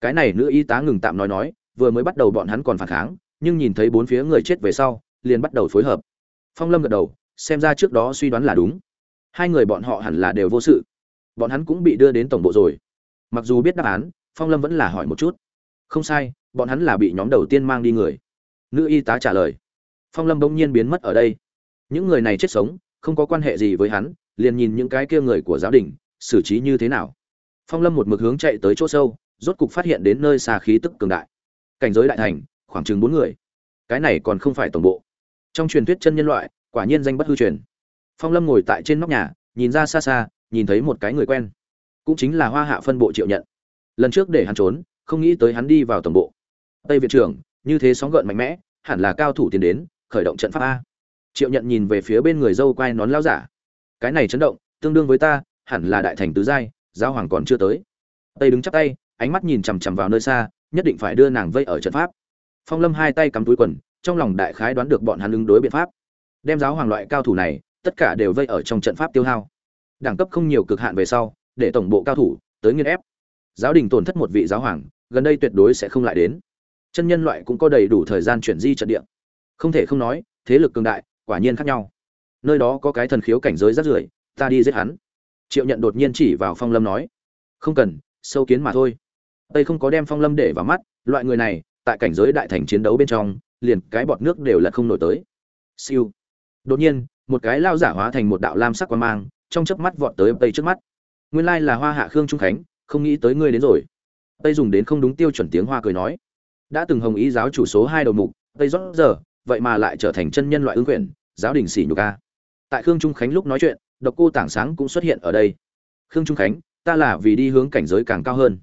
cái này nữ y tá ngừng tạm nói nói, vừa mới bắt đầu bọn hắn còn phản kháng, nhưng nhìn thấy bốn phía người chết về sau, liền bắt đầu phối hợp. Phong lâm gật đầu, xem ra trước đó suy đoán là đúng. Hai người bọn họ hẳn là đều vô sự. Bọn hắn cũng bị đưa đến tổng bộ rồi. Mặc dù biết đáp án, phong lâm vẫn là hỏi một chút. Không sai, bọn hắn là bị nhóm đầu tiên mang đi người. Nữ y tá trả lời. Phong lâm bỗng nhiên biến mất ở đây. Những người này chết sống, không có quan hệ gì với hắn, liền nhìn những cái kia người của giáo đình, xử trí như thế nào. Phong lâm một mực hướng chạy tới chỗ sâu rốt cục phát hiện đến nơi xa khí tức cường đại. Cảnh giới đại thành, khoảng chừng bốn người. Cái này còn không phải tổng bộ. Trong truyền thuyết chân nhân loại, quả nhiên danh bất hư truyền. Phong lâm ngồi tại trên nóc nhà, nhìn ra xa xa, nhìn thấy một cái người quen. Cũng chính là hoa hạ phân bộ triệu nhận. Lần trước để hắn trốn, không nghĩ tới hắn đi vào tổng bộ. Tây viện trưởng, như thế sóng gợn mạnh mẽ, hẳn là cao thủ tiến đến, khởi động trận pháp a. Triệu nhận nhìn về phía bên người dâu quai nón lao giả. Cái này chấn động, tương đương với ta, hẳn là đại thành tứ giai, giáo hoàng còn chưa tới. Tây đứng chắp tay ánh mắt nhìn chằm chằm vào nơi xa, nhất định phải đưa nàng vây ở trận pháp. Phong lâm hai tay cắm túi quần, trong lòng đại khái đoán được bọn hắn ứng đối biện pháp. Đem giáo hoàng loại cao thủ này, tất cả đều vây ở trong trận pháp tiêu hao. Đẳng cấp không nhiều cực hạn về sau, để tổng bộ cao thủ tới nghiên ép. Giáo đình tổn thất một vị giáo hoàng, gần đây tuyệt đối sẽ không lại đến. Chân nhân loại cũng có đầy đủ thời gian chuyển di trận địa. Không thể không nói, thế lực cường đại, quả nhiên khác nhau. Nơi đó có cái thần khiếu cảnh giới rất rưởi, ta đi giết hắn. Triệu nhận đột nhiên chỉ vào phong lâm nói, không cần, sâu kiến mà thôi tây không có đem phong lâm để vào mắt, loại người này, tại cảnh giới đại thành chiến đấu bên trong, liền cái bọt nước đều là không nổi tới. Siêu. Đột nhiên, một cái lao giả hóa thành một đạo lam sắc quang mang, trong chớp mắt vọt tới tây trước mắt. Nguyên lai là hoa hạ khương trung khánh, không nghĩ tới ngươi đến rồi. Tây dùng đến không đúng tiêu chuẩn tiếng hoa cười nói. Đã từng hồng ý giáo chủ số hai đầu mục, tây rót giờ, vậy mà lại trở thành chân nhân loại ứng quyền, giáo đình xỉ nhục a. Tại khương trung khánh lúc nói chuyện, độc cô tảng sáng cũng xuất hiện ở đây. Khương trung khánh, ta là vì đi hướng cảnh giới càng cao hơn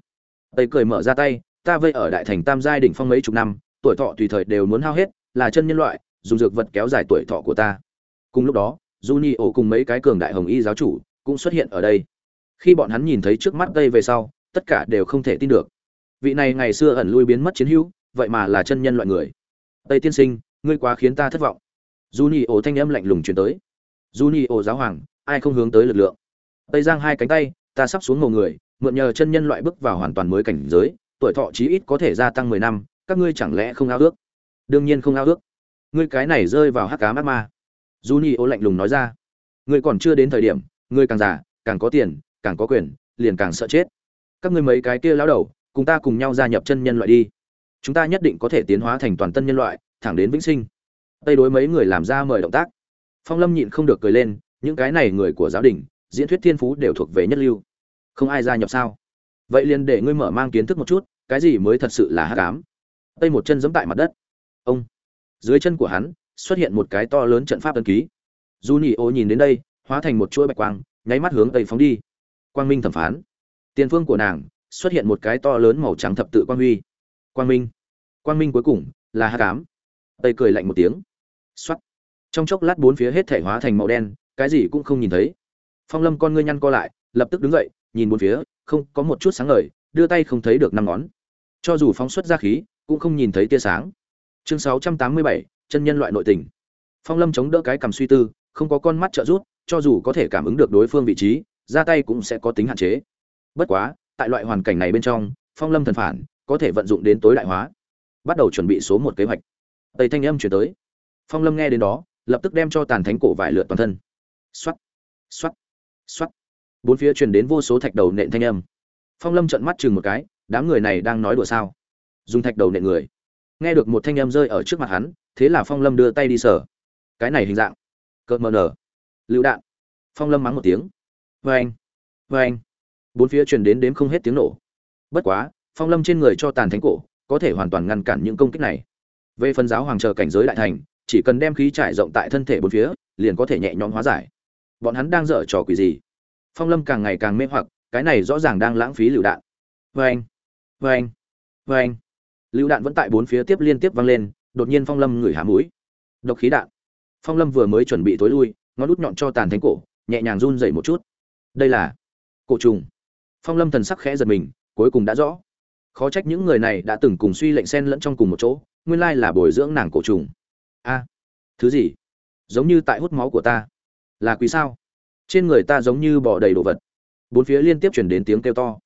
tây cười mở ra tay, ta vây ở đại thành tam giai đỉnh phong mấy chục năm, tuổi thọ tùy thời đều muốn hao hết, là chân nhân loại, dùng dược vật kéo dài tuổi thọ của ta. Cùng lúc đó Juni ổ cùng mấy cái cường đại hồng y giáo chủ cũng xuất hiện ở đây. Khi bọn hắn nhìn thấy trước mắt đây về sau, tất cả đều không thể tin được. Vị này ngày xưa ẩn lui biến mất chiến hữu, vậy mà là chân nhân loại người. Tây tiên sinh, ngươi quá khiến ta thất vọng. Juni ổ thanh âm lạnh lùng truyền tới. Juni ổ giáo hoàng, ai không hướng tới lực lượng? Tây giang hai cánh tay, ta sắp xuống ngầu người mượn nhờ chân nhân loại bước vào hoàn toàn mới cảnh giới, tuổi thọ chí ít có thể gia tăng mười năm, các ngươi chẳng lẽ không ao ước? Đương nhiên không ao ước. Ngươi cái này rơi vào hắc cá mắt ma. Juni ô lạnh lùng nói ra. Ngươi còn chưa đến thời điểm, ngươi càng già, càng có tiền, càng có quyền, liền càng sợ chết. Các ngươi mấy cái kia lão đầu, cùng ta cùng nhau gia nhập chân nhân loại đi. Chúng ta nhất định có thể tiến hóa thành toàn tân nhân loại, thẳng đến vĩnh sinh. Tây đối mấy người làm ra mời động tác. Phong lâm nhịn không được cười lên, những cái này người của giáo đình, diễn thuyết thiên phú đều thuộc về nhất lưu không ai gia nhập sao? Vậy liền để ngươi mở mang kiến thức một chút, cái gì mới thật sự là hát cám tây một chân giẫm tại mặt đất. Ông. Dưới chân của hắn, xuất hiện một cái to lớn trận pháp ấn ký. Du nhị ô nhìn đến đây, hóa thành một chuỗi bạch quang, nháy mắt hướng tây phóng đi. Quang minh thẩm phán. Tiền phương của nàng, xuất hiện một cái to lớn màu trắng thập tự quang huy. Quang minh. Quang minh cuối cùng, là hát cám tây cười lạnh một tiếng. X trong chốc lát bốn phía hết thể hóa thành màu đen, cái gì cũng không nhìn thấy. Phong lâm con ngươi nhăn co lại, lập tức đứng dậy nhìn bốn phía không có một chút sáng ngời đưa tay không thấy được năm ngón. Cho dù phóng xuất ra khí cũng không nhìn thấy tia sáng. Chương sáu trăm tám mươi bảy chân nhân loại nội tình. Phong lâm chống đỡ cái cầm suy tư không có con mắt trợ rút cho dù có thể cảm ứng được đối phương vị trí ra tay cũng sẽ có tính hạn chế. Bất quá tại loại hoàn cảnh này bên trong phong lâm thần phản có thể vận dụng đến tối đại hóa. Bắt đầu chuẩn bị số một kế hoạch. Tây thanh âm chuyển tới. Phong lâm nghe đến đó lập tức đem cho tàn thánh cổ vải lượt toàn thân. Xoát, xoát, xoát bốn phía truyền đến vô số thạch đầu nện thanh âm. Phong lâm trợn mắt chừng một cái, đám người này đang nói đùa sao? Dùng thạch đầu nện người. Nghe được một thanh âm rơi ở trước mặt hắn, thế là phong lâm đưa tay đi sở cái này hình dạng. Cợt mờ nở. Lựu đạn. Phong lâm mắng một tiếng. Vê anh vê anh bốn phía truyền đến đếm không hết tiếng nổ. Bất quá, phong lâm trên người cho tàn thánh cổ, có thể hoàn toàn ngăn cản những công kích này. Về phần giáo hoàng chờ cảnh giới đại thành, chỉ cần đem khí trải rộng tại thân thể bốn phía, liền có thể nhẹ nhõm hóa giải. Bọn hắn đang dở trò quỷ gì? Phong lâm càng ngày càng mê hoặc, cái này rõ ràng đang lãng phí lựu đạn. Vê anh vê anh vê anh lựu đạn vẫn tại bốn phía tiếp liên tiếp vang lên, đột nhiên phong lâm ngửi há mũi. Độc khí đạn. Phong lâm vừa mới chuẩn bị tối lui, ngón út nhọn cho tàn thánh cổ, nhẹ nhàng run dậy một chút. Đây là cổ trùng. Phong lâm thần sắc khẽ giật mình, cuối cùng đã rõ. Khó trách những người này đã từng cùng suy lệnh sen lẫn trong cùng một chỗ, nguyên lai là bồi dưỡng nàng cổ trùng. A, thứ gì? Giống như tại hút máu của ta. Là quý sao? Trên người ta giống như bỏ đầy đồ vật. Bốn phía liên tiếp chuyển đến tiếng kêu to.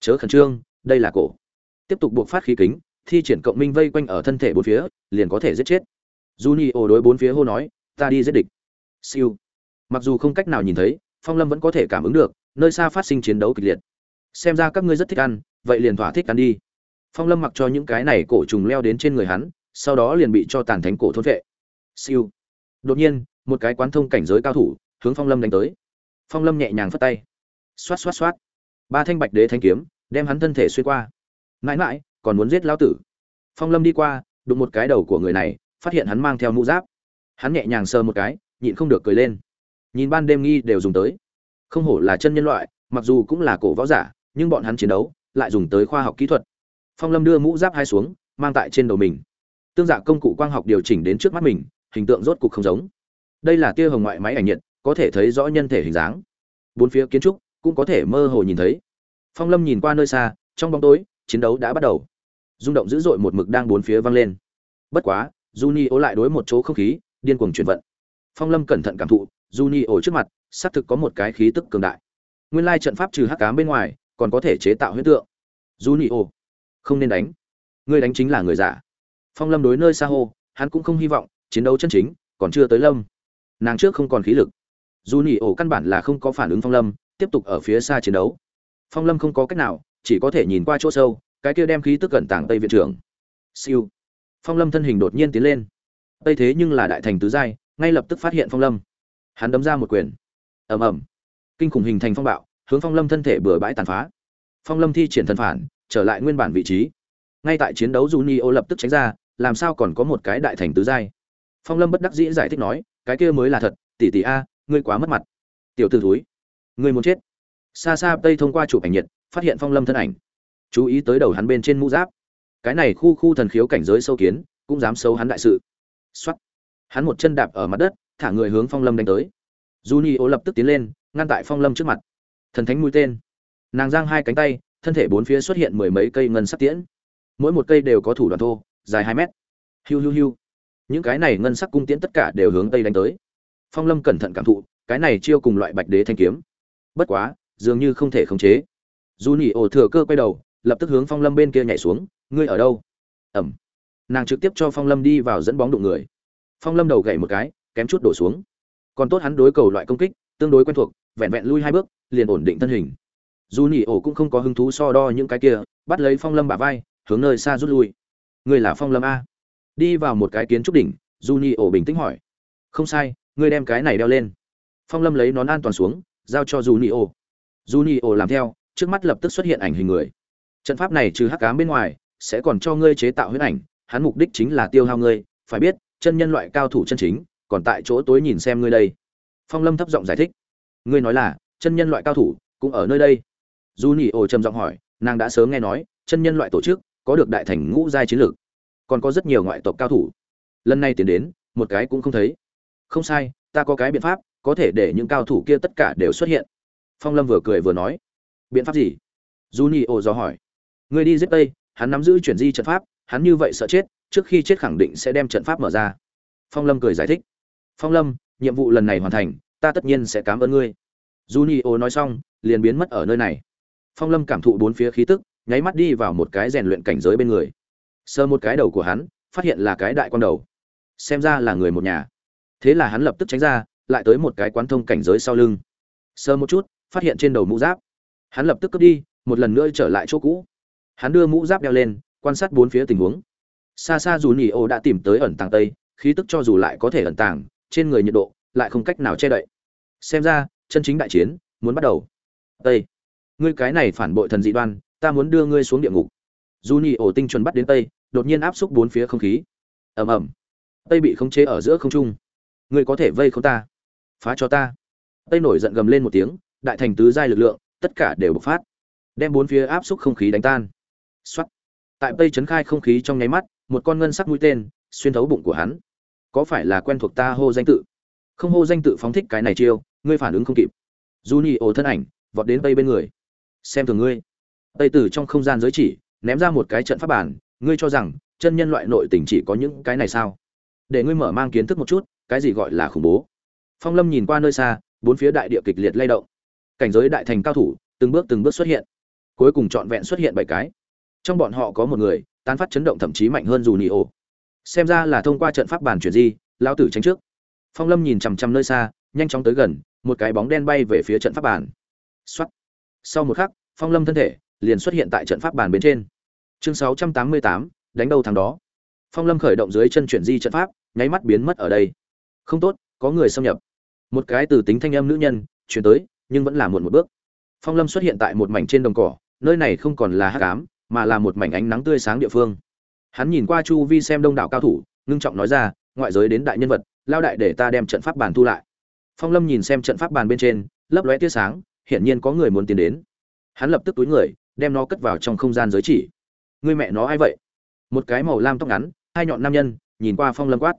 Chớ khẩn trương, đây là cổ. Tiếp tục buộc phát khí kính, thi triển cộng minh vây quanh ở thân thể bốn phía, liền có thể giết chết. Juni ồ đối bốn phía hô nói, ta đi giết địch. Siêu. Mặc dù không cách nào nhìn thấy, phong lâm vẫn có thể cảm ứng được, nơi xa phát sinh chiến đấu kịch liệt. Xem ra các ngươi rất thích ăn, vậy liền thỏa thích ăn đi. Phong lâm mặc cho những cái này cổ trùng leo đến trên người hắn, sau đó liền bị cho tàn thánh cổ thôn vệ. Siêu. Đột nhiên, một cái quán thông cảnh giới cao thủ, hướng phong lâm đánh tới phong lâm nhẹ nhàng phất tay. Xoát xoát xoát. Ba thanh bạch đế thanh kiếm, đem hắn thân thể xuyên qua. Mãi mãi, còn muốn giết lão tử. Phong lâm đi qua, đụng một cái đầu của người này, phát hiện hắn mang theo mũ giáp. Hắn nhẹ nhàng sờ một cái, nhịn không được cười lên. Nhìn ban đêm nghi đều dùng tới. Không hổ là chân nhân loại, mặc dù cũng là cổ võ giả, nhưng bọn hắn chiến đấu lại dùng tới khoa học kỹ thuật. Phong lâm đưa mũ giáp hai xuống, mang tại trên đầu mình. Tương dạ công cụ quang học điều chỉnh đến trước mắt mình, hình tượng rốt cục không giống. Đây là tia hồng ngoại máy ảnh nhiệt có thể thấy rõ nhân thể hình dáng. Bốn phía kiến trúc cũng có thể mơ hồ nhìn thấy. Phong lâm nhìn qua nơi xa, trong bóng tối, chiến đấu đã bắt đầu. Rung động dữ dội một mực đang bốn phía vang lên. Bất quá Juni ố lại đối một chỗ không khí, điên cuồng chuyển vận. Phong lâm cẩn thận cảm thụ Juni ổ trước mặt, xác thực có một cái khí tức cường đại. Nguyên lai trận pháp trừ hắc cám bên ngoài, còn có thể chế tạo huyết tượng. Juni ổ không nên đánh. Người đánh chính là người giả. Phong lâm đối nơi xa hô, hắn cũng không hy vọng, chiến đấu chân chính, còn chưa tới lâm. Nàng trước không còn khí lực dù nỉ ổ căn bản là không có phản ứng phong lâm, tiếp tục ở phía xa chiến đấu. Phong lâm không có cách nào, chỉ có thể nhìn qua chỗ sâu, cái kia đem khí tức cẩn tảng tây viện trưởng. Siêu. Phong lâm thân hình đột nhiên tiến lên. Tây thế nhưng là đại thành tứ giai, ngay lập tức phát hiện phong lâm. Hắn đấm ra một quyền. Ầm ầm. Kinh khủng hình thành phong bạo, hướng phong lâm thân thể bừa bãi tàn phá. Phong lâm thi triển thần phản, trở lại nguyên bản vị trí. Ngay tại chiến đấu dù ni ô lập tức tránh ra, làm sao còn có một cái đại thành tứ giai? Phong lâm bất đắc dĩ giải thích nói, cái kia mới là thật, tỷ tỷ a ngươi quá mất mặt. Tiểu t ử thúi, ngươi muốn chết. Xa xa tây thông qua chụp ảnh nhiệt, phát hiện phong lâm thân ảnh. Chú ý tới đầu hắn bên trên mũ giáp. Cái này khu khu thần khiếu cảnh giới sâu kiến, cũng dám xấu hắn đại sự. X o á t hắn một chân đạp ở mặt đất, thả người hướng phong lâm đánh tới. J u lập tức tiến lên, ngăn tại phong lâm trước mặt. Thần thánh mũi tên. Nàng giang hai cánh tay, thân thể bốn phía xuất hiện mười mấy cây ngân sắc tiễn. Mỗi một cây đều có thủ đoạn thô, dài hai mét. Hiu hiu hiu. Những cái này ngân sắc cung tiễn tất cả đều hướng tây đánh tới phong lâm cẩn thận cảm thụ, cái này chiêu cùng loại bạch đế thanh kiếm. Bất quá, dường như không thể khống chế. Dù nhị ổ thừa cơ quay đầu, lập tức hướng phong lâm bên kia nhảy xuống, ngươi ở đâu? Ẩm. Nàng trực tiếp cho phong lâm đi vào dẫn bóng đụng người. Phong lâm đầu gậy một cái, kém chút đổ xuống. Còn tốt hắn đối cầu loại công kích, tương đối quen thuộc, vẹn vẹn lui hai bước, liền ổn định thân hình. Dù nhị ổ cũng không có hứng thú so đo những cái kia, bắt lấy phong lâm bả vai, hướng nơi xa rút lui. Ngươi là phong lâm a? Đi vào một cái kiến trúc đỉnh, dù nhị ổ bình tĩnh hỏi. Không sai ngươi đem cái này đeo lên. Phong lâm lấy nón an toàn xuống, giao cho dù j u dù i o làm theo, trước mắt lập tức xuất hiện ảnh hình người. Trận pháp này trừ hắc cám bên ngoài, sẽ còn cho ngươi chế tạo huyết ảnh, hắn mục đích chính là tiêu hao ngươi, phải biết, chân nhân loại cao thủ chân chính, còn tại chỗ tối nhìn xem ngươi đây. Phong lâm thấp giọng giải thích. Ngươi nói là, chân nhân loại cao thủ, cũng ở nơi đây. Dù i o trầm giọng hỏi, nàng đã sớm nghe nói, chân nhân loại tổ chức, có được đại thành ngũ giai chiến lược. Còn có rất nhiều ngoại tộc cao thủ. Lần này tiến đến, một cái cũng không thấy không sai, ta có cái biện pháp, có thể để những cao thủ kia tất cả đều xuất hiện. Phong lâm vừa cười vừa nói. Biện pháp gì? J u do hỏi. Người đi giết tây, hắn nắm giữ chuyển di trận pháp, hắn như vậy sợ chết, trước khi chết khẳng định sẽ đem trận pháp mở ra. Phong lâm cười giải thích. Phong lâm, nhiệm vụ lần này hoàn thành, ta tất nhiên sẽ cảm ơn ngươi. J u nói xong, liền biến mất ở nơi này. Phong lâm cảm thụ bốn phía khí tức, nháy mắt đi vào một cái rèn luyện cảnh giới bên người. Sờ một cái đầu của hắn, phát hiện là cái đại con đầu. Xem ra là người một nhà thế là hắn lập tức tránh ra, lại tới một cái quán thông cảnh giới sau lưng. Sờ một chút, phát hiện trên đầu mũ giáp. Hắn lập tức cướp đi, một lần nữa trở lại chỗ cũ. Hắn đưa mũ giáp đeo lên, quan sát bốn phía tình huống. Xa xa dù nỉ ô đã tìm tới ẩn tàng tây, khí tức cho dù lại có thể ẩn tàng, trên người nhiệt độ lại không cách nào che đậy. Xem ra, chân chính đại chiến muốn bắt đầu. Tây, ngươi cái này phản bội thần dị đoan, ta muốn đưa ngươi xuống địa ngục. Dù nỉ ô tinh chuẩn bắt đến tây, đột nhiên áp xúc bốn phía không khí. Ầm ầm. Tây bị khống chế ở giữa không trung ngươi có thể vây không ta, phá cho ta. Tây nổi giận gầm lên một tiếng, đại thành tứ giai lực lượng, tất cả đều bộc phát, đem bốn phía áp xúc không khí đánh tan. Xuất tại tây chấn khai không khí trong nháy mắt, một con ngân sắc mũi tên xuyên thấu bụng của hắn. Có phải là quen thuộc ta hô danh tự? Không hô danh tự phóng thích cái này chiêu, ngươi phản ứng không kịp. Du nhi ổ thân ảnh, vọt đến tây bên người. Xem thường ngươi. Tây từ trong không gian giới chỉ, ném ra một cái trận pháp bản, ngươi cho rằng chân nhân loại nội tình chỉ có những cái này sao? Để ngươi mở mang kiến thức một chút cái gì gọi là khủng bố. Phong lâm nhìn qua nơi xa, bốn phía đại địa kịch liệt lay động. Cảnh giới đại thành cao thủ, từng bước từng bước xuất hiện. Cuối cùng trọn vẹn xuất hiện bảy cái. Trong bọn họ có một người, tán phát chấn động thậm chí mạnh hơn dù nị ổ. Xem ra là thông qua trận pháp bàn chuyển di lao tử tránh trước. Phong lâm nhìn chằm chằm nơi xa, nhanh chóng tới gần, một cái bóng đen bay về phía trận pháp bàn. Xuất sau một khắc, phong lâm thân thể liền xuất hiện tại trận pháp bàn bên trên. Chương sáu trăm tám mươi tám, đánh đâu thằng đó. Phong lâm khởi động dưới chân chuyển di trận pháp, nháy mắt biến mất ở đây không tốt, có người xâm nhập. Một cái từ tính thanh âm nữ nhân, chuyển tới, nhưng vẫn là muộn một bước. Phong lâm xuất hiện tại một mảnh trên đồng cỏ, nơi này không còn là hát cám mà là một mảnh ánh nắng tươi sáng địa phương. Hắn nhìn qua chu vi xem đông đảo cao thủ, ngưng trọng nói ra, ngoại giới đến đại nhân vật, lao đại để ta đem trận pháp bàn thu lại. Phong lâm nhìn xem trận pháp bàn bên trên, lấp lóe tia sáng, hiển nhiên có người muốn tiến đến. Hắn lập tức túi người, đem nó cất vào trong không gian giới chỉ. Người mẹ nó ai vậy? Một cái màu lam tóc ngắn, hai nhọn nam nhân, nhìn qua phong lâm quát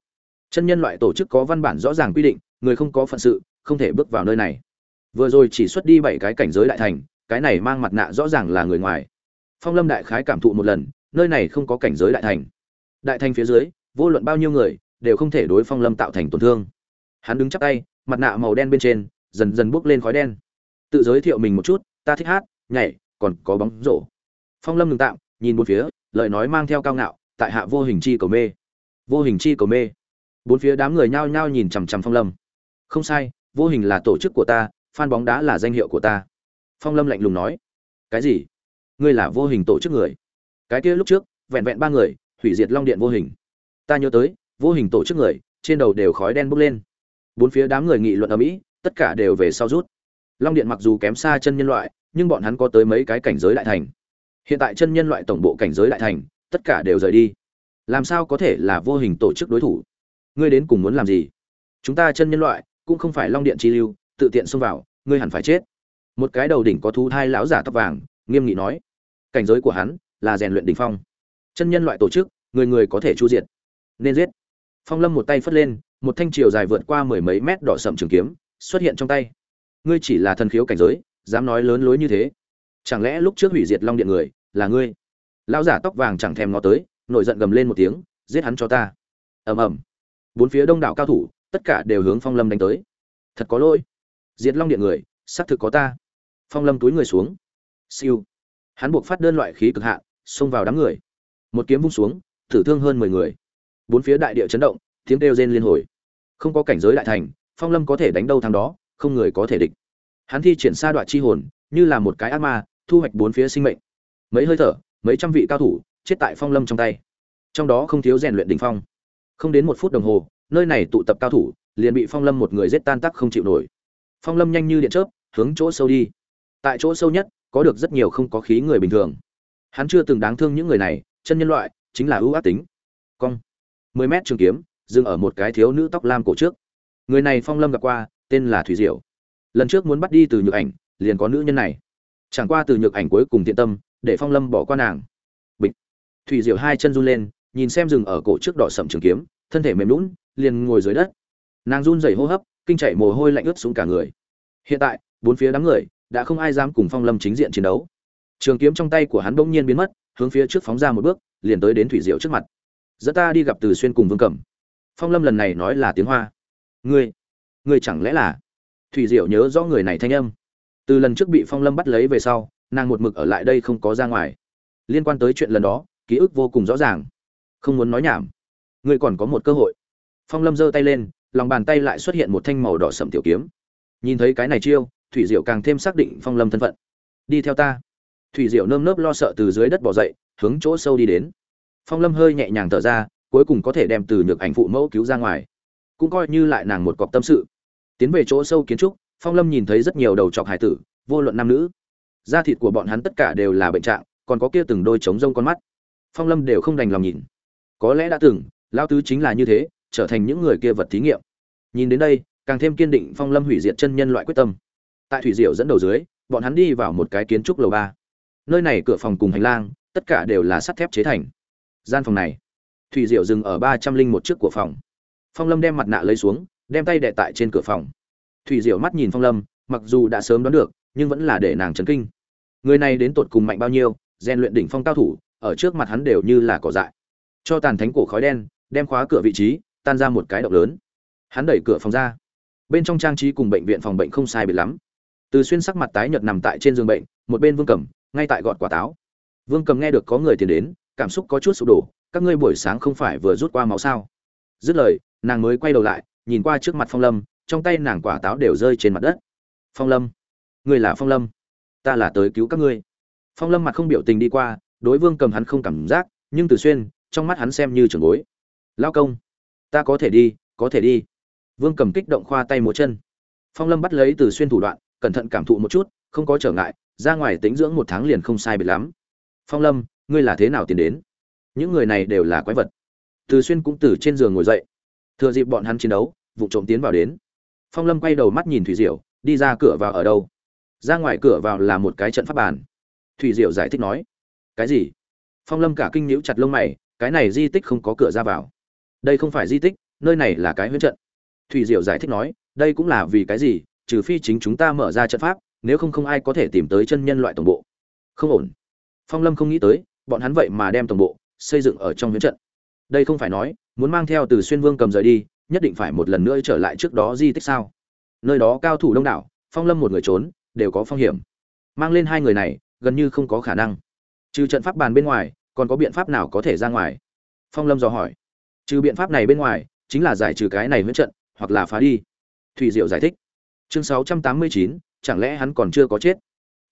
chân nhân loại tổ chức có văn bản rõ ràng quy định, người không có phận sự, không thể bước vào nơi này. Vừa rồi chỉ xuất đi bảy cái cảnh giới đại thành, cái này mang mặt nạ rõ ràng là người ngoài. Phong lâm đại khái cảm thụ một lần, nơi này không có cảnh giới đại thành. Đại thành phía dưới, vô luận bao nhiêu người, đều không thể đối phong lâm tạo thành tổn thương. Hắn đứng chắp tay, mặt nạ màu đen bên trên, dần dần bốc lên khói đen. Tự giới thiệu mình một chút, ta thích hát, nhảy, còn có bóng rổ. Phong lâm ngừng tạm, nhìn một phía, lời nói mang theo cao ngạo, tại hạ vô hình chi cầu mê. Vô hình chi cầu mê bốn phía đám người nhao nhao nhìn chằm chằm phong lâm. Không sai, vô hình là tổ chức của ta phan bóng đá là danh hiệu của ta. Phong lâm lạnh lùng nói. Cái gì? Ngươi là vô hình tổ chức người? Cái kia lúc trước, vẹn vẹn ba người, hủy diệt long điện vô hình. Ta nhớ tới, vô hình tổ chức người, trên đầu đều khói đen bốc lên. Bốn phía đám người nghị luận ở mỹ tất cả đều về sau rút. Long điện mặc dù kém xa chân nhân loại, nhưng bọn hắn có tới mấy cái cảnh giới đại thành. Hiện tại chân nhân loại tổng bộ cảnh giới đại thành, tất cả đều rời đi. Làm sao có thể là vô hình tổ chức đối thủ? Ngươi đến cùng muốn làm gì? Chúng ta chân nhân loại, cũng không phải long điện chi lưu, tự tiện xông vào, ngươi hẳn phải chết. Một cái đầu đỉnh có thú thai lão giả tóc vàng, nghiêm nghị nói. Cảnh giới của hắn là rèn luyện đỉnh phong. Chân nhân loại tổ chức, người người có thể chu diệt. Nên giết. Phong lâm một tay phất lên, một thanh chiều dài vượt qua mười mấy mét đỏ sậm trường kiếm, xuất hiện trong tay. Ngươi chỉ là thần khiếu cảnh giới, dám nói lớn lối như thế. Chẳng lẽ lúc trước hủy diệt long điện người, là ngươi? Lão giả tóc vàng chẳng thèm ngó tới, nổi giận gầm lên một tiếng, giết hắn cho ta. Ầm ầm bốn phía đông đảo cao thủ, tất cả đều hướng phong lâm đánh tới. Thật có lỗi. Diệt long điện người, xác thực có ta. Phong lâm túi người xuống. Siêu. Hắn buộc phát đơn loại khí cực hạn, xông vào đám người. Một kiếm vung xuống, thử thương hơn mười người. Bốn phía đại địa chấn động, tiếng kêu rên liên hồi. Không có cảnh giới đại thành, phong lâm có thể đánh đâu thằng đó, không người có thể địch. Hắn thi triển xa đoạn chi hồn, như là một cái ác ma, thu hoạch bốn phía sinh mệnh. Mấy hơi thở, mấy trăm vị cao thủ, chết tại phong lâm trong tay. Trong đó không thiếu rèn luyện đỉnh phong không đến một phút đồng hồ, nơi này tụ tập cao thủ, liền bị phong lâm một người giết tan tắc không chịu nổi. Phong lâm nhanh như điện chớp, hướng chỗ sâu đi. Tại chỗ sâu nhất, có được rất nhiều không có khí người bình thường. Hắn chưa từng đáng thương những người này, chân nhân loại, chính là ưu ác tính. Cong. Mười mét trường kiếm, dừng ở một cái thiếu nữ tóc lam cổ trước. Người này phong lâm gặp qua, tên là thủy diệu. Lần trước muốn bắt đi từ nhược ảnh, liền có nữ nhân này. Chẳng qua từ nhược ảnh cuối cùng thiện tâm, để phong lâm bỏ qua nàng. Bịch. Thủy diệu hai chân run lên nhìn xem rừng ở cổ trước đỏ sậm trường kiếm, thân thể mềm lún liền ngồi dưới đất. Nàng run rẩy hô hấp, kinh chạy mồ hôi lạnh ướt xuống cả người. Hiện tại, bốn phía đám người, đã không ai dám cùng phong lâm chính diện chiến đấu. Trường kiếm trong tay của hắn bỗng nhiên biến mất, hướng phía trước phóng ra một bước, liền tới đến thủy diệu trước mặt. Dẫn ta đi gặp từ xuyên cùng vương cẩm. Phong lâm lần này nói là tiếng hoa. Ngươi ngươi chẳng lẽ là? Thủy diệu nhớ rõ người này thanh âm. Từ lần trước bị phong lâm bắt lấy về sau, nàng một mực ở lại đây không có ra ngoài. Liên quan tới chuyện lần đó, ký ức vô cùng rõ ràng không muốn nói nhảm. Ngươi còn có một cơ hội. Phong lâm giơ tay lên, lòng bàn tay lại xuất hiện một thanh màu đỏ sậm tiểu kiếm. Nhìn thấy cái này chiêu, thủy diệu càng thêm xác định phong lâm thân phận. Đi theo ta. Thủy diệu nơm nớp lo sợ từ dưới đất bỏ dậy, hướng chỗ sâu đi đến. Phong lâm hơi nhẹ nhàng thở ra, cuối cùng có thể đem từ nhược ảnh phụ mẫu cứu ra ngoài. Cũng coi như lại nàng một cọc tâm sự. Tiến về chỗ sâu kiến trúc, phong lâm nhìn thấy rất nhiều đầu trọc hải tử, vô luận nam nữ. Da thịt của bọn hắn tất cả đều là bệnh trạng, còn có kia từng đôi trống rông con mắt. Phong lâm đều không đành lòng nhìn có lẽ đã từng lao tứ chính là như thế, trở thành những người kia vật thí nghiệm. Nhìn đến đây, càng thêm kiên định phong lâm hủy diệt chân nhân loại quyết tâm. Tại thủy diệu dẫn đầu dưới, bọn hắn đi vào một cái kiến trúc lầu ba. Nơi này cửa phòng cùng hành lang, tất cả đều là sắt thép chế thành. Gian phòng này, thủy diệu dừng ở ba trăm linh một trước của phòng. Phong lâm đem mặt nạ lấy xuống, đem tay đệ tại trên cửa phòng. Thủy diệu mắt nhìn phong lâm, mặc dù đã sớm đoán được, nhưng vẫn là để nàng chấn kinh. Người này đến tột cùng mạnh bao nhiêu, rèn luyện đỉnh phong cao thủ, ở trước mặt hắn đều như là cỏ dại cho tàn thánh cổ khói đen, đem khóa cửa vị trí, tan ra một cái động lớn. Hắn đẩy cửa phòng ra. Bên trong trang trí cùng bệnh viện phòng bệnh không sai biệt lắm. Từ xuyên sắc mặt tái nhợt nằm tại trên giường bệnh, một bên vương Cầm ngay tại gọt quả táo. Vương cầm nghe được có người tiền đến, cảm xúc có chút sụp đổ, các ngươi buổi sáng không phải vừa rút qua máu sao? Dứt lời, nàng mới quay đầu lại, nhìn qua trước mặt phong lâm, trong tay nàng quả táo đều rơi trên mặt đất. Phong lâm, ngươi là phong lâm, ta là tới cứu các ngươi. Phong lâm mặt không biểu tình đi qua, đối vương cầm hắn không cảm giác, nhưng từ xuyên trong mắt hắn xem như trường bối. Lao công, ta có thể đi, có thể đi. Vương cầm kích động khoa tay múa chân. Phong lâm bắt lấy từ xuyên thủ đoạn, cẩn thận cảm thụ một chút, không có trở ngại, ra ngoài tính dưỡng một tháng liền không sai biệt lắm. Phong lâm, ngươi là thế nào tiến đến? Những người này đều là quái vật. Từ xuyên cũng từ trên giường ngồi dậy. Thừa dịp bọn hắn chiến đấu, vụ trộm tiến vào đến. Phong lâm quay đầu mắt nhìn thủy diệu, đi ra cửa vào ở đâu? Ra ngoài cửa vào là một cái trận pháp bàn. Thủy diệu giải thích nói. Cái gì? Phong lâm cả kinh nhíu chặt lông mày cái này di tích không có cửa ra vào. Đây không phải di tích, nơi này là cái huyễn trận. Thủy diệu giải thích nói, đây cũng là vì cái gì, trừ phi chính chúng ta mở ra trận pháp, nếu không không ai có thể tìm tới chân nhân loại tổng bộ. Không ổn. Phong lâm không nghĩ tới, bọn hắn vậy mà đem tổng bộ xây dựng ở trong huyễn trận. Đây không phải nói, muốn mang theo từ xuyên vương cầm rời đi, nhất định phải một lần nữa trở lại trước đó di tích sao? Nơi đó cao thủ đông đảo, phong lâm một người trốn, đều có phong hiểm. Mang lên hai người này, gần như không có khả năng. Trừ trận pháp bàn bên ngoài còn có biện pháp nào có thể ra ngoài? Phong lâm dò hỏi. Trừ biện pháp này bên ngoài, chính là giải trừ cái này huyễn trận, hoặc là phá đi. Thủy diệu giải thích. Chương sáu trăm tám mươi chín, chẳng lẽ hắn còn chưa có chết?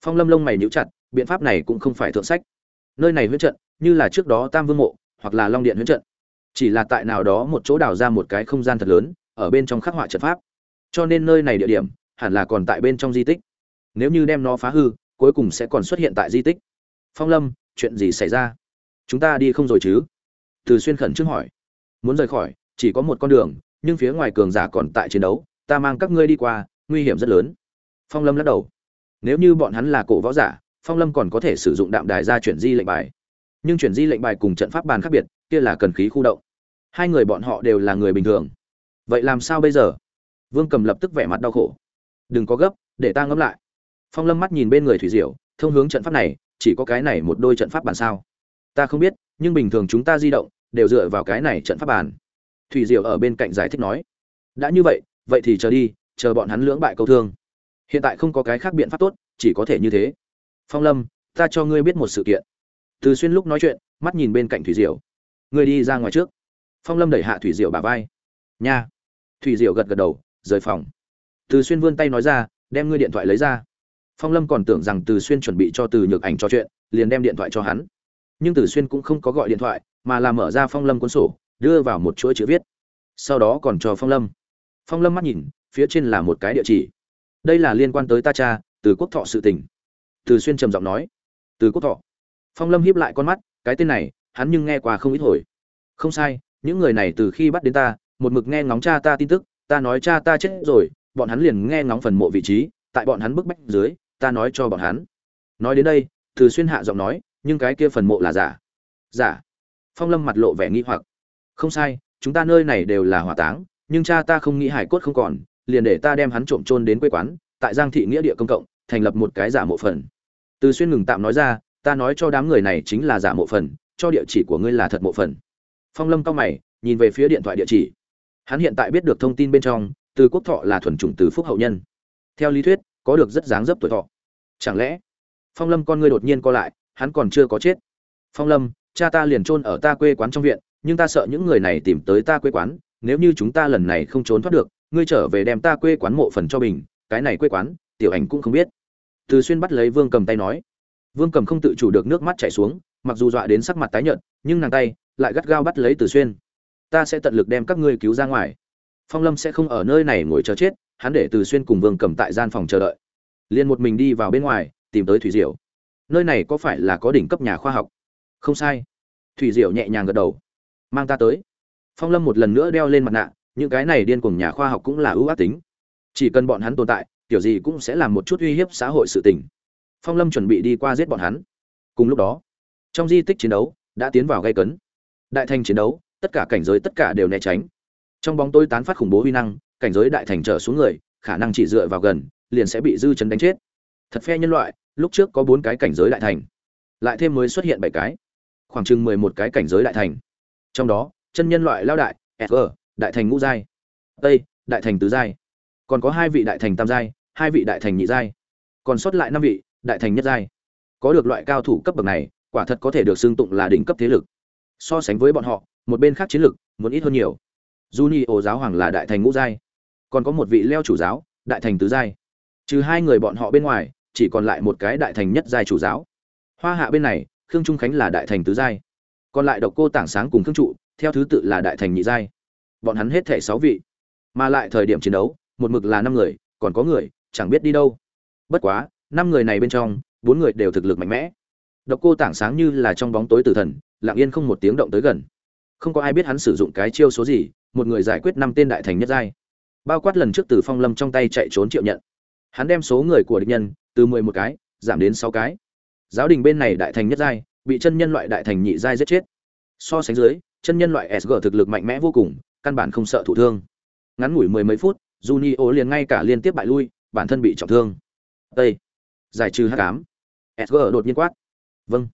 Phong lâm lông mày nhíu chặt, biện pháp này cũng không phải thượng sách. Nơi này huyễn trận, như là trước đó tam vương mộ, hoặc là long điện huyễn trận. Chỉ là tại nào đó một chỗ đào ra một cái không gian thật lớn, ở bên trong khắc họa trận pháp. Cho nên nơi này địa điểm, hẳn là còn tại bên trong di tích. Nếu như đem nó phá hư, cuối cùng sẽ còn xuất hiện tại di tích. Phong lâm, chuyện gì xảy ra? Chúng ta đi không rồi chứ? Từ xuyên khẩn trương hỏi. Muốn rời khỏi, chỉ có một con đường, nhưng phía ngoài cường giả còn tại chiến đấu, ta mang các ngươi đi qua, nguy hiểm rất lớn. Phong lâm lắc đầu. Nếu như bọn hắn là cổ võ giả, phong lâm còn có thể sử dụng đạm đài ra chuyển di lệnh bài. Nhưng chuyển di lệnh bài cùng trận pháp bàn khác biệt, kia là cần khí khu động. Hai người bọn họ đều là người bình thường. Vậy làm sao bây giờ? Vương cầm lập tức vẻ mặt đau khổ. Đừng có gấp, để ta ngẫm lại. Phong lâm mắt nhìn bên người thủy diệu, thông hướng trận pháp này, chỉ có cái này một đôi trận pháp bàn sao? Ta không biết, nhưng bình thường chúng ta di động đều dựa vào cái này trận pháp bàn. Thủy diệu ở bên cạnh giải thích nói, đã như vậy vậy thì chờ đi, chờ bọn hắn lưỡng bại câu thương. Hiện tại không có cái khác biện pháp tốt, chỉ có thể như thế. Phong lâm, ta cho ngươi biết một sự kiện. Từ xuyên lúc nói chuyện, mắt nhìn bên cạnh thủy diệu. Ngươi đi ra ngoài trước. Phong lâm đẩy hạ thủy diệu bà vai. Nha. Thủy diệu gật gật đầu, rời phòng. Từ xuyên vươn tay nói ra, đem ngươi điện thoại lấy ra. Phong lâm còn tưởng rằng từ xuyên chuẩn bị cho từ nhược ảnh trò chuyện, liền đem điện thoại cho hắn nhưng từ xuyên cũng không có gọi điện thoại, mà là mở ra phong lâm cuốn sổ, đưa vào một chuỗi chữ viết. Sau đó còn cho phong lâm. Phong lâm mắt nhìn, phía trên là một cái địa chỉ. Đây là liên quan tới ta cha, từ quốc thọ sự tình. Từ xuyên trầm giọng nói. Từ quốc thọ. Phong lâm hiếp lại con mắt, cái tên này, hắn nhưng nghe qua không ít hồi. Không sai, những người này từ khi bắt đến ta, một mực nghe ngóng cha ta tin tức, ta nói cha ta chết rồi, bọn hắn liền nghe ngóng phần mộ vị trí, tại bọn hắn bức bách dưới, ta nói cho bọn hắn. Nói đến đây, từ xuyên hạ giọng nói nhưng cái kia phần mộ là giả. Giả? Phong lâm mặt lộ vẻ nghi hoặc. Không sai, chúng ta nơi này đều là hỏa táng, nhưng cha ta không nghĩ hải cốt không còn, liền để ta đem hắn trộm trôn đến quê quán, tại giang thị nghĩa địa công cộng, thành lập một cái giả mộ phần. Từ xuyên ngừng tạm nói ra, ta nói cho đám người này chính là giả mộ phần, cho địa chỉ của ngươi là thật mộ phần. Phong lâm cao mày, nhìn về phía điện thoại địa chỉ. Hắn hiện tại biết được thông tin bên trong, từ quốc thọ là thuần chủng từ phúc hậu nhân. Theo lý thuyết, có được rất dáng dấp tuổi thọ. Chẳng lẽ, phong lâm con ngươi đột nhiên co lại hắn còn chưa có chết. Phong lâm, cha ta liền trôn ở ta quê quán trong viện, nhưng ta sợ những người này tìm tới ta quê quán, nếu như chúng ta lần này không trốn thoát được, ngươi trở về đem ta quê quán mộ phần cho bình, cái này quê quán, tiểu ảnh cũng không biết. Từ xuyên bắt lấy vương cầm tay nói. Vương cầm không tự chủ được nước mắt chảy xuống, mặc dù dọa đến sắc mặt tái nhợt, nhưng nàng tay lại gắt gao bắt lấy từ xuyên. Ta sẽ tận lực đem các ngươi cứu ra ngoài. Phong lâm sẽ không ở nơi này ngồi chờ chết, hắn để từ xuyên cùng vương cầm tại gian phòng chờ đợi. Liền một mình đi vào bên ngoài, tìm tới thủy diệu nơi này có phải là có đỉnh cấp nhà khoa học? Không sai. Thủy diệu nhẹ nhàng gật đầu. Mang ta tới. Phong lâm một lần nữa đeo lên mặt nạ, những cái này điên cùng nhà khoa học cũng là ưu ác tính. Chỉ cần bọn hắn tồn tại, kiểu gì cũng sẽ làm một chút uy hiếp xã hội sự tình. Phong lâm chuẩn bị đi qua giết bọn hắn. Cùng lúc đó, trong di tích chiến đấu đã tiến vào gây cấn. Đại thành chiến đấu, tất cả cảnh giới tất cả đều né tránh. Trong bóng tôi tán phát khủng bố huy năng, cảnh giới đại thành trở xuống người, khả năng chỉ dựa vào gần, liền sẽ bị dư chấn đánh chết. Thật phe nhân loại lúc trước có bốn cái cảnh giới đại thành, lại thêm mới xuất hiện bảy cái, khoảng chừng mười một cái cảnh giới đại thành. Trong đó, chân nhân loại lao đại sg đại thành ngũ giai tây đại thành tứ giai. Còn có hai vị đại thành tam giai, hai vị đại thành nhị giai. Còn sót lại năm vị, đại thành nhất giai. Có được loại cao thủ cấp bậc này, quả thật có thể được xưng tụng là đỉnh cấp thế lực. So sánh với bọn họ, một bên khác chiến lực, muốn ít hơn nhiều. Juni ổ giáo hoàng là đại thành ngũ giai, còn có một vị leo chủ giáo, đại thành tứ giai. Trừ hai người bọn họ bên ngoài chỉ còn lại một cái đại thành nhất giai chủ giáo. Hoa hạ bên này, khương trung khánh là đại thành tứ giai. Còn lại độc cô tảng sáng cùng khương trụ, theo thứ tự là đại thành nhị giai. Bọn hắn hết thể sáu vị. Mà lại thời điểm chiến đấu, một mực là năm người, còn có người, chẳng biết đi đâu. Bất quá, năm người này bên trong, bốn người đều thực lực mạnh mẽ. Độc cô tảng sáng như là trong bóng tối tử thần, lặng yên không một tiếng động tới gần. Không có ai biết hắn sử dụng cái chiêu số gì, một người giải quyết năm tên đại thành nhất giai. Bao quát lần trước từ phong lâm trong tay chạy trốn triệu nhận hắn đem số người của địch nhân, từ mười một cái, giảm đến sáu cái. Giáo đình bên này đại thành nhất giai, bị chân nhân loại đại thành nhị giai giết chết. So sánh dưới, chân nhân loại sg thực lực mạnh mẽ vô cùng, căn bản không sợ thụ thương. Ngắn ngủi mười mấy phút, Junio liền ngay cả liên tiếp bại lui, bản thân bị trọng thương. Tây. giải trừ h tám sg đột nhiên quát. Vâng.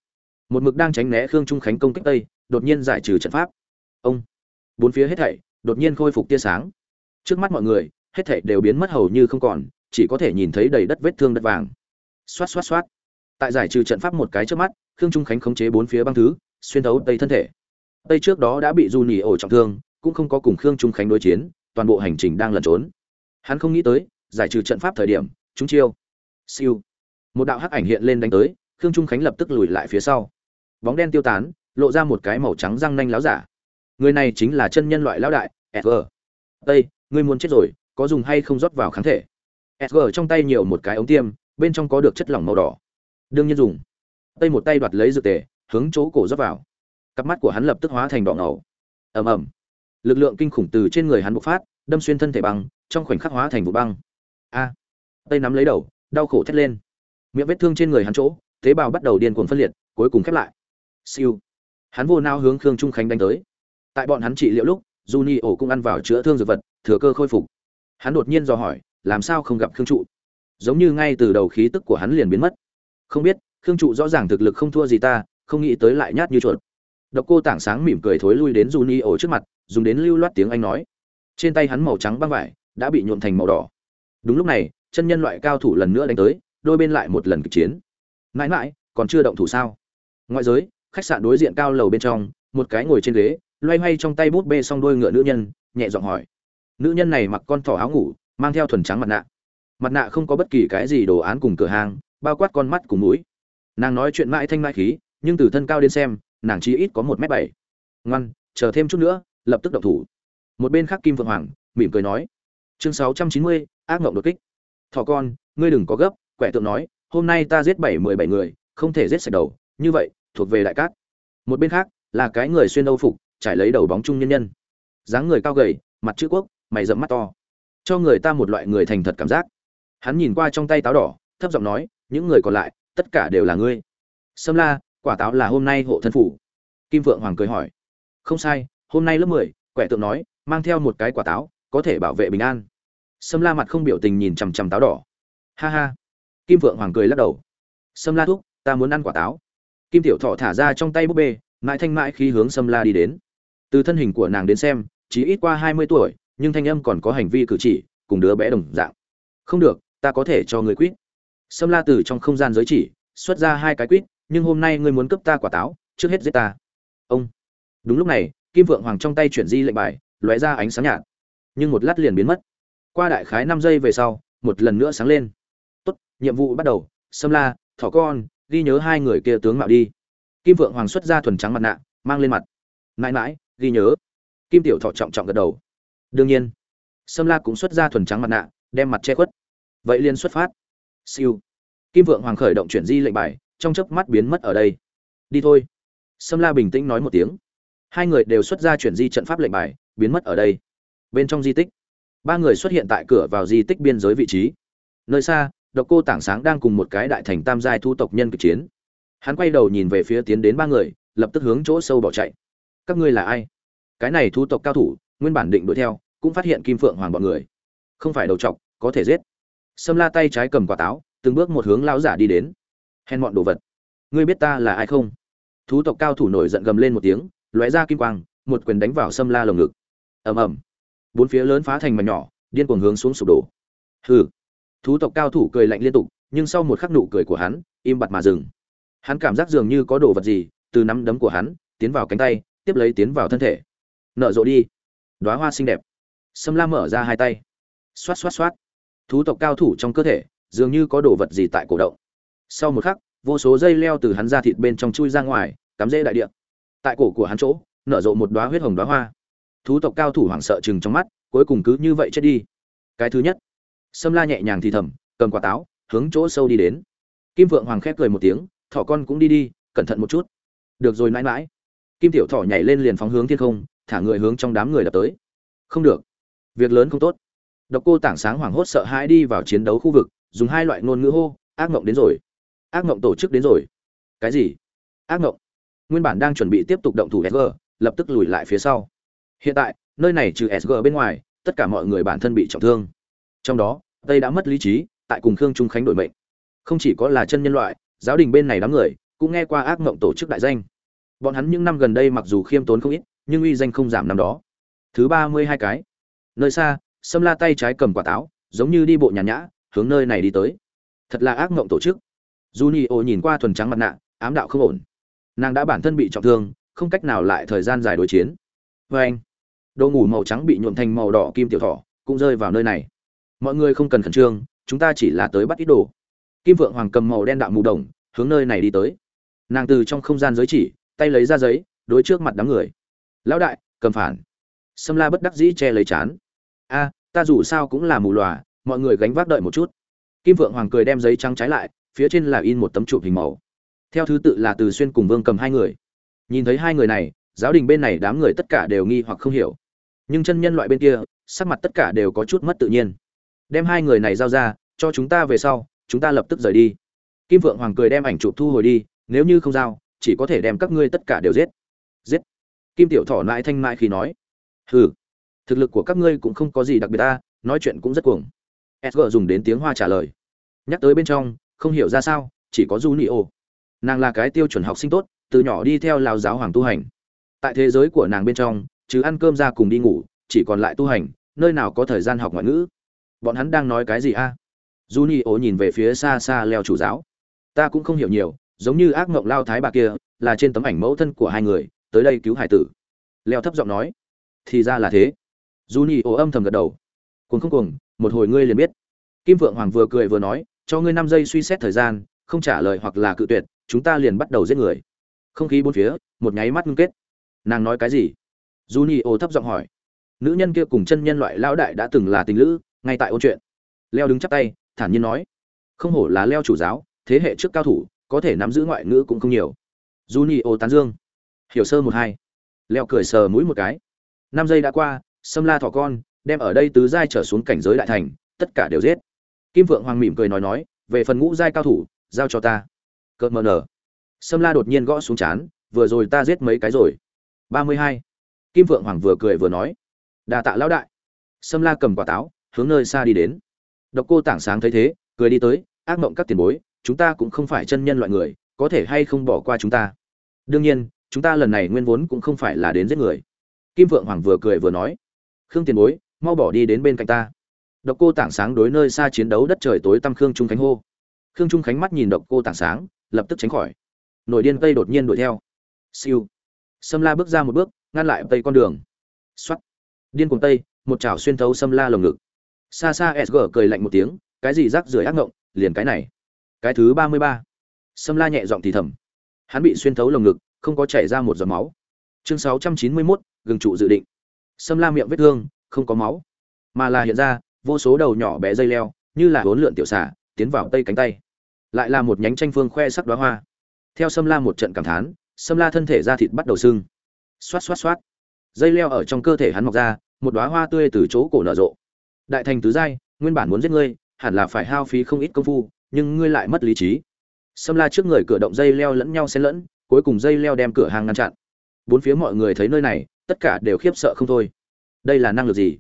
Một mực đang tránh né khương trung khánh công kích tây đột nhiên giải trừ trận pháp. Ông. Bốn phía hết thảy, đột nhiên khôi phục tia sáng. Trước mắt mọi người, hết thảy đều biến mất hầu như không còn chỉ có thể nhìn thấy đầy đất vết thương đất vàng. Xoát xoát xoát. Tại giải trừ trận pháp một cái trước mắt, khương trung khánh khống chế bốn phía băng thứ, xuyên thấu tây thân thể. Tây trước đó đã bị du nhì ổ trọng thương, cũng không có cùng khương trung khánh đối chiến, toàn bộ hành trình đang lẩn trốn. Hắn không nghĩ tới, giải trừ trận pháp thời điểm, chúng chiêu. Siêu. Một đạo hắc ảnh hiện lên đánh tới, khương trung khánh lập tức lùi lại phía sau. Bóng đen tiêu tán, lộ ra một cái màu trắng răng nanh láo giả. Người này chính là chân nhân loại lão đại ever. tây, ngươi muốn chết rồi, có dùng hay không rót vào kháng thể? Sg trong tay nhiều một cái ống tiêm, bên trong có được chất lỏng màu đỏ. Đương nhiên dùng. Tây một tay đoạt lấy dược tề, hướng chỗ cổ dốc vào. Cặp mắt của hắn lập tức hóa thành đỏ ngầu. Ầm ầm. Lực lượng kinh khủng từ trên người hắn bộc phát, đâm xuyên thân thể băng, trong khoảnh khắc hóa thành vụ băng. A. Tây nắm lấy đầu, đau khổ thét lên. Miệng vết thương trên người hắn chỗ, tế bào bắt đầu điên cuồng phân liệt, cuối cùng khép lại. Siêu. Hắn vô nao hướng khương trung khánh đánh tới. Tại bọn hắn trị liệu lúc Juni ổ cũng ăn vào chữa thương dược vật, thừa cơ khôi phục. Hắn đột nhiên dò hỏi làm sao không gặp khương trụ? Giống như ngay từ đầu khí tức của hắn liền biến mất. Không biết, khương trụ rõ ràng thực lực không thua gì ta, không nghĩ tới lại nhát như chuột. Độc cô tảng sáng mỉm cười thối lui đến Juni ổ trước mặt, dùng đến lưu loát tiếng anh nói. Trên tay hắn màu trắng băng vải đã bị nhuộm thành màu đỏ. Đúng lúc này, chân nhân loại cao thủ lần nữa đánh tới, đôi bên lại một lần kịch chiến. Mãi mãi, còn chưa động thủ sao? Ngoại giới, khách sạn đối diện cao lầu bên trong, một cái ngồi trên ghế, loay hoay trong tay bút bê song đôi ngựa nữ nhân, nhẹ giọng hỏi. Nữ nhân này mặc con thỏ áo ngủ mang theo thuần trắng mặt nạ. Mặt nạ không có bất kỳ cái gì đồ án cùng cửa hàng, bao quát con mắt cùng mũi. Nàng nói chuyện mãi thanh mãi khí, nhưng từ thân cao đến xem, nàng chỉ ít có một m bảy. Ngoan, chờ thêm chút nữa, lập tức động thủ. Một bên khác kim vượng hoàng, mỉm cười nói, chương sáu trăm chín mươi, ác mộng đột kích. Thỏ con, ngươi đừng có gấp, quẻ tượng nói, hôm nay ta giết bảy mười bảy người, không thể giết sạch đầu, như vậy, thuộc về đại cát. Một bên khác, là cái người xuyên âu phục, trải lấy đầu bóng trung nhân nhân. Dáng người cao gầy, mặt chữ quốc, mày rậm mắt to cho người ta một loại người thành thật cảm giác. Hắn nhìn qua trong tay táo đỏ, thấp giọng nói, những người còn lại, tất cả đều là ngươi. Sâm la, quả táo là hôm nay hộ thân phủ. Kim vượng hoàng cười hỏi. Không sai, hôm nay lớp mười, quẻ tượng nói, mang theo một cái quả táo, có thể bảo vệ bình an. Sâm la mặt không biểu tình nhìn chằm chằm táo đỏ. Ha ha. Kim vượng hoàng cười lắc đầu. Sâm la thúc, ta muốn ăn quả táo. Kim tiểu thọ thả ra trong tay búp bê, mãi thanh mãi khi hướng sâm la đi đến. Từ thân hình của nàng đến xem, chỉ ít qua hai mươi tuổi nhưng thanh âm còn có hành vi cử chỉ, cùng đứa bé đồng dạng. Không được, ta có thể cho người quýt. Sâm la từ trong không gian giới chỉ, xuất ra hai cái quýt, nhưng hôm nay ngươi muốn cướp ta quả táo, trước hết giết ta. Ông. Đúng lúc này, kim vượng hoàng trong tay chuyển di lệnh bài, lóe ra ánh sáng nhạt. Nhưng một lát liền biến mất. Qua đại khái năm giây về sau, một lần nữa sáng lên. Tốt, nhiệm vụ bắt đầu. Sâm la, thỏ con, ghi nhớ hai người kia tướng mạo đi. Kim vượng hoàng xuất ra thuần trắng mặt nạ, mang lên mặt. Mãi mãi, ghi nhớ. Kim tiểu thọ trọng trọng gật đầu đương nhiên. Sâm la cũng xuất ra thuần trắng mặt nạ, đem mặt che khuất. Vậy liên xuất phát. Siêu. Kim vượng hoàng khởi động chuyển di lệnh bài, trong chớp mắt biến mất ở đây. Đi thôi. Sâm la bình tĩnh nói một tiếng. Hai người đều xuất ra chuyển di trận pháp lệnh bài, biến mất ở đây. Bên trong di tích, ba người xuất hiện tại cửa vào di tích biên giới vị trí. Nơi xa, độc cô tảng sáng đang cùng một cái đại thành tam giai thu tộc nhân cực chiến. Hắn quay đầu nhìn về phía tiến đến ba người, lập tức hướng chỗ sâu bỏ chạy. Các ngươi là ai? Cái này thu tộc cao thủ nguyên bản định đuổi theo, cũng phát hiện kim phượng hoàng bọn người. Không phải đầu trọc có thể giết. Sâm la tay trái cầm quả táo, từng bước một hướng lão giả đi đến. Hèn mọn đồ vật. Ngươi biết ta là ai không? Thú tộc cao thủ nổi giận gầm lên một tiếng, lóe ra kim quang, một quyền đánh vào sâm la lồng ngực. Ầm ầm. Bốn phía lớn phá thành mảnh nhỏ, điên cuồng hướng xuống sụp đổ. Hừ. Thú tộc cao thủ cười lạnh liên tục, nhưng sau một khắc nụ cười của hắn, im bặt mà dừng. Hắn cảm giác dường như có đồ vật gì, từ nắm đấm của hắn, tiến vào cánh tay, tiếp lấy tiến vào thân thể. Nở rộ đi đoá hoa xinh đẹp. Sâm la mở ra hai tay. Xoát xoát xoát. Thú tộc cao thủ trong cơ thể, dường như có đồ vật gì tại cổ động. Sau một khắc, vô số dây leo từ hắn ra thịt bên trong chui ra ngoài, cắm rễ đại địa. Tại cổ của hắn chỗ, nở rộ một đoá huyết hồng đoá hoa. Thú tộc cao thủ hoảng sợ chừng trong mắt, cuối cùng cứ như vậy chết đi. Cái thứ nhất, sâm la nhẹ nhàng thì thầm, cầm quả táo, hướng chỗ sâu đi đến. Kim vượng hoàng khép cười một tiếng, thỏ con cũng đi đi, cẩn thận một chút. Được rồi, mãi mãi. Kim tiểu thỏ nhảy lên liền phóng hướng thiên không thả người hướng trong đám người đập tới. Không được. Việc lớn không tốt. Độc cô tảng sáng hoảng hốt sợ hãi đi vào chiến đấu khu vực, dùng hai loại ngôn ngữ hô, ác mộng đến rồi. Ác mộng tổ chức đến rồi. Cái gì? Ác mộng nguyên bản đang chuẩn bị tiếp tục động thủ sg lập tức lùi lại phía sau. Hiện tại, nơi này trừ sg bên ngoài, tất cả mọi người bản thân bị trọng thương. Trong đó, tây đã mất lý trí, tại cùng khương trung khánh đổi mệnh. Không chỉ có là chân nhân loại, giáo đình bên này đám người, cũng nghe qua ác mộng tổ chức đại danh. Bọn hắn những năm gần đây mặc dù khiêm tốn không ít nhưng uy danh không giảm năm đó. Thứ ba mươi hai cái. Nơi xa, sâm la tay trái cầm quả táo, giống như đi bộ nhàn nhã, hướng nơi này đi tới. Thật là ác mộng tổ chức. J u nhìn qua thuần trắng mặt nạ, ám đạo không ổn. Nàng đã bản thân bị trọng thương, không cách nào lại thời gian dài đối chiến. Vê anh, đồ ngủ màu trắng bị nhuộm thành màu đỏ kim tiểu thỏ, cũng rơi vào nơi này. Mọi người không cần khẩn trương, chúng ta chỉ là tới bắt ít đồ. Kim vượng hoàng cầm màu đen đạo mù đồng, hướng nơi này đi tới. Nàng từ trong không gian giới chỉ, tay lấy ra giấy, đối trước mặt đám người lão đại, cầm phản. Sâm la bất đắc dĩ che lấy chán. A, ta dù sao cũng là mù lòa, mọi người gánh vác đợi một chút. Kim vượng hoàng cười đem giấy trắng trái lại, phía trên là in một tấm chụp hình màu. Theo thứ tự là từ xuyên cùng vương cầm hai người. Nhìn thấy hai người này, giáo đình bên này đám người tất cả đều nghi hoặc không hiểu. Nhưng chân nhân loại bên kia, sắc mặt tất cả đều có chút mất tự nhiên. Đem hai người này giao ra, cho chúng ta về sau, chúng ta lập tức rời đi. Kim vượng hoàng cười đem ảnh chụp thu hồi đi, nếu như không giao, chỉ có thể đem các ngươi tất cả đều giết. Giết kim tiểu thỏ nãi thanh mãi khi nói, hừ, thực lực của các ngươi cũng không có gì đặc biệt ta, nói chuyện cũng rất cuồng. Sg dùng đến tiếng hoa trả lời, nhắc tới bên trong, không hiểu ra sao, chỉ có du ni ô nàng là cái tiêu chuẩn học sinh tốt, từ nhỏ đi theo lao giáo hoàng tu hành. Tại thế giới của nàng bên trong chứ ăn cơm ra cùng đi ngủ, chỉ còn lại tu hành, nơi nào có thời gian học ngoại ngữ. Bọn hắn đang nói cái gì a? À? du ni ô nhìn về phía xa xa leo chủ giáo, ta cũng không hiểu nhiều, giống như ác mộng lao thái bà kia, là trên tấm ảnh mẫu thân của hai người tới đây cứu hải tử. Leo thấp giọng nói, thì ra là thế. Du ni ô âm thầm gật đầu. Cuồng không cuồng, một hồi ngươi liền biết. Kim vượng hoàng vừa cười vừa nói, cho ngươi năm giây suy xét thời gian, không trả lời hoặc là cự tuyệt, chúng ta liền bắt đầu giết người. Không khí bốn phía, một nháy mắt ngưng kết. Nàng nói cái gì? Du ni ô thấp giọng hỏi. Nữ nhân kia cùng chân nhân loại lão đại đã từng là tình lữ, ngay tại ôn chuyện. Leo đứng chắp tay, thản nhiên nói. Không hổ là leo chủ giáo, thế hệ trước cao thủ, có thể nắm giữ ngoại ngữ cũng không nhiều. Du ni ô tán dương hiểu sơ một hai. Leo cười sờ mũi một cái. Năm giây đã qua, sâm la thỏ con đem ở đây tứ giai trở xuống cảnh giới đại thành, tất cả đều giết. Kim vượng hoàng mỉm cười nói nói, về phần ngũ giai cao thủ, giao cho ta. Cợt mờ nở. Sâm la đột nhiên gõ xuống chán, vừa rồi ta giết mấy cái rồi. Ba mươi hai. Kim vượng hoàng vừa cười vừa nói đà tạ lão đại. Sâm la cầm quả táo, hướng nơi xa đi đến. Độc cô tảng sáng thấy thế, cười đi tới, ác mộng các tiền bối, chúng ta cũng không phải chân nhân loại người, có thể hay không bỏ qua chúng ta. Đương nhiên chúng ta lần này nguyên vốn cũng không phải là đến giết người. Kim vượng hoàng vừa cười vừa nói, khương tiền bối, mau bỏ đi đến bên cạnh ta. Độc cô tảng sáng đối nơi xa chiến đấu đất trời tối tăm khương trung khánh hô. Khương trung khánh mắt nhìn độc cô tảng sáng, lập tức tránh khỏi. Nội điên tây đột nhiên đuổi theo. Siêu. Sâm la bước ra một bước, ngăn lại tây con đường. Xuất điên cùng tây, một chảo xuyên thấu sâm la lồng ngực. Xa xa sg cười lạnh một tiếng, cái gì rác rưởi ác ngộng, liền cái này. Cái thứ ba mươi ba. Sâm la nhẹ giọng thì thầm. Hắn bị xuyên thấu lồng ngực không có chảy ra một giọt máu. Chương sáu trăm chín mươi 691, gừng trụ dự định. Sâm la miệng vết thương không có máu. Mà là hiện ra vô số đầu nhỏ bé dây leo như là hốn lượn tiểu xả tiến vào tây cánh tay. Lại là một nhánh tranh phương khoe sắc đoá hoa. Theo sâm la một trận cảm thán sâm la thân thể da thịt bắt đầu sưng. Xoát xoát xoát. Dây leo ở trong cơ thể hắn mọc ra một đoá hoa tươi từ chỗ cổ nở rộ. Đại thành tứ giai nguyên bản muốn giết ngươi hẳn là phải hao phí không ít công phu nhưng ngươi lại mất lý trí. Sâm la trước người cửa động dây leo lẫn nhau xen lẫn cuối cùng dây leo đem cửa hàng ngăn chặn. Bốn phía mọi người thấy nơi này, tất cả đều khiếp sợ không thôi. Đây là năng lực gì?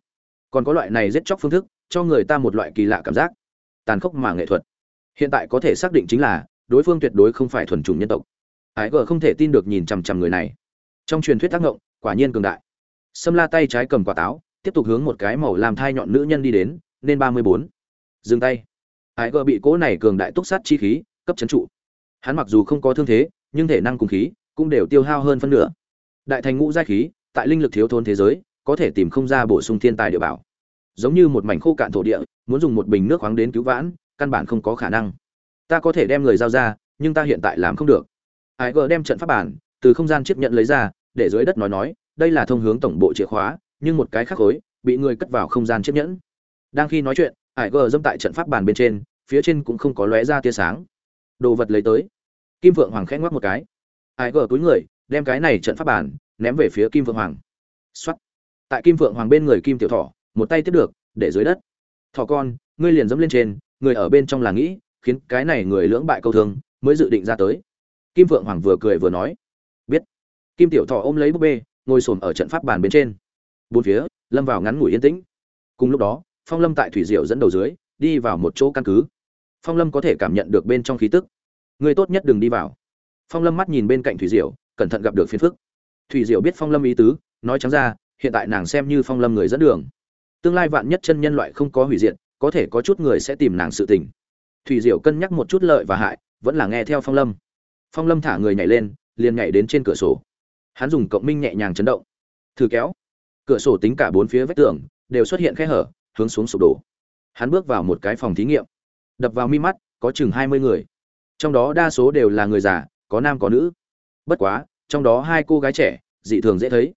Còn có loại này giết chóc phương thức, cho người ta một loại kỳ lạ cảm giác. Tàn khốc mà nghệ thuật. Hiện tại có thể xác định chính là, đối phương tuyệt đối không phải thuần chủng nhân tộc. Ái gờ không thể tin được nhìn chằm chằm người này. Trong truyền thuyết tác động quả nhiên cường đại. Sâm la tay trái cầm quả táo, tiếp tục hướng một cái màu làm thai nhọn nữ nhân đi đến, nên ba mươi bốn. Dừng tay. Ái gờ bị cỗ này cường đại túc sát chi khí, cấp chấn trụ. Hắn mặc dù không có thương thế nhưng thể năng cùng khí cũng đều tiêu hao hơn phân nửa. Đại thành ngũ giai khí, tại linh lực thiếu thốn thế giới, có thể tìm không ra bổ sung thiên tài địa bảo. Giống như một mảnh khô cạn thổ địa, muốn dùng một bình nước khoáng đến cứu vãn, căn bản không có khả năng. Ta có thể đem người giao ra, nhưng ta hiện tại làm không được. Ai gờ đem trận pháp bản, từ không gian chiếc nhận lấy ra, để dưới đất nói nói, đây là thông hướng tổng bộ chìa khóa, nhưng một cái khác khối, bị người cất vào không gian chiếc nhẫn. Đang khi nói chuyện ải gờ dâm tại trận pháp bàn bên trên, phía trên cũng không có lóe ra tia sáng. Đồ vật lấy tới kim vượng hoàng khẽ ngoắc một cái. Ai gờ túi người, đem cái này trận pháp bàn ném về phía kim vượng hoàng. Xuất tại kim vượng hoàng bên người kim tiểu thọ, một tay tiếp được, để dưới đất. Thọ con, ngươi liền dẫm lên trên, người ở bên trong là nghĩ, khiến cái này người lưỡng bại câu thương, mới dự định ra tới. Kim vượng hoàng vừa cười vừa nói. Biết. Kim tiểu thọ ôm lấy búp bê, ngồi xổm ở trận pháp bàn bên trên. Bốn phía, lâm vào ngắn ngủi yên tĩnh. Cùng lúc đó, phong lâm tại thủy diệu dẫn đầu dưới, đi vào một chỗ căn cứ. Phong lâm có thể cảm nhận được bên trong khí tức người tốt nhất đừng đi vào. Phong lâm mắt nhìn bên cạnh thủy diệu, cẩn thận gặp được phiền phức. Thủy diệu biết phong lâm ý tứ, nói trắng ra, hiện tại nàng xem như phong lâm người dẫn đường. Tương lai vạn nhất chân nhân loại không có hủy diệt, có thể có chút người sẽ tìm nàng sự tình. Thủy diệu cân nhắc một chút lợi và hại, vẫn là nghe theo phong lâm. Phong lâm thả người nhảy lên, liền nhảy đến trên cửa sổ. Hắn dùng cộng minh nhẹ nhàng chấn động. Thử kéo. Cửa sổ tính cả bốn phía vách tường, đều xuất hiện khe hở, hướng xuống sụp đổ. Hắn bước vào một cái phòng thí nghiệm. Đập vào mi mắt, có chừng hai mươi người trong đó đa số đều là người già, có nam có nữ. Bất quá, trong đó hai cô gái trẻ, dị thường dễ thấy.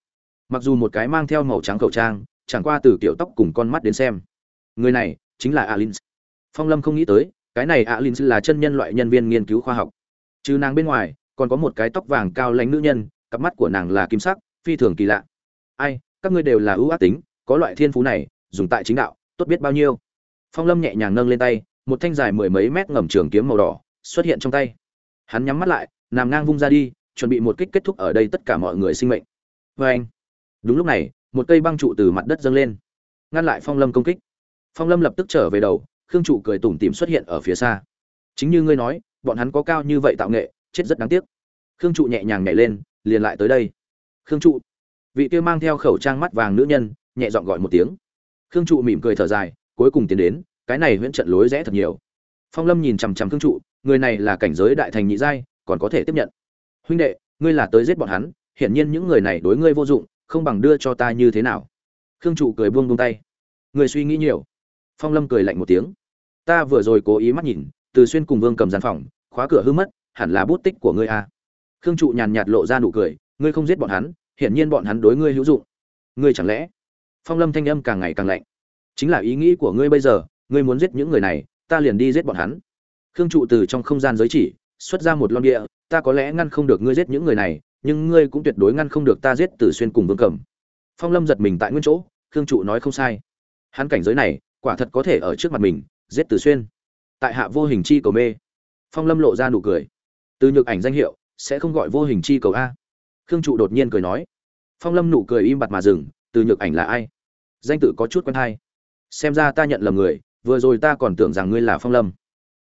Mặc dù một cái mang theo màu trắng khẩu trang, chẳng qua từ kiểu tóc cùng con mắt đến xem. Người này chính là alin phong lâm không nghĩ tới, cái này alin là chân nhân loại nhân viên nghiên cứu khoa học. Trừ nàng bên ngoài, còn có một cái tóc vàng cao lãnh nữ nhân, cặp mắt của nàng là kim sắc, phi thường kỳ lạ. Ai, các ngươi đều là ưu ác tính, có loại thiên phú này, dùng tại chính đạo, tốt biết bao nhiêu. Phong lâm nhẹ nhàng nâng lên tay, một thanh dài mười mấy mét ngầm trường kiếm màu đỏ xuất hiện trong tay. Hắn nhắm mắt lại, nằm ngang vung ra đi, chuẩn bị một kích kết thúc ở đây tất cả mọi người sinh mệnh. Vê anh, đúng lúc này, một cây băng trụ từ mặt đất dâng lên, ngăn lại phong lâm công kích. Phong lâm lập tức trở về đầu, khương trụ cười tủm tìm xuất hiện ở phía xa. Chính như ngươi nói, bọn hắn có cao như vậy tạo nghệ, chết rất đáng tiếc. Khương trụ nhẹ nhàng nhảy lên, liền lại tới đây. Khương trụ, vị kia mang theo khẩu trang mắt vàng nữ nhân, nhẹ giọng gọi một tiếng. Khương trụ mỉm cười thở dài, cuối cùng tiến đến, cái này huyễn trận lối rẽ thật nhiều. Phong lâm nhìn chằm chằm khương trụ người này là cảnh giới đại thành nhị giai, còn có thể tiếp nhận. Huynh đệ, ngươi là tới giết bọn hắn, hiển nhiên những người này đối ngươi vô dụng, không bằng đưa cho ta như thế nào? Khương trụ cười buông buông tay. Người suy nghĩ nhiều. Phong lâm cười lạnh một tiếng. Ta vừa rồi cố ý mắt nhìn, từ xuyên cùng vương cầm gian phòng, khóa cửa hư mất, hẳn là bút tích của ngươi a khương trụ nhàn nhạt lộ ra nụ cười, ngươi không giết bọn hắn, hiển nhiên bọn hắn đối ngươi hữu dụng. Ngươi chẳng lẽ? Phong lâm thanh âm càng ngày càng lạnh. Chính là ý nghĩ của ngươi bây giờ, ngươi muốn giết những người này, ta liền đi giết bọn hắn khương trụ từ trong không gian giới chỉ, xuất ra một lon địa, ta có lẽ ngăn không được ngươi giết những người này, nhưng ngươi cũng tuyệt đối ngăn không được ta giết tử xuyên cùng vương cẩm. Phong lâm giật mình tại nguyên chỗ, khương trụ nói không sai. Hắn cảnh giới này, quả thật có thể ở trước mặt mình, giết tử xuyên. Tại hạ vô hình chi cầu mê. Phong lâm lộ ra nụ cười. Từ nhược ảnh danh hiệu, sẽ không gọi vô hình chi cầu a. Khương trụ đột nhiên cười nói. Phong lâm nụ cười im bặt mà dừng, từ nhược ảnh là ai? Danh tự có chút quen hay. Xem ra ta nhận lầm người, vừa rồi ta còn tưởng rằng ngươi là phong lâm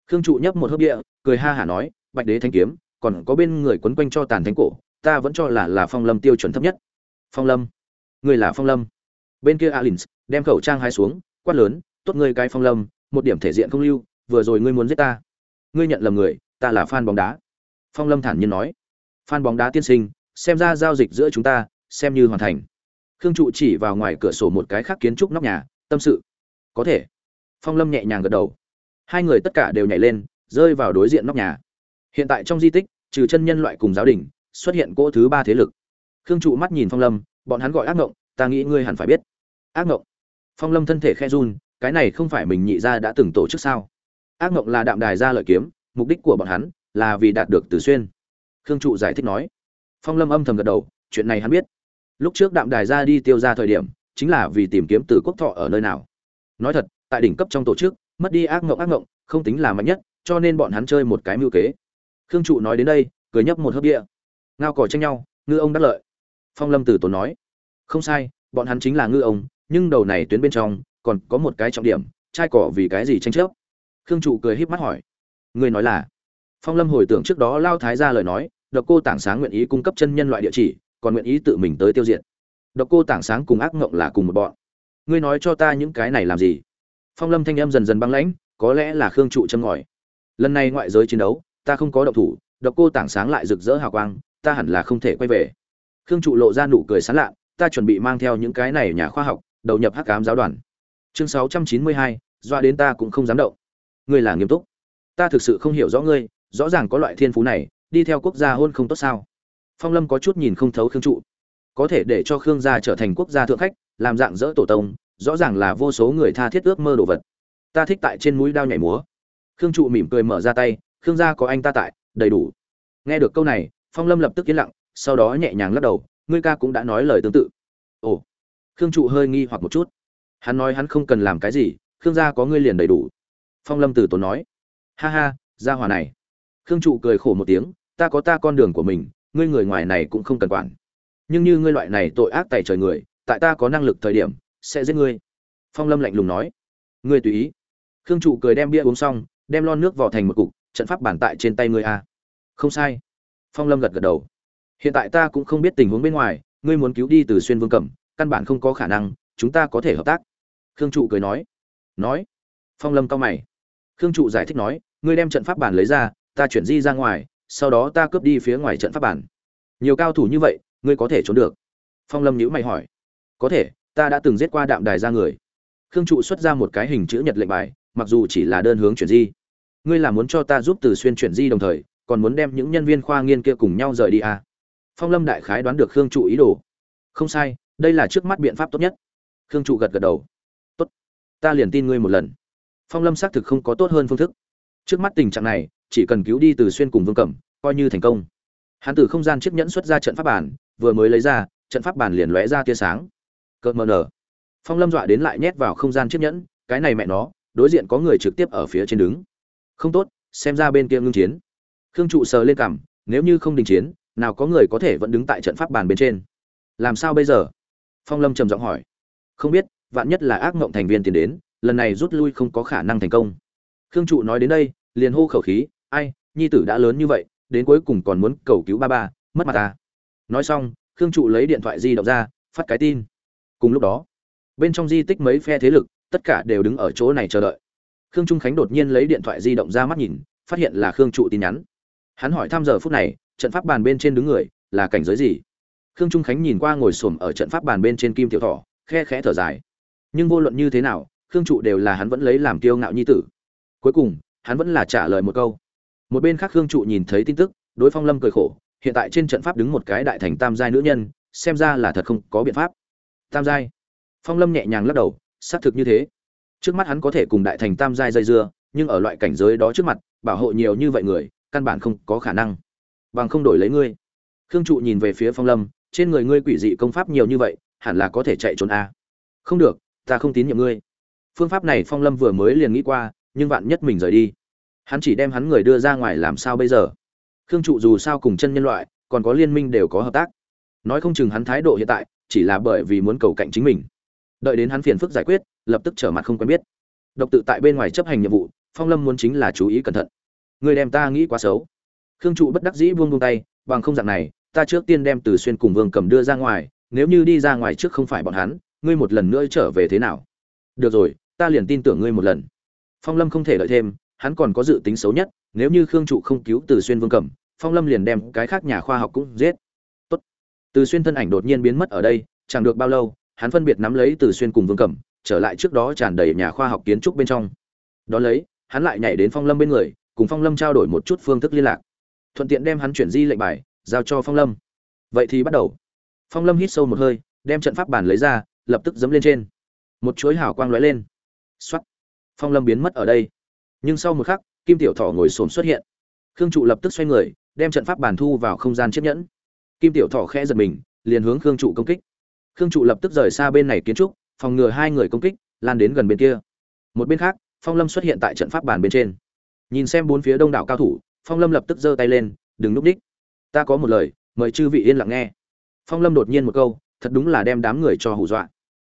khương trụ nhấp một hớp địa, cười ha hả nói, bạch đế thanh kiếm, còn có bên người quấn quanh cho tàn thánh cổ, ta vẫn cho là là phong lâm tiêu chuẩn thấp nhất. Phong lâm? Ngươi là phong lâm? Bên kia alin đem khẩu trang hai xuống, quát lớn, tốt ngươi cái phong lâm, một điểm thể diện không lưu, vừa rồi ngươi muốn giết ta. Ngươi nhận lầm người, ta là fan bóng đá. Phong lâm thản nhiên nói fan bóng đá tiên sinh, xem ra giao dịch giữa chúng ta, xem như hoàn thành. Khương trụ chỉ vào ngoài cửa sổ một cái khác kiến trúc nóc nhà, tâm sự. Có thể. Phong lâm nhẹ nhàng gật đầu hai người tất cả đều nhảy lên, rơi vào đối diện nóc nhà. Hiện tại trong di tích, trừ chân nhân loại cùng giáo đình, xuất hiện cỗ thứ ba thế lực. Khương trụ mắt nhìn phong lâm, bọn hắn gọi ác ngộng, ta nghĩ ngươi hẳn phải biết. Ác ngộng. Phong lâm thân thể khe run, cái này không phải mình nhị ra đã từng tổ chức sao? Ác ngộng là đạm đài ra lợi kiếm, mục đích của bọn hắn là vì đạt được từ xuyên. Khương trụ giải thích nói. Phong lâm âm thầm gật đầu, chuyện này hắn biết. Lúc trước đạm đài ra đi tiêu ra thời điểm, chính là vì tìm kiếm từ quốc thọ ở nơi nào. Nói thật, tại đỉnh cấp trong tổ chức mất đi ác ngộng ác ngộng, không tính là mạnh nhất, cho nên bọn hắn chơi một cái mưu kế. Khương trụ nói đến đây, cười nhấp một hớp địa ngao cỏ tranh nhau, ngư ông đắc lợi. Phong lâm Tử tốn nói, không sai, bọn hắn chính là ngư ông, nhưng đầu này tuyến bên trong, còn có một cái trọng điểm, trai cỏ vì cái gì tranh chấp? Khương trụ cười híp mắt hỏi người nói là? Phong lâm hồi tưởng trước đó lao thái ra lời nói, độc cô tảng sáng nguyện ý cung cấp chân nhân loại địa chỉ, còn nguyện ý tự mình tới tiêu diệt. Độc cô tảng sáng cùng ác ngộng là cùng một bọn. Ngươi nói cho ta những cái này làm gì? Phong lâm thanh âm dần dần băng lãnh có lẽ là khương trụ châm ngòi. Lần này ngoại giới chiến đấu ta không có động thủ độc cô tảng sáng lại rực rỡ hào quang ta hẳn là không thể quay về. Khương trụ lộ ra nụ cười sán lạ ta chuẩn bị mang theo những cái này nhà khoa học đầu nhập hắc cám giáo đoàn. Chương 692, doa đến ta cũng không dám động. Ngươi là nghiêm túc. Ta thực sự không hiểu rõ ngươi rõ ràng có loại thiên phú này đi theo quốc gia hôn không tốt sao? Phong lâm có chút nhìn không thấu khương trụ. Có thể để cho khương gia trở thành quốc gia thượng khách làm dạng dỡ tổ tông rõ ràng là vô số người tha thiết ước mơ đồ vật. Ta thích tại trên mũi đao nhảy múa. Khương trụ mỉm cười mở ra tay, khương gia có anh ta tại, đầy đủ. Nghe được câu này, phong lâm lập tức yên lặng, sau đó nhẹ nhàng lắc đầu, ngươi ca cũng đã nói lời tương tự. Ồ. Khương trụ hơi nghi hoặc một chút. Hắn nói hắn không cần làm cái gì, khương gia có ngươi liền đầy đủ. Phong lâm từ tốn nói, ha ha, gia hòa này. Khương trụ cười khổ một tiếng, ta có ta con đường của mình, ngươi người ngoài này cũng không cần quản. Nhưng như ngươi loại này tội ác tại trời người, tại ta có năng lực thời điểm sẽ giết ngươi. Phong lâm lạnh lùng nói. Ngươi tùy ý. Khương trụ cười đem bia uống xong, đem lon nước vào thành một cục, trận pháp bản tại trên tay ngươi a không sai. Phong lâm gật gật đầu. Hiện tại ta cũng không biết tình huống bên ngoài, ngươi muốn cứu đi từ xuyên vương cẩm, căn bản không có khả năng, chúng ta có thể hợp tác. Khương trụ cười nói. Nói. Phong lâm cao mày. Khương trụ giải thích nói, ngươi đem trận pháp bản lấy ra, ta chuyển di ra ngoài, sau đó ta cướp đi phía ngoài trận pháp bản nhiều cao thủ như vậy, ngươi có thể trốn được. Phong lâm nhữ mày hỏi. Có thể ta đã từng giết qua đạm đài ra người. Khương trụ xuất ra một cái hình chữ nhật lệnh bài, mặc dù chỉ là đơn hướng chuyển di. Ngươi là muốn cho ta giúp từ xuyên chuyển di đồng thời, còn muốn đem những nhân viên khoa nghiên kia cùng nhau rời đi à. phong lâm đại khái đoán được khương trụ ý đồ. Không sai, đây là trước mắt biện pháp tốt nhất. Khương trụ gật gật đầu. Tốt, ta liền tin ngươi một lần. Phong lâm xác thực không có tốt hơn phương thức. Trước mắt tình trạng này, chỉ cần cứu đi từ xuyên cùng vương cẩm, coi như thành công. Hắn từ không gian chiếc nhẫn xuất ra trận pháp bản, vừa mới lấy ra, trận pháp bản liền lóe ra tia sáng cợt mờ nở phong lâm dọa đến lại nhét vào không gian chiếc nhẫn, cái này mẹ nó, đối diện có người trực tiếp ở phía trên đứng. Không tốt, xem ra bên kia ngưng chiến. Khương trụ sờ lên cằm, nếu như không đình chiến, nào có người có thể vẫn đứng tại trận pháp bàn bên trên. Làm sao bây giờ? Phong lâm trầm giọng hỏi. Không biết, vạn nhất là ác mộng thành viên tiến đến, lần này rút lui không có khả năng thành công. Khương trụ nói đến đây, liền hô khẩu khí, ai, nhi tử đã lớn như vậy, đến cuối cùng còn muốn cầu cứu ba ba, mất mặt ta nói xong, khương trụ lấy điện thoại di động ra, phát cái tin cùng lúc đó, bên trong di tích mấy phe thế lực, tất cả đều đứng ở chỗ này chờ đợi. Khương trung khánh đột nhiên lấy điện thoại di động ra mắt nhìn, phát hiện là khương trụ tin nhắn. Hắn hỏi thăm giờ phút này, trận pháp bàn bên trên đứng người, là cảnh giới gì? Khương trung khánh nhìn qua ngồi xổm ở trận pháp bàn bên trên kim tiểu thọ, khe khẽ thở dài. Nhưng vô luận như thế nào, khương trụ đều là hắn vẫn lấy làm kiêu ngạo nhi tử. Cuối cùng, hắn vẫn là trả lời một câu. Một bên khác khương trụ nhìn thấy tin tức, đối phong lâm cười khổ, hiện tại trên trận pháp đứng một cái đại thành tam giai nữ nhân, xem ra là thật không có biện pháp tam giai. Phong lâm nhẹ nhàng lắc đầu, xác thực như thế. Trước mắt hắn có thể cùng đại thành tam giai dây dưa, nhưng ở loại cảnh giới đó trước mặt, bảo hộ nhiều như vậy người, căn bản không có khả năng. Bằng không đổi lấy ngươi. Khương trụ nhìn về phía phong lâm, trên người ngươi quỷ dị công pháp nhiều như vậy, hẳn là có thể chạy trốn a. À. không được, ta không tín nhiệm ngươi. Phương pháp này phong lâm vừa mới liền nghĩ qua, nhưng vạn nhất mình rời đi. Hắn chỉ đem hắn người đưa ra ngoài làm sao bây giờ? Khương trụ dù sao cùng chân nhân loại, còn có liên minh đều có hợp tác. Nói không chừng hắn thái độ hiện tại chỉ là bởi vì muốn cầu cạnh chính mình. Đợi đến hắn phiền phức giải quyết, lập tức trở mặt không quen biết. Độc tự tại bên ngoài chấp hành nhiệm vụ, phong lâm muốn chính là chú ý cẩn thận. Người đem ta nghĩ quá xấu. Khương trụ bất đắc dĩ buông buông tay, bằng không dạng này, ta trước tiên đem từ xuyên cùng vương cầm đưa ra ngoài, nếu như đi ra ngoài trước không phải bọn hắn, ngươi một lần nữa trở về thế nào? Được rồi, ta liền tin tưởng ngươi một lần. Phong lâm không thể đợi thêm, hắn còn có dự tính xấu nhất, nếu như khương trụ không cứu từ xuyên vương cầm phong lâm liền đem cái khác nhà khoa học cũng giết từ xuyên thân ảnh đột nhiên biến mất ở đây, chẳng được bao lâu, hắn phân biệt nắm lấy từ xuyên cùng vương cẩm, trở lại trước đó tràn đầy nhà khoa học kiến trúc bên trong. Đón lấy, hắn lại nhảy đến phong lâm bên người, cùng phong lâm trao đổi một chút phương thức liên lạc. Thuận tiện đem hắn chuyển di lệnh bài, giao cho phong lâm. Vậy thì bắt đầu. Phong lâm hít sâu một hơi, đem trận pháp bản lấy ra, lập tức dẫm lên trên. Một chuỗi hào quang lóe lên. X phong lâm biến mất ở đây. Nhưng sau một khắc, kim tiểu thỏ ngồi xổm xuất hiện. Khương trụ lập tức xoay người, đem trận pháp bản thu vào không gian chiếc nhẫn kim tiểu thọ khẽ giật mình, liền hướng khương trụ công kích. Khương trụ lập tức rời xa bên này kiến trúc, phòng ngừa hai người công kích, lan đến gần bên kia. Một bên khác, phong lâm xuất hiện tại trận pháp bàn bên trên. Nhìn xem bốn phía đông đảo cao thủ, phong lâm lập tức giơ tay lên, đừng núp đích ta có một lời, mời chư vị yên lặng nghe. Phong lâm đột nhiên một câu, thật đúng là đem đám người cho hù dọa.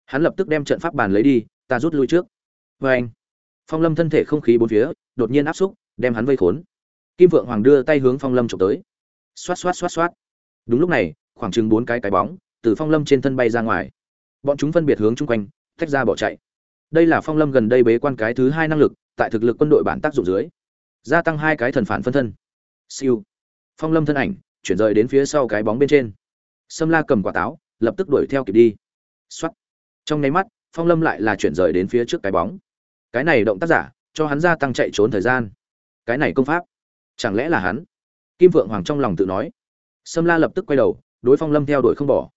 Hắn lập tức đem trận pháp bàn lấy đi, ta rút lui trước. Vê anh, phong lâm thân thể không khí bốn phía, đột nhiên áp xúc, đem hắn vây khốn. Kim vượng hoàng đưa tay hướng phong lâm trộm tới. Xoát xoát xoát xoát đúng lúc này, khoảng chừng bốn cái cái bóng từ phong lâm trên thân bay ra ngoài. Bọn chúng phân biệt hướng chung quanh, tách ra bỏ chạy. Đây là phong lâm gần đây bế quan cái thứ hai năng lực, tại thực lực quân đội bản tác dụng dưới, gia tăng hai cái thần phản phân thân. Siêu. Phong lâm thân ảnh chuyển rời đến phía sau cái bóng bên trên. Sâm la cầm quả táo, lập tức đuổi theo kịp đi. Xuất trong nháy mắt, phong lâm lại là chuyển rời đến phía trước cái bóng. Cái này động tác giả, cho hắn gia tăng chạy trốn thời gian. Cái này công pháp, chẳng lẽ là hắn? Kim vượng hoàng trong lòng tự nói sâm la lập tức quay đầu, đối phong lâm theo đuổi không bỏ.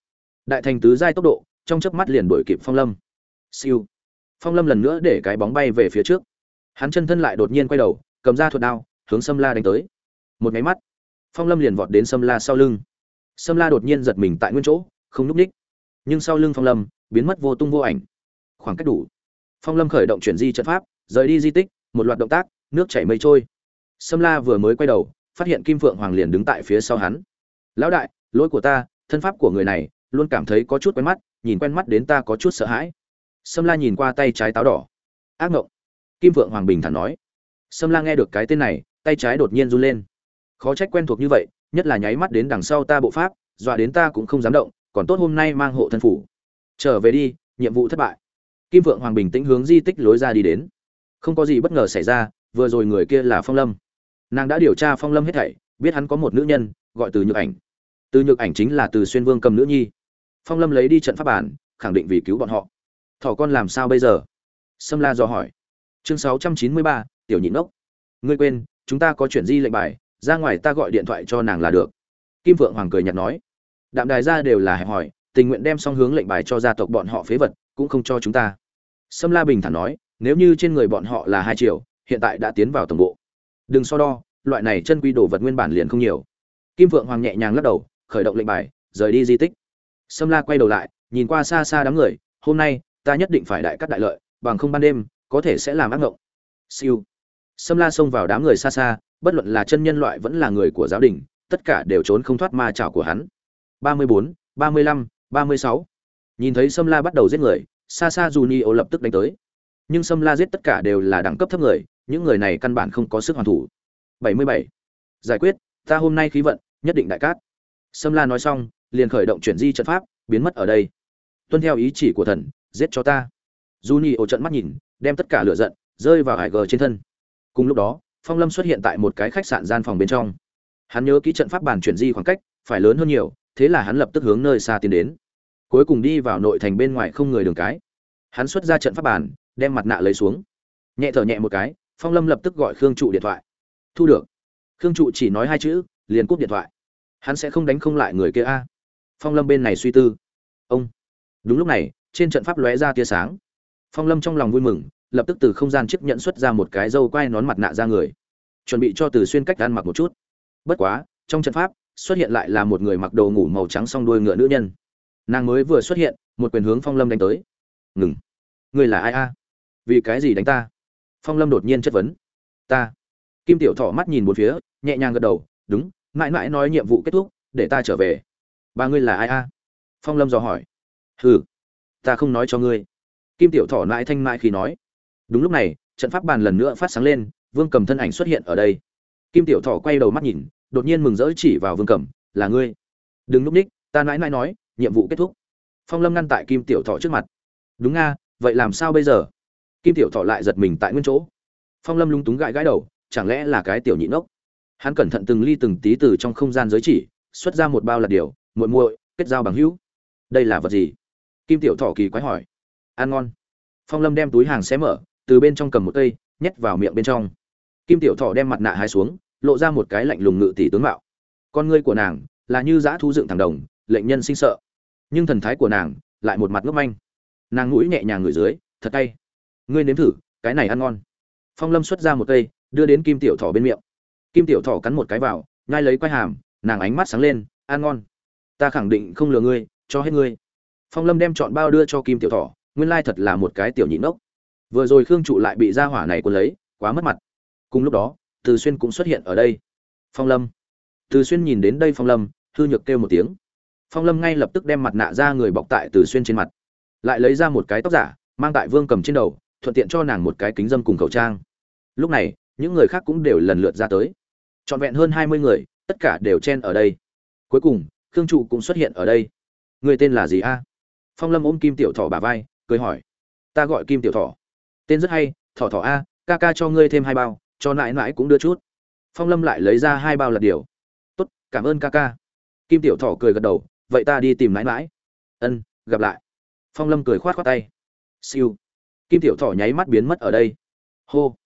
Đại thành tứ giai tốc độ, trong chớp mắt liền đuổi kịp phong lâm. Siêu. Phong lâm lần nữa để cái bóng bay về phía trước. Hắn chân thân lại đột nhiên quay đầu, cầm ra thuật đao, hướng sâm la đánh tới. Một cái mắt, phong lâm liền vọt đến sâm la sau lưng. Sâm la đột nhiên giật mình tại nguyên chỗ, không núp ních nhưng sau lưng phong lâm, biến mất vô tung vô ảnh. Khoảng cách đủ. Phong lâm khởi động chuyển di trận pháp, rời đi di tích, một loạt động tác, nước chảy mây trôi. Sâm la vừa mới quay đầu, phát hiện kim phượng hoàng liền đứng tại phía sau hắn lão đại, lỗi của ta, thân pháp của người này, luôn cảm thấy có chút quen mắt, nhìn quen mắt đến ta có chút sợ hãi. Sâm la nhìn qua tay trái táo đỏ. Ác ngộng. Kim Vượng hoàng bình thản nói. Sâm la nghe được cái tên này, tay trái đột nhiên run lên. Khó trách quen thuộc như vậy, nhất là nháy mắt đến đằng sau ta bộ pháp, dọa đến ta cũng không dám động, còn tốt hôm nay mang hộ thân phủ. Trở về đi, nhiệm vụ thất bại. Kim vượng hoàng bình tĩnh hướng di tích lối ra đi đến. Không có gì bất ngờ xảy ra, vừa rồi người kia là phong lâm. Nàng đã điều tra phong lâm hết thảy, biết hắn có một nữ nhân gọi từ nhược ảnh. Từ nhược ảnh chính là từ xuyên vương cầm nữ nhi. Phong lâm lấy đi trận pháp bản, khẳng định vì cứu bọn họ. Thỏ con làm sao bây giờ? Sâm la do hỏi. Chương sáu trăm chín mươi ba, tiểu nhịn ốc ngươi quên, chúng ta có chuyện di lệnh bài, ra ngoài ta gọi điện thoại cho nàng là được. Kim vượng hoàng cười nhạt nói. Đạm đài ra đều là hẹp hỏi, tình nguyện đem xong hướng lệnh bài cho gia tộc bọn họ phế vật, cũng không cho chúng ta. Sâm la bình thản nói, nếu như trên người bọn họ là hai triệu, hiện tại đã tiến vào tổng bộ. Đừng so đo, loại này chân quy đồ vật nguyên bản liền không nhiều kim vượng hoàng nhẹ nhàng lắc đầu, khởi động lệnh bài, rời đi di tích. Sâm la quay đầu lại, nhìn qua xa xa đám người, hôm nay, ta nhất định phải đại cắt đại lợi, bằng không ban đêm, có thể sẽ làm ác ngộng. Siêu. Sâm la xông vào đám người xa xa, bất luận là chân nhân loại vẫn là người của giáo đình, tất cả đều trốn không thoát ma trảo của hắn. Ba mươi bốn, ba mươi lăm, ba mươi sáu. Nhìn thấy sâm la bắt đầu giết người, xa xa dù ni ô lập tức đánh tới. Nhưng sâm la giết tất cả đều là đẳng cấp thấp người, những người này căn bản không có sức hoàn thủ. Bảy mươi bảy. Giải quyết, ta hôm nay khí vận nhất định đại cát. Sâm la nói xong, liền khởi động chuyển di trận pháp, biến mất ở đây. Tuân theo ý chỉ của thần, giết cho ta. Du ni ô trận mắt nhìn, đem tất cả lửa giận, rơi vào hải gờ trên thân. Cùng lúc đó, phong lâm xuất hiện tại một cái khách sạn gian phòng bên trong. Hắn nhớ kỹ trận pháp bàn chuyển di khoảng cách, phải lớn hơn nhiều, thế là hắn lập tức hướng nơi xa tiến đến. Cuối cùng đi vào nội thành bên ngoài không người đường cái. Hắn xuất ra trận pháp bàn, đem mặt nạ lấy xuống. Nhẹ thở nhẹ một cái, phong lâm lập tức gọi khương trụ điện thoại. Thu được. Khương trụ chỉ nói hai chữ liền cúp điện thoại. Hắn sẽ không đánh không lại người kia a. Phong lâm bên này suy tư. Ông. Đúng lúc này, trên trận pháp lóe ra tia sáng. Phong lâm trong lòng vui mừng, lập tức từ không gian chiếc nhận xuất ra một cái dâu quai nón mặt nạ ra người. Chuẩn bị cho từ xuyên cách ăn mặc một chút. Bất quá, trong trận pháp, xuất hiện lại là một người mặc đồ ngủ màu trắng song đuôi ngựa nữ nhân. Nàng mới vừa xuất hiện, một quyền hướng phong lâm đánh tới. Ngừng. Người là ai a? Vì cái gì đánh ta? Phong lâm đột nhiên chất vấn. Ta. Kim tiểu thọ mắt nhìn một phía, nhẹ nhàng gật đầu đúng, mãi mãi nói nhiệm vụ kết thúc, để ta trở về. Ba ngươi là ai a? Phong lâm dò hỏi. Hừ, ta không nói cho ngươi. Kim tiểu Thỏ mãi thanh mãi khi nói. Đúng lúc này, trận pháp bàn lần nữa phát sáng lên, vương cầm thân ảnh xuất hiện ở đây. Kim tiểu Thỏ quay đầu mắt nhìn, đột nhiên mừng rỡ chỉ vào vương cầm, là ngươi. Đừng núp ních, ta mãi mãi nói, nhiệm vụ kết thúc. Phong lâm ngăn tại kim tiểu thọ trước mặt. Đúng nga vậy làm sao bây giờ? Kim tiểu thọ lại giật mình tại nguyên chỗ. Phong lâm lúng túng gãi gãi đầu, chẳng lẽ là cái tiểu nhị ốc? Hắn cẩn thận từng ly từng tí từ trong không gian giới chỉ, xuất ra một bao lạt điều, muội muội, kết giao bằng hữu. Đây là vật gì? Kim tiểu thọ kỳ quái hỏi. Ăn ngon. Phong lâm đem túi hàng xé mở, từ bên trong cầm một cây, nhét vào miệng bên trong. Kim tiểu thọ đem mặt nạ hai xuống, lộ ra một cái lạnh lùng ngự tỷ tướng mạo. Con ngươi của nàng là như dã thu dựng thẳng đồng, lệnh nhân sinh sợ. Nhưng thần thái của nàng lại một mặt ngốc manh. Nàng mũi nhẹ nhàng ngửi dưới, thật tay ngươi nếm thử, cái này ăn ngon. Phong lâm xuất ra một cây, đưa đến kim tiểu thỏ bên miệng kim tiểu thỏ cắn một cái vào, nhai lấy quai hàm, nàng ánh mắt sáng lên, ăn ngon. Ta khẳng định không lừa ngươi, cho hết ngươi. Phong lâm đem chọn bao đưa cho kim tiểu thỏ nguyên lai thật là một cái tiểu nhịn ốc vừa rồi khương trụ lại bị ra hỏa này cuốn lấy, quá mất mặt. Cùng lúc đó, từ xuyên cũng xuất hiện ở đây. Phong lâm. Từ xuyên nhìn đến đây phong lâm, hư nhược kêu một tiếng. Phong lâm ngay lập tức đem mặt nạ ra người bọc tại từ xuyên trên mặt. Lại lấy ra một cái tóc giả, mang tại vương cầm trên đầu, thuận tiện cho nàng một cái kính dâm cùng khẩu trang. Lúc này, những người khác cũng đều lần lượt ra tới trọn vẹn hơn hai mươi người, tất cả đều chen ở đây. Cuối cùng, khương trụ cũng xuất hiện ở đây. Người tên là gì a? Phong lâm ôm kim tiểu thỏ bà vai, cười hỏi. Ta gọi kim tiểu thỏ. Tên rất hay, thỏ thỏ a, ca ca cho ngươi thêm hai bao, cho nãi nãi cũng đưa chút. Phong lâm lại lấy ra hai bao là điều tốt, cảm ơn ca ca. Kim tiểu thỏ cười gật đầu, vậy ta đi tìm nãi nãi. ân, gặp lại. Phong lâm cười khoát khoát tay. Siêu. Kim tiểu thỏ nháy mắt biến mất ở đây. Hô.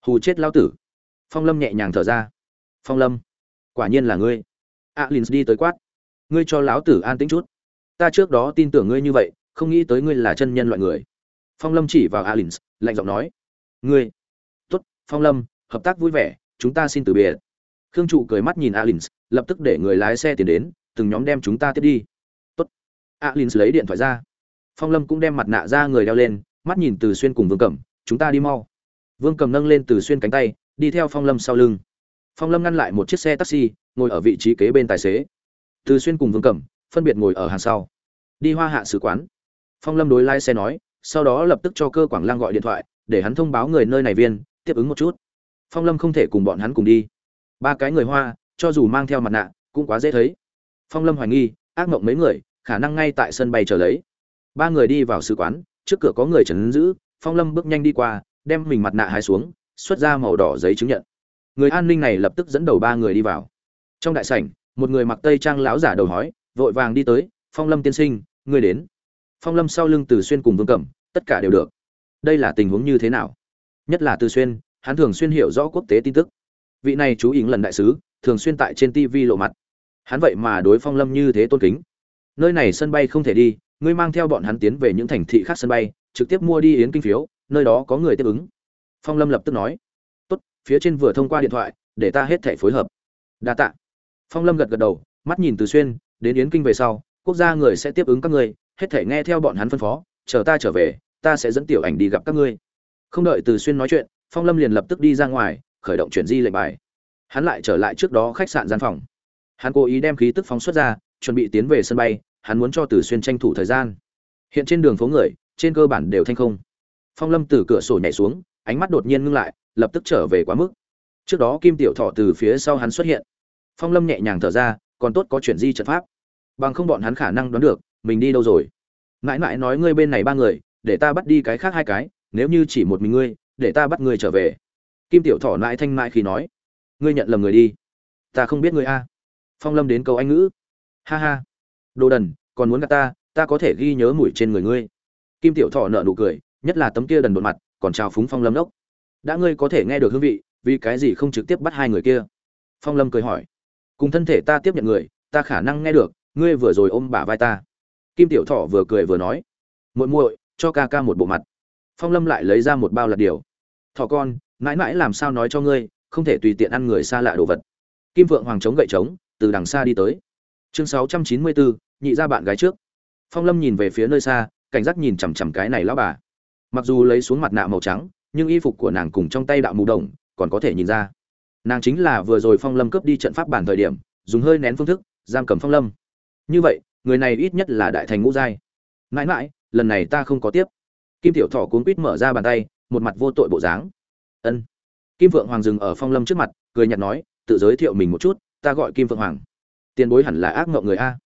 Hù chết lao tử. Phong lâm nhẹ nhàng thở ra phong lâm. Quả nhiên là ngươi. Alin đi tới quát. Ngươi cho lão tử an tĩnh chút. Ta trước đó tin tưởng ngươi như vậy, không nghĩ tới ngươi là chân nhân loại người. Phong lâm chỉ vào alin lạnh giọng nói. Ngươi. Tốt, phong lâm, hợp tác vui vẻ, chúng ta xin từ biệt. Khương trụ cười mắt nhìn alin lập tức để người lái xe tiến đến, từng nhóm đem chúng ta tiếp đi. Tốt. Alin lấy điện thoại ra. Phong lâm cũng đem mặt nạ ra người đeo lên, mắt nhìn từ xuyên cùng vương cẩm, chúng ta đi mau. Vương cầm nâng lên từ xuyên cánh tay, đi theo phong lâm sau lưng phong lâm ngăn lại một chiếc xe taxi, ngồi ở vị trí kế bên tài xế. Từ xuyên cùng vương cẩm phân biệt ngồi ở hàng sau. Đi hoa hạ sứ quán. Phong lâm đối lái xe nói, sau đó lập tức cho cơ quảng lang gọi điện thoại, để hắn thông báo người nơi này viên, tiếp ứng một chút. Phong lâm không thể cùng bọn hắn cùng đi. Ba cái người hoa, cho dù mang theo mặt nạ, cũng quá dễ thấy. Phong lâm hoài nghi, ác mộng mấy người, khả năng ngay tại sân bay chờ lấy. Ba người đi vào sứ quán, trước cửa có người trấn giữ, phong lâm bước nhanh đi qua, đem mình mặt nạ hái xuống, xuất ra màu đỏ giấy chứng nhận người an ninh này lập tức dẫn đầu ba người đi vào. Trong đại sảnh, một người mặc tây trang lão giả đầu hói, vội vàng đi tới, phong lâm tiên sinh, ngươi đến. Phong lâm sau lưng từ xuyên cùng vương cẩm, tất cả đều được. Đây là tình huống như thế nào? Nhất là từ xuyên, hắn thường xuyên hiểu rõ quốc tế tin tức. Vị này chú ý lần đại sứ, thường xuyên tại trên tv lộ mặt. Hắn vậy mà đối phong lâm như thế tôn kính. Nơi này sân bay không thể đi, ngươi mang theo bọn hắn tiến về những thành thị khác sân bay, trực tiếp mua đi yến kinh phiếu, nơi đó có người tiếp ứng. Phong lâm lập tức nói phía trên vừa thông qua điện thoại, để ta hết thể phối hợp. Đa tạ. Phong lâm gật gật đầu, mắt nhìn từ xuyên, đến yến kinh về sau, quốc gia người sẽ tiếp ứng các ngươi, hết thể nghe theo bọn hắn phân phó, chờ ta trở về, ta sẽ dẫn tiểu ảnh đi gặp các ngươi. Không đợi từ xuyên nói chuyện, phong lâm liền lập tức đi ra ngoài, khởi động chuyển di lệnh bài. Hắn lại trở lại trước đó khách sạn gian phòng. Hắn cố ý đem khí tức phóng xuất ra, chuẩn bị tiến về sân bay, hắn muốn cho từ xuyên tranh thủ thời gian. Hiện trên đường phố người, trên cơ bản đều thanh không. Phong lâm từ cửa sổ nhảy xuống, ánh mắt đột nhiên ngưng lại lập tức trở về quá mức. Trước đó kim tiểu thọ từ phía sau hắn xuất hiện. Phong lâm nhẹ nhàng thở ra, còn tốt có chuyển di trận pháp. Bằng không bọn hắn khả năng đoán được, mình đi đâu rồi? Mãi mãi nói ngươi bên này ba người, để ta bắt đi cái khác hai cái, nếu như chỉ một mình ngươi, để ta bắt ngươi trở về. Kim tiểu thọ mãi thanh mãi khi nói. Ngươi nhận lầm người đi. Ta không biết ngươi a. Phong lâm đến câu anh ngữ. Ha ha. Đồ đần, còn muốn gặp ta ta có thể ghi nhớ mùi trên người ngươi. Kim tiểu thọ nợ nụ cười, nhất là tấm kia đần đột mặt, còn chào phúng phong lâm đốc đã ngươi có thể nghe được hương vị, vì cái gì không trực tiếp bắt hai người kia? Phong lâm cười hỏi. Cùng thân thể ta tiếp nhận người, ta khả năng nghe được, ngươi vừa rồi ôm bả vai ta. Kim tiểu thọ vừa cười vừa nói. Muội muội, cho ca ca một bộ mặt. Phong lâm lại lấy ra một bao lạt điều. Thọ con, mãi mãi làm sao nói cho ngươi, không thể tùy tiện ăn người xa lạ đồ vật. Kim vượng hoàng chống gậy trống, từ đằng xa đi tới. Chương sáu trăm chín mươi bốn nhị ra bạn gái trước. Phong lâm nhìn về phía nơi xa, cảnh giác nhìn chằm chằm cái này lão bà. Mặc dù lấy xuống mặt nạ màu trắng nhưng y phục của nàng cùng trong tay đạo mù đồng còn có thể nhìn ra. Nàng chính là vừa rồi phong lâm cướp đi trận pháp bản thời điểm, dùng hơi nén phương thức, giam cầm phong lâm. Như vậy, người này ít nhất là đại thành ngũ giai. Mãi mãi, lần này ta không có tiếp. Kim tiểu thọ cuốn quýt mở ra bàn tay, một mặt vô tội bộ dáng. Ân. Kim vượng hoàng dừng ở phong lâm trước mặt, cười nhạt nói, tự giới thiệu mình một chút, ta gọi kim vượng hoàng. Tiền bối hẳn là ác ngộng người a.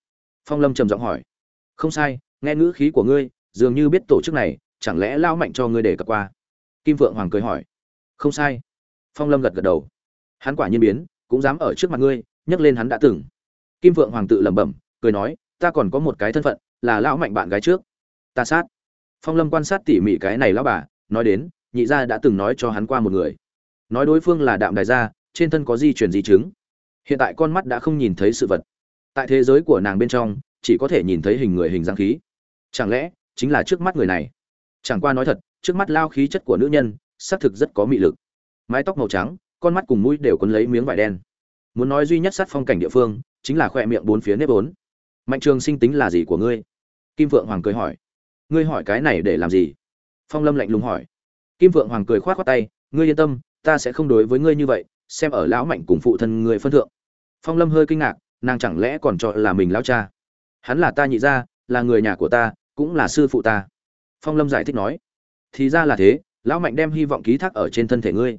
Phong lâm trầm giọng hỏi. Không sai, nghe ngữ khí của ngươi, dường như biết tổ chức này, chẳng lẽ lao mạnh cho ngươi để cập qua? Kim vượng hoàng cười hỏi. Không sai. Phong lâm gật gật đầu. Hắn quả nhiên biến, cũng dám ở trước mặt ngươi, nhắc lên hắn đã từng. Kim vượng hoàng tự lẩm bẩm, cười nói, ta còn có một cái thân phận, là lão mạnh bạn gái trước. Ta sát. Phong lâm quan sát tỉ mỉ cái này lão bà, nói đến, nhị gia đã từng nói cho hắn qua một người. Nói đối phương là đạm đại gia, trên thân có di truyền di chứng. Hiện tại con mắt đã không nhìn thấy sự vật. Tại thế giới của nàng bên trong, chỉ có thể nhìn thấy hình người hình dáng khí. Chẳng lẽ, chính là trước mắt người này? Chẳng qua nói thật, trước mắt lao khí chất của nữ nhân, xác thực rất có mị lực. Mái tóc màu trắng, con mắt cùng mũi đều quấn lấy miếng vải đen. Muốn nói duy nhất sát phong cảnh địa phương, chính là khoe miệng bốn phía nếp bốn mạnh trường sinh tính là gì của ngươi? Kim vượng hoàng cười hỏi. Ngươi hỏi cái này để làm gì? Phong lâm lạnh lùng hỏi. Kim vượng hoàng cười khoát khoát tay. Ngươi yên tâm, ta sẽ không đối với ngươi như vậy, xem ở lão mạnh cùng phụ thân người phân thượng. Phong lâm hơi kinh ngạc, nàng chẳng lẽ còn cho là mình lão cha? Hắn là ta nhị gia, là người nhà của ta, cũng là sư phụ ta phong lâm giải thích nói, thì ra là thế, lão mạnh đem hy vọng ký thác ở trên thân thể ngươi.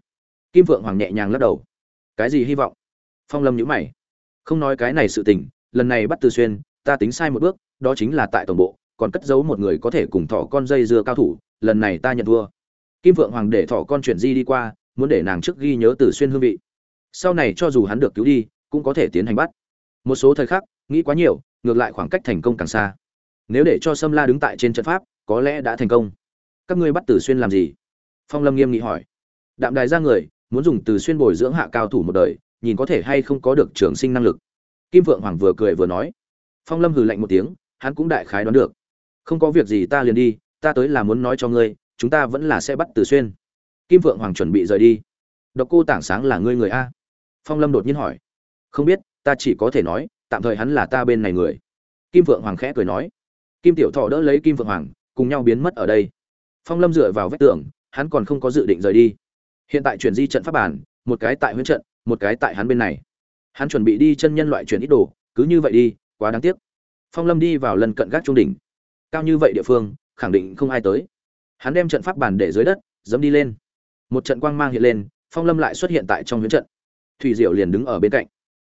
Kim vượng hoàng nhẹ nhàng lắc đầu, cái gì hy vọng? Phong lâm nhữ mày, không nói cái này sự tình, lần này bắt từ xuyên, ta tính sai một bước, đó chính là tại tổng bộ, còn cất giấu một người có thể cùng thỏ con dây dưa cao thủ, lần này ta nhận thua. Kim vượng hoàng để thỏ con chuyển di đi qua, muốn để nàng trước ghi nhớ từ xuyên hương vị. Sau này cho dù hắn được cứu đi, cũng có thể tiến hành bắt. Một số thời khắc, nghĩ quá nhiều, ngược lại khoảng cách thành công càng xa. Nếu để cho sâm la đứng tại trên trận pháp có lẽ đã thành công. Các ngươi bắt tử xuyên làm gì? Phong lâm nghiêm nghị hỏi. Đạm đài ra người, muốn dùng từ xuyên bồi dưỡng hạ cao thủ một đời, nhìn có thể hay không có được trường sinh năng lực. Kim vượng hoàng vừa cười vừa nói. Phong lâm hừ lạnh một tiếng, hắn cũng đại khái đoán được. Không có việc gì ta liền đi, ta tới là muốn nói cho ngươi, chúng ta vẫn là sẽ bắt từ xuyên. Kim vượng hoàng chuẩn bị rời đi. Độc cô tảng sáng là ngươi người a. Phong lâm đột nhiên hỏi. Không biết, ta chỉ có thể nói, tạm thời hắn là ta bên này người. Kim vượng hoàng khẽ cười nói. Kim tiểu thọ đỡ lấy kim vượng hoàng cùng nhau biến mất ở đây. Phong lâm dựa vào vách tường, hắn còn không có dự định rời đi. Hiện tại chuyển di trận pháp bản, một cái tại huyễn trận, một cái tại hắn bên này. Hắn chuẩn bị đi chân nhân loại chuyển ít đồ, cứ như vậy đi, quá đáng tiếc. Phong lâm đi vào lần cận gác trung đỉnh. Cao như vậy địa phương, khẳng định không ai tới. Hắn đem trận pháp bản để dưới đất dẫm đi lên. Một trận quang mang hiện lên, phong lâm lại xuất hiện tại trong huyễn trận. Thủy diệu liền đứng ở bên cạnh.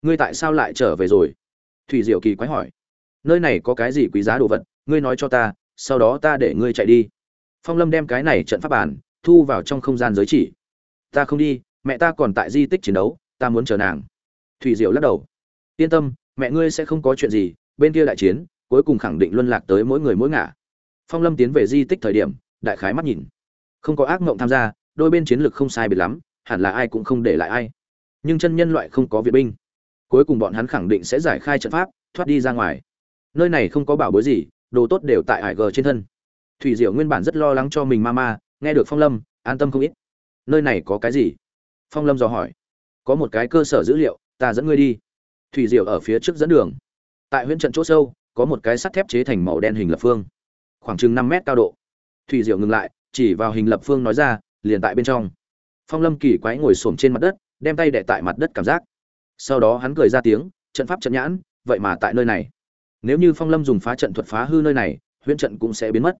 Ngươi tại sao lại trở về rồi? Thủy diệu kỳ quái hỏi. Nơi này có cái gì quý giá đồ vật? Ngươi nói cho ta sau đó ta để ngươi chạy đi. Phong lâm đem cái này trận pháp bàn thu vào trong không gian giới chỉ. Ta không đi, mẹ ta còn tại di tích chiến đấu, ta muốn chờ nàng. Thủy diệu lắc đầu. Yên tâm, mẹ ngươi sẽ không có chuyện gì, bên kia đại chiến, cuối cùng khẳng định luân lạc tới mỗi người mỗi ngả phong lâm tiến về di tích thời điểm, đại khái mắt nhìn. Không có ác mộng tham gia, đôi bên chiến lược không sai biệt lắm, hẳn là ai cũng không để lại ai. Nhưng chân nhân loại không có viện binh. Cuối cùng bọn hắn khẳng định sẽ giải khai trận pháp, thoát đi ra ngoài. Nơi này không có bảo bối gì đồ tốt đều tại hải g trên thân. Thủy diệu nguyên bản rất lo lắng cho mình ma ma nghe được phong lâm, an tâm không ít. Nơi này có cái gì? Phong lâm dò hỏi. Có một cái cơ sở dữ liệu, ta dẫn ngươi đi. Thủy diệu ở phía trước dẫn đường. Tại huyện trận chỗ sâu, có một cái sắt thép chế thành màu đen hình lập phương. Khoảng chừng năm mét cao độ. Thủy diệu ngừng lại, chỉ vào hình lập phương nói ra, liền tại bên trong. Phong lâm kỳ quái ngồi xổm trên mặt đất, đem tay đẻ tại mặt đất cảm giác. Sau đó hắn cười ra tiếng, trận pháp trận nhãn, vậy mà tại nơi này nếu như phong lâm dùng phá trận thuật phá hư nơi này huyện trận cũng sẽ biến mất.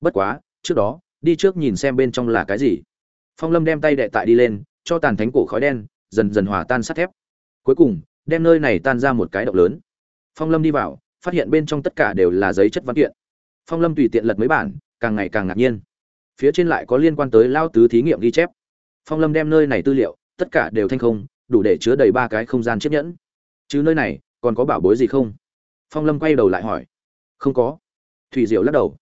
Bất quá, trước đó, đi trước nhìn xem bên trong là cái gì. Phong lâm đem tay đệ tại đi lên, cho tàn thánh cổ khói đen, dần dần hòa tan sắt thép. Cuối cùng, đem nơi này tan ra một cái động lớn. Phong lâm đi vào, phát hiện bên trong tất cả đều là giấy chất văn kiện. Phong lâm tùy tiện lật mấy bản, càng ngày càng ngạc nhiên. Phía trên lại có liên quan tới lao tứ thí nghiệm ghi chép. Phong lâm đem nơi này tư liệu, tất cả đều thanh không, đủ để chứa đầy ba cái không gian chiếc nhẫn. Chứ nơi này, còn có bảo bối gì không? Phong lâm quay đầu lại hỏi. Không có. Thủy diệu lắc đầu.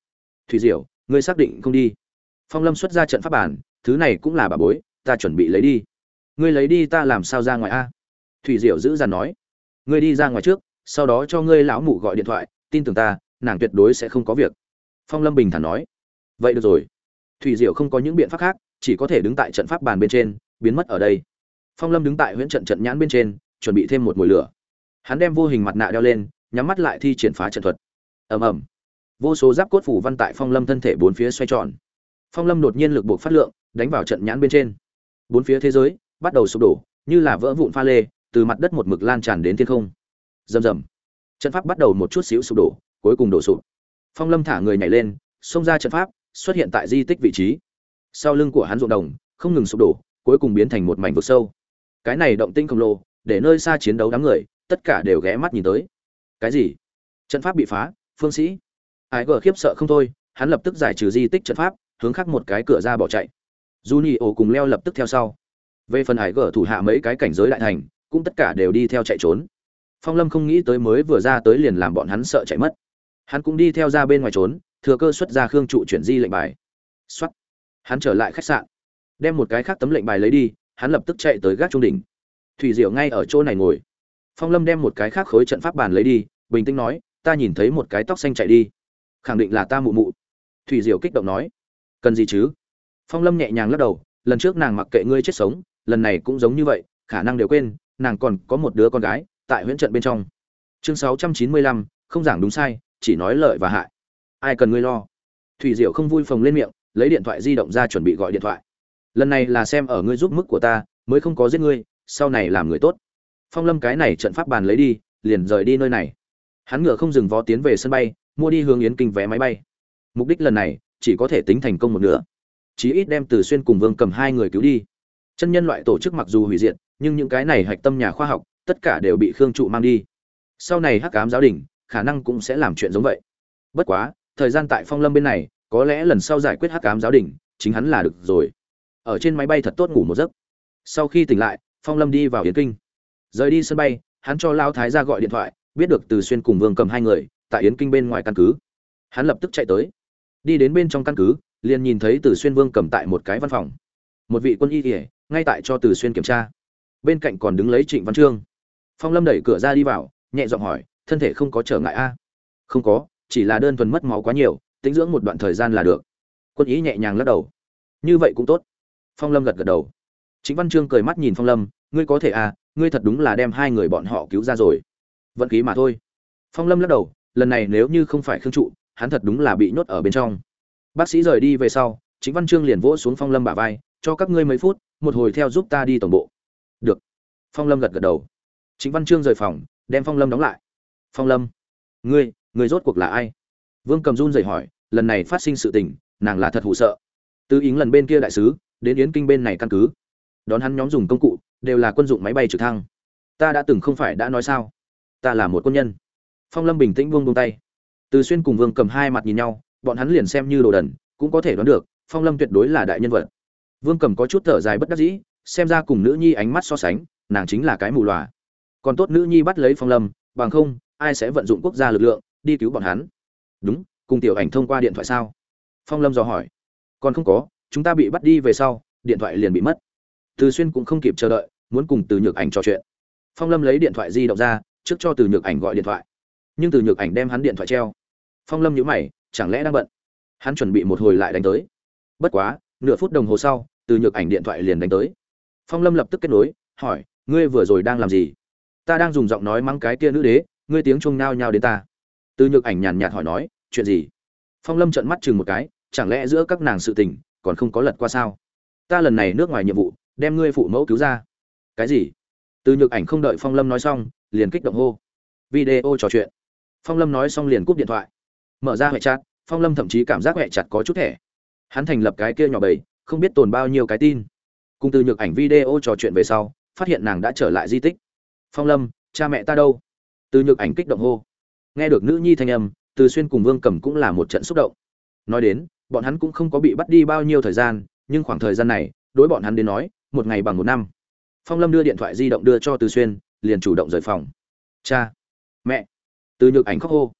Thủy diệu, ngươi xác định không đi. Phong lâm xuất ra trận pháp bản, thứ này cũng là bảo bối, ta chuẩn bị lấy đi. Ngươi lấy đi ta làm sao ra ngoài a? Thủy diệu giữ dằn nói. Ngươi đi ra ngoài trước, sau đó cho ngươi lão mụ gọi điện thoại, tin tưởng ta, nàng tuyệt đối sẽ không có việc. Phong lâm bình thản nói. Vậy được rồi. Thủy diệu không có những biện pháp khác, chỉ có thể đứng tại trận pháp bàn bên trên, biến mất ở đây. Phong lâm đứng tại huyễn trận trận nhãn bên trên, chuẩn bị thêm một mùi lửa. Hắn đem vô hình mặt nạ đeo lên nhắm mắt lại thi triển phá trận thuật. Ầm ầm. Vô số giáp cốt phủ văn tại phong lâm thân thể bốn phía xoay tròn. Phong lâm đột nhiên lực buộc phát lượng, đánh vào trận nhãn bên trên. Bốn phía thế giới bắt đầu sụp đổ, như là vỡ vụn pha lê, từ mặt đất một mực lan tràn đến thiên không. Rầm rầm. Trận pháp bắt đầu một chút xíu sụp đổ, cuối cùng đổ sụp. Phong lâm thả người nhảy lên, xông ra trận pháp, xuất hiện tại di tích vị trí. Sau lưng của hắn ruộng đồng, không ngừng sụp đổ, cuối cùng biến thành một mảnh vực sâu. Cái này động tinh khổng lồ, để nơi xa chiến đấu đám người, tất cả đều ghé mắt nhìn tới cái gì? Trận pháp bị phá, phương sĩ. Ái gờ khiếp sợ không thôi, hắn lập tức giải trừ di tích trận pháp, hướng khắc một cái cửa ra bỏ chạy. Juni ổ cùng leo lập tức theo sau. Về phần hải gờ thủ hạ mấy cái cảnh giới đại thành, cũng tất cả đều đi theo chạy trốn. Phong lâm không nghĩ tới mới vừa ra tới liền làm bọn hắn sợ chạy mất. Hắn cũng đi theo ra bên ngoài trốn, thừa cơ xuất ra khương trụ chuyển di lệnh bài. Xuất hắn trở lại khách sạn. Đem một cái khác tấm lệnh bài lấy đi, hắn lập tức chạy tới gác trung đỉnh. Thủy diệu ngay ở chỗ này ngồi. Phong lâm đem một cái khác khối trận pháp bàn lấy đi bình tĩnh nói, ta nhìn thấy một cái tóc xanh chạy đi. Khẳng định là ta mụ mụ. Thủy diệu kích động nói, cần gì chứ? Phong lâm nhẹ nhàng lắc đầu, lần trước nàng mặc kệ ngươi chết sống, lần này cũng giống như vậy, khả năng đều quên, nàng còn có một đứa con gái tại huyễn trận bên trong. Chương sáu trăm chín mươi lăm, không giảng đúng sai, chỉ nói lợi và hại. Ai cần ngươi lo? Thủy diệu không vui phồng lên miệng, lấy điện thoại di động ra chuẩn bị gọi điện thoại. Lần này là xem ở ngươi giúp mức của ta, mới không có giết ngươi, sau này làm người tốt. Phong lâm cái này trận pháp bàn lấy đi, liền rời đi nơi này hắn ngựa không dừng vó tiến về sân bay, mua đi hướng yến kinh vé máy bay. Mục đích lần này, chỉ có thể tính thành công một nửa. Chí ít đem từ xuyên cùng vương cầm hai người cứu đi. Chân nhân loại tổ chức mặc dù hủy diệt, nhưng những cái này hạch tâm nhà khoa học, tất cả đều bị khương trụ mang đi. Sau này hắc ám giáo đình, khả năng cũng sẽ làm chuyện giống vậy. Bất quá, thời gian tại phong lâm bên này, có lẽ lần sau giải quyết hắc ám giáo đình, chính hắn là được rồi. Ở trên máy bay thật tốt ngủ một giấc. Sau khi tỉnh lại, phong lâm đi vào yến kinh. Rời đi sân bay, hắn cho lao thái ra gọi điện thoại biết được từ xuyên cùng vương cầm hai người, tại yến kinh bên ngoài căn cứ. Hắn lập tức chạy tới. Đi đến bên trong căn cứ, liền nhìn thấy từ xuyên vương cầm tại một cái văn phòng. Một vị quân y ỉa ngay tại cho từ xuyên kiểm tra. Bên cạnh còn đứng lấy trịnh văn trương. Phong lâm đẩy cửa ra đi vào, nhẹ giọng hỏi, thân thể không có trở ngại a? À? Không có, chỉ là đơn thuần mất máu quá nhiều, tính dưỡng một đoạn thời gian là được. Quân ý nhẹ nhàng lắc đầu. Như vậy cũng tốt. Phong lâm gật gật đầu. Chính văn trương cười mắt nhìn phong lâm, ngươi có thể à ngươi thật đúng là đem hai người bọn họ cứu ra rồi vận khí mà thôi. Phong lâm lắc đầu, lần này nếu như không phải khương trụ, hắn thật đúng là bị nhốt ở bên trong. Bác sĩ rời đi về sau chính văn Chương liền vỗ xuống phong lâm bả vai, cho các ngươi mấy phút, một hồi theo giúp ta đi tổng bộ. Được. Phong lâm gật gật đầu. Chính văn Chương rời phòng, đem phong lâm đóng lại. Phong lâm, ngươi ngươi rốt cuộc là ai? Vương cầm run rẩy hỏi, lần này phát sinh sự tình, nàng là thật hụ sợ. Từ yến lần bên kia đại sứ, đến yến kinh bên này căn cứ. Đón hắn nhóm dùng công cụ, đều là quân dụng máy bay trực thăng. Ta đã từng không phải đã nói sao? Ta là một quân nhân. Phong lâm bình tĩnh buông buông tay. Từ xuyên cùng vương cầm hai mặt nhìn nhau, bọn hắn liền xem như đồ đần, cũng có thể đoán được, phong lâm tuyệt đối là đại nhân vật. Vương cầm có chút thở dài bất đắc dĩ, xem ra cùng nữ nhi ánh mắt so sánh, nàng chính là cái mù lòa còn tốt nữ nhi bắt lấy phong lâm, bằng không, ai sẽ vận dụng quốc gia lực lượng, đi cứu bọn hắn? Đúng, cùng tiểu ảnh thông qua điện thoại sao? Phong lâm dò hỏi. Còn không có, chúng ta bị bắt đi về sau, điện thoại liền bị mất. Từ xuyên cũng không kịp chờ đợi, muốn cùng từ nhược ảnh trò chuyện. Phong lâm lấy điện thoại di động ra trước cho từ nhược ảnh gọi điện thoại. Nhưng từ nhược ảnh đem hắn điện thoại treo. Phong lâm nhíu mày, chẳng lẽ đang bận? Hắn chuẩn bị một hồi lại đánh tới. Bất quá, nửa phút đồng hồ sau, từ nhược ảnh điện thoại liền đánh tới. Phong lâm lập tức kết nối, hỏi, ngươi vừa rồi đang làm gì? Ta đang dùng giọng nói mắng cái kia nữ đế, ngươi tiếng chuông nao nhao đến ta. Từ nhược ảnh nhàn nhạt hỏi nói, chuyện gì? Phong lâm trợn mắt chừng một cái, chẳng lẽ giữa các nàng sự tình còn không có lật qua sao? Ta lần này nước ngoài nhiệm vụ, đem ngươi phụ mẫu cứu ra. Cái gì? Từ nhược ảnh không đợi phong lâm nói xong liền kích động hô. Video trò chuyện. Phong lâm nói xong liền cúp điện thoại. Mở ra hệ chặt phong lâm thậm chí cảm giác hệ chặt có chút thẻ. Hắn thành lập cái kia nhỏ bầy, không biết tồn bao nhiêu cái tin. Cùng từ nhược ảnh video trò chuyện về sau, phát hiện nàng đã trở lại di tích. Phong lâm, cha mẹ ta đâu? Từ nhược ảnh kích động hô. Nghe được nữ nhi thanh âm, từ xuyên cùng vương cầm cũng là một trận xúc động. Nói đến, bọn hắn cũng không có bị bắt đi bao nhiêu thời gian, nhưng khoảng thời gian này, đối bọn hắn đến nói, một ngày bằng một năm. Phong lâm đưa điện thoại di động đưa cho từ xuyên liền chủ động rời phòng. Cha, mẹ. Từ nhược ảnh khóc hô.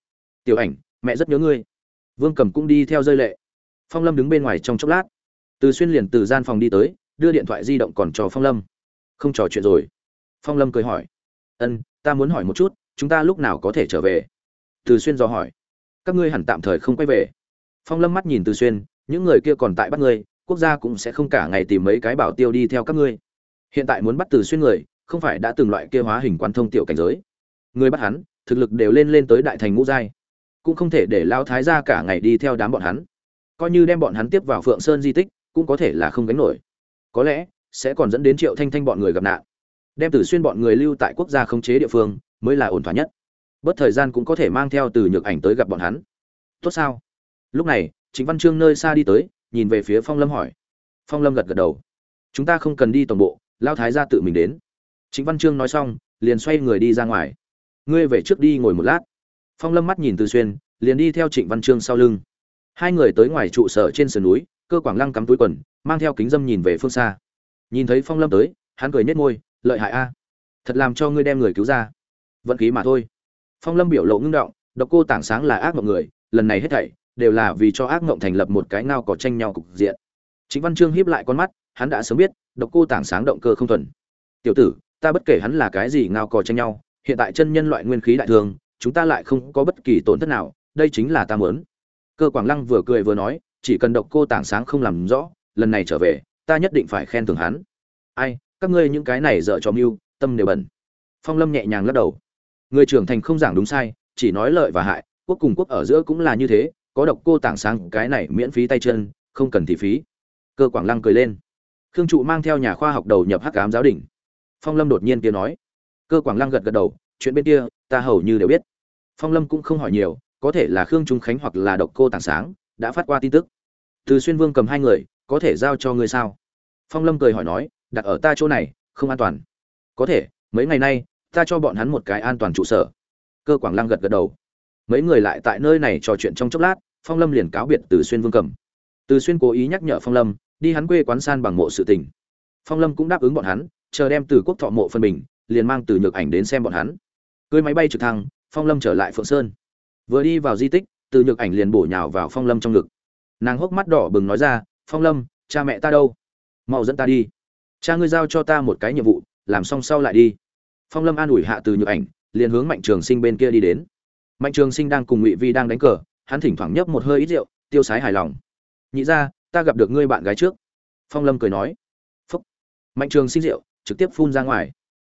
Tiểu ảnh, mẹ rất nhớ ngươi. Vương cầm cũng đi theo rơi lệ. Phong lâm đứng bên ngoài trong chốc lát. Từ xuyên liền từ gian phòng đi tới, đưa điện thoại di động còn cho phong lâm. Không trò chuyện rồi. Phong lâm cười hỏi. Ân, ta muốn hỏi một chút, chúng ta lúc nào có thể trở về? Từ xuyên dò hỏi. Các ngươi hẳn tạm thời không quay về. Phong lâm mắt nhìn từ xuyên, những người kia còn tại bắt ngươi, quốc gia cũng sẽ không cả ngày tìm mấy cái bảo tiêu đi theo các ngươi. Hiện tại muốn bắt từ xuyên người không phải đã từng loại kia hóa hình quán thông tiểu cảnh giới. Người bắt hắn, thực lực đều lên lên tới đại thành ngũ giai, cũng không thể để lao thái ra cả ngày đi theo đám bọn hắn. Coi như đem bọn hắn tiếp vào phượng sơn di tích, cũng có thể là không gánh nổi. Có lẽ, sẽ còn dẫn đến triệu thanh thanh bọn người gặp nạn. Đem tử xuyên bọn người lưu tại quốc gia khống chế địa phương, mới là ổn thỏa nhất. Bất thời gian cũng có thể mang theo từ nhược ảnh tới gặp bọn hắn. Tốt sao? Lúc này chính văn Chương nơi xa đi tới, nhìn về phía phong lâm hỏi. Phong lâm gật gật đầu. Chúng ta không cần đi tổng bộ lao thái ra tự mình đến. Trịnh văn trương nói xong, liền xoay người đi ra ngoài. Ngươi về trước đi ngồi một lát. Phong lâm mắt nhìn từ xuyên, liền đi theo trịnh văn trương sau lưng. Hai người tới ngoài trụ sở trên sườn núi, cơ quảng lăng cắm túi quần, mang theo kính dâm nhìn về phương xa. Nhìn thấy phong lâm tới, hắn cười nhếch môi, lợi hại a. Thật làm cho ngươi đem người cứu ra. Vận khí mà thôi. Phong lâm biểu lộ ngưng động, độc cô tảng sáng là ác mộng người, lần này hết thảy đều là vì cho ác mộng thành lập một cái ngao cỏ tranh nhau cục diện. Trịnh văn chương híp lại con mắt, hắn đã sớm biết, độc cô tảng sáng động cơ không thuần. Tiểu tử ta bất kể hắn là cái gì ngao cỏ tranh nhau, hiện tại chân nhân loại nguyên khí đại thường, chúng ta lại không có bất kỳ tổn thất nào, đây chính là ta muốn. Cơ quảng lăng vừa cười vừa nói, chỉ cần độc cô tảng sáng không làm rõ, lần này trở về, ta nhất định phải khen thưởng hắn. Ai, các ngươi những cái này dở cho mưu, tâm đều bẩn. Phong lâm nhẹ nhàng lắc đầu. Người trưởng thành không giảng đúng sai, chỉ nói lợi và hại, quốc cùng quốc ở giữa cũng là như thế, có độc cô tảng sáng, cái này miễn phí tay chân, không cần thị phí. Cơ quảng lăng cười lên. Khương trụ mang theo nhà khoa học đầu nhập hắc ám giáo đình phong lâm đột nhiên kia nói. Cơ quảng lăng gật gật đầu, chuyện bên kia, ta hầu như đều biết. Phong lâm cũng không hỏi nhiều, có thể là khương trung khánh hoặc là độc cô tảng sáng, đã phát qua tin tức. Từ xuyên vương cầm hai người, có thể giao cho ngươi sao? Phong lâm cười hỏi nói, đặt ở ta chỗ này, không an toàn. Có thể, mấy ngày nay, ta cho bọn hắn một cái an toàn trụ sở. Cơ quảng lăng gật gật đầu. Mấy người lại tại nơi này trò chuyện trong chốc lát, phong lâm liền cáo biệt từ xuyên vương cầm. Từ xuyên cố ý nhắc nhở phong lâm, đi hắn quê quán san bằng mộ sự tình. Phong lâm cũng đáp ứng bọn hắn chờ đem từ quốc thọ mộ phân bình liền mang từ nhược ảnh đến xem bọn hắn. Cưới máy bay trực thăng, phong lâm trở lại phượng sơn. Vừa đi vào di tích, từ nhược ảnh liền bổ nhào vào phong lâm trong ngực. Nàng hốc mắt đỏ bừng nói ra, phong lâm, cha mẹ ta đâu? Mau dẫn ta đi. Cha ngươi giao cho ta một cái nhiệm vụ, làm xong sau lại đi. Phong lâm an ủi hạ từ nhược ảnh, liền hướng mạnh trường sinh bên kia đi đến. Mạnh trường sinh đang cùng ngụy vi đang đánh cờ, hắn thỉnh thoảng nhấp một hơi ít rượu, tiêu sái hài lòng. Nhị ra ta gặp được ngươi bạn gái trước. Phong lâm cười nói. Phúc. Mạnh trường sinh rượu trực tiếp phun ra ngoài.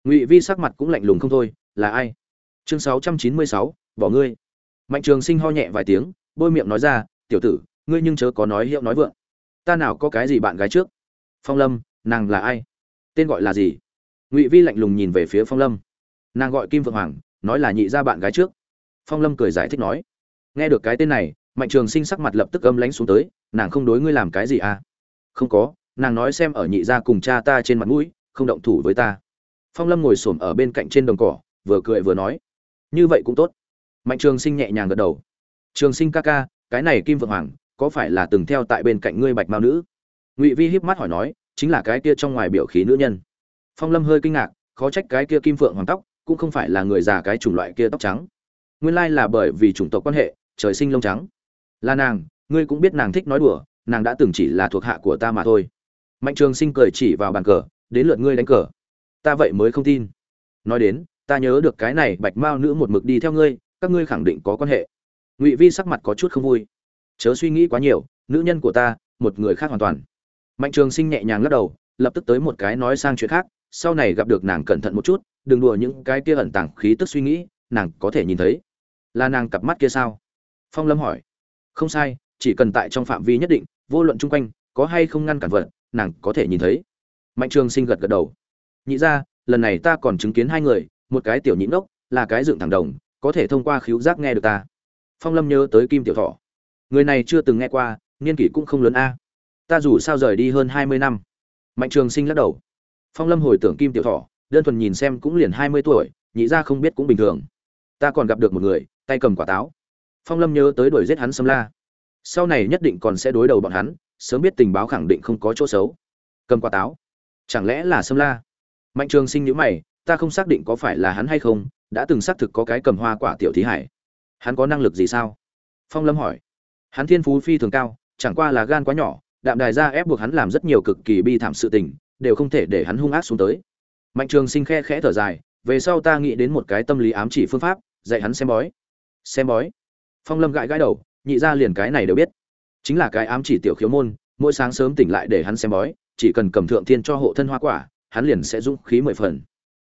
Ngụy vi sắc mặt cũng lạnh lùng không thôi, là ai? Chương sáu trăm chín mươi sáu, bỏ ngươi. Mạnh trường sinh ho nhẹ vài tiếng, bôi miệng nói ra, tiểu tử, ngươi nhưng chớ có nói hiệu nói vượng. Ta nào có cái gì bạn gái trước? Phong lâm, nàng là ai? Tên gọi là gì? Ngụy vi lạnh lùng nhìn về phía phong lâm. Nàng gọi kim Vượng hoàng, nói là nhị ra bạn gái trước. Phong lâm cười giải thích nói, nghe được cái tên này, mạnh trường sinh sắc mặt lập tức âm lánh xuống tới, nàng không đối ngươi làm cái gì à? Không có, nàng nói xem ở nhị gia cùng cha ta trên mặt mũi không động thủ với ta. Phong lâm ngồi s ổ m ở bên cạnh trên đồng cỏ, vừa cười vừa nói, như vậy cũng tốt. Mạnh trường sinh nhẹ nhàng gật đầu. Trường sinh ca ca, cái này kim vượng hoàng, có phải là từng theo tại bên cạnh ngươi bạch mao nữ? Ngụy vi híp mắt hỏi nói, chính là cái kia trong ngoài biểu khí nữ nhân. Phong lâm hơi kinh ngạc, khó trách cái kia kim phượng hoàng tóc cũng không phải là người già cái chủng loại kia tóc trắng. Nguyên lai là bởi vì chủng tộc quan hệ, trời sinh lông trắng. Là nàng, ngươi cũng biết nàng thích nói đùa, nàng đã từng chỉ là thuộc hạ của ta mà thôi. Mạnh trường sinh cười chỉ vào bàn cờ đến lượt ngươi đánh cờ. Ta vậy mới không tin. Nói đến, ta nhớ được cái này bạch mao nữ một mực đi theo ngươi, các ngươi khẳng định có quan hệ. Ngụy vi sắc mặt có chút không vui. Chớ suy nghĩ quá nhiều, nữ nhân của ta, một người khác hoàn toàn. Mạnh trường sinh nhẹ nhàng lắc đầu, lập tức tới một cái nói sang chuyện khác, sau này gặp được nàng cẩn thận một chút, đừng đùa những cái kia ẩn tàng khí tức suy nghĩ, nàng có thể nhìn thấy. Là nàng cặp mắt kia sao? Phong lâm hỏi. Không sai, chỉ cần tại trong phạm vi nhất định, vô luận chung quanh, có hay không ngăn cản vật, nàng có thể nhìn thấy mạnh trường sinh gật gật đầu. Nhị ra lần này ta còn chứng kiến hai người, một cái tiểu nhịn đốc là cái dựng thẳng đồng, có thể thông qua khíu giác nghe được ta. Phong lâm nhớ tới kim tiểu thọ. Người này chưa từng nghe qua, niên kỷ cũng không lớn a. Ta dù sao rời đi hơn hai mươi năm. Mạnh trường sinh lắc đầu. Phong lâm hồi tưởng kim tiểu thọ, đơn thuần nhìn xem cũng liền hai mươi tuổi, nhị ra không biết cũng bình thường. Ta còn gặp được một người, tay cầm quả táo. Phong lâm nhớ tới đuổi giết hắn sâm la. Sau này nhất định còn sẽ đối đầu bọn hắn, sớm biết tình báo khẳng định không có chỗ xấu. Cầm quả táo chẳng lẽ là sâm la? Mạnh trường sinh nhữ mày, ta không xác định có phải là hắn hay không, đã từng xác thực có cái cầm hoa quả tiểu thí hải. Hắn có năng lực gì sao? Phong lâm hỏi. Hắn thiên phú phi thường cao, chẳng qua là gan quá nhỏ, đạm đài ra ép buộc hắn làm rất nhiều cực kỳ bi thảm sự tình, đều không thể để hắn hung ác xuống tới. Mạnh trường sinh khe khẽ thở dài, về sau ta nghĩ đến một cái tâm lý ám chỉ phương pháp, dạy hắn xem bói. Xem bói? Phong lâm gãi gãi đầu, nhị ra liền cái này đều biết. Chính là cái ám chỉ tiểu khiếu môn, mỗi sáng sớm tỉnh lại để hắn xem bói chỉ cần cầm thượng thiên cho hộ thân hoa quả, hắn liền sẽ dũng khí mười phần.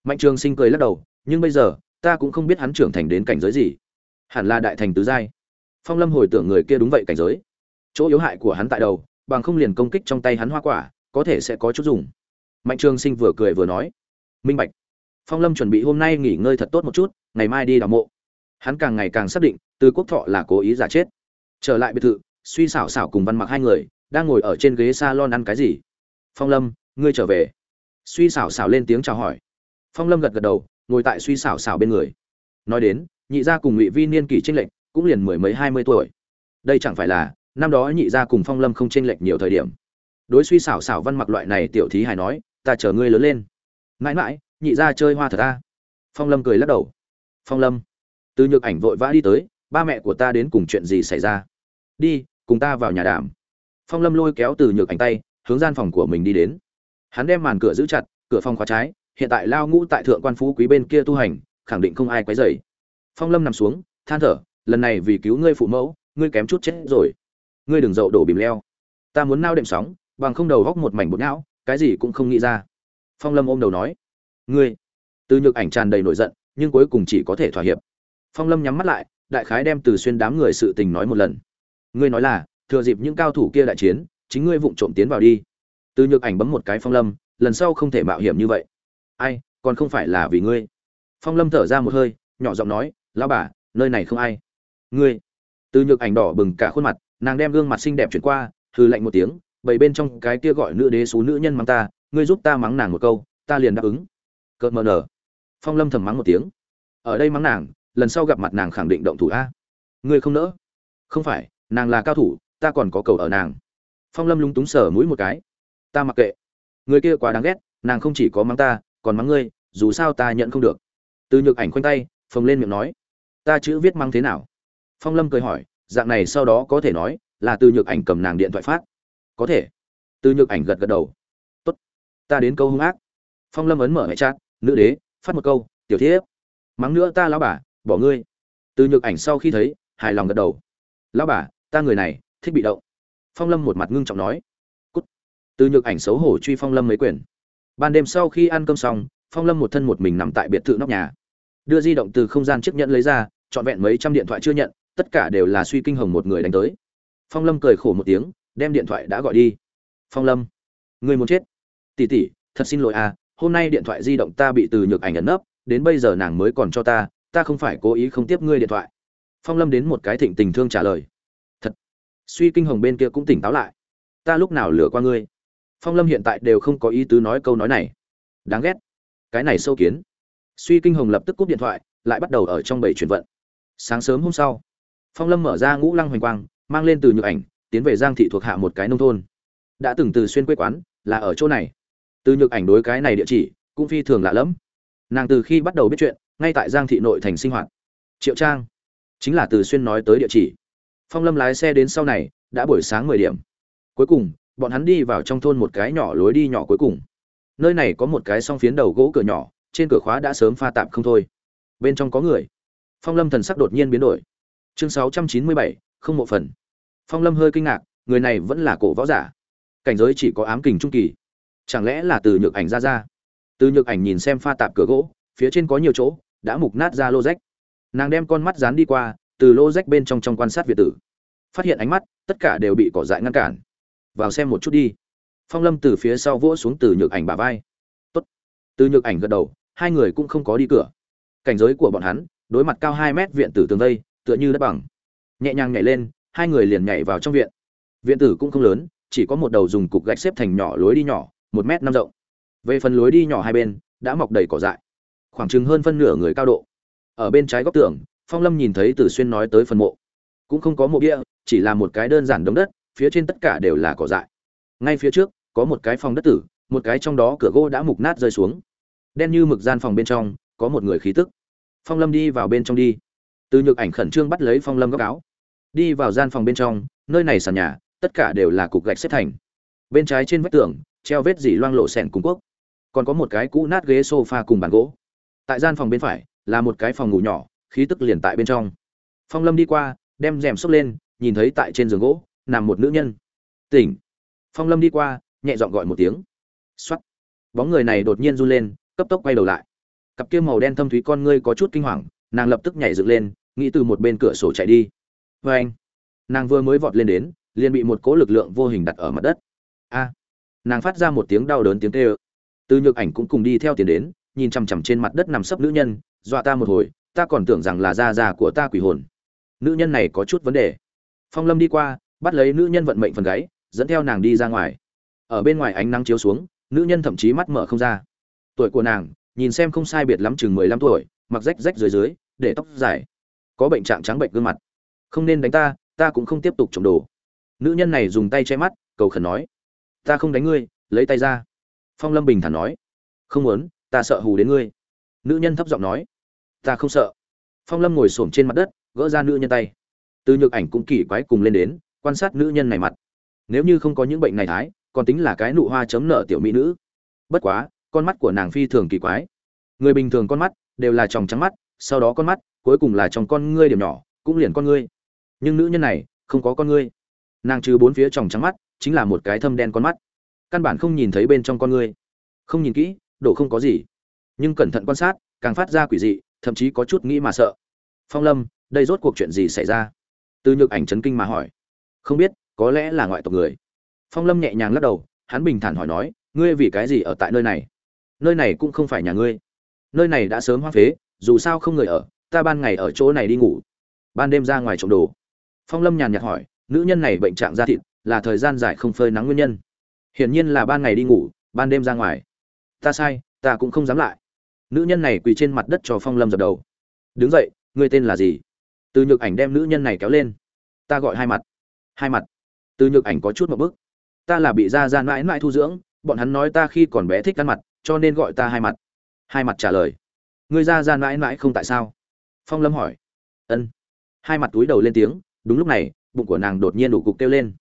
Mạnh trường sinh cười lắc đầu, nhưng bây giờ, ta cũng không biết hắn trưởng thành đến cảnh giới gì. Hẳn là đại thành tứ giai. Phong lâm hồi tưởng người kia đúng vậy cảnh giới. Chỗ yếu hại của hắn tại đầu, bằng không liền công kích trong tay hắn hoa quả, có thể sẽ có chút dùng. Mạnh trường sinh vừa cười vừa nói, minh bạch. Phong lâm chuẩn bị hôm nay nghỉ ngơi thật tốt một chút, ngày mai đi đào mộ. Hắn càng ngày càng xác định, từ quốc thọ là cố ý giả chết. Trở lại biệt thự, suy xảo xảo cùng văn mặc hai người, đang ngồi ở trên ghế s a lon ăn cái gì? Phong lâm, ngươi trở về. Suy xảo xảo lên tiếng chào hỏi. Phong lâm gật gật đầu, ngồi tại suy xảo xảo bên người. Nói đến, nhị gia cùng ngụy vi niên kỷ tranh lệch, cũng liền mười mấy hai mươi tuổi. Đây chẳng phải là, năm đó nhị gia cùng phong lâm không tranh lệch nhiều thời điểm. Đối suy xảo xảo văn mặc loại này tiểu thí hài nói, ta chờ ngươi lớn lên. Mãi mãi, nhị gia chơi hoa thật ta phong lâm cười lắc đầu. Phong lâm, từ nhược ảnh vội vã đi tới, ba mẹ của ta đến cùng chuyện gì xảy ra? Đi, cùng ta vào nhà đàm. Phong lâm lôi kéo từ nhược ảnh tay hướng gian phòng của mình đi đến. Hắn đem màn cửa giữ chặt, cửa phòng khóa trái, hiện tại lao ngũ tại thượng quan phú quý bên kia tu hành, khẳng định không ai quấy rầy. Phong lâm nằm xuống, than thở, lần này vì cứu ngươi phụ mẫu, ngươi kém chút chết rồi. Ngươi đừng dậu đổ bìm leo. Ta muốn nao đệm sóng, bằng không đầu góc một mảnh bột não, cái gì cũng không nghĩ ra. Phong lâm ôm đầu nói, ngươi. Từ nhược ảnh tràn đầy nổi giận, nhưng cuối cùng chỉ có thể thỏa hiệp. Phong lâm nhắm mắt lại, đại khái đem từ xuyên đám người sự tình nói một lần. Ngươi nói là, thừa dịp những cao thủ kia đại chiến chính ngươi vụng trộm tiến vào đi. Từ nhược ảnh bấm một cái phong lâm, lần sau không thể mạo hiểm như vậy. Ai, còn không phải là vì ngươi. Phong lâm thở ra một hơi, nhỏ giọng nói, lão bà, nơi này không ai. Ngươi? Từ nhược ảnh đỏ bừng cả khuôn mặt, nàng đem gương mặt xinh đẹp chuyển qua, hừ lạnh một tiếng bầy bên trong cái kia gọi nữ đế số nữ nhân mắng ta, ngươi giúp ta mắng nàng một câu, ta liền đáp ứng. Cợt mờ nở. Phong lâm thầm mắng một tiếng. Ở đây mắng nàng, lần sau gặp mặt nàng khẳng định động thủ a. Ngươi không nỡ? Không phải, nàng là cao thủ, ta còn có cầu ở nàng phong lâm lúng túng sở mũi một cái. Ta mặc kệ. Người kia quá đáng ghét, nàng không chỉ có mắng ta, còn mắng ngươi, dù sao ta nhận không được. Từ nhược ảnh khoanh tay, phồng lên miệng nói. Ta chữ viết mang thế nào? Phong lâm cười hỏi, dạng này sau đó có thể nói là từ nhược ảnh cầm nàng điện thoại phát. Có thể. Từ nhược ảnh gật gật đầu. Tốt. Ta đến câu hung ác. Phong lâm ấn mở hệ chat, nữ đế, phát một câu, tiểu thiếp. Mắng nữa ta lão bà, bỏ ngươi. Từ nhược ảnh sau khi thấy, hài lòng gật đầu. Lão bà, ta người này, thích bị động phong lâm một mặt ngưng trọng nói, cút. Từ nhược ảnh xấu hổ truy phong lâm mấy quyển ban đêm sau khi ăn cơm xong, phong lâm một thân một mình nằm tại biệt thự nóc nhà. Đưa di động từ không gian chiếc nhẫn lấy ra, trọn vẹn mấy trăm điện thoại chưa nhận, tất cả đều là suy kinh hồng một người đánh tới. Phong lâm cười khổ một tiếng, đem điện thoại đã gọi đi. Phong lâm người muốn chết? Tỉ tỉ thật xin lỗi à hôm nay điện thoại di động ta bị từ nhược ảnh ẩn nấp, đến bây giờ nàng mới còn cho ta ta không phải cố ý không tiếp ngươi điện thoại. Phong lâm đến một cái thịnh tình thương trả lời suy kinh hồng bên kia cũng tỉnh táo lại. Ta lúc nào lừa qua ngươi? Phong lâm hiện tại đều không có ý tứ nói câu nói này. Đáng ghét. Cái này sâu kiến. Suy kinh hồng lập tức cúp điện thoại, lại bắt đầu ở trong bảy chuyển vận. Sáng sớm hôm sau, phong lâm mở ra ngũ lăng hoành quang, mang lên từ nhược ảnh, tiến về giang thị thuộc hạ một cái nông thôn. Đã từng từ xuyên quê quán, là ở chỗ này. Từ nhược ảnh đối cái này địa chỉ, cũng phi thường lạ lẫm. Nàng từ khi bắt đầu biết chuyện, ngay tại giang thị nội thành sinh hoạt. Triệu trang, chính là từ xuyên nói tới địa chỉ phong lâm lái xe đến sau này, đã buổi sáng mười điểm. Cuối cùng, bọn hắn đi vào trong thôn một cái nhỏ lối đi nhỏ cuối cùng. Nơi này có một cái song phiến đầu gỗ cửa nhỏ, trên cửa khóa đã sớm pha tạm không thôi. Bên trong có người. Phong lâm thần sắc đột nhiên biến đổi. Chương sáu trăm chín mươi bảy, không một phần. Phong lâm hơi kinh ngạc, người này vẫn là cổ võ giả. Cảnh giới chỉ có ám kình trung kỳ. Chẳng lẽ là từ nhược ảnh ra ra? Từ nhược ảnh nhìn xem pha tạp cửa gỗ, phía trên có nhiều chỗ, đã mục nát ra lô rách. Nàng đem con mắt dán đi qua từ lô rách bên trong trong quan sát việt tử. Phát hiện ánh mắt, tất cả đều bị cỏ dại ngăn cản. Vào xem một chút đi. Phong lâm từ phía sau vỗ xuống từ nhược ảnh bà vai. Tốt. từ nhược ảnh gật đầu, hai người cũng không có đi cửa. Cảnh giới của bọn hắn, đối mặt cao hai mét viện tử tường vây, tựa như đất bằng. Nhẹ nhàng nhảy lên, hai người liền nhảy vào trong viện. Viện tử cũng không lớn, chỉ có một đầu dùng cục gạch xếp thành nhỏ lối đi nhỏ, một mét năm rộng. Về phần lối đi nhỏ hai bên, đã mọc đầy cỏ dại. Khoảng chừng hơn phân nửa người cao độ. Ở bên trái góc tường phong lâm nhìn thấy tử xuyên nói tới phần mộ, cũng không có mộ bia, chỉ là một cái đơn giản đống đất, phía trên tất cả đều là cỏ dại. Ngay phía trước, có một cái phòng đất tử, một cái trong đó cửa gỗ đã mục nát rơi xuống. Đen như mực gian phòng bên trong, có một người khí tức. Phong lâm đi vào bên trong đi. Từ nhược ảnh khẩn trương bắt lấy phong lâm góc áo. Đi vào gian phòng bên trong, nơi này sàn nhà, tất cả đều là cục gạch xếp thành. Bên trái trên vách tường, treo vết dỉ loang lộ sẻn cung quốc còn có một cái cũ nát ghế sofa cùng bàn gỗ. Tại gian phòng bên phải, là một cái phòng ngủ nhỏ khí tức liền tại bên trong. Phong lâm đi qua, đem rèm xốc lên, nhìn thấy tại trên giường gỗ, nằm một nữ nhân. Tỉnh. Phong lâm đi qua, nhẹ dọn gọi một tiếng. X o á t bóng người này đột nhiên run lên, cấp tốc quay đầu lại. Cặp kia màu đen thâm thúy con ngươi có chút kinh hoàng, nàng lập tức nhảy dựng lên, nghĩ từ một bên cửa sổ chạy đi. Vê anh. Nàng vừa mới vọt lên đến, liền bị một cố lực lượng vô hình đặt ở mặt đất. A. Nàng phát ra một tiếng đau đớn tiếng tê ơ từ nhược ảnh cũng cùng đi theo tiền đến, nhìn chằm chằm trên mặt đất nằm sấp nữ nhân, dọa ta một hồi ta còn tưởng rằng là da già của ta quỷ hồn. Nữ nhân này có chút vấn đề. Phong lâm đi qua, bắt lấy nữ nhân vận mệnh phần gáy, dẫn theo nàng đi ra ngoài. Ở bên ngoài ánh nắng chiếu xuống, nữ nhân thậm chí mắt mở không ra. Tuổi của nàng, nhìn xem không sai biệt lắm chừng mười lăm tuổi, mặc rách rách dưới dưới, để tóc dài. Có bệnh trạng trắng bệnh gương mặt. Không nên đánh ta ta cũng không tiếp tục trộm đồ. Nữ nhân này dùng tay che mắt, cầu khẩn nói. Ta không đánh ngươi, lấy tay ra. Phong lâm bình thản nói. Không muốn, ta sợ hù đến ngươi. Nữ nhân thấp giọng nói ta không sợ. Phong lâm ngồi s ổ m trên mặt đất, gỡ ra nữ nhân tay. Từ nhược ảnh cũng kỳ quái cùng lên đến, quan sát nữ nhân này mặt. Nếu như không có những bệnh này thái, còn tính là cái nụ hoa chấm nợ tiểu mỹ nữ. Bất quá, con mắt của nàng phi thường kỳ quái. Người bình thường con mắt, đều là tròng trắng mắt, sau đó con mắt, cuối cùng là trong con ngươi điểm nhỏ, cũng liền con ngươi. Nhưng nữ nhân này, không có con ngươi. Nàng trừ bốn phía tròng trắng mắt, chính là một cái thâm đen con mắt. Căn bản không nhìn thấy bên trong con ngươi. Không nhìn kỹ, độ không có gì. Nhưng cẩn thận quan sát, càng phát ra quỷ dị thậm chí có chút nghĩ mà sợ. Phong lâm, đây rốt cuộc chuyện gì xảy ra? Từ nhược ảnh chấn kinh mà hỏi. Không biết, có lẽ là ngoại tộc người. Phong lâm nhẹ nhàng lắc đầu, hắn bình thản hỏi nói, ngươi vì cái gì ở tại nơi này? Nơi này cũng không phải nhà ngươi. Nơi này đã sớm hoang phế, dù sao không người ở, ta ban ngày ở chỗ này đi ngủ. Ban đêm ra ngoài trộm đồ. Phong lâm nhàn nhạt hỏi, nữ nhân này bệnh trạng da thịt, là thời gian dài không phơi nắng nguyên nhân? Hiển nhiên là ban ngày đi ngủ, ban đêm ra ngoài. Ta sai, ta cũng không dám lại nữ nhân này quỳ trên mặt đất cho phong lâm dập đầu. Đứng dậy, ngươi tên là gì? Từ nhược ảnh đem nữ nhân này kéo lên. Ta gọi hai mặt. Hai mặt? Từ nhược ảnh có chút một bức. Ta là bị ra ra mãi mãi thu dưỡng, bọn hắn nói ta khi còn bé thích ăn mặt, cho nên gọi ta hai mặt. Hai mặt trả lời. Ngươi ra ra mãi mãi không tại sao? Phong lâm hỏi. Ân. Hai mặt túi đầu lên tiếng. Đúng lúc này, bụng của nàng đột nhiên đủ cục kêu lên.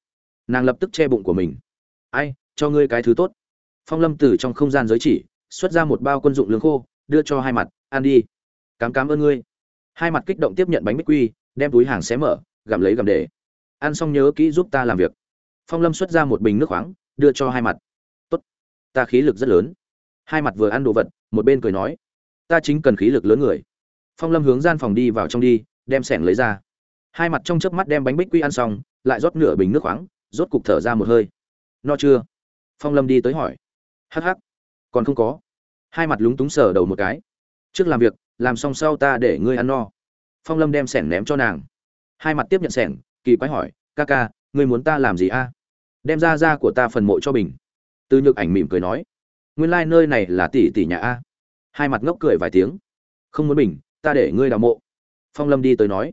Nàng lập tức che bụng của mình. Ai, cho ngươi cái thứ tốt. Phong lâm từ trong không gian giới chỉ, xuất ra một bao quân dụng lương khô đưa cho hai mặt, ăn đi. Cám cám ơn ngươi. Hai mặt kích động tiếp nhận bánh bích quy, đem túi hàng xé mở, gặm lấy gặm để. Ăn xong nhớ kỹ giúp ta làm việc. Phong lâm xuất ra một bình nước khoáng, đưa cho hai mặt. Tốt. Ta khí lực rất lớn. Hai mặt vừa ăn đồ vật, một bên cười nói. Ta chính cần khí lực lớn người. Phong lâm hướng gian phòng đi vào trong đi, đem sẻng lấy ra. Hai mặt trong chớp mắt đem bánh bích quy ăn xong, lại rót nửa bình nước khoáng, rốt cục thở ra một hơi. No chưa? Phong lâm đi tới hỏi. Hắc hắc. Còn không có hai mặt lúng túng sờ đầu một cái. Trước làm việc, làm xong sau ta để ngươi ăn no. Phong lâm đem sẻng ném cho nàng. Hai mặt tiếp nhận sẻng, kỳ quái hỏi, ca ca, ngươi muốn ta làm gì a? Đem ra ra của ta phần mộ cho bình. Từ nhược ảnh mỉm cười nói, nguyên lai、like、nơi này là tỷ tỷ nhà a. Hai mặt ngốc cười vài tiếng, không muốn bình, ta để ngươi đào mộ. Phong lâm đi tới nói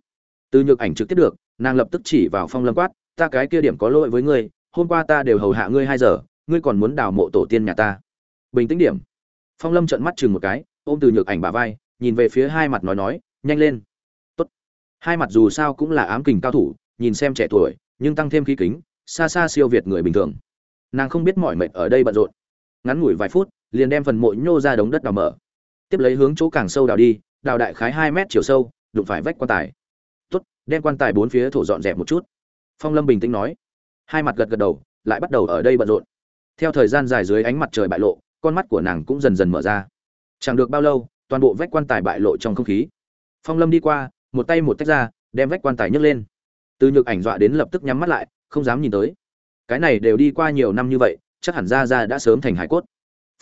từ nhược ảnh trực tiếp được, nàng lập tức chỉ vào phong lâm quát, ta cái kia điểm có lỗi với ngươi, hôm qua ta đều hầu hạ ngươi hai giờ, ngươi còn muốn đào mộ tổ tiên nhà ta. Bình tĩnh điểm phong lâm trợn mắt chừng một cái, ôm từ nhược ảnh bà vai, nhìn về phía hai mặt nói nói, nhanh lên. Tốt. hai mặt dù sao cũng là ám kình cao thủ, nhìn xem trẻ tuổi, nhưng tăng thêm khí kính, xa xa siêu việt người bình thường. Nàng không biết mọi mệt ở đây bận rộn. Ngắn ngủi vài phút, liền đem phần mộ nhô ra đống đất đào mở. Tiếp lấy hướng chỗ càng sâu đào đi, đào đại khái hai mét chiều sâu, đụng phải vách quan tài. Tốt, đem quan tài bốn phía thổ dọn dẹp một chút. Phong lâm bình tĩnh nói. Hai mặt gật gật đầu, lại bắt đầu ở đây bận rộn. Theo thời gian dài dưới ánh mặt trời bại lộ con mắt của nàng cũng dần dần mở ra. Chẳng được bao lâu, toàn bộ vách quan tài bại lộ trong không khí. Phong lâm đi qua, một tay một tách ra, đem vách quan tài nhấc lên. Từ nhược ảnh dọa đến lập tức nhắm mắt lại, không dám nhìn tới. Cái này đều đi qua nhiều năm như vậy, chắc hẳn ra ra đã sớm thành hải cốt.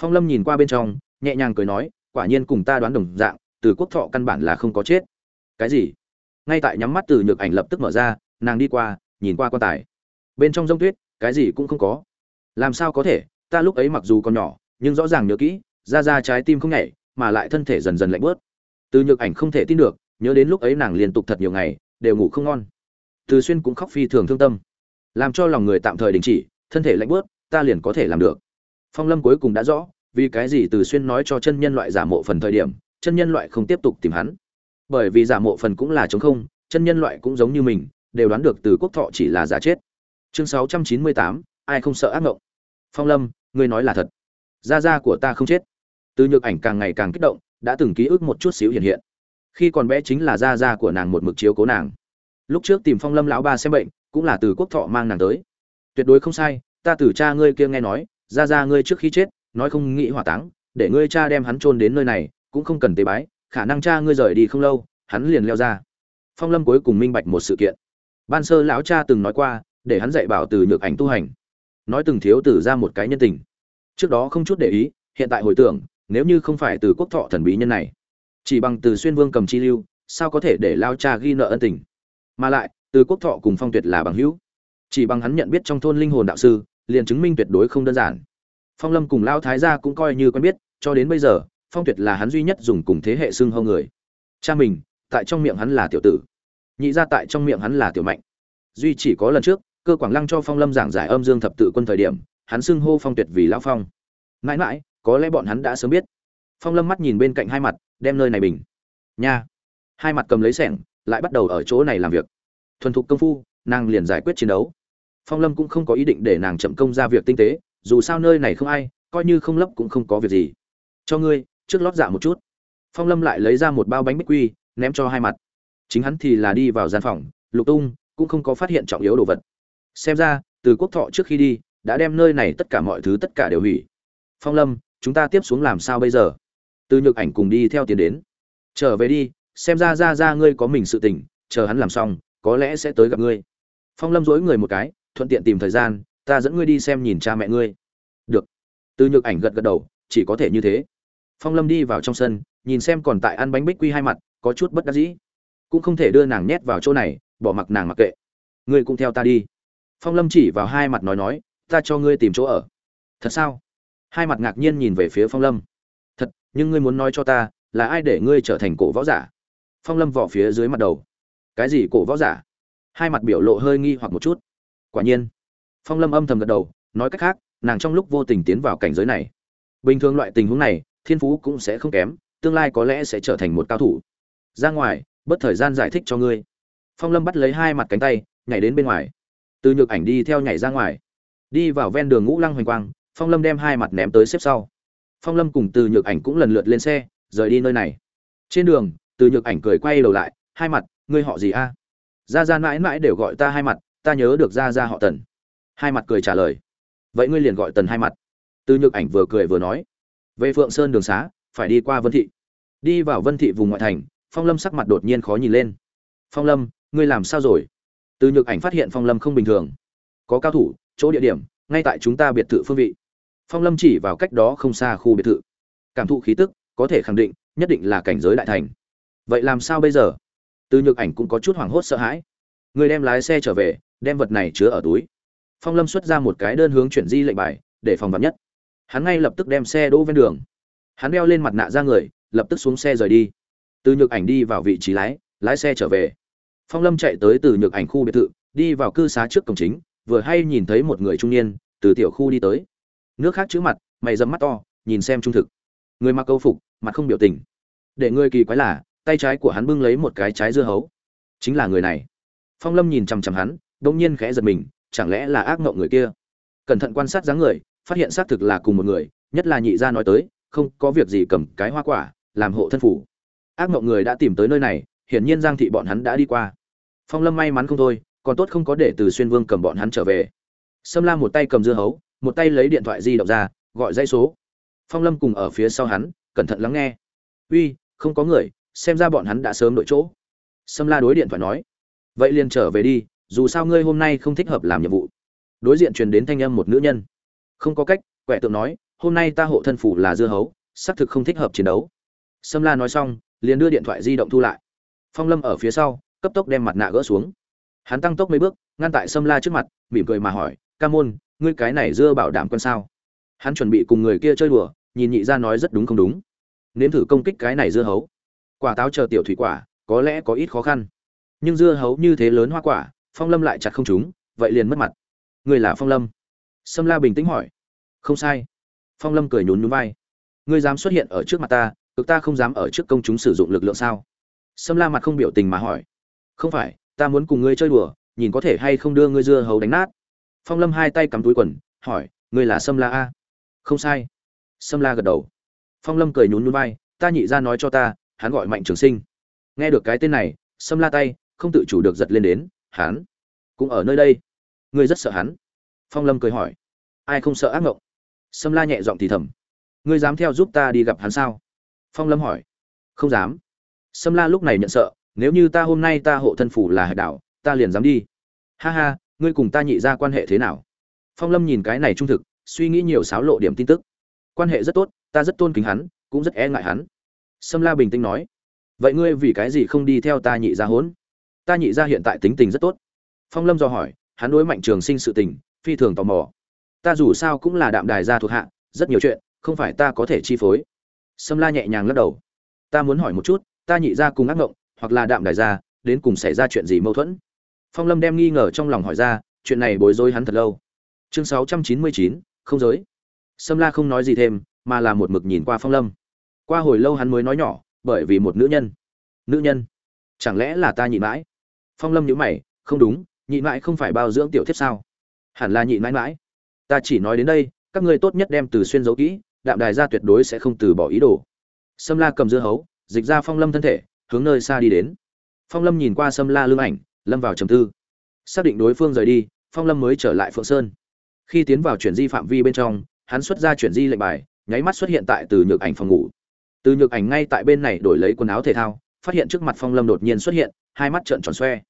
Phong lâm nhìn qua bên trong, nhẹ nhàng cười nói, quả nhiên cùng ta đoán đồng dạng, từ quốc thọ căn bản là không có chết. Cái gì? Ngay tại nhắm mắt từ nhược ảnh lập tức mở ra, nàng đi qua, nhìn qua quan tài. Bên trong rông tuyết, cái gì cũng không có. Làm sao có thể? Ta lúc ấy mặc dù còn nhỏ nhưng rõ ràng nhớ kỹ ra ra trái tim không nhảy, mà lại thân thể dần dần lạnh bớt. Từ nhược ảnh không thể tin được, nhớ đến lúc ấy nàng liên tục thật nhiều ngày, đều ngủ không ngon. Từ xuyên cũng khóc phi thường thương tâm. Làm cho lòng người tạm thời đình chỉ, thân thể lạnh bớt, ta liền có thể làm được. Phong lâm cuối cùng đã rõ, vì cái gì từ xuyên nói cho chân nhân loại giả mộ phần thời điểm, chân nhân loại không tiếp tục tìm hắn. Bởi vì giả mộ phần cũng là chống không, chân nhân loại cũng giống như mình, đều đoán được từ quốc thọ chỉ là giả chết. Chương sáu trăm chín mươi tám, ai không sợ ác mộng phong lâm, ngươi nói là thật gia gia của ta không chết. Từ nhược ảnh càng ngày càng kích động, đã từng ký ức một chút xíu hiện hiện. Khi còn bé chính là gia gia của nàng một mực chiếu cố nàng. Lúc trước tìm phong lâm lão ba xem bệnh, cũng là từ quốc thọ mang nàng tới. Tuyệt đối không sai, ta từ cha ngươi kia nghe nói gia gia ngươi trước khi chết, nói không nghĩ hỏa táng, để ngươi cha đem hắn chôn đến nơi này, cũng không cần tế bái, khả năng cha ngươi rời đi không lâu, hắn liền leo ra. Phong lâm cuối cùng minh bạch một sự kiện. Ban sơ lão cha từng nói qua, để hắn dạy bảo từ nhược ảnh tu hành. Nói từng thiếu tử ra một cái nhân tình trước đó không chút để ý, hiện tại hồi tưởng, nếu như không phải từ quốc thọ thần bí nhân này, chỉ bằng từ xuyên vương cầm chi lưu, sao có thể để lao cha ghi nợ ân tình? Mà lại, từ quốc thọ cùng phong tuyệt là bằng hữu. Chỉ bằng hắn nhận biết trong thôn linh hồn đạo sư, liền chứng minh tuyệt đối không đơn giản. Phong lâm cùng lao thái gia cũng coi như quen biết, cho đến bây giờ, phong tuyệt là hắn duy nhất dùng cùng thế hệ xưng hâu người. Cha mình, tại trong miệng hắn là tiểu tử. Nhị ra tại trong miệng hắn là tiểu mạnh. Duy chỉ có lần trước, cơ quảng lăng cho phong lâm giảng giải âm dương thập tự quân thời điểm hắn xưng hô phong tuyệt vì lão phong. Mãi mãi, có lẽ bọn hắn đã sớm biết. Phong lâm mắt nhìn bên cạnh hai mặt, đem nơi này bình. Nha. Hai mặt cầm lấy sẻng, lại bắt đầu ở chỗ này làm việc. Thuần thục công phu, nàng liền giải quyết chiến đấu. Phong lâm cũng không có ý định để nàng chậm công ra việc tinh tế, dù sao nơi này không ai, coi như không lấp cũng không có việc gì. Cho ngươi, trước lót dạ một chút. Phong lâm lại lấy ra một bao bánh bích quy, ném cho hai mặt. Chính hắn thì là đi vào gian phòng, lục tung, cũng không có phát hiện trọng yếu đồ vật. Xem ra, từ quốc thọ trước khi đi đã đem nơi này tất cả mọi thứ tất cả đều hủy. Phong lâm, chúng ta tiếp xuống làm sao bây giờ? Từ nhược ảnh cùng đi theo tiền đến. Trở về đi, xem ra ra ra ngươi có mình sự tình, chờ hắn làm xong, có lẽ sẽ tới gặp ngươi. Phong lâm dối người một cái, thuận tiện tìm thời gian, ta dẫn ngươi đi xem nhìn cha mẹ ngươi. Được. Từ nhược ảnh gật gật đầu, chỉ có thể như thế. Phong lâm đi vào trong sân, nhìn xem còn tại ăn bánh bích quy hai mặt, có chút bất đắc dĩ. Cũng không thể đưa nàng nhét vào chỗ này, bỏ mặc nàng mặc kệ. Ngươi cũng theo ta đi. Phong lâm chỉ vào hai mặt nói nói ta cho ngươi tìm chỗ ở. Thật sao? Hai mặt ngạc nhiên nhìn về phía phong lâm. Thật, nhưng ngươi muốn nói cho ta, là ai để ngươi trở thành cổ võ giả? Phong lâm vỏ phía dưới mặt đầu. Cái gì cổ võ giả? Hai mặt biểu lộ hơi nghi hoặc một chút. Quả nhiên. Phong lâm âm thầm gật đầu, nói cách khác, nàng trong lúc vô tình tiến vào cảnh giới này. Bình thường loại tình huống này, thiên phú cũng sẽ không kém, tương lai có lẽ sẽ trở thành một cao thủ. Ra ngoài, bất thời gian giải thích cho ngươi. Phong lâm bắt lấy hai mặt cánh tay, nhảy đến bên ngoài. Từ nhược ảnh đi theo nhảy ra ngoài đi vào ven đường ngũ lăng hoành quang, phong lâm đem hai mặt ném tới xếp sau. Phong lâm cùng từ nhược ảnh cũng lần lượt lên xe, rời đi nơi này. Trên đường, từ nhược ảnh cười quay đầu lại, hai mặt, ngươi họ gì a? Ra ra mãi mãi đều gọi ta hai mặt, ta nhớ được ra ra họ tần. Hai mặt cười trả lời. Vậy ngươi liền gọi tần hai mặt. Từ nhược ảnh vừa cười vừa nói. Về phượng sơn đường xá, phải đi qua vân thị. Đi vào vân thị vùng ngoại thành, phong lâm sắc mặt đột nhiên khó nhìn lên. Phong lâm, ngươi làm sao rồi? Từ nhược ảnh phát hiện phong lâm không bình thường. Có cao thủ chỗ địa điểm, ngay tại chúng ta biệt thự phương vị. Phong lâm chỉ vào cách đó không xa khu biệt thự. Cảm thụ khí tức, có thể khẳng định, nhất định là cảnh giới đại thành. Vậy làm sao bây giờ? Từ nhược ảnh cũng có chút hoảng hốt sợ hãi. Người đem lái xe trở về, đem vật này chứa ở túi. Phong lâm xuất ra một cái đơn hướng chuyển di lệnh bài, để phòng vật nhất. Hắn ngay lập tức đem xe đỗ ven đường. Hắn đeo lên mặt nạ ra người, lập tức xuống xe rời đi. Từ nhược ảnh đi vào vị trí lái lái xe trở về. Phong lâm chạy tới từ nhược ảnh khu biệt thự, đi vào cư xá trước cổng chính vừa hay nhìn thấy một người trung niên từ tiểu khu đi tới. Nước khác chữ mặt, mày dẫm mắt to, nhìn xem trung thực. Người mặc câu phục, mặt không biểu tình. Để người kỳ quái là, tay trái của hắn bưng lấy một cái trái dưa hấu. Chính là người này. Phong lâm nhìn chằm chằm hắn đ ỗ n g nhiên khẽ giật mình, chẳng lẽ là ác mộng người kia? Cẩn thận quan sát dáng người, phát hiện xác thực là cùng một người, nhất là nhị gia nói tới, không có việc gì cầm cái hoa quả, làm hộ thân phủ. Ác mộng người đã tìm tới nơi này, hiển nhiên giang thị bọn hắn đã đi qua. Phong lâm may mắn không thôi còn tốt không có để từ xuyên vương cầm bọn hắn trở về. Sâm la một tay cầm dưa hấu, một tay lấy điện thoại di động ra, gọi dãy số. Phong lâm cùng ở phía sau hắn, cẩn thận lắng nghe. Uy, không có người, xem ra bọn hắn đã sớm đổi chỗ. Sâm la đối điện thoại nói. Vậy liền trở về đi, dù sao ngươi hôm nay không thích hợp làm nhiệm vụ. Đối diện truyền đến thanh âm một nữ nhân. Không có cách, quẻ tượng nói, hôm nay ta hộ thân phủ là dưa hấu, xác thực không thích hợp chiến đấu. Sâm la nói xong, liền đưa điện thoại di động thu lại. Phong lâm ở phía sau, cấp tốc đem mặt nạ gỡ xuống hắn tăng tốc mấy bước, ngăn tại sâm la trước mặt, mỉm cười mà hỏi, ca môn, ngươi cái này dưa bảo đảm quân sao? Hắn chuẩn bị cùng người kia chơi đùa, nhìn nhị ra nói rất đúng không đúng. Nếm thử công kích cái này dưa hấu. Quả táo chờ tiểu thủy quả, có lẽ có ít khó khăn. Nhưng dưa hấu như thế lớn hoa quả, phong lâm lại chặt không chúng vậy liền mất mặt. Người là phong lâm? Sâm la bình tĩnh hỏi. Không sai. Phong lâm cười nhún nhún vai. Ngươi dám xuất hiện ở trước mặt ta, cực ta không dám ở trước công chúng sử dụng lực lượng sao? Sâm la mặt không biểu tình mà hỏi. Không phải ta muốn cùng ngươi chơi đùa, nhìn có thể hay không đưa ngươi dưa hấu đánh nát. Phong lâm hai tay cắm túi quần, hỏi, ngươi là sâm la a? Không sai. Sâm la gật đầu. Phong lâm cười nhún nhún vai, ta nhị ra nói cho ta, hắn gọi mạnh trường sinh. Nghe được cái tên này, sâm la tay, không tự chủ được giật lên đến, hắn cũng ở nơi đây. Ngươi rất sợ hắn. Phong lâm cười hỏi, ai không sợ ác ngộng? Sâm la nhẹ giọng thì thầm, ngươi dám theo giúp ta đi gặp hắn sao? Phong lâm hỏi, không dám. Sâm la lúc này nhận sợ nếu như ta hôm nay ta hộ thân phủ là hải đảo, ta liền dám đi. Ha ha, ngươi cùng ta nhị ra quan hệ thế nào? Phong lâm nhìn cái này trung thực, suy nghĩ nhiều xáo lộ điểm tin tức. Quan hệ rất tốt, ta rất tôn kính hắn, cũng rất e ngại hắn. Sâm la bình tĩnh nói, vậy ngươi vì cái gì không đi theo ta nhị ra hốn? Ta nhị ra hiện tại tính tình rất tốt. Phong lâm do hỏi, hắn đối mạnh trường sinh sự tình, phi thường tò mò. Ta dù sao cũng là đạm đài gia thuộc hạ, rất nhiều chuyện, không phải ta có thể chi phối. Sâm la nhẹ nhàng lắc đầu, ta muốn hỏi một chút, ta nhị ra cùng ác ngộng hoặc là đạm đài gia đến cùng xảy ra chuyện gì mâu thuẫn? Phong lâm đem nghi ngờ trong lòng hỏi ra, chuyện này bối rối hắn thật lâu. Chương sáu trăm chín mươi chín, không giới. Sâm la không nói gì thêm, mà là một mực nhìn qua phong lâm. Qua hồi lâu hắn mới nói nhỏ, bởi vì một nữ nhân. Nữ nhân? Chẳng lẽ là ta nhịn mãi? Phong lâm nhữ mày, không đúng nhịn mãi không phải bao dưỡng tiểu thiếp sao? Hẳn là nhịn mãi mãi. Ta chỉ nói đến đây, các ngươi tốt nhất đem từ xuyên giấu kỹ, đạm đài ra tuyệt đối sẽ không từ bỏ ý đồ. Sâm la cầm dưa hấu, dịch ra phong lâm thân thể hướng nơi xa đi đến. Phong lâm nhìn qua sâm la lương ảnh, lâm vào trầm tư. Xác định đối phương rời đi, phong lâm mới trở lại phượng sơn. Khi tiến vào chuyển di phạm vi bên trong, hắn xuất ra chuyển di lệnh bài, nháy mắt xuất hiện tại từ nhược ảnh phòng ngủ. Từ nhược ảnh ngay tại bên này đổi lấy quần áo thể thao, phát hiện trước mặt phong lâm đột nhiên xuất hiện, hai mắt trợn tròn xoe.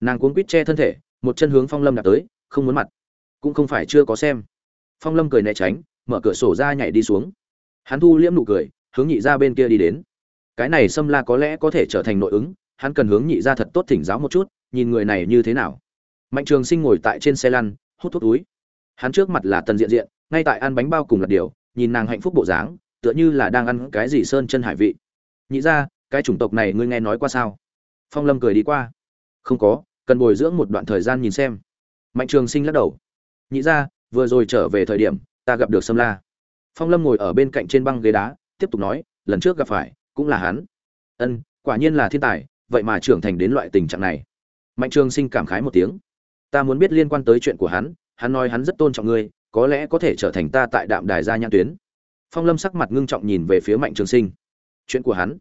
Nàng cuống quýt che thân thể, một chân hướng phong lâm đạp tới, không muốn mặt, cũng không phải chưa có xem. Phong lâm cười né tránh, mở cửa sổ ra nhảy đi xuống. Hắn thu liễm nụ cười, hướng nhị ra bên kia đi đến cái này xâm la có lẽ có thể trở thành nội ứng, hắn cần hướng nhị ra thật tốt thỉnh giáo một chút, nhìn người này như thế nào. Mạnh trường sinh ngồi tại trên xe lăn, hút thuốc túi. Hắn trước mặt là tần diện diện, ngay tại ăn bánh bao cùng lật điều, nhìn nàng hạnh phúc bộ dáng, tựa như là đang ăn cái gì sơn chân hải vị. Nhị ra cái chủng tộc này ngươi nghe nói qua sao? Phong lâm cười đi qua. Không có, cần bồi dưỡng một đoạn thời gian nhìn xem. Mạnh trường sinh lắc đầu. Nhị ra vừa rồi trở về thời điểm, ta gặp được sâm la. Phong lâm ngồi ở bên cạnh trên băng ghế đá, tiếp tục nói, lần trước gặp phải cũng là hắn. Ân, quả nhiên là thiên tài, vậy mà trưởng thành đến loại tình trạng này. Mạnh trường sinh cảm khái một tiếng. Ta muốn biết liên quan tới chuyện của hắn hắn nói hắn rất tôn trọng ngươi, có lẽ có thể trở thành ta tại đạm đài gia nhãn tuyến. Phong lâm sắc mặt ngưng trọng nhìn về phía mạnh trường sinh. Chuyện của hắn,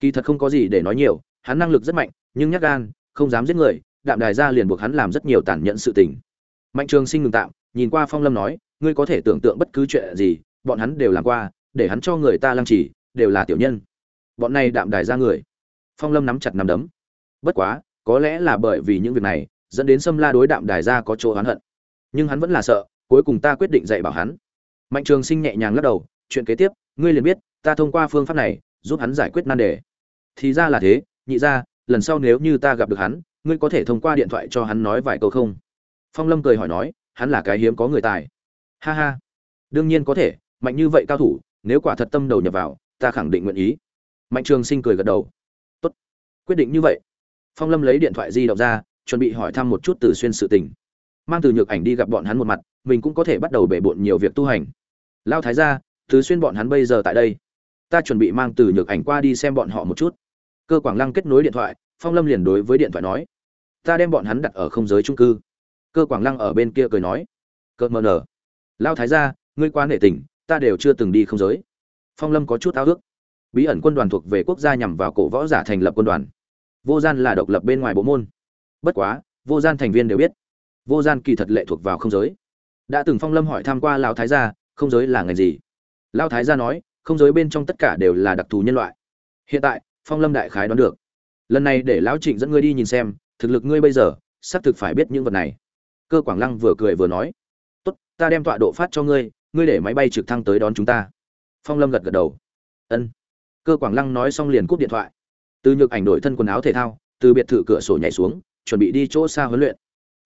kỳ thật không có gì để nói nhiều, hắn năng lực rất mạnh, nhưng nhắc gan, không dám giết người, đạm đài gia liền buộc hắn làm rất nhiều tàn nhẫn sự tình. Mạnh trường sinh ngừng tạm, nhìn qua phong lâm nói, ngươi có thể tưởng tượng bất cứ chuyện gì, bọn hắn đều làm qua, để hắn cho người ta lăng trì, đều là tiểu nhân bọn này đạm đài ra người. Phong lâm nắm chặt nắm đấm. Bất quá, có lẽ là bởi vì những việc này, dẫn đến xâm la đối đạm đài ra có chỗ oán hận. Nhưng hắn vẫn là sợ, cuối cùng ta quyết định dạy bảo hắn. Mạnh trường sinh nhẹ nhàng lắc đầu, chuyện kế tiếp, ngươi liền biết, ta thông qua phương pháp này, giúp hắn giải quyết nan đề. Thì ra là thế, nhị ra lần sau nếu như ta gặp được hắn, ngươi có thể thông qua điện thoại cho hắn nói vài câu không? Phong lâm cười hỏi nói, hắn là cái hiếm có người tài. Ha ha, đương nhiên có thể, mạnh như vậy cao thủ, nếu quả thật tâm đầu nhập vào, ta khẳng định nguyện ý mạnh trường sinh cười gật đầu. Tốt, quyết định như vậy. Phong lâm lấy điện thoại di động ra, chuẩn bị hỏi thăm một chút từ xuyên sự tình. Mang từ nhược ảnh đi gặp bọn hắn một mặt, mình cũng có thể bắt đầu bể bộn nhiều việc tu hành. Lao thái ra từ xuyên bọn hắn bây giờ tại đây. Ta chuẩn bị mang từ nhược ảnh qua đi xem bọn họ một chút. Cơ quảng lăng kết nối điện thoại, phong lâm liền đối với điện thoại nói, ta đem bọn hắn đặt ở không giới trung cư. Cơ quảng lăng ở bên kia cười nói, cơ mờ nở. Lao thái ra ngươi quá nể tình, ta đều chưa từng đi không giới. Phong lâm có chút ao ước bí ẩn quân đoàn thuộc về quốc gia nhằm vào cổ võ giả thành lập quân đoàn. Vô gian là độc lập bên ngoài bộ môn. Bất quá, vô gian thành viên đều biết, vô gian kỳ thật lệ thuộc vào không giới. Đã từng phong lâm hỏi tham q u a lão thái gia, không giới là ngành gì? Lão thái gia nói, không giới bên trong tất cả đều là đặc thù nhân loại. Hiện tại, phong lâm đại khái đoán được. Lần này để lão trịnh dẫn ngươi đi nhìn xem, thực lực ngươi bây giờ, xác thực phải biết những vật này. Cơ quảng lăng vừa cười vừa nói, tốt, ta đem tọa độ phát cho ngươi ngươi để máy bay trực thăng tới đón chúng ta. Phong lâm gật gật đầu. Ân cơ quảng lăng nói xong liền cúp điện thoại. Từ nhược ảnh đổi thân quần áo thể thao, từ biệt thự cửa sổ nhảy xuống, chuẩn bị đi chỗ xa huấn luyện.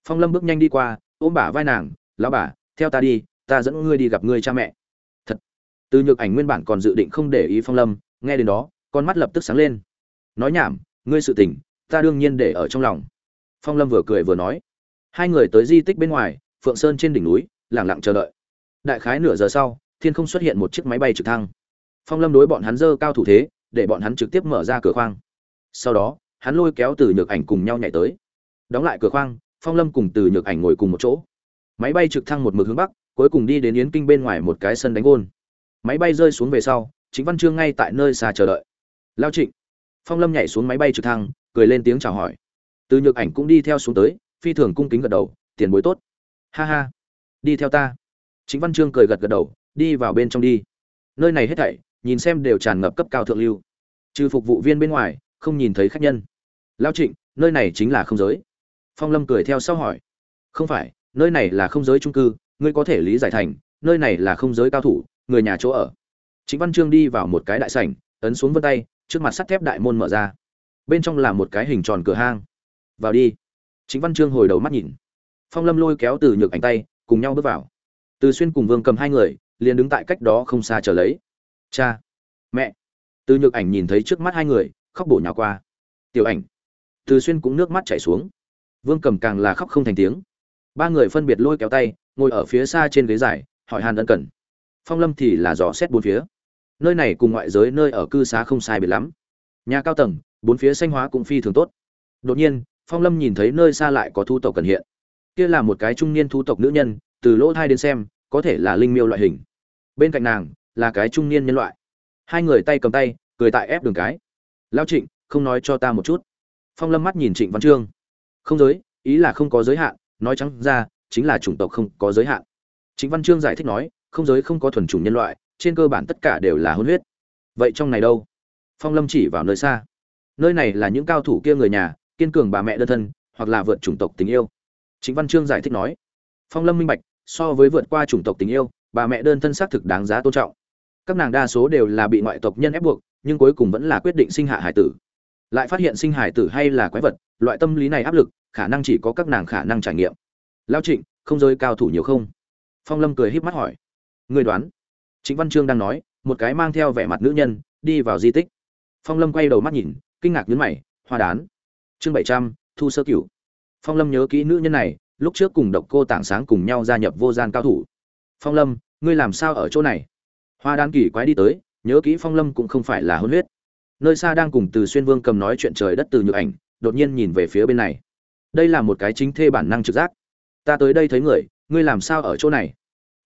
Phong lâm bước nhanh đi qua, ôm bả vai nàng, lão bà, theo ta đi, ta dẫn ngươi đi gặp ngươi cha mẹ. Thật. Từ nhược ảnh nguyên bản còn dự định không để ý phong lâm, nghe đến đó, con mắt lập tức sáng lên. Nói nhảm, ngươi sự tình, ta đương nhiên để ở trong lòng. Phong lâm vừa cười vừa nói. Hai người tới di tích bên ngoài, phượng sơn trên đỉnh núi lẳng lặng chờ đợi. Đại khái nửa giờ sau, thiên không xuất hiện một chiếc máy bay trực thăng phong lâm đối bọn hắn dơ cao thủ thế, để bọn hắn trực tiếp mở ra cửa khoang. Sau đó, hắn lôi kéo từ nhược ảnh cùng nhau nhảy tới. Đóng lại cửa khoang, phong lâm cùng từ nhược ảnh ngồi cùng một chỗ. Máy bay trực thăng một mực hướng bắc, cuối cùng đi đến yến kinh bên ngoài một cái sân đánh gôn. Máy bay rơi xuống về sau chính văn Chương ngay tại nơi xa chờ đợi. Lao trịnh. Phong lâm nhảy xuống máy bay trực thăng, cười lên tiếng chào hỏi. Từ nhược ảnh cũng đi theo xuống tới, phi thường cung kính gật đầu, tiền bối tốt. Ha ha, đi theo ta. Chính văn Chương cười gật gật đầu, đi vào bên trong đi. Nơi này hết thảy nhìn xem đều tràn ngập cấp cao thượng lưu. Trừ phục vụ viên bên ngoài, không nhìn thấy khách nhân. Lao trịnh, nơi này chính là không giới. Phong lâm cười theo sau hỏi. Không phải, nơi này là không giới trung cư, ngươi có thể lý giải thành, nơi này là không giới cao thủ, người nhà chỗ ở. Chính văn trương đi vào một cái đại sảnh, ấn xuống vân tay, trước mặt sắt thép đại môn mở ra. Bên trong là một cái hình tròn cửa hang. Vào đi. Chính văn trương hồi đầu mắt nhìn. Phong lâm lôi kéo từ nhược ảnh tay, cùng nhau bước vào. Từ xuyên cùng vương cầm hai người, liền đứng tại cách đó không xa chờ lấy cha. Mẹ. Từ nhược ảnh nhìn thấy trước mắt hai người, khóc bổ nhào qua. Tiểu ảnh. Từ xuyên cũng nước mắt chảy xuống. Vương cầm càng là khóc không thành tiếng. Ba người phân biệt lôi kéo tay, ngồi ở phía xa trên ghế dài, hỏi hàn ân cần. Phong lâm thì là dò xét bốn phía. Nơi này cùng ngoại giới nơi ở cư xá không sai biệt lắm. Nhà cao tầng, bốn phía xanh hóa cũng phi thường tốt. Đột nhiên, phong lâm nhìn thấy nơi xa lại có thu tộc cần hiện. Kia là một cái trung niên thu tộc nữ nhân, từ lỗ thai đến xem, có thể là linh miêu loại hình. Bên cạnh nàng là cái trung niên nhân loại. Hai người tay cầm tay, cười tại ép đường cái. Lao trịnh, không nói cho ta một chút. Phong lâm mắt nhìn trịnh văn trương. Không giới, ý là không có giới hạn, nói trắng ra, chính là chủng tộc không có giới hạn. Trịnh văn trương giải thích nói, không giới không có thuần chủng nhân loại, trên cơ bản tất cả đều là hôn huyết. Vậy trong này đâu? Phong lâm chỉ vào nơi xa. Nơi này là những cao thủ kia người nhà, kiên cường bà mẹ đơn thân, hoặc là vượt chủng tộc tình yêu. Trịnh văn trương giải thích nói. Phong lâm minh bạch, so với vượt qua chủng tộc tình yêu, bà mẹ đơn thân xác thực đáng giá tôn trọng các nàng đa số đều là bị ngoại tộc nhân ép buộc, nhưng cuối cùng vẫn là quyết định sinh hạ hải tử. Lại phát hiện sinh hải tử hay là quái vật, loại tâm lý này áp lực, khả năng chỉ có các nàng khả năng trải nghiệm. Lao trịnh, không giới cao thủ nhiều không? Phong lâm cười híp mắt hỏi. Người đoán. Chính văn trương đang nói, một cái mang theo vẻ mặt nữ nhân, đi vào di tích. Phong lâm quay đầu mắt nhìn, kinh ngạc nhấn mày, hoa đán. Chương bảy trăm, thu sơ cửu. Phong lâm nhớ kỹ nữ nhân này, lúc trước cùng độc cô tảng sáng cùng nhau gia nhập vô gian cao thủ. Phong lâm, ngươi làm sao ở chỗ này? Hoa đan kỳ quái đi tới, nhớ kỹ phong lâm cũng không phải là hôn huyết. Nơi xa đang cùng từ xuyên vương cầm nói chuyện trời đất từ nhược ảnh, đột nhiên nhìn về phía bên này. Đây là một cái chính thê bản năng trực giác. Ta tới đây thấy người, ngươi làm sao ở chỗ này?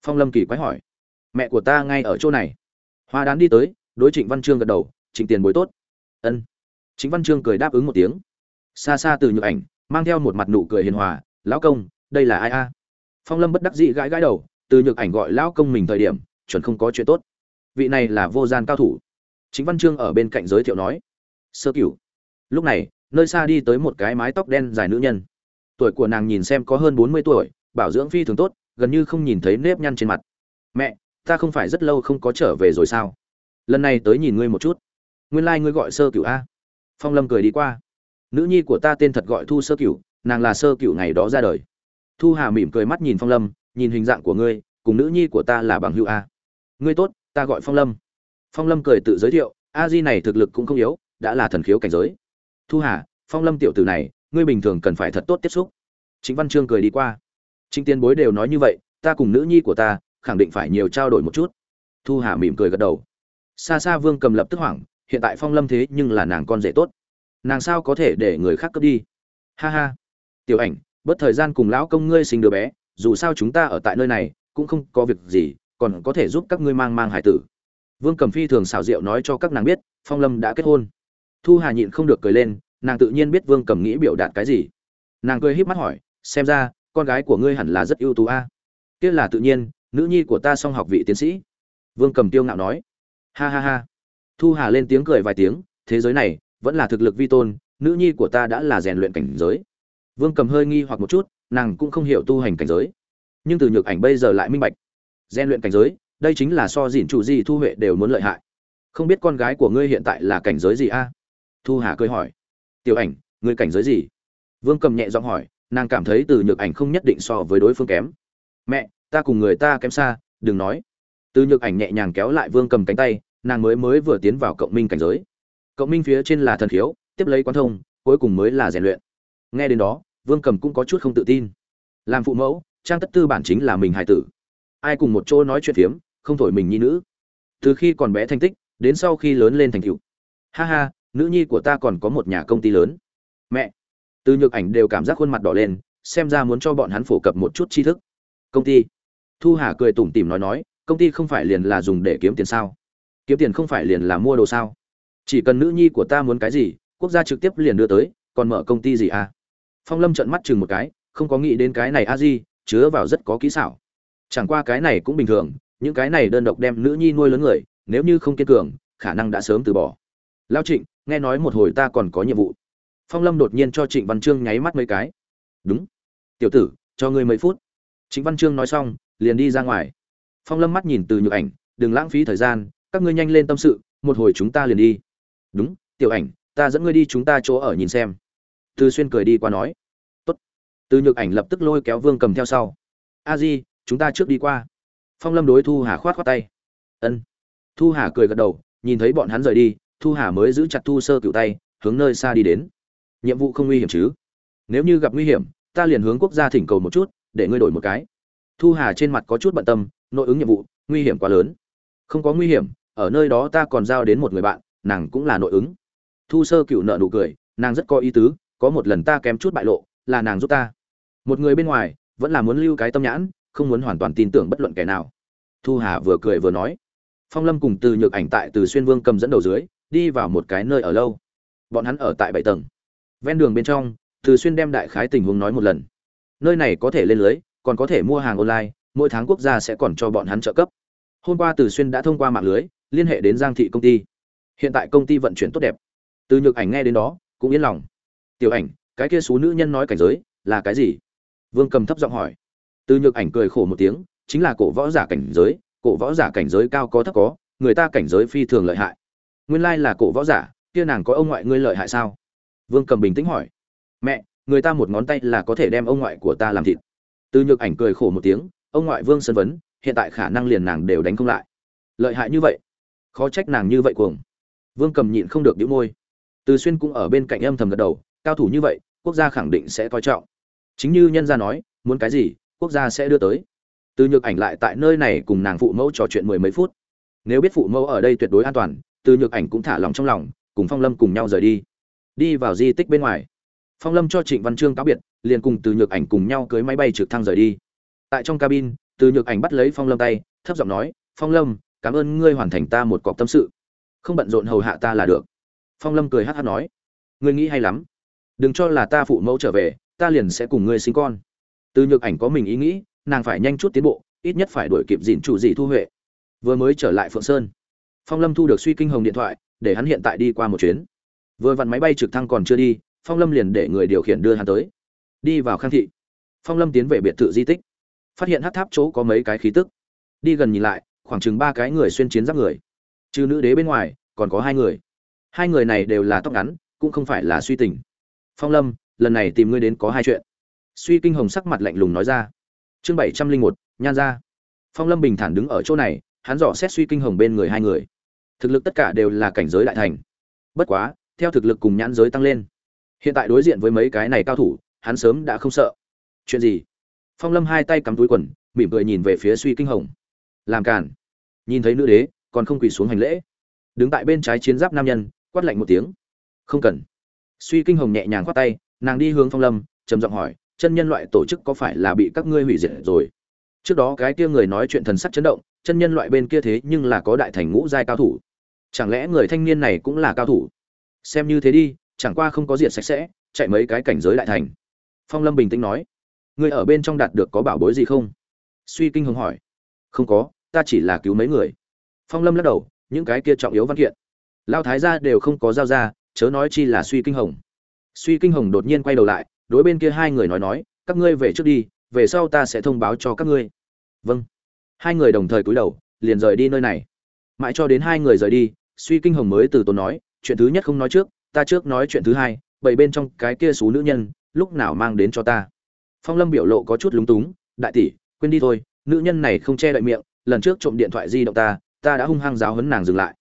Phong lâm kỳ quái hỏi. Mẹ của ta ngay ở chỗ này. Hoa đán đi tới, đối trịnh văn trương gật đầu, trịnh tiền bối tốt. Ân. Chính văn trương cười đáp ứng một tiếng. Xa xa từ nhược ảnh, mang theo một mặt nụ cười hiền hòa, lão công, đây là ai a? Phong lâm bất đắc dĩ gãi gãi đầu, từ nhược ảnh gọi lão công mình thời điểm chuẩn không có chuyện tốt. Vị này là vô gian cao thủ. Chính văn chương ở bên cạnh giới thiệu nói, sơ cửu, lúc này, nơi xa đi tới một cái mái tóc đen dài nữ nhân. Tuổi của nàng nhìn xem có hơn bốn mươi tuổi, bảo dưỡng phi thường tốt, gần như không nhìn thấy nếp nhăn trên mặt. Mẹ, ta không phải rất lâu không có trở về rồi sao? Lần này tới nhìn ngươi một chút. Nguyên lai、like、ngươi gọi sơ cửu a. Phong lâm cười đi qua. Nữ nhi của ta tên thật gọi thu sơ cửu, nàng là sơ cửu ngày đó ra đời. Thu hà mỉm cười mắt nhìn phong lâm, nhìn hình dạng của ngươi, cùng nữ nhi của ta là bằng hữu a ngươi tốt, ta gọi phong lâm. Phong lâm cười tự giới thiệu, a di này thực lực cũng không yếu, đã là thần khiếu cảnh giới. Thu hà, phong lâm tiểu tử này, ngươi bình thường cần phải thật tốt tiếp xúc. Chính văn Chương cười đi qua. Chính tiên bối đều nói như vậy, ta cùng nữ nhi của ta, khẳng định phải nhiều trao đổi một chút. Thu hà mỉm cười gật đầu. Xa xa vương cầm lập tức hoảng, hiện tại phong lâm thế nhưng là nàng con rể tốt. Nàng sao có thể để người khác cướp đi? Ha ha. Tiểu ảnh, bất thời gian cùng lão công ngươi sinh đứa bé, dù sao chúng ta ở tại nơi này, cũng không có việc gì còn có thể giúp các ngươi mang mang hải tử. Vương cầm phi thường xảo diệu nói cho các nàng biết, phong lâm đã kết hôn. Thu hà nhịn không được cười lên, nàng tự nhiên biết vương cầm nghĩ biểu đạt cái gì. Nàng cười híp mắt hỏi, xem ra, con gái của ngươi hẳn là rất ưu tú a. À? là tự nhiên, nữ nhi của ta song học vị tiến sĩ. Vương cầm tiêu ngạo nói. Ha ha ha. Thu hà lên tiếng cười vài tiếng, thế giới này, vẫn là thực lực vi tôn, nữ nhi của ta đã là rèn luyện cảnh giới. Vương cầm hơi nghi hoặc một chút, nàng cũng không hiểu tu hành cảnh giới. Nhưng từ nhược ảnh bây giờ lại minh bạch gian luyện cảnh giới, đây chính là so dìn chủ gì thu huệ đều muốn lợi hại. Không biết con gái của ngươi hiện tại là cảnh giới gì a? Thu hà cười hỏi. Tiểu ảnh, ngươi cảnh giới gì? Vương cầm nhẹ giọng hỏi, nàng cảm thấy từ nhược ảnh không nhất định so với đối phương kém. Mẹ, ta cùng người ta kém xa, đừng nói. Từ nhược ảnh nhẹ nhàng kéo lại vương cầm cánh tay, nàng mới mới vừa tiến vào cộng minh cảnh giới. Cộng minh phía trên là thần khiếu, tiếp lấy quan thông, cuối cùng mới là rèn luyện. Nghe đến đó, vương cầm cũng có chút không tự tin. Làm phụ mẫu, trang tất tư bản chính là mình hài tử ai cùng một chỗ nói chuyện phiếm, không thổi mình nhi nữ. Từ khi còn bé thành tích, đến sau khi lớn lên thành cựu ha ha, nữ nhi của ta còn có một nhà công ty lớn. Mẹ. Từ nhược ảnh đều cảm giác khuôn mặt đỏ lên, xem ra muốn cho bọn hắn phổ cập một chút tri thức. Công ty. Thu hà cười tủm tỉm nói nói, công ty không phải liền là dùng để kiếm tiền sao? Kiếm tiền không phải liền là mua đồ sao? Chỉ cần nữ nhi của ta muốn cái gì, quốc gia trực tiếp liền đưa tới, còn mở công ty gì à? Phong lâm trợn mắt chừng một cái, không có nghĩ đến cái này a di, chứa vào rất có kỹ xảo chẳng qua cái này cũng bình thường, những cái này đơn độc đem nữ nhi nuôi lớn người, nếu như không kiên cường, khả năng đã sớm từ bỏ. Lao trịnh, nghe nói một hồi ta còn có nhiệm vụ. Phong lâm đột nhiên cho trịnh văn trương nháy mắt mấy cái. Đúng. Tiểu tử, cho ngươi mấy phút. Trịnh văn trương nói xong, liền đi ra ngoài. Phong lâm mắt nhìn từ nhược ảnh, đừng lãng phí thời gian, các ngươi nhanh lên tâm sự, một hồi chúng ta liền đi. Đúng, tiểu ảnh, ta dẫn ngươi đi chúng ta chỗ ở nhìn xem. Từ xuyên cười đi qua nói. Tốt. Từ nhược ảnh lập tức lôi kéo vương cầm theo sau. A di chúng ta trước đi qua. Phong lâm đối thu hà khoát khoát tay. Ân. Thu hà cười gật đầu, nhìn thấy bọn hắn rời đi, thu hà mới giữ chặt thu sơ cựu tay, hướng nơi xa đi đến. Nhiệm vụ không nguy hiểm chứ? Nếu như gặp nguy hiểm, ta liền hướng quốc gia thỉnh cầu một chút, để ngươi đổi một cái. Thu hà trên mặt có chút bận tâm, nội ứng nhiệm vụ, nguy hiểm quá lớn. Không có nguy hiểm, ở nơi đó ta còn giao đến một người bạn, nàng cũng là nội ứng. Thu sơ cựu nợ nụ cười, nàng rất có ý tứ, có một lần ta kém chút bại lộ, là nàng giúp ta. Một người bên ngoài, vẫn là muốn lưu cái tâm nhãn không muốn hoàn toàn tin tưởng bất luận kẻ nào. Thu hà vừa cười vừa nói. Phong lâm cùng từ nhược ảnh tại từ xuyên vương cầm dẫn đầu dưới, đi vào một cái nơi ở lâu. Bọn hắn ở tại bảy tầng. Ven đường bên trong, từ xuyên đem đại khái tình huống nói một lần. Nơi này có thể lên lưới, còn có thể mua hàng online, mỗi tháng quốc gia sẽ còn cho bọn hắn trợ cấp. Hôm qua từ xuyên đã thông qua mạng lưới, liên hệ đến giang thị công ty. Hiện tại công ty vận chuyển tốt đẹp. Từ nhược ảnh nghe đến đó, cũng yên lòng. Tiểu ảnh, cái kia số nữ nhân nói cảnh giới, là cái gì? Vương cầm thấp giọng hỏi từ nhược ảnh cười khổ một tiếng, chính là cổ võ giả cảnh giới, cổ võ giả cảnh giới cao có thấp có, người ta cảnh giới phi thường lợi hại. Nguyên lai là cổ võ giả, kia nàng có ông ngoại ngươi lợi hại sao? Vương cầm bình tĩnh hỏi. Mẹ, người ta một ngón tay là có thể đem ông ngoại của ta làm thịt. Từ nhược ảnh cười khổ một tiếng, ông ngoại vương sân vấn, hiện tại khả năng liền nàng đều đánh không lại. Lợi hại như vậy? Khó trách nàng như vậy cuồng. Vương cầm nhịn không được đĩu môi. Từ xuyên cũng ở bên cạnh âm thầm gật đầu, cao thủ như vậy, quốc gia khẳng định sẽ coi trọng. Chính như nhân gia nói, muốn cái gì quốc gia sẽ đưa tới. Từ nhược ảnh lại tại nơi này cùng nàng phụ mẫu trò chuyện mười mấy phút. Nếu biết phụ mẫu ở đây tuyệt đối an toàn, từ nhược ảnh cũng thả lòng trong lòng, cùng phong lâm cùng nhau rời đi. Đi vào di tích bên ngoài. Phong lâm cho trịnh văn trương cáo biệt, liền cùng từ nhược ảnh cùng nhau cưới máy bay trực thăng rời đi. Tại trong cabin, từ nhược ảnh bắt lấy phong lâm tay, thấp giọng nói, phong lâm, cảm ơn ngươi hoàn thành ta một cọc tâm sự. Không bận rộn hầu hạ ta là được. Phong lâm cười hát hát nói, ngươi nghĩ hay lắm. Đừng cho là ta phụ mẫu trở về, ta liền sẽ cùng ngươi sinh con từ nhược ảnh có mình ý nghĩ, nàng phải nhanh chút tiến bộ, ít nhất phải đuổi kịp dìn chủ dị thu huệ. Vừa mới trở lại phượng sơn, phong lâm thu được suy kinh hồng điện thoại, để hắn hiện tại đi qua một chuyến. Vừa vặn máy bay trực thăng còn chưa đi, phong lâm liền để người điều khiển đưa hắn tới. Đi vào khang thị, phong lâm tiến về biệt thự di tích. Phát hiện hát tháp chỗ có mấy cái khí tức. Đi gần nhìn lại, khoảng chừng ba cái người xuyên chiến giáp người. Trừ nữ đế bên ngoài, còn có hai người. Hai người này đều là tóc ngắn, cũng không phải là suy tình. Phong lâm, lần này tìm ngươi đến có hai chuyện suy kinh hồng sắc mặt lạnh lùng nói ra. Chương bảy trăm linh một, nhan ra phong lâm bình thản đứng ở chỗ này, hắn dò xét suy kinh hồng bên người hai người. Thực lực tất cả đều là cảnh giới đại thành. Bất quá, theo thực lực cùng nhãn giới tăng lên, hiện tại đối diện với mấy cái này cao thủ, hắn sớm đã không sợ. Chuyện gì? Phong lâm hai tay cắm túi quần, mỉm cười nhìn về phía suy kinh hồng. Làm cản nhìn thấy nữ đế, còn không quỳ xuống hành lễ. Đứng tại bên trái chiến giáp nam nhân, quát lạnh một tiếng. Không cần. Suy kinh hồng nhẹ nhàng khoát tay, nàng đi hướng phong lâm, trầm giọng hỏi chân nhân loại tổ chức có phải là bị các ngươi hủy diệt rồi? Trước đó cái kia người nói chuyện thần sắc chấn động, chân nhân loại bên kia thế nhưng là có đại thành ngũ giai cao thủ. Chẳng lẽ người thanh niên này cũng là cao thủ? Xem như thế đi, chẳng qua không có diện sạch sẽ, chạy mấy cái cảnh giới đại thành. Phong lâm bình tĩnh nói người ở bên trong đạt được có bảo bối gì không? Suy kinh hồng hỏi, không có, ta chỉ là cứu mấy người. Phong lâm lắc đầu, những cái kia trọng yếu văn kiện, lao thái gia đều không có giao ra, chớ nói chi là suy kinh hồng. Suy kinh hồng đột nhiên quay đầu lại đối bên kia hai người nói nói, các ngươi về trước đi, về sau ta sẽ thông báo cho các ngươi. Vâng. Hai người đồng thời cúi đầu, liền rời đi nơi này. Mãi cho đến hai người rời đi, suy kinh hồng mới từ tốn nói, chuyện thứ nhất không nói trước, ta trước nói chuyện thứ hai, bảy bên trong cái kia số nữ nhân, lúc nào mang đến cho ta. Phong lâm biểu lộ có chút lúng túng, đại tỷ, quên đi thôi, nữ nhân này không che đậy miệng, lần trước trộm điện thoại di động ta ta đã hung hăng giáo hấn nàng dừng lại.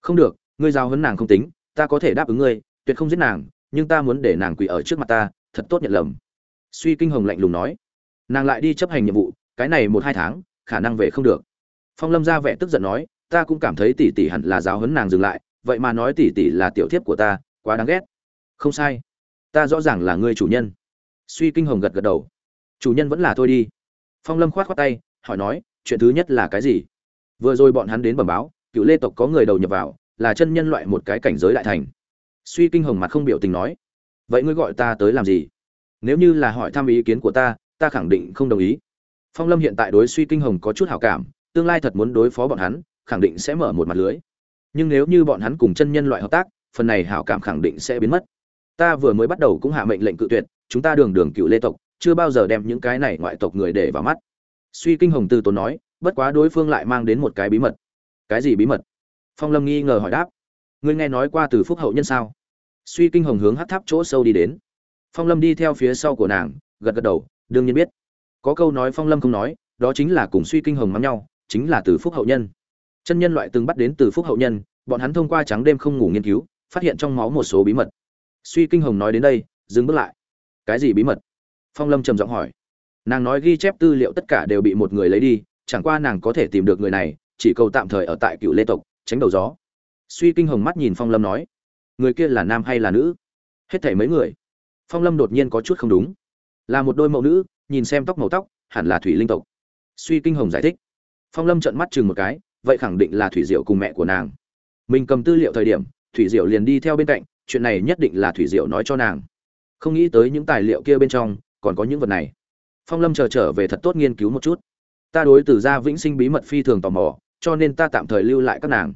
Không được, ngươi giáo hấn nàng không tính, ta có thể đáp ứng ngươi, tuyệt không giết nàng, nhưng ta muốn để nàng quỳ ở trước mặt ta thật tốt nhận lầm. Suy kinh hồng lạnh lùng nói, nàng lại đi chấp hành nhiệm vụ, cái này một hai tháng, khả năng về không được. Phong lâm ra vẻ tức giận nói, ta cũng cảm thấy tỷ tỷ hẳn là giáo hấn nàng dừng lại, vậy mà nói tỷ tỷ là tiểu thiếp của ta, quá đáng ghét. Không sai, ta rõ ràng là người chủ nhân. Suy kinh hồng gật gật đầu, chủ nhân vẫn là thôi đi. Phong lâm khoát khoát tay, hỏi nói, chuyện thứ nhất là cái gì? Vừa rồi bọn hắn đến bẩm báo, cựu lê tộc có người đầu nhập vào, là chân nhân loại một cái cảnh giới đại thành. Suy kinh hồng mặt không biểu tình nói vậy ngươi gọi ta tới làm gì? Nếu như là hỏi thăm ý kiến của ta ta khẳng định không đồng ý. Phong lâm hiện tại đối suy kinh hồng có chút hảo cảm, tương lai thật muốn đối phó bọn hắn, khẳng định sẽ mở một mặt lưới. Nhưng nếu như bọn hắn cùng chân nhân loại hợp tác, phần này hảo cảm khẳng định sẽ biến mất. Ta vừa mới bắt đầu cũng hạ mệnh lệnh cự tuyệt, chúng ta đường đường cựu lê tộc, chưa bao giờ đem những cái này ngoại tộc người để vào mắt. Suy kinh hồng từ tốn nói, bất quá đối phương lại mang đến một cái bí mật. Cái gì bí mật? Phong lâm nghi ngờ hỏi đáp. Ngươi nghe nói qua từ phúc hậu nhân sao? Suy kinh hồng hướng hát tháp chỗ sâu đi đến. Phong lâm đi theo phía sau của nàng, gật gật đầu, đương nhiên biết. Có câu nói phong lâm không nói, đó chính là cùng suy kinh hồng mắm nhau, chính là từ phúc hậu nhân. Chân nhân loại từng bắt đến từ phúc hậu nhân, bọn hắn thông qua trắng đêm không ngủ nghiên cứu, phát hiện trong máu một số bí mật. Suy kinh hồng nói đến đây, dừng bước lại. Cái gì bí mật? Phong lâm trầm giọng hỏi. Nàng nói ghi chép tư liệu tất cả đều bị một người lấy đi, chẳng qua nàng có thể tìm được người này, chỉ cầu tạm thời ở tại cựu lê tộc, tránh đầu gió. Suy kinh hồng mắt nhìn phong lâm nói người kia là nam hay là nữ? Hết thảy mấy người. Phong lâm đột nhiên có chút không đúng. Là một đôi mẫu nữ, nhìn xem tóc màu tóc, hẳn là thủy linh tộc. Suy kinh hồng giải thích. Phong lâm trợn mắt chừng một cái, vậy khẳng định là thủy diệu cùng mẹ của nàng. Mình cầm tư liệu thời điểm, thủy diệu liền đi theo bên cạnh, chuyện này nhất định là thủy diệu nói cho nàng. Không nghĩ tới những tài liệu kia bên trong, còn có những vật này. Phong lâm chờ trở về thật tốt nghiên cứu một chút. Ta đối từ gia vĩnh sinh bí mật phi thường tò mò, cho nên ta tạm thời lưu lại các nàng.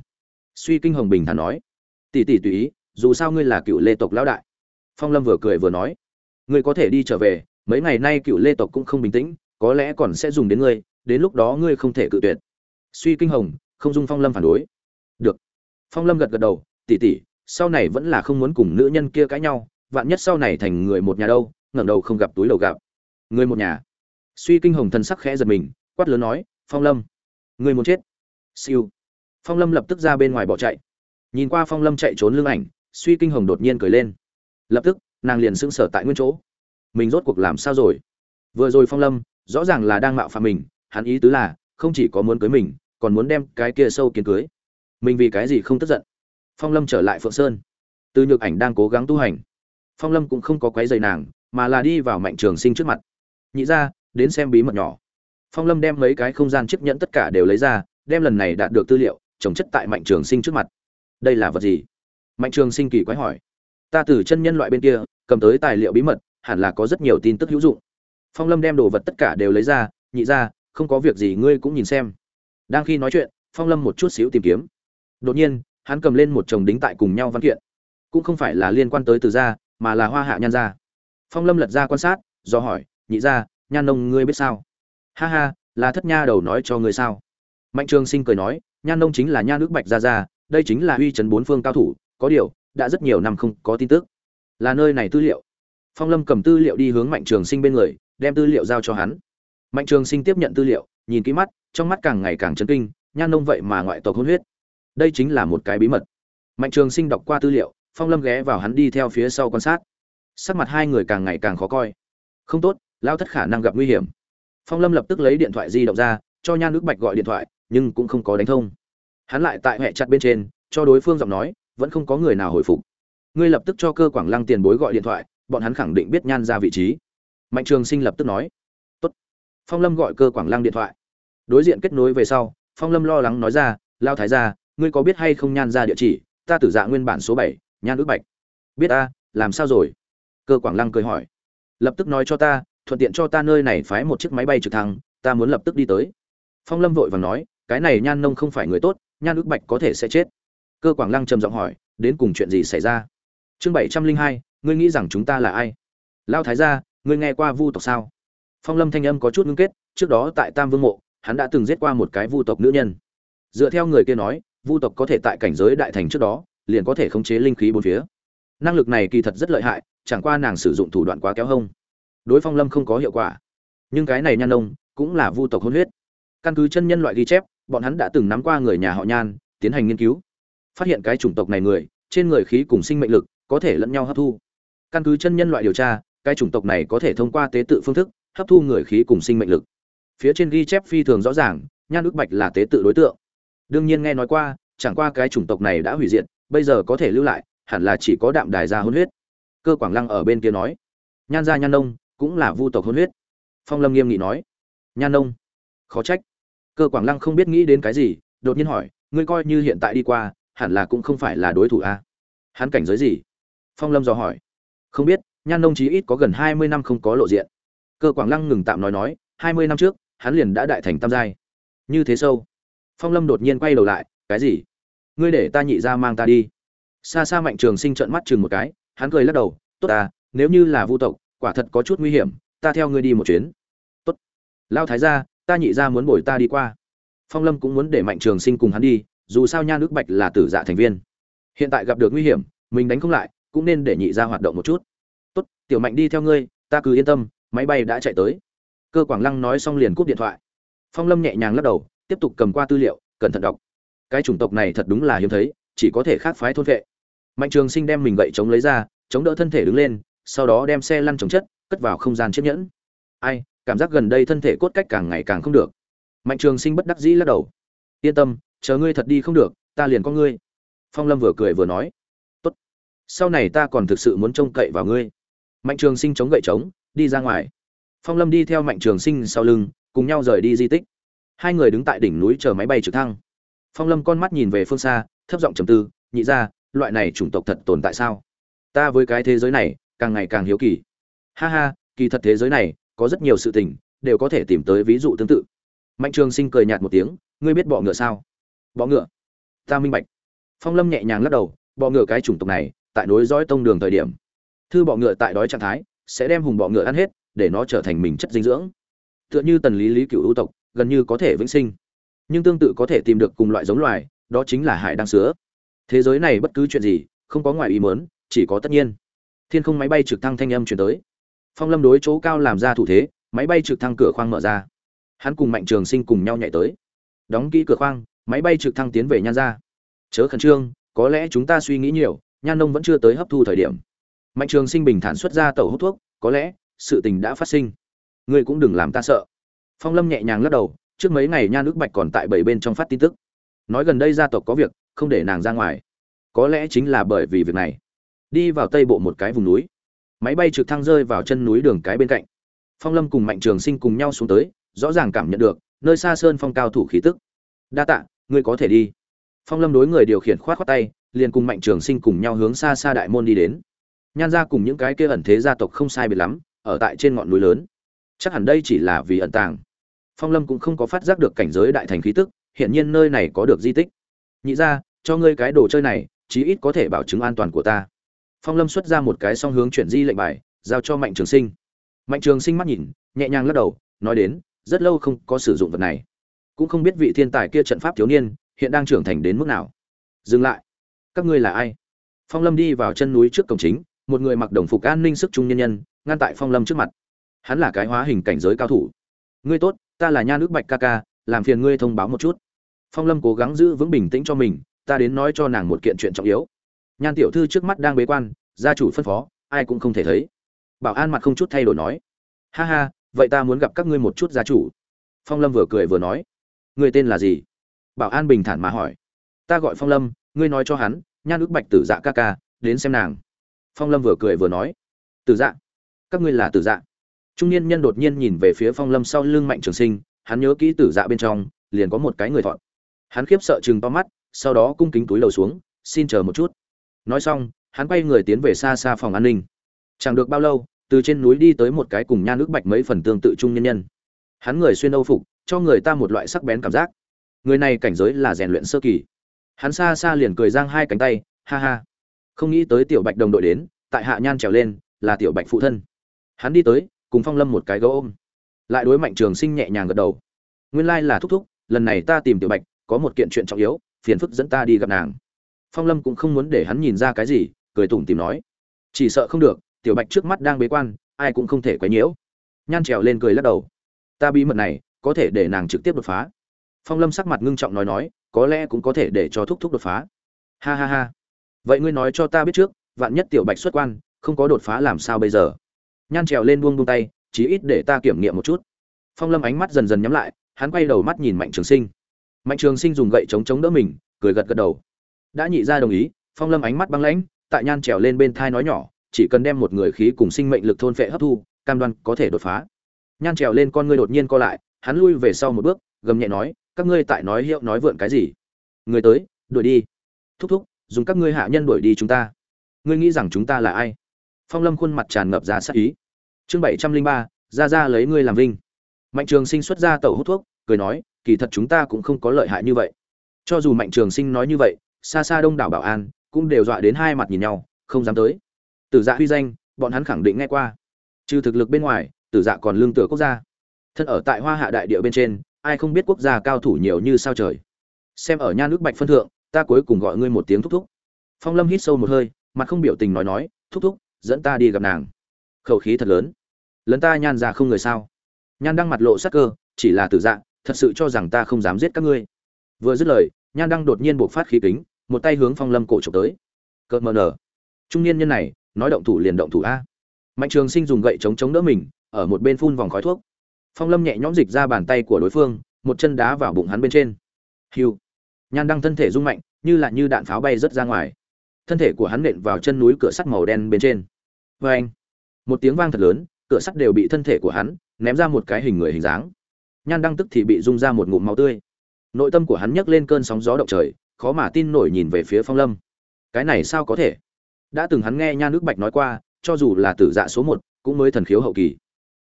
Suy kinh hồng bình thản nói. Tỷ tỷ tùy ý dù sao ngươi là cựu lê tộc lão đại. Phong lâm vừa cười vừa nói, ngươi có thể đi trở về, mấy ngày nay cựu lê tộc cũng không bình tĩnh, có lẽ còn sẽ dùng đến ngươi, đến lúc đó ngươi không thể cự tuyệt. Suy kinh hồng, không dung phong lâm phản đối. Được. Phong lâm gật gật đầu, tỷ tỷ, sau này vẫn là không muốn cùng nữ nhân kia cãi nhau, vạn nhất sau này thành người một nhà đâu, ngẩng đầu không gặp túi đầu gặp. Người một nhà? Suy kinh hồng thần sắc khẽ giật mình, quát lớn nói, phong lâm, người muốn chết. Siêu. Phong lâm lập tức ra bên ngoài bỏ chạy. Nhìn qua phong lâm chạy trốn lưng ảnh suy kinh hồng đột nhiên cười lên. Lập tức, nàng liền sững sờ tại nguyên chỗ. Mình rốt cuộc làm sao rồi? Vừa rồi phong lâm, rõ ràng là đang mạo phạm mình, hắn ý tứ là, không chỉ có muốn cưới mình, còn muốn đem cái kia sâu kiến cưới. Mình vì cái gì không tức giận? Phong lâm trở lại phượng sơn. Từ nhược ảnh đang cố gắng tu hành. Phong lâm cũng không có quấy dày nàng, mà là đi vào mạnh trường sinh trước mặt. Nhị ra, đến xem bí mật nhỏ. Phong lâm đem mấy cái không gian chiếc nhẫn tất cả đều lấy ra, đem lần này đạt được tư liệu, trồng chất tại mạnh trường sinh trước mặt. Đây là vật gì? Mạnh trường sinh kỳ quái hỏi, ta từ chân nhân loại bên kia, cầm tới tài liệu bí mật, hẳn là có rất nhiều tin tức hữu dụng. Phong lâm đem đồ vật tất cả đều lấy ra, nhị ra, không có việc gì ngươi cũng nhìn xem. Đang khi nói chuyện, phong lâm một chút xíu tìm kiếm. Đột nhiên, hắn cầm lên một chồng đính tại cùng nhau văn kiện. Cũng không phải là liên quan tới từ gia, mà là hoa hạ nhan gia. Phong lâm lật ra quan sát, do hỏi, nhị gia nhan nông ngươi biết sao? Ha ha, là thất nha đầu nói cho ngươi sao? Mạnh trường sinh cười nói, nhan nông chính là nha nước bạch gia gia, đây chính là uy chấn bốn phương cao thủ có điều, đã rất nhiều năm không có tin tức. Là nơi này tư liệu. Phong lâm cầm tư liệu đi hướng mạnh trường sinh bên người, đem tư liệu giao cho hắn. Mạnh trường sinh tiếp nhận tư liệu, nhìn kỹ mắt, trong mắt càng ngày càng chấn kinh, nhan nông vậy mà ngoại tộc hôn huyết. Đây chính là một cái bí mật. Mạnh trường sinh đọc qua tư liệu, phong lâm ghé vào hắn đi theo phía sau quan sát. Sắc mặt hai người càng ngày càng khó coi. Không tốt lao thất khả năng gặp nguy hiểm. Phong lâm lập tức lấy điện thoại di động ra, cho nhan nước bạch gọi điện thoại, nhưng cũng không có đánh thông. Hắn lại tại hệ chặt bên trên, cho đối phương giọng nói vẫn không có người nào hồi phục. Ngươi lập tức cho cơ quảng lăng tiền bối gọi điện thoại, bọn hắn khẳng định biết nhan ra vị trí. Mạnh trường sinh lập tức nói. Tốt. phong lâm gọi cơ quảng lăng điện thoại. Đối diện kết nối về sau, phong lâm lo lắng nói ra, lao thái ra ngươi có biết hay không nhan ra địa chỉ? Ta tử dạ nguyên bản số bảy, nhan ước bạch. Biết ta, làm sao rồi? Cơ quảng lăng cười hỏi. Lập tức nói cho ta, thuận tiện cho ta nơi này phái một chiếc máy bay trực thăng, ta muốn lập tức đi tới. Phong lâm vội vàng nói, cái này nhan nông không phải người tốt, nhan ước bạch có thể sẽ chết cơ quảng lăng trầm giọng hỏi, đến cùng chuyện gì xảy ra? Chương bảy trăm linh hai, ngươi nghĩ rằng chúng ta là ai? Lao thái gia, ngươi nghe qua vu tộc sao? Phong lâm thanh âm có chút ngưng kết, trước đó tại tam vương mộ, hắn đã từng giết qua một cái vu tộc nữ nhân. Dựa theo người kia nói, vu tộc có thể tại cảnh giới đại thành trước đó, liền có thể khống chế linh khí bốn phía. Năng lực này kỳ thật rất lợi hại, chẳng qua nàng sử dụng thủ đoạn quá kéo hông. Đối phong lâm không có hiệu quả. Nhưng cái này nhan nông cũng là vu tộc hôn huyết. Căn cứ chân nhân loại ghi chép, bọn hắn đã từng nắm qua người nhà họ nhan, tiến hành nghiên cứu phát hiện cái chủng tộc này người, trên người khí cùng sinh mệnh lực có thể lẫn nhau hấp thu. Căn cứ chân nhân loại điều tra, cái chủng tộc này có thể thông qua tế tự phương thức hấp thu người khí cùng sinh mệnh lực. Phía trên ghi chép phi thường rõ ràng, nhan ước bạch là tế tự đối tượng. Đương nhiên nghe nói qua, chẳng qua cái chủng tộc này đã hủy diệt, bây giờ có thể lưu lại, hẳn là chỉ có đạm đài gia hôn huyết. Cơ quảng lăng ở bên kia nói, nhan gia nhan nông cũng là vu tộc hôn huyết. Phong lâm nghiêm nghị nói, nhan nông, khó trách. Cơ quảng lăng không biết nghĩ đến cái gì, đột nhiên hỏi, ngươi coi như hiện tại đi qua hẳn là cũng không phải là đối thủ a. Hắn cảnh giới gì? Phong lâm dò hỏi. Không biết, nhan nông chí ít có gần hai mươi năm không có lộ diện. Cơ quảng lăng ngừng tạm nói nói, hai mươi năm trước, hắn liền đã đại thành tam giai. Như thế sâu. Phong lâm đột nhiên quay đầu lại, cái gì? Ngươi để ta nhị ra mang ta đi. Xa xa mạnh trường sinh trợn mắt chừng một cái, hắn cười lắc đầu, tốt à nếu như là vu tộc, quả thật có chút nguy hiểm, ta theo ngươi đi một chuyến. Tốt. Lao thái gia, ta nhị ra muốn bồi ta đi qua. Phong lâm cũng muốn để mạnh trường sinh cùng hắn đi dù sao nha nước bạch là tử dạ thành viên. Hiện tại gặp được nguy hiểm, mình đánh không lại, cũng nên để nhị ra hoạt động một chút. Tốt, tiểu mạnh đi theo ngươi, ta cứ yên tâm, máy bay đã chạy tới. Cơ quảng lăng nói xong liền cúp điện thoại. Phong lâm nhẹ nhàng lắc đầu, tiếp tục cầm qua tư liệu, cẩn thận đọc. Cái chủng tộc này thật đúng là hiếm thấy, chỉ có thể khác phái thôn vệ. Mạnh trường sinh đem mình gậy chống lấy ra, chống đỡ thân thể đứng lên, sau đó đem xe lăn chống chất, cất vào không gian chiếc nhẫn. Ai, cảm giác gần đây thân thể cốt cách càng ngày càng không được. Mạnh trường sinh bất đắc dĩ lắc đầu. Yên tâm chờ ngươi thật đi không được, ta liền có ngươi. Phong lâm vừa cười vừa nói. Tốt. Sau này ta còn thực sự muốn trông cậy vào ngươi. Mạnh trường sinh chống gậy trống, đi ra ngoài. Phong lâm đi theo mạnh trường sinh sau lưng, cùng nhau rời đi di tích. Hai người đứng tại đỉnh núi chờ máy bay trực thăng. Phong lâm con mắt nhìn về phương xa, thấp giọng trầm tư, nhị ra loại này chủng tộc thật tồn tại sao? Ta với cái thế giới này, càng ngày càng hiếu kỳ. Ha ha, kỳ thật thế giới này, có rất nhiều sự tình, đều có thể tìm tới ví dụ tương tự. Mạnh trường sinh cười nhạt một tiếng, ngươi biết bọ ngựa sao? Bọ ngựa. Ta minh bạch. Phong lâm nhẹ nhàng lắc đầu, bọ ngựa cái chủng tộc này, tại nối dõi tông đường thời điểm, thư bọ ngựa tại đói trạng thái, sẽ đem hùng bọ ngựa ăn hết, để nó trở thành mình chất dinh dưỡng. Tựa như tần lý lý cựu ưu tộc, gần như có thể vĩnh sinh. Nhưng tương tự có thể tìm được cùng loại giống loài, đó chính là hải đăng sứa. Thế giới này bất cứ chuyện gì, không có ngoài ý mớn chỉ có tất nhiên. Thiên không máy bay trực thăng thanh âm chuyển tới. Phong lâm đối chỗ cao làm ra thủ thế, máy bay trực thăng cửa khoang mở ra. Hắn cùng mạnh trường sinh cùng nhau nhảy tới. Đóng kỹ cửa khoang máy bay trực thăng tiến về nhan ra chớ khẩn trương, có lẽ chúng ta suy nghĩ nhiều, nhan nông vẫn chưa tới hấp thu thời điểm. Mạnh trường sinh bình thản xuất ra tàu hút thuốc, có lẽ, sự tình đã phát sinh. Ngươi cũng đừng làm ta sợ. Phong lâm nhẹ nhàng lắc đầu, trước mấy ngày nhan nước bạch còn tại bảy bên trong phát tin tức. Nói gần đây gia tộc có việc, không để nàng ra ngoài. Có lẽ chính là bởi vì việc này. Đi vào tây bộ một cái vùng núi. Máy bay trực thăng rơi vào chân núi đường cái bên cạnh. Phong lâm cùng mạnh trường sinh cùng nhau xuống tới, rõ ràng cảm nhận được, nơi xa sơn phong cao thủ khí tức. Đa tạ ngươi có thể đi. Phong lâm đối người điều khiển khoát khoát tay, liền cùng mạnh trường sinh cùng nhau hướng xa xa đại môn đi đến. Nhan ra cùng những cái kia ẩn thế gia tộc không sai biệt lắm, ở tại trên ngọn núi lớn. Chắc hẳn đây chỉ là vì ẩn tàng. Phong lâm cũng không có phát giác được cảnh giới đại thành khí tức hiện nhiên nơi này có được di tích. Nhị ra cho ngươi cái đồ chơi này, chí ít có thể bảo chứng an toàn của ta. Phong lâm xuất ra một cái song hướng chuyển di lệnh bài, giao cho mạnh trường sinh. Mạnh trường sinh mắt nhìn, nhẹ nhàng lắc đầu, nói đến, rất lâu không có sử dụng vật này cũng không biết vị thiên tài kia trận pháp thiếu niên hiện đang trưởng thành đến mức nào. Dừng lại. Các ngươi là ai? Phong lâm đi vào chân núi trước cổng chính, một người mặc đồng phục an ninh sức trung nhân nhân, ngăn tại phong lâm trước mặt. Hắn là cái hóa hình cảnh giới cao thủ. Ngươi tốt, ta là nha nước bạch ca ca, làm phiền ngươi thông báo một chút. Phong lâm cố gắng giữ vững bình tĩnh cho mình, ta đến nói cho nàng một kiện chuyện trọng yếu. Nhan tiểu thư trước mắt đang bế quan, gia chủ phân phó, ai cũng không thể thấy. Bảo an mặt không chút thay đổi nói. Ha ha, vậy ta muốn gặp các ngươi một chút gia chủ. Phong lâm vừa cười vừa nói người tên là gì? Bảo an bình thản mà hỏi. Ta gọi phong lâm, ngươi nói cho hắn, nhan ước bạch tử dạ ca ca, đến xem nàng. Phong lâm vừa cười vừa nói. Tử dạ. Các ngươi là tử dạ. Trung niên nhân đột nhiên nhìn về phía phong lâm sau lưng mạnh trường sinh, hắn nhớ kỹ tử dạ bên trong, liền có một cái người thọn. Hắn khiếp sợ chừng to mắt, sau đó cung kính túi lầu xuống, xin chờ một chút. Nói xong, hắn quay người tiến về xa xa phòng an ninh. Chẳng được bao lâu, từ trên núi đi tới một cái cùng nha nước bạch mấy phần tương tự trung nhân nhân. Hắn người xuyên âu phục cho người ta một loại sắc bén cảm giác. Người này cảnh giới là rèn luyện sơ kỳ. Hắn xa xa liền cười giang hai cánh tay, ha ha. Không nghĩ tới tiểu bạch đồng đội đến, tại hạ nhan trèo lên, là tiểu bạch phụ thân. Hắn đi tới, cùng phong lâm một cái gấu ôm. Lại đối mạnh trường sinh nhẹ nhàng gật đầu. Nguyên lai là thúc thúc, lần này ta tìm tiểu bạch, có một kiện chuyện trọng yếu, phiền phức dẫn ta đi gặp nàng. Phong lâm cũng không muốn để hắn nhìn ra cái gì, cười tủm tìm nói. Chỉ sợ không được, tiểu bạch trước mắt đang bế quan, ai cũng không thể quấy nhiễu. Nhan trèo lên cười lắc đầu. Ta bí mật này có thể để nàng trực tiếp đột phá. Phong lâm sắc mặt ngưng trọng nói nói, có lẽ cũng có thể để cho thúc thúc đột phá. Ha ha ha. Vậy ngươi nói cho ta biết trước, vạn nhất tiểu bạch xuất quan, không có đột phá làm sao bây giờ? Nhan trèo lên buông buông tay, chí ít để ta kiểm nghiệm một chút. Phong lâm ánh mắt dần dần nhắm lại, hắn quay đầu mắt nhìn mạnh trường sinh. Mạnh trường sinh dùng gậy chống chống đỡ mình, cười gật gật đầu. Đã nhị ra đồng ý, phong lâm ánh mắt băng lãnh, tại nhan trèo lên bên thai nói nhỏ, chỉ cần đem một người khí cùng sinh mệnh lực thôn phệ hấp thu, cam đoan có thể đột phá. Nhan trèo lên con ngươi đột nhiên co lại hắn lui về sau một bước, gầm nhẹ nói, các ngươi tại nói hiệu nói vượn cái gì? Người tới, đuổi đi. Thúc thúc, dùng các ngươi hạ nhân đuổi đi chúng ta. Ngươi nghĩ rằng chúng ta là ai? Phong lâm khuôn mặt tràn ngập ra sắc ý. Chương bảy trăm linh ba, ra ra lấy ngươi làm vinh. Mạnh trường sinh xuất ra tẩu hút thuốc, cười nói, kỳ thật chúng ta cũng không có lợi hại như vậy. Cho dù mạnh trường sinh nói như vậy, xa xa đông đảo bảo an, cũng đều dọa đến hai mặt nhìn nhau, không dám tới. Tử dạ huy danh, bọn hắn khẳng định nghe qua. Trừ thực lực bên ngoài, tử dạ còn lương tựa quốc gia thân ở tại hoa hạ đại địa bên trên, ai không biết quốc gia cao thủ nhiều như sao trời. Xem ở nha nước bạch phân thượng, ta cuối cùng gọi ngươi một tiếng thúc thúc. Phong lâm hít sâu một hơi, mặt không biểu tình nói nói, thúc thúc, dẫn ta đi gặp nàng. Khẩu khí thật lớn. Lấn ta nhan ra không người sao? Nhan đang mặt lộ sắc cơ, chỉ là tử dạ thật sự cho rằng ta không dám giết các ngươi. Vừa dứt lời, nhan đang đột nhiên buộc phát khí kính, một tay hướng phong lâm cổ trộm tới. Cợt mờ nở. Trung niên nhân này, nói động thủ liền động thủ a. Mạnh trường sinh dùng gậy chống chống đỡ mình, ở một bên phun vòng khói thuốc phong lâm nhẹ nhõm dịch ra bàn tay của đối phương, một chân đá vào bụng hắn bên trên. Hiu. Nhan đăng thân thể rung mạnh, như là như đạn pháo bay rớt ra ngoài. Thân thể của hắn nện vào chân núi cửa sắt màu đen bên trên. Vê anh một tiếng vang thật lớn, cửa sắt đều bị thân thể của hắn ném ra một cái hình người hình dáng. Nhan đăng tức thì bị rung ra một ngụm máu tươi. Nội tâm của hắn nhấc lên cơn sóng gió động trời, khó mà tin nổi nhìn về phía phong lâm. Cái này sao có thể? Đã từng hắn nghe nha nước bạch nói qua, cho dù là tử dạ số một, cũng mới thần khiếu hậu kỳ.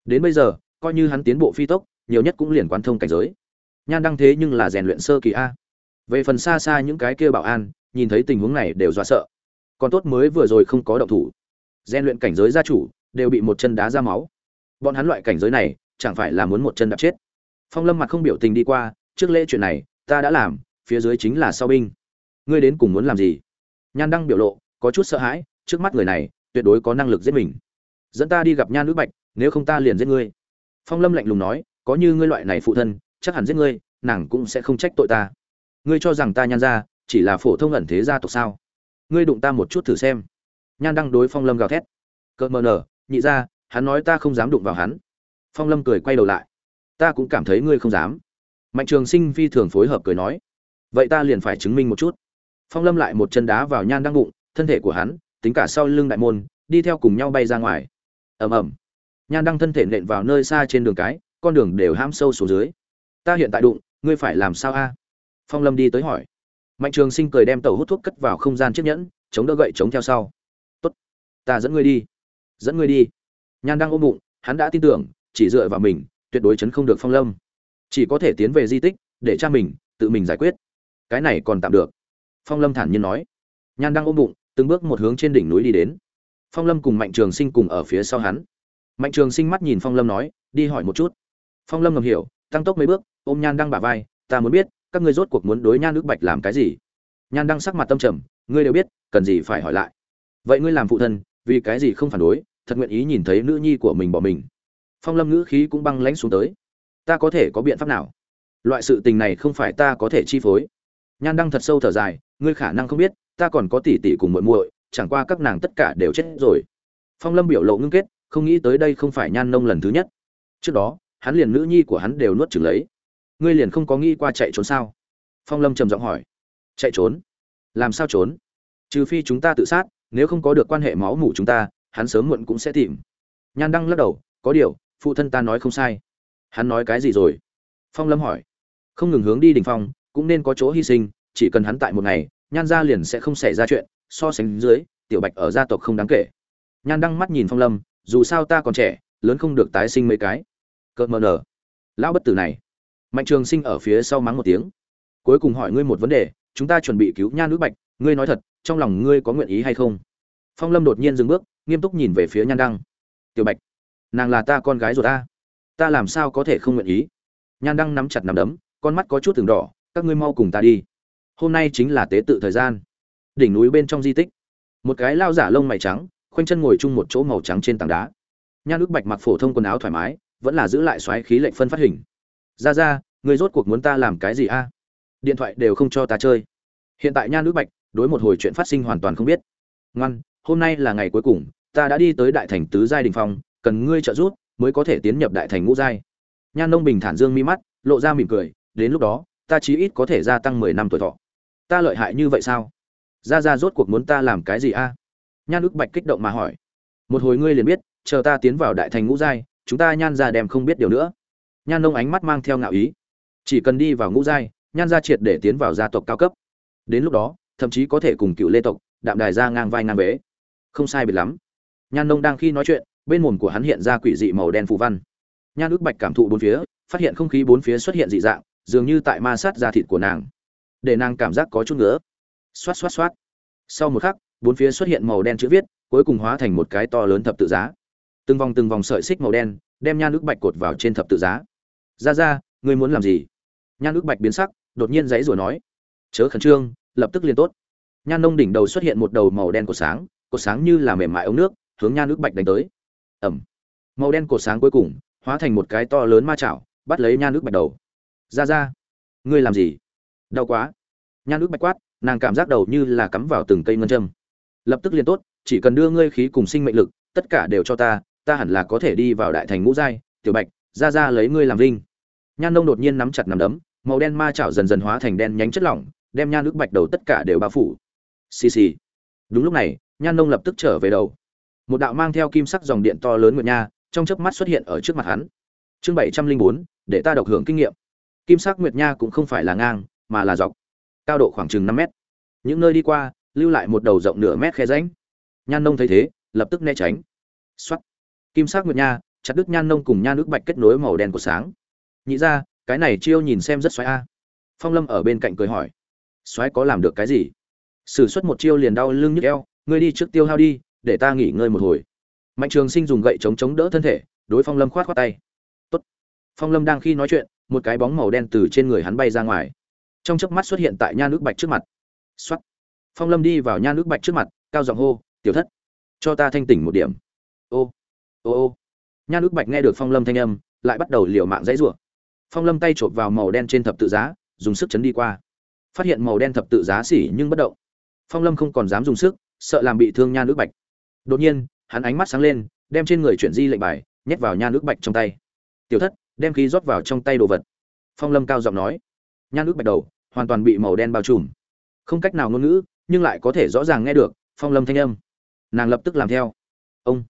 Đến bây giờ coi như hắn tiến bộ phi tốc, nhiều nhất cũng liền quán thông cảnh giới. Nhan đăng thế nhưng là rèn luyện sơ kỳ a. Về phần xa xa những cái kia bảo an, nhìn thấy tình huống này đều dọa sợ. Còn tốt mới vừa rồi không có động thủ. Rèn luyện cảnh giới gia chủ đều bị một chân đá ra máu. Bọn hắn loại cảnh giới này, chẳng phải là muốn một chân đạp chết. Phong lâm mặt không biểu tình đi qua, trước lễ chuyện này, ta đã làm, phía dưới chính là sau binh. Ngươi đến cùng muốn làm gì? Nhan đăng biểu lộ, có chút sợ hãi, trước mắt người này, tuyệt đối có năng lực giết mình. Dẫn ta đi gặp nhan nữ bạch, nếu không ta liền giết ngươi phong lâm lạnh lùng nói, có như ngươi loại này phụ thân, chắc hẳn giết ngươi, nàng cũng sẽ không trách tội ta. Ngươi cho rằng ta nhan ra chỉ là phổ thông ẩn thế gia tộc sao? Ngươi đụng ta một chút thử xem. Nhan đăng đối phong lâm gào thét. Cợt mờ nở, nhị ra hắn nói ta không dám đụng vào hắn. Phong lâm cười quay đầu lại. Ta cũng cảm thấy ngươi không dám. Mạnh trường sinh phi thường phối hợp cười nói. Vậy ta liền phải chứng minh một chút. Phong lâm lại một chân đá vào nhan đăng bụng, thân thể của hắn, tính cả sau lưng đại môn, đi theo cùng nhau bay ra ngoài. Ầm ầm nhan đăng thân thể nện vào nơi xa trên đường cái, con đường đều ham sâu xuống dưới. Ta hiện tại đụng, ngươi phải làm sao a? Phong lâm đi tới hỏi. Mạnh trường sinh cười đem tàu hút thuốc cất vào không gian chiếc nhẫn, chống đỡ gậy chống theo sau. Tốt, ta dẫn ngươi đi. Dẫn ngươi đi. Nhan đang ôm bụng, hắn đã tin tưởng, chỉ dựa vào mình, tuyệt đối chấn không được phong lâm. Chỉ có thể tiến về di tích, để cha mình, tự mình giải quyết. Cái này còn tạm được. Phong lâm thản nhiên nói. Nhan đang ôm bụng, từng bước một hướng trên đỉnh núi đi đến. Phong lâm cùng mạnh trường sinh cùng ở phía sau hắn mạnh trường sinh mắt nhìn phong lâm nói, đi hỏi một chút. Phong lâm ngầm hiểu, tăng tốc mấy bước, ôm nhan Đăng bả vai, ta muốn biết, các ngươi rốt cuộc muốn đối nhan nước bạch làm cái gì? Nhan Đăng sắc mặt tâm trầm, ngươi đều biết, cần gì phải hỏi lại. Vậy ngươi làm phụ thân, vì cái gì không phản đối, thật nguyện ý nhìn thấy nữ nhi của mình bỏ mình. Phong lâm ngữ khí cũng băng lãnh xuống tới. Ta có thể có biện pháp nào? Loại sự tình này không phải ta có thể chi phối. Nhan đăng thật sâu thở dài, ngươi khả năng không biết, ta còn có tỷ tỷ cùng muội muội, chẳng qua các nàng tất cả đều chết rồi. Phong lâm biểu lộ ngưng kết không nghĩ tới đây không phải nhan nông lần thứ nhất. Trước đó, hắn liền nữ nhi của hắn đều nuốt chửng lấy. Ngươi liền không có nghĩ qua chạy trốn sao? Phong lâm trầm giọng hỏi. Chạy trốn? Làm sao trốn? Trừ phi chúng ta tự sát, nếu không có được quan hệ máu mủ chúng ta, hắn sớm muộn cũng sẽ tìm. Nhan đăng lắc đầu, có điều, phụ thân ta nói không sai. Hắn nói cái gì rồi? Phong lâm hỏi. Không ngừng hướng đi đình phong, cũng nên có chỗ hy sinh, chỉ cần hắn tại một ngày, nhan gia liền sẽ không xảy ra chuyện, so sánh dưới, tiểu bạch ở gia tộc không đáng kể. Nhan đăng mắt nhìn phong lâm dù sao ta còn trẻ, lớn không được tái sinh mấy cái. Cợt mờ nở. Lão bất tử này. Mạnh trường sinh ở phía sau mắng một tiếng. Cuối cùng hỏi ngươi một vấn đề, chúng ta chuẩn bị cứu nhan nữ bạch, ngươi nói thật, trong lòng ngươi có nguyện ý hay không? Phong lâm đột nhiên dừng bước, nghiêm túc nhìn về phía nhan đăng. Tiểu bạch, nàng là ta con gái rồi ta. Ta làm sao có thể không nguyện ý? Nhan đăng nắm chặt nắm đấm, con mắt có chút từng đỏ, các ngươi mau cùng ta đi. Hôm nay chính là tế tự thời gian. Đỉnh núi bên trong di tích. Một cái lao giả lông mày trắng khoanh chân ngồi chung một chỗ màu trắng trên tảng đá. Nha nước bạch mặc phổ thông quần áo thoải mái, vẫn là giữ lại xoáy khí lệnh phân phát hình. Ra ra, người rốt cuộc muốn ta làm cái gì a? Điện thoại đều không cho ta chơi. Hiện tại nha nước bạch đối một hồi chuyện phát sinh hoàn toàn không biết. Ngoan, hôm nay là ngày cuối cùng, ta đã đi tới đại thành tứ giai đình phong, cần ngươi trợ giúp mới có thể tiến nhập đại thành ngũ giai. Nha nông bình thản dương mi mắt, lộ ra mỉm cười, đến lúc đó, ta chí ít có thể gia tăng mười năm tuổi thọ. Ta lợi hại như vậy sao? Ra ra rốt cuộc muốn ta làm cái gì a? Nhan ức bạch kích động mà hỏi. Một hồi ngươi liền biết, chờ ta tiến vào đại thành ngũ giai, chúng ta nhan ra đem không biết điều nữa. Nhan nông ánh mắt mang theo ngạo ý. Chỉ cần đi vào ngũ giai, nhan gia triệt để tiến vào gia tộc cao cấp. Đến lúc đó, thậm chí có thể cùng cựu lê tộc, đạm đài ra ngang vai ngang vế không sai biệt lắm. Nhan nông đang khi nói chuyện, bên mồm của hắn hiện ra quỷ dị màu đen phù văn. Nhan ước bạch cảm thụ bốn phía, phát hiện không khí bốn phía xuất hiện dị dạng, dường như tại ma sát da thịt của nàng. Để nàng cảm giác có chút nữa xoát xoát xoát. Sau một khắc bốn phía xuất hiện màu đen chữ viết, cuối cùng hóa thành một cái to lớn thập tự giá. Từng vòng từng vòng sợi xích màu đen, đem nhan ước bạch cột vào trên thập tự giá. Ra ra, ngươi muốn làm gì? Nhan ước bạch biến sắc, đột nhiên dãy rồi nói. Chớ khẩn trương, lập tức liền tốt. Nhan nông đỉnh đầu xuất hiện một đầu màu đen của sáng, cột sáng như là mềm mại ống nước, hướng nhan ước bạch đánh tới. Ẩm màu đen cột sáng cuối cùng, hóa thành một cái to lớn ma chảo, bắt lấy nhan ước bạch đầu. Ra ra, ngươi làm gì? Đau quá. Nhan ước bạch quát, nàng cảm giác đầu như là cắm vào từng cây ngân châm lập tức liền tốt, chỉ cần đưa ngươi khí cùng sinh mệnh lực, tất cả đều cho ta ta hẳn là có thể đi vào đại thành ngũ giai. Tiểu bạch, ra ra lấy ngươi làm linh. nhan nông đột nhiên nắm chặt nắm đấm, màu đen ma chảo dần dần hóa thành đen nhánh chất lỏng, đem nhan nước bạch đầu tất cả đều bao phủ. Xì xì. Đúng lúc này, nhan nông lập tức trở về đầu. Một đạo mang theo kim sắc dòng điện to lớn nguyệt nha, trong chớp mắt xuất hiện ở trước mặt hắn. Chương bảy trăm linh bốn, để ta độc hưởng kinh nghiệm. Kim sắc nguyệt nha cũng không phải là ngang, mà là dọc. Cao độ khoảng chừng năm mét. Những nơi đi qua lưu lại một đầu rộng nửa mét khe ránh nhan nông thấy thế, lập tức né tránh. Soát. kim sắc nguyệt nha, chặt đứt nhan nông cùng nha nước bạch kết nối màu đen của sáng. Nhị ra cái này chiêu nhìn xem rất xoáy a. Phong lâm ở bên cạnh cười hỏi. Xoáy có làm được cái gì? Sử xuất một chiêu liền đau lưng nhức eo, ngươi đi trước tiêu hao đi, để ta nghỉ ngơi một hồi. Mạnh trường sinh dùng gậy chống chống đỡ thân thể, đối phong lâm khoát khoát tay. Tốt. phong lâm đang khi nói chuyện, một cái bóng màu đen từ trên người hắn bay ra ngoài. Trong chớp mắt xuất hiện tại nha nước bạch trước mặt. Soát phong lâm đi vào nha nước bạch trước mặt, cao giọng hô, tiểu thất, cho ta thanh tỉnh một điểm. Ô ô ô. Nha nước bạch nghe được phong lâm thanh âm, lại bắt đầu liều mạng dãy rủa. Phong lâm tay chộp vào màu đen trên thập tự giá, dùng sức chấn đi qua. Phát hiện màu đen thập tự giá xỉ nhưng bất động. Phong lâm không còn dám dùng sức, sợ làm bị thương nha nước bạch. Đột nhiên, hắn ánh mắt sáng lên, đem trên người chuyển di lệnh bài, nhét vào nha nước bạch trong tay. Tiểu thất, đem khí rót vào trong tay đồ vật. Phong lâm cao giọng nói. Nha nước bạch đầu, hoàn toàn bị màu đen bao trùm. Không cách nào ngôn ngữ nhưng lại có thể rõ ràng nghe được phong lâm thanh âm. Nàng lập tức làm theo. Ông.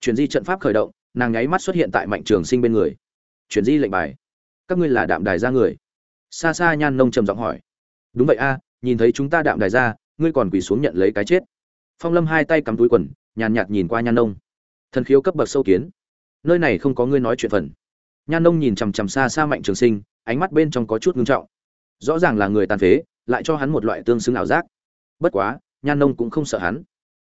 Chuyển di trận pháp khởi động, nàng nháy mắt xuất hiện tại mạnh trường sinh bên người. Chuyển di lệnh bài. Các ngươi là đạm đài ra người. Xa xa nhan nông trầm giọng hỏi. Đúng vậy a, nhìn thấy chúng ta đạm đài ra ngươi còn quỳ xuống nhận lấy cái chết. Phong lâm hai tay cắm túi quần, nhàn nhạt nhìn qua nhan nông. Thần khiếu cấp bậc sâu kiến. Nơi này không có ngươi nói chuyện phần. Nhan nông nhìn chằm chằm xa xa mạnh trường sinh, ánh mắt bên trong có chút ngưng trọng. Rõ ràng là người tàn phế, lại cho hắn một loại tương xứng ảo giác bất quá, nhan nông cũng không sợ hắn.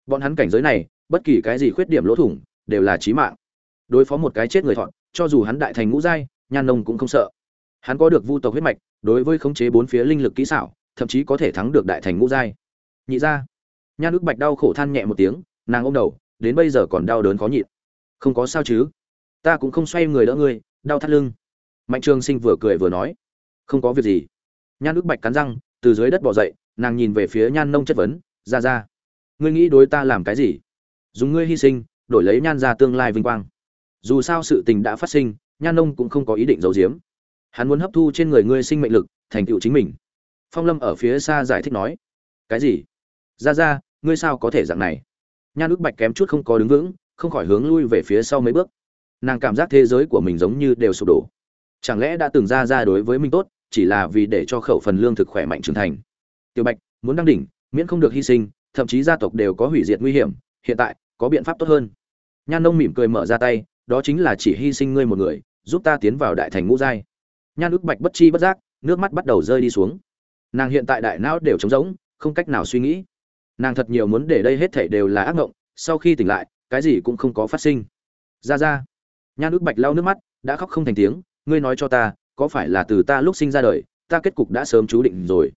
Bọn hắn cảnh giới này, bất kỳ cái gì khuyết điểm lỗ thủng, đều là chí mạng. Đối phó một cái chết người thọn, cho dù hắn đại thành ngũ giai, nhan nông cũng không sợ. Hắn có được vu tộc huyết mạch, đối với khống chế bốn phía linh lực kỹ xảo, thậm chí có thể thắng được đại thành ngũ giai. Nhị ra nhan ước bạch đau khổ than nhẹ một tiếng, nàng ôm đầu, đến bây giờ còn đau đớn khó nhịn. Không có sao chứ? Ta cũng không xoay người đỡ ngươi, đau thắt lưng. Mạnh trường sinh vừa cười vừa nói. Không có việc gì. Nhan ước bạch cắn răng, từ dưới đất bỏ dậy nàng nhìn về phía nhan nông chất vấn, ra ra, ngươi nghĩ đối ta làm cái gì? Dùng ngươi hy sinh, đổi lấy nhan ra tương lai vinh quang. Dù sao sự tình đã phát sinh, nhan nông cũng không có ý định giấu giếm. Hắn muốn hấp thu trên người ngươi sinh mệnh lực, thành tựu chính mình. Phong lâm ở phía xa giải thích nói, cái gì? Ra ra, ngươi sao có thể dạng này? Nhan ước bạch kém chút không có đứng vững, không khỏi hướng lui về phía sau mấy bước. Nàng cảm giác thế giới của mình giống như đều sụp đổ. Chẳng lẽ đã từng ra ra đối với mình tốt, chỉ là vì để cho khẩu phần lương thực khỏe mạnh trưởng thành? Tiểu bạch, muốn đăng đỉnh, miễn không được hy sinh, thậm chí gia tộc đều có hủy diệt nguy hiểm, hiện tại, có biện pháp tốt hơn. Nhan nông mỉm cười mở ra tay, đó chính là chỉ hy sinh ngươi một người, giúp ta tiến vào đại thành ngũ giai. Nhan ức bạch bất chi bất giác, nước mắt bắt đầu rơi đi xuống. Nàng hiện tại đại não đều trống rỗng, không cách nào suy nghĩ. Nàng thật nhiều muốn để đây hết thảy đều là ác ngộng, sau khi tỉnh lại, cái gì cũng không có phát sinh. Ra ra. Nhan ức bạch lau nước mắt, đã khóc không thành tiếng, ngươi nói cho ta, có phải là từ ta lúc sinh ra đời, ta kết cục đã sớm chú định rồi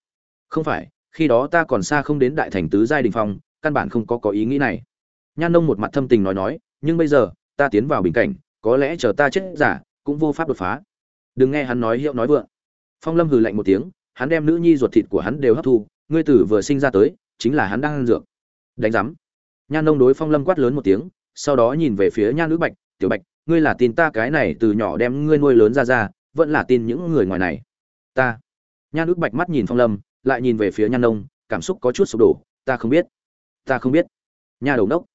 không phải, khi đó ta còn xa không đến đại thành tứ giai đình phong, căn bản không có có ý nghĩ này. Nhan nông một mặt thâm tình nói nói, nhưng bây giờ, ta tiến vào bình cảnh, có lẽ chờ ta chết giả, cũng vô pháp đột phá. Đừng nghe hắn nói hiệu nói vượng. Phong lâm hừ lạnh một tiếng, hắn đem nữ nhi ruột thịt của hắn đều hấp thu, ngươi tử vừa sinh ra tới, chính là hắn đang ăn dược. Đánh giám. Nhan nông đối phong lâm quát lớn một tiếng, sau đó nhìn về phía nhan nữ bạch, tiểu bạch, ngươi là tin ta cái này từ nhỏ đem ngươi nuôi lớn ra ra, vẫn là tin những người ngoài này? Ta. Nhan nữ bạch mắt nhìn phong lâm lại nhìn về phía nhan nông, cảm xúc có chút sụp đổ, ta không biết, ta không biết. Nha đầu đốc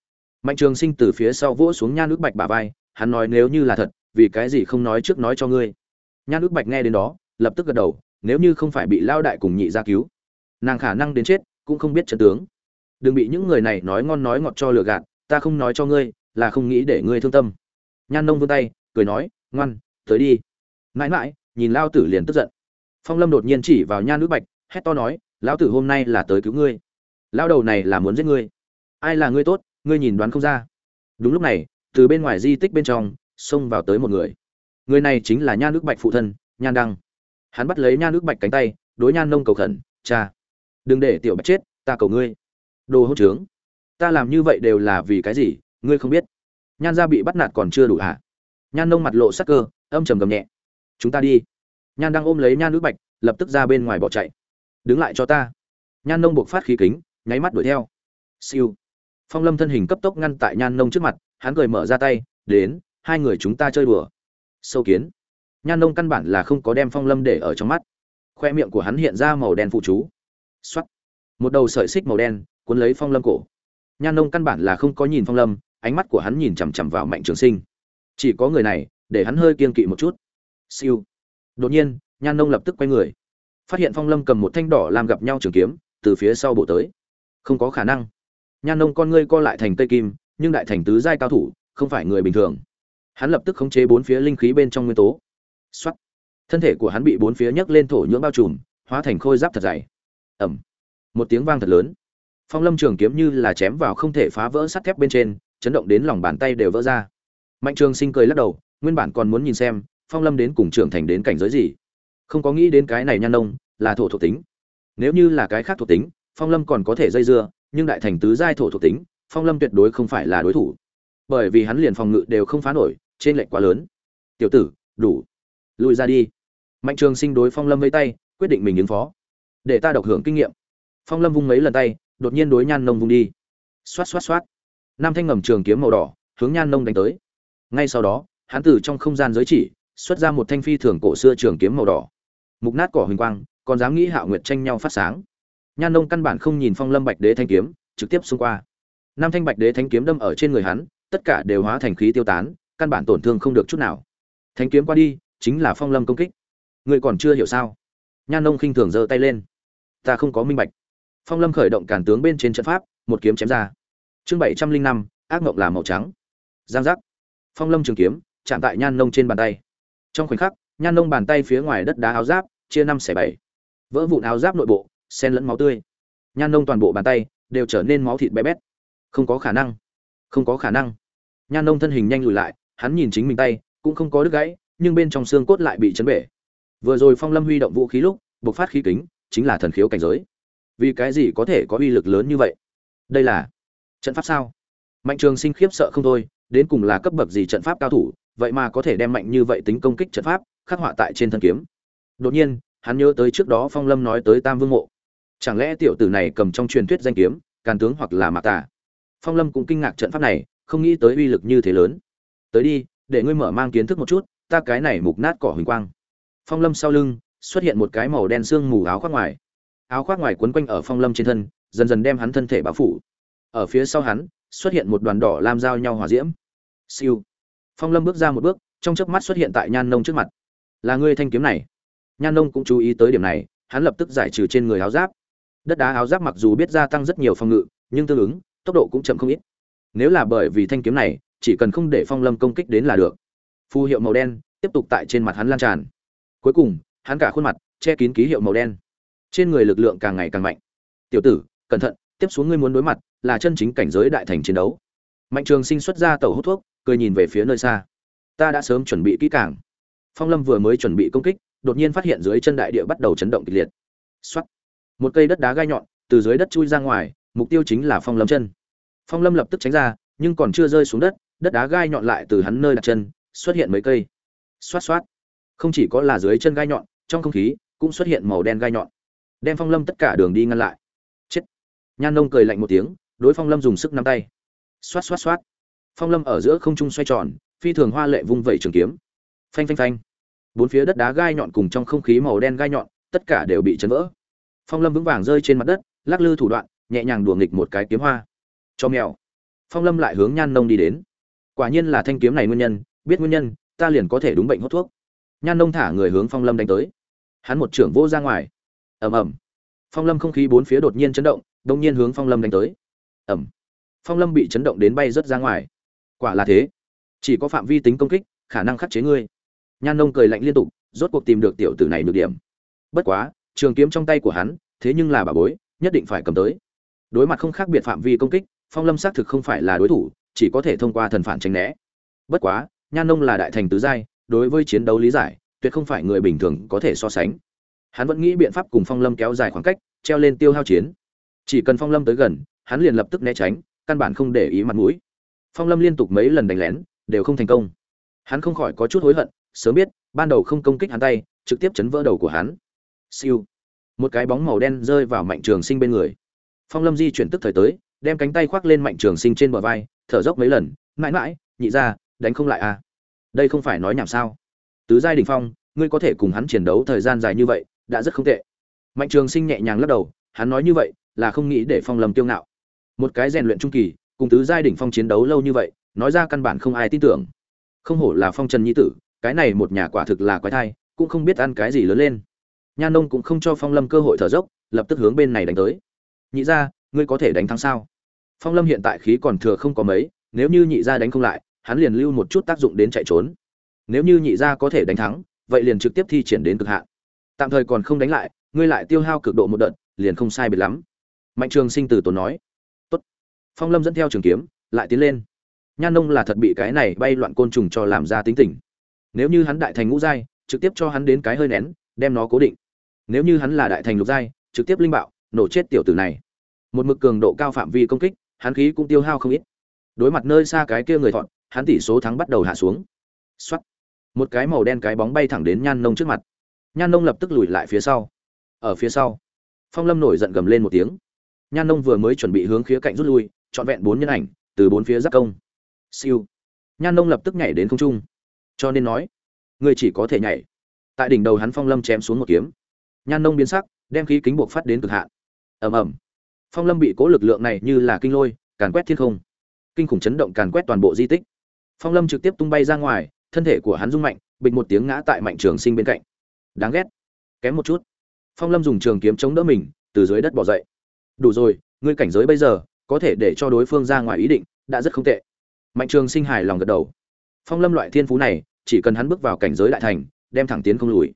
mạnh trường sinh từ phía sau vỗ xuống nhan ước bạch bả vai, hắn nói, nếu như là thật, vì cái gì không nói trước nói cho ngươi? Nhan ước bạch nghe đến đó, lập tức gật đầu, nếu như không phải bị lao đại cùng nhị ra cứu, nàng khả năng đến chết, cũng không biết trận tướng. Đừng bị những người này nói ngon nói ngọt cho lừa gạt, ta không nói cho ngươi, là không nghĩ để ngươi thương tâm. Nhan nông vươn tay, cười nói, ngoan, tới đi. Mãi mãi, nhìn lao tử liền tức giận. Phong lâm đột nhiên chỉ vào nhan nước bạch hét to nói, lão tử hôm nay là tới cứu ngươi. Lão đầu này là muốn giết ngươi. Ai là ngươi tốt, ngươi nhìn đoán không ra. Đúng lúc này, từ bên ngoài di tích bên trong, xông vào tới một người. Người này chính là nhan nước bạch phụ thân, nhan đăng. Hắn bắt lấy nhan nước bạch cánh tay, đối nhan nông cầu khẩn, cha, đừng để tiểu bạch chết, ta cầu ngươi. Đồ hỗn trướng. Ta làm như vậy đều là vì cái gì, ngươi không biết. Nhan gia bị bắt nạt còn chưa đủ hả? Nhan nông mặt lộ sắc cơ, âm trầm gầm nhẹ. Chúng ta đi. Nhan đang ôm lấy nhan nước bạch, lập tức ra bên ngoài bỏ chạy đứng lại cho ta. Nhan nông buộc phát khí kính, nháy mắt đuổi theo. Siêu. Phong lâm thân hình cấp tốc ngăn tại nhan nông trước mặt, hắn cười mở ra tay, đến, hai người chúng ta chơi đùa. Sâu kiến. Nhan nông căn bản là không có đem phong lâm để ở trong mắt. Khoe miệng của hắn hiện ra màu đen phụ chú. X một đầu sợi xích màu đen, cuốn lấy phong lâm cổ. Nhan nông căn bản là không có nhìn phong lâm, ánh mắt của hắn nhìn chằm chằm vào mạnh trường sinh. Chỉ có người này, để hắn hơi kiên kỵ một chút. Siêu. Đột nhiên, nhan nông lập tức quay người phát hiện phong lâm cầm một thanh đỏ làm gặp nhau trường kiếm, từ phía sau bộ tới. Không có khả năng. Nhan nông con ngươi co lại thành tây kim, nhưng đại thành tứ giai cao thủ, không phải người bình thường. Hắn lập tức khống chế bốn phía linh khí bên trong nguyên tố. Xuất thân thể của hắn bị bốn phía nhấc lên thổ nhưỡng bao trùm, hóa thành khôi giáp thật dày. Ẩm một tiếng vang thật lớn. Phong lâm trường kiếm như là chém vào không thể phá vỡ sắt thép bên trên, chấn động đến lòng bàn tay đều vỡ ra. Mạnh trường sinh cười lắc đầu, nguyên bản còn muốn nhìn xem, phong lâm đến cùng trưởng thành đến cảnh giới gì không có nghĩ đến cái này nhan nông là thổ thuộc tính. Nếu như là cái khác thuộc tính, phong lâm còn có thể dây dưa, nhưng đại thành tứ giai thổ thuộc tính, phong lâm tuyệt đối không phải là đối thủ. Bởi vì hắn liền phòng ngự đều không phá nổi, trên lệnh quá lớn. Tiểu tử, đủ. Lùi ra đi. Mạnh trường sinh đối phong lâm vây tay, quyết định mình ứng phó. Để ta độc hưởng kinh nghiệm. Phong lâm vung mấy lần tay, đột nhiên đối nhan nông vung đi. Xoát xoát xoát. Nam thanh ngầm trường kiếm màu đỏ, hướng nhan nông đánh tới. Ngay sau đó, hắn từ trong không gian giới chỉ, xuất ra một thanh phi thường cổ xưa trường kiếm màu đỏ mục nát cỏ huỳnh quang, còn dám nghĩ hạo nguyệt tranh nhau phát sáng. Nhan nông căn bản không nhìn phong lâm bạch đế thanh kiếm, trực tiếp xông qua. Năm thanh bạch đế thanh kiếm đâm ở trên người hắn, tất cả đều hóa thành khí tiêu tán, căn bản tổn thương không được chút nào. Thanh kiếm qua đi, chính là phong lâm công kích. Ngươi còn chưa hiểu sao? Nhan nông khinh thường giơ tay lên. Ta không có minh bạch. Phong lâm khởi động cản tướng bên trên trận pháp, một kiếm chém ra. Chương bảy trăm linh năm, ác mộng là màu trắng. Giang giác. Phong lâm trường kiếm, chạm tại nhan nông trên bàn tay. Trong khoảnh khắc nhan nông bàn tay phía ngoài đất đá áo giáp, chia năm xẻ bảy. Vỡ vụn áo giáp nội bộ sen lẫn máu tươi. Nhan nông toàn bộ bàn tay đều trở nên máu thịt bé bét. Không có khả năng. Không có khả năng. Nhan nông thân hình nhanh lùi lại, hắn nhìn chính mình tay, cũng không có đứt gãy, nhưng bên trong xương cốt lại bị chấn bể. Vừa rồi phong lâm huy động vũ khí lúc, bộc phát khí kính, chính là thần khiếu cảnh giới. Vì cái gì có thể có uy lực lớn như vậy? Đây là trận pháp sao? Mạnh trường sinh khiếp sợ không thôi, đến cùng là cấp bậc gì trận pháp cao thủ, vậy mà có thể đem mạnh như vậy tính công kích trận pháp khắc họa tại trên thân kiếm. Đột nhiên, hắn nhớ tới trước đó phong lâm nói tới tam vương mộ. Chẳng lẽ tiểu tử này cầm trong truyền thuyết danh kiếm, càn tướng hoặc là mạc tả phong lâm cũng kinh ngạc trận pháp này, không nghĩ tới uy lực như thế lớn. Tới đi, để ngươi mở mang kiến thức một chút, ta cái này mục nát cỏ huỳnh quang. Phong lâm sau lưng, xuất hiện một cái màu đen xương mù áo khoác ngoài. Áo khoác ngoài quấn quanh ở phong lâm trên thân, dần dần đem hắn thân thể bao phủ. Ở phía sau hắn, xuất hiện một đoàn đỏ lam giao nhau hòa diễm. Siêu. Phong lâm bước ra một bước, trong chớp mắt xuất hiện tại nhan nông trước mặt là ngươi thanh kiếm này. Nhan nông cũng chú ý tới điểm này, hắn lập tức giải trừ trên người áo giáp. Đất đá áo giáp mặc dù biết gia tăng rất nhiều phòng ngự, nhưng tương ứng, tốc độ cũng chậm không ít. Nếu là bởi vì thanh kiếm này, chỉ cần không để phong lâm công kích đến là được. Phù hiệu màu đen tiếp tục tại trên mặt hắn lan tràn. Cuối cùng, hắn cả khuôn mặt che kín ký hiệu màu đen. Trên người lực lượng càng ngày càng mạnh. Tiểu tử, cẩn thận, tiếp xuống ngươi muốn đối mặt là chân chính cảnh giới đại thành chiến đấu. Mạnh trường sinh xuất ra tàu hút thuốc, cười nhìn về phía nơi xa. Ta đã sớm chuẩn bị kỹ càng phong lâm vừa mới chuẩn bị công kích, đột nhiên phát hiện dưới chân đại địa bắt đầu chấn động kịch liệt. Xuất một cây đất đá gai nhọn từ dưới đất chui ra ngoài, mục tiêu chính là phong lâm chân. Phong lâm lập tức tránh ra, nhưng còn chưa rơi xuống đất đất đá gai nhọn lại từ hắn nơi đặt chân, xuất hiện mấy cây. Xoát xoát. Không chỉ có là dưới chân gai nhọn, trong không khí cũng xuất hiện màu đen gai nhọn. Đem phong lâm tất cả đường đi ngăn lại. Chết. Nhan nông cười lạnh một tiếng, đối phong lâm dùng sức nắm tay. Xoát xoát xoát. Phong lâm ở giữa không trung xoay tròn, phi thường hoa lệ vung vẩy trường kiếm. Phanh phanh phanh bốn phía đất đá gai nhọn cùng trong không khí màu đen gai nhọn, tất cả đều bị chấn vỡ. Phong lâm vững vàng rơi trên mặt đất, lắc lư thủ đoạn, nhẹ nhàng đùa nghịch một cái kiếm hoa. Cho mèo. Phong lâm lại hướng nhan nông đi đến. Quả nhiên là thanh kiếm này nguyên nhân, biết nguyên nhân, ta liền có thể đúng bệnh hốt thuốc. Nhan nông thả người hướng phong lâm đánh tới. Hắn một trưởng vô ra ngoài. Ầm ầm. Phong lâm không khí bốn phía đột nhiên chấn động, đông nhiên hướng phong lâm đánh tới. Ầm. Phong lâm bị chấn động đến bay rớt ra ngoài. Quả là thế. Chỉ có phạm vi tính công kích, khả năng khắc chế ngươi nhan nông cười lạnh liên tục, rốt cuộc tìm được tiểu tử này được điểm. Bất quá, trường kiếm trong tay của hắn, thế nhưng là bà bối, nhất định phải cầm tới. Đối mặt không khác biệt phạm vi công kích, phong lâm xác thực không phải là đối thủ, chỉ có thể thông qua thần phản tránh né. Bất quá, nhan nông là đại thành tứ giai, đối với chiến đấu lý giải, tuyệt không phải người bình thường có thể so sánh. Hắn vẫn nghĩ biện pháp cùng phong lâm kéo dài khoảng cách, treo lên tiêu hao chiến. Chỉ cần phong lâm tới gần, hắn liền lập tức né tránh, căn bản không để ý mặt mũi. Phong lâm liên tục mấy lần đánh lén, đều không thành công. Hắn không khỏi có chút hối hận sớm biết, ban đầu không công kích hắn tay, trực tiếp chấn vỡ đầu của hắn. Siêu. Một cái bóng màu đen rơi vào mạnh trường sinh bên người. Phong lâm di chuyển tức thời tới, đem cánh tay khoác lên mạnh trường sinh trên bờ vai, thở dốc mấy lần, mãi mãi, nhị ra đánh không lại à? Đây không phải nói nhảm sao? Tứ giai đình phong, ngươi có thể cùng hắn chiến đấu thời gian dài như vậy, đã rất không tệ. Mạnh trường sinh nhẹ nhàng lắc đầu, hắn nói như vậy là không nghĩ để phong lâm tiêu ngạo. Một cái rèn luyện trung kỳ, cùng tứ giai đỉnh phong chiến đấu lâu như vậy, nói ra căn bản không ai tin tưởng. Không hổ là phong trần nhi tử cái này một nhà quả thực là quái thai, cũng không biết ăn cái gì lớn lên. Nha nông cũng không cho phong lâm cơ hội thở dốc, lập tức hướng bên này đánh tới. Nhị ra ngươi có thể đánh thắng sao? Phong lâm hiện tại khí còn thừa không có mấy, nếu như nhị ra đánh không lại, hắn liền lưu một chút tác dụng đến chạy trốn. Nếu như nhị ra có thể đánh thắng, vậy liền trực tiếp thi triển đến cực hạn. Tạm thời còn không đánh lại, ngươi lại tiêu hao cực độ một đợt, liền không sai biệt lắm. Mạnh trường sinh từ tốn nói. Tốt. phong lâm dẫn theo trường kiếm, lại tiến lên. Nhan nông là thật bị cái này bay loạn côn trùng cho làm ra tính tình nếu như hắn đại thành ngũ giai, trực tiếp cho hắn đến cái hơi nén, đem nó cố định. Nếu như hắn là đại thành lục giai, trực tiếp linh bạo, nổ chết tiểu tử này. Một mực cường độ cao phạm vi công kích, hắn khí cũng tiêu hao không ít. Đối mặt nơi xa cái kia người thọn, hắn tỷ số thắng bắt đầu hạ xuống. Xuất một cái màu đen cái bóng bay thẳng đến nhan nông trước mặt. Nhan nông lập tức lùi lại phía sau. Ở phía sau, phong lâm nổi giận gầm lên một tiếng. Nhan nông vừa mới chuẩn bị hướng khía cạnh rút lui, trọn vẹn bốn nhân ảnh, từ bốn phía giáp công. Siêu. Nhan nông lập tức nhảy đến không trung cho nên nói, người chỉ có thể nhảy. Tại đỉnh đầu hắn phong lâm chém xuống một kiếm. Nhan nông biến sắc, đem khí kính buộc phát đến cực hạn. Ầm ầm. Phong lâm bị cố lực lượng này như là kinh lôi, càn quét thiên không. Kinh khủng chấn động càn quét toàn bộ di tích. Phong lâm trực tiếp tung bay ra ngoài, thân thể của hắn rung mạnh, bịch một tiếng ngã tại mạnh trường sinh bên cạnh. Đáng ghét. Kém một chút. Phong lâm dùng trường kiếm chống đỡ mình, từ dưới đất bỏ dậy. Đủ rồi, ngươi cảnh giới bây giờ, có thể để cho đối phương ra ngoài ý định, đã rất không tệ. Mạnh trường sinh hài lòng gật đầu phong lâm loại thiên phú này, chỉ cần hắn bước vào cảnh giới đại thành, đem thẳng tiến không lùi.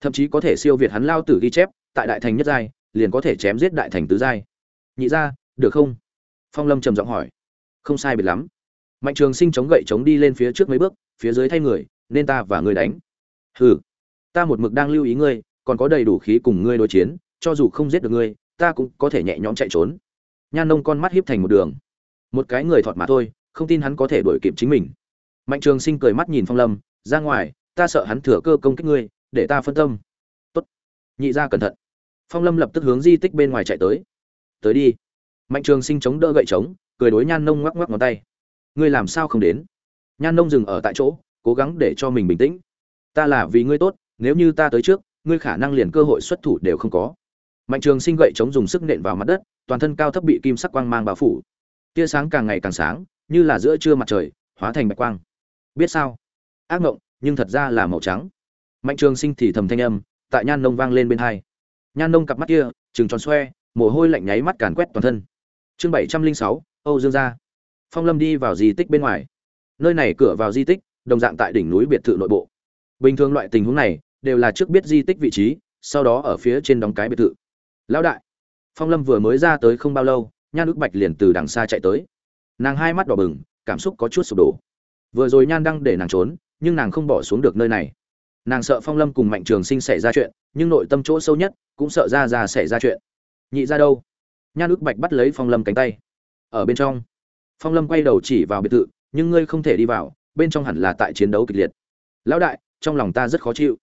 Thậm chí có thể siêu việt hắn lao tử ghi chép, tại đại thành nhất giai, liền có thể chém giết đại thành tứ giai. Nhị ra, được không? Phong lâm trầm giọng hỏi. Không sai biệt lắm. Mạnh trường sinh chống gậy chống đi lên phía trước mấy bước, phía dưới thay người, nên ta và ngươi đánh. Hừ, ta một mực đang lưu ý ngươi, còn có đầy đủ khí cùng ngươi đối chiến, cho dù không giết được ngươi, ta cũng có thể nhẹ nhõm chạy trốn. Nhan nông con mắt hiếp thành một đường. Một cái người thọt mà thôi, không tin hắn có thể đuổi kịp chính mình mạnh trường sinh cười mắt nhìn phong lâm, ra ngoài, ta sợ hắn thừa cơ công kích ngươi, để ta phân tâm. Tốt, nhị ra cẩn thận. Phong lâm lập tức hướng di tích bên ngoài chạy tới. Tới đi. Mạnh trường sinh chống đỡ gậy trống, cười đối nhan nông ngoắc ngoắc ngón tay. Ngươi làm sao không đến? Nhan nông dừng ở tại chỗ, cố gắng để cho mình bình tĩnh. Ta là vì ngươi tốt, nếu như ta tới trước, ngươi khả năng liền cơ hội xuất thủ đều không có. Mạnh trường sinh gậy chống dùng sức nện vào mặt đất, toàn thân cao thấp bị kim sắc quang mang bao phủ. Tia sáng càng ngày càng sáng, như là giữa trưa mặt trời, hóa thành bạch quang biết sao? Ác mộng nhưng thật ra là màu trắng. Mạnh trường sinh thì thầm thanh âm, tại nhan nông vang lên bên hai. Nhan nông cặp mắt kia, trừng tròn xoe, mồ hôi lạnh nháy mắt càn quét toàn thân. Chương bảy trăm linh sáu, âu dương gia. Phong lâm đi vào di tích bên ngoài. Nơi này cửa vào di tích, đồng dạng tại đỉnh núi biệt thự nội bộ. Bình thường loại tình huống này, đều là trước biết di tích vị trí, sau đó ở phía trên đóng cái biệt thự. Lão đại! Phong lâm vừa mới ra tới không bao lâu, nhan ước bạch liền từ đằng xa chạy tới. Nàng hai mắt đỏ bừng, cảm xúc có chút sụp đổ vừa rồi nhan đăng để nàng trốn, nhưng nàng không bỏ xuống được nơi này. Nàng sợ phong lâm cùng mạnh trường sinh xảy ra chuyện, nhưng nội tâm chỗ sâu nhất cũng sợ ra ra xảy ra chuyện. Nhị ra đâu? Nhan ước bạch bắt lấy phong lâm cánh tay. Ở bên trong. Phong lâm quay đầu chỉ vào biệt thự, nhưng ngươi không thể đi vào, bên trong hẳn là tại chiến đấu kịch liệt. Lão đại, trong lòng ta rất khó chịu.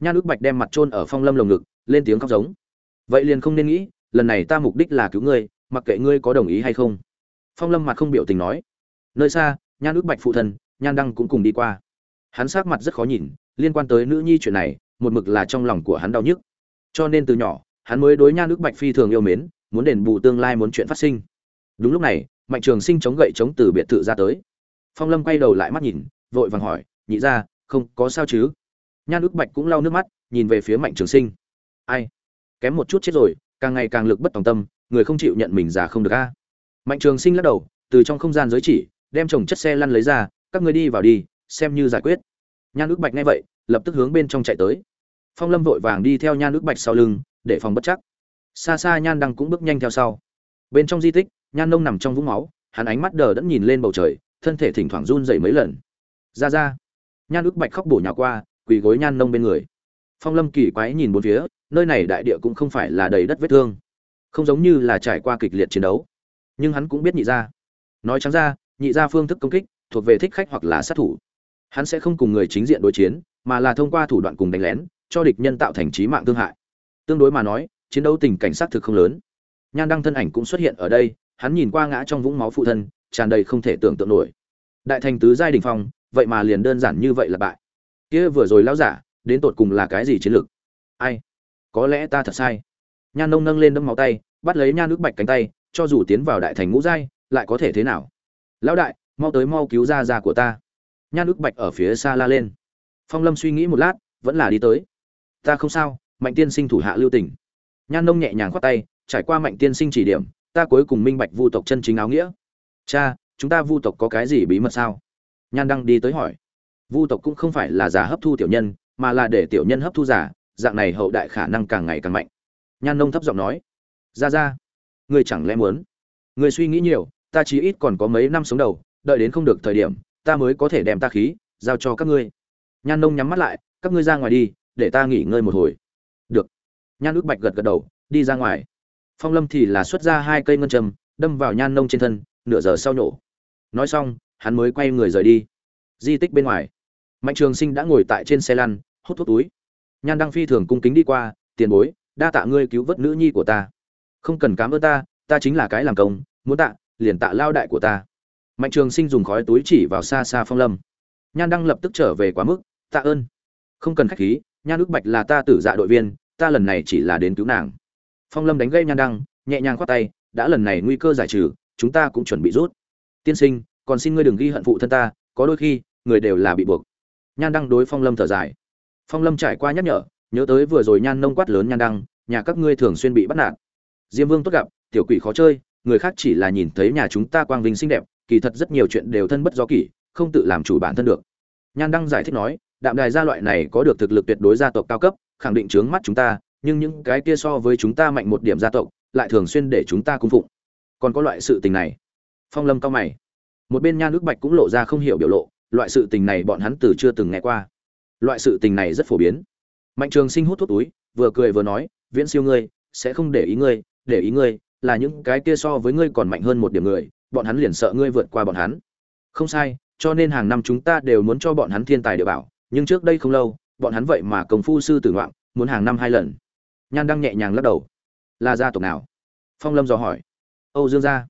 Nhan ước bạch đem mặt trôn ở phong lâm lồng ngực, lên tiếng khóc giống. Vậy liền không nên nghĩ, lần này ta mục đích là cứu ngươi, mặc kệ ngươi có đồng ý hay không. Phong lâm mặt không biểu tình nói. Nơi xa, nhan ước bạch phụ thân nhan đăng cũng cùng đi qua. Hắn sát mặt rất khó nhìn, liên quan tới nữ nhi chuyện này, một mực là trong lòng của hắn đau nhức. Cho nên từ nhỏ, hắn mới đối nhan ước bạch phi thường yêu mến, muốn đền bù tương lai muốn chuyện phát sinh. Đúng lúc này, mạnh trường sinh chống gậy chống từ biệt thự ra tới. Phong lâm quay đầu lại mắt nhìn, vội vàng hỏi, nhị ra không có sao chứ? Nhan ước bạch cũng lau nước mắt, nhìn về phía mạnh trường sinh. Ai? Kém một chút chết rồi, càng ngày càng lực bất tòng tâm, người không chịu nhận mình già không được a. Mạnh trường sinh lắc đầu, từ trong không gian giới chỉ, đem chồng chất xe lăn lấy ra các người đi vào đi, xem như giải quyết. Nhan ước bạch nghe vậy, lập tức hướng bên trong chạy tới. Phong lâm vội vàng đi theo nhan ước bạch sau lưng, để phòng bất chắc. Xa xa nhan đăng cũng bước nhanh theo sau. Bên trong di tích, nhan nông nằm trong vũng máu, hắn ánh mắt đờ đẫn nhìn lên bầu trời, thân thể thỉnh thoảng run dậy mấy lần. Ra ra. Nhan ước bạch khóc bổ nhào qua, quỳ gối nhan nông bên người. Phong lâm kỳ quái nhìn bốn phía, nơi này đại địa cũng không phải là đầy đất vết thương. Không giống như là trải qua kịch liệt chiến đấu. Nhưng hắn cũng biết nhị ra nói trắng ra, nhị ra phương thức công kích thuộc về thích khách hoặc là sát thủ. Hắn sẽ không cùng người chính diện đối chiến, mà là thông qua thủ đoạn cùng đánh lén, cho địch nhân tạo thành trí mạng thương hại. Tương đối mà nói, chiến đấu tình cảnh sát thực không lớn. Nhan đăng thân ảnh cũng xuất hiện ở đây, hắn nhìn qua ngã trong vũng máu phụ thân, tràn đầy không thể tưởng tượng nổi. Đại thành tứ giai đình phong, vậy mà liền đơn giản như vậy là bại. Kia vừa rồi lão giả, đến tột cùng là cái gì chiến lược? Ai? Có lẽ ta thật sai. Nhan nông nâng lên đâm máu tay, bắt lấy nhan nước bạch cánh tay, cho dù tiến vào đại thành ngũ giai, lại có thể thế nào? Lão đại mau tới mau cứu ra ra của ta. Nhan ức bạch ở phía xa la lên. Phong lâm suy nghĩ một lát, vẫn là đi tới. Ta không sao, mạnh tiên sinh thủ hạ lưu tình. Nhan nông nhẹ nhàng khoát tay, trải qua mạnh tiên sinh chỉ điểm, ta cuối cùng minh bạch vu tộc chân chính áo nghĩa. Cha, chúng ta vu tộc có cái gì bí mật sao? Nhan đăng đi tới hỏi. Vu tộc cũng không phải là giả hấp thu tiểu nhân, mà là để tiểu nhân hấp thu giả dạng này hậu đại khả năng càng ngày càng mạnh. Nhan nông thấp giọng nói. Ra ra người chẳng lẽ muốn? Người suy nghĩ nhiều, ta chí ít còn có mấy năm sống đầu đợi đến không được thời điểm, ta mới có thể đem ta khí, giao cho các ngươi. Nhan nông nhắm mắt lại, các ngươi ra ngoài đi, để ta nghỉ ngơi một hồi. Được. Nhan ước bạch gật gật đầu, đi ra ngoài. Phong lâm thì là xuất ra hai cây ngân châm, đâm vào nhan nông trên thân, nửa giờ sau nổ nói xong, hắn mới quay người rời đi. Di tích bên ngoài. Mạnh trường sinh đã ngồi tại trên xe lăn, hút thuốc túi. Nhan đăng phi thường cung kính đi qua, tiền bối, đa tạ ngươi cứu vớt nữ nhi của ta. Không cần cám ơn ta ta chính là cái làm công, muốn tạ, liền tạ lao đại của ta mạnh trường sinh dùng khói túi chỉ vào xa xa phong lâm. Nhan đăng lập tức trở về quá mức, tạ ơn. Không cần khách khí, nhan ước bạch là ta tử dạ đội viên, ta lần này chỉ là đến cứu nàng. Phong lâm đánh gây nhan đăng, nhẹ nhàng khoát tay, đã lần này nguy cơ giải trừ, chúng ta cũng chuẩn bị rút. Tiên sinh, còn xin ngươi đừng ghi hận phụ thân ta, có đôi khi, người đều là bị buộc. Nhan đăng đối phong lâm thở dài. Phong lâm trải qua nhắc nhở, nhớ tới vừa rồi nhan nông quát lớn nhan đăng, nhà các ngươi thường xuyên bị bắt nạt. Diêm vương tốt gặp, tiểu quỷ khó chơi, người khác chỉ là nhìn thấy nhà chúng ta quang vinh xinh đẹp kỳ thật rất nhiều chuyện đều thân bất do kỷ, không tự làm chủ bản thân được. Nhan đăng giải thích nói, đạm đài gia loại này có được thực lực tuyệt đối gia tộc cao cấp, khẳng định trướng mắt chúng ta, nhưng những cái kia so với chúng ta mạnh một điểm gia tộc, lại thường xuyên để chúng ta cung phụng. Còn có loại sự tình này. Phong lâm cao mày. Một bên nhan nước bạch cũng lộ ra không hiểu biểu lộ, loại sự tình này bọn hắn từ chưa từng nghe qua. Loại sự tình này rất phổ biến. Mạnh trường sinh hút thuốc túi, vừa cười vừa nói, viễn siêu ngươi, sẽ không để ý ngươi, để ý ngươi, là những cái kia so với ngươi còn mạnh hơn một điểm người bọn hắn liền sợ ngươi vượt qua bọn hắn. Không sai, cho nên hàng năm chúng ta đều muốn cho bọn hắn thiên tài địa bảo, nhưng trước đây không lâu, bọn hắn vậy mà công phu sư tử ngoạn, muốn hàng năm hai lần. Nhan đăng nhẹ nhàng lắc đầu. Là gia tộc nào? Phong lâm dò hỏi. Âu dương gia.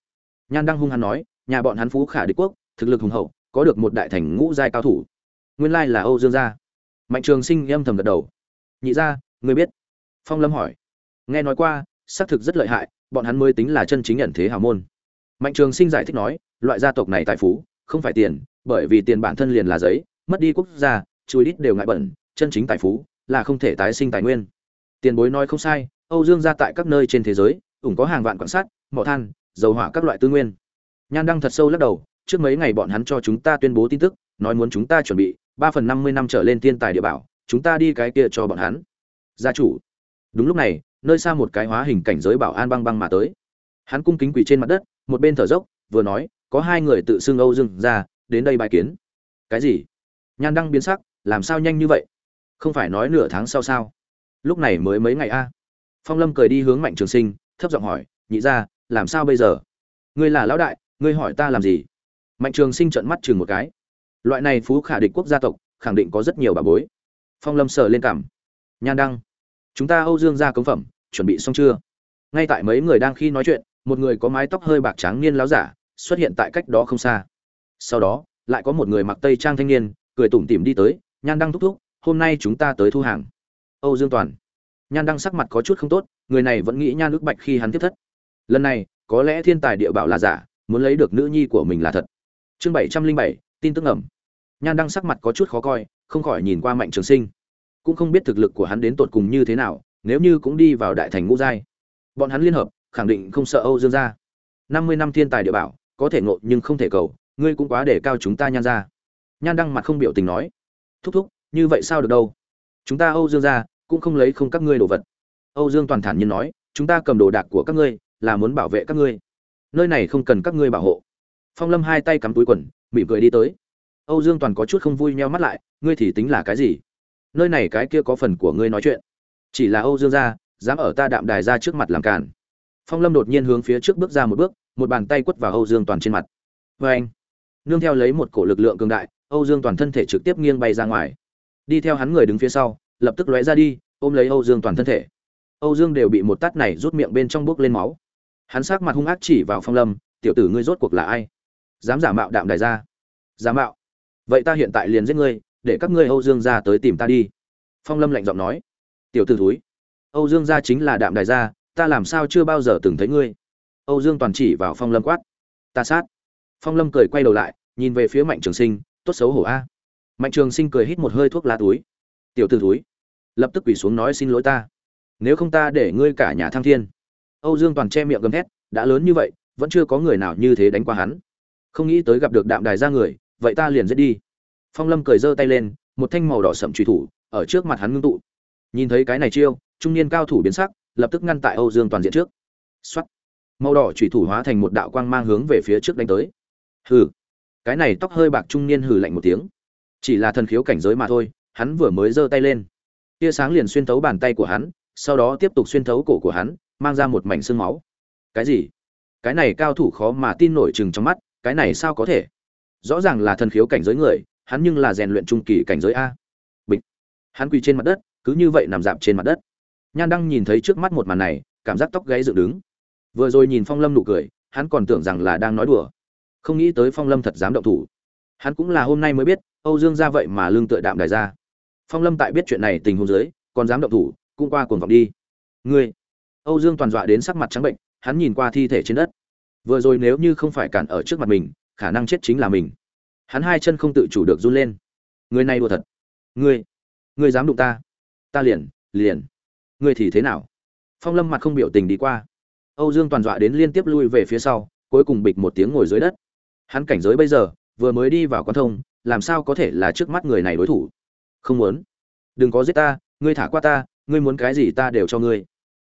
Nhan đăng hung hăng nói, nhà bọn hắn phú khả đế quốc, thực lực hùng hậu, có được một đại thành ngũ giai cao thủ. Nguyên lai là âu dương gia. Mạnh trường sinh âm thầm gật đầu. Nhị gia, ngươi biết? Phong lâm hỏi. Nghe nói qua, xác thực rất lợi hại, bọn hắn mới tính là chân chính nhận thế hào môn mạnh trường sinh giải thích nói, loại gia tộc này tài phú, không phải tiền, bởi vì tiền bản thân liền là giấy, mất đi quốc gia chui đít đều ngại bẩn, chân chính tài phú là không thể tái sinh tài nguyên. Tiền bối nói không sai, âu dương gia tại các nơi trên thế giới ủng có hàng vạn quan sát, mỏ than, dầu hỏa các loại tư nguyên. Nhan đăng thật sâu lắc đầu, trước mấy ngày bọn hắn cho chúng ta tuyên bố tin tức, nói muốn chúng ta chuẩn bị ba phần năm mươi năm trở lên thiên tài địa bảo, chúng ta đi cái kia cho bọn hắn. Gia chủ. Đúng lúc này, nơi xa một cái hóa hình cảnh giới bảo an băng băng mà tới. Hắn cung kính quỳ trên mặt đất một bên thở dốc, vừa nói, có hai người tự xưng âu dương ra đến đây bài kiến. Cái gì? Nhan đăng biến sắc, làm sao nhanh như vậy? Không phải nói nửa tháng sau sao? Lúc này mới mấy ngày a? Phong lâm cười đi hướng mạnh trường sinh, thấp giọng hỏi, nhị ra làm sao bây giờ? Ngươi là lão đại, ngươi hỏi ta làm gì? Mạnh trường sinh trợn mắt chừng một cái. Loại này phú khả địch quốc gia tộc, khẳng định có rất nhiều bà bối. Phong lâm sờ lên cảm. Nhan đăng, chúng ta âu dương ra cống phẩm, chuẩn bị xong chưa? Ngay tại mấy người đang khi nói chuyện một người có mái tóc hơi bạc trắng niên láo giả xuất hiện tại cách đó không xa. Sau đó, lại có một người mặc tây trang thanh niên, cười tủm tỉm đi tới, nhan đăng thúc thúc, hôm nay chúng ta tới thu hàng. Âu dương toàn. Nhan đăng sắc mặt có chút không tốt, người này vẫn nghĩ nhan ước bạch khi hắn tiếp thất. Lần này, có lẽ thiên tài địa bảo là giả, muốn lấy được nữ nhi của mình là thật. Chương bảy trăm linh bảy, tin tức ẩm. Nhan đăng sắc mặt có chút khó coi, không khỏi nhìn qua mạnh trường sinh. Cũng không biết thực lực của hắn đến tột cùng như thế nào, nếu như cũng đi vào đại thành ngũ giai. Bọn hắn liên hợp khẳng định không sợ âu dương gia. Năm mươi năm thiên tài địa bảo, có thể ngộ nhưng không thể cầu, ngươi cũng quá để cao chúng ta nhan gia. Nhan đăng mặt không biểu tình nói. Thúc thúc, như vậy sao được đâu? Chúng ta âu dương gia cũng không lấy không các ngươi đồ vật. Âu dương toàn thản nhiên nói, chúng ta cầm đồ đạc của các ngươi, là muốn bảo vệ các ngươi. Nơi này không cần các ngươi bảo hộ. Phong lâm hai tay cắm túi quần, mỉm cười đi tới. Âu dương toàn có chút không vui nheo mắt lại, ngươi thì tính là cái gì? Nơi này cái kia có phần của ngươi nói chuyện. Chỉ là âu dương gia, dám ở ta đạm đài ra trước mặt làm cản phong lâm đột nhiên hướng phía trước bước ra một bước, một bàn tay quất vào âu dương toàn trên mặt. Vê anh, nương theo lấy một cổ lực lượng cường đại, âu dương toàn thân thể trực tiếp nghiêng bay ra ngoài. Đi theo hắn người đứng phía sau, lập tức lóe ra đi, ôm lấy âu dương toàn thân thể. Âu dương đều bị một tát này rút miệng bên trong bước lên máu. Hắn sắc mặt hung ác chỉ vào phong lâm, tiểu tử ngươi rốt cuộc là ai? Dám giả mạo đạm đài ra. Giả mạo? Vậy ta hiện tại liền giết ngươi, để các ngươi âu dương ra tới tìm ta đi. Phong lâm lạnh giọng nói. Tiểu t ử thúi, âu dương gia chính là đạm đài gia ta làm sao chưa bao giờ từng thấy ngươi? Âu dương toàn chỉ vào phong lâm quát. Ta sát. Phong lâm cười quay đầu lại, nhìn về phía mạnh trường sinh, tốt xấu hổ a. Mạnh trường sinh cười hít một hơi thuốc lá túi. Tiểu t ử túi lập tức quỳ xuống nói xin lỗi ta. Nếu không ta để ngươi cả nhà thăng thiên. Âu dương toàn che miệng gầm thét, đã lớn như vậy, vẫn chưa có người nào như thế đánh qua hắn. Không nghĩ tới gặp được đạm đài ra người, vậy ta liền giết đi. Phong lâm cười giơ tay lên, một thanh màu đỏ sậm truy thủ, ở trước mặt hắn ngưng tụ. Nhìn thấy cái này chiêu, trung niên cao thủ biến sắc lập tức ngăn tại âu dương toàn diện trước. Soát. màu đỏ chủy thủ hóa thành một đạo quang mang hướng về phía trước đánh tới. Hừ. Cái này tóc hơi bạc trung niên hừ lạnh một tiếng. Chỉ là thần khiếu cảnh giới mà thôi, hắn vừa mới giơ tay lên. Tia sáng liền xuyên thấu bàn tay của hắn, sau đó tiếp tục xuyên thấu cổ của hắn, mang ra một mảnh xương máu. Cái gì? Cái này cao thủ khó mà tin nổi chừng trong mắt, cái này sao có thể? Rõ ràng là thần khiếu cảnh giới người, hắn nhưng là rèn luyện trung kỳ cảnh giới a. Bịch. Hắn quỳ trên mặt đất, cứ như vậy nằm dạp trên mặt đất nhan đăng nhìn thấy trước mắt một màn này, cảm giác tóc gáy dựng đứng. Vừa rồi nhìn phong lâm nụ cười, hắn còn tưởng rằng là đang nói đùa. Không nghĩ tới phong lâm thật dám động thủ. Hắn cũng là hôm nay mới biết, âu dương ra vậy mà lương tựa đạm đài ra. Phong lâm tại biết chuyện này tình huống dưới, còn dám động thủ, cũng qua cuồng vọng đi. Ngươi! Âu dương toàn dọa đến sắc mặt trắng bệnh, hắn nhìn qua thi thể trên đất. Vừa rồi nếu như không phải cản ở trước mặt mình, khả năng chết chính là mình. Hắn hai chân không tự chủ được run lên. Người này đùa thật. Ngươi! Ngươi dám đụng ta. Ta liền liền ngươi thì thế nào? Phong lâm mặt không biểu tình đi qua. Âu dương toàn dọa đến liên tiếp lui về phía sau, cuối cùng bịch một tiếng ngồi dưới đất. Hắn cảnh giới bây giờ, vừa mới đi vào quan thông, làm sao có thể là trước mắt người này đối thủ? Không muốn. Đừng có giết ta, ngươi thả qua ta, ngươi muốn cái gì ta đều cho ngươi.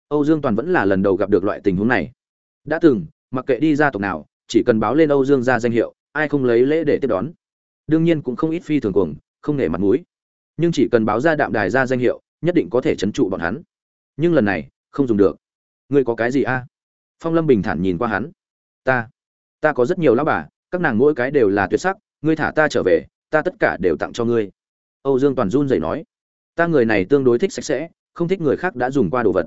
Âu dương toàn vẫn là lần đầu gặp được loại tình huống này. Đã từng, mặc kệ đi ra tộc nào, chỉ cần báo lên âu dương ra danh hiệu, ai không lấy lễ để tiếp đón. Đương nhiên cũng không ít phi thường cuồng, không nể mặt mũi. Nhưng chỉ cần báo ra đạm đài ra danh hiệu, nhất định có thể chấn trụ bọn hắn nhưng lần này, không dùng được. Ngươi có cái gì a? Phong lâm bình thản nhìn qua hắn. Ta ta có rất nhiều lão bà, các nàng mỗi cái đều là tuyệt sắc, ngươi thả ta trở về, ta tất cả đều tặng cho ngươi. Âu dương toàn run rẩy nói. Ta người này tương đối thích sạch sẽ, không thích người khác đã dùng qua đồ vật.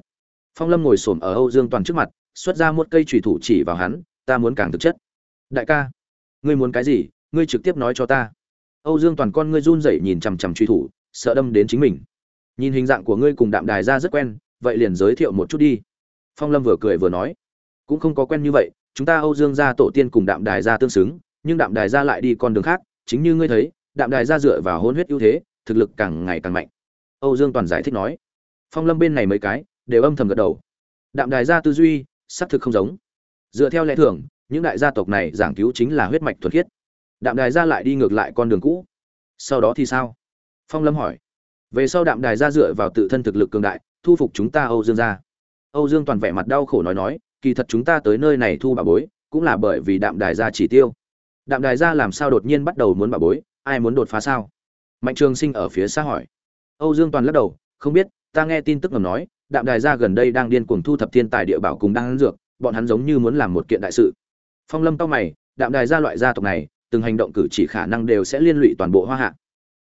Phong lâm ngồi xổm ở âu dương toàn trước mặt, xuất ra một cây trùy thủ chỉ vào hắn, ta muốn càng thực chất. Đại ca, ngươi muốn cái gì, ngươi trực tiếp nói cho ta. Âu dương toàn con ngươi run rẩy nhìn chằm chằm truy thủ, sợ đâm đến chính mình. Nhìn hình dạng của ngươi cùng đạm đài ra rất quen vậy liền giới thiệu một chút đi. Phong lâm vừa cười vừa nói, cũng không có quen như vậy, chúng ta âu dương gia tổ tiên cùng đạm đài gia tương xứng, nhưng đạm đài gia lại đi con đường khác, chính như ngươi thấy, đạm đài gia dựa vào hôn huyết ưu thế, thực lực càng ngày càng mạnh. Âu dương toàn giải thích nói. Phong lâm bên này mấy cái, đều âm thầm gật đầu. Đạm đài gia tư duy, xác thực không giống. Dựa theo lẽ thường, những đại gia tộc này giảng cứu chính là huyết mạch thuần khiết. Đạm đài gia lại đi ngược lại con đường cũ. Sau đó thì sao? Phong lâm hỏi. Về sau đạm đài gia dựa vào tự thân thực lực cường đại thu phục chúng ta âu dương gia âu dương toàn vẻ mặt đau khổ nói nói, kỳ thật chúng ta tới nơi này thu bà bối, cũng là bởi vì đạm đài gia chỉ tiêu. Đạm đài gia làm sao đột nhiên bắt đầu muốn bà bối, ai muốn đột phá sao? Mạnh trường sinh ở phía xa hỏi. Âu dương toàn lắc đầu, không biết, ta nghe tin tức ngầm nói, đạm đài gia gần đây đang điên cuồng thu thập thiên tài địa bảo cùng đang dược, bọn hắn giống như muốn làm một kiện đại sự. Phong lâm cau mày, đạm đài gia loại gia tộc này, từng hành động cử chỉ khả năng đều sẽ liên lụy toàn bộ hoa hạ.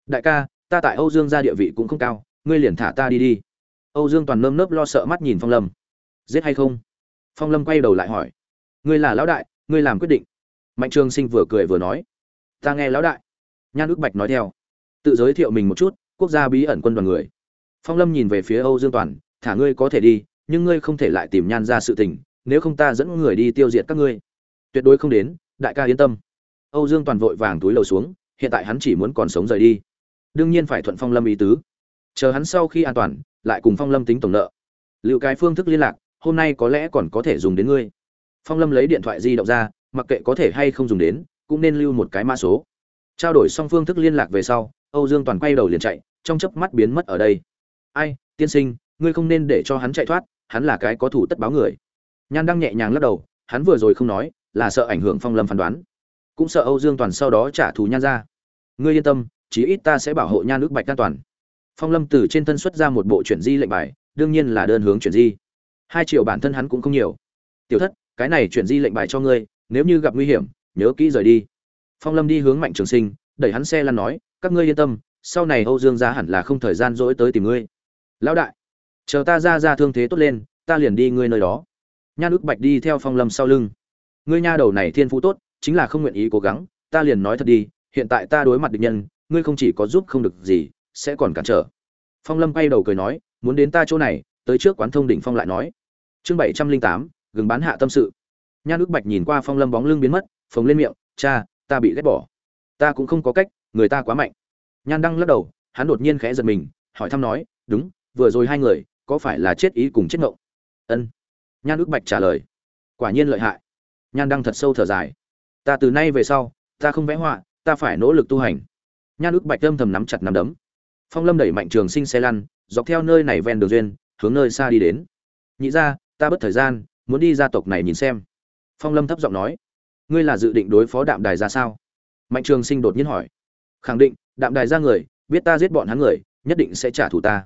Đại ca, ta tại âu dương gia địa vị cũng không cao, ngươi liền thả ta đi đi âu dương toàn nơm nớp lo sợ mắt nhìn phong lâm. Giết hay không? Phong lâm quay đầu lại hỏi. Ngươi là lão đại, ngươi làm quyết định. Mạnh trường sinh vừa cười vừa nói. Ta nghe lão đại. Nhan ước bạch nói theo. Tự giới thiệu mình một chút, quốc gia bí ẩn quân đoàn người. Phong lâm nhìn về phía âu dương toàn, thả ngươi có thể đi, nhưng ngươi không thể lại tìm nhan ra sự tình, nếu không ta dẫn người đi tiêu diệt các ngươi. Tuyệt đối không đến, đại ca yên tâm. Âu dương toàn vội vàng túi lầu xuống, hiện tại hắn chỉ muốn còn sống rời đi. Đương nhiên phải thuận phong lâm ý tứ. Chờ hắn sau khi an toàn lại cùng phong lâm tính tổng nợ. Liệu cái phương thức liên lạc, hôm nay có lẽ còn có thể dùng đến ngươi. Phong lâm lấy điện thoại di động ra, mặc kệ có thể hay không dùng đến, cũng nên lưu một cái mã số. Trao đổi xong phương thức liên lạc về sau, âu dương toàn quay đầu liền chạy, trong chớp mắt biến mất ở đây. Ai, tiên sinh, ngươi không nên để cho hắn chạy thoát, hắn là cái có thủ tất báo người. Nhan đang nhẹ nhàng lắc đầu, hắn vừa rồi không nói, là sợ ảnh hưởng phong lâm phán đoán. Cũng sợ âu dương toàn sau đó trả thù nhan ra. Ngươi yên tâm, chí ít ta sẽ bảo hộ nhan nước bạch an toàn phong lâm từ trên thân xuất ra một bộ chuyển di lệnh bài, đương nhiên là đơn hướng chuyển di. Hai triệu bản thân hắn cũng không nhiều. Tiểu thất, cái này chuyển di lệnh bài cho ngươi, nếu như gặp nguy hiểm, nhớ kỹ rời đi. Phong lâm đi hướng mạnh trường sinh, đẩy hắn xe lăn nói, các ngươi yên tâm, sau này âu dương ra hẳn là không thời gian dỗi tới tìm ngươi. Lão đại, chờ ta ra ra thương thế tốt lên, ta liền đi ngươi nơi đó. Nhan ước bạch đi theo phong lâm sau lưng. Ngươi nha đầu này thiên phú tốt, chính là không nguyện ý cố gắng, ta liền nói thật đi, hiện tại ta đối mặt địch nhân, ngươi không chỉ có giúp không được gì sẽ còn cản trở. Phong lâm quay đầu cười nói, muốn đến ta chỗ này, tới trước quán thông đỉnh phong lại nói. Chương bảy trăm linh tám, gừng bán hạ tâm sự. Nhan ước bạch nhìn qua phong lâm bóng lưng biến mất, phồng lên miệng, cha, ta bị ghét bỏ. Ta cũng không có cách, người ta quá mạnh. Nhan đăng lắc đầu, hắn đột nhiên khẽ giật mình, hỏi thăm nói, đúng, vừa rồi hai người, có phải là chết ý cùng chết ngộng? Ân. Nhan ước bạch trả lời, quả nhiên lợi hại. Nhan đăng thật sâu thở dài, ta từ nay về sau, ta không vẽ họa, ta phải nỗ lực tu hành. Nhan ước bạch âm thầm nắm chặt nắm đấm phong lâm đẩy mạnh trường sinh xe lăn, dọc theo nơi này ven đường duyên, hướng nơi xa đi đến. Nhị ra ta bất thời gian, muốn đi gia tộc này nhìn xem. Phong lâm thấp giọng nói. Ngươi là dự định đối phó đạm đài ra sao? Mạnh trường sinh đột nhiên hỏi. Khẳng định, đạm đài ra người, biết ta giết bọn hắn người, nhất định sẽ trả thù ta.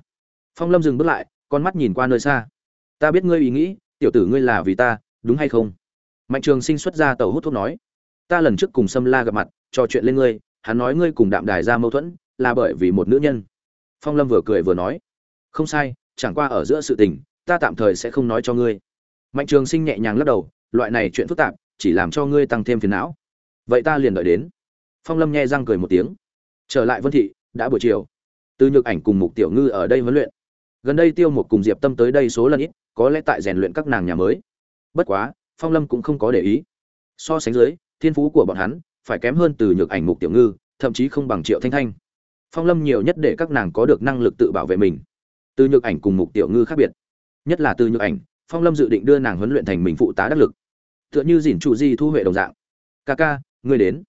Phong lâm dừng bước lại, con mắt nhìn qua nơi xa. Ta biết ngươi ý nghĩ, tiểu tử ngươi là vì ta, đúng hay không? Mạnh trường sinh xuất ra tàu hút thuốc nói. Ta lần trước cùng sâm la gặp mặt, trò chuyện lên ngươi, hắn nói ngươi cùng đạm đài ra mâu thuẫn, là bởi vì một nữ nhân phong lâm vừa cười vừa nói, không sai, chẳng qua ở giữa sự tình, ta tạm thời sẽ không nói cho ngươi. Mạnh trường sinh nhẹ nhàng lắc đầu, loại này chuyện phức tạp, chỉ làm cho ngươi tăng thêm phiền não. Vậy ta liền đợi đến. Phong lâm nhẹ răng cười một tiếng, trở lại vân thị, đã buổi chiều. Từ nhược ảnh cùng mục tiểu ngư ở đây huấn luyện. Gần đây tiêu một cùng diệp tâm tới đây số lần ít, có lẽ tại rèn luyện các nàng nhà mới. Bất quá, phong lâm cũng không có để ý. So sánh dưới, thiên phú của bọn hắn phải kém hơn từ nhược ảnh mục tiểu ngư, thậm chí không bằng triệu thanh thanh phong lâm nhiều nhất để các nàng có được năng lực tự bảo vệ mình. Từ nhược ảnh cùng mục tiểu ngư khác biệt. Nhất là từ nhược ảnh, phong lâm dự định đưa nàng huấn luyện thành mình phụ tá đắc lực. Tựa như dỉn trụ di thu huệ đồng dạng. Ca ca, ngươi đến.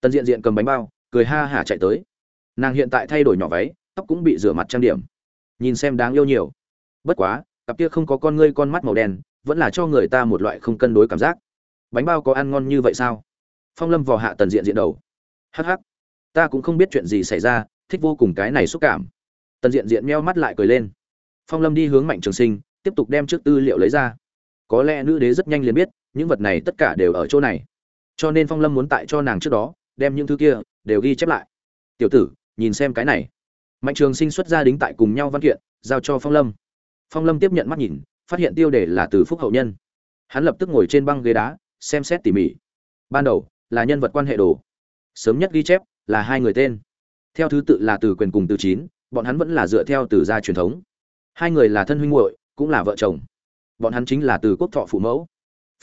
Tần diện diện cầm bánh bao, cười ha hả chạy tới. Nàng hiện tại thay đổi nhỏ váy, tóc cũng bị rửa mặt trang điểm. Nhìn xem đáng yêu nhiều. Bất quá, cặp kia không có con ngươi con mắt màu đen, vẫn là cho người ta một loại không cân đối cảm giác. Bánh bao có ăn ngon như vậy sao? Phong lâm vò hạ tần diện diện đầu. Hh ta cũng không biết chuyện gì xảy ra thích vô cùng cái này xúc cảm. Tần diện diện meo mắt lại cười lên. Phong lâm đi hướng mạnh trường sinh, tiếp tục đem trước tư liệu lấy ra. Có lẽ nữ đế rất nhanh liền biết, những vật này tất cả đều ở chỗ này. Cho nên phong lâm muốn tại cho nàng trước đó, đem những thứ kia đều ghi chép lại. Tiểu tử, nhìn xem cái này. Mạnh trường sinh xuất ra đính tại cùng nhau văn kiện, giao cho phong lâm. Phong lâm tiếp nhận mắt nhìn, phát hiện tiêu đề là từ phúc hậu nhân. Hắn lập tức ngồi trên băng ghế đá, xem xét tỉ mỉ. Ban đầu, là nhân vật quan hệ đồ. Sớm nhất ghi chép, là hai người tên theo thứ tự là từ quyền cùng từ chín, bọn hắn vẫn là dựa theo từ gia truyền thống. Hai người là thân huynh muội, cũng là vợ chồng. Bọn hắn chính là từ quốc thọ phụ mẫu.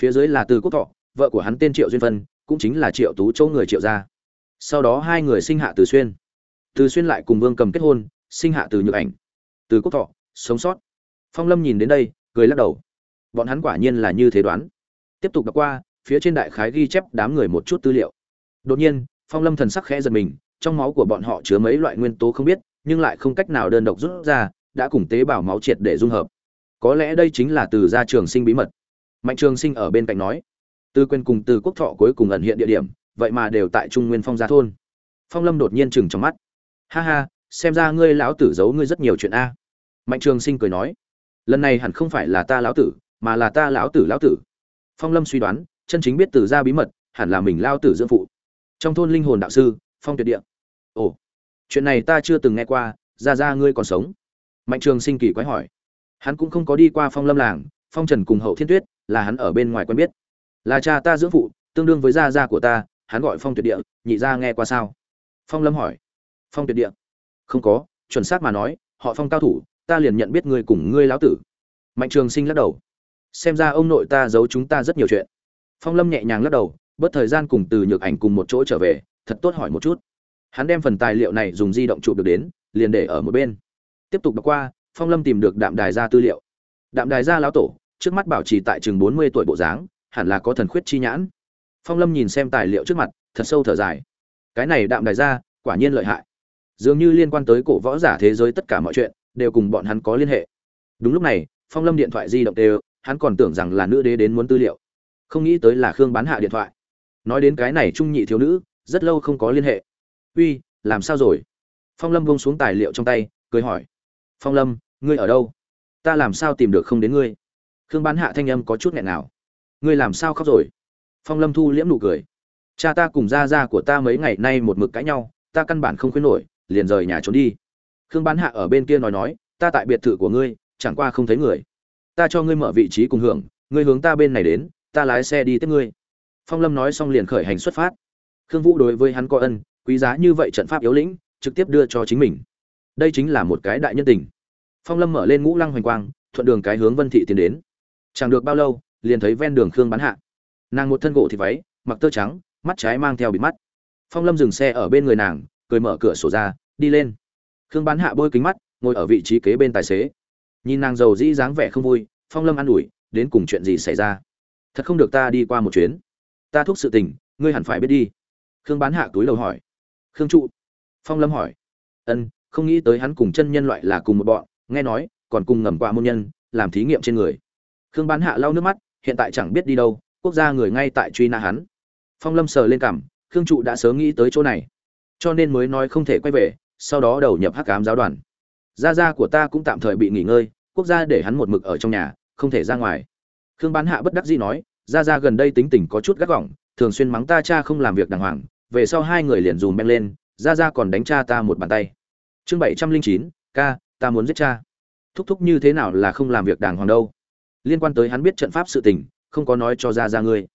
Phía dưới là từ quốc thọ, vợ của hắn tên triệu duyên vân, cũng chính là triệu tú châu người triệu gia. Sau đó hai người sinh hạ từ xuyên. Từ xuyên lại cùng vương cầm kết hôn, sinh hạ từ nhược ảnh. Từ quốc thọ, sống sót. Phong lâm nhìn đến đây, cười lắc đầu. Bọn hắn quả nhiên là như thế đoán. Tiếp tục đọc qua, phía trên đại khái ghi chép đám người một chút tư liệu. Đột nhiên, phong lâm thần sắc khẽ giật mình trong máu của bọn họ chứa mấy loại nguyên tố không biết, nhưng lại không cách nào đơn độc rút ra, đã cùng tế bào máu triệt để dung hợp. Có lẽ đây chính là từ gia trường sinh bí mật. Mạnh trường sinh ở bên cạnh nói tư quên cùng từ quốc thọ cuối cùng ẩn hiện địa điểm, vậy mà đều tại trung nguyên phong gia thôn. Phong lâm đột nhiên chừng trong mắt. Ha ha, xem ra ngươi lão tử giấu ngươi rất nhiều chuyện a. Mạnh trường sinh cười nói, lần này hẳn không phải là ta lão tử, mà là ta lão tử lão tử. Phong lâm suy đoán, chân chính biết từ gia bí mật, hẳn là mình lao tử dưỡng phụ. Trong thôn linh hồn đạo sư, phong tuyệt địa ồ, chuyện này ta chưa từng nghe qua, ra ra ngươi còn sống. Mạnh trường sinh kỳ quái hỏi. Hắn cũng không có đi qua phong lâm làng, phong trần cùng hậu thiên tuyết, là hắn ở bên ngoài quen biết. Là cha ta dưỡng phụ, tương đương với gia gia của ta, hắn gọi phong tuyệt địa, nhị gia nghe qua sao? Phong lâm hỏi. Phong tuyệt địa. Không có, chuẩn xác mà nói, họ phong cao thủ, ta liền nhận biết ngươi cùng ngươi lão tử. Mạnh trường sinh lắc đầu. Xem ra ông nội ta giấu chúng ta rất nhiều chuyện. Phong lâm nhẹ nhàng lắc đầu, bớt thời gian cùng từ nhược ảnh cùng một chỗ trở về, thật tốt hỏi một chút hắn đem phần tài liệu này dùng di động chụp được đến, liền để ở một bên. Tiếp tục đọc qua, phong lâm tìm được đạm đài gia tư liệu. Đạm đài gia lão tổ, trước mắt bảo trì tại chừng bốn mươi tuổi bộ dáng, hẳn là có thần khuyết chi nhãn. Phong lâm nhìn xem tài liệu trước mặt, thật sâu thở dài. Cái này đạm đài gia, quả nhiên lợi hại. Dường như liên quan tới cổ võ giả thế giới tất cả mọi chuyện, đều cùng bọn hắn có liên hệ. Đúng lúc này, phong lâm điện thoại di động đều, hắn còn tưởng rằng là nữ đế đến muốn tư liệu. Không nghĩ tới là khương bán hạ điện thoại. Nói đến cái này trung nhị thiếu nữ, rất lâu không có liên hệ uy, làm sao rồi? Phong lâm bông xuống tài liệu trong tay, cười hỏi. Phong lâm, ngươi ở đâu? Ta làm sao tìm được không đến ngươi? Khương bán hạ thanh âm có chút nghẹn nào. Ngươi làm sao khóc rồi? Phong lâm thu liễm nụ cười. Cha ta cùng gia gia của ta mấy ngày nay một mực cãi nhau, ta căn bản không khuyến nổi, liền rời nhà trốn đi. Khương bán hạ ở bên kia nói nói, ta tại biệt thự của ngươi, chẳng qua không thấy người. Ta cho ngươi mở vị trí cùng hưởng, ngươi hướng ta bên này đến, ta lái xe đi tiếp ngươi. Phong lâm nói xong liền khởi hành xuất phát. Khương vũ đối với hắn có ân quý giá như vậy trận pháp yếu lĩnh, trực tiếp đưa cho chính mình. Đây chính là một cái đại nhân tình. Phong lâm mở lên ngũ lăng hoành quang, thuận đường cái hướng vân thị tiến đến. Chẳng được bao lâu, liền thấy ven đường khương bán hạ. Nàng một thân gỗ thì váy, mặc tơ trắng, mắt trái mang theo bịt mắt. Phong lâm dừng xe ở bên người nàng, cười mở cửa sổ ra, đi lên. Khương bán hạ bôi kính mắt, ngồi ở vị trí kế bên tài xế. Nhìn nàng giàu dĩ dáng vẻ không vui, phong lâm an ủi, đến cùng chuyện gì xảy ra? Thật không được ta đi qua một chuyến. Ta thúc sự tình, ngươi hẳn phải biết đi. Khương bán hạ túi đầu hỏi khương trụ. Phong lâm hỏi. Ân, không nghĩ tới hắn cùng chân nhân loại là cùng một bọn, nghe nói, còn cùng ngầm qua môn nhân, làm thí nghiệm trên người. Khương bán hạ lau nước mắt, hiện tại chẳng biết đi đâu, quốc gia người ngay tại truy nã hắn. Phong lâm sờ lên cảm khương trụ đã sớm nghĩ tới chỗ này. Cho nên mới nói không thể quay về, sau đó đầu nhập hắc cám giáo đoàn. Gia gia của ta cũng tạm thời bị nghỉ ngơi, quốc gia để hắn một mực ở trong nhà, không thể ra ngoài. Khương bán hạ bất đắc dĩ nói, gia gia gần đây tính tình có chút gắt gỏng, thường xuyên mắng ta cha không làm việc đàng hoàng về sau hai người liền dùm beng lên gia gia còn đánh cha ta một bàn tay. Chương bảy trăm linh chín, ca, ta muốn giết cha. Thúc thúc như thế nào là không làm việc đàng hoàng đâu. Liên quan tới hắn biết trận pháp sự tình, không có nói cho gia gia ngươi.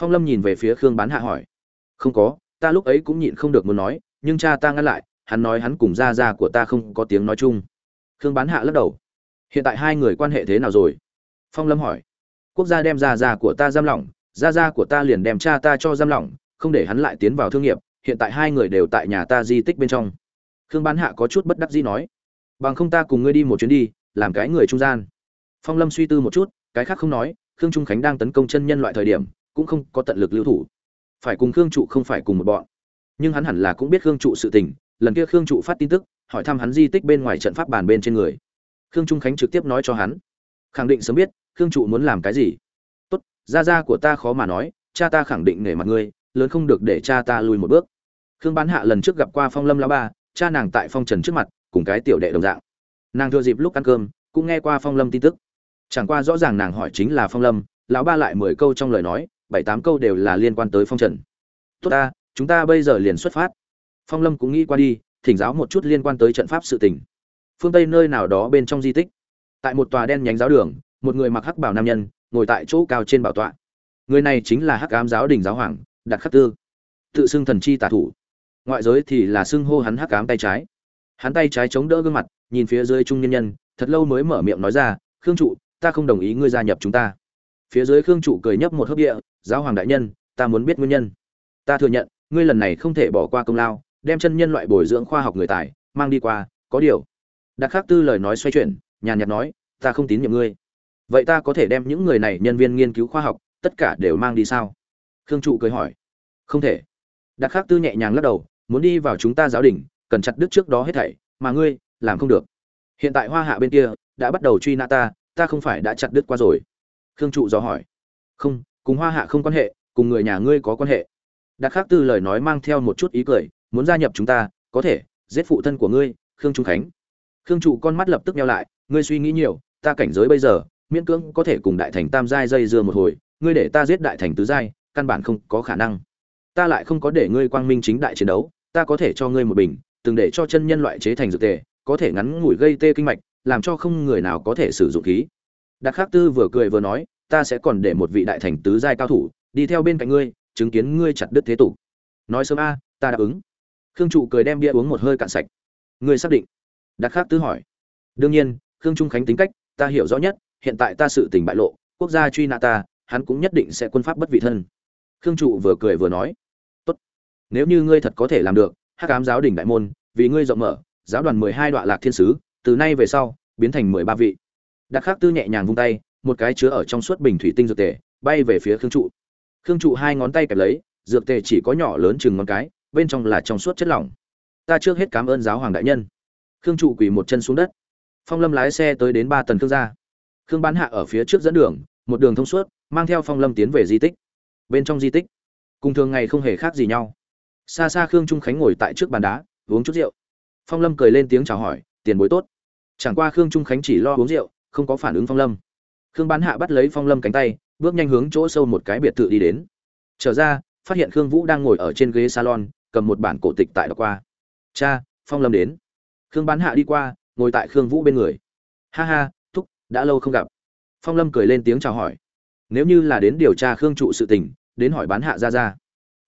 Phong lâm nhìn về phía khương bán hạ hỏi. Không có, ta lúc ấy cũng nhịn không được muốn nói, nhưng cha ta ngăn lại, hắn nói hắn cùng gia gia của ta không có tiếng nói chung. Khương bán hạ lắc đầu. Hiện tại hai người quan hệ thế nào rồi? Phong lâm hỏi. Quốc gia đem ra ra của ta giam lỏng, ra ra của ta liền đem cha ta cho giam lỏng không để hắn lại tiến vào thương nghiệp, hiện tại hai người đều tại nhà ta di tích bên trong. Khương bán hạ có chút bất đắc dĩ nói, bằng không ta cùng ngươi đi một chuyến đi, làm cái người trung gian. Phong lâm suy tư một chút, cái khác không nói, khương trung khánh đang tấn công chân nhân loại thời điểm, cũng không có tận lực lưu thủ. Phải cùng khương trụ không phải cùng một bọn. Nhưng hắn hẳn là cũng biết khương trụ sự tình, lần kia khương trụ phát tin tức, hỏi thăm hắn di tích bên ngoài trận pháp bàn bên trên người. Khương trung khánh trực tiếp nói cho hắn, khẳng định sớm biết, khương trụ muốn làm cái gì? Tốt, gia gia của ta khó mà nói, cha ta khẳng định nể mặt ngươi lớn không được để cha ta lùi một bước. Khương bán hạ lần trước gặp qua phong lâm lão ba, cha nàng tại phong trần trước mặt, cùng cái tiểu đệ đồng dạng. Nàng thừa dịp lúc ăn cơm, cũng nghe qua phong lâm tin tức. Chẳng qua rõ ràng nàng hỏi chính là phong lâm, lão ba lại mười câu trong lời nói, bảy tám câu đều là liên quan tới phong trần. Tốt ta, chúng ta bây giờ liền xuất phát. Phong lâm cũng nghĩ qua đi, thỉnh giáo một chút liên quan tới trận pháp sự tình. Phương tây nơi nào đó bên trong di tích. Tại một tòa đen nhánh giáo đường, một người mặc hắc bảo nam nhân, ngồi tại chỗ cao trên bảo tọa. Người này chính là hắc ám giáo đình giáo hoàng đặt khắc tư. Tự xưng thần chi tà thủ. Ngoại giới thì là xưng hô hắn hắc ám tay trái. Hắn tay trái chống đỡ gương mặt, nhìn phía dưới trung nhân nhân, thật lâu mới mở miệng nói ra, khương trụ, ta không đồng ý ngươi gia nhập chúng ta. Phía dưới khương trụ cười nhấp một hớp địa, giáo hoàng đại nhân, ta muốn biết nguyên nhân. Ta thừa nhận, ngươi lần này không thể bỏ qua công lao, đem chân nhân loại bồi dưỡng khoa học người tài, mang đi qua, có điều. Đặc khắc tư lời nói xoay chuyển, nhàn nhạt nói, ta không tín nhiệm ngươi. Vậy ta có thể đem những người này nhân viên nghiên cứu khoa học, tất cả đều mang đi sao? Khương trụ cười hỏi. Không thể. Đặc khắc tư nhẹ nhàng lắc đầu, muốn đi vào chúng ta giáo đình, cần chặt đứt trước đó hết thảy, mà ngươi, làm không được. Hiện tại hoa hạ bên kia, đã bắt đầu truy nã ta ta không phải đã chặt đứt qua rồi. Khương trụ dò hỏi. Không, cùng hoa hạ không quan hệ, cùng người nhà ngươi có quan hệ. Đặc khắc tư lời nói mang theo một chút ý cười, muốn gia nhập chúng ta, có thể, giết phụ thân của ngươi, khương trung khánh. Khương trụ con mắt lập tức nhau lại, ngươi suy nghĩ nhiều, ta cảnh giới bây giờ, miễn cưỡng có thể cùng đại thành tam giai dây dưa một hồi, ngươi để ta giết đại thành tứ giai căn bản không có khả năng. Ta lại không có để ngươi quang minh chính đại chiến đấu, ta có thể cho ngươi một bình, từng để cho chân nhân loại chế thành dược tề, có thể ngắn ngủi gây tê kinh mạch, làm cho không người nào có thể sử dụng khí. Đặc khắc tư vừa cười vừa nói, ta sẽ còn để một vị đại thành tứ giai cao thủ, đi theo bên cạnh ngươi, chứng kiến ngươi chặt đứt thế tục. Nói sớm a, ta đáp ứng. Khương trụ cười đem bia uống một hơi cạn sạch. Ngươi xác định? Đặc khắc tư hỏi. Đương nhiên, khương trung khánh tính cách, ta hiểu rõ nhất, hiện tại ta sự tình bại lộ, quốc gia truy nã ta, hắn cũng nhất định sẽ quân pháp bất vị thân khương trụ vừa cười vừa nói, tốt, nếu như ngươi thật có thể làm được, hắc ám giáo đình đại môn, vì ngươi rộng mở, giáo đoàn mười hai đoạn lạc thiên sứ, từ nay về sau, biến thành mười ba vị. Đặc khắc tư nhẹ nhàng vung tay, một cái chứa ở trong suốt bình thủy tinh dược tề, bay về phía khương trụ. Khương trụ hai ngón tay kẹp lấy, dược tề chỉ có nhỏ lớn chừng ngón cái, bên trong là trong suốt chất lỏng. Ta trước hết cảm ơn giáo hoàng đại nhân. Khương trụ quỳ một chân xuống đất. Phong lâm lái xe tới đến ba tầng khương gia. Khương bán hạ ở phía trước dẫn đường, một đường thông suốt, mang theo phong lâm tiến về di tích bên trong di tích. Cùng thường ngày không hề khác gì nhau. Xa xa khương trung khánh ngồi tại trước bàn đá, uống chút rượu. Phong lâm cười lên tiếng chào hỏi, tiền bối tốt. Chẳng qua khương trung khánh chỉ lo uống rượu, không có phản ứng phong lâm. Khương bán hạ bắt lấy phong lâm cánh tay, bước nhanh hướng chỗ sâu một cái biệt thự đi đến. Trở ra, phát hiện khương vũ đang ngồi ở trên ghế salon, cầm một bản cổ tịch tại đọc qua. Cha, phong lâm đến. Khương bán hạ đi qua, ngồi tại khương vũ bên người. Ha ha, thúc, đã lâu không gặp. Phong lâm cười lên tiếng chào hỏi nếu như là đến điều tra khương trụ sự tình, đến hỏi bán hạ ra ra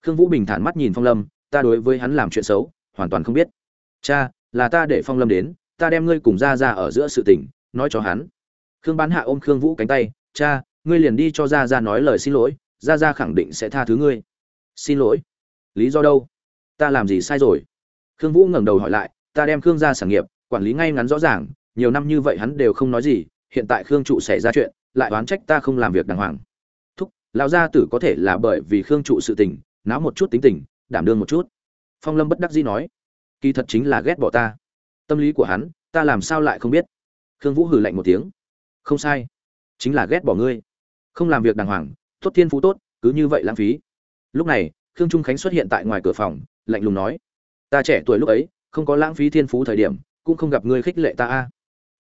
khương vũ bình thản mắt nhìn phong lâm, ta đối với hắn làm chuyện xấu, hoàn toàn không biết. Cha, là ta để phong lâm đến, ta đem ngươi cùng ra ra ở giữa sự tình, nói cho hắn. Khương bán hạ ôm khương vũ cánh tay, cha, ngươi liền đi cho ra ra nói lời xin lỗi ra ra khẳng định sẽ tha thứ ngươi. Xin lỗi? Lý do đâu? Ta làm gì sai rồi? Khương vũ ngẩng đầu hỏi lại, ta đem khương ra sản nghiệp, quản lý ngay ngắn rõ ràng, nhiều năm như vậy hắn đều không nói gì, hiện tại khương trụ xảy ra chuyện lại oán trách ta không làm việc đàng hoàng. Thúc, lão gia tử có thể là bởi vì khương trụ sự tình, náo một chút tính tình, đảm đương một chút. Phong lâm bất đắc dĩ nói, kỳ thật chính là ghét bỏ ta. Tâm lý của hắn, ta làm sao lại không biết? Khương vũ hừ lạnh một tiếng. Không sai, chính là ghét bỏ ngươi. Không làm việc đàng hoàng, tốt thiên phú tốt, cứ như vậy lãng phí. Lúc này, khương trung khánh xuất hiện tại ngoài cửa phòng, lạnh lùng nói, ta trẻ tuổi lúc ấy, không có lãng phí thiên phú thời điểm, cũng không gặp ngươi khích lệ ta a.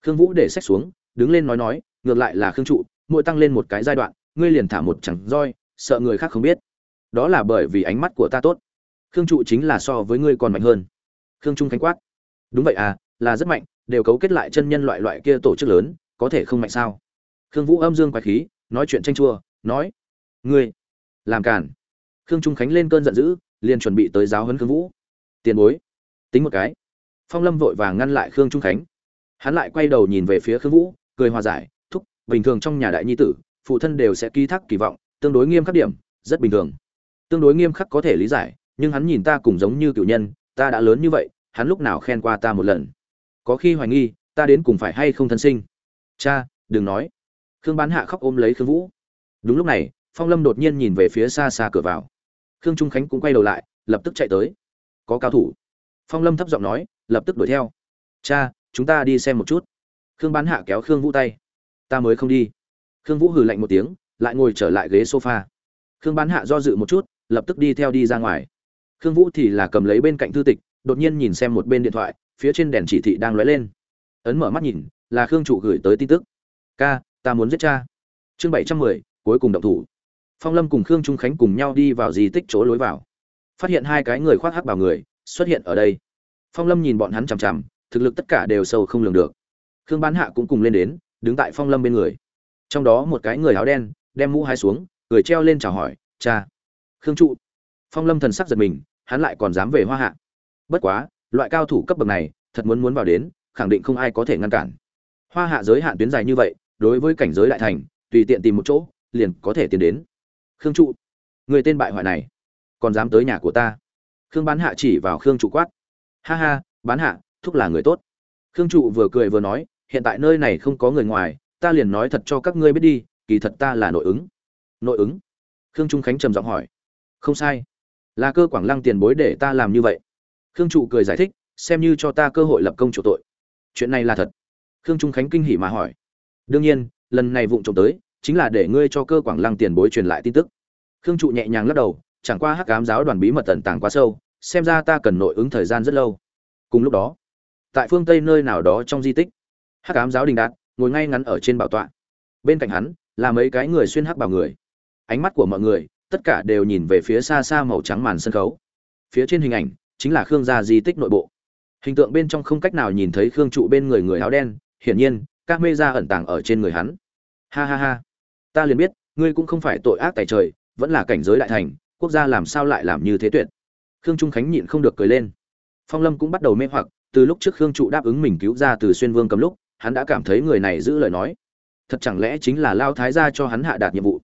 Khương vũ để sách xuống, đứng lên nói nói ngược lại là khương trụ, mỗi tăng lên một cái giai đoạn, ngươi liền thả một chẳng roi, sợ người khác không biết. Đó là bởi vì ánh mắt của ta tốt. Khương trụ chính là so với ngươi còn mạnh hơn. Khương trung khánh quát. Đúng vậy à là rất mạnh, đều cấu kết lại chân nhân loại loại kia tổ chức lớn, có thể không mạnh sao? Khương vũ âm dương quái khí, nói chuyện tranh chua, nói. Ngươi, làm cản khương trung khánh lên cơn giận dữ, liền chuẩn bị tới giáo huấn khương vũ. Tiền bối, tính một cái. Phong lâm vội vàng ngăn lại khương trung khánh. Hắn lại quay đầu nhìn về phía khương vũ, cười hòa giải bình thường trong nhà đại nhi tử, phụ thân đều sẽ ký thác kỳ vọng, tương đối nghiêm khắc điểm, rất bình thường. Tương đối nghiêm khắc có thể lý giải, nhưng hắn nhìn ta cũng giống như cựu nhân, ta đã lớn như vậy, hắn lúc nào khen qua ta một lần? Có khi hoài nghi, ta đến cùng phải hay không thân sinh? Cha, đừng nói. Khương bán hạ khóc ôm lấy khương vũ. Đúng lúc này, phong lâm đột nhiên nhìn về phía xa xa cửa vào. Khương trung khánh cũng quay đầu lại, lập tức chạy tới. Có cao thủ. Phong lâm thấp giọng nói, lập tức đuổi theo. Cha, chúng ta đi xem một chút. Khương bán hạ kéo khương vũ tay ta mới không đi. Khương vũ hừ lạnh một tiếng, lại ngồi trở lại ghế sofa. Khương bán hạ do dự một chút, lập tức đi theo đi ra ngoài. Khương vũ thì là cầm lấy bên cạnh thư tịch, đột nhiên nhìn xem một bên điện thoại, phía trên đèn chỉ thị đang lóe lên. Ấn mở mắt nhìn, là khương trụ gửi tới tin tức. Ca, ta muốn giết cha. Chương bảy trăm mười, cuối cùng động thủ. Phong lâm cùng khương trung khánh cùng nhau đi vào di tích chỗ lối vào. Phát hiện hai cái người khoác hắc bảo người, xuất hiện ở đây. Phong lâm nhìn bọn hắn chằm chằm, thực lực tất cả đều sâu không lường được. Khương bán hạ cũng cùng lên đến đứng tại phong lâm bên người. Trong đó một cái người áo đen, đem mũ hai xuống người treo lên chào hỏi, cha, khương trụ. Phong lâm thần sắc giật mình, hắn lại còn dám về hoa hạ. Bất quá, loại cao thủ cấp bậc này, thật muốn muốn vào đến, khẳng định không ai có thể ngăn cản. Hoa hạ giới hạn tuyến dài như vậy, đối với cảnh giới đại thành, tùy tiện tìm một chỗ, liền có thể tiến đến. Khương trụ, người tên bại hoại này, còn dám tới nhà của ta? Khương bán hạ chỉ vào khương trụ quát. Ha ha, bán hạ, thúc là người tốt. Khương trụ vừa cười vừa nói hiện tại nơi này không có người ngoài, ta liền nói thật cho các ngươi biết đi, kỳ thật ta là nội ứng. Nội ứng? Khương trung khánh trầm giọng hỏi. Không sai. Là cơ quảng lăng tiền bối để ta làm như vậy. Khương trụ cười giải thích, xem như cho ta cơ hội lập công chủ tội. Chuyện này là thật. Khương trung khánh kinh hỉ mà hỏi. Đương nhiên, lần này vụng trộm tới, chính là để ngươi cho cơ quảng lăng tiền bối truyền lại tin tức. Khương trụ nhẹ nhàng lắc đầu, chẳng qua hắc ám giáo đoàn bí mật tận tàng quá sâu, xem ra ta cần nội ứng thời gian rất lâu. Cùng lúc đó, tại phương tây nơi nào đó trong di tích hắc ám giáo đình đạt, ngồi ngay ngắn ở trên bảo tọa. Bên cạnh hắn, là mấy cái người xuyên hắc bảo người. Ánh mắt của mọi người, tất cả đều nhìn về phía xa xa màu trắng màn sân khấu. Phía trên hình ảnh, chính là khương gia di tích nội bộ. Hình tượng bên trong không cách nào nhìn thấy khương trụ bên người người áo đen, hiển nhiên, các mê ra ẩn tàng ở trên người hắn. Ha ha ha. Ta liền biết, ngươi cũng không phải tội ác tại trời, vẫn là cảnh giới đại thành, quốc gia làm sao lại làm như thế tuyệt. Khương trung khánh nhịn không được cười lên. Phong lâm cũng bắt đầu mê hoặc, từ lúc trước khương trụ đáp ứng mình cứu ra từ xuyên vương cầm lúc hắn đã cảm thấy người này giữ lời nói. Thật chẳng lẽ chính là lao thái gia cho hắn hạ đạt nhiệm vụ?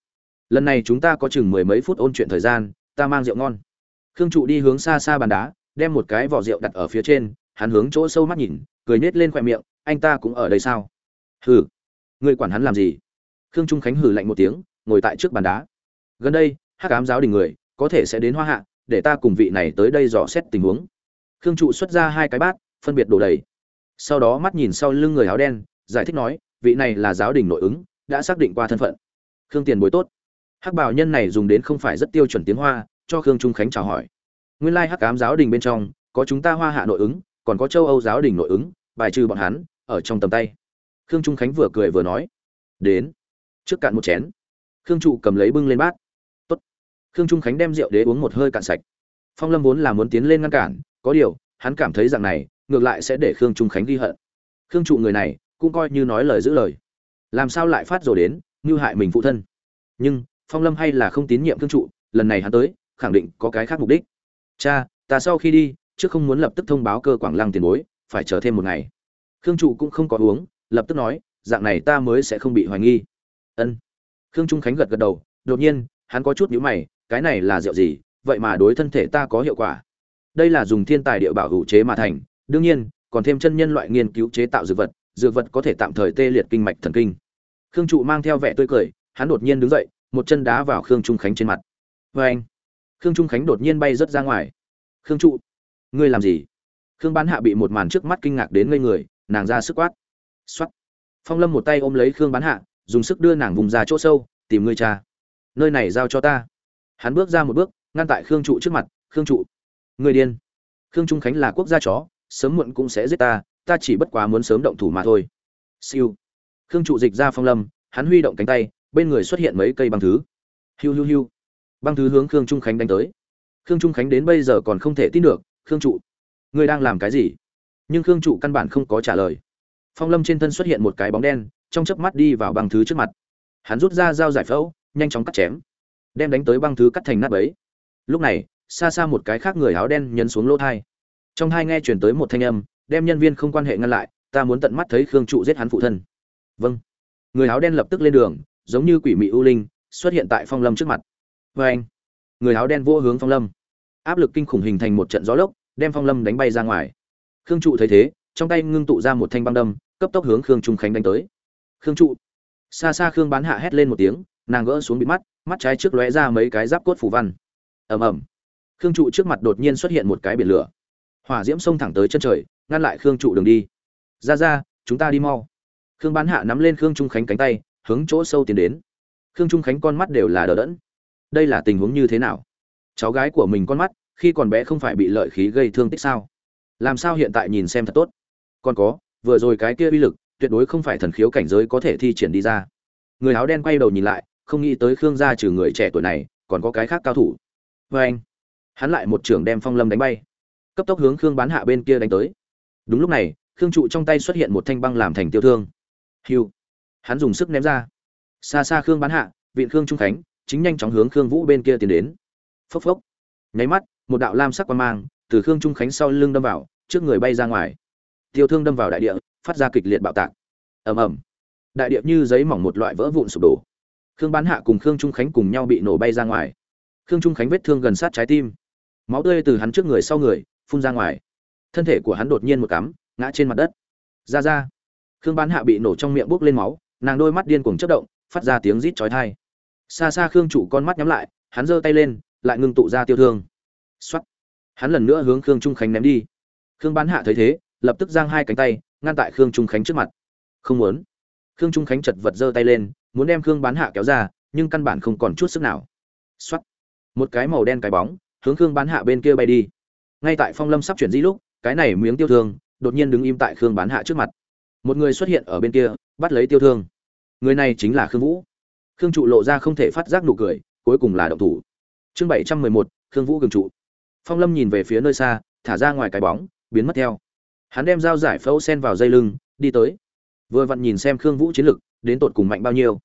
Lần này chúng ta có chừng mười mấy phút ôn chuyện thời gian, ta mang rượu ngon. Khương trụ đi hướng xa xa bàn đá, đem một cái vỏ rượu đặt ở phía trên, hắn hướng chỗ sâu mắt nhìn, cười nhếch lên khoe miệng, anh ta cũng ở đây sao? Hừ. Người quản hắn làm gì? Khương trung khánh hử lạnh một tiếng, ngồi tại trước bàn đá. Gần đây, hắc ám giáo đình người, có thể sẽ đến hoa hạ, để ta cùng vị này tới đây dò xét tình huống. Khương trụ xuất ra hai cái bát, phân biệt đổ đầy sau đó mắt nhìn sau lưng người áo đen, giải thích nói, vị này là giáo đình nội ứng, đã xác định qua thân phận. Khương tiền bối tốt. Hắc bảo nhân này dùng đến không phải rất tiêu chuẩn tiếng hoa, cho khương trung khánh chào hỏi. Nguyên lai hắc ám giáo đình bên trong, có chúng ta hoa hạ nội ứng, còn có châu âu giáo đình nội ứng, bài trừ bọn hắn, ở trong tầm tay. Khương trung khánh vừa cười vừa nói, đến, trước cạn một chén. Khương trụ cầm lấy bưng lên bát. Tốt. khương trung khánh đem rượu đế uống một hơi cạn sạch. Phong lâm vốn là muốn tiến lên ngăn cản, có điều, hắn cảm thấy rằng này ngược lại sẽ để khương trung khánh ghi hận. Khương trụ người này cũng coi như nói lời giữ lời. Làm sao lại phát rồi đến như hại mình phụ thân? Nhưng, phong lâm hay là không tín nhiệm khương trụ, lần này hắn tới, khẳng định có cái khác mục đích. Cha, ta sau khi đi, trước không muốn lập tức thông báo cơ quảng lăng tiền bối, phải chờ thêm một ngày. Khương trụ cũng không có uống, lập tức nói, dạng này ta mới sẽ không bị hoài nghi. Ân. Khương trung khánh gật gật đầu, đột nhiên, hắn có chút nhíu mày, cái này là rượu gì, vậy mà đối thân thể ta có hiệu quả. Đây là dùng thiên tài địa bảo hữu chế mà thành đương nhiên, còn thêm chân nhân loại nghiên cứu chế tạo dược vật dược vật có thể tạm thời tê liệt kinh mạch thần kinh. Khương trụ mang theo vẻ tươi cười, hắn đột nhiên đứng dậy, một chân đá vào khương trung khánh trên mặt. Vê anh, khương trung khánh đột nhiên bay rớt ra ngoài. Khương trụ, ngươi làm gì? Khương bán hạ bị một màn trước mắt kinh ngạc đến ngây người, nàng ra sức quát. X phong lâm một tay ôm lấy khương bán hạ, dùng sức đưa nàng vùng ra chỗ sâu, tìm ngươi cha. Nơi này giao cho ta. Hắn bước ra một bước, ngăn tại khương trụ trước mặt. Khương trụ người điên. Khương trung khánh là quốc gia chó sớm muộn cũng sẽ giết ta ta chỉ bất quá muốn sớm động thủ mà thôi. Siêu. Khương trụ dịch ra phong lâm, hắn huy động cánh tay, bên người xuất hiện mấy cây băng thứ. Hiu hiu hiu. Băng thứ hướng khương trung khánh đánh tới. Khương trung khánh đến bây giờ còn không thể tin được, khương trụ, ngươi đang làm cái gì? Nhưng khương trụ căn bản không có trả lời. Phong lâm trên thân xuất hiện một cái bóng đen, trong chớp mắt đi vào băng thứ trước mặt. Hắn rút ra dao giải phẫu, nhanh chóng cắt chém. Đem đánh tới băng thứ cắt thành nát bấy. Lúc này, xa xa một cái khác người áo đen nhấn xuống lỗ thai trong hai nghe chuyển tới một thanh âm, đem nhân viên không quan hệ ngăn lại, ta muốn tận mắt thấy khương trụ giết hắn phụ thân. Vâng. Người áo đen lập tức lên đường, giống như quỷ mị u linh, xuất hiện tại phong lâm trước mặt. Vê anh. Người áo đen vô hướng phong lâm. Áp lực kinh khủng hình thành một trận gió lốc, đem phong lâm đánh bay ra ngoài. Khương trụ thấy thế, trong tay ngưng tụ ra một thanh băng đâm, cấp tốc hướng khương trung khánh đánh tới. Khương trụ. Xa xa khương bán hạ hét lên một tiếng, nàng gỡ xuống bịt mắt mắt trái trước lóe ra mấy cái giáp cốt phủ văn. Ầm ầm. Khương trụ trước mặt đột nhiên xuất hiện một cái biển lửa hỏa diễm xông thẳng tới chân trời, ngăn lại khương trụ đường đi. Ra ra, chúng ta đi mau. Khương bán hạ nắm lên khương trung khánh cánh tay, hướng chỗ sâu tiến đến. Khương trung khánh con mắt đều là đờ đẫn. Đây là tình huống như thế nào? Cháu gái của mình con mắt, khi còn bé không phải bị lợi khí gây thương tích sao? Làm sao hiện tại nhìn xem thật tốt? Còn có, vừa rồi cái kia uy lực, tuyệt đối không phải thần khiếu cảnh giới có thể thi triển đi ra. Người áo đen quay đầu nhìn lại, không nghĩ tới khương gia trừ người trẻ tuổi này, còn có cái khác cao thủ. Vê anh hắn lại một trưởng đem phong lâm đánh bay cấp tốc hướng khương bán hạ bên kia đánh tới. Đúng lúc này, khương trụ trong tay xuất hiện một thanh băng làm thành tiêu thương. Hiu hắn dùng sức ném ra. Xa xa khương bán hạ viện khương trung khánh, chính nhanh chóng hướng khương vũ bên kia tiến đến. Phốc phốc. Nháy mắt, một đạo lam sắc quan mang từ khương trung khánh sau lưng đâm vào, trước người bay ra ngoài. Tiêu thương đâm vào đại địa, phát ra kịch liệt bạo tạc. Ầm ầm. Đại địa như giấy mỏng một loại vỡ vụn sụp đổ. Khương bán hạ cùng khương trung khánh cùng nhau bị nổ bay ra ngoài. Khương trung khánh vết thương gần sát trái tim. Máu tươi từ hắn trước người sau người phun ra ngoài. Thân thể của hắn đột nhiên một cắm, ngã trên mặt đất. Ra ra. Khương bán hạ bị nổ trong miệng bốc lên máu, nàng đôi mắt điên cuồng chất động, phát ra tiếng rít chói tai. Xa xa khương chủ con mắt nhắm lại, hắn giơ tay lên, lại ngưng tụ ra tiêu thương. Xuất hắn lần nữa hướng khương trung khánh ném đi. Khương bán hạ thấy thế, lập tức giang hai cánh tay, ngăn tại khương trung khánh trước mặt. Không muốn. Khương trung khánh chật vật giơ tay lên, muốn đem khương bán hạ kéo ra, nhưng căn bản không còn chút sức nào. Xuất một cái màu đen cái bóng, hướng khương bán hạ bên kia bay đi ngay tại phong lâm sắp chuyển di lúc, cái này miếng tiêu thương đột nhiên đứng im tại khương bán hạ trước mặt. Một người xuất hiện ở bên kia, bắt lấy tiêu thương. Người này chính là khương vũ. Khương trụ lộ ra không thể phát giác nụ cười, cuối cùng là động thủ. Chương bảy trăm mười một, khương vũ cường trụ. Phong lâm nhìn về phía nơi xa, thả ra ngoài cái bóng, biến mất theo. Hắn đem dao giải phẫu sen vào dây lưng, đi tới. Vừa vặn nhìn xem khương vũ chiến lực, đến tột cùng mạnh bao nhiêu.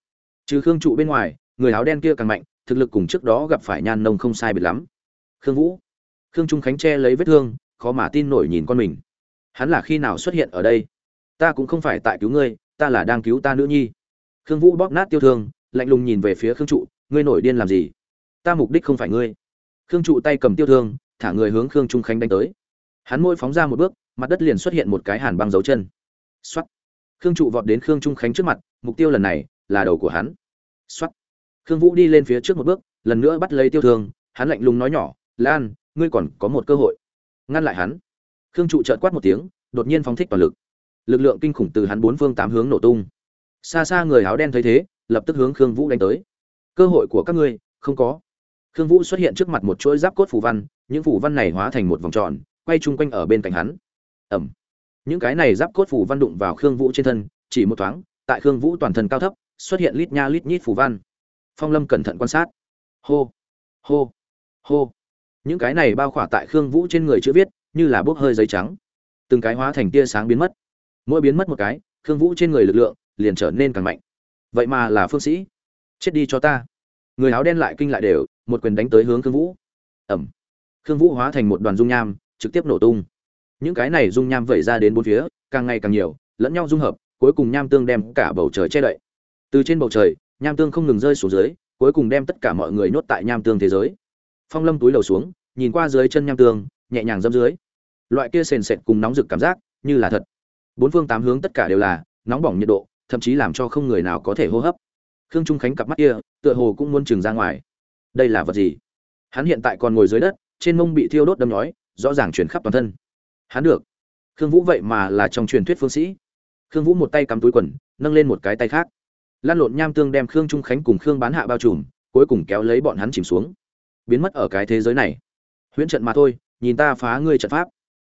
Trừ khương trụ bên ngoài, người áo đen kia càng mạnh, thực lực cùng trước đó gặp phải nhan nông không sai biệt lắm. Khương vũ khương trung khánh che lấy vết thương, khó mà tin nổi nhìn con mình. Hắn là khi nào xuất hiện ở đây? Ta cũng không phải tại cứu ngươi, ta là đang cứu ta nữ nhi. Khương vũ bóp nát tiêu thương, lạnh lùng nhìn về phía khương trụ, ngươi nổi điên làm gì? Ta mục đích không phải ngươi. Khương trụ tay cầm tiêu thương, thả người hướng khương trung khánh đánh tới. Hắn môi phóng ra một bước, mặt đất liền xuất hiện một cái hàn băng dấu chân. X khương trụ vọt đến khương trung khánh trước mặt, mục tiêu lần này là đầu của hắn. X khương vũ đi lên phía trước một bước, lần nữa bắt lấy tiêu thương, hắn lạnh lùng nói nhỏ, lan ngươi còn có một cơ hội. Ngăn lại hắn. Khương trụ trợt quát một tiếng, đột nhiên phóng thích toàn lực. Lực lượng kinh khủng từ hắn bốn phương tám hướng nổ tung. Xa xa người áo đen thấy thế, lập tức hướng khương vũ đánh tới. Cơ hội của các ngươi, không có. Khương vũ xuất hiện trước mặt một chuỗi giáp cốt phù văn, những phù văn này hóa thành một vòng tròn, quay chung quanh ở bên cạnh hắn. Ẩm. Những cái này giáp cốt phù văn đụng vào khương vũ trên thân, chỉ một thoáng, tại khương vũ toàn thân cao thấp, xuất hiện lít nha lít nhít phù văn. Phong lâm cẩn thận quan sát. Hô. Hô. Hô những cái này bao khỏa tại khương vũ trên người chữ viết, như là bốc hơi giấy trắng. Từng cái hóa thành tia sáng biến mất. Mỗi biến mất một cái, khương vũ trên người lực lượng liền trở nên càng mạnh. Vậy mà là phương sĩ. Chết đi cho ta. Người áo đen lại kinh lại đều, một quyền đánh tới hướng khương vũ. Ẩm. Khương vũ hóa thành một đoàn dung nham, trực tiếp nổ tung. Những cái này dung nham vẩy ra đến bốn phía, càng ngày càng nhiều, lẫn nhau dung hợp, cuối cùng nham tương đem cả bầu trời che đậy. Từ trên bầu trời, nham tương không ngừng rơi xuống dưới, cuối cùng đem tất cả mọi người nhốt tại nham tương thế giới phong lâm túi đầu xuống nhìn qua dưới chân nham tường, nhẹ nhàng dâm dưới. Loại kia sền sệt cùng nóng rực cảm giác như là thật. Bốn phương tám hướng tất cả đều là nóng bỏng nhiệt độ thậm chí làm cho không người nào có thể hô hấp. Khương trung khánh cặp mắt kia tựa hồ cũng muốn trừng ra ngoài. Đây là vật gì? Hắn hiện tại còn ngồi dưới đất trên mông bị thiêu đốt đâm nhói rõ ràng chuyển khắp toàn thân. Hắn được. Khương vũ vậy mà là trong truyền thuyết phương sĩ. Khương vũ một tay cắm túi quần nâng lên một cái tay khác. Lan lộn nham tương đem khương trung khánh cùng khương bán hạ bao trùm cuối cùng kéo lấy bọn hắn chìm xuống biến mất ở cái thế giới này. Huyễn trận mà thôi, nhìn ta phá ngươi trận pháp.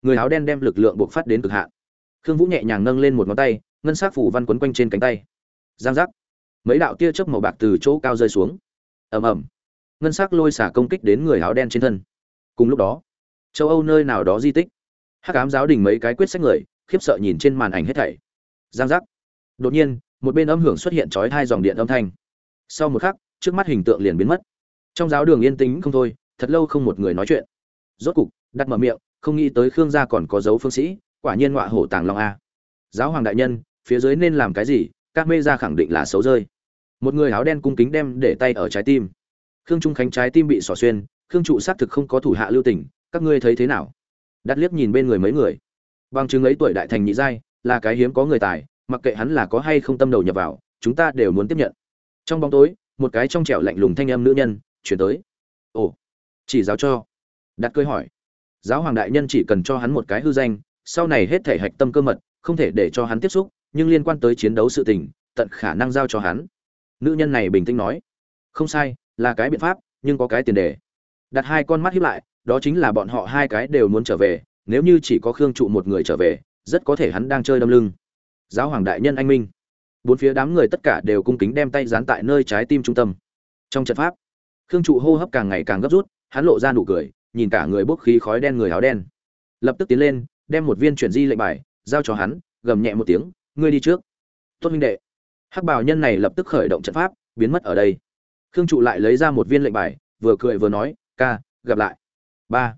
Người áo đen đem lực lượng buộc phát đến cực hạn. Khương vũ nhẹ nhàng nâng lên một ngón tay, ngân sắc phủ văn quấn quanh trên cánh tay. Giang giác. Mấy đạo tia chớp màu bạc từ chỗ cao rơi xuống. Ầm ầm. Ngân sắc lôi xả công kích đến người áo đen trên thân. Cùng lúc đó, châu âu nơi nào đó di tích. Hắc ám giáo đình mấy cái quyết sách người, khiếp sợ nhìn trên màn ảnh hết thảy. Giang giác. Đột nhiên, một bên âm hưởng xuất hiện chói hai dòng điện âm thanh. Sau một khắc, trước mắt hình tượng liền biến mất trong giáo đường yên tĩnh không thôi, thật lâu không một người nói chuyện. Rốt cục, đặt mở miệng, không nghĩ tới khương gia còn có dấu phương sĩ, quả nhiên ngọa hổ tàng long a. Giáo hoàng đại nhân, phía dưới nên làm cái gì, các mê gia khẳng định là xấu rơi. Một người áo đen cung kính đem để tay ở trái tim. Khương trung khánh trái tim bị xỏ xuyên, khương trụ xác thực không có thủ hạ lưu tình, các ngươi thấy thế nào? Đặt liếc nhìn bên người mấy người. Bằng chứng ấy tuổi đại thành nhị giai, là cái hiếm có người tài, mặc kệ hắn là có hay không tâm đầu nhập vào, chúng ta đều muốn tiếp nhận. Trong bóng tối, một cái trong trẻo lạnh lùng thanh âm nữ nhân chuyển tới. Ồ, chỉ giáo cho. Đặt cười hỏi. Giáo hoàng đại nhân chỉ cần cho hắn một cái hư danh, sau này hết thể hạch tâm cơ mật, không thể để cho hắn tiếp xúc, nhưng liên quan tới chiến đấu sự tình, tận khả năng giao cho hắn. Nữ nhân này bình tĩnh nói. Không sai, là cái biện pháp, nhưng có cái tiền đề. Đặt hai con mắt hiếp lại, đó chính là bọn họ hai cái đều muốn trở về, nếu như chỉ có khương trụ một người trở về, rất có thể hắn đang chơi đâm lưng. Giáo hoàng đại nhân anh minh. Bốn phía đám người tất cả đều cung kính đem tay dán tại nơi trái tim trung tâm. Trong trận pháp khương trụ hô hấp càng ngày càng gấp rút, hắn lộ ra nụ cười, nhìn cả người bốc khí khói đen người áo đen. Lập tức tiến lên, đem một viên chuyển di lệnh bài, giao cho hắn, gầm nhẹ một tiếng, ngươi đi trước. Tốt huynh đệ. Hắc bảo nhân này lập tức khởi động trận pháp, biến mất ở đây. Khương trụ lại lấy ra một viên lệnh bài, vừa cười vừa nói, ca, gặp lại. Ba.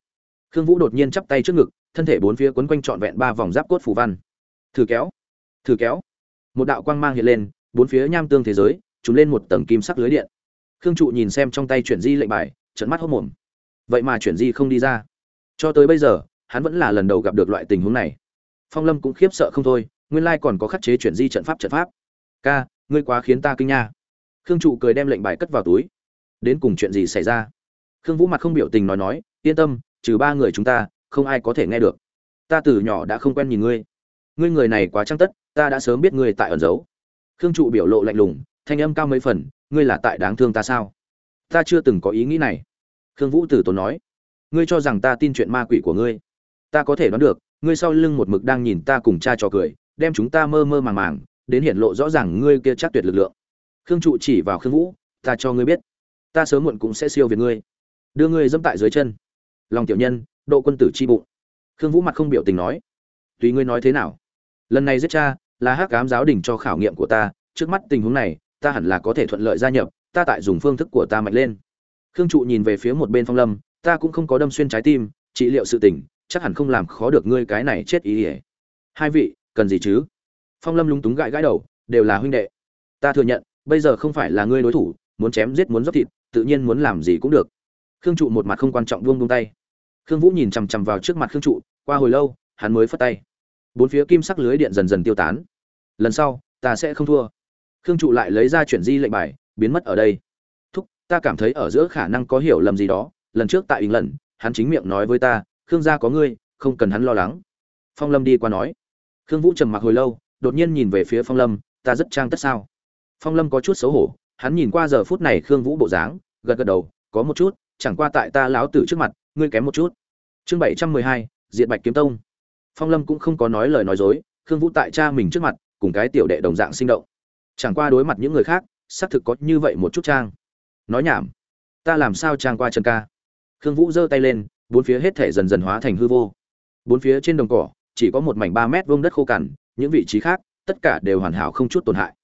Khương vũ đột nhiên chắp tay trước ngực, thân thể bốn phía quấn quanh trọn vẹn ba vòng giáp cốt phù văn. Thử kéo thử kéo. Một đạo quang mang hiện lên, bốn phía nham tương thế giới chúng lên một tầng kim sắc lưới điện khương trụ nhìn xem trong tay chuyển di lệnh bài trận mắt hốc mồm. Vậy mà chuyển di không đi ra. Cho tới bây giờ, hắn vẫn là lần đầu gặp được loại tình huống này. Phong lâm cũng khiếp sợ không thôi, nguyên lai còn có khắc chế chuyển di trận pháp trận pháp. Ca, ngươi quá khiến ta kinh nha. Khương trụ cười đem lệnh bài cất vào túi. Đến cùng chuyện gì xảy ra? Khương vũ mặt không biểu tình nói nói, yên tâm, trừ ba người chúng ta, không ai có thể nghe được. Ta từ nhỏ đã không quen nhìn ngươi. Ngươi người này quá trăng tất, ta đã sớm biết ngươi tại ẩn giấu. Khương trụ biểu lộ lạnh lùng, thanh âm cao mấy phần ngươi là tại đáng thương ta sao? Ta chưa từng có ý nghĩ này. Khương vũ tử tốn nói. Ngươi cho rằng ta tin chuyện ma quỷ của ngươi. Ta có thể đoán được, ngươi sau lưng một mực đang nhìn ta cùng cha trò cười, đem chúng ta mơ mơ màng màng, đến hiện lộ rõ ràng ngươi kia chắc tuyệt lực lượng. Khương trụ chỉ vào khương vũ, ta cho ngươi biết, ta sớm muộn cũng sẽ siêu việt ngươi. Đưa ngươi dẫm tại dưới chân. Lòng tiểu nhân, độ quân tử chi bụng. Khương vũ mặt không biểu tình nói. Tùy ngươi nói thế nào. Lần này giết cha, là hắc cám giáo đình cho khảo nghiệm của ta, trước mắt tình huống này ta hẳn là có thể thuận lợi gia nhập, ta tại dùng phương thức của ta mạnh lên. Khương trụ nhìn về phía một bên phong lâm, ta cũng không có đâm xuyên trái tim, trị liệu sự tình, chắc hẳn không làm khó được ngươi cái này chết ý ỉa hai vị, cần gì chứ? Phong lâm lúng túng gãi gãi đầu, đều là huynh đệ. Ta thừa nhận, bây giờ không phải là ngươi đối thủ, muốn chém giết muốn dốc thịt, tự nhiên muốn làm gì cũng được. Khương trụ một mặt không quan trọng buông buông tay. Khương vũ nhìn chằm chằm vào trước mặt khương trụ, qua hồi lâu, hắn mới phất tay. Bốn phía kim sắc lưới điện dần dần tiêu tán. Lần sau, ta sẽ không thua khương trụ lại lấy ra chuyển di lệnh bài, biến mất ở đây. Thúc, ta cảm thấy ở giữa khả năng có hiểu lầm gì đó, lần trước tại ình lần hắn chính miệng nói với ta, khương gia có ngươi, không cần hắn lo lắng. Phong lâm đi qua nói. Khương vũ trầm mặc hồi lâu, đột nhiên nhìn về phía phong lâm, ta rất trang tất sao? Phong lâm có chút xấu hổ, hắn nhìn qua giờ phút này khương vũ bộ dáng, gật gật đầu, có một chút, chẳng qua tại ta láo tử trước mặt, ngươi kém một chút. Chương bảy trăm mười hai diện bạch kiếm tông. Phong lâm cũng không có nói lời nói dối, khương vũ tại cha mình trước mặt, cùng cái tiểu đệ đồng dạng sinh động chẳng qua đối mặt những người khác, xác thực có như vậy một chút trang. Nói nhảm. Ta làm sao trang qua chân ca? Khương vũ giơ tay lên, bốn phía hết thể dần dần hóa thành hư vô. Bốn phía trên đồng cỏ, chỉ có một mảnh ba mét vuông đất khô cằn, những vị trí khác, tất cả đều hoàn hảo không chút tổn hại.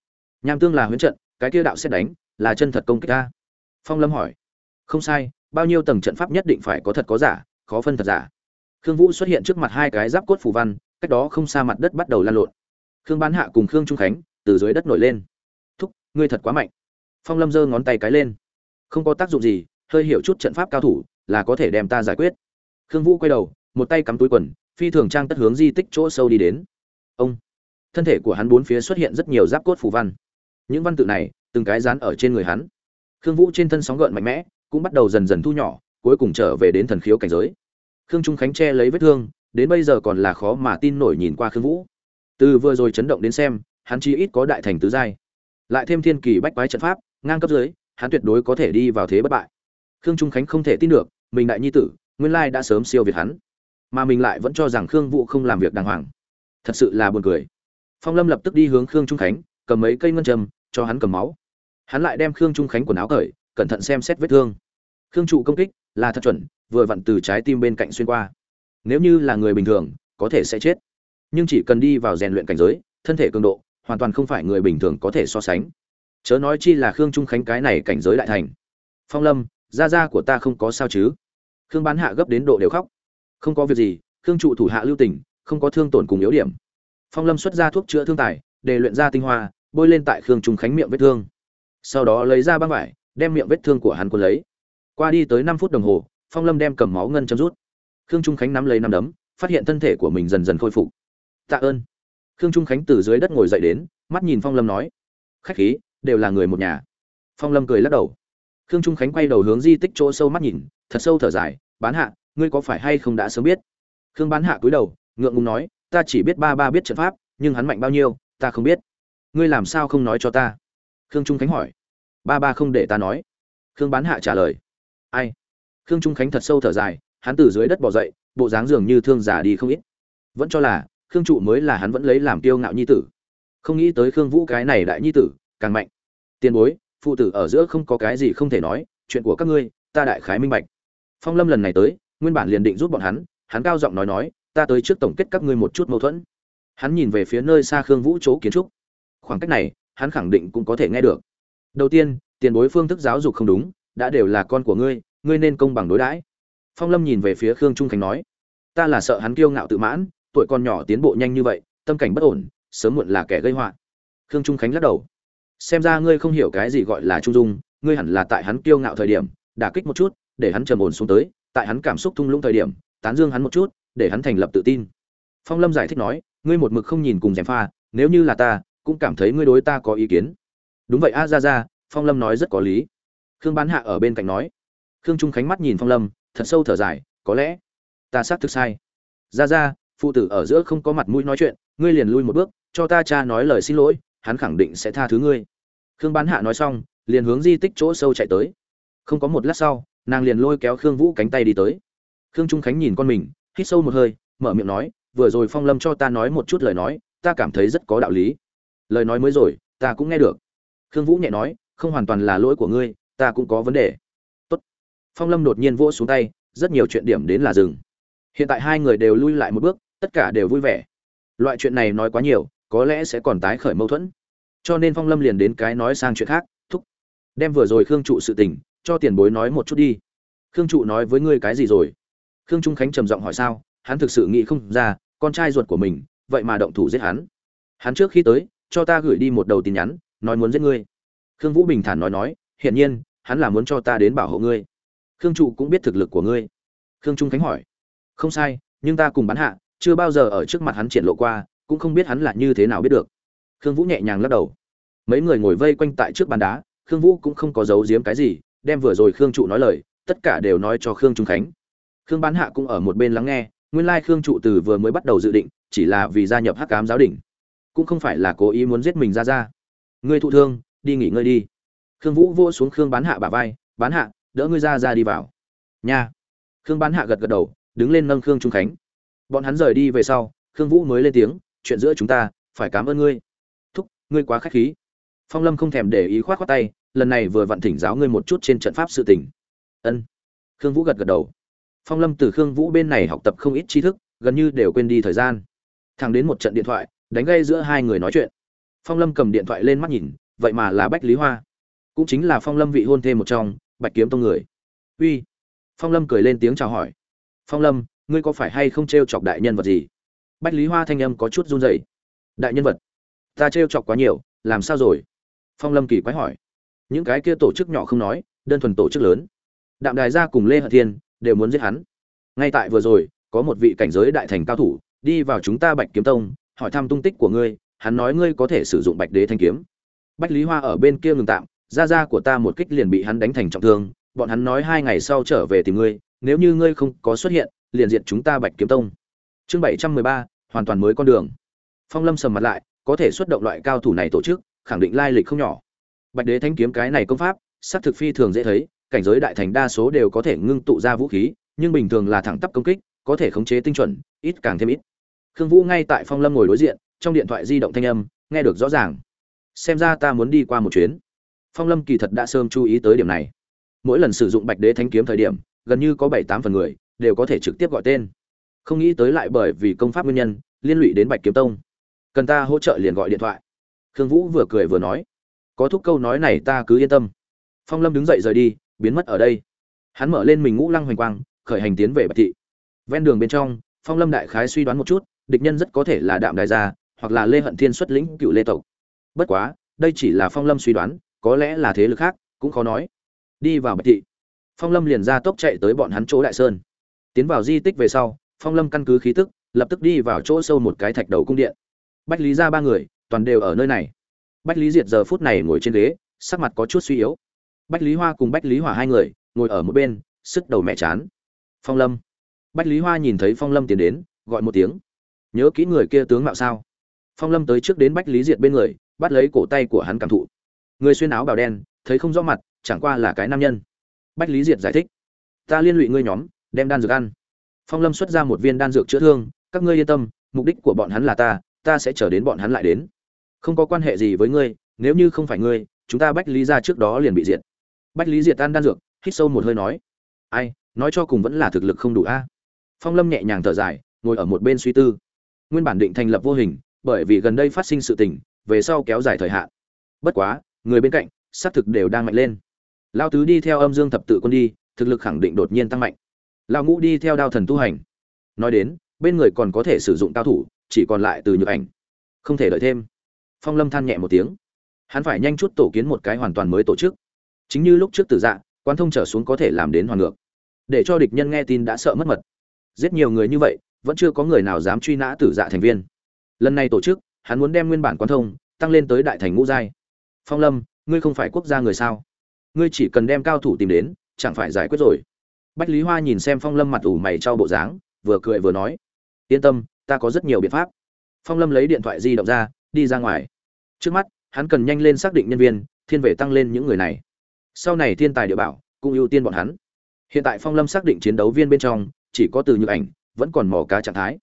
Nham tương là huyễn trận, cái kia đạo xét đánh, là chân thật công kích ta. Phong lâm hỏi. Không sai, bao nhiêu tầng trận pháp nhất định phải có thật có giả, khó phân thật giả. Khương vũ xuất hiện trước mặt hai cái giáp cốt phù văn, cách đó không xa mặt đất bắt đầu lan lộn. Khương bán hạ cùng khương trung khánh từ dưới đất nổi lên. Thúc, ngươi thật quá mạnh. Phong lâm giơ ngón tay cái lên. Không có tác dụng gì, hơi hiểu chút trận pháp cao thủ là có thể đem ta giải quyết. Khương vũ quay đầu, một tay cắm túi quần, phi thường trang tất hướng di tích chỗ sâu đi đến. Ông. Thân thể của hắn bốn phía xuất hiện rất nhiều giáp cốt phù văn. Những văn tự này, từng cái dán ở trên người hắn. Khương vũ trên thân sóng gợn mạnh mẽ, cũng bắt đầu dần dần thu nhỏ, cuối cùng trở về đến thần khiếu cảnh giới. Khương trung khánh che lấy vết thương, đến bây giờ còn là khó mà tin nổi nhìn qua khương vũ. Từ vừa rồi chấn động đến xem hắn chí ít có đại thành tứ giai. Lại thêm thiên kỳ bách quái trận pháp, ngang cấp dưới, hắn tuyệt đối có thể đi vào thế bất bại. Khương trung khánh không thể tin được, mình đại nhi tử, nguyên lai đã sớm siêu việt hắn. Mà mình lại vẫn cho rằng khương vũ không làm việc đàng hoàng. Thật sự là buồn cười. Phong lâm lập tức đi hướng khương trung khánh, cầm mấy cây ngân châm, cho hắn cầm máu. Hắn lại đem khương trung khánh quần áo cởi, cẩn thận xem xét vết thương. Khương trụ công kích, là thật chuẩn, vừa vặn từ trái tim bên cạnh xuyên qua. Nếu như là người bình thường, có thể sẽ chết. Nhưng chỉ cần đi vào rèn luyện cảnh giới, thân thể cường độ hoàn toàn không phải người bình thường có thể so sánh. Chớ nói chi là khương trung khánh cái này cảnh giới đại thành. Phong lâm, gia gia của ta không có sao chứ? Khương bán hạ gấp đến độ đều khóc. Không có việc gì, khương trụ thủ hạ lưu tình, không có thương tổn cùng yếu điểm. Phong lâm xuất ra thuốc chữa thương tài, để luyện ra tinh hoa, bôi lên tại khương trung khánh miệng vết thương. Sau đó lấy ra băng vải, đem miệng vết thương của hắn cuốn lấy. Qua đi tới năm phút đồng hồ, phong lâm đem cầm máu ngân chấm rút. Khương trung khánh nắm lấy năm đấm, phát hiện thân thể của mình dần dần khôi phục. Tạ ơn khương trung khánh từ dưới đất ngồi dậy đến, mắt nhìn phong lâm nói, khách khí, đều là người một nhà. Phong lâm cười lắc đầu. Khương trung khánh quay đầu hướng di tích chỗ sâu mắt nhìn, thật sâu thở dài, bán hạ, ngươi có phải hay không đã sớm biết? Khương bán hạ cúi đầu, ngượng ngùng nói, ta chỉ biết ba ba biết trận pháp, nhưng hắn mạnh bao nhiêu, ta không biết. Ngươi làm sao không nói cho ta? Khương trung khánh hỏi. Ba ba không để ta nói. Khương bán hạ trả lời. Ai? Khương trung khánh thật sâu thở dài, hắn từ dưới đất bỏ dậy, bộ dáng dường như thương giả đi không ít. Vẫn cho là khương trụ mới là hắn vẫn lấy làm kiêu ngạo nhi tử. Không nghĩ tới khương vũ cái này đại nhi tử, càng mạnh. Tiền bối, phụ tử ở giữa không có cái gì không thể nói, chuyện của các ngươi, ta đại khái minh bạch. Phong lâm lần này tới, nguyên bản liền định giúp bọn hắn hắn cao giọng nói nói, ta tới trước tổng kết các ngươi một chút mâu thuẫn. Hắn nhìn về phía nơi xa khương vũ chỗ kiến trúc. Khoảng cách này, hắn khẳng định cũng có thể nghe được. Đầu tiên, tiền bối phương thức giáo dục không đúng, đã đều là con của ngươi ngươi nên công bằng đối đãi. Phong lâm nhìn về phía khương trung khánh nói, ta là sợ hắn kiêu ngạo tự mãn tuổi con nhỏ tiến bộ nhanh như vậy, tâm cảnh bất ổn, sớm muộn là kẻ gây họa. Khương trung khánh lắc đầu. Xem ra ngươi không hiểu cái gì gọi là trung dung, ngươi hẳn là tại hắn kiêu ngạo thời điểm, đả kích một chút, để hắn trầm ổn xuống tới, tại hắn cảm xúc thung lũng thời điểm, tán dương hắn một chút, để hắn thành lập tự tin. Phong lâm giải thích nói, ngươi một mực không nhìn cùng gièm pha, nếu như là ta, cũng cảm thấy ngươi đối ta có ý kiến. Đúng vậy a, ra ra, phong lâm nói rất có lý. Khương bán hạ ở bên cạnh nói. Khương trung khánh mắt nhìn phong lâm, thật sâu thở dài, có lẽ ta xác thực sai. Ra ra phụ tử ở giữa không có mặt mũi nói chuyện, ngươi liền lui một bước, cho ta cha nói lời xin lỗi, hắn khẳng định sẽ tha thứ ngươi. Khương bán hạ nói xong, liền hướng di tích chỗ sâu chạy tới. Không có một lát sau, nàng liền lôi kéo khương vũ cánh tay đi tới. Khương trung khánh nhìn con mình, hít sâu một hơi, mở miệng nói, vừa rồi phong lâm cho ta nói một chút lời nói, ta cảm thấy rất có đạo lý. Lời nói mới rồi, ta cũng nghe được. Khương vũ nhẹ nói, không hoàn toàn là lỗi của ngươi, ta cũng có vấn đề. Tốt. phong lâm đột nhiên vỗ xuống tay, rất nhiều chuyện điểm đến là dừng. Hiện tại hai người đều lui lại một bước tất cả đều vui vẻ. Loại chuyện này nói quá nhiều, có lẽ sẽ còn tái khởi mâu thuẫn. Cho nên phong lâm liền đến cái nói sang chuyện khác, thúc. Đem vừa rồi khương trụ sự tình, cho tiền bối nói một chút đi. Khương trụ nói với ngươi cái gì rồi? Khương trung khánh trầm giọng hỏi sao, hắn thực sự nghĩ không ra, con trai ruột của mình, vậy mà động thủ giết hắn. Hắn trước khi tới, cho ta gửi đi một đầu tin nhắn, nói muốn giết ngươi. Khương vũ bình thản nói nói, hiển nhiên, hắn là muốn cho ta đến bảo hộ ngươi. Khương trụ cũng biết thực lực của ngươi. Khương trung khánh hỏi. Không sai, nhưng ta cùng bán hạ chưa bao giờ ở trước mặt hắn triển lộ qua, cũng không biết hắn là như thế nào biết được. Khương vũ nhẹ nhàng lắc đầu. Mấy người ngồi vây quanh tại trước bàn đá, khương vũ cũng không có giấu giếm cái gì, đem vừa rồi khương trụ nói lời, tất cả đều nói cho khương trung khánh. Khương bán hạ cũng ở một bên lắng nghe, nguyên lai khương trụ từ vừa mới bắt đầu dự định, chỉ là vì gia nhập hắc cám giáo đình, cũng không phải là cố ý muốn giết mình ra ra. Ngươi thụ thương, đi nghỉ ngơi đi. Khương vũ vô xuống khương bán hạ bả vai, bán hạ, đỡ ngươi ra ra đi vào. Nha. Khương bán hạ gật gật đầu, đứng lên nâng khương trung khánh bọn hắn rời đi về sau, khương vũ mới lên tiếng, chuyện giữa chúng ta, phải cảm ơn ngươi. Thúc, ngươi quá khách khí. Phong lâm không thèm để ý khoát khoát tay, lần này vừa vặn thỉnh giáo ngươi một chút trên trận pháp sự tình. Ân. Khương vũ gật gật đầu. Phong lâm từ khương vũ bên này học tập không ít tri thức, gần như đều quên đi thời gian. Thẳng đến một trận điện thoại, đánh gây giữa hai người nói chuyện. Phong lâm cầm điện thoại lên mắt nhìn, vậy mà là bách lý hoa. Cũng chính là phong lâm vị hôn thêm một trong, bạch kiếm tông người. Uy. Phong lâm cười lên tiếng chào hỏi. Phong lâm ngươi có phải hay không t r e o chọc đại nhân vật gì? Bách lý hoa thanh âm có chút run rẩy. Đại nhân vật, ta t r e o chọc quá nhiều, làm sao rồi? Phong lâm kỳ quái hỏi. Những cái kia tổ chức nhỏ không nói, đơn thuần tổ chức lớn. Đạm đài gia cùng lê hận thiên đều muốn giết hắn. Ngay tại vừa rồi, có một vị cảnh giới đại thành cao thủ đi vào chúng ta bạch kiếm tông, hỏi thăm tung tích của ngươi, hắn nói ngươi có thể sử dụng bạch đế thanh kiếm. Bách lý hoa ở bên kia ngừng tạm gia gia của ta một kích liền bị hắn đánh thành trọng thương, bọn hắn nói hai ngày sau trở về tìm ngươi, nếu như ngươi không có xuất hiện liền diệt chúng ta bạch kiếm tông. Chương bảy trăm mười ba, hoàn toàn mới con đường. Phong lâm sầm mặt lại, có thể xuất động loại cao thủ này tổ chức, khẳng định lai lịch không nhỏ. Bạch đế thanh kiếm cái này công pháp sắc thực phi thường dễ thấy, cảnh giới đại thành đa số đều có thể ngưng tụ ra vũ khí, nhưng bình thường là thẳng tắp công kích, có thể khống chế tinh chuẩn, ít càng thêm ít. Khương vũ ngay tại phong lâm ngồi đối diện, trong điện thoại di động thanh âm, nghe được rõ ràng. Xem ra ta muốn đi qua một chuyến. Phong lâm kỳ thật đã sớm chú ý tới điểm này. Mỗi lần sử dụng bạch đế thanh kiếm thời điểm, gần như có bảy tám phần người đều có thể trực tiếp gọi tên. Không nghĩ tới lại bởi vì công pháp nguyên nhân, liên lụy đến bạch kiếm tông. Cần ta hỗ trợ liền gọi điện thoại. Khương vũ vừa cười vừa nói, có thúc câu nói này ta cứ yên tâm. Phong lâm đứng dậy rời đi, biến mất ở đây. Hắn mở lên mình ngũ lăng hoành quang, khởi hành tiến về bạch thị. Ven đường bên trong, phong lâm đại khái suy đoán một chút, địch nhân rất có thể là đạm đại gia, hoặc là lê hận thiên xuất lĩnh cựu lê tộc. Bất quá, đây chỉ là phong lâm suy đoán, có lẽ là thế lực khác, cũng khó nói. Đi vào bạch thị, phong lâm liền ra tốc chạy tới bọn hắn chỗ đại sơn tiến vào di tích về sau, phong lâm căn cứ khí tức, lập tức đi vào chỗ sâu một cái thạch đầu cung điện. Bách lý ra ba người, toàn đều ở nơi này. Bách lý diệt giờ phút này ngồi trên ghế, sắc mặt có chút suy yếu. Bách lý hoa cùng bách lý hỏa hai người, ngồi ở một bên, sức đầu mẹ chán. Phong lâm. Bách lý hoa nhìn thấy phong lâm tiến đến, gọi một tiếng. Nhớ kỹ người kia tướng mạo sao? Phong lâm tới trước đến bách lý diệt bên người, bắt lấy cổ tay của hắn cảm thụ. Người xuyên áo bào đen, thấy không rõ mặt, chẳng qua là cái nam nhân. Bách lý diệt giải thích. Ta liên lụy ngươi nhóm đem đan dược ăn. Phong lâm xuất ra một viên đan dược chữa thương, các ngươi yên tâm, mục đích của bọn hắn là ta ta sẽ chờ đến bọn hắn lại đến. Không có quan hệ gì với ngươi, nếu như không phải ngươi, chúng ta bách lý ra trước đó liền bị diệt. Bách lý diệt tan đan dược, hít sâu một hơi nói, ai, nói cho cùng vẫn là thực lực không đủ a. Phong lâm nhẹ nhàng thở dài, ngồi ở một bên suy tư. Nguyên bản định thành lập vô hình, bởi vì gần đây phát sinh sự tình, về sau kéo dài thời hạn. Bất quá, người bên cạnh, xác thực đều đang mạnh lên. Lao tứ đi theo âm dương thập tự quân đi, thực lực khẳng định đột nhiên tăng mạnh lao ngũ đi theo đao thần tu hành. Nói đến, bên người còn có thể sử dụng cao thủ, chỉ còn lại từ nhược ảnh. Không thể đợi thêm. Phong lâm than nhẹ một tiếng. Hắn phải nhanh chút tổ kiến một cái hoàn toàn mới tổ chức. Chính như lúc trước tử dạ quan thông trở xuống có thể làm đến hoàn ngược. Để cho địch nhân nghe tin đã sợ mất mật. Giết nhiều người như vậy, vẫn chưa có người nào dám truy nã tử dạ thành viên. Lần này tổ chức, hắn muốn đem nguyên bản quan thông, tăng lên tới đại thành ngũ giai. Phong lâm, ngươi không phải quốc gia người sao? Ngươi chỉ cần đem cao thủ tìm đến, chẳng phải giải quyết rồi bách lý hoa nhìn xem phong lâm mặt ủ mày trao bộ dáng, vừa cười vừa nói, yên tâm, ta có rất nhiều biện pháp. Phong lâm lấy điện thoại di động ra, đi ra ngoài. Trước mắt, hắn cần nhanh lên xác định nhân viên, thiên về tăng lên những người này. Sau này thiên tài địa bảo, cũng ưu tiên bọn hắn. Hiện tại phong lâm xác định chiến đấu viên bên trong, chỉ có từ nhược ảnh, vẫn còn mò cá trạng thái.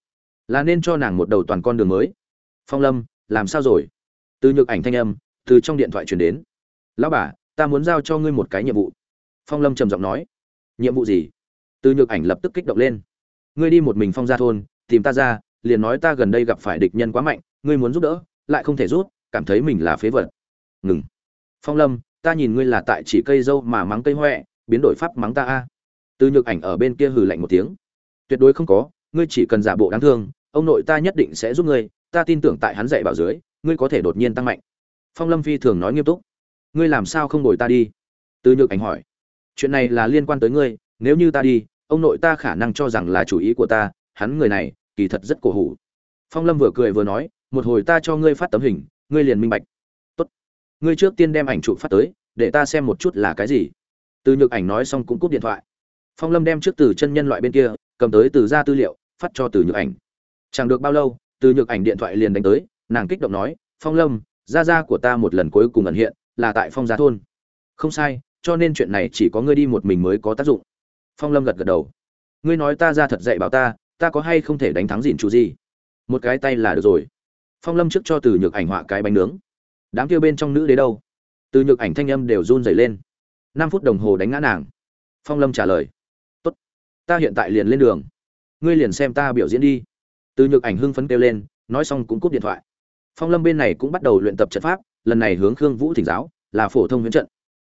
Là nên cho nàng một đầu toàn con đường mới. Phong lâm, làm sao rồi? Từ nhược ảnh thanh âm, từ trong điện thoại truyền đến. Lão bà, ta muốn giao cho ngươi một cái nhiệm vụ. Phong lâm trầm giọng nói nhiệm vụ gì? Từ nhược ảnh lập tức kích động lên. Ngươi đi một mình phong ra thôn, tìm ta ra, liền nói ta gần đây gặp phải địch nhân quá mạnh, ngươi muốn giúp đỡ, lại không thể rút cảm thấy mình là phế vật. Ngừng. Phong lâm, ta nhìn ngươi là tại chỉ cây dâu mà mắng cây huệ biến đổi pháp mắng ta a. Từ nhược ảnh ở bên kia hừ lạnh một tiếng. Tuyệt đối không có, ngươi chỉ cần giả bộ đáng thương, ông nội ta nhất định sẽ giúp ngươi, ta tin tưởng tại hắn dạy bảo dưới, ngươi có thể đột nhiên tăng mạnh. Phong lâm phi thường nói nghiêm túc. Ngươi làm sao không đổi ta đi? Từ nhược ảnh hỏi chuyện này là liên quan tới ngươi, nếu như ta đi, ông nội ta khả năng cho rằng là chủ ý của ta, hắn người này, kỳ thật rất cổ hủ. Phong lâm vừa cười vừa nói, một hồi ta cho ngươi phát tấm hình, ngươi liền minh bạch. Tốt. Ngươi trước tiên đem ảnh chụp phát tới, để ta xem một chút là cái gì. Từ nhược ảnh nói xong cũng cúp điện thoại. Phong lâm đem trước từ chân nhân loại bên kia, cầm tới từ ra tư liệu, phát cho từ nhược ảnh. Chẳng được bao lâu, từ nhược ảnh điện thoại liền đánh tới, nàng kích động nói, phong lâm, gia gia của ta một lần cuối cùng ẩn hiện, là tại phong gia thôn. Không sai cho nên chuyện này chỉ có ngươi đi một mình mới có tác dụng. Phong lâm gật gật đầu. Ngươi nói ta ra thật dạy bảo ta ta có hay không thể đánh thắng dìn chủ gì một cái tay là được rồi. Phong lâm trước cho từ nhược ảnh họa cái bánh nướng. Đám kia bên trong nữ đế đâu? Từ nhược ảnh thanh âm đều run rẩy lên. Năm phút đồng hồ đánh ngã nàng. Phong lâm trả lời. Tốt, ta hiện tại liền lên đường. Ngươi liền xem ta biểu diễn đi. Từ nhược ảnh hưng phấn kêu lên, nói xong cũng cúp điện thoại. Phong lâm bên này cũng bắt đầu luyện tập trận pháp, lần này hướng khương vũ thỉnh giáo, là phổ thông huyễn trận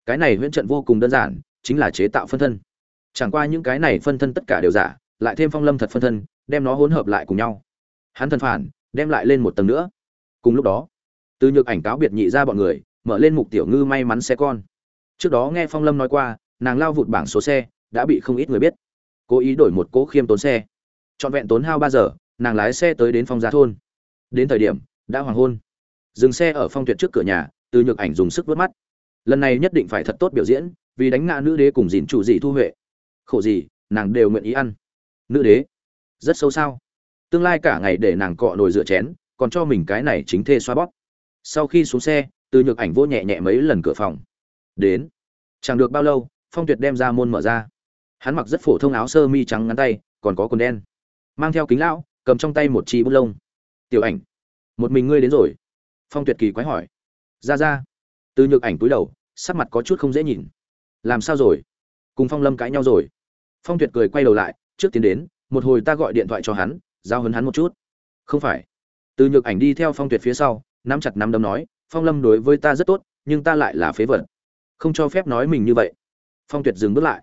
cái này huyễn trận vô cùng đơn giản, chính là chế tạo phân thân. Chẳng qua những cái này phân thân tất cả đều giả, lại thêm phong lâm thật phân thân, đem nó hỗn hợp lại cùng nhau. Hắn thân phản, đem lại lên một tầng nữa. Cùng lúc đó, từ nhược ảnh cáo biệt nhị ra bọn người, mở lên mục tiểu ngư may mắn xe con. Trước đó nghe phong lâm nói qua, nàng lao vụt bảng số xe, đã bị không ít người biết. Cố ý đổi một cỗ khiêm tốn xe. Trọn vẹn tốn hao ba giờ, nàng lái xe tới đến phong gia thôn. Đến thời điểm, đã hoàng hôn. Dừng xe ở phong tuyệt trước cửa nhà, từ nhược ảnh dùng sức vớt mắt lần này nhất định phải thật tốt biểu diễn, vì đánh ngã nữ đế cùng dìn chủ dị thu huệ. Khổ gì, nàng đều nguyện ý ăn. Nữ đế, rất sâu sao? Tương lai cả ngày để nàng cọ nồi rửa chén, còn cho mình cái này chính thê xoa bóp. Sau khi xuống xe, từ nhược ảnh vô nhẹ nhẹ mấy lần cửa phòng. Đến. Chẳng được bao lâu, phong tuyệt đem ra môn mở ra. Hắn mặc rất phổ thông áo sơ mi trắng ngắn tay, còn có quần đen. Mang theo kính lão, cầm trong tay một chi bút lông. Tiểu ảnh, một mình ngươi đến rồi? Phong tuyệt kỳ quái hỏi. Ra ra từ nhược ảnh túi đầu, sắc mặt có chút không dễ nhìn. Làm sao rồi? Cùng phong lâm cãi nhau rồi. Phong tuyệt cười quay đầu lại, trước tiến đến, một hồi ta gọi điện thoại cho hắn, giao hấn hắn một chút. Không phải. Từ nhược ảnh đi theo phong tuyệt phía sau, nắm chặt nắm đấm nói, phong lâm đối với ta rất tốt, nhưng ta lại là phế vật. Không cho phép nói mình như vậy. Phong tuyệt dừng bước lại.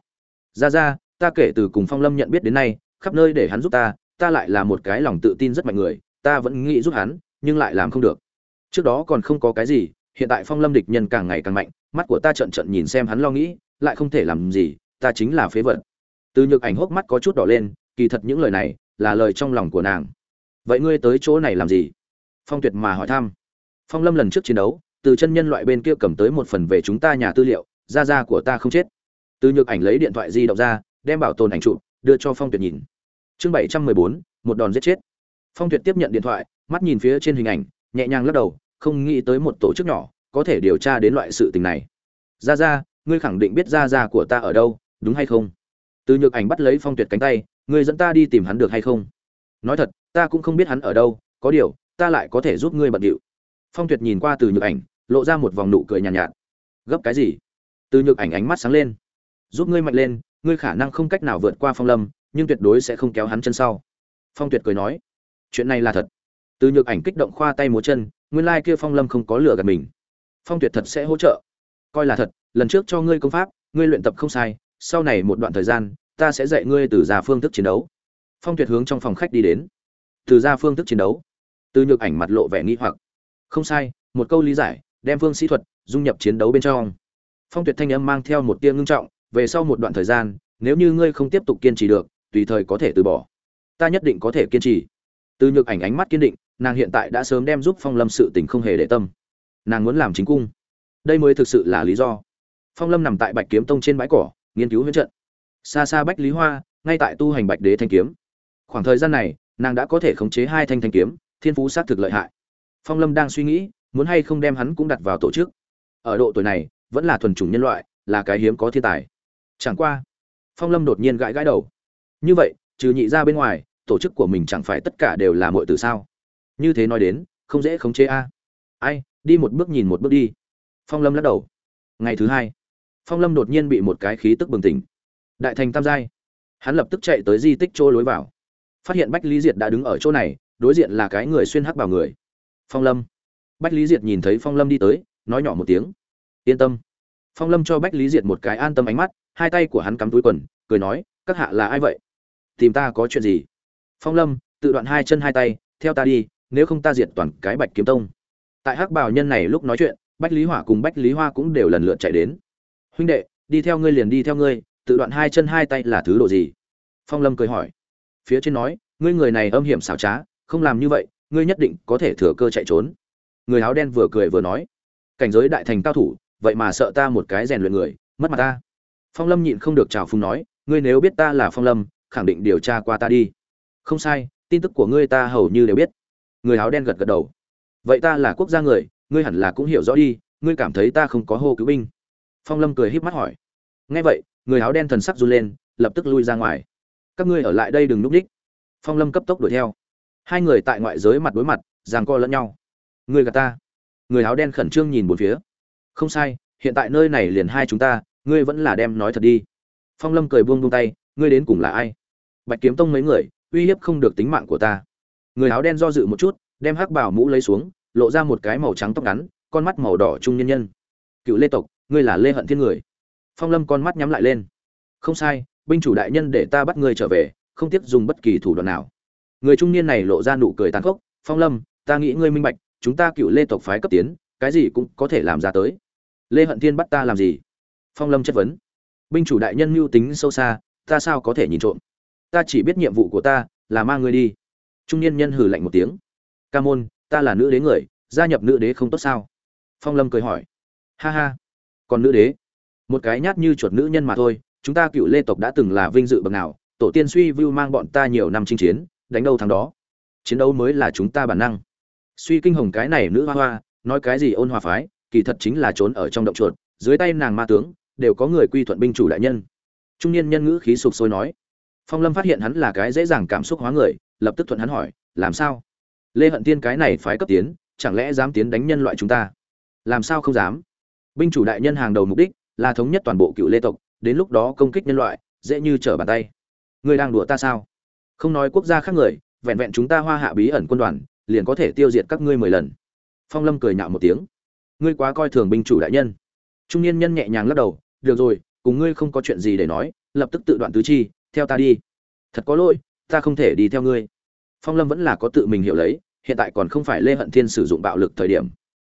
Ra ra, ta kể từ cùng phong lâm nhận biết đến nay, khắp nơi để hắn giúp ta ta lại là một cái lòng tự tin rất mạnh người, ta vẫn nghĩ giúp hắn, nhưng lại làm không được. Trước đó còn không có cái gì hiện tại phong lâm địch nhân càng ngày càng mạnh, mắt của ta trận trận nhìn xem hắn lo nghĩ, lại không thể làm gì, ta chính là phế vật. Từ nhược ảnh hốc mắt có chút đỏ lên, kỳ thật những lời này là lời trong lòng của nàng. Vậy ngươi tới chỗ này làm gì? Phong tuyệt mà hỏi thăm. Phong lâm lần trước chiến đấu, từ chân nhân loại bên kia cầm tới một phần về chúng ta nhà tư liệu gia gia của ta không chết. Từ nhược ảnh lấy điện thoại di động ra, đem bảo tồn ảnh chụp, đưa cho phong tuyệt nhìn. Chương bảy trăm mười bốn, một đòn giết chết. Phong tuyệt tiếp nhận điện thoại, mắt nhìn phía trên hình ảnh, nhẹ nhàng lắc đầu không nghĩ tới một tổ chức nhỏ có thể điều tra đến loại sự tình này. Ra ra ngươi khẳng định biết ra ra của ta ở đâu đúng hay không? Từ nhược ảnh bắt lấy phong tuyệt cánh tay ngươi dẫn ta đi tìm hắn được hay không? Nói thật ta cũng không biết hắn ở đâu có điều ta lại có thể giúp ngươi bận điệu. Phong tuyệt nhìn qua từ nhược ảnh lộ ra một vòng nụ cười nhàn nhạt, nhạt. Gấp cái gì? Từ nhược ảnh ánh mắt sáng lên. Giúp ngươi mạnh lên ngươi khả năng không cách nào vượt qua phong lâm nhưng tuyệt đối sẽ không kéo hắn chân sau. Phong tuyệt cười nói chuyện này là thật từ nhược ảnh kích động khoa tay múa chân, nguyên lai kia phong lâm không có lửa gạt mình. Phong tuyệt thật sẽ hỗ trợ. Coi là thật, lần trước cho ngươi công pháp, ngươi luyện tập không sai, sau này một đoạn thời gian, ta sẽ dạy ngươi từ ra phương thức chiến đấu. Phong tuyệt hướng trong phòng khách đi đến. Từ ra phương thức chiến đấu. Từ nhược ảnh mặt lộ vẻ nghi hoặc. Không sai, một câu lý giải, đem phương sĩ thuật, dung nhập chiến đấu bên trong. Phong tuyệt thanh âm mang theo một tia ngưng trọng, về sau một đoạn thời gian, nếu như ngươi không tiếp tục kiên trì được, tùy thời có thể từ bỏ. Ta nhất định có thể kiên trì. Từ nhược ảnh ánh mắt kiên định nàng hiện tại đã sớm đem giúp phong lâm sự tình không hề để tâm. Nàng muốn làm chính cung. Đây mới thực sự là lý do. Phong lâm nằm tại bạch kiếm tông trên bãi cỏ, nghiên cứu huyễn trận. Xa xa bách lý hoa, ngay tại tu hành bạch đế thanh kiếm. Khoảng thời gian này, nàng đã có thể khống chế hai thanh thanh kiếm, thiên phú sát thực lợi hại. Phong lâm đang suy nghĩ, muốn hay không đem hắn cũng đặt vào tổ chức. Ở độ tuổi này, vẫn là thuần chủng nhân loại, là cái hiếm có thiên tài. Chẳng qua, phong lâm đột nhiên gãi gãi đầu. Như vậy, trừ nhị ra bên ngoài, tổ chức của mình chẳng phải tất cả đều là mọi từ sao? Như thế nói đến, không dễ khống chế a. Ai, đi một bước nhìn một bước đi. Phong lâm lắc đầu. Ngày thứ hai, phong lâm đột nhiên bị một cái khí tức bừng tỉnh. Đại thành tam giai. Hắn lập tức chạy tới di tích chỗ lối vào. Phát hiện bách lý diệt đã đứng ở chỗ này, đối diện là cái người xuyên hắc vào người. Phong lâm. Bách lý diệt nhìn thấy phong lâm đi tới, nói nhỏ một tiếng. Yên tâm. Phong lâm cho bách lý diệt một cái an tâm ánh mắt, hai tay của hắn cắm túi quần, cười nói, các hạ là ai vậy? Tìm ta có chuyện gì? Phong lâm, tự đoạn hai chân hai tay, theo ta đi nếu không ta diệt toàn cái bạch kiếm tông. Tại hắc bảo nhân này lúc nói chuyện, bách lý hỏa cùng bách lý hoa cũng đều lần lượt chạy đến. Huynh đệ, đi theo ngươi liền đi theo ngươi, tự đoạn hai chân hai tay là thứ độ gì? Phong lâm cười hỏi. Phía trên nói, ngươi người này âm hiểm xảo trá, không làm như vậy, ngươi nhất định có thể thừa cơ chạy trốn. Người áo đen vừa cười vừa nói, cảnh giới đại thành cao thủ, vậy mà sợ ta một cái rèn luyện người, mất mặt ta. Phong lâm nhịn không được chào phung nói, ngươi nếu biết ta là phong lâm, khẳng định điều tra qua ta đi. Không sai, tin tức của ngươi ta hầu như đều biết người áo đen gật gật đầu. Vậy ta là quốc gia người, ngươi hẳn là cũng hiểu rõ đi, ngươi cảm thấy ta không có hô cứu binh. Phong lâm cười híp mắt hỏi. Nghe vậy, người áo đen thần sắc run lên, lập tức lui ra ngoài. Các ngươi ở lại đây đừng núp đích. Phong lâm cấp tốc đuổi theo. Hai người tại ngoại giới mặt đối mặt, giằng co lẫn nhau. Người gạt ta. Người áo đen khẩn trương nhìn một phía. Không sai, hiện tại nơi này liền hai chúng ta, ngươi vẫn là đem nói thật đi. Phong lâm cười buông buông tay, ngươi đến cùng là ai? Bạch kiếm tông mấy người, uy hiếp không được tính mạng của ta người áo đen do dự một chút, đem hắc bảo mũ lấy xuống, lộ ra một cái màu trắng tóc ngắn, con mắt màu đỏ trung nhân nhân. Cựu lê tộc, ngươi là lê hận thiên người. Phong lâm con mắt nhắm lại lên. Không sai, binh chủ đại nhân để ta bắt ngươi trở về, không tiếp dùng bất kỳ thủ đoạn nào. Người trung niên này lộ ra nụ cười tàn khốc, phong lâm, ta nghĩ ngươi minh bạch, chúng ta cựu lê tộc phái cấp tiến, cái gì cũng có thể làm ra tới. Lê hận thiên bắt ta làm gì? Phong lâm chất vấn. Binh chủ đại nhân mưu tính sâu xa, ta sao có thể nhìn trộm? Ta chỉ biết nhiệm vụ của ta là mang ngươi đi trung niên nhân hừ lạnh một tiếng. Ca môn, ta là nữ đế người, gia nhập nữ đế không tốt sao? Phong lâm cười hỏi. Ha ha, còn nữ đế? Một cái nhát như chuột nữ nhân mà thôi, chúng ta cựu lê tộc đã từng là vinh dự bậc nào, tổ tiên suy vưu mang bọn ta nhiều năm chinh chiến, đánh đâu thắng đó. Chiến đấu mới là chúng ta bản năng. Suy kinh hồng cái này nữ hoa hoa, nói cái gì ôn hòa phái, kỳ thật chính là trốn ở trong động chuột, dưới tay nàng ma tướng, đều có người quy thuận binh chủ đại nhân. Trung niên nhân ngữ khí sụp sôi nói phong lâm phát hiện hắn là cái dễ dàng cảm xúc hóa người, lập tức thuận hắn hỏi, làm sao? Lê hận tiên cái này phái cấp tiến, chẳng lẽ dám tiến đánh nhân loại chúng ta? Làm sao không dám? Binh chủ đại nhân hàng đầu mục đích là thống nhất toàn bộ cựu lê tộc, đến lúc đó công kích nhân loại, dễ như trở bàn tay. Ngươi đang đùa ta sao? Không nói quốc gia khác người, vẹn vẹn chúng ta hoa hạ bí ẩn quân đoàn, liền có thể tiêu diệt các ngươi mười lần. Phong lâm cười nhạo một tiếng. Ngươi quá coi thường binh chủ đại nhân. Trung niên nhân nhẹ nhàng lắc đầu, được rồi, cùng ngươi không có chuyện gì để nói, lập tức tự đoạn tứ chi theo ta đi. Thật có lỗi, ta không thể đi theo ngươi. Phong lâm vẫn là có tự mình hiểu lấy, hiện tại còn không phải lê hận thiên sử dụng bạo lực thời điểm.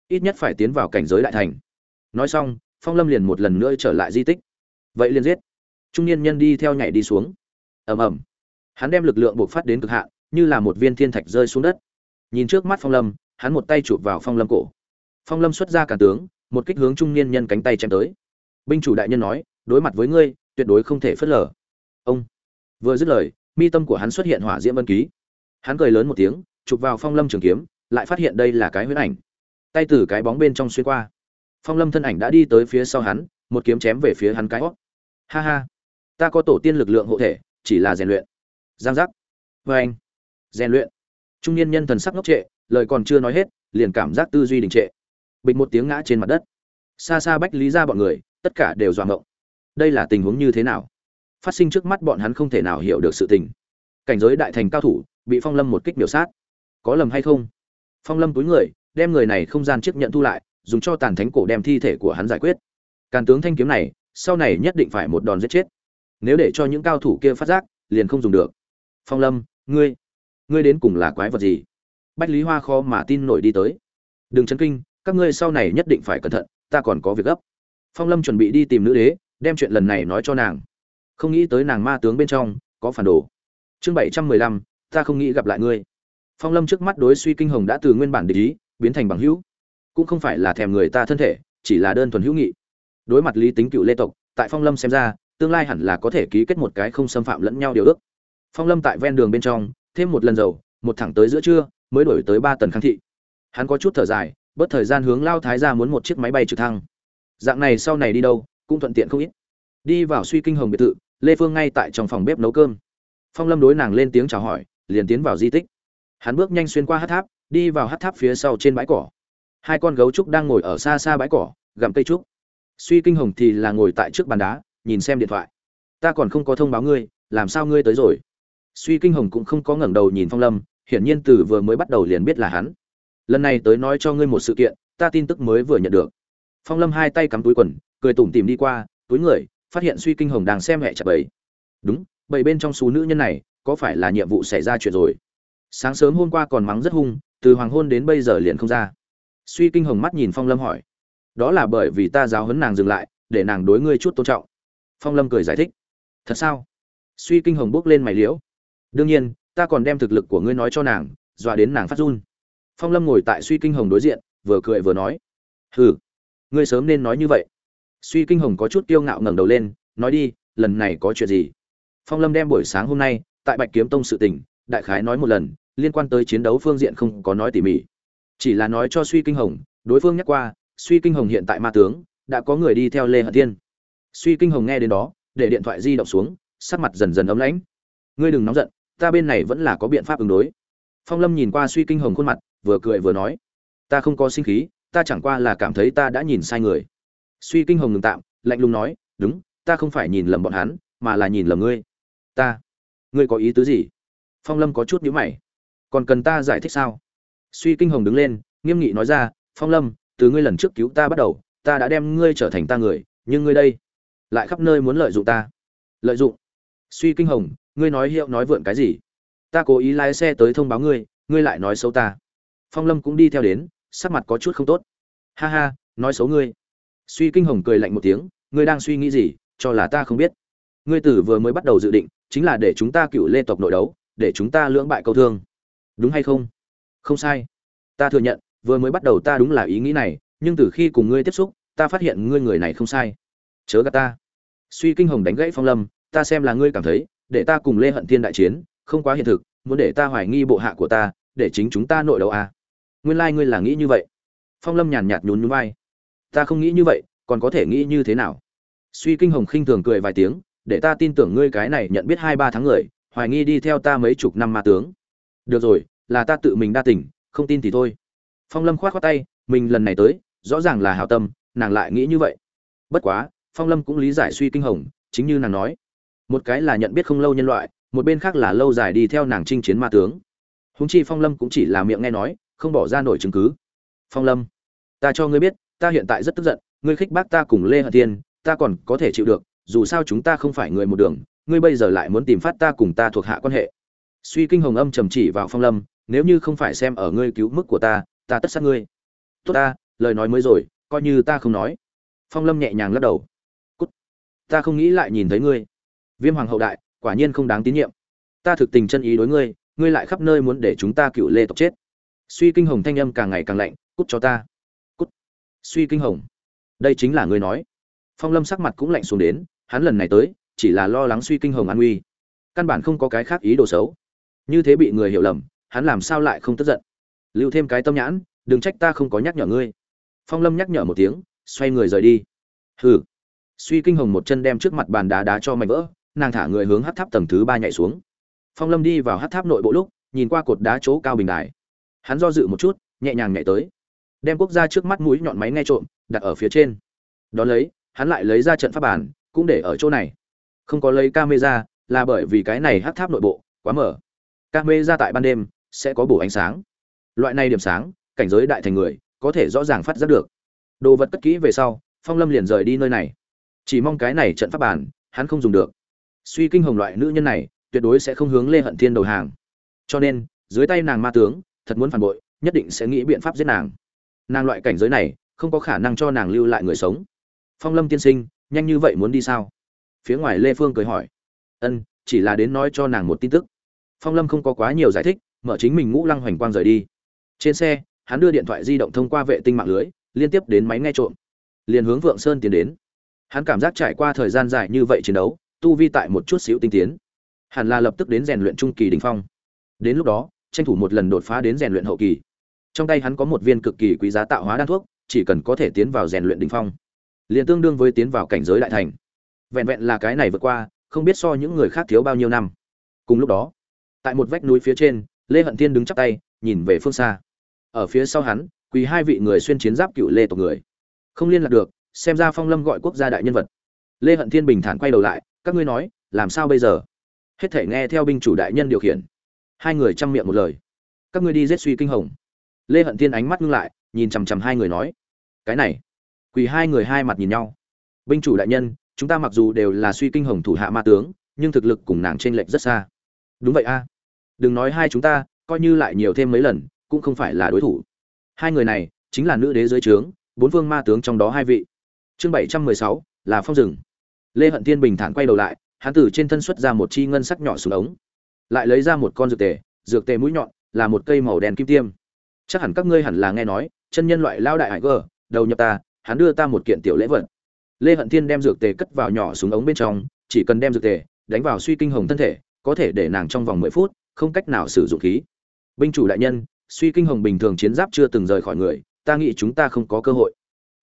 Ít nhất phải tiến vào cảnh giới đại thành. Nói xong, phong lâm liền một lần nữa trở lại di tích. Vậy liền giết. Trung niên nhân đi theo nhảy đi xuống. Ầm ầm. Hắn đem lực lượng buộc phát đến cực hạn, như là một viên thiên thạch rơi xuống đất. Nhìn trước mắt phong lâm, hắn một tay chụp vào phong lâm cổ. Phong lâm xuất ra cả tướng, một kích hướng trung niên nhân cánh tay chém tới. Binh chủ đại nhân nói, đối mặt với ngươi, tuyệt đối không thể phớt lờ ông. Vừa dứt lời, mi tâm của hắn xuất hiện hỏa diễm ân ký. Hắn cười lớn một tiếng, chụp vào phong lâm trường kiếm, lại phát hiện đây là cái huyễn ảnh. Tay từ cái bóng bên trong xuyên qua. Phong lâm thân ảnh đã đi tới phía sau hắn, một kiếm chém về phía hắn cái hót ha ha. Ta có tổ tiên lực lượng hộ thể, chỉ là rèn luyện. Giang giác. Vê anh. Rèn luyện. Trung niên nhân thần sắc ngốc trệ, lời còn chưa nói hết, liền cảm giác tư duy đình trệ. Bịch một tiếng ngã trên mặt đất. Xa xa bách lý ra bọn người, tất cả đều dọa ngộng. Đây là tình huống như thế nào? Phát sinh trước mắt bọn hắn không thể nào hiểu được sự tình. Cảnh giới đại thành cao thủ, bị phong lâm một kích biểu sát. Có lầm hay không? Phong lâm túi người, đem người này không gian chiếc nhận thu lại, dùng cho tàn thánh cổ đem thi thể của hắn giải quyết. Càn tướng thanh kiếm này, sau này nhất định phải một đòn giết chết. Nếu để cho những cao thủ kia phát giác, liền không dùng được. Phong lâm, ngươi ngươi đến cùng là quái vật gì? Bách lý hoa kho mà tin nổi đi tới. Đừng chấn kinh, các ngươi sau này nhất định phải cẩn thận, ta còn có việc gấp. Phong lâm chuẩn bị đi tìm nữ đế, đem chuyện lần này nói cho nàng không nghĩ tới nàng ma tướng bên trong có phản đồ. Chương bảy trăm mười lăm, ta không nghĩ gặp lại ngươi. Phong lâm trước mắt đối suy kinh hồng đã từ nguyên bản địch ý, biến thành bằng hữu. Cũng không phải là thèm người ta thân thể, chỉ là đơn thuần hữu nghị. Đối mặt lý tính cựu lê tộc, tại phong lâm xem ra, tương lai hẳn là có thể ký kết một cái không xâm phạm lẫn nhau điều ước. Phong lâm tại ven đường bên trong, thêm một lần dầu, một thẳng tới giữa trưa, mới đổi tới ba tần kháng thị. Hắn có chút thở dài, bớt thời gian hướng lao thái ra muốn một chiếc máy bay trực thăng. Dạng này sau này đi đâu, cũng thuận tiện không ít đi vào suy kinh hồng biệt thự, lê phương ngay tại trong phòng bếp nấu cơm. Phong lâm đối nàng lên tiếng chào hỏi, liền tiến vào di tích. Hắn bước nhanh xuyên qua hát tháp, đi vào hát tháp phía sau trên bãi cỏ. Hai con gấu trúc đang ngồi ở xa xa bãi cỏ, gặm cây trúc. Suy kinh hồng thì là ngồi tại trước bàn đá, nhìn xem điện thoại. Ta còn không có thông báo ngươi, làm sao ngươi tới rồi? Suy kinh hồng cũng không có ngẩng đầu nhìn phong lâm, hiển nhiên từ vừa mới bắt đầu liền biết là hắn. Lần này tới nói cho ngươi một sự kiện, ta tin tức mới vừa nhận được. Phong lâm hai tay cắm túi quần, cười tủm tìm đi qua, túi người phát hiện suy kinh hồng đang xem hẹ chặt bầy. Đúng, bầy bên trong số nữ nhân này, có phải là nhiệm vụ xảy ra chuyện rồi? Sáng sớm hôm qua còn mắng rất hung, từ hoàng hôn đến bây giờ liền không ra. Suy kinh hồng mắt nhìn phong lâm hỏi. Đó là bởi vì ta giáo huấn nàng dừng lại, để nàng đối ngươi chút tôn trọng. Phong lâm cười giải thích. Thật sao? Suy kinh hồng bước lên mày liễu. Đương nhiên, ta còn đem thực lực của ngươi nói cho nàng, dọa đến nàng phát run. Phong lâm ngồi tại suy kinh hồng đối diện, vừa cười vừa nói. Hừ, ngươi sớm nên nói như vậy suy kinh hồng có chút tiêu ngạo ngẩng đầu lên, nói đi, lần này có chuyện gì? Phong lâm đem buổi sáng hôm nay, tại bạch kiếm tông sự tình, đại khái nói một lần, liên quan tới chiến đấu phương diện không có nói tỉ mỉ. Chỉ là nói cho suy kinh hồng, đối phương nhắc qua, suy kinh hồng hiện tại ma tướng, đã có người đi theo lê hận thiên. Suy kinh hồng nghe đến đó, để điện thoại di động xuống, sắc mặt dần dần ấm lãnh. Ngươi đừng nóng giận, ta bên này vẫn là có biện pháp ứng đối. Phong lâm nhìn qua suy kinh hồng khuôn mặt, vừa cười vừa nói, ta không có sinh khí, ta chẳng qua là cảm thấy ta đã nhìn sai người suy kinh hồng ngừng tạm, lạnh lùng nói, đúng, ta không phải nhìn lầm bọn hắn, mà là nhìn lầm ngươi. Ta? Ngươi có ý tứ gì? Phong lâm có chút nhíu mày. Còn cần ta giải thích sao? Suy kinh hồng đứng lên, nghiêm nghị nói ra, phong lâm, từ ngươi lần trước cứu ta bắt đầu, ta đã đem ngươi trở thành ta người, nhưng ngươi đây, lại khắp nơi muốn lợi dụng ta. Lợi dụng? Suy kinh hồng, ngươi nói hiệu nói vượn cái gì? Ta cố ý lái xe tới thông báo ngươi ngươi lại nói xấu ta. Phong lâm cũng đi theo đến, sắc mặt có chút không tốt. Ha ha, nói xấu ngươi suy kinh hồng cười lạnh một tiếng, ngươi đang suy nghĩ gì? Cho là ta không biết. Ngươi tử vừa mới bắt đầu dự định, chính là để chúng ta cựu lê tộc nội đấu, để chúng ta lưỡng bại câu thương. Đúng hay không? Không sai. Ta thừa nhận, vừa mới bắt đầu ta đúng là ý nghĩ này, nhưng từ khi cùng ngươi tiếp xúc, ta phát hiện ngươi người này không sai. Chớ gạt ta. Suy kinh hồng đánh gãy phong lâm, ta xem là ngươi cảm thấy, để ta cùng lê hận thiên đại chiến, không quá hiện thực, muốn để ta hoài nghi bộ hạ của ta, để chính chúng ta nội đấu à. nguyên lai、like、ngươi là nghĩ như vậy. Phong lâm nhàn nhạt nhún nhún vai ta không nghĩ như vậy, còn có thể nghĩ như thế nào? Suy kinh hồng khinh thường cười vài tiếng, để ta tin tưởng ngươi cái này nhận biết hai ba tháng người, hoài nghi đi theo ta mấy chục năm ma tướng. Được rồi, là ta tự mình đa tỉnh không tin thì thôi. Phong lâm khoát khoát tay, mình lần này tới, rõ ràng là hảo tâm, nàng lại nghĩ như vậy. Bất quá, phong lâm cũng lý giải suy kinh hồng, chính như nàng nói. Một cái là nhận biết không lâu nhân loại, một bên khác là lâu dài đi theo nàng chinh chiến ma tướng. Húng chi phong lâm cũng chỉ là miệng nghe nói, không bỏ ra nổi chứng cứ. Phong lâm, ta cho ngươi biết ta hiện tại rất tức giận ngươi khích bác ta cùng lê hận thiên, ta còn có thể chịu được dù sao chúng ta không phải người một đường ngươi bây giờ lại muốn tìm phát ta cùng ta thuộc hạ quan hệ. Suy kinh hồng âm trầm chỉ vào phong lâm nếu như không phải xem ở ngươi cứu mức của ta ta tất sát ngươi. Tốt ta lời nói mới rồi coi như ta không nói. Phong lâm nhẹ nhàng lắc đầu. Cút. Ta không nghĩ lại nhìn thấy ngươi. Viêm hoàng hậu đại quả nhiên không đáng tín nhiệm. Ta thực tình chân ý đối ngươi ngươi lại khắp nơi muốn để chúng ta cựu lê tộc chết. Suy kinh hồng thanh âm càng ngày càng lạnh cút cho ta suy kinh hồng. Đây chính là ngươi nói. Phong lâm sắc mặt cũng lạnh xuống đến, hắn lần này tới, chỉ là lo lắng suy kinh hồng an nguy căn bản không có cái khác ý đồ xấu. Như thế bị người hiểu lầm, hắn làm sao lại không tức giận? Lưu thêm cái tâm nhãn, đừng trách ta không có nhắc nhở ngươi. Phong lâm nhắc nhở một tiếng, xoay người rời đi. Hừ. Suy kinh hồng một chân đem trước mặt bàn đá đá cho mảnh vỡ, nàng thả người hướng hát tháp tầng thứ ba nhảy xuống. Phong lâm đi vào hát tháp nội bộ lúc, nhìn qua cột đá chỗ cao bình đài. Hắn do dự một chút, nhẹ nhàng nhảy tới đem quốc gia trước mắt mũi nhọn máy nghe trộm đặt ở phía trên. Đón lấy, hắn lại lấy ra trận pháp bản, cũng để ở chỗ này. Không có lấy camera, là bởi vì cái này hát tháp nội bộ quá mở camera tại ban đêm sẽ có bổ ánh sáng. Loại này điểm sáng, cảnh giới đại thành người, có thể rõ ràng phát giác được. Đồ vật cất kỹ về sau, phong lâm liền rời đi nơi này. Chỉ mong cái này trận pháp bản, hắn không dùng được. Suy kinh hồng loại nữ nhân này, tuyệt đối sẽ không hướng lê hận thiên đầu hàng. Cho nên, dưới tay nàng ma tướng, thật muốn phản bội, nhất định sẽ nghĩ biện pháp giết nàng nàng loại cảnh giới này, không có khả năng cho nàng lưu lại người sống. Phong lâm tiên sinh, nhanh như vậy muốn đi sao? Phía ngoài lê phương cười hỏi. Ân, chỉ là đến nói cho nàng một tin tức. Phong lâm không có quá nhiều giải thích, mở chính mình ngũ lăng hoành quang rời đi. Trên xe, hắn đưa điện thoại di động thông qua vệ tinh mạng lưới, liên tiếp đến máy nghe trộm. Liền hướng vượng sơn tiến đến. Hắn cảm giác trải qua thời gian dài như vậy chiến đấu, tu vi tại một chút xíu tinh tiến. Hẳn là lập tức đến rèn luyện trung kỳ đỉnh phong. Đến lúc đó, tranh thủ một lần đột phá đến rèn luyện hậu kỳ trong tay hắn có một viên cực kỳ quý giá tạo hóa đan thuốc, chỉ cần có thể tiến vào rèn luyện đỉnh phong, liền tương đương với tiến vào cảnh giới đại thành. Vẹn vẹn là cái này vượt qua, không biết so những người khác thiếu bao nhiêu năm. Cùng lúc đó, tại một vách núi phía trên, lê hận thiên đứng chắp tay, nhìn về phương xa. Ở phía sau hắn, quỳ hai vị người xuyên chiến giáp cựu lê tộc người. Không liên lạc được, xem ra phong lâm gọi quốc gia đại nhân vật. Lê hận thiên bình thản quay đầu lại, các ngươi nói, làm sao bây giờ? Hết thể nghe theo binh chủ đại nhân điều khiển. Hai người chăm miệng một lời. Các ngươi đi giết suy kinh hồng lê hận thiên ánh mắt ngưng lại, nhìn chằm chằm hai người nói, cái này. Quỳ hai người hai mặt nhìn nhau. Binh chủ đại nhân, chúng ta mặc dù đều là suy kinh hồng thủ hạ ma tướng, nhưng thực lực cùng nàng t r ê n lệch rất xa. Đúng vậy a. Đừng nói hai chúng ta, coi như lại nhiều thêm mấy lần, cũng không phải là đối thủ. Hai người này, chính là nữ đế dưới trướng, bốn vương ma tướng trong đó hai vị. Chương bảy trăm mười sáu, là phong rừng. Lê hận Thiên bình thản quay đầu lại hán tử trên thân xuất ra một chi ngân sắc nhỏ xuống ống. Lại lấy ra một con dược tề dược tề mũi nhọn, là một cây màu đen kim tiêm chắc hẳn các ngươi hẳn là nghe nói, chân nhân loại lao đại hải gờ đầu nhập ta, hắn đưa ta một kiện tiểu lễ vật. Lê hận thiên đem dược tề cất vào nhỏ xuống ống bên trong, chỉ cần đem dược tề đánh vào suy kinh hồng thân thể, có thể để nàng trong vòng mười phút, không cách nào sử dụng khí. Binh chủ đại nhân, suy kinh hồng bình thường chiến giáp chưa từng rời khỏi người, ta nghĩ chúng ta không có cơ hội.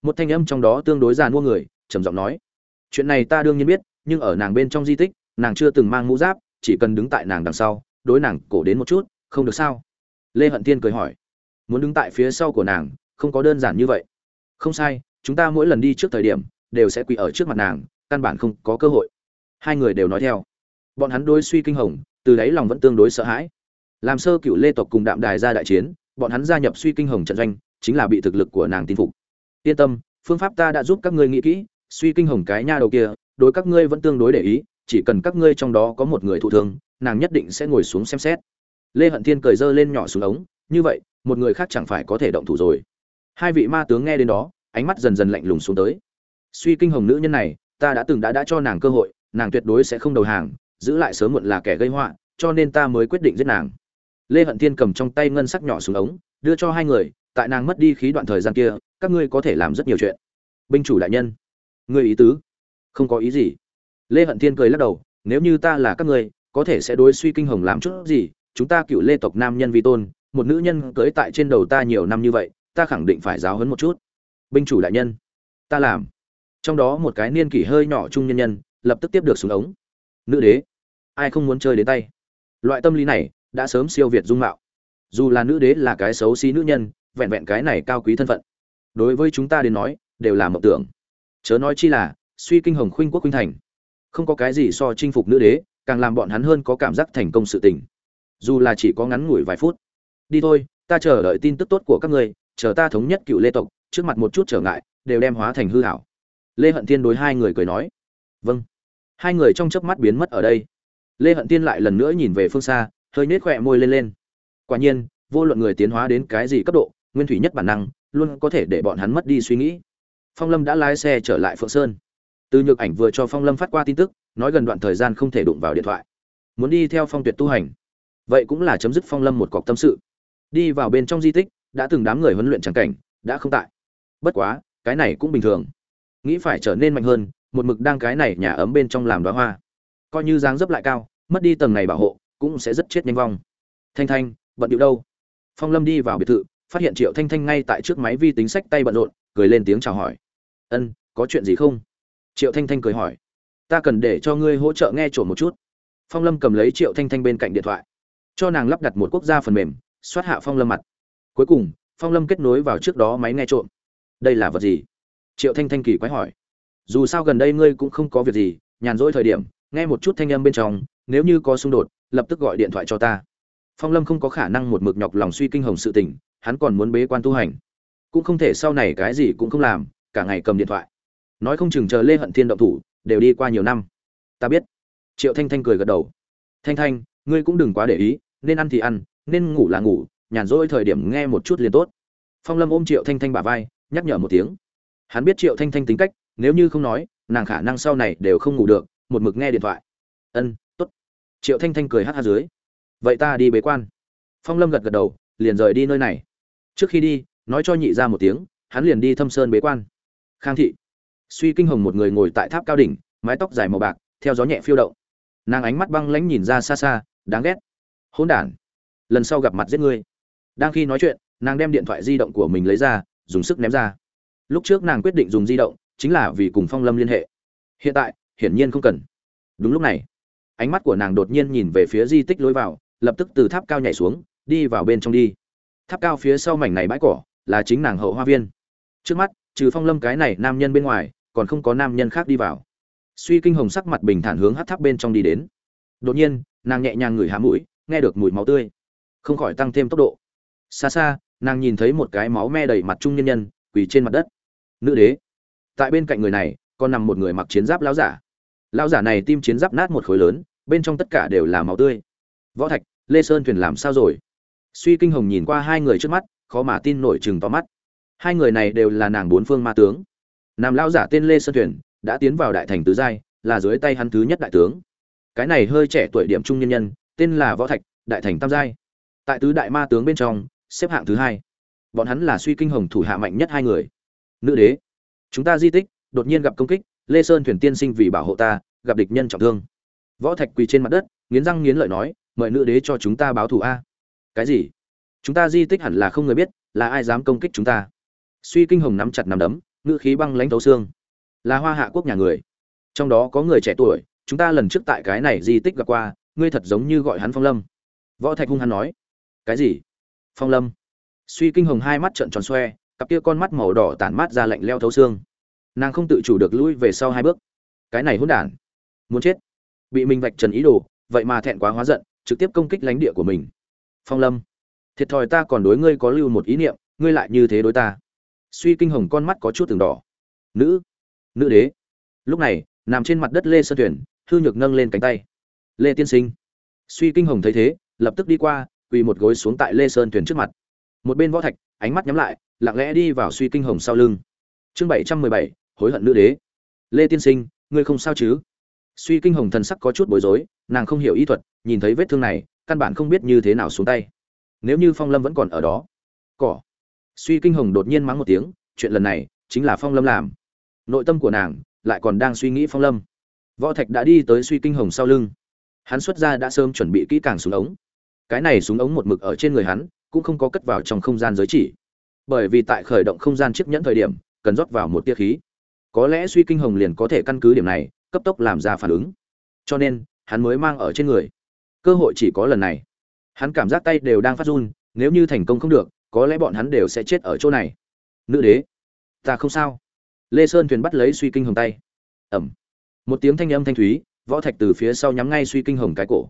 Một thanh âm trong đó tương đối già mua người, trầm giọng nói. Chuyện này ta đương nhiên biết, nhưng ở nàng bên trong di tích, nàng chưa từng mang mũ giáp, chỉ cần đứng tại nàng đằng sau, đối nàng cổ đến một chút, không được sao? Lê hận thiên cười hỏi muốn đứng tại phía sau của nàng, không có đơn giản như vậy. Không sai, chúng ta mỗi lần đi trước thời điểm, đều sẽ quỳ ở trước mặt nàng, căn bản không có cơ hội. Hai người đều nói theo. Bọn hắn đối suy kinh hồng, từ đáy lòng vẫn tương đối sợ hãi. Làm sơ cựu lê tộc cùng đạm đài ra đại chiến, bọn hắn gia nhập suy kinh hồng trận doanh, chính là bị thực lực của nàng tin phục. Yên tâm, phương pháp ta đã giúp các ngươi nghĩ kỹ, suy kinh hồng cái nha đầu kia, đối các ngươi vẫn tương đối để ý, chỉ cần các ngươi trong đó có một người thụ thương, nàng nhất định sẽ ngồi xuống xem xét. Lê hận thiên cười dơ lên nhỏ xuống ống, như vậy một người khác chẳng phải có thể động thủ rồi. Hai vị ma tướng nghe đến đó, ánh mắt dần dần lạnh lùng xuống tới. Suy kinh hồng nữ nhân này, ta đã từng đã đã cho nàng cơ hội, nàng tuyệt đối sẽ không đầu hàng, giữ lại sớm muộn là kẻ gây họa, cho nên ta mới quyết định giết nàng. Lê hận thiên cầm trong tay ngân sắc nhỏ xuống ống, đưa cho hai người, tại nàng mất đi khí đoạn thời gian kia, các ngươi có thể làm rất nhiều chuyện. Binh chủ đại nhân, ngươi ý tứ? Không có ý gì. Lê hận thiên cười lắc đầu, nếu như ta là các ngươi, có thể sẽ đối suy kinh hồng làm chút gì, chúng ta cựu lê tộc nam nhân vi tôn một nữ nhân cưới tại trên đầu ta nhiều năm như vậy, ta khẳng định phải giáo hấn một chút. Binh chủ đại nhân, ta làm. Trong đó một cái niên kỷ hơi nhỏ trung nhân nhân, lập tức tiếp được xuống ống. Nữ đế, ai không muốn chơi đến tay? Loại tâm lý này đã sớm siêu việt dung mạo. Dù là nữ đế là cái xấu xí nữ nhân, vẹn vẹn cái này cao quý thân phận. Đối với chúng ta đến nói, đều là mộng tưởng. Chớ nói chi là, suy kinh hồng khuynh quốc khuynh thành. Không có cái gì so chinh phục nữ đế, càng làm bọn hắn hơn có cảm giác thành công sự tình. Dù là chỉ có ngắn ngủi vài phút đi thôi, ta chờ đợi tin tức tốt của các ngươi, chờ ta thống nhất cựu lê tộc, trước mặt một chút trở ngại, đều đem hóa thành hư hảo. Lê hận thiên đối hai người cười nói. Vâng. Hai người trong chớp mắt biến mất ở đây. Lê hận thiên lại lần nữa nhìn về phương xa, hơi nết khỏe môi lên lên. Quả nhiên, vô luận người tiến hóa đến cái gì cấp độ, nguyên thủy nhất bản năng, luôn có thể để bọn hắn mất đi suy nghĩ. Phong lâm đã lái xe trở lại phượng sơn. Từ nhược ảnh vừa cho phong lâm phát qua tin tức, nói gần đoạn thời gian không thể đụng vào điện thoại. Muốn đi theo phong tuyệt tu hành. Vậy cũng là chấm dứt phong lâm một cọc tâm sự đi vào bên trong di tích, đã từng đám người huấn luyện trắng cảnh, đã không tại. Bất quá, cái này cũng bình thường. Nghĩ phải trở nên mạnh hơn, một mực đang cái này nhà ấm bên trong làm đoá hoa. Coi như dáng dấp lại cao, mất đi tầng này bảo hộ, cũng sẽ rất chết nhanh vong. Thanh thanh, bận điệu đâu? Phong lâm đi vào biệt thự, phát hiện triệu thanh thanh ngay tại trước máy vi tính sách tay bận rộn, cười lên tiếng chào hỏi. Ân, có chuyện gì không? Triệu thanh thanh cười hỏi. Ta cần để cho ngươi hỗ trợ nghe trộm một chút. Phong lâm cầm lấy triệu thanh thanh bên cạnh điện thoại. Cho nàng lắp đặt một quốc gia phần mềm xoát hạ phong lâm mặt. Cuối cùng, phong lâm kết nối vào trước đó máy nghe trộm. Đây là vật gì? Triệu thanh thanh kỳ quái hỏi. Dù sao gần đây ngươi cũng không có việc gì, nhàn rỗi thời điểm, nghe một chút thanh âm bên trong, nếu như có xung đột, lập tức gọi điện thoại cho ta. Phong lâm không có khả năng một mực nhọc lòng suy kinh hồng sự tình, hắn còn muốn bế quan tu hành. Cũng không thể sau này cái gì cũng không làm, cả ngày cầm điện thoại. Nói không chừng chờ lê hận thiên động thủ, đều đi qua nhiều năm. Ta biết. Triệu thanh thanh cười gật đầu. Thanh thanh, ngươi cũng đừng quá để ý nên ăn thì ăn, nên ngủ là ngủ, nhàn rỗi thời điểm nghe một chút liền tốt. Phong lâm ôm triệu thanh thanh bả vai, nhắc nhở một tiếng. Hắn biết triệu thanh thanh tính cách, nếu như không nói, nàng khả năng sau này đều không ngủ được, một mực nghe điện thoại. Ân t ố t triệu thanh thanh cười hát hát dưới. Vậy ta đi bế quan. Phong lâm gật gật đầu, liền rời đi nơi này. Trước khi đi, nói cho nhị ra một tiếng, hắn liền đi thâm sơn bế quan. Khang thị. Suy kinh hồng một người ngồi tại tháp cao đỉnh, mái tóc dài màu bạc, theo gió nhẹ phiêu động. Nàng ánh mắt băng lãnh nhìn ra xa xa, đáng ghét hỗn đản, lần sau gặp mặt giết ngươi. Đang khi nói chuyện, nàng đem điện thoại di động của mình lấy ra, dùng sức ném ra. Lúc trước nàng quyết định dùng di động, chính là vì cùng phong lâm liên hệ. Hiện tại, hiển nhiên không cần. Đúng lúc này, ánh mắt của nàng đột nhiên nhìn về phía di tích lối vào, lập tức từ tháp cao nhảy xuống, đi vào bên trong đi. Tháp cao phía sau mảnh này bãi cỏ, là chính nàng hậu hoa viên. Trước mắt, trừ phong lâm cái này nam nhân bên ngoài, còn không có nam nhân khác đi vào. Suy kinh hồng sắc mặt bình thản hướng hát tháp bên trong đi đến. Đột nhiên, nàng nhẹ nhàng ngửi hạ mũi nghe được mùi máu tươi. Không khỏi tăng thêm tốc độ. Xa xa, nàng nhìn thấy một cái máu me đầy mặt trung nhân nhân, quỳ trên mặt đất. Nữ đế. Tại bên cạnh người này, còn nằm một người mặc chiến giáp lão giả. Lão giả này tim chiến giáp nát một khối lớn, bên trong tất cả đều là máu tươi. Võ thạch, lê sơn thuyền làm sao rồi? Suy kinh hồng nhìn qua hai người trước mắt, khó mà tin nổi chừng to mắt. Hai người này đều là nàng bốn phương ma tướng. Nam lão giả tên lê sơn thuyền, đã tiến vào đại thành tứ giai, là dưới tay hắn thứ nhất đại tướng. Cái này hơi trẻ tuổi điểm trung nhân nhân tên là võ thạch, đại thành tam giai. Tại tứ đại ma tướng bên trong, xếp hạng thứ hai. Bọn hắn là suy kinh hồng thủ hạ mạnh nhất hai người. Nữ đế, chúng ta di tích, đột nhiên gặp công kích, lê sơn thuyền tiên sinh vì bảo hộ ta, gặp địch nhân trọng thương. Võ thạch quỳ trên mặt đất, nghiến răng nghiến lợi nói, mời nữ đế cho chúng ta báo thù a. Cái gì? Chúng ta di tích hẳn là không người biết, là ai dám công kích chúng ta? Suy kinh hồng nắm chặt nắm đấm, ngữ khí băng lãnh thấu xương. Là hoa hạ quốc nhà người. Trong đó có người trẻ tuổi, chúng ta lần trước tại cái này di tích gặp qua ngươi thật giống như gọi hắn phong lâm. Võ thạch hung hắn nói. Cái gì? Phong lâm. Suy kinh hồng hai mắt trợn tròn xoe, cặp kia con mắt màu đỏ tản mát ra lạnh leo thấu xương. Nàng không tự chủ được lui về sau hai bước. Cái này hỗn đản. Muốn chết. Bị mình vạch trần ý đồ, vậy mà thẹn quá hóa giận, trực tiếp công kích lãnh địa của mình. Phong lâm. Thiệt thòi ta còn đối ngươi có lưu một ý niệm, ngươi lại như thế đối ta. Suy kinh hồng con mắt có chút từng đỏ. Nữ. Nữ đế. Lúc này, nằm trên mặt đất lê sơn tuyển hư nhược nâng lên cánh tay lê tiên sinh. Suy kinh hồng thấy thế, lập tức đi qua, quỳ một gối xuống tại lê sơn thuyền trước mặt. Một bên võ thạch, ánh mắt nhắm lại, lặng lẽ đi vào suy kinh hồng sau lưng. Chương bảy trăm mười bảy, hối hận nữ đế. Lê tiên sinh, ngươi không sao chứ? Suy kinh hồng thần sắc có chút bối rối, nàng không hiểu y thuật, nhìn thấy vết thương này, căn bản không biết như thế nào xuống tay. Nếu như phong lâm vẫn còn ở đó, cỏ. Suy kinh hồng đột nhiên mắng một tiếng, chuyện lần này chính là phong lâm làm. Nội tâm của nàng lại còn đang suy nghĩ phong lâm. Võ thạch đã đi tới suy kinh hồng sau lưng hắn xuất ra đã sớm chuẩn bị kỹ càng súng ống. Cái này súng ống một mực ở trên người hắn, cũng không có cất vào trong không gian giới chỉ. Bởi vì tại khởi động không gian chiếc nhẫn thời điểm, cần rót vào một tia khí. Có lẽ suy kinh hồng liền có thể căn cứ điểm này, cấp tốc làm ra phản ứng. Cho nên, hắn mới mang ở trên người. Cơ hội chỉ có lần này. Hắn cảm giác tay đều đang phát run, nếu như thành công không được, có lẽ bọn hắn đều sẽ chết ở chỗ này. Nữ đế, ta không sao. Lê sơn thuyền bắt lấy suy kinh hồng tay. Ẩm. Một tiếng thanh âm thanh thúy võ thạch từ phía sau nhắm ngay suy kinh hồng cái cổ.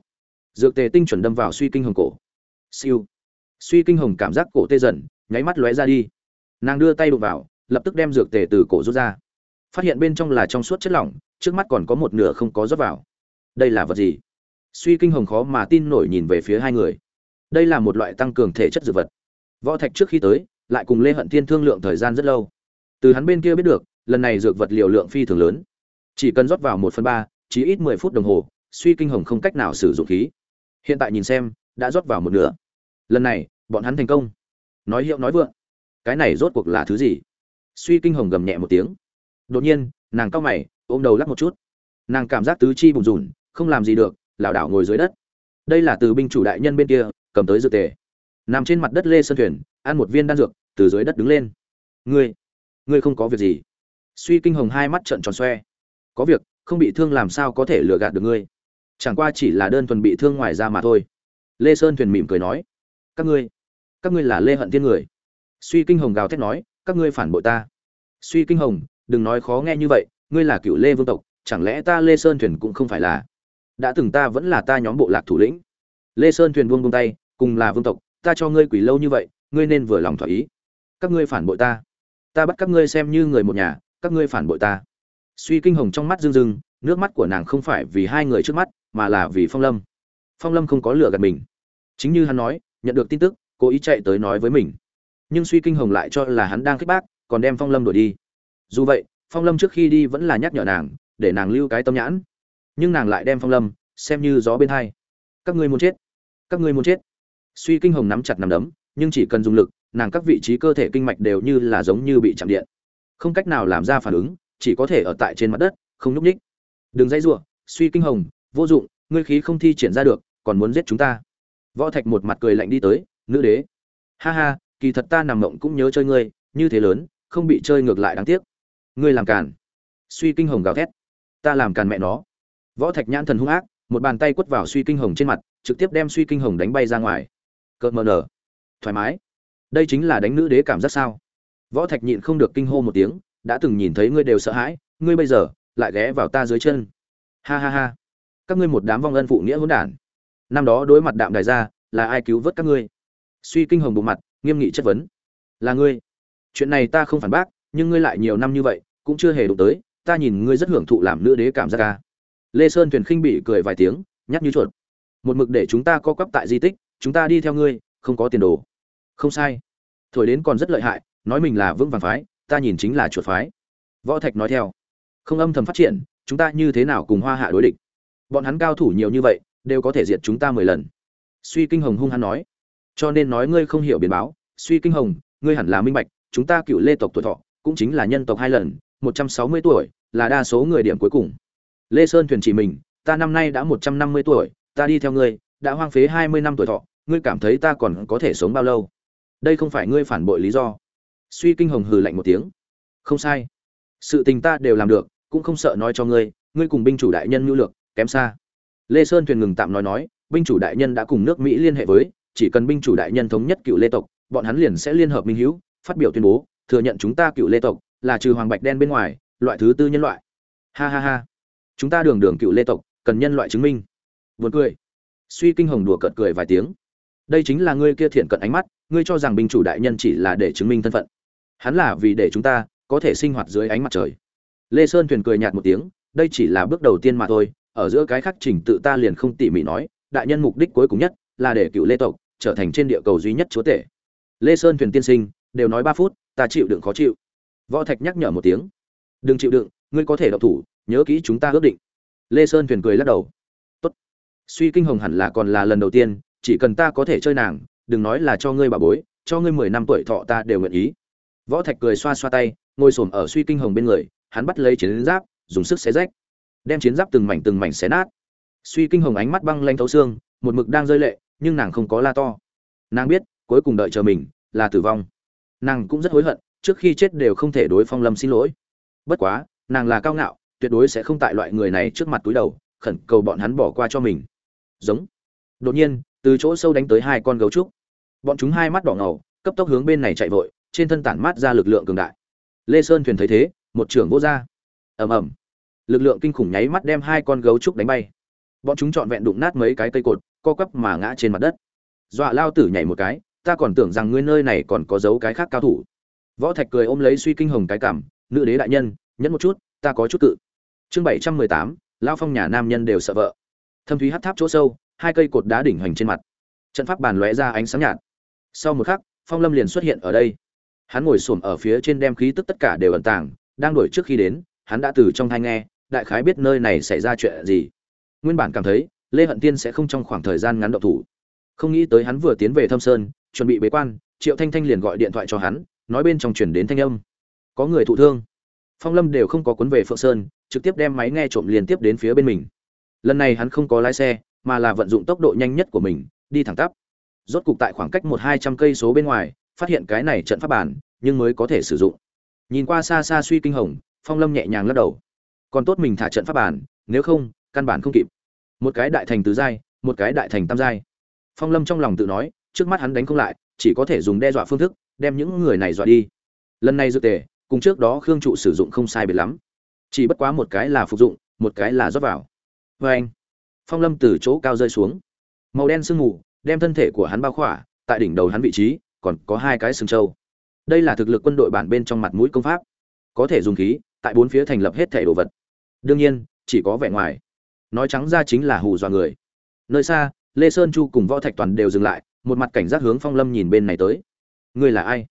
Dược tề tinh chuẩn đâm vào suy kinh hồng cổ. Siêu. Suy kinh hồng cảm giác cổ tê dần, nháy mắt lóe ra đi. Nàng đưa tay đụng vào, lập tức đem dược tề từ cổ rút ra. Phát hiện bên trong là trong suốt chất lỏng, trước mắt còn có một nửa không có rót vào. Đây là vật gì? Suy kinh hồng khó mà tin nổi nhìn về phía hai người. Đây là một loại tăng cường thể chất dược vật. Võ thạch trước khi tới, lại cùng lê hận thiên thương lượng thời gian rất lâu. Từ hắn bên kia biết được, lần này dược vật liều lượng phi thường lớn. Chỉ cần rót vào một phần ba chỉ ít mười phút đồng hồ, suy kinh hồng không cách nào sử dụng khí. Hiện tại nhìn xem, đã rót vào một nửa. Lần này, bọn hắn thành công. Nói hiệu nói vượng. Cái này rốt cuộc là thứ gì? Suy kinh hồng gầm nhẹ một tiếng. Đột nhiên, nàng cao mày, ôm đầu lắc một chút. Nàng cảm giác tứ chi bùn rùn, không làm gì được, lảo đảo ngồi dưới đất. Đây là từ binh chủ đại nhân bên kia, cầm tới dược tề. Nằm trên mặt đất lê sơn thuyền, ăn một viên đan dược, từ dưới đất đứng lên. Ngươi ngươi không có việc gì. Suy kinh hồng hai mắt trợn tròn xoe. Có việc không bị thương làm sao có thể lừa gạt được ngươi? Chẳng qua chỉ là đơn thuần bị thương ngoài ra mà thôi. Lê sơn thuyền mỉm cười nói, các ngươi các ngươi là lê hận thiên người. Suy kinh hồng gào thét nói, các ngươi phản bội ta. Suy kinh hồng, đừng nói khó nghe như vậy, ngươi là cựu lê vương tộc, chẳng lẽ ta lê sơn thuyền cũng không phải là? Đã từng ta vẫn là ta nhóm bộ lạc thủ lĩnh. Lê sơn thuyền buông buông tay, cùng là vương tộc, ta cho ngươi quỷ lâu như vậy, ngươi nên vừa lòng thỏa ý. Các ngươi phản bội ta. Ta bắt các ngươi xem như người một nhà, các ngươi phản bội ta suy kinh hồng trong mắt rưng rưng nước mắt của nàng không phải vì hai người trước mắt, mà là vì phong lâm. Phong lâm không có lựa gạt mình. Chính như hắn nói, nhận được tin tức, cố ý chạy tới nói với mình. Nhưng suy kinh hồng lại cho là hắn đang khích bác, còn đem phong lâm đuổi đi. Dù vậy, phong lâm trước khi đi vẫn là nhắc nhở nàng, để nàng lưu cái tâm nhãn. Nhưng nàng lại đem phong lâm, xem như gió bên hai. Các ngươi muốn chết. Các ngươi muốn chết. Suy kinh hồng nắm chặt nằm đấm, nhưng chỉ cần dùng lực, nàng các vị trí cơ thể kinh mạch đều như là giống như bị chạm điện. Không cách nào làm ra phản ứng chỉ có thể ở tại trên mặt đất, không nhúc ních đừng dãy giụa suy kinh hồng, vô dụng, ngươi khí không thi triển ra được, còn muốn giết chúng ta. Võ thạch một mặt cười lạnh đi tới, nữ đế, ha ha, kỳ thật ta nằm mộng cũng nhớ chơi ngươi, như thế lớn, không bị chơi ngược lại đáng tiếc. Ngươi làm càn. Suy kinh hồng gào thét. Ta làm càn mẹ nó. Võ thạch nhãn thần hung ác, một bàn tay quất vào suy kinh hồng trên mặt, trực tiếp đem suy kinh hồng đánh bay ra ngoài. Cợt mờ nở. Thoải mái. Đây chính là đánh nữ đế cảm giác sao? Võ thạch nhịn không được kinh hô một tiếng đã từng nhìn thấy ngươi đều sợ hãi, ngươi bây giờ lại ghé vào ta dưới chân. Ha ha ha. Các ngươi một đám vong ân phụ nghĩa hỗn đản. Năm đó đối mặt đạm đài gia là ai cứu vớt các ngươi? Suy kinh hồng bộ mặt, nghiêm nghị chất vấn. Là ngươi. Chuyện này ta không phản bác, nhưng ngươi lại nhiều năm như vậy, cũng chưa hề đụng tới, ta nhìn ngươi rất hưởng thụ làm nữ đế cảm giác ca. Lê sơn thuyền khinh bị cười vài tiếng, nhắc như chuột. Một mực để chúng ta co quắp tại di tích, chúng ta đi theo ngươi, không có tiền đồ. Không sai. Thổi đến còn rất lợi hại, nói mình là vững vàng phái ta nhìn chính là chuột phái. Võ thạch nói theo. Không âm thầm phát triển, chúng ta như thế nào cùng hoa hạ đối địch? Bọn hắn cao thủ nhiều như vậy, đều có thể diệt chúng ta mười lần. Suy kinh hồng hung hắn nói. Cho nên nói ngươi không hiểu biến báo. Suy kinh hồng, ngươi hẳn là minh bạch, chúng ta cựu lê tộc tuổi thọ, cũng chính là nhân tộc hai lần, một trăm sáu mươi tuổi, là đa số người điểm cuối cùng. Lê sơn thuyền chỉ mình, ta năm nay đã một trăm năm mươi tuổi, ta đi theo ngươi, đã hoang phế hai mươi năm tuổi thọ, ngươi cảm thấy ta còn có thể sống bao lâu? Đây không phải ngươi phản bội lý do suy kinh hồng hừ lạnh một tiếng. Không sai. Sự tình ta đều làm được, cũng không sợ nói cho ngươi ngươi cùng binh chủ đại nhân nhu lược, kém xa. Lê sơn thuyền ngừng tạm nói nói, binh chủ đại nhân đã cùng nước mỹ liên hệ với, chỉ cần binh chủ đại nhân thống nhất cựu lê tộc, bọn hắn liền sẽ liên hợp minh hữu, phát biểu tuyên bố, thừa nhận chúng ta cựu lê tộc, là trừ hoàng bạch đen bên ngoài, loại thứ tư nhân loại. Ha ha ha. Chúng ta đường đường cựu lê tộc, cần nhân loại chứng minh. Vượt cười. Suy kinh hồng đùa cợt cười vài tiếng. Đây chính là ngươi kia thiện cận ánh mắt, ngươi cho rằng binh chủ đại nhân chỉ là để chứng minh thân phận hắn là vì để chúng ta có thể sinh hoạt dưới ánh mặt trời. Lê sơn thuyền cười nhạt một tiếng, đây chỉ là bước đầu tiên mà thôi, ở giữa cái khắc trình tự ta liền không tỉ mỉ nói, đại nhân mục đích cuối cùng nhất là để cựu lê tộc trở thành trên địa cầu duy nhất chúa tể. Lê sơn thuyền tiên sinh, đều nói ba phút, ta chịu đựng khó chịu. Võ thạch nhắc nhở một tiếng, đừng chịu đựng, ngươi có thể độc thủ, nhớ kỹ chúng ta ước định. Lê sơn thuyền cười lắc đầu. Tốt. suy kinh hồng hẳn là còn là lần đầu tiên, chỉ cần ta có thể chơi nàng, đừng nói là cho ngươi bà bối, cho ngươi mười năm tuổi thọ ta đều nguyện ý võ thạch cười xoa xoa tay, ngồi xổm ở suy kinh hồng bên người, hắn bắt lấy chiến giáp, dùng sức xé rách, đem chiến giáp từng mảnh từng mảnh xé nát. Suy kinh hồng ánh mắt băng lanh thấu xương, một mực đang rơi lệ, nhưng nàng không có la to. Nàng biết, cuối cùng đợi chờ mình, là tử vong. Nàng cũng rất hối hận, trước khi chết đều không thể đối phong lâm xin lỗi. Bất quá, nàng là cao ngạo, tuyệt đối sẽ không tại loại người này trước mặt túi đầu, khẩn cầu bọn hắn bỏ qua cho mình. Giống. Đột nhiên, từ chỗ sâu đánh tới hai con gấu trúc. Bọn chúng hai mắt đỏ ngầu, cấp tốc hướng bên này chạy vội trên thân tản mát ra lực lượng cường đại. Lê sơn thuyền thấy thế, một trưởng vô ra. Ầm ầm. Lực lượng kinh khủng nháy mắt đem hai con gấu trúc đánh bay. Bọn chúng trọn vẹn đụng nát mấy cái cây cột, co quắp mà ngã trên mặt đất. Dọa lao tử nhảy một cái, ta còn tưởng rằng ngươi nơi này còn có dấu cái khác cao thủ. Võ thạch cười ôm lấy suy kinh hồng cái cảm, nữ đế đại nhân, nhẫn một chút, ta có chút cự. Chương bảy trăm mười tám, lao phong nhà nam nhân đều sợ vợ. Thâm thúy hắt tháp chỗ sâu, hai cây cột đá đỉnh hoành trên mặt. Trận pháp bàn lóe ra ánh sáng nhạt. Sau một khắc, phong lâm liền xuất hiện ở đây hắn ngồi xổm ở phía trên đem khí tức tất cả đều ẩn tàng, đang đuổi trước khi đến, hắn đã từ trong thai nghe, đại khái biết nơi này xảy ra chuyện gì. Nguyên bản cảm thấy, lê hận tiên sẽ không trong khoảng thời gian ngắn động thủ. Không nghĩ tới hắn vừa tiến về thâm sơn, chuẩn bị bế quan, triệu thanh thanh liền gọi điện thoại cho hắn, nói bên trong chuyển đến thanh âm. Có người thụ thương. Phong lâm đều không có cuốn về phượng sơn, trực tiếp đem máy nghe trộm liên tiếp đến phía bên mình. Lần này hắn không có lái xe, mà là vận dụng tốc độ nhanh nhất của mình, đi thẳng tắp. Rốt cục tại khoảng cách một hai trăm cây số bên ngoài phát hiện cái này trận pháp bản, nhưng mới có thể sử dụng. Nhìn qua xa xa suy kinh hồng, phong lâm nhẹ nhàng lắc đầu. Còn tốt mình thả trận pháp bản, nếu không, căn bản không kịp. Một cái đại thành tứ giai, một cái đại thành tam giai. Phong lâm trong lòng tự nói, trước mắt hắn đánh không lại, chỉ có thể dùng đe dọa phương thức, đem những người này dọa đi. Lần này dự tề, cùng trước đó khương trụ sử dụng không sai biệt lắm. Chỉ bất quá một cái là phục dụng, một cái là rót vào. Vê anh, phong lâm từ chỗ cao rơi xuống. Màu đen sương mù, đem thân thể của hắn bao khỏa, tại đỉnh đầu hắn vị trí còn có hai cái sừng trâu. Đây là thực lực quân đội bản bên trong mặt mũi công pháp. Có thể dùng khí, tại bốn phía thành lập hết thể đồ vật. Đương nhiên, chỉ có vẻ ngoài. Nói trắng ra chính là hù dọa người. Nơi xa, lê sơn chu cùng võ thạch toàn đều dừng lại, một mặt cảnh giác hướng phong lâm nhìn bên này tới. Người là ai?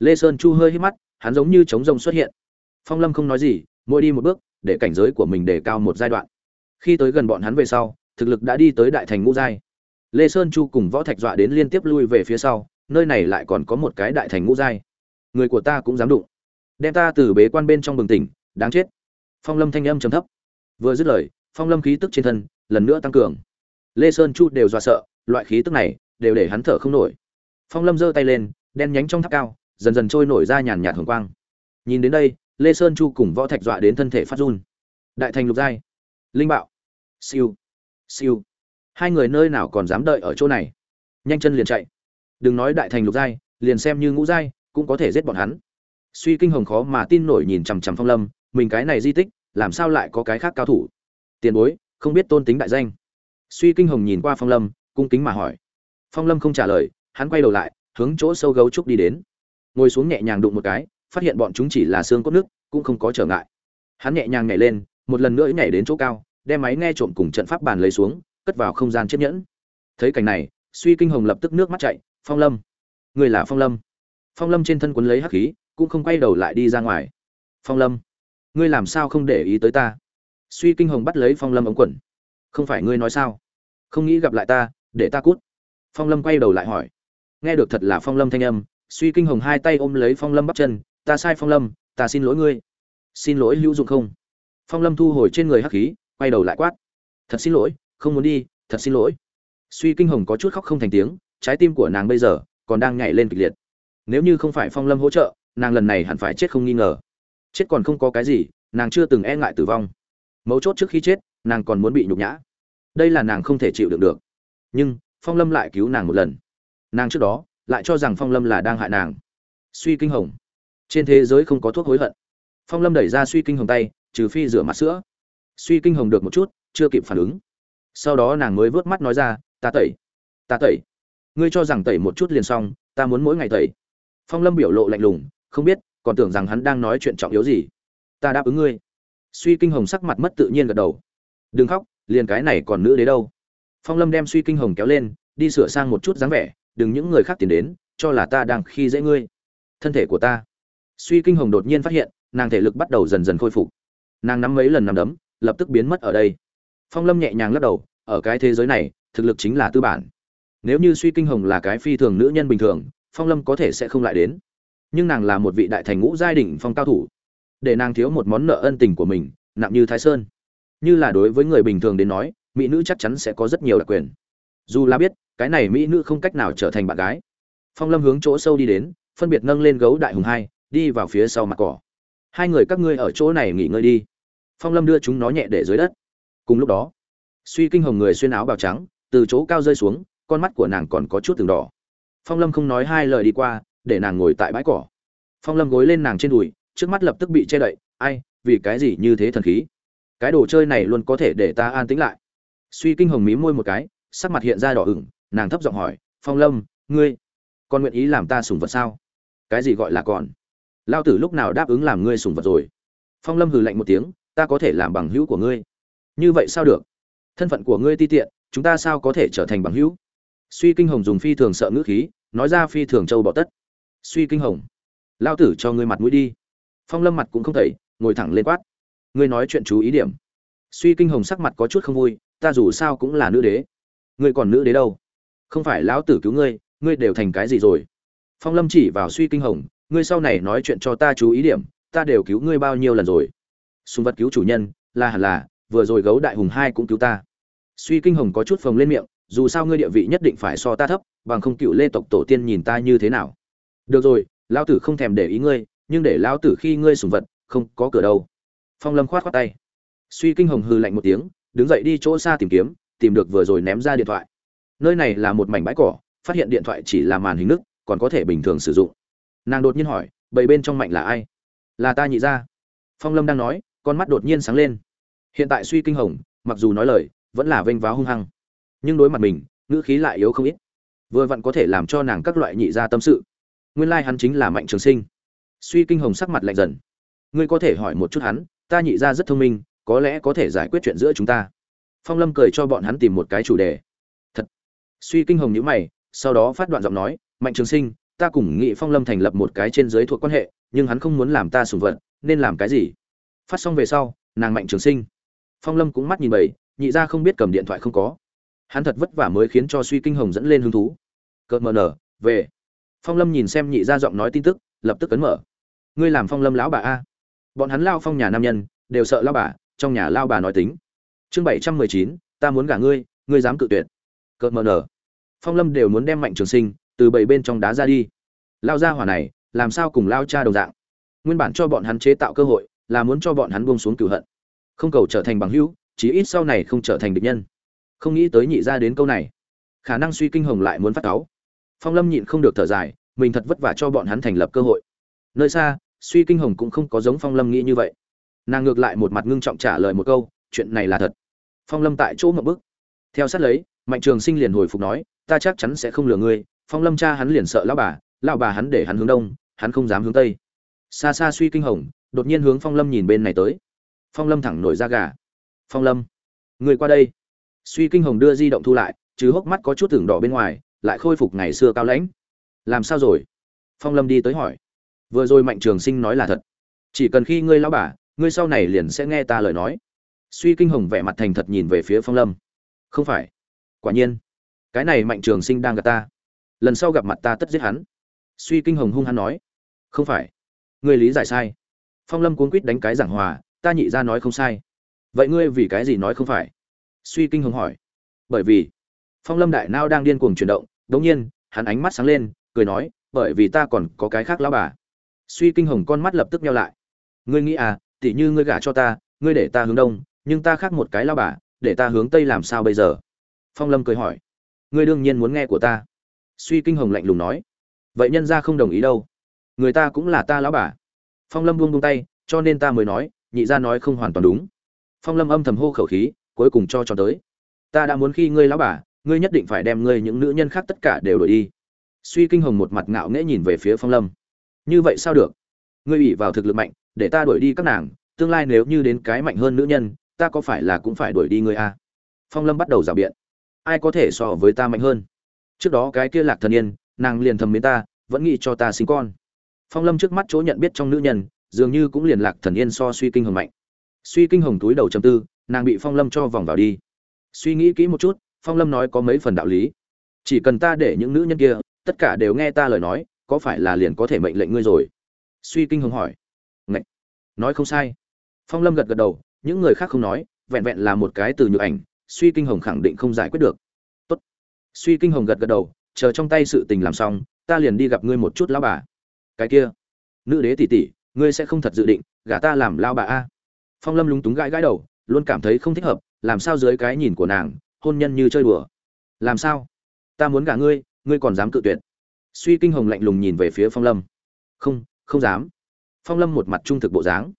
Lê sơn chu hơi hít mắt, hắn giống như trống rông xuất hiện. Phong lâm không nói gì, mỗi đi một bước, để cảnh giới của mình đề cao một giai đoạn. Khi tới gần bọn hắn về sau, thực lực đã đi tới đại thành ngũ giai. Lê sơn chu cùng võ thạch dọa đến liên tiếp lui về phía sau nơi này lại còn có một cái đại thành ngũ giai. Người của ta cũng dám đụng. Đem ta từ bế quan bên trong bừng tỉnh, đáng chết. Phong lâm thanh âm trầm thấp. Vừa dứt lời, phong lâm khí tức trên thân lần nữa tăng cường. Lê sơn chu đều dọa sợ, loại khí tức này đều để hắn thở không nổi. Phong lâm giơ tay lên, đen nhánh trong tháp cao, dần dần trôi nổi ra nhàn nhạt hồng quang. Nhìn đến đây, lê sơn chu cùng võ thạch dọa đến thân thể phát run. Đại thành lục giai. Linh bạo. Siêu. Siêu. Hai người nơi nào còn dám đợi ở chỗ này? Nhanh chân liền chạy đừng nói đại thành lục giai, liền xem như ngũ giai, cũng có thể giết bọn hắn. Suy kinh hồng khó mà tin nổi nhìn chằm chằm phong lâm, mình cái này di tích, làm sao lại có cái khác cao thủ? Tiền bối, không biết tôn tính đại danh. Suy kinh hồng nhìn qua phong lâm, cung kính mà hỏi. Phong lâm không trả lời, hắn quay đầu lại, hướng chỗ sâu gấu trúc đi đến. Ngồi xuống nhẹ nhàng đụng một cái, phát hiện bọn chúng chỉ là xương cốt nước, cũng không có trở ngại. Hắn nhẹ nhàng nhảy lên, một lần nữa nhảy đến chỗ cao, đem máy nghe trộm cùng trận pháp bàn lấy xuống, cất vào không gian chiếc nhẫn. Thấy cảnh này, suy kinh hồng lập tức nước mắt chạy phong lâm. Người là phong lâm. Phong lâm trên thân quấn lấy hắc khí, cũng không quay đầu lại đi ra ngoài. Phong lâm. Ngươi làm sao không để ý tới ta? Suy kinh hồng bắt lấy phong lâm ống quần. Không phải ngươi nói sao? Không nghĩ gặp lại ta, để ta cút. Phong lâm quay đầu lại hỏi. Nghe được thật là phong lâm thanh âm, suy kinh hồng hai tay ôm lấy phong lâm bắp chân. Ta sai phong lâm, ta xin lỗi ngươi. Xin lỗi hữu dụng không? Phong lâm thu hồi trên người hắc khí, quay đầu lại quát. Thật xin lỗi, không muốn đi, thật xin lỗi. Suy kinh hồng có chút khóc không thành tiếng trái tim của nàng bây giờ còn đang nhảy lên kịch liệt. Nếu như không phải phong lâm hỗ trợ, nàng lần này hẳn phải chết không nghi ngờ. Chết còn không có cái gì, nàng chưa từng e ngại tử vong. Mấu chốt trước khi chết, nàng còn muốn bị nhục nhã. Đây là nàng không thể chịu đựng được. Nhưng, phong lâm lại cứu nàng một lần. Nàng trước đó lại cho rằng phong lâm là đang hại nàng. Suy kinh hồng. Trên thế giới không có thuốc hối hận. Phong lâm đẩy ra suy kinh hồng tay, trừ phi rửa mặt sữa. Suy kinh hồng được một chút, chưa kịp phản ứng. Sau đó nàng mới vớt mắt nói ra, ta tẩy. Ta tẩy ngươi cho rằng tẩy một chút liền xong, ta muốn mỗi ngày tẩy. Phong lâm biểu lộ lạnh lùng, không biết, còn tưởng rằng hắn đang nói chuyện trọng yếu gì. Ta đáp ứng ngươi. Suy kinh hồng sắc mặt mất tự nhiên gật đầu. Đừng khóc, liền cái này còn nữ đế đâu. Phong lâm đem suy kinh hồng kéo lên, đi sửa sang một chút dáng vẻ, đừng những người khác tiến đến, cho là ta đang khi dễ ngươi. Thân thể của ta. Suy kinh hồng đột nhiên phát hiện, nàng thể lực bắt đầu dần dần khôi phục. Nàng nắm mấy lần nằm đấm, lập tức biến mất ở đây. Phong lâm nhẹ nhàng lắc đầu, ở cái thế giới này, thực lực chính là tư bản nếu như suy kinh hồng là cái phi thường nữ nhân bình thường, phong lâm có thể sẽ không lại đến. Nhưng nàng là một vị đại thành ngũ giai đỉnh phong cao thủ. Để nàng thiếu một món nợ ân tình của mình, nặng như thái sơn. Như là đối với người bình thường đến nói, mỹ nữ chắc chắn sẽ có rất nhiều đặc quyền. Dù là biết, cái này mỹ nữ không cách nào trở thành bạn gái. Phong lâm hướng chỗ sâu đi đến, phân biệt nâng lên gấu đại hùng hai, đi vào phía sau mặt cỏ. Hai người các ngươi ở chỗ này nghỉ ngơi đi. Phong lâm đưa chúng nó nhẹ để dưới đất. Cùng lúc đó, suy kinh hồng người xuyên áo bào trắng, từ chỗ cao rơi xuống con mắt của nàng còn có chút từng đỏ. Phong lâm không nói hai lời đi qua, để nàng ngồi tại bãi cỏ. Phong lâm gối lên nàng trên đùi, trước mắt lập tức bị che đậy. Ai, vì cái gì như thế thần khí? Cái đồ chơi này luôn có thể để ta an tĩnh lại. Suy kinh hồng mí môi một cái, sắc mặt hiện ra đỏ ửng, nàng thấp giọng hỏi, phong lâm, ngươi còn nguyện ý làm ta sùng vật sao? Cái gì gọi là còn? Lao tử lúc nào đáp ứng làm ngươi sùng vật rồi? Phong lâm hừ lạnh một tiếng, ta có thể làm bằng hữu của ngươi. Như vậy sao được? Thân phận của ngươi ti tiện, chúng ta sao có thể trở thành bằng hữu? Suy kinh hồng dùng phi thường sợ ngữ khí nói ra phi thường châu bọ tất. Suy kinh hồng lao tử cho ngươi mặt mũi đi. Phong lâm mặt cũng không thấy, ngồi thẳng lên quát. Ngươi nói chuyện chú ý điểm. Suy kinh hồng sắc mặt có chút không vui ta dù sao cũng là nữ đế. Ngươi còn nữ đế đâu? Không phải lão tử cứu ngươi ngươi đều thành cái gì rồi? Phong lâm chỉ vào suy kinh hồng ngươi sau này nói chuyện cho ta chú ý điểm ta đều cứu ngươi bao nhiêu lần rồi? Sùng vật cứu chủ nhân là hẳn là vừa rồi gấu đại hùng hai cũng cứu ta. Suy kinh hồng có chút phồng lên miệng dù sao ngươi địa vị nhất định phải so ta thấp, bằng không cựu lê tộc tổ tiên nhìn ta như thế nào. Được rồi, lão tử không thèm để ý ngươi, nhưng để lão tử khi ngươi sùng vật, không có cửa đâu. Phong lâm khoát khoát tay. Suy kinh hồng hư lạnh một tiếng, đứng dậy đi chỗ xa tìm kiếm, tìm được vừa rồi ném ra điện thoại. Nơi này là một mảnh bãi cỏ, phát hiện điện thoại chỉ là màn hình nước, còn có thể bình thường sử dụng. Nàng đột nhiên hỏi, bầy bên trong mạnh là ai? Là ta nhị ra phong lâm đang nói, con mắt đột nhiên sáng lên. Hiện tại suy kinh hồng, mặc dù nói lời, vẫn là vênh váo hung hăng nhưng đối mặt mình, ngữ khí lại yếu không ít. Vừa vặn có thể làm cho nàng các loại nhị ra tâm sự. Nguyên lai、like、hắn chính là mạnh trường sinh. Suy kinh hồng sắc mặt lạnh dần. Ngươi có thể hỏi một chút hắn, ta nhị ra rất thông minh, có lẽ có thể giải quyết chuyện giữa chúng ta. Phong lâm cười cho bọn hắn tìm một cái chủ đề. Thật. Suy kinh hồng nhữ mày, sau đó phát đoạn giọng nói, mạnh trường sinh, ta cùng nghị phong lâm thành lập một cái trên dưới thuộc quan hệ, nhưng hắn không muốn làm ta sùng vật, nên làm cái gì? Phát xong về sau, nàng mạnh trường sinh. Phong lâm cũng mắt nhìn bầy, nhị ra không biết cầm điện thoại không có hắn thật vất vả mới khiến cho suy kinh hồng dẫn lên hứng thú. Cợt mờ nở, về. Phong lâm nhìn xem nhị ra giọng nói tin tức, lập tức cấn mở. Ngươi làm phong lâm lão bà a? Bọn hắn lao phong nhà nam nhân, đều sợ lao bà, trong nhà lao bà nói tính. Chương bảy trăm mười chín, ta muốn gả ngươi ngươi dám cự tuyệt. Cợt mờ nở. Phong lâm đều muốn đem mạnh trường sinh, từ bảy bên trong đá ra đi. Lao ra hỏa này, làm sao cùng lao cha đồng dạng? Nguyên bản cho bọn hắn chế tạo cơ hội, là muốn cho bọn hắn buông xuống cửu hận. Không cầu trở thành bằng hữu, chí ít sau này không trở thành địch nhân không nghĩ tới nhị ra đến câu này. Khả năng suy kinh hồng lại muốn phát cáu. Phong lâm nhịn không được thở dài, mình thật vất vả cho bọn hắn thành lập cơ hội. Nơi xa, suy kinh hồng cũng không có giống phong lâm nghĩ như vậy. Nàng ngược lại một mặt ngưng trọng trả lời một câu, chuyện này là thật. Phong lâm tại chỗ một bức theo sát lấy, mạnh trường sinh liền hồi phục nói, ta chắc chắn sẽ không lừa ngươi, phong lâm cha hắn liền sợ lão bà lão bà hắn để hắn hướng đông, hắn không dám hướng tây. Xa xa suy kinh hồng, đột nhiên hướng phong lâm nhìn bên này tới. Phong lâm thẳng nổi ra gà. Phong lâm người qua đây suy kinh hồng đưa di động thu lại chứ hốc mắt có chút tưởng đỏ bên ngoài, lại khôi phục ngày xưa cao lãnh. Làm sao rồi? Phong lâm đi tới hỏi. Vừa rồi mạnh trường sinh nói là thật. Chỉ cần khi ngươi lao bà, ngươi sau này liền sẽ nghe ta lời nói. Suy kinh hồng vẻ mặt thành thật nhìn về phía phong lâm. Không phải. Quả nhiên. Cái này mạnh trường sinh đang gặp ta. Lần sau gặp mặt ta tất giết hắn. Suy kinh hồng hung hắn nói. Không phải. Ngươi lý giải sai. Phong lâm cuốn quýt đánh cái giảng hòa, ta nhị ra nói không sai. Vậy ngươi vì cái gì nói không phải? Suy kinh hồng hỏi. Bởi vì, phong lâm đại nao đang điên cuồng chuyển động, đống nhiên, hắn ánh mắt sáng lên, cười nói, bởi vì ta còn có cái khác lão bà. Suy kinh hồng con mắt lập tức nhau lại. Ngươi nghĩ à tỉ như ngươi gả cho ta, ngươi để ta hướng đông, nhưng ta khác một cái lão bà, để ta hướng tây làm sao bây giờ? Phong lâm cười hỏi. Ngươi đương nhiên muốn nghe của ta. Suy kinh hồng lạnh lùng nói. Vậy nhân gia không đồng ý đâu. Người ta cũng là ta lão bà. Phong lâm buông buông tay, cho nên ta mới nói, nhị gia nói không hoàn toàn đúng. Phong lâm âm thầm hô khẩu khí cuối cùng cho cho tới. Ta đã muốn khi ngươi lão bà, ngươi nhất định phải đem ngươi những nữ nhân khác tất cả đều đổi đi. Suy kinh hồng một mặt ngạo nghễ nhìn về phía phong lâm. Như vậy sao được? Ngươi ủy vào thực lực mạnh, để ta đuổi đi các nàng, tương lai nếu như đến cái mạnh hơn nữ nhân, ta có phải là cũng phải đuổi đi ngươi à? phong lâm bắt đầu rào biện. Ai có thể so với ta mạnh hơn? Trước đó cái kia lạc thần yên, nàng liền thầm mến ta, vẫn nghĩ cho ta sinh con. Phong lâm trước mắt chỗ nhận biết trong nữ nhân, dường như cũng liền lạc thần yên so suy kinh hồng mạnh. Suy kinh hồng túi đầu chầm tư nàng bị phong lâm cho vòng vào đi. Suy nghĩ kỹ một chút, phong lâm nói có mấy phần đạo lý. Chỉ cần ta để những nữ nhân kia, tất cả đều nghe ta lời nói, có phải là liền có thể mệnh lệnh ngươi rồi? Suy kinh hồng hỏi. Ngậy! nói không sai. Phong lâm gật gật đầu, những người khác không nói, vẹn vẹn là một cái từ nhược ảnh, suy kinh hồng khẳng định không giải quyết được. Tốt. suy kinh hồng gật gật đầu, chờ trong tay sự tình làm xong, ta liền đi gặp ngươi một chút lão bà. Cái kia. Nữ đế tỷ tỷ, ngươi sẽ không thật dự định, gả ta làm lao bà a. Phong lâm lúng túng gãi gãi đầu luôn cảm thấy không thích hợp, làm sao dưới cái nhìn của nàng, hôn nhân như chơi đùa? Làm sao? Ta muốn gả ngươi ngươi còn dám cự tuyệt. Suy kinh hồng lạnh lùng nhìn về phía phong lâm. Không không dám. Phong lâm một mặt trung thực bộ dáng.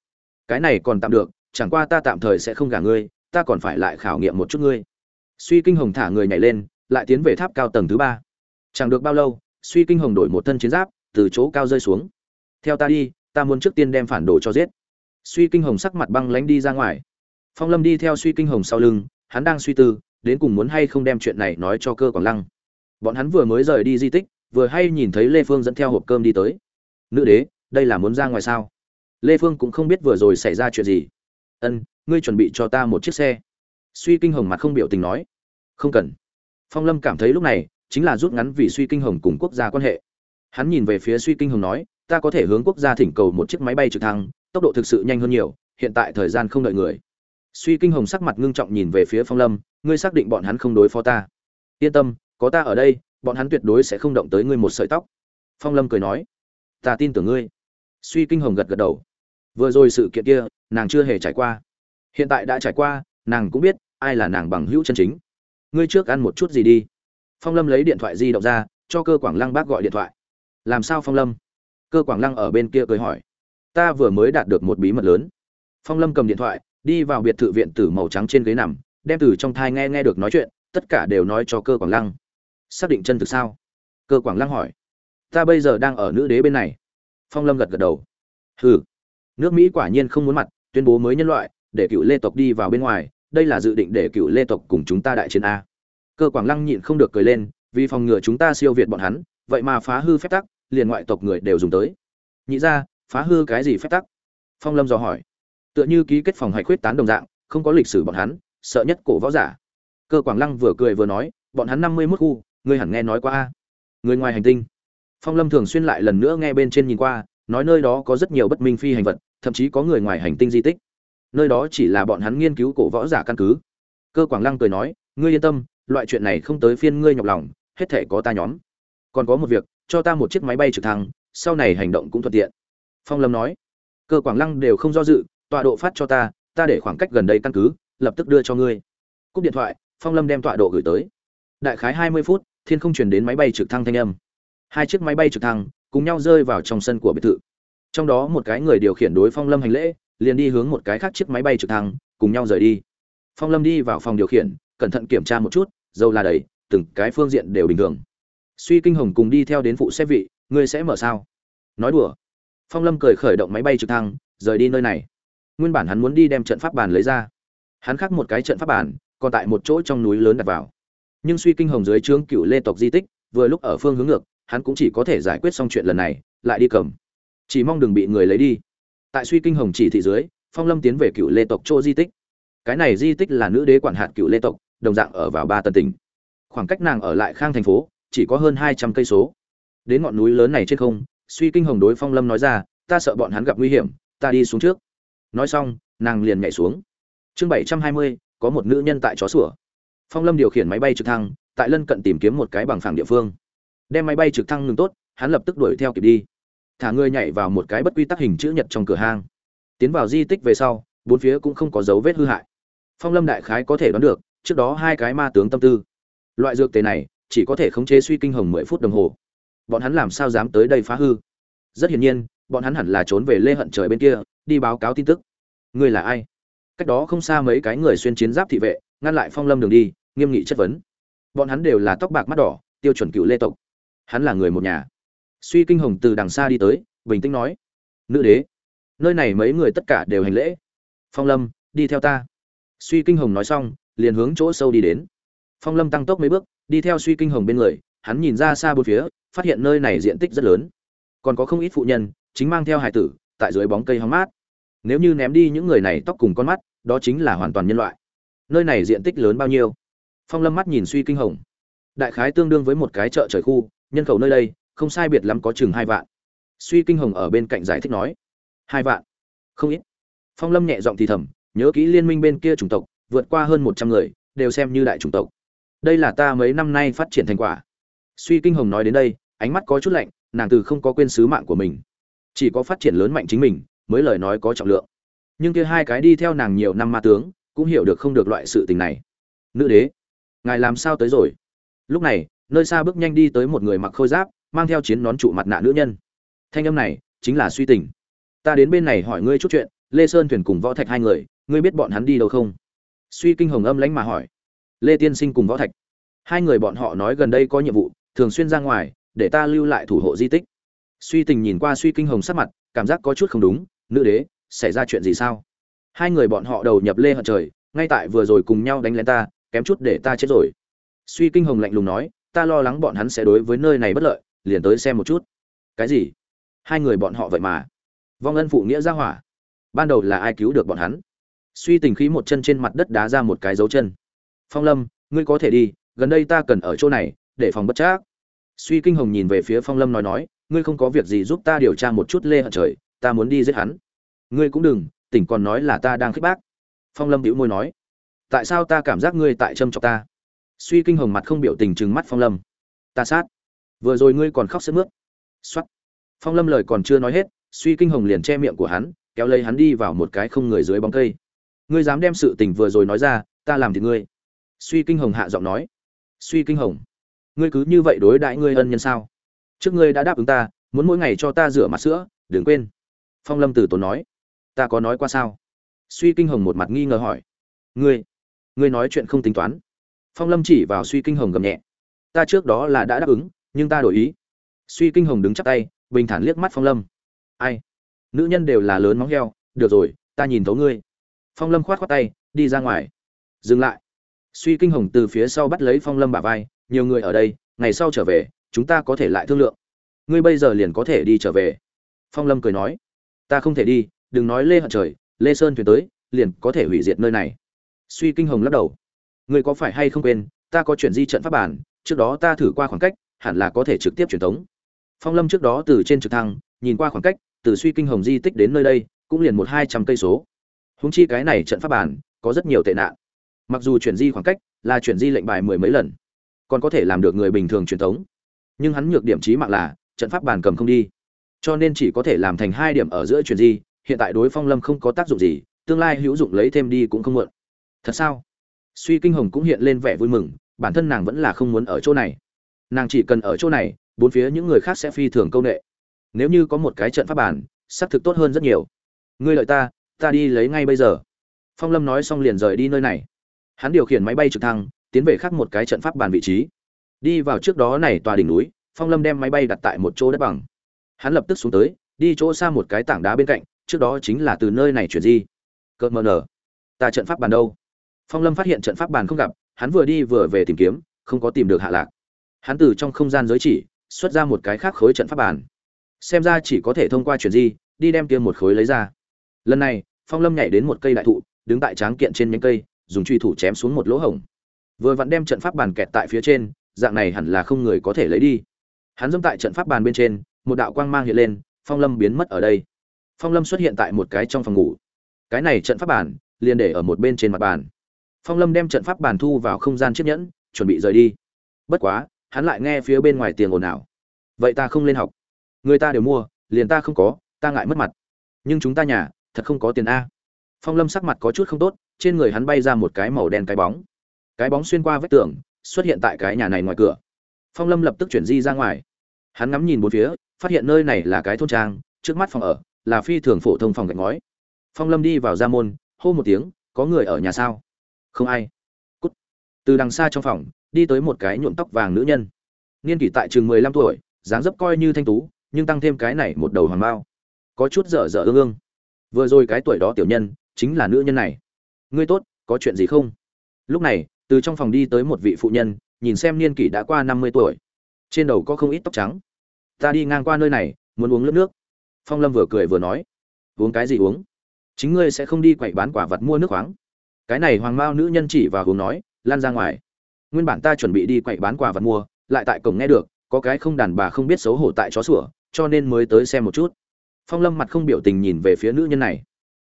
Cái này còn tạm được, chẳng qua ta tạm thời sẽ không gả ngươi, ta còn phải lại khảo nghiệm một chút ngươi. Suy kinh hồng thả người nhảy lên, lại tiến về tháp cao tầng thứ ba. Chẳng được bao lâu, suy kinh hồng đổi một thân chiến giáp, từ chỗ cao rơi xuống. Theo ta đi, ta muốn trước tiên đem phản đồ cho giết. Suy kinh hồng sắc mặt băng lánh đi ra ngoài phong lâm đi theo suy kinh hồng sau lưng, hắn đang suy tư, đến cùng muốn hay không đem chuyện này nói cho cơ quảng lăng. Bọn hắn vừa mới rời đi di tích, vừa hay nhìn thấy lê phương dẫn theo hộp cơm đi tới. Nữ đế, đây là muốn ra ngoài sao? Lê phương cũng không biết vừa rồi xảy ra chuyện gì. Ân, ngươi chuẩn bị cho ta một chiếc xe. Suy kinh hồng mặt không biểu tình nói. Không cần. Phong lâm cảm thấy lúc này, chính là rút ngắn vì suy kinh hồng cùng quốc gia quan hệ. Hắn nhìn về phía suy kinh hồng nói, ta có thể hướng quốc gia thỉnh cầu một chiếc máy bay trực thăng, tốc độ thực sự nhanh hơn nhiều, hiện tại thời gian không đợi người suy kinh hồng sắc mặt ngưng trọng nhìn về phía phong lâm, ngươi xác định bọn hắn không đối phó ta? Yên tâm, có ta ở đây, bọn hắn tuyệt đối sẽ không động tới ngươi một sợi tóc. Phong lâm cười nói, ta tin tưởng ngươi. Suy kinh hồng gật gật đầu. Vừa rồi sự kiện kia, nàng chưa hề trải qua. Hiện tại đã trải qua, nàng cũng biết ai là nàng bằng hữu chân chính. Ngươi trước ăn một chút gì đi. Phong lâm lấy điện thoại di động ra, cho cơ quảng lăng bác gọi điện thoại. Làm sao phong lâm? Cơ quảng lăng ở bên kia cười hỏi. Ta vừa mới đạt được một bí mật lớn. Phong lâm cầm điện thoại đi vào biệt thự viện tử màu trắng trên ghế nằm, đem từ trong thai nghe nghe được nói chuyện, tất cả đều nói cho cơ quảng lăng. Xác định chân thực sao? Cơ quảng lăng hỏi. Ta bây giờ đang ở nữ đế bên này. Phong lâm gật gật đầu. Hừ. Nước mỹ quả nhiên không muốn mặt, tuyên bố mới nhân loại, để cựu lê tộc đi vào bên ngoài, đây là dự định để cựu lê tộc cùng chúng ta đại chiến a. Cơ quảng lăng nhịn không được cười lên, vì phòng ngừa chúng ta siêu việt bọn hắn, vậy mà phá hư phép tắc, liền ngoại tộc người đều dùng tới. Nhị ra, phá hư cái gì phép tắc? Phong lâm dò hỏi tựa như ký kết phòng hạch khuyết tán đồng dạng, không có lịch sử bọn hắn, sợ nhất cổ võ giả. Cơ quảng lăng vừa cười vừa nói, bọn hắn năm mươi mốt khu, ngươi hẳn nghe nói qua a. Người ngoài hành tinh. Phong lâm thường xuyên lại lần nữa nghe bên trên nhìn qua, nói nơi đó có rất nhiều bất minh phi hành vật, thậm chí có người ngoài hành tinh di tích. Nơi đó chỉ là bọn hắn nghiên cứu cổ võ giả căn cứ. Cơ quảng lăng cười nói, ngươi yên tâm, loại chuyện này không tới phiên ngươi nhọc lòng, hết thể có ta nhóm. Còn có một việc, cho ta một chiếc máy bay trực thăng, sau này hành động cũng thuận tiện. Phong lâm nói. Cơ quảng lăng đều không do dự tọa độ phát cho ta ta để khoảng cách gần đây căn cứ, lập tức đưa cho ngươi. Cúp điện thoại, phong lâm đem tọa độ gửi tới. Đại khái hai mươi phút, thiên không chuyển đến máy bay trực thăng thanh âm. Hai chiếc máy bay trực thăng cùng nhau rơi vào trong sân của biệt thự. Trong đó một cái người điều khiển đối phong lâm hành lễ, liền đi hướng một cái khác chiếc máy bay trực thăng, cùng nhau rời đi. Phong lâm đi vào phòng điều khiển, cẩn thận kiểm tra một chút, dầu là đầy, từng cái phương diện đều bình thường. Suy kinh hồng cùng đi theo đến phụ xếp vị, ngươi sẽ mở sao? Nói đùa. Phong lâm cười khởi động máy bay trực thăng, rời đi nơi này nguyên bản hắn muốn đi đem trận pháp bàn lấy ra. Hắn khắc một cái trận pháp bàn, còn tại một chỗ trong núi lớn đặt vào. Nhưng suy kinh hồng dưới trướng cựu lê tộc di tích, vừa lúc ở phương hướng ngược, hắn cũng chỉ có thể giải quyết xong chuyện lần này, lại đi cầm. Chỉ mong đừng bị người lấy đi. Tại suy kinh hồng chỉ thị dưới, phong lâm tiến về cựu lê tộc chỗ di tích. Cái này di tích là nữ đế quản hạt cựu lê tộc, đồng dạng ở vào ba tần tỉnh. Khoảng cách nàng ở lại khang thành phố, chỉ có hơn hai trăm cây số. Đến ngọn núi lớn này trên không, suy kinh hồng đối phong lâm nói ra, ta sợ bọn hắn gặp nguy hiểm, ta đi xuống trước nói xong, nàng liền nhảy xuống. Chương bảy trăm hai mươi, có một nữ nhân tại chó sủa. Phong lâm điều khiển máy bay trực thăng, tại lân cận tìm kiếm một cái bằng phẳng địa phương. Đem máy bay trực thăng ngừng tốt, hắn lập tức đuổi theo kịp đi. Thả người nhảy vào một cái bất quy tắc hình chữ nhật trong cửa hang. Tiến vào di tích về sau, bốn phía cũng không có dấu vết hư hại. Phong lâm đại khái có thể đoán được, trước đó hai cái ma tướng tâm tư. Loại dược tề này, chỉ có thể khống chế suy kinh hồng mười phút đồng hồ. Bọn hắn làm sao dám tới đây phá hư? Rất hiển nhiên bọn hắn hẳn là trốn về lê hận trời bên kia, đi báo cáo tin tức. Ngươi là ai? Cách đó không xa mấy cái người xuyên chiến giáp thị vệ, ngăn lại phong lâm đường đi, nghiêm nghị chất vấn. Bọn hắn đều là tóc bạc mắt đỏ, tiêu chuẩn cựu lê tộc. Hắn là người một nhà. Suy kinh hồng từ đằng xa đi tới, bình tĩnh nói, nữ đế, nơi này mấy người tất cả đều hành lễ. Phong lâm, đi theo ta. Suy kinh hồng nói xong, liền hướng chỗ sâu đi đến. Phong lâm tăng tốc mấy bước, đi theo suy kinh hồng bên người, hắn nhìn ra xa bốn phía, phát hiện nơi này diện tích rất lớn. Còn có không ít phụ nhân chính mang theo hải tử, tại dưới bóng cây hóng mát. Nếu như ném đi những người này tóc cùng con mắt, đó chính là hoàn toàn nhân loại. Nơi này diện tích lớn bao nhiêu? Phong lâm mắt nhìn suy kinh hồng. Đại khái tương đương với một cái chợ trời khu, nhân khẩu nơi đây, không sai biệt lắm có chừng hai vạn. Suy kinh hồng ở bên cạnh giải thích nói. Hai vạn? Không ít. Phong lâm nhẹ giọng thì thầm, nhớ kỹ liên minh bên kia chủng tộc, vượt qua hơn một trăm người, đều xem như đại chủng tộc. Đây là ta mấy năm nay phát triển thành quả. Suy kinh hồng nói đến đây, ánh mắt có chút lạnh, nàng từ không có quên sứ mạng của mình chỉ có phát triển lớn mạnh chính mình, mới lời nói có trọng lượng. Nhưng kia hai cái đi theo nàng nhiều năm ma tướng, cũng hiểu được không được loại sự tình này. Nữ đế, ngài làm sao tới rồi? Lúc này, nơi xa bước nhanh đi tới một người mặc khôi giáp, mang theo chiến nón trụ mặt nạ nữ nhân. Thanh âm này, chính là suy tình. Ta đến bên này hỏi ngươi chút chuyện, lê sơn thuyền cùng võ thạch hai người, ngươi biết bọn hắn đi đâu không? Suy kinh hồng âm lãnh mà hỏi. Lê tiên sinh cùng võ thạch. Hai người bọn họ nói gần đây có nhiệm vụ, thường xuyên ra ngoài, để ta lưu lại thủ hộ di tích suy tình nhìn qua suy kinh hồng sắc mặt, cảm giác có chút không đúng, nữ đế, xảy ra chuyện gì sao? Hai người bọn họ đầu nhập lê hận trời, ngay tại vừa rồi cùng nhau đánh lên ta, kém chút để ta chết rồi. Suy kinh hồng lạnh lùng nói, ta lo lắng bọn hắn sẽ đối với nơi này bất lợi, liền tới xem một chút. Cái gì? Hai người bọn họ vậy mà. Vong ân phụ nghĩa ra hỏa. Ban đầu là ai cứu được bọn hắn? Suy tình khí một chân trên mặt đất đá ra một cái dấu chân. Phong lâm, ngươi có thể đi, gần đây ta cần ở chỗ này, để phòng bất trác suy kinh hồng nhìn về phía phong lâm nói nói ngươi không có việc gì giúp ta điều tra một chút lê hận trời, ta muốn đi giết hắn. Ngươi cũng đừng, tỉnh còn nói là ta đang khích bác. Phong lâm hữu môi nói, tại sao ta cảm giác ngươi tại châm chọc ta? Suy kinh hồng mặt không biểu tình trừng mắt phong lâm. Ta sát. Vừa rồi ngươi còn khóc sức mướt. Xuất phong lâm lời còn chưa nói hết, suy kinh hồng liền che miệng của hắn, kéo lấy hắn đi vào một cái không người dưới bóng cây. Ngươi dám đem sự tình vừa rồi nói ra, ta làm thì ngươi. Suy kinh hồng hạ giọng nói, suy kinh hồng, ngươi cứ như vậy đối đãi ngươi ân nhân sao? Trước ngươi đã đáp ứng ta, muốn mỗi ngày cho ta rửa mặt sữa, đừng quên. Phong lâm tử tốn nói. Ta có nói qua sao? Suy kinh hồng một mặt nghi ngờ hỏi. Ngươi ngươi nói chuyện không tính toán. Phong lâm chỉ vào suy kinh hồng gầm nhẹ. Ta trước đó là đã đáp ứng, nhưng ta đổi ý. Suy kinh hồng đứng chắp tay, bình thản liếc mắt phong lâm. Ai? Nữ nhân đều là lớn móng heo, được rồi, ta nhìn thấu ngươi. Phong lâm khoát khoát tay, đi ra ngoài. Dừng lại. Suy kinh hồng từ phía sau bắt lấy phong lâm bả vai, nhiều người ở đây, ngày sau trở về chúng ta có thể lại thương lượng. Ngươi bây giờ liền có thể đi trở về. Phong lâm cười nói. Ta không thể đi, đừng nói lê hận trời, lê sơn thuyền tới, liền có thể hủy diệt nơi này. Suy kinh hồng lắc đầu. Ngươi có phải hay không quên, ta có chuyển di trận pháp bản, trước đó ta thử qua khoảng cách, hẳn là có thể trực tiếp truyền tống. Phong lâm trước đó từ trên trực thăng, nhìn qua khoảng cách, từ suy kinh hồng di tích đến nơi đây, cũng liền một hai trăm cây số. Húng chi cái này trận pháp bản, có rất nhiều tệ nạn. Mặc dù chuyển di khoảng cách, là chuyển di lệnh bài mười mấy lần, còn có thể làm được người bình thường truyền thống nhưng hắn nhược điểm trí mạng là, trận pháp bàn cầm không đi. Cho nên chỉ có thể làm thành hai điểm ở giữa chuyển di, hiện tại đối phong lâm không có tác dụng gì, tương lai hữu dụng lấy thêm đi cũng không muộn thật sao? Suy kinh hồng cũng hiện lên vẻ vui mừng, bản thân nàng vẫn là không muốn ở chỗ này. Nàng chỉ cần ở chỗ này, bốn phía những người khác sẽ phi thường công nghệ nếu như có một cái trận pháp bản xác thực tốt hơn rất nhiều. Ngươi lợi ta ta đi lấy ngay bây giờ. Phong lâm nói xong liền rời đi nơi này. Hắn điều khiển máy bay trực thăng, tiến về khác một cái trận pháp bàn vị trí đi vào trước đó này tòa đỉnh núi, phong lâm đem máy bay đặt tại một chỗ đất bằng. Hắn lập tức xuống tới, đi chỗ xa một cái tảng đá bên cạnh, trước đó chính là từ nơi này chuyển di. Cợt mờ nở. Ta trận pháp bàn đâu? Phong lâm phát hiện trận pháp bàn không gặp, hắn vừa đi vừa về tìm kiếm, không có tìm được hạ lạc. Hắn từ trong không gian giới chỉ, xuất ra một cái khác khối trận pháp bàn. Xem ra chỉ có thể thông qua chuyển di, đi đem kia một khối lấy ra. Lần này, phong lâm nhảy đến một cây đại thụ, đứng tại tráng kiện trên nhánh cây, dùng truy thủ chém xuống một lỗ hổng. Vừa vặn đem trận pháp bàn kẹt tại phía trên dạng này hẳn là không người có thể lấy đi. Hắn dẫm tại trận pháp bàn bên trên, một đạo quang mang hiện lên, phong lâm biến mất ở đây. Phong lâm xuất hiện tại một cái trong phòng ngủ. Cái này trận pháp bàn, liền để ở một bên trên mặt bàn. Phong lâm đem trận pháp bàn thu vào không gian chiếc nhẫn, chuẩn bị rời đi. Bất quá, hắn lại nghe phía bên ngoài tiền ồn ào. Vậy ta không lên học. Người ta đều mua, liền ta không có, ta ngại mất mặt. Nhưng chúng ta nhà, thật không có tiền a. Phong lâm sắc mặt có chút không tốt, trên người hắn bay ra một cái màu đen cái bóng. Cái bóng xuyên qua vách tường xuất hiện tại cái nhà này ngoài cửa. Phong lâm lập tức chuyển di ra ngoài. Hắn ngắm nhìn bốn phía, phát hiện nơi này là cái thôn trang, trước mắt phòng ở, là phi thường phổ thông phòng gạch ngói. Phong lâm đi vào ra môn, hô một tiếng, có người ở nhà sao? Không ai. Cút. Từ đằng xa trong phòng, đi tới một cái nhuộm tóc vàng nữ nhân. Niên kỷ tại chừng mười lăm tuổi, dáng dấp coi như thanh tú, nhưng tăng thêm cái này một đầu hoàng bao. Có chút dở dở ương ương. Vừa rồi cái tuổi đó tiểu nhân, chính là nữ nhân này. Ngươi tốt, có chuyện gì không? Lúc này từ trong phòng đi tới một vị phụ nhân, nhìn xem niên kỷ đã qua năm mươi tuổi. Trên đầu có không ít tóc trắng. Ta đi ngang qua nơi này, muốn uống nước nước. Phong lâm vừa cười vừa nói. Uống cái gì uống? Chính ngươi sẽ không đi quậy bán quả vật mua nước khoáng. Cái này hoàng mao nữ nhân chỉ và hướng nói, lan ra ngoài. Nguyên bản ta chuẩn bị đi quậy bán quả vật mua, lại tại cổng nghe được, có cái không đàn bà không biết xấu hổ tại chó sủa, cho nên mới tới xem một chút. Phong lâm mặt không biểu tình nhìn về phía nữ nhân này.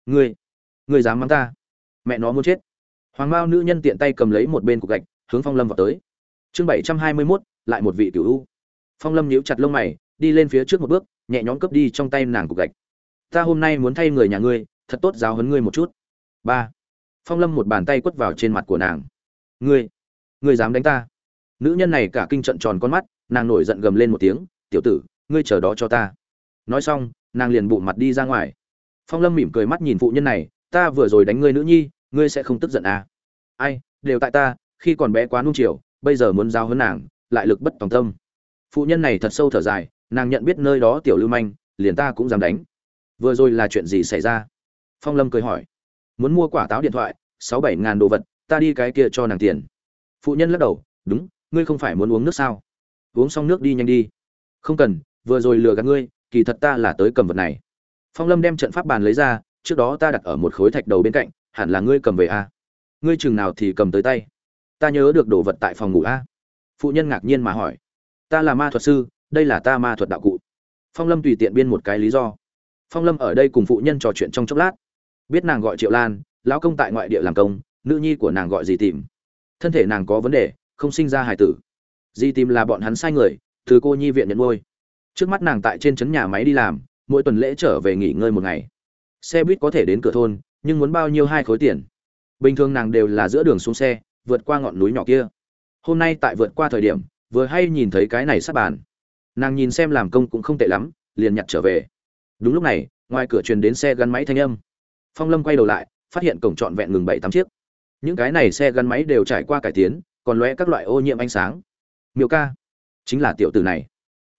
Ngươi ngươi dám mắng ta? Mẹ nó muốn chết hoàng mao nữ nhân tiện tay cầm lấy một bên cục gạch, hướng phong lâm vào tới. Chương bảy trăm hai mươi mốt, lại một vị tiểu u. Phong lâm nhíu chặt lông mày, đi lên phía trước một bước, nhẹ nhõm cướp đi trong tay nàng cục gạch. Ta hôm nay muốn thay người nhà ngươi, thật tốt giáo huấn ngươi một chút. Ba. Phong lâm một bàn tay quất vào trên mặt của nàng. Ngươi ngươi dám đánh ta? Nữ nhân này cả kinh trận tròn con mắt, nàng nổi giận gầm lên một tiếng, tiểu tử, ngươi chờ đó cho ta. Nói xong, nàng liền bụng mặt đi ra ngoài. Phong lâm mỉm cười mắt nhìn phụ nhân này, ta vừa rồi đánh ngươi nữ nhi ngươi sẽ không tức giận à? Ai, đều tại ta, khi còn bé quá nuông chiều, bây giờ muốn giao hơn nàng, lại lực bất tòng tâm. Phụ nhân này thật sâu thở dài, nàng nhận biết nơi đó tiểu lưu manh, liền ta cũng dám đánh. Vừa rồi là chuyện gì xảy ra? Phong lâm cười hỏi. Muốn mua quả táo điện thoại, sáu bảy ngàn đồ vật, ta đi cái kia cho nàng tiền. Phụ nhân lắc đầu, đúng, ngươi không phải muốn uống nước sao? Uống xong nước đi nhanh đi. Không cần, vừa rồi lừa gạt ngươi, kỳ thật ta là tới cầm vật này. Phong lâm đem trận pháp bàn lấy ra, trước đó ta đặt ở một khối thạch đầu bên cạnh hẳn là ngươi cầm về a. Ngươi chừng nào thì cầm tới tay. Ta nhớ được đồ vật tại phòng ngủ a. Phụ nhân ngạc nhiên mà hỏi. Ta là ma thuật sư, đây là ta ma thuật đạo cụ. Phong lâm tùy tiện biên một cái lý do. Phong lâm ở đây cùng phụ nhân trò chuyện trong chốc lát. Biết nàng gọi triệu lan, lão công tại ngoại địa làm công, nữ nhi của nàng gọi gì tìm. Thân thể nàng có vấn đề, không sinh ra hài tử. Di tìm là bọn hắn sai người, từ cô nhi viện nhận nuôi. Trước mắt nàng tại trên trấn nhà máy đi làm, mỗi tuần lễ trở về nghỉ ngơi một ngày. Xe buýt có thể đến cửa thôn nhưng muốn bao nhiêu hai khối tiền? Bình thường nàng đều là giữa đường xuống xe, vượt qua ngọn núi nhỏ kia. Hôm nay tại vượt qua thời điểm, vừa hay nhìn thấy cái này sắp bàn. Nàng nhìn xem làm công cũng không tệ lắm, liền nhặt trở về. Đúng lúc này, ngoài cửa truyền đến xe gắn máy thanh âm. Phong lâm quay đầu lại, phát hiện cổng trọn vẹn ngừng bảy tám chiếc. Những cái này xe gắn máy đều trải qua cải tiến, còn lóe các loại ô nhiễm ánh sáng. Miêu ca, chính là tiểu tử này.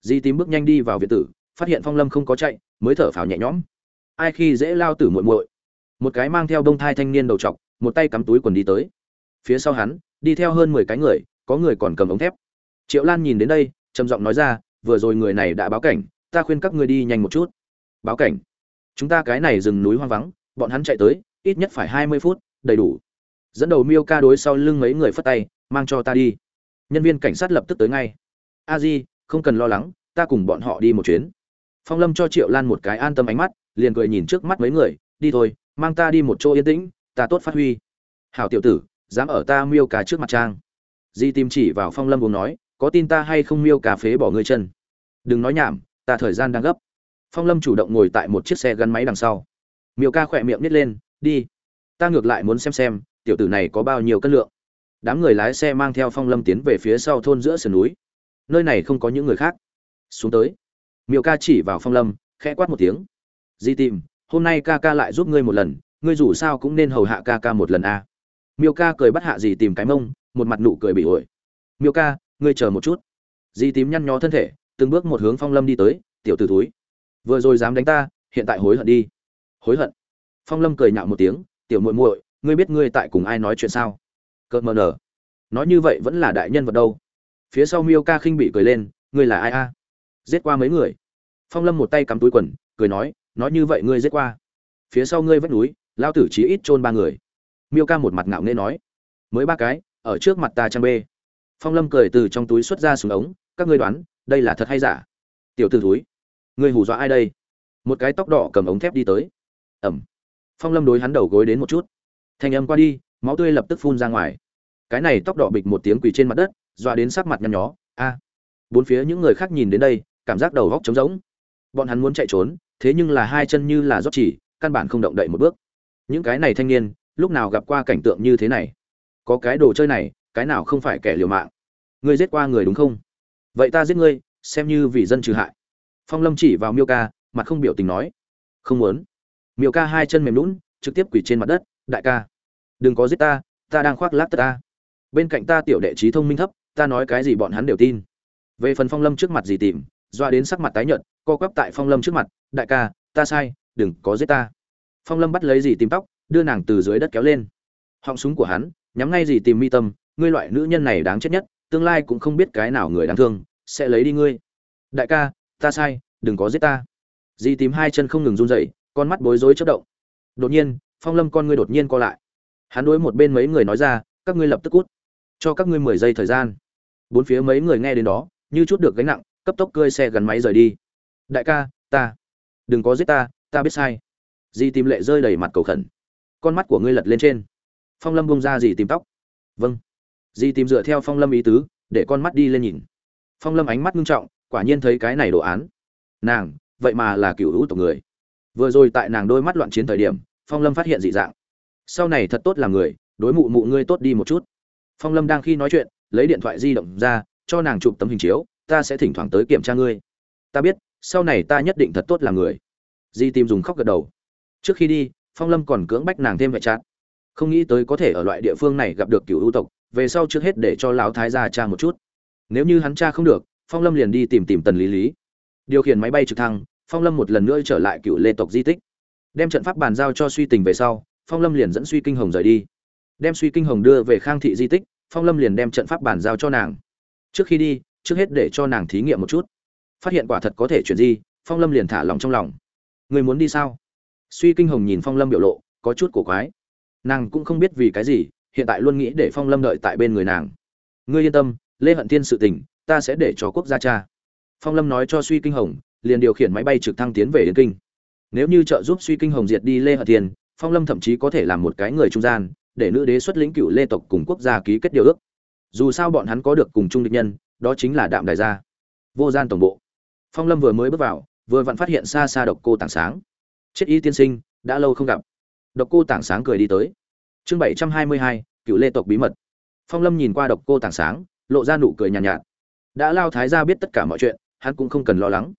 Di tím bước nhanh đi vào viện tử, phát hiện phong lâm không có chạy, mới thở phào nhẹ nhõm. Ai khi dễ lao tử muội muội? Một cái mang theo bông thai thanh niên đầu trọc một tay cắm túi quần đi tới. Phía sau hắn, đi theo hơn mười cái người, có người còn cầm ống thép. Triệu lan nhìn đến đây, trầm giọng nói ra, vừa rồi người này đã báo cảnh, ta khuyên các ngươi đi nhanh một chút. Báo cảnh? Chúng ta cái này rừng núi hoang vắng, bọn hắn chạy tới, ít nhất phải hai mươi phút, đầy đủ. Dẫn đầu miêu ca đối sau lưng mấy người phất tay, mang cho ta đi. Nhân viên cảnh sát lập tức tới ngay. A di, không cần lo lắng, ta cùng bọn họ đi một chuyến. Phong lâm cho triệu lan một cái an tâm ánh mắt, liền cười nhìn trước mắt mấy người, đi thôi mang ta đi một chỗ yên tĩnh, ta tốt phát huy. Hảo tiểu tử, dám ở ta miêu ca trước mặt trang. Di tìm chỉ vào phong lâm uống nói, có tin ta hay không miêu cà phế bỏ ngươi chân? Đừng nói nhảm, ta thời gian đang gấp. Phong lâm chủ động ngồi tại một chiếc xe gắn máy đằng sau. Miêu ca khỏe miệng nít lên, đi. Ta ngược lại muốn xem xem, tiểu tử này có bao nhiêu cân lượng. Đám người lái xe mang theo phong lâm tiến về phía sau thôn giữa sườn núi. Nơi này không có những người khác. Xuống tới. Miêu ca chỉ vào phong lâm, khẽ quát một tiếng. Di tìm hôm nay ca ca lại giúp ngươi một lần, ngươi dù sao cũng nên hầu hạ ca ca một lần a. À. miêu ca cười bắt hạ gì tìm cái mông, một mặt nụ cười bị ổi. Miêu ca, ngươi chờ một chút. Di tím nhăn nhó thân thể, từng bước một hướng phong lâm đi tới, tiểu t ử túi vừa rồi dám đánh ta, hiện tại hối hận đi. Hối hận? Phong lâm cười nhạo một tiếng, tiểu muội muội, ngươi biết ngươi tại cùng ai nói chuyện sao? Cợt mờ nở. Nói như vậy vẫn là đại nhân vật đâu. Phía sau miêu ca khinh bị cười lên, ngươi là ai a? Giết qua mấy người. Phong lâm một tay cắm túi quần, cười nói nói như vậy ngươi giết qua. Phía sau ngươi vách núi, lao tử chí ít chôn ba người. Miêu ca một mặt ngạo nghễ nói. Mới ba cái, ở trước mặt ta trang bê. Phong lâm cười từ trong túi xuất ra súng ống, các ngươi đoán, đây là thật hay giả? Tiểu t ử túi ngươi hù dọa ai đây? Một cái tóc đỏ cầm ống thép đi tới. Ẩm. Phong lâm đối hắn đầu gối đến một chút. Thanh âm qua đi, máu tươi lập tức phun ra ngoài. Cái này tóc đỏ bịch một tiếng quỳ trên mặt đất, dọa đến sắc mặt nhăn nhó. A. Bốn phía những người khác nhìn đến đây, cảm giác đầu góc trống rỗng. Bọn hắn muốn chạy trốn thế nhưng là hai chân như là rót chỉ, căn bản không động đậy một bước. Những cái này thanh niên, lúc nào gặp qua cảnh tượng như thế này? Có cái đồ chơi này, cái nào không phải kẻ liều mạng? Ngươi giết qua người đúng không? Vậy ta giết ngươi, xem như vì dân trừ hại. Phong lâm chỉ vào miêu ca, mặt không biểu tình nói. Không muốn. Miêu ca hai chân mềm lún trực tiếp quỳ trên mặt đất. Đại ca, đừng có giết ta ta đang khoác lác tất ta. Bên cạnh ta tiểu đệ trí thông minh thấp, ta nói cái gì bọn hắn đều tin. Về phần phong lâm trước mặt gì tìm, doa đến sắc mặt tái nhợt, co quắp tại phong lâm trước mặt đại ca, ta sai, đừng có giết ta. Phong lâm bắt lấy dì tìm tóc, đưa nàng từ dưới đất kéo lên. Họng súng của hắn, nhắm ngay dì tìm mi tâm, ngươi loại nữ nhân này đáng chết nhất, tương lai cũng không biết cái nào người đáng thương, sẽ lấy đi ngươi. Đại ca, ta sai, đừng có giết ta. Dì tìm hai chân không ngừng run rẩy, con mắt bối rối chớp động. Đột nhiên, phong lâm con ngươi đột nhiên co lại. Hắn đối một bên mấy người nói ra, các ngươi lập tức cút, cho các ngươi mười giây thời gian. Bốn phía mấy người nghe đến đó, như chút được gánh nặng, cấp tốc cơi xe gắn máy rời đi. Đại ca, ta đừng có giết ta ta biết sai. Di tìm lệ rơi đầy mặt cầu khẩn. Con mắt của ngươi lật lên trên. Phong lâm bông ra gì tìm tóc. Vâng. Di tìm dựa theo phong lâm ý tứ, để con mắt đi lên nhìn. Phong lâm ánh mắt ngưng trọng, quả nhiên thấy cái này đồ án. Nàng, vậy mà là cựu hữu tộc người. Vừa rồi tại nàng đôi mắt loạn chiến thời điểm, phong lâm phát hiện dị dạng. Sau này thật tốt là người, đối mụ mụ ngươi tốt đi một chút. Phong lâm đang khi nói chuyện, lấy điện thoại di động ra, cho nàng chụp tấm hình chiếu, ta sẽ thỉnh thoảng tới kiểm tra ngươi. Ta biết sau này ta nhất định thật tốt là người. Di tìm dùng khóc gật đầu. Trước khi đi, phong lâm còn cưỡng bách nàng thêm vệ trát không nghĩ tới có thể ở loại địa phương này gặp được cựu ưu tộc, về sau trước hết để cho lão thái gia cha một chút. Nếu như hắn cha không được, phong lâm liền đi tìm tìm tần lý lý. Điều khiển máy bay trực thăng, phong lâm một lần nữa trở lại cựu lê tộc di tích. Đem trận pháp bàn giao cho suy tình về sau, phong lâm liền dẫn suy kinh hồng rời đi. Đem suy kinh hồng đưa về khang thị di tích, phong lâm liền đem trận pháp bàn giao cho nàng. Trước khi đi, trước hết để cho nàng thí nghiệm một chút phát hiện quả thật có thể chuyển di, phong lâm liền thả lòng trong lòng. Người muốn đi sao? Suy kinh hồng nhìn phong lâm biểu lộ, có chút cổ quái. Nàng cũng không biết vì cái gì, hiện tại luôn nghĩ để phong lâm đợi tại bên người nàng. Ngươi yên tâm, lê hận thiên sự tình, ta sẽ để cho quốc gia cha phong lâm nói cho suy kinh hồng, liền điều khiển máy bay trực thăng tiến về yên kinh. Nếu như trợ giúp suy kinh hồng diệt đi lê hận thiên, phong lâm thậm chí có thể làm một cái người trung gian, để nữ đế xuất lĩnh cựu lê tộc cùng quốc gia ký kết điều ước. Dù sao bọn hắn có được cùng chung địch nhân, đó chính là đạm đại gia. Vô gian tổng bộ phong lâm vừa mới bước vào vừa vặn phát hiện xa xa độc cô tảng sáng. Chết y tiên sinh đã lâu không gặp. Độc cô tảng sáng cười đi tới. Chương bảy trăm hai mươi hai cựu lê tộc bí mật. Phong lâm nhìn qua độc cô tảng sáng lộ ra nụ cười nhàn nhạt, nhạt. Đã lao thái gia biết tất cả mọi chuyện hắn cũng không cần lo lắng.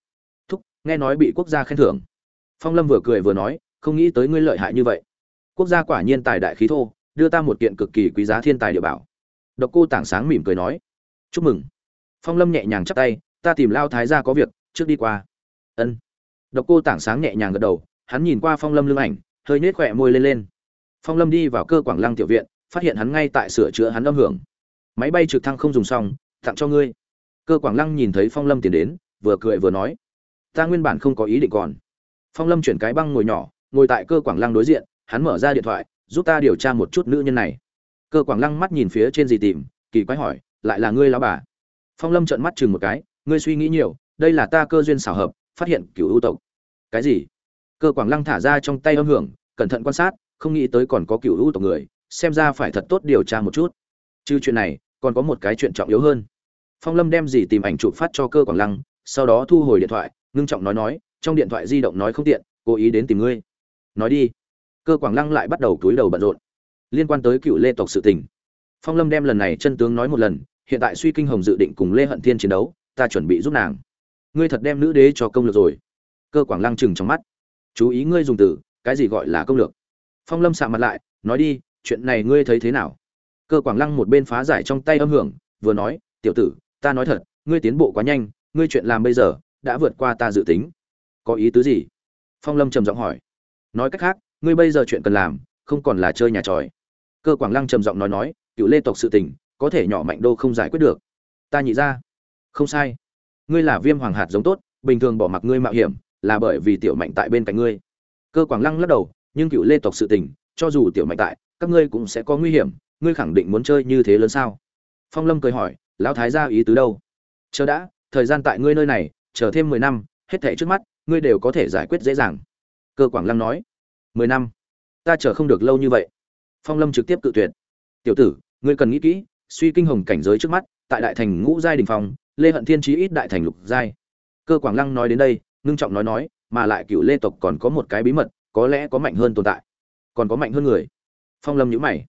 Thúc nghe nói bị quốc gia khen thưởng. Phong lâm vừa cười vừa nói không nghĩ tới ngươi lợi hại như vậy. Quốc gia quả nhiên tài đại khí thô đưa ta một kiện cực kỳ quý giá thiên tài địa bảo. Độc cô tảng sáng mỉm cười nói. Chúc mừng. Phong lâm nhẹ nhàng chắp tay ta tìm lao thái gia có việc trước đi qua. Ân. Độc cô tảng sáng nhẹ nhàng gật đầu, hắn nhìn qua phong lâm lưng ảnh, hơi nết khỏe môi lên lên. Phong lâm đi vào cơ quảng lăng tiểu viện, phát hiện hắn ngay tại sửa chữa hắn âm hưởng. Máy bay trực thăng không dùng xong, tặng cho ngươi. Cơ quảng lăng nhìn thấy phong lâm tiến đến, vừa cười vừa nói. Ta nguyên bản không có ý định còn. Phong lâm chuyển cái băng ngồi nhỏ, ngồi tại cơ quảng lăng đối diện, hắn mở ra điện thoại, giúp ta điều tra một chút nữ nhân này. Cơ quảng lăng mắt nhìn phía trên gì tìm, kỳ quái hỏi, lại là ngươi lão bà? Phong lâm trợn mắt chừng một cái, ngươi suy nghĩ nhiều đây là ta cơ duyên xảo hợp, phát hiện cựu ưu tộc. Cái gì? Cơ quảng lăng thả ra trong tay âm hưởng, cẩn thận quan sát, không nghĩ tới còn có cựu ưu tộc người, xem ra phải thật tốt điều tra một chút. Chứ chuyện này, còn có một cái chuyện trọng yếu hơn. Phong lâm đem gì tìm ảnh chụp phát cho cơ quảng lăng, sau đó thu hồi điện thoại, ngưng trọng nói nói, trong điện thoại di động nói không tiện, cố ý đến tìm ngươi. Nói đi. Cơ quảng lăng lại bắt đầu túi đầu bận rộn. Liên quan tới cựu lê tộc sự tình. Phong lâm đem lần này chân tướng nói một lần, hiện tại suy kinh hồng dự định cùng lê hận thiên chiến đấu, ta chuẩn bị giúp nàng ngươi thật đem nữ đế cho công lược rồi. Cơ quảng lăng chừng trong mắt. Chú ý ngươi dùng từ, cái gì gọi là công lược? Phong lâm sạ mặt lại, nói đi, chuyện này ngươi thấy thế nào? Cơ quảng lăng một bên phá giải trong tay âm hưởng, vừa nói, tiểu tử, ta nói thật, ngươi tiến bộ quá nhanh, ngươi chuyện làm bây giờ, đã vượt qua ta dự tính. Có ý tứ gì? Phong lâm trầm giọng hỏi. Nói cách khác, ngươi bây giờ chuyện cần làm, không còn là chơi nhà tròi. Cơ quảng lăng trầm giọng nói nói, cựu lê tộc sự tình, có thể nhỏ mạnh đô không giải quyết được. Ta nhị ra. Không sai ngươi là viêm hoàng hạt giống tốt, bình thường bỏ mặc ngươi mạo hiểm, là bởi vì tiểu mạnh tại bên cạnh ngươi. Cơ quảng lăng lắc đầu, nhưng cựu lê tộc sự tình, cho dù tiểu mạnh tại, các ngươi cũng sẽ có nguy hiểm, ngươi khẳng định muốn chơi như thế lớn sao? Phong lâm cười hỏi, lão thái gia ý tứ đâu? Chờ đã, thời gian tại ngươi nơi này, chờ thêm mười năm, hết thảy trước mắt, ngươi đều có thể giải quyết dễ dàng. Cơ quảng lăng nói, mười năm? Ta chờ không được lâu như vậy. Phong lâm trực tiếp cự tuyệt. Tiểu tử, ngươi cần nghĩ kỹ, suy kinh hồng cảnh giới trước mắt, tại đại thành ngũ giai đình phong lê hận thiên trí ít đại thành lục giai. Cơ quảng lăng nói đến đây, ngưng trọng nói nói, mà lại cựu lê tộc còn có một cái bí mật, có lẽ có mạnh hơn tồn tại. Còn có mạnh hơn người. Phong lâm nhữ mày.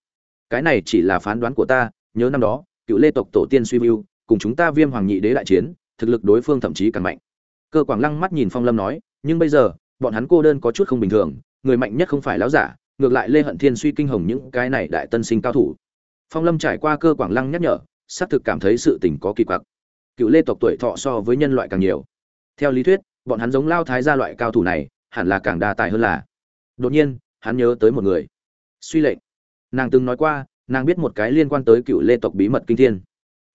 Cái này chỉ là phán đoán của ta, nhớ năm đó, cựu lê tộc tổ tiên suy mưu, cùng chúng ta viêm hoàng nhị đế đại chiến, thực lực đối phương thậm chí càng mạnh. Cơ quảng lăng mắt nhìn phong lâm nói, nhưng bây giờ, bọn hắn cô đơn có chút không bình thường, người mạnh nhất không phải láo giả, ngược lại lê hận thiên suy kinh hồng những cái này đại tân sinh cao thủ. Phong lâm trải qua cơ quảng lăng nhắc nhở, xác thực cảm thấy sự tình có kỳ quặc cựu lê tộc tuổi thọ so với nhân loại càng nhiều. Theo lý thuyết, bọn hắn giống lao thái gia loại cao thủ này, hẳn là càng đa tài hơn là. Đột nhiên, hắn nhớ tới một người. Suy lệnh. Nàng từng nói qua, nàng biết một cái liên quan tới cựu lê tộc bí mật kinh thiên.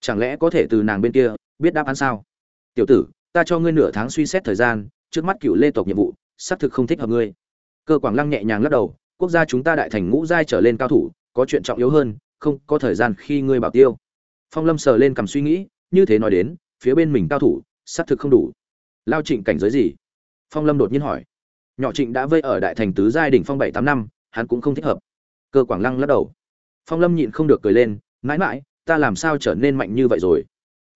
Chẳng lẽ có thể từ nàng bên kia biết đáp án sao? Tiểu tử, ta cho ngươi nửa tháng suy xét thời gian, trước mắt cựu lê tộc nhiệm vụ, xác thực không thích hợp ngươi. Cơ quảng lăng nhẹ nhàng lắc đầu, quốc gia chúng ta đại thành ngũ giai trở lên cao thủ, có chuyện trọng yếu hơn, không có thời gian khi ngươi bảo tiêu. Phong lâm sờ lên cầm suy nghĩ như thế nói đến, phía bên mình cao thủ, xác thực không đủ. Lao trịnh cảnh giới gì? Phong lâm đột nhiên hỏi. Nhỏ trịnh đã vây ở đại thành tứ giai đỉnh phong bảy tám năm, hắn cũng không thích hợp. Cơ quảng lăng lắc đầu. Phong lâm nhịn không được cười lên, mãi mãi, ta làm sao trở nên mạnh như vậy rồi?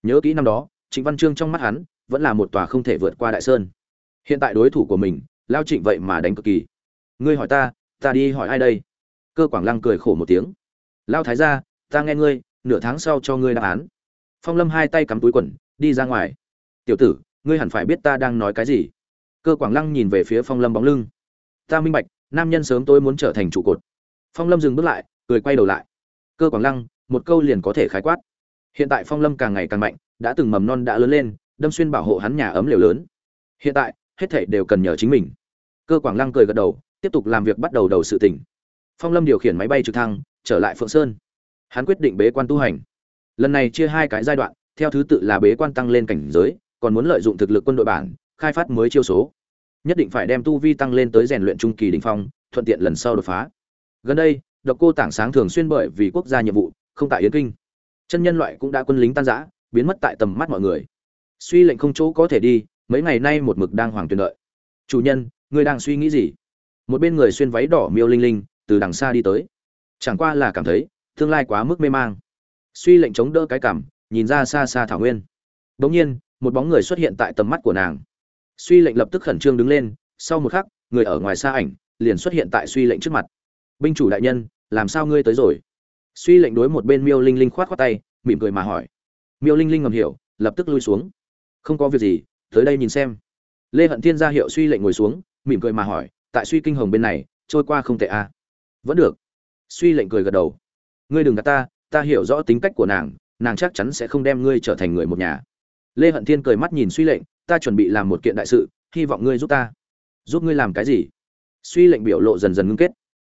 Nhớ kỹ năm đó, trịnh văn trương trong mắt hắn, vẫn là một tòa không thể vượt qua đại sơn. Hiện tại đối thủ của mình, lao trịnh vậy mà đánh cực kỳ. Ngươi hỏi ta ta đi hỏi ai đây? Cơ quảng lăng cười khổ một tiếng. Lao thái ra ta nghe ngươi, nửa tháng sau cho ngươi đáp án phong lâm hai tay cắm túi quần, đi ra ngoài. Tiểu tử, ngươi hẳn phải biết ta đang nói cái gì. Cơ quảng lăng nhìn về phía phong lâm bóng lưng. Ta minh bạch, nam nhân sớm tôi muốn trở thành trụ cột. Phong lâm dừng bước lại, cười quay đầu lại. Cơ quảng lăng, một câu liền có thể khái quát. Hiện tại phong lâm càng ngày càng mạnh, đã từng mầm non đã lớn lên, đâm xuyên bảo hộ hắn nhà ấm liều lớn. Hiện tại, hết thảy đều cần nhờ chính mình. Cơ quảng lăng cười gật đầu, tiếp tục làm việc bắt đầu đầu sự tỉnh phong lâm điều khiển máy bay trực thăng, trở lại phượng sơn. Hắn quyết định bế quan tu hành lần này chia hai cái giai đoạn, theo thứ tự là bế quan tăng lên cảnh giới, còn muốn lợi dụng thực lực quân đội bản, khai phát mới chiêu số. Nhất định phải đem tu vi tăng lên tới rèn luyện trung kỳ đỉnh phong, thuận tiện lần sau đột phá. Gần đây, độc cô tảng sáng thường xuyên bởi vì quốc gia nhiệm vụ, không tại yến kinh. Chân nhân loại cũng đã quân lính tan rã, biến mất tại tầm mắt mọi người. Suy lệnh không chỗ có thể đi, mấy ngày nay một mực đang hoàng tuyền đợi. Chủ nhân, ngươi đang suy nghĩ gì? Một bên người xuyên váy đỏ miêu linh linh, từ đằng xa đi tới. Chẳng qua là cảm thấy, tương lai quá mức mê mang suy lệnh chống đỡ cái cảm, nhìn ra xa xa thảo nguyên. Đ ỗ n g nhiên, một bóng người xuất hiện tại tầm mắt của nàng. Suy lệnh lập tức khẩn trương đứng lên, sau một khắc, người ở ngoài xa ảnh liền xuất hiện tại suy lệnh trước mặt. Binh chủ đại nhân, làm sao ngươi tới rồi? Suy lệnh đối một bên miêu linh linh khoát khoát tay, mỉm cười mà hỏi. Miêu linh linh ngầm hiểu, lập tức lui xuống. Không có việc gì, tới đây nhìn xem. Lê hận thiên ra hiệu suy lệnh ngồi xuống, mỉm cười mà hỏi, tại suy kinh hồng bên này, trôi qua không tệ à. vẫn được. Suy lệnh cười gật đầu. Ngươi đừng gạt ta ta hiểu rõ tính cách của nàng nàng chắc chắn sẽ không đem ngươi trở thành người một nhà. Lê hận thiên cười mắt nhìn suy lệnh, ta chuẩn bị làm một kiện đại sự, hy vọng ngươi giúp ta. Giúp ngươi làm cái gì? Suy lệnh biểu lộ dần dần ngưng kết.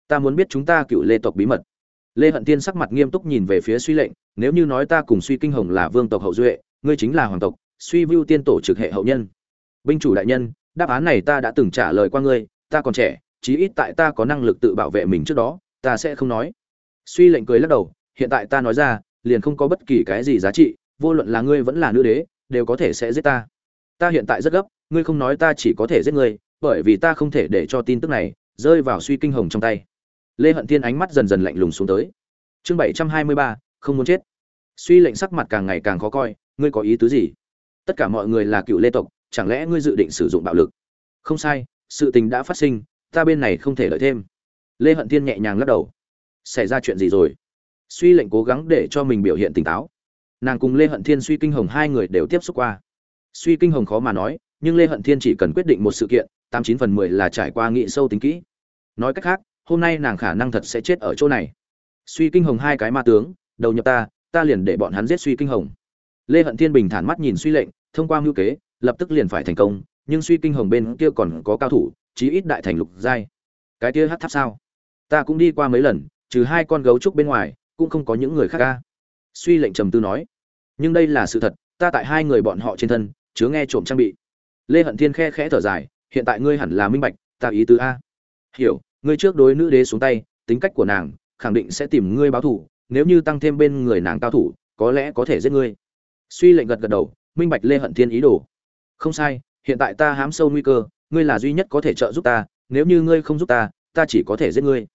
Ta muốn biết chúng ta cựu lê tộc bí mật. Lê hận thiên sắc mặt nghiêm túc nhìn về phía suy lệnh, nếu như nói ta cùng suy kinh hồng là vương tộc hậu duệ, ngươi chính là hoàng tộc, suy vưu tiên tổ trực hệ hậu nhân. Binh chủ đại nhân, đáp án này ta đã từng trả lời qua ngươi, ta còn trẻ, chí ít tại ta có năng lực tự bảo vệ mình trước đó, ta sẽ không nói. Suy lệnh cười lắc đầu hiện tại ta nói ra, liền không có bất kỳ cái gì giá trị, vô luận là ngươi vẫn là nữ đế, đều có thể sẽ giết ta. Ta hiện tại rất gấp, ngươi không nói ta chỉ có thể giết ngươi, bởi vì ta không thể để cho tin tức này rơi vào suy kinh hồng trong tay. Lê hận thiên ánh mắt dần dần lạnh lùng xuống tới. Chương bảy trăm hai mươi ba, không muốn chết. Suy lệnh sắc mặt càng ngày càng khó coi, ngươi có ý tứ gì? Tất cả mọi người là cựu lê tộc, chẳng lẽ ngươi dự định sử dụng bạo lực? Không sai, sự tình đã phát sinh, ta bên này không thể lợi thêm. Lê hận thiên nhẹ nhàng lắc đầu. Xảy ra chuyện gì rồi? Suy lệnh cố gắng để cho mình biểu hiện tỉnh táo. Nàng cùng lê hận thiên suy kinh hồng hai người đều tiếp xúc qua. Suy kinh hồng khó mà nói, nhưng lê hận thiên chỉ cần quyết định một sự kiện, tám chín phần mười là trải qua nghị sâu tính kỹ. Nói cách khác, hôm nay nàng khả năng thật sẽ chết ở chỗ này. Suy kinh hồng hai cái ma tướng, đầu nhập ta ta liền để bọn hắn giết suy kinh hồng. Lê hận thiên bình thản mắt nhìn suy lệnh, thông qua mưu kế, lập tức liền phải thành công, nhưng suy kinh hồng bên kia còn có cao thủ, chí ít đại thành lục giai. Cái kia hát tháp sao? Ta cũng đi qua mấy lần, trừ hai con gấu trúc bên ngoài cũng không có những người khác ca. Suy lệnh trầm tư nói, nhưng đây là sự thật, ta tại hai người bọn họ trên thân, chứa nghe trộm trang bị. Lê hận thiên khe khẽ thở dài, hiện tại ngươi hẳn là minh bạch, ta ý tứ a. Hiểu, ngươi trước đối nữ đế xuống tay, tính cách của nàng, khẳng định sẽ tìm ngươi báo thủ nếu như tăng thêm bên người nàng cao thủ, có lẽ có thể giết ngươi. Suy lệnh gật gật đầu, minh bạch lê hận thiên ý đồ. Không sai, hiện tại ta hám sâu nguy cơ, ngươi là duy nhất có thể trợ giúp ta, nếu như ngươi không giúp ta ta chỉ có thể giết ngươi.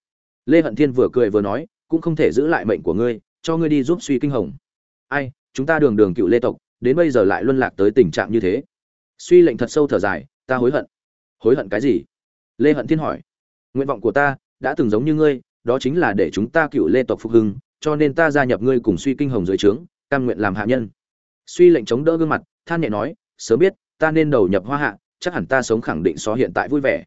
Lê hận thiên vừa cười vừa nói cũng không thể giữ lại mệnh của ngươi, cho ngươi đi giúp suy kinh hồng. Ai, chúng ta đường đường cựu lê tộc, đến bây giờ lại luân lạc tới tình trạng như thế. Suy lệnh thật sâu thở dài, ta hối hận. Hối hận cái gì? Lê hận thiên hỏi. Nguyện vọng của ta đã từng giống như ngươi, đó chính là để chúng ta cựu lê tộc phục hưng, cho nên ta gia nhập ngươi cùng suy kinh hồng dưới trướng, cam nguyện làm hạ nhân. Suy lệnh chống đỡ gương mặt, than nhẹ nói, sớm biết, ta nên đầu nhập hoa hạ, chắc hẳn ta sống khẳng định so hiện tại vui vẻ.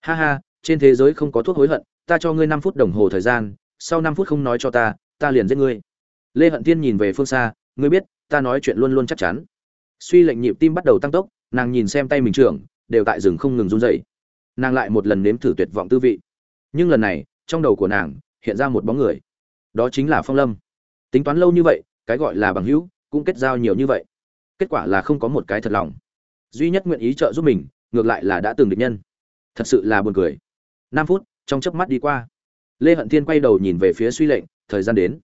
Ha ha, trên thế giới không có thuốc hối hận, ta cho ngươi năm phút đồng hồ thời gian sau năm phút không nói cho ta ta liền giết ngươi. Lê hận Thiên nhìn về phương xa, ngươi biết, ta nói chuyện luôn luôn chắc chắn. Suy lệnh nhịp tim bắt đầu tăng tốc, nàng nhìn xem tay mình trưởng, đều tại rừng không ngừng run dậy nàng lại một lần nếm thử tuyệt vọng tư vị. Nhưng lần này, trong đầu của nàng, hiện ra một bóng người. Đó chính là phong lâm. Tính toán lâu như vậy, cái gọi là bằng hữu, cũng kết giao nhiều như vậy. Kết quả là không có một cái thật lòng. Duy nhất nguyện ý trợ giúp mình, ngược lại là đã từng địch nhân. Thật sự là buồn cười. Năm phút, trong chớp mắt đi qua lê hận thiên quay đầu nhìn về phía suy lệnh, thời gian đến.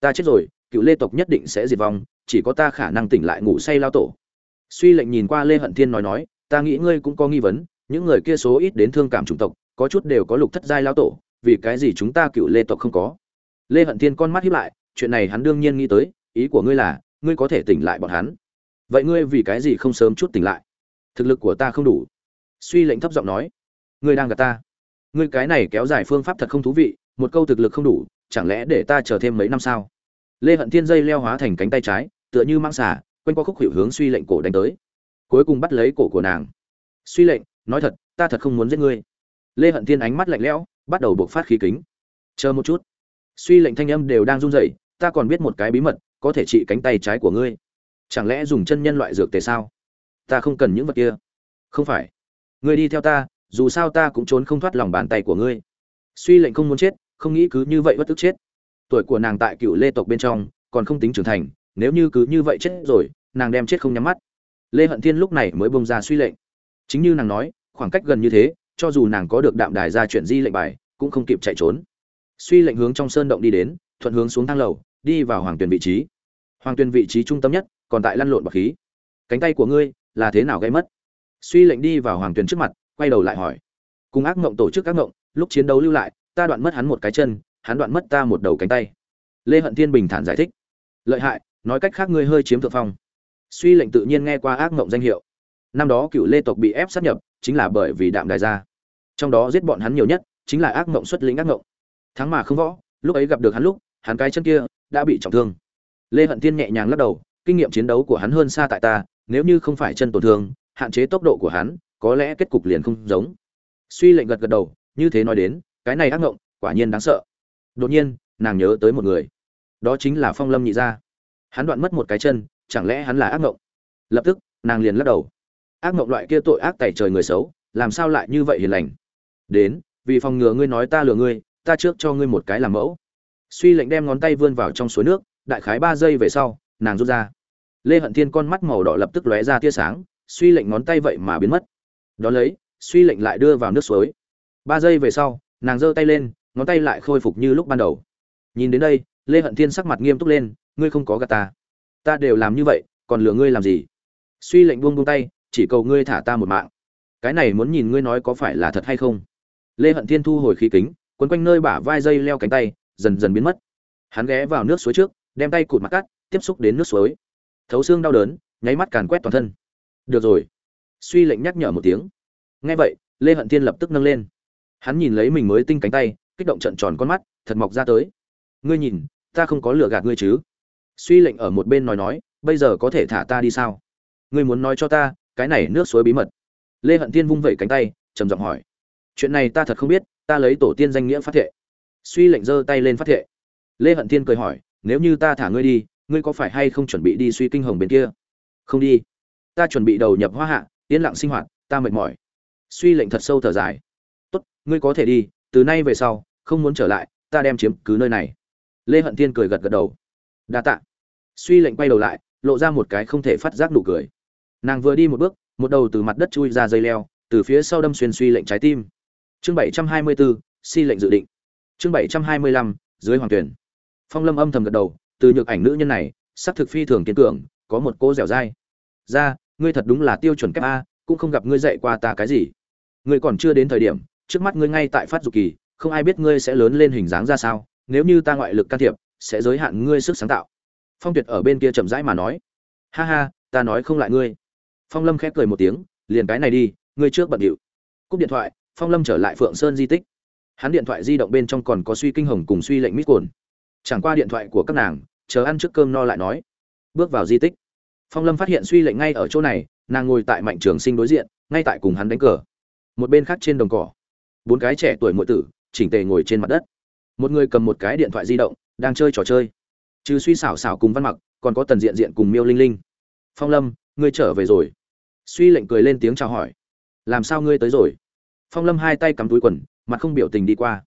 Ta chết rồi, cựu lê tộc nhất định sẽ diệt vong, chỉ có ta khả năng tỉnh lại ngủ say lao tổ. Suy lệnh nhìn qua lê hận thiên nói nói, ta nghĩ ngươi cũng có nghi vấn, những người kia số ít đến thương cảm chủng tộc, có chút đều có lục thất giai lao tổ, vì cái gì chúng ta cựu lê tộc không có? Lê hận thiên con mắt hiếp lại, chuyện này hắn đương nhiên nghĩ tới, ý của ngươi là, ngươi có thể tỉnh lại bọn hắn. Vậy ngươi vì cái gì không sớm chút tỉnh lại? Thực lực của ta không đủ. Suy lệnh thấp giọng nói, ngươi đang gạt ta ngươi cái này kéo dài phương pháp thật không thú vị, một câu thực lực không đủ, chẳng lẽ để ta chờ thêm mấy năm sao? Lê hận thiên dây leo hóa thành cánh tay trái, tựa như mang xả quanh qua khúc hiệu hướng suy lệnh cổ đánh tới. Cuối cùng bắt lấy cổ của nàng. Suy lệnh, nói thật, ta thật không muốn giết ngươi. Lê hận thiên ánh mắt lạnh lẽo, bắt đầu buộc phát khí kính. Chờ một chút. Suy lệnh thanh âm đều đang run rẩy, ta còn biết một cái bí mật, có thể trị cánh tay trái của ngươi. Chẳng lẽ dùng chân nhân loại dược tề sao? Ta không cần những vật kia. Không phải. Ngươi đi theo ta dù sao ta cũng trốn không thoát lòng bàn tay của ngươi. Suy lệnh không muốn chết, không nghĩ cứ như vậy bất tức chết. Tuổi của nàng tại cựu lê tộc bên trong, còn không tính trưởng thành, nếu như cứ như vậy chết rồi, nàng đem chết không nhắm mắt. Lê hận thiên lúc này mới bông ra suy lệnh. Chính như nàng nói, khoảng cách gần như thế, cho dù nàng có được đạm đài ra chuyện di lệnh bài, cũng không kịp chạy trốn. Suy lệnh hướng trong sơn động đi đến, thuận hướng xuống thang lầu, đi vào hoàng tuyền vị trí. Hoàng tuyền vị trí trung tâm nhất, còn tại lăn lộn bọc khí. Cánh tay của ngươi là thế nào gây mất? Suy lệnh đi vào hoàng tuyền trước mặt quay đầu lại hỏi. Cùng ác ngộng tổ chức ác ngộng lúc chiến đấu lưu lại, ta đoạn mất hắn một cái chân, hắn đoạn mất ta một đầu cánh tay. Lê hận thiên bình thản giải thích. Lợi hại, nói cách khác ngươi hơi chiếm thượng phong. Suy lệnh tự nhiên nghe qua ác ngộng danh hiệu. Năm đó cựu lê tộc bị ép sát nhập, chính là bởi vì đạm đài gia trong đó giết bọn hắn nhiều nhất, chính là ác ngộng xuất lĩnh ác ngộng thắng mà không võ, lúc ấy gặp được hắn lúc, hắn cái chân kia đã bị trọng thương. Lê hận thiên nhẹ nhàng lắc đầu, kinh nghiệm chiến đấu của hắn hơn xa tại ta, nếu như không phải chân tổn thương, hạn chế tốc độ của hắn có lẽ kết cục liền không giống. Suy lệnh gật gật đầu, như thế nói đến, cái này ác ngộng, quả nhiên đáng sợ. Đột nhiên, nàng nhớ tới một người. Đó chính là phong lâm nhị gia. Hắn đoạn mất một cái chân, chẳng lẽ hắn là ác ngộng? Lập tức, nàng liền lắc đầu. Ác ngộng loại kia tội ác tẩy trời người xấu, làm sao lại như vậy hiền lành? Đến, vì phòng ngừa ngươi nói ta lừa ngươi, ta trước cho ngươi một cái làm mẫu. Suy lệnh đem ngón tay vươn vào trong suối nước, đại khái ba giây về sau, nàng rút ra. Lê hận thiên con mắt màu đỏ lập tức lóe ra tia sáng, suy lệnh ngón tay vậy mà biến mất đ ó lấy, suy lệnh lại đưa vào nước suối. Ba giây về sau, nàng giơ tay lên, ngón tay lại khôi phục như lúc ban đầu. Nhìn đến đây, lê hận thiên sắc mặt nghiêm túc lên, ngươi không có gà ta. Ta đều làm như vậy, còn lừa ngươi làm gì? Suy lệnh buông buông tay, chỉ cầu ngươi thả ta một mạng. Cái này muốn nhìn ngươi nói có phải là thật hay không. Lê hận thiên thu hồi khí kính, quấn quanh nơi bả vai dây leo cánh tay, dần dần biến mất. Hắn ghé vào nước suối trước, đem tay cụt mặt cắt, tiếp xúc đến nước suối. Thấu xương đau đớn, nháy mắt càn quét toàn thân. Được rồi suy lệnh nhắc nhở một tiếng. Nghe vậy, lê hận thiên lập tức nâng lên. Hắn nhìn lấy mình mới tinh cánh tay, kích động trận tròn con mắt, thật mọc ra tới. Ngươi nhìn, ta không có lừa gạt ngươi chứ? Suy lệnh ở một bên nói nói, bây giờ có thể thả ta đi sao? Ngươi muốn nói cho ta, cái này nước suối bí mật. Lê hận thiên vung vẩy cánh tay, trầm giọng hỏi. Chuyện này ta thật không biết, ta lấy tổ tiên danh nghĩa phát thệ. Suy lệnh giơ tay lên phát thệ. Lê hận thiên cười hỏi, nếu như ta thả ngươi đi, ngươi có phải hay không chuẩn bị đi suy kinh hồng bên kia? Không đi. Ta chuẩn bị đầu nhập hoa hạ yên lặng sinh hoạt, ta mệt mỏi. Suy lệnh thật sâu thở dài. Tốt, ngươi có thể đi, từ nay về sau, không muốn trở lại, ta đem chiếm cứ nơi này. Lê hận thiên cười gật gật đầu. Đa tạ. Suy lệnh quay đầu lại, lộ ra một cái không thể phát giác nụ cười. Nàng vừa đi một bước, một đầu từ mặt đất chui ra dây leo, từ phía sau đâm xuyên suy lệnh trái tim. Chương bảy trăm hai mươi bốn si lệnh dự định. Chương bảy trăm hai mươi lăm, dưới hoàng tuyển. Phong lâm âm thầm gật đầu, từ nhược ảnh nữ nhân này, sắc thực phi thường kiên cường, có một cô dẻo dai. Ra ngươi thật đúng là tiêu chuẩn kép a, cũng không gặp ngươi dạy qua ta cái gì. Ngươi còn chưa đến thời điểm, trước mắt ngươi ngay tại phát dục kỳ, không ai biết ngươi sẽ lớn lên hình dáng ra sao, nếu như ta ngoại lực can thiệp, sẽ giới hạn ngươi sức sáng tạo. Phong tuyệt ở bên kia chậm rãi mà nói. Ha ha, ta nói không lại ngươi. Phong lâm khép cười một tiếng, liền cái này đi, ngươi trước bận điệu. Cúp điện thoại, phong lâm trở lại phượng sơn di tích. Hắn điện thoại di động bên trong còn có suy kinh hồng cùng suy lệnh mít cồn. Chẳng qua điện thoại của các nàng, chờ ăn trước cơm no lại nói. Bước vào di tích phong lâm phát hiện suy lệnh ngay ở chỗ này, nàng ngồi tại mạnh trường sinh đối diện, ngay tại cùng hắn đánh cờ. Một bên khác trên đồng cỏ, bốn cái trẻ tuổi muội tử chỉnh tề ngồi trên mặt đất. Một người cầm một cái điện thoại di động, đang chơi trò chơi. Trừ suy xảo xảo cùng văn mặc, còn có tần diện diện cùng miêu linh linh. Phong lâm, ngươi trở về rồi. Suy lệnh cười lên tiếng chào hỏi. Làm sao ngươi tới rồi? Phong lâm hai tay cắm túi quần, mặt không biểu tình đi qua.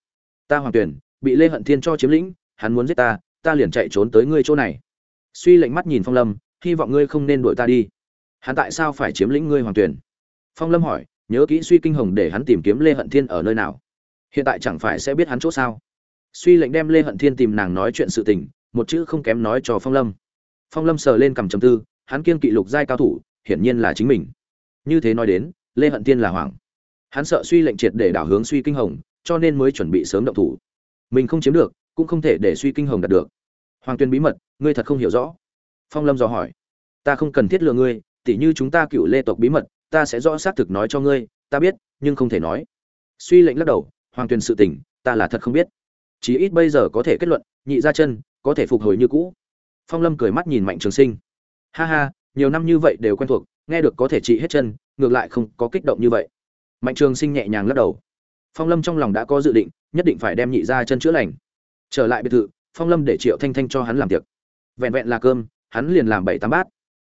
Ta hoàng tuyển, bị lê hận thiên cho chiếm lĩnh, hắn muốn giết ta ta liền chạy trốn tới ngươi chỗ này. Suy lệnh mắt nhìn phong lâm hy vọng ngươi không nên đuổi ta đi. Hắn tại sao phải chiếm lĩnh ngươi hoàng tuyển? Phong lâm hỏi, nhớ kỹ suy kinh hồng để hắn tìm kiếm lê hận thiên ở nơi nào. Hiện tại chẳng phải sẽ biết hắn chỗ sao. Suy lệnh đem lê hận thiên tìm nàng nói chuyện sự tình, một chữ không kém nói cho phong lâm. Phong lâm sờ lên cầm chầm tư, hắn kiên kỵ lục giai cao thủ, hiển nhiên là chính mình. Như thế nói đến, lê hận thiên là hoàng hắn sợ suy lệnh triệt để đảo hướng suy kinh hồng, cho nên mới chuẩn bị sớm động thủ. Mình không chiếm được, cũng không thể để suy kinh hồng đạt được. Hoàng tuyên bí mật, ngươi thật không hiểu rõ phong lâm dò hỏi. Ta không cần thiết lừa ngươi, tỉ như chúng ta cựu lê tộc bí mật, ta sẽ rõ xác thực nói cho ngươi, ta biết, nhưng không thể nói. Suy lệnh lắc đầu, hoàng tuyền sự tình, ta là thật không biết. Chí ít bây giờ có thể kết luận, nhị ra chân, có thể phục hồi như cũ. Phong lâm cười mắt nhìn mạnh trường sinh. Ha ha, nhiều năm như vậy đều quen thuộc, nghe được có thể trị hết chân, ngược lại không có kích động như vậy. Mạnh trường sinh nhẹ nhàng lắc đầu. Phong lâm trong lòng đã có dự định, nhất định phải đem nhị ra chân chữa lành. Trở lại biệt thự, phong lâm để triệu thanh thanh cho hắn làm tiệc. Vẹn vẹn là cơm hắn liền làm bảy tám bát.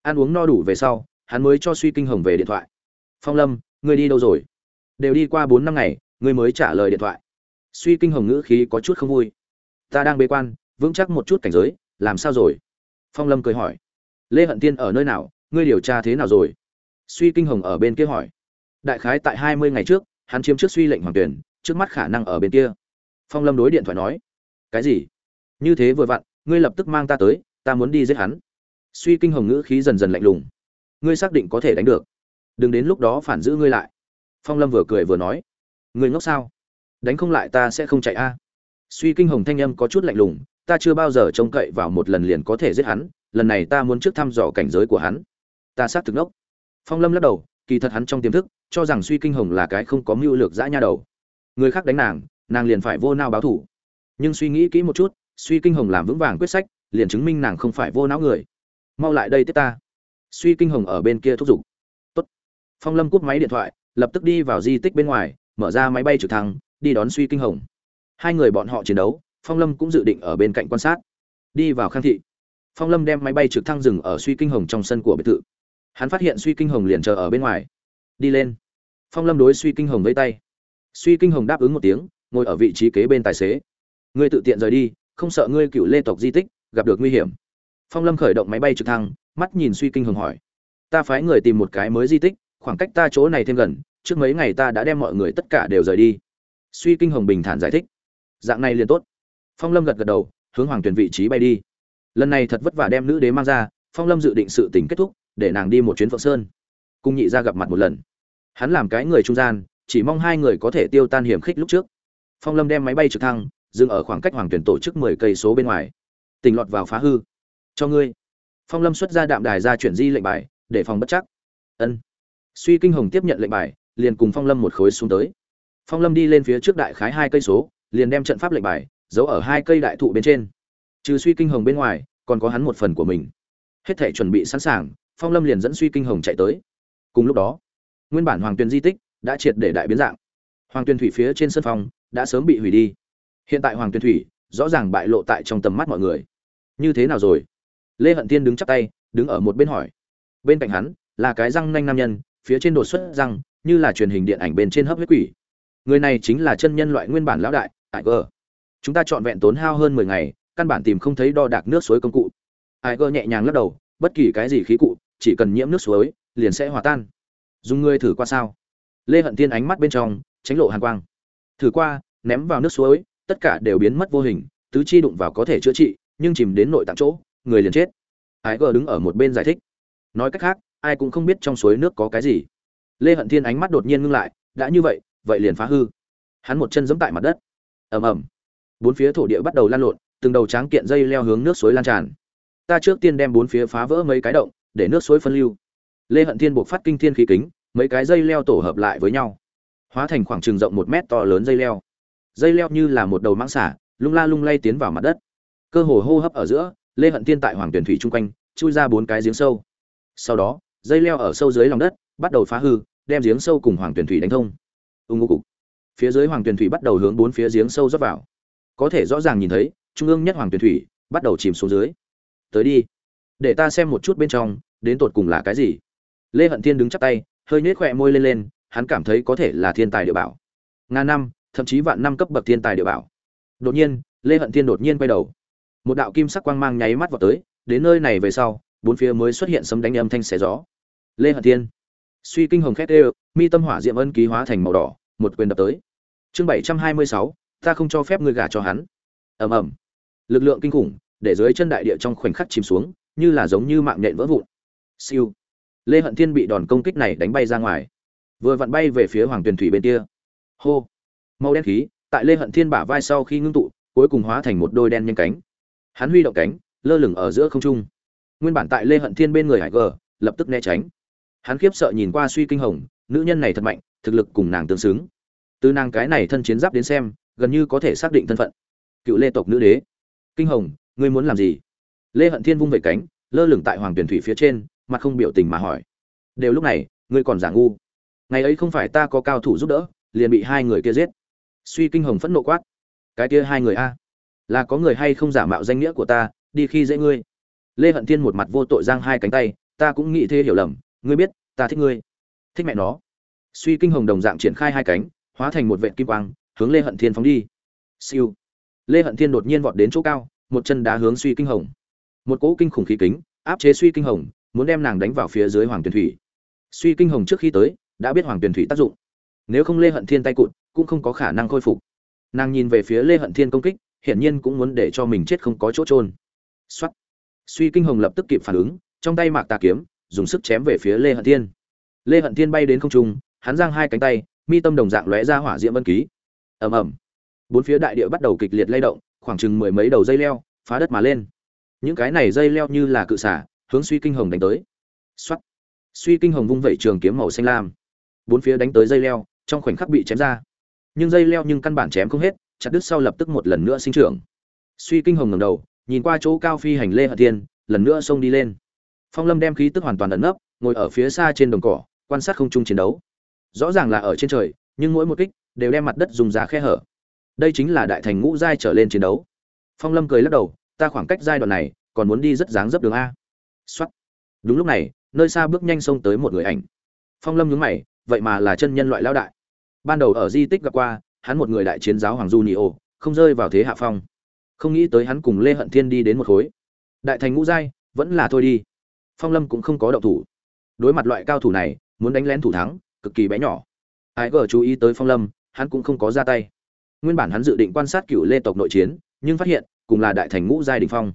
Ăn uống no đủ về sau, hắn mới cho suy kinh hồng về điện thoại. Phong lâm, ngươi đi đâu rồi? Đều đi qua bốn năm ngày, ngươi mới trả lời điện thoại. Suy kinh hồng ngữ khí có chút không vui. Ta đang bế quan, vững chắc một chút cảnh giới, làm sao rồi? Phong lâm cười hỏi. Lê hận tiên ở nơi nào, ngươi điều tra thế nào rồi? Suy kinh hồng ở bên kia hỏi. Đại khái tại hai mươi ngày trước, hắn chiếm trước suy lệnh hoàng tuyển, trước mắt khả năng ở bên kia. Phong lâm đối điện thoại nói. Cái gì? Như thế vừa vặn, ngươi lập tức mang ta tới ta muốn đi giết hắn. Suy kinh hồng ngữ khí dần dần lạnh lùng. Ngươi xác định có thể đánh được. Đừng đến lúc đó phản giữ ngươi lại. Phong lâm vừa cười vừa nói. Ngươi ngốc sao? Đánh không lại ta sẽ không chạy a. Suy kinh hồng thanh âm có chút lạnh lùng. Ta chưa bao giờ trông cậy vào một lần liền có thể giết hắn. Lần này ta muốn trước thăm dò cảnh giới của hắn. Ta xác thực ngốc. Phong lâm lắc đầu. Kỳ thật hắn trong tiềm thức, cho rằng suy kinh hồng là cái không có mưu lược dã nha đầu. Người khác đánh nàng nàng liền phải vô nao báo thủ. Nhưng suy nghĩ kỹ một chút, suy kinh hồng làm vững vàng quyết sách liền chứng minh nàng không phải vô não người. Mau lại đây tiếp ta. Suy kinh hồng ở bên kia thúc giục. Tốt. phong lâm cúp máy điện thoại, lập tức đi vào di tích bên ngoài, mở ra máy bay trực thăng, đi đón suy kinh hồng. Hai người bọn họ chiến đấu, phong lâm cũng dự định ở bên cạnh quan sát. Đi vào khang thị. Phong lâm đem máy bay trực thăng dừng ở suy kinh hồng trong sân của biệt thự. Hắn phát hiện suy kinh hồng liền chờ ở bên ngoài. Đi lên. Phong lâm đối suy kinh hồng vây tay. Suy kinh hồng đáp ứng một tiếng, ngồi ở vị trí kế bên tài xế. Ngươi tự tiện rời đi, không sợ ngươi cựu lê tộc di tích gặp được nguy hiểm. Phong lâm khởi động máy bay trực thăng, mắt nhìn suy kinh hồng hỏi. Ta phái người tìm một cái mới di tích, khoảng cách ta chỗ này thêm gần, trước mấy ngày ta đã đem mọi người tất cả đều rời đi. Suy kinh hồng bình thản giải thích. Dạng này liền tốt. Phong lâm gật gật đầu, hướng hoàng tuyển vị trí bay đi. Lần này thật vất vả đem nữ đế mang ra, phong lâm dự định sự tình kết thúc, để nàng đi một chuyến phượng sơn. Cung nhị ra gặp mặt một lần. Hắn làm cái người trung gian, chỉ mong hai người có thể tiêu tan hiểm khích lúc trước. Phong lâm đem máy bay trực thăng, dừng ở khoảng cách hoàng tuyển tổ chức mười cây số bên ngoài tình lọt vào phá hư. Cho ngươi. Phong lâm xuất ra đạm đài ra chuyển di lệnh bài, để phòng bất chắc. Ân. Suy kinh hồng tiếp nhận lệnh bài, liền cùng phong lâm một khối xuống tới. Phong lâm đi lên phía trước đại khái hai cây số, liền đem trận pháp lệnh bài, giấu ở hai cây đại thụ bên trên. Trừ suy kinh hồng bên ngoài, còn có hắn một phần của mình. Hết thể chuẩn bị sẵn sàng, phong lâm liền dẫn suy kinh hồng chạy tới. Cùng lúc đó, nguyên bản hoàng tuyền di tích đã triệt để đại biến dạng. Hoàng tuyền thủy phía trên sân phong đã sớm bị hủy đi. Hiện tại hoàng tuyền thủy rõ ràng bại lộ tại trong tầm mắt mọi người. Như thế nào rồi? Lê hận tiên đứng chắp tay, đứng ở một bên hỏi. Bên cạnh hắn, là cái răng nanh nam nhân, phía trên đột xuất răng, như là truyền hình điện ảnh bên trên hấp huyết quỷ. Người này chính là chân nhân loại nguyên bản lão đại ải gờ. Chúng ta trọn vẹn tốn hao hơn mười ngày, căn bản tìm không thấy đo đạc nước suối công cụ. Ải gờ nhẹ nhàng lắc đầu, bất kỳ cái gì khí cụ, chỉ cần nhiễm nước suối, liền sẽ hòa tan. Dùng ngươi thử qua sao? Lê hận tiên ánh mắt bên trong, tránh lộ hàn quang. Thử qua, ném vào nước suối tất cả đều biến mất vô hình, tứ chi đụng vào có thể chữa trị, nhưng chìm đến nội tạng chỗ, người liền chết. Ái gờ đứng ở một bên giải thích. Nói cách khác, ai cũng không biết trong suối nước có cái gì. Lê hận thiên ánh mắt đột nhiên ngưng lại, đã như vậy vậy liền phá hư. Hắn một chân giẫm tại mặt đất. Ầm ầm. Bốn phía thổ địa bắt đầu lan lộn, từng đầu tráng kiện dây leo hướng nước suối lan tràn. Ta trước tiên đem bốn phía phá vỡ mấy cái động, để nước suối phân lưu. Lê hận thiên buộc phát kinh thiên khí kính, mấy cái dây leo tổ hợp lại với nhau. Hóa thành khoảng trường rộng một mét to lớn dây leo dây leo như là một đầu mãng xả, lung la lung lay tiến vào mặt đất. Cơ hồ hô hấp ở giữa, lê hận thiên tại hoàng tuyển thủy chung quanh, chui ra bốn cái giếng sâu. Sau đó, dây leo ở sâu dưới lòng đất, bắt đầu phá hư, đem giếng sâu cùng hoàng tuyển thủy đánh thông. Ưng ngô cục. Phía dưới hoàng tuyển thủy bắt đầu hướng bốn phía giếng sâu rót vào. Có thể rõ ràng nhìn thấy, trung ương nhất hoàng tuyển thủy bắt đầu chìm xuống dưới. Tới đi. Để ta xem một chút bên trong, đến tột cùng là cái gì. Lê hận thiên đứng chắp tay, hơi nhếch khỏe môi lên lên, hắn cảm thấy có thể là thiên tài địa bảo. Ngàn năm thậm chí vạn năm cấp bậc thiên tài địa bảo. Đột nhiên, lê hận thiên đột nhiên quay đầu. Một đạo kim sắc quang mang nháy mắt vào tới, đến nơi này về sau, bốn phía mới xuất hiện sấm đánh âm thanh xé gió. Lê hận thiên. Suy kinh hồng khét ê mi tâm hỏa diệm ân ký hóa thành màu đỏ, một quyền đập tới. Chương bảy trăm hai mươi sáu, ta không cho phép ngươi gả cho hắn. Ầm ầm. Lực lượng kinh khủng, để dưới chân đại địa trong khoảnh khắc chìm xuống, như là giống như mạng nhện vỡ vụn. Siêu. Lê hận thiên bị đòn công kích này đánh bay ra ngoài. Vừa vặn bay về phía hoàng tuyền thủy bên kia. Hô màu đen khí, tại lê hận thiên bả vai sau khi ngưng tụ, cuối cùng hóa thành một đôi đen nhanh cánh. Hắn huy động cánh, lơ lửng ở giữa không trung. Nguyên bản tại lê hận thiên bên người hải gờ lập tức né tránh. Hắn khiếp sợ nhìn qua suy kinh hồng, nữ nhân này thật mạnh, thực lực cùng nàng tương xứng. Từ nàng cái này thân chiến giáp đến xem, gần như có thể xác định thân phận. Cựu lê tộc nữ đế. Kinh hồng, ngươi muốn làm gì? Lê hận thiên vung về cánh, lơ lửng tại hoàng tuyển thủy phía trên, mặt không biểu tình mà hỏi. Đều lúc này, ngươi còn giả ngu. Ngày ấy không phải ta có cao thủ giúp đỡ, liền bị hai người kia giết suy kinh hồng phẫn nộ quát. Cái kia hai người a, là có người hay không giả mạo danh nghĩa của ta, đi khi dễ ngươi. Lê hận thiên một mặt vô tội giang hai cánh tay, ta cũng nghĩ thế hiểu lầm, ngươi biết, ta thích ngươi. Thích mẹ nó. Suy kinh hồng đồng dạng triển khai hai cánh, hóa thành một vệ kim quang, hướng lê hận thiên phóng đi. Siêu. Lê hận thiên đột nhiên vọt đến chỗ cao, một chân đá hướng suy kinh hồng. Một cỗ kinh khủng khí kính, áp chế suy kinh hồng, muốn đem nàng đánh vào phía dưới hoàng tuyền thủy. Suy kinh hồng trước khi tới, đã biết hoàng tuyền thủy tác dụng. Nếu không lê hận thiên tay cụt cũng không có khả năng khôi phục. Nàng nhìn về phía lê hận thiên công kích, hiển nhiên cũng muốn để cho mình chết không có chỗ trôn xuất suy kinh hồng lập tức kịp phản ứng, trong tay mạc tà kiếm, dùng sức chém về phía lê hận thiên. Lê hận thiên bay đến không trung, hắn giang hai cánh tay, mi tâm đồng dạng lóe ra hỏa diễm vân ký. Ầm ầm. Bốn phía đại địa bắt đầu kịch liệt lay động, khoảng chừng mười mấy đầu dây leo, phá đất mà lên. Những cái này dây leo như là cự xả, hướng suy kinh hồng đánh tới. Xuất suy kinh hồng vung vẩy trường kiếm màu xanh lam. Bốn phía đánh tới dây leo, trong khoảnh khắc bị chém ra nhưng dây leo nhưng căn bản chém không hết, chặt đứt sau lập tức một lần nữa sinh trưởng. Suy kinh hồng ngẩng đầu, nhìn qua chỗ cao phi hành lê hận thiên, lần nữa xông đi lên. Phong lâm đem khí tức hoàn toàn ẩn nấp, ngồi ở phía xa trên đồng cỏ, quan sát không trung chiến đấu. Rõ ràng là ở trên trời, nhưng mỗi một kích đều đem mặt đất dùng giá khe hở. Đây chính là đại thành ngũ giai trở lên chiến đấu. Phong lâm cười lắc đầu, ta khoảng cách giai đoạn này còn muốn đi rất dáng dấp đường a. Xuất đúng lúc này, nơi xa bước nhanh xông tới một người ảnh. Phong lâm nhướng mày, vậy mà là chân nhân loại lão đại ban đầu ở di tích gặp qua, hắn một người đại chiến giáo hoàng du nị ô không rơi vào thế hạ phong. Không nghĩ tới hắn cùng lê hận thiên đi đến một khối. Đại thành ngũ giai, vẫn là thôi đi. Phong lâm cũng không có động thủ. Đối mặt loại cao thủ này, muốn đánh lén thủ thắng, cực kỳ bé nhỏ. Ai gờ chú ý tới phong lâm, hắn cũng không có ra tay. Nguyên bản hắn dự định quan sát cựu lê tộc nội chiến, nhưng phát hiện, cùng là đại thành ngũ giai đình phong.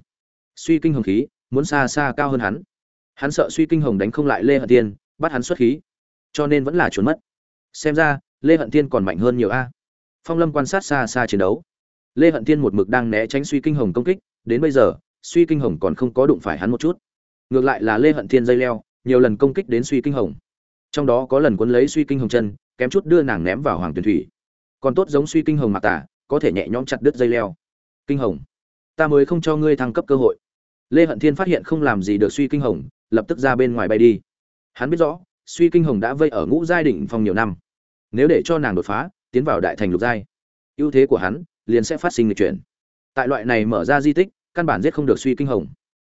Suy kinh hồng khí, muốn xa xa cao hơn hắn. Hắn sợ suy kinh hồng đánh không lại lê hận tiên bắt hắn xuất khí. Cho nên vẫn là trốn mất. Xem ra lê hận Thiên còn mạnh hơn nhiều a. Phong lâm quan sát xa xa chiến đấu. Lê hận Thiên một mực đang né tránh suy kinh hồng công kích, đến bây giờ, suy kinh hồng còn không có đụng phải hắn một chút. Ngược lại là lê hận thiên dây leo, nhiều lần công kích đến suy kinh hồng. Trong đó có lần quấn lấy suy kinh hồng chân, kém chút đưa nàng ném vào hoàng tuyền thủy. Còn tốt giống suy kinh hồng mặc tả, có thể nhẹ nhõm chặt đứt dây leo. Kinh hồng. Ta mới không cho ngươi thăng cấp cơ hội. Lê hận thiên phát hiện không làm gì được suy kinh hồng, lập tức ra bên ngoài bay đi. Hắn biết rõ, suy kinh hồng đã vây ở ngũ giai đỉnh phong nhiều năm nếu để cho nàng đột phá, tiến vào đại thành lục giai, ưu thế của hắn liền sẽ phát sinh người chuyển. Tại loại này mở ra di tích, căn bản giết không được suy kinh hồng.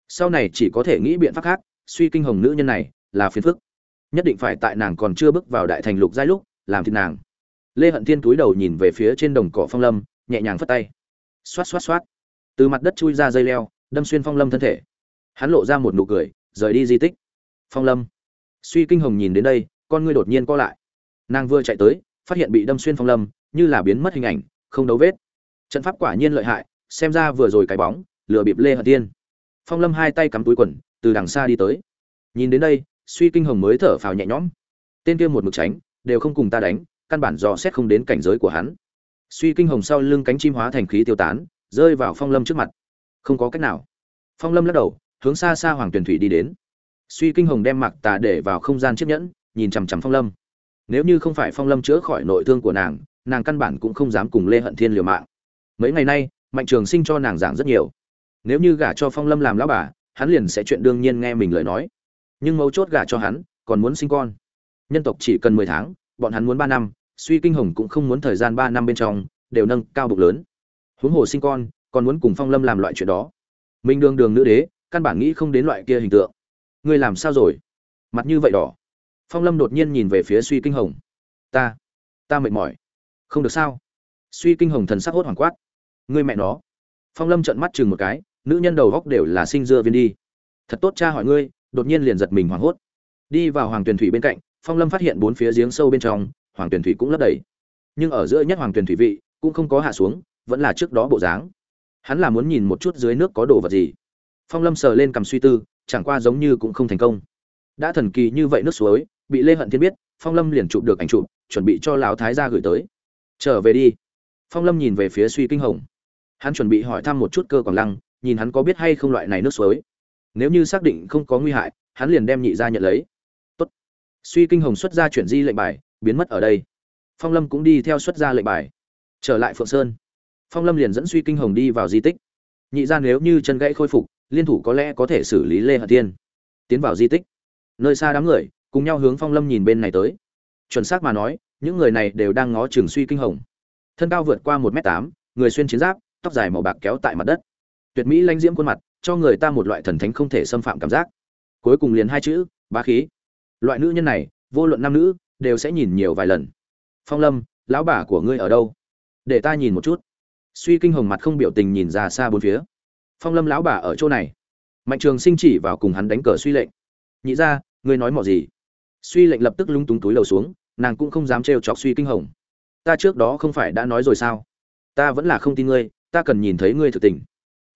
Sau này chỉ có thể nghĩ biện pháp khác, suy kinh hồng nữ nhân này là phiền phức. Nhất định phải tại nàng còn chưa bước vào đại thành lục giai lúc, làm thịt nàng. Lê hận thiên túi đầu nhìn về phía trên đồng cỏ phong lâm, nhẹ nhàng phất tay. Xoát xoát xoát. Từ mặt đất chui ra dây leo, đâm xuyên phong lâm thân thể. Hắn lộ ra một nụ cười, rời đi di tích. Phong lâm. Suy kinh hồng nhìn đến đây, con ngươi đột nhiên co lại nàng vừa chạy tới, phát hiện bị đâm xuyên phong lâm, như là biến mất hình ảnh, không đấu vết. Trận pháp quả nhiên lợi hại, xem ra vừa rồi cái bóng, lừa bịp lê hận tiên. Phong lâm hai tay cắm túi quần, từ đằng xa đi tới. Nhìn đến đây, suy kinh hồng mới thở phào nhẹ nhõm. Tên kia một mực tránh, đều không cùng ta đánh, căn bản dò xét không đến cảnh giới của hắn. Suy kinh hồng sau lưng cánh chim hóa thành khí tiêu tán, rơi vào phong lâm trước mặt. Không có cách nào. Phong lâm lắc đầu, hướng xa xa hoàng tuyền thủy đi đến. Suy kinh hồng đem mặc tà để vào không gian chiếc nhẫn, nhìn chằm chằm phong lâm nếu như không phải phong lâm chữa khỏi nội thương của nàng nàng căn bản cũng không dám cùng lê hận thiên liều mạng. Mấy ngày nay, mạnh trường sinh cho nàng giảng rất nhiều. Nếu như gả cho phong lâm làm lão bà, hắn liền sẽ chuyện đương nhiên nghe mình lời nói. Nhưng mấu chốt gả cho hắn, còn muốn sinh con. Nhân tộc chỉ cần mười tháng, bọn hắn muốn ba năm, suy kinh hồng cũng không muốn thời gian ba năm bên trong, đều nâng cao bục lớn. Huống hồ sinh con, còn muốn cùng phong lâm làm loại chuyện đó. Mình đường đường nữ đế, căn bản nghĩ không đến loại kia hình tượng. Ngươi làm sao rồi? Mặt như vậy đỏ phong lâm đột nhiên nhìn về phía suy kinh hồng. Ta ta mệt mỏi. Không được sao? Suy kinh hồng thần sắc hốt hoảng quát. Người mẹ nó. Phong lâm trợn mắt chừng một cái, nữ nhân đầu góc đều là sinh dưa viên đi. Thật tốt cha hỏi ngươi, đột nhiên liền giật mình hoảng hốt. Đi vào hoàng tuyền thủy bên cạnh, phong lâm phát hiện bốn phía giếng sâu bên trong, hoàng tuyền thủy cũng lấp đầy. Nhưng ở giữa nhất hoàng tuyền thủy vị, cũng không có hạ xuống, vẫn là trước đó bộ dáng. Hắn là muốn nhìn một chút dưới nước có đồ vật gì. Phong lâm sờ lên cầm suy tư, chẳng qua giống như cũng không thành công. Đã thần kỳ như vậy nước suối bị lê hận thiên biết, phong lâm liền chụp được ảnh chụp, chuẩn bị cho lão thái gia gửi tới. Trở về đi. Phong lâm nhìn về phía suy kinh hồng. Hắn chuẩn bị hỏi thăm một chút cơ quảng lăng, nhìn hắn có biết hay không loại này nước suối. Nếu như xác định không có nguy hại, hắn liền đem nhị ra nhận lấy. Tốt. suy kinh hồng xuất ra chuyển di lệnh bài, biến mất ở đây. Phong lâm cũng đi theo xuất ra lệnh bài. Trở lại phượng sơn. Phong lâm liền dẫn suy kinh hồng đi vào di tích. Nhị ra nếu như chân gãy khôi phục, liên thủ có lẽ có thể xử lý lê hận tiên tiến vào di tích. Nơi xa đám người cùng nhau hướng phong lâm nhìn bên này tới. Chuẩn xác mà nói, những người này đều đang ngó trường suy kinh hồng. Thân cao vượt qua một m tám, người xuyên chiến giáp, tóc dài màu bạc kéo tại mặt đất. Tuyệt mỹ lanh diễm khuôn mặt, cho người ta một loại thần thánh không thể xâm phạm cảm giác. Cuối cùng liền hai chữ, bá khí. Loại nữ nhân này, vô luận nam nữ, đều sẽ nhìn nhiều vài lần. Phong lâm, lão bà của ngươi ở đâu? Để ta nhìn một chút. Suy kinh hồng mặt không biểu tình nhìn ra xa bốn phía. Phong lâm lão bà ở chỗ này. Mạnh trường sinh chỉ vào cùng hắn đánh cờ suy lệnh. Nhị ra ngươi nói mọi gì? Suy lệnh lập tức lúng túng túi lầu xuống, nàng cũng không dám trêu chọc suy kinh hồng. Ta trước đó không phải đã nói rồi sao? Ta vẫn là không tin ngươi, ta cần nhìn thấy ngươi thực tình.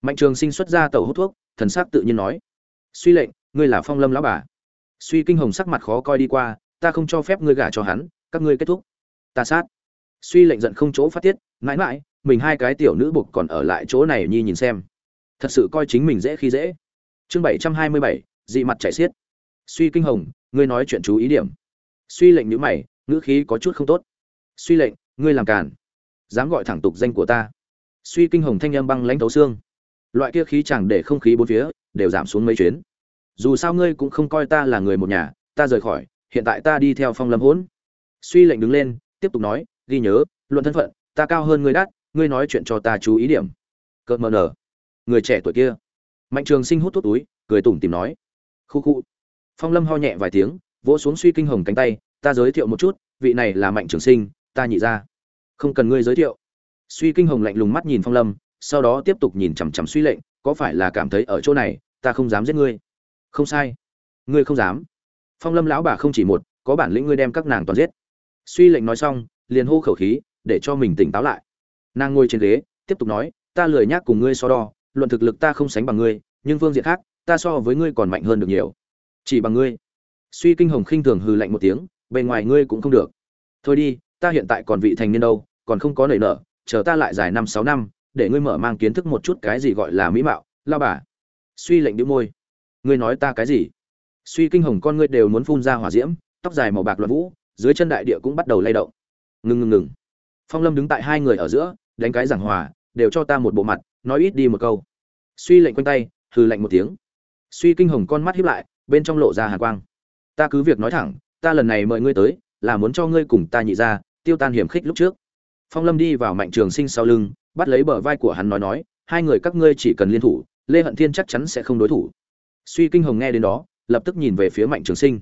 Mạnh trường sinh xuất ra tàu hút thuốc, thần sắc tự nhiên nói. Suy lệnh, ngươi là phong lâm lão bà. Suy kinh hồng sắc mặt khó coi đi qua, ta không cho phép ngươi gả cho hắn, các ngươi kết thúc. Ta sát. Suy lệnh giận không chỗ phát tiết, mãi mãi, mình hai cái tiểu nữ buộc còn ở lại chỗ này nhi nhìn xem. Thật sự coi chính mình dễ khi dễ. Chương bảy trăm hai mươi bảy, dị mặt chảy xiết suy kinh hồng, ngươi nói chuyện chú ý điểm. Suy lệnh nhữ mày, ngữ khí có chút không tốt. Suy lệnh, ngươi làm càn. Dám gọi thẳng tục danh của ta. Suy kinh hồng thanh âm băng lãnh thấu xương. Loại kia khí chẳng để không khí bốn phía, đều giảm xuống mấy chuyến. Dù sao ngươi cũng không coi ta là người một nhà, ta rời khỏi, hiện tại ta đi theo phong lâm hỗn. Suy lệnh đứng lên, tiếp tục nói, ghi nhớ, luận thân phận, ta cao hơn ngươi đắt, ngươi nói chuyện cho ta chú ý điểm. Cợt mờ nở. Người trẻ tuổi kia. Mạnh trường sinh hút thuốc túi, cười tủm tìm nói. Khu khu phong lâm ho nhẹ vài tiếng, vỗ xuống suy kinh hồng cánh tay, ta giới thiệu một chút, vị này là mạnh trường sinh, ta nhị ra không cần ngươi giới thiệu. Suy kinh hồng lạnh lùng mắt nhìn phong lâm, sau đó tiếp tục nhìn chằm chằm suy lệnh, có phải là cảm thấy ở chỗ này, ta không dám giết ngươi? Không sai. Ngươi không dám. Phong lâm lão bà không chỉ một, có bản lĩnh ngươi đem các nàng toàn giết. Suy lệnh nói xong, liền hô khẩu khí, để cho mình tỉnh táo lại. Nàng ngồi trên ghế, tiếp tục nói, ta lười nhác cùng ngươi so đo, luận thực lực ta không sánh bằng ngươi, nhưng phương diện khác, ta so với ngươi còn mạnh hơn được nhiều chỉ bằng ngươi. Suy kinh hồng khinh thường hừ lạnh một tiếng, bề ngoài ngươi cũng không được. Thôi đi, ta hiện tại còn vị thành niên đâu, còn không có nảy nở, chờ ta lại dài năm sáu năm, để ngươi mở mang kiến thức một chút cái gì gọi là mỹ mạo, lao bà. Suy lệnh đĩu môi. Ngươi nói ta cái gì? Suy kinh hồng con ngươi đều muốn phun ra hỏa diễm, tóc dài màu bạc loạn vũ, dưới chân đại địa cũng bắt đầu lay động. Ngừng ngừng ngừng. Phong lâm đứng tại hai người ở giữa, đánh cái giảng hòa, đều cho ta một bộ mặt, nói ít đi một câu. Suy lệnh quanh tay, hừ lạnh một tiếng. Suy kinh hồng con mắt hiếp lại bên trong lộ ra hàn quang. Ta cứ việc nói thẳng, ta lần này mời ngươi tới, là muốn cho ngươi cùng ta nhị ra, tiêu tan hiểm khích lúc trước. Phong lâm đi vào mạnh trường sinh sau lưng, bắt lấy bờ vai của hắn nói nói, hai người các ngươi chỉ cần liên thủ, lê hận thiên chắc chắn sẽ không đối thủ. Suy kinh hồng nghe đến đó, lập tức nhìn về phía mạnh trường sinh.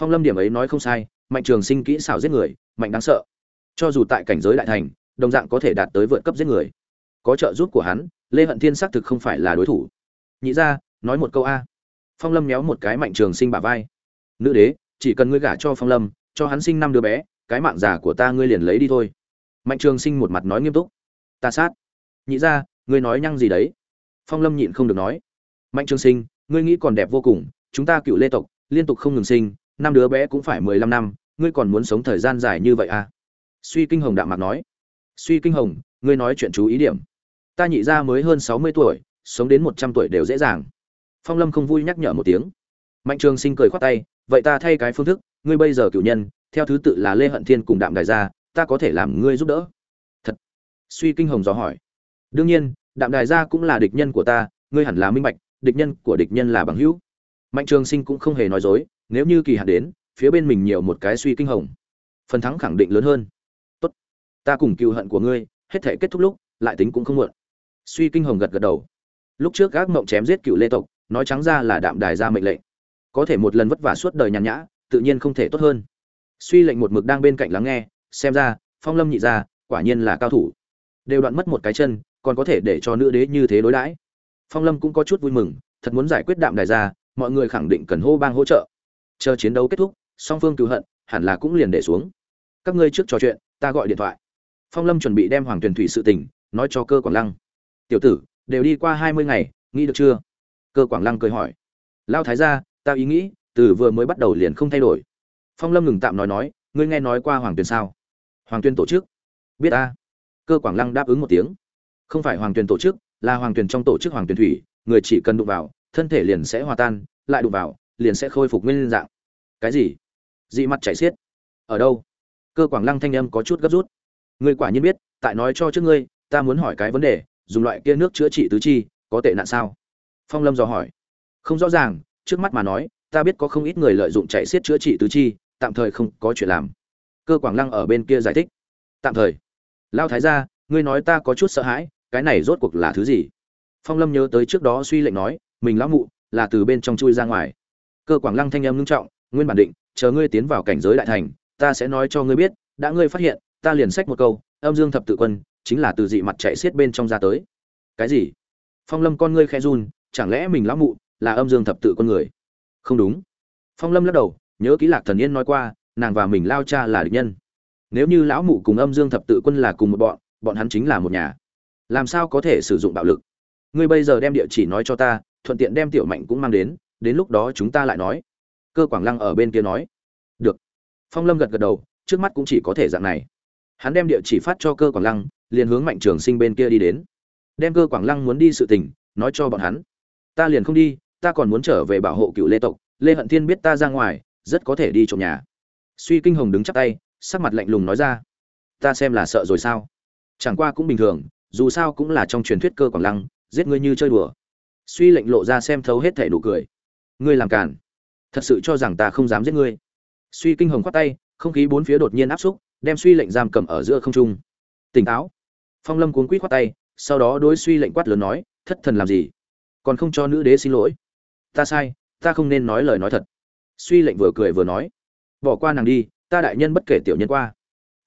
Phong lâm điểm ấy nói không sai, mạnh trường sinh kỹ xảo giết người, mạnh đáng sợ. Cho dù tại cảnh giới đại thành, đồng dạng có thể đạt tới vượt cấp giết người. Có trợ giúp của hắn, lê hận thiên xác thực không phải là đối thủ. Nhị ra, nói một câu a phong lâm méo một cái mạnh trường sinh bả vai. Nữ đế, chỉ cần ngươi gả cho phong lâm, cho hắn sinh năm đứa bé, cái mạng già của ta ngươi liền lấy đi thôi. Mạnh trường sinh một mặt nói nghiêm túc. Ta sát. Nhị ra ngươi nói nhăng gì đấy? Phong lâm nhịn không được nói. Mạnh trường sinh, ngươi nghĩ còn đẹp vô cùng, chúng ta cựu lê tộc, liên tục không ngừng sinh, năm đứa bé cũng phải mười lăm năm, ngươi còn muốn sống thời gian dài như vậy à? Suy kinh hồng đạm mạc nói. Suy kinh hồng, ngươi nói chuyện chú ý điểm. Ta nhị ra mới hơn sáu mươi tuổi, sống đến một trăm tuổi đều dễ dàng phong lâm không vui nhắc nhở một tiếng. Mạnh trường sinh cười khoát tay, vậy ta thay cái phương thức, ngươi bây giờ cựu nhân, theo thứ tự là lê hận thiên cùng đạm đại gia, ta có thể làm ngươi giúp đỡ. Thật. Suy kinh hồng dò hỏi. Đương nhiên, đạm đại gia cũng là địch nhân của ta, ngươi hẳn là minh bạch, địch nhân của địch nhân là bằng hữu. Mạnh trường sinh cũng không hề nói dối, nếu như kỳ hạn đến, phía bên mình nhiều một cái suy kinh hồng. Phần thắng khẳng định lớn hơn. Tốt, ta cùng cựu hận của ngươi, hết thể kết thúc lúc, lại tính cũng không muộn. Suy kinh hồng gật gật đầu. Lúc trước gác mộng chém giết cựu lê tộc nói trắng ra là đạm đài ra mệnh lệnh. Có thể một lần vất vả suốt đời nhàn nhã, tự nhiên không thể tốt hơn. Suy lệnh một mực đang bên cạnh lắng nghe, xem ra, phong lâm nhị ra quả nhiên là cao thủ. Đều đoạn mất một cái chân, còn có thể để cho nữ đế như thế đối đãi. Phong lâm cũng có chút vui mừng, thật muốn giải quyết đạm đài ra, mọi người khẳng định cần hô bang hỗ trợ. Chờ chiến đấu kết thúc, song phương cứu hận, hẳn là cũng liền để xuống. Các ngươi trước trò chuyện, ta gọi điện thoại. Phong lâm chuẩn bị đem hoàng tuyền thủy sự tình, nói cho cơ quảng lăng. Tiểu tử, đều đi qua hai mươi ngày, nghĩ được chưa? Cơ quảng lăng cười hỏi. Lao thái gia, ta ý nghĩ, từ vừa mới bắt đầu liền không thay đổi. Phong lâm ngừng tạm nói nói, ngươi nghe nói qua hoàng tuyền sao? Hoàng tuyền tổ chức. Biết ta. Cơ quảng lăng đáp ứng một tiếng. Không phải hoàng tuyền tổ chức, là hoàng tuyền trong tổ chức hoàng tuyền thủy, người chỉ cần đụng vào, thân thể liền sẽ hòa tan, lại đụng vào, liền sẽ khôi phục nguyên dạng. Cái gì? Dị mặt chảy xiết. Ở đâu? Cơ quảng lăng thanh âm có chút gấp rút. Ngươi quả nhiên biết, tại nói cho trước ngươi, ta muốn hỏi cái vấn đề, dùng loại kia nước chữa trị tứ chi, có tệ nạn sao? Phong lâm dò hỏi. Không rõ ràng, trước mắt mà nói, ta biết có không ít người lợi dụng chạy xiết chữa trị tứ chi, tạm thời không có chuyện làm. Cơ quảng lăng ở bên kia giải thích. Tạm thời. Lao thái gia, ngươi nói ta có chút sợ hãi, cái này rốt cuộc là thứ gì? Phong lâm nhớ tới trước đó suy lệnh nói, mình lão mụ là từ bên trong chui ra ngoài. Cơ quảng lăng thanh âm ngưng trọng, nguyên bản định, chờ ngươi tiến vào cảnh giới đại thành, ta sẽ nói cho ngươi biết, đã ngươi phát hiện, ta liền sách một câu, âm dương thập tự quân, chính là từ dị mặt chạy xiết bên trong ra tới. Cái gì? Phong lâm con ngươi khe run chẳng lẽ mình lão mụ là âm dương thập tự con người? Không đúng. Phong lâm lắc đầu, nhớ kỹ lạc thần yên nói qua, nàng và mình lao cha là địch nhân. Nếu như lão mụ cùng âm dương thập tự quân là cùng một bọn bọn hắn chính là một nhà. Làm sao có thể sử dụng bạo lực? Ngươi bây giờ đem địa chỉ nói cho ta, thuận tiện đem tiểu mạnh cũng mang đến đến lúc đó chúng ta lại nói. Cơ quảng lăng ở bên kia nói. Được. Phong lâm gật gật đầu, trước mắt cũng chỉ có thể dạng này. Hắn đem địa chỉ phát cho cơ quảng lăng, liền hướng mạnh trường sinh bên kia đi đến. Đem cơ quảng lăng muốn đi sự tình, nói cho bọn hắn ta liền không đi, ta còn muốn trở về bảo hộ cựu lê tộc, lê hận thiên biết ta ra ngoài, rất có thể đi trộm nhà. Suy kinh hồng đứng chắp tay, sắc mặt lạnh lùng nói ra, ta xem là sợ rồi sao? Chẳng qua cũng bình thường, dù sao cũng là trong truyền thuyết cơ quảng lăng, giết ngươi như chơi đùa. Suy lệnh lộ ra xem thấu hết thể nụ cười. Ngươi làm cản thật sự cho rằng ta không dám giết ngươi. Suy kinh hồng khoát tay, không khí bốn phía đột nhiên áp xúc, đem suy lệnh giam cầm ở giữa không trung. Tỉnh táo. Phong lâm cuốn quýt khoát tay, sau đó đối suy lệnh quát lớn nói, thất thần làm gì? Còn không cho nữ đế xin lỗi. Ta sai, ta không nên nói lời nói thật. Suy lệnh vừa cười vừa nói. Bỏ qua nàng đi, ta đại nhân bất kể tiểu nhân qua.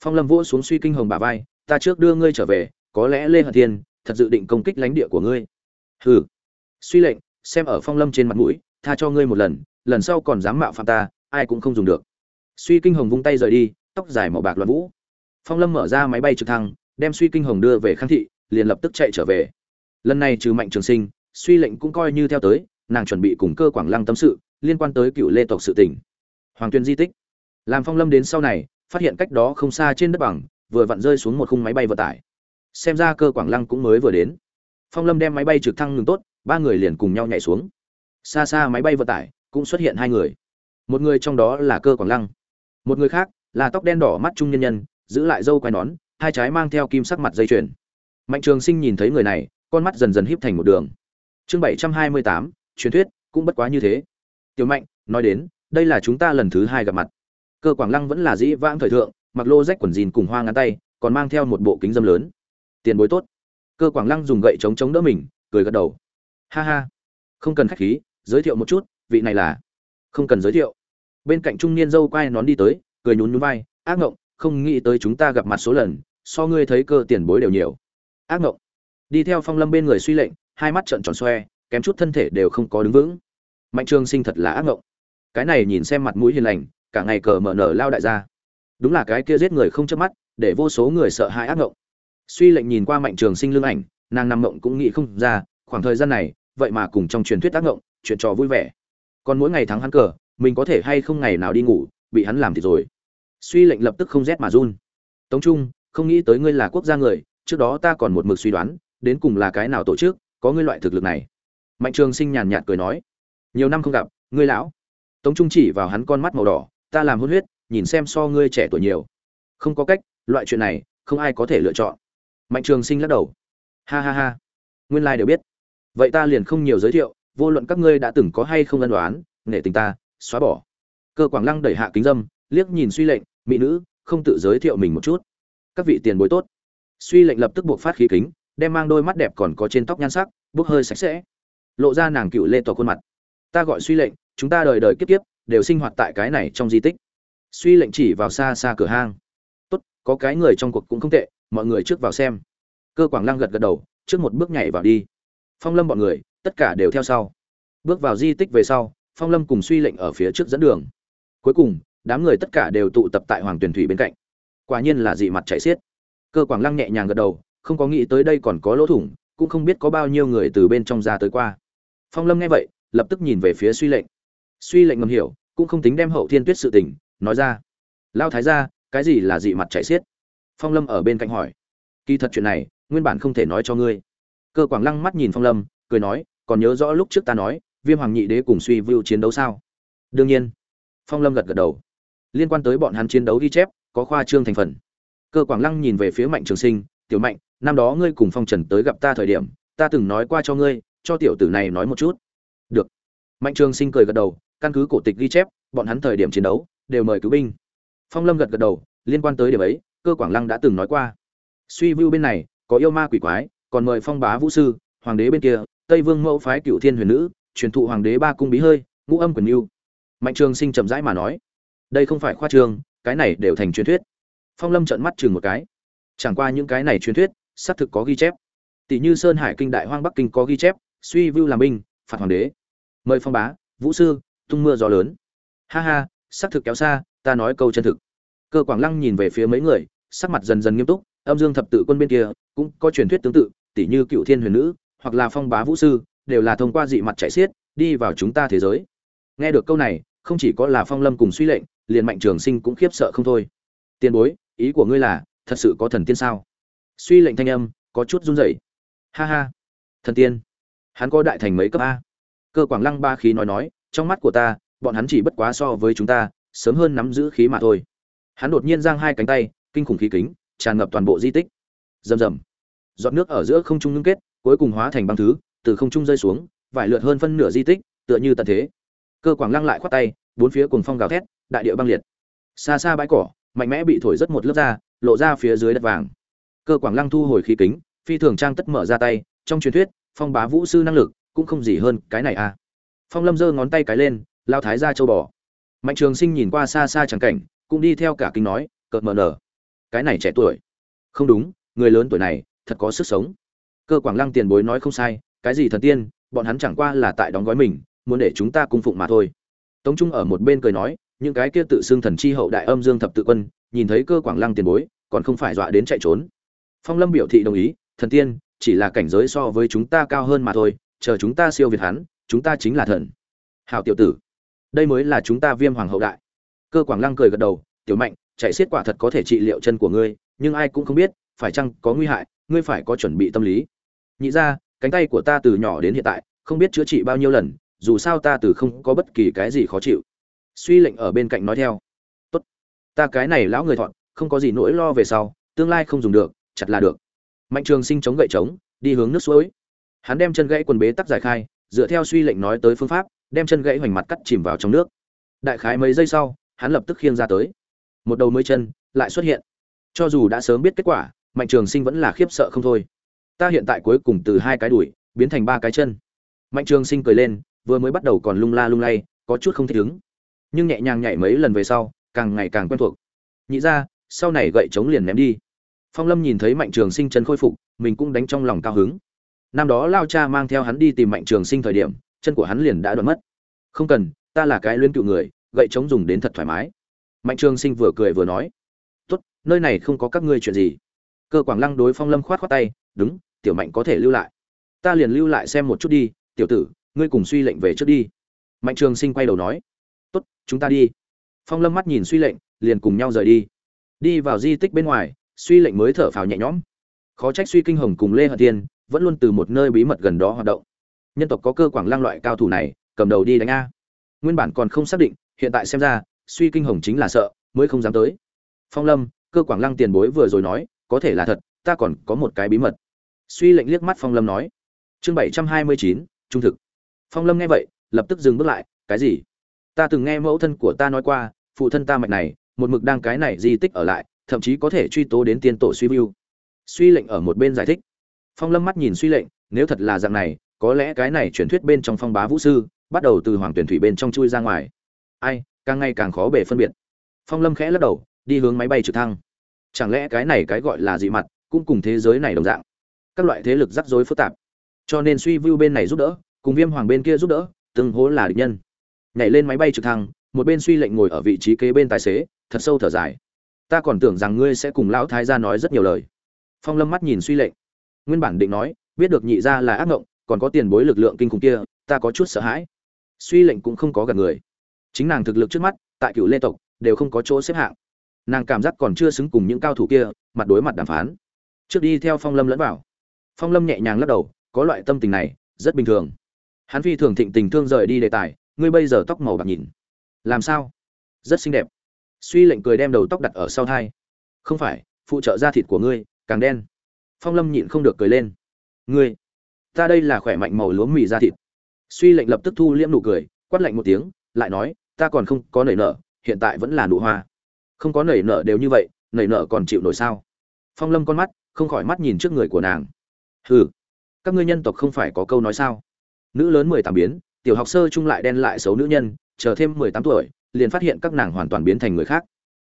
Phong lâm vỗ xuống suy kinh hồng bà vai, ta trước đưa ngươi trở về, có lẽ lê hận thiên thật dự định công kích lãnh địa của ngươi. Hừ. Suy lệnh, xem ở phong lâm trên mặt mũi, tha cho ngươi một lần lần sau còn dám mạo phạm ta, ai cũng không dùng được. Suy kinh hồng vung tay rời đi, tóc dài màu bạc loạn vũ. Phong lâm mở ra máy bay trực thăng, đem suy kinh hồng đưa về khang thị, liền lập tức chạy trở về. Lần này trừ mạnh trường sinh suy lệnh cũng coi như theo tới, nàng chuẩn bị cùng cơ quảng lăng tâm sự, liên quan tới cựu lê tộc sự tỉnh hoàng tuyên di tích. Làm phong lâm đến sau này, phát hiện cách đó không xa trên đất bằng, vừa vặn rơi xuống một khung máy bay vận tải. Xem ra cơ quảng lăng cũng mới vừa đến. Phong lâm đem máy bay trực thăng ngừng tốt, ba người liền cùng nhau nhảy xuống. Xa xa máy bay vận tải, cũng xuất hiện hai người. Một người trong đó là cơ quảng lăng. Một người khác, là tóc đen đỏ mắt trung nhân nhân, giữ lại dâu quai nón, hai trái mang theo kim sắc mặt dây chuyền. Mạnh trường sinh nhìn thấy người này, con mắt dần dần híp thành một đường chương bảy trăm hai mươi tám, truyền thuyết, cũng bất quá như thế. Tiểu mạnh, nói đến, đây là chúng ta lần thứ hai gặp mặt. Cơ quảng lăng vẫn là dĩ vãng thời thượng, mặc lô rách quần jean cùng hoa ngắn tay, còn mang theo một bộ kính dâm lớn. Tiền bối tốt. Cơ quảng lăng dùng gậy chống chống đỡ mình, cười gật đầu. Ha ha. Không cần khách khí, giới thiệu một chút, vị này là? Không cần giới thiệu. Bên cạnh trung niên dâu quay nón đi tới, cười nhún nhún vai. Ác ngộng, không nghĩ tới chúng ta gặp mặt số lần, so ngươi thấy cơ tiền bối đều nhiều. Ác ngộng, đi theo phong lâm bên người suy lệnh hai mắt trợn tròn xoe, kém chút thân thể đều không có đứng vững. Mạnh trường sinh thật là ác ngộng. Cái này nhìn xem mặt mũi hiền lành, cả ngày cờ mở nở lao đại gia. Đúng là cái kia giết người không chớp mắt, để vô số người sợ hãi ác ngộng. Suy lệnh nhìn qua mạnh trường sinh lương ảnh, nàng nằm ngộng cũng nghĩ không ra, khoảng thời gian này, vậy mà cùng trong truyền thuyết ác ngộng, chuyện trò vui vẻ. Còn mỗi ngày thắng hắn cờ, mình có thể hay không ngày nào đi ngủ, bị hắn làm thì rồi. Suy lệnh lập tức không rét mà run. Tống trung, không nghĩ tới ngươi là quốc gia người, trước đó ta còn một mực suy đoán, đến cùng là cái nào tổ chức có ngươi loại thực lực này. Mạnh trường sinh nhàn nhạt cười nói, nhiều năm không gặp, ngươi lão. Tống trung chỉ vào hắn con mắt màu đỏ, ta làm hôn huyết, nhìn xem so ngươi trẻ tuổi nhiều. Không có cách, loại chuyện này, không ai có thể lựa chọn. Mạnh trường sinh lắc đầu. Ha ha ha. Nguyên lai đều biết. Vậy ta liền không nhiều giới thiệu, vô luận các ngươi đã từng có hay không ân đoán nể tình ta, xóa bỏ. Cơ quảng lăng đẩy hạ kính dâm, liếc nhìn suy lệnh, mỹ nữ, không tự giới thiệu mình một chút. Các vị tiền bối tốt. Suy lệnh lập tức buộc phát khí kính đem mang đôi mắt đẹp còn có trên tóc nhan sắc, bốc hơi sạch sẽ. Lộ ra nàng cựu lê tỏ khuôn mặt. Ta gọi suy lệnh, chúng ta đời đời kiếp kiếp, đều sinh hoạt tại cái này trong di tích. Suy lệnh chỉ vào xa xa cửa hang. Tốt, có cái người trong cuộc cũng không tệ, mọi người trước vào xem. Cơ quảng lăng gật gật đầu, trước một bước nhảy vào đi. Phong lâm bọn người, tất cả đều theo sau. Bước vào di tích về sau, phong lâm cùng suy lệnh ở phía trước dẫn đường. Cuối cùng, đám người tất cả đều tụ tập tại hoàng tuyền thủy bên cạnh. Quả nhiên là dị mặt chạy xiết. Cơ quảng lăng nhẹ nhàng gật đầu không có nghĩ tới đây còn có lỗ thủng, cũng không biết có bao nhiêu người từ bên trong ra tới qua. Phong lâm nghe vậy, lập tức nhìn về phía suy lệnh. Suy lệnh ngầm hiểu, cũng không tính đem hậu thiên tuyết sự tình, nói ra. Lao thái ra cái gì là dị mặt chạy xiết? Phong lâm ở bên cạnh hỏi. Kỳ thật chuyện này, nguyên bản không thể nói cho ngươi. Cơ quảng lăng mắt nhìn phong lâm, cười nói, còn nhớ rõ lúc trước ta nói, viêm hoàng nhị đế cùng suy vưu chiến đấu sao? Đương nhiên. Phong lâm gật gật đầu. Liên quan tới bọn hắn chiến đấu ghi chép, có khoa trương thành phần. Cơ quảng lăng nhìn về phía mạnh trường sinh tiểu mạnh, năm đó ngươi cùng phong trần tới gặp ta thời điểm, ta từng nói qua cho ngươi, cho tiểu tử này nói một chút. Được. Mạnh trường sinh cười gật đầu, căn cứ cổ tịch ghi chép, bọn hắn thời điểm chiến đấu, đều mời cứu binh. Phong lâm gật gật đầu, liên quan tới điểm ấy, cơ quảng lăng đã từng nói qua. Suy vưu bên này, có yêu ma quỷ quái, còn mời phong bá vũ sư, hoàng đế bên kia, tây vương mẫu phái cựu thiên huyền nữ, truyền thụ hoàng đế ba cung bí hơi, ngũ âm quyền mưu mạnh trường sinh chậm rãi mà nói, đây không phải khoa trương cái này đều thành truyền thuyết. Phong lâm trợn mắt chừng một cái chẳng qua những cái này truyền thuyết, xác thực có ghi chép. Tỷ như sơn hải kinh đại hoang bắc kinh có ghi chép, suy vưu làm binh, phạt hoàng đế. Mời phong bá, vũ sư, tung mưa gió lớn. Ha ha, xác thực kéo xa, ta nói câu chân thực. Cơ quảng lăng nhìn về phía mấy người, sắc mặt dần dần nghiêm túc, âm dương thập tự quân bên kia, cũng có truyền thuyết tương tự, tỷ như cựu thiên huyền nữ, hoặc là phong bá vũ sư, đều là thông qua dị mặt chạy xiết, đi vào chúng ta thế giới. Nghe được câu này, không chỉ có là phong lâm cùng suy lệnh, liền mạnh trường sinh cũng khiếp sợ không thôi. Tiền bối, ý của ngươi là thật sự có thần tiên sao? Suy lệnh thanh âm, có chút run rẩy. Ha ha, thần tiên. Hắn có đại thành mấy cấp a? Cơ quảng lăng ba khí nói nói, trong mắt của ta, bọn hắn chỉ bất quá so với chúng ta, sớm hơn nắm giữ khí mà thôi. Hắn đột nhiên giang hai cánh tay, kinh khủng khí kính, tràn ngập toàn bộ di tích. Rầm rầm. Giọt nước ở giữa không trung ngưng kết, cuối cùng hóa thành băng thứ, từ không trung rơi xuống vải lượt hơn phân nửa di tích, tựa như tận thế. Cơ quảng lăng lại khoát tay, bốn phía cùng phong gào thét, đại địa băng liệt. Xa xa bãi cỏ, mạnh mẽ bị thổi rất một lớp ra lộ ra phía dưới đất vàng. Cơ quảng lăng thu hồi khí kính, phi thường trang tất mở ra tay, trong truyền thuyết, phong bá vũ sư năng lực cũng không gì hơn cái này à. Phong lâm giơ ngón tay cái lên, lao thái ra châu bò. Mạnh trường sinh nhìn qua xa xa chẳng cảnh, cũng đi theo cả kinh nói, cợt mờ nở, cái này trẻ tuổi. Không đúng, người lớn tuổi này, thật có sức sống. Cơ quảng lăng tiền bối nói không sai, cái gì thần tiên, bọn hắn chẳng qua là tại đóng gói mình, muốn để chúng ta cung phụng mà thôi. Tống trung ở một bên cười nói những cái kia tự xưng thần chi hậu đại âm dương thập tự quân, nhìn thấy cơ quảng lăng tiền bối, còn không phải dọa đến chạy trốn. Phong lâm biểu thị đồng ý, thần tiên, chỉ là cảnh giới so với chúng ta cao hơn mà thôi, chờ chúng ta siêu việt hắn, chúng ta chính là thần. Hảo tiểu tử, đây mới là chúng ta viêm hoàng hậu đại. Cơ quảng lăng cười gật đầu, tiểu mạnh, chạy xiết quả thật có thể trị liệu chân của ngươi, nhưng ai cũng không biết, phải chăng có nguy hại, ngươi phải có chuẩn bị tâm lý. Nhị ra cánh tay của ta từ nhỏ đến hiện tại, không biết chữa trị bao nhiêu lần, dù sao ta từ không có bất kỳ cái gì khó chịu suy lệnh ở bên cạnh nói theo. Tốt, ta cái này lão người thọn, không có gì nỗi lo về sau, tương lai không dùng được, chặt là được. Mạnh trường sinh chống gậy trống, đi hướng nước suối. Hắn đem chân gãy quần bế tắc giải khai, dựa theo suy lệnh nói tới phương pháp, đem chân gãy hoành mặt cắt chìm vào trong nước. Đại khái mấy giây sau, hắn lập tức khiêng ra tới. Một đầu mới chân lại xuất hiện. Cho dù đã sớm biết kết quả, mạnh trường sinh vẫn là khiếp sợ không thôi. Ta hiện tại cuối cùng từ hai cái đùi biến thành ba cái chân. Mạnh trường sinh cười lên, vừa mới bắt đầu còn lung la lung lay, có chút không thích ứng nhưng nhẹ nhàng nhảy mấy lần về sau, càng ngày càng quen thuộc. Nhị ra, sau này gậy chống liền ném đi. Phong lâm nhìn thấy mạnh trường sinh chân khôi phục, mình cũng đánh trong lòng cao hứng. Năm đó lao cha mang theo hắn đi tìm mạnh trường sinh thời điểm, chân của hắn liền đã đoạn mất. Không cần, ta là cái luyến cựu người, gậy chống dùng đến thật thoải mái. Mạnh trường sinh vừa cười vừa nói, tốt, nơi này không có các ngươi chuyện gì. Cơ quảng lăng đối phong lâm khoát khoát tay, đúng, tiểu mạnh có thể lưu lại. Ta liền lưu lại xem một chút đi, tiểu tử, ngươi cùng suy lệnh về trước đi. Mạnh trường sinh quay đầu nói chúng ta đi. Phong lâm mắt nhìn suy lệnh, liền cùng nhau rời đi. Đi vào di tích bên ngoài, suy lệnh mới thở phào nhẹ nhõm. Khó trách suy kinh hồng cùng lê hận tiên vẫn luôn từ một nơi bí mật gần đó hoạt động. Nhân tộc có cơ quảng lang loại cao thủ này, cầm đầu đi đánh a. Nguyên bản còn không xác định, hiện tại xem ra, suy kinh hồng chính là sợ, mới không dám tới. Phong lâm, cơ quảng lăng tiền bối vừa rồi nói, có thể là thật, ta còn có một cái bí mật. Suy lệnh liếc mắt phong lâm nói. Chương bảy trăm hai mươi chín, trung thực. Phong lâm nghe vậy, lập tức dừng bước lại, cái gì? Ta từng nghe mẫu thân của ta nói qua, phụ thân ta mạch này, một mực đang cái này di tích ở lại, thậm chí có thể truy tố đến tiên tổ suy mưu suy lệnh ở một bên giải thích. Phong lâm mắt nhìn suy lệnh, nếu thật là dạng này, có lẽ cái này truyền thuyết bên trong phong bá vũ sư, bắt đầu từ hoàng tuyển thủy bên trong chui ra ngoài. Ai, càng ngày càng khó bể phân biệt. Phong lâm khẽ lắc đầu, đi hướng máy bay trực thăng. Chẳng lẽ cái này cái gọi là dị mặt, cũng cùng thế giới này đồng dạng? Các loại thế lực rắc rối phức tạp. Cho nên suy view bên này giúp đỡ, cùng viêm hoàng bên kia giúp đỡ, từng hố là địch nhân nhảy lên máy bay trực thăng, một bên suy lệnh ngồi ở vị trí kế bên tài xế, thật sâu thở dài. Ta còn tưởng rằng ngươi sẽ cùng lão thái gia nói rất nhiều lời. Phong lâm mắt nhìn suy lệnh. Nguyên bản định nói, biết được nhị gia là ác ngộng, còn có tiền bối lực lượng kinh khủng kia, ta có chút sợ hãi. Suy lệnh cũng không có gần người. Chính nàng thực lực trước mắt, tại cựu lê tộc, đều không có chỗ xếp hạng. Nàng cảm giác còn chưa xứng cùng những cao thủ kia, mặt đối mặt đàm phán. Trước đi theo phong lâm lẫn vào. Phong lâm nhẹ nhàng lắc đầu, có loại tâm tình này, rất bình thường. Hắn phi thường thịnh tình thương rời đi đề tài ngươi bây giờ tóc màu bạc nhìn. Làm sao? Rất xinh đẹp. Suy lệnh cười đem đầu tóc đặt ở sau thai. Không phải, phụ trợ da thịt của ngươi, càng đen. Phong lâm nhịn không được cười lên. Ngươi, ta đây là khỏe mạnh màu lúa mì da thịt. Suy lệnh lập tức thu liễm nụ cười, quát lạnh một tiếng, lại nói, ta còn không có nảy nở, hiện tại vẫn là nụ hoa. Không có nảy nở đều như vậy, nảy nở còn chịu nổi sao? Phong lâm con mắt, không khỏi mắt nhìn trước người của nàng. Hừ, các ngươi nhân tộc không phải có câu nói sao? Nữ lớn mười tám biến tiểu học sơ trung lại đen lại xấu nữ nhân, chờ thêm mười tám tuổi, liền phát hiện các nàng hoàn toàn biến thành người khác.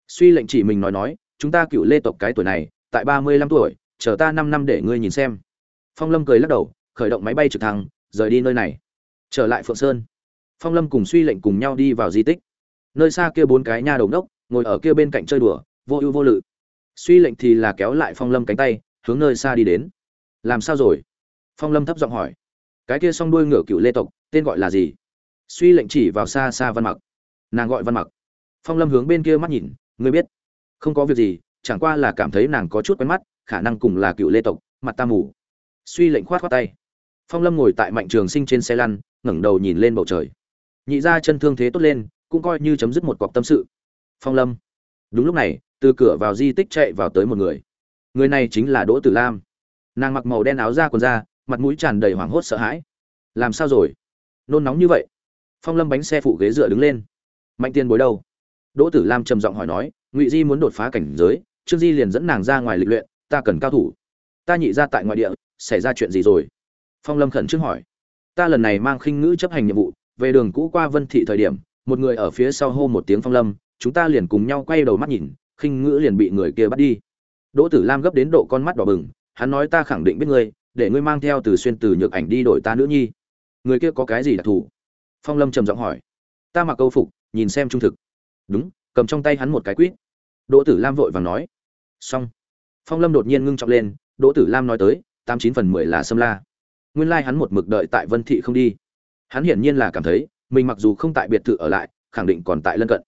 Suy lệnh chỉ mình nói nói, chúng ta cựu lê tộc cái tuổi này, tại ba mươi lăm tuổi, chờ ta năm năm để ngươi nhìn xem. Phong lâm cười lắc đầu, khởi động máy bay trực thăng, rời đi nơi này. Trở lại phượng sơn. Phong lâm cùng suy lệnh cùng nhau đi vào di tích. Nơi xa kia bốn cái nha đầu đốc ngồi ở kia bên cạnh chơi đùa, vô ưu vô lự. Suy lệnh thì là kéo lại phong lâm cánh tay, hướng nơi xa đi đến. Làm sao rồi? Phong lâm thấp giọng hỏi. Cái kia song đuôi ngựa cựu lê tộc tên gọi là gì? Suy lệnh chỉ vào xa xa văn mặc. Nàng gọi văn mặc. Phong lâm hướng bên kia mắt nhìn, ngươi biết, không có việc gì, chẳng qua là cảm thấy nàng có chút quen mắt, khả năng cùng là cựu lê tộc, mặt ta mù. Suy lệnh khoát khoát tay. Phong lâm ngồi tại mạnh trường sinh trên xe lăn, ngẩng đầu nhìn lên bầu trời. Nhị ra chân thương thế tốt lên, cũng coi như chấm dứt một cọc tâm sự. Phong lâm. Đúng lúc này, từ cửa vào di tích chạy vào tới một người. Người này chính là đỗ tử lam. Nàng mặc màu đen áo da quần da, mặt mũi tràn đầy hoảng hốt sợ hãi. Làm sao rồi? Nôn nóng như vậy. Phong lâm bánh xe phụ ghế dựa đứng lên. Mạnh tiên bối đâu? Đỗ tử lam trầm giọng hỏi nói, ngụy di muốn đột phá cảnh giới, trương di liền dẫn nàng ra ngoài lịch luyện, ta cần cao thủ. Ta nhị ra tại ngoại địa, xảy ra chuyện gì rồi? Phong lâm khẩn trương hỏi. Ta lần này mang khinh ngữ chấp hành nhiệm vụ, về đường cũ qua vân thị thời điểm, một người ở phía sau hô một tiếng phong lâm, chúng ta liền cùng nhau quay đầu mắt nhìn, khinh ngữ liền bị người kia bắt đi. Đỗ tử lam gấp đến độ con mắt đỏ bừng, hắn nói ta khẳng định biết ngươi, để ngươi mang theo từ xuyên từ nhược ảnh đi đổi ta nữ nhi người kia có cái gì đặc thù? Phong lâm trầm giọng hỏi. Ta mặc câu phục, nhìn xem trung thực. Đúng, cầm trong tay hắn một cái quýt. Đỗ tử lam vội vàng nói. Xong. Phong lâm đột nhiên ngưng trọng lên, đỗ tử lam nói tới, tám chín phần mười là sâm la. Nguyên lai hắn một mực đợi tại vân thị không đi. Hắn hiển nhiên là cảm thấy, mình mặc dù không tại biệt thự ở lại, khẳng định còn tại lân cận.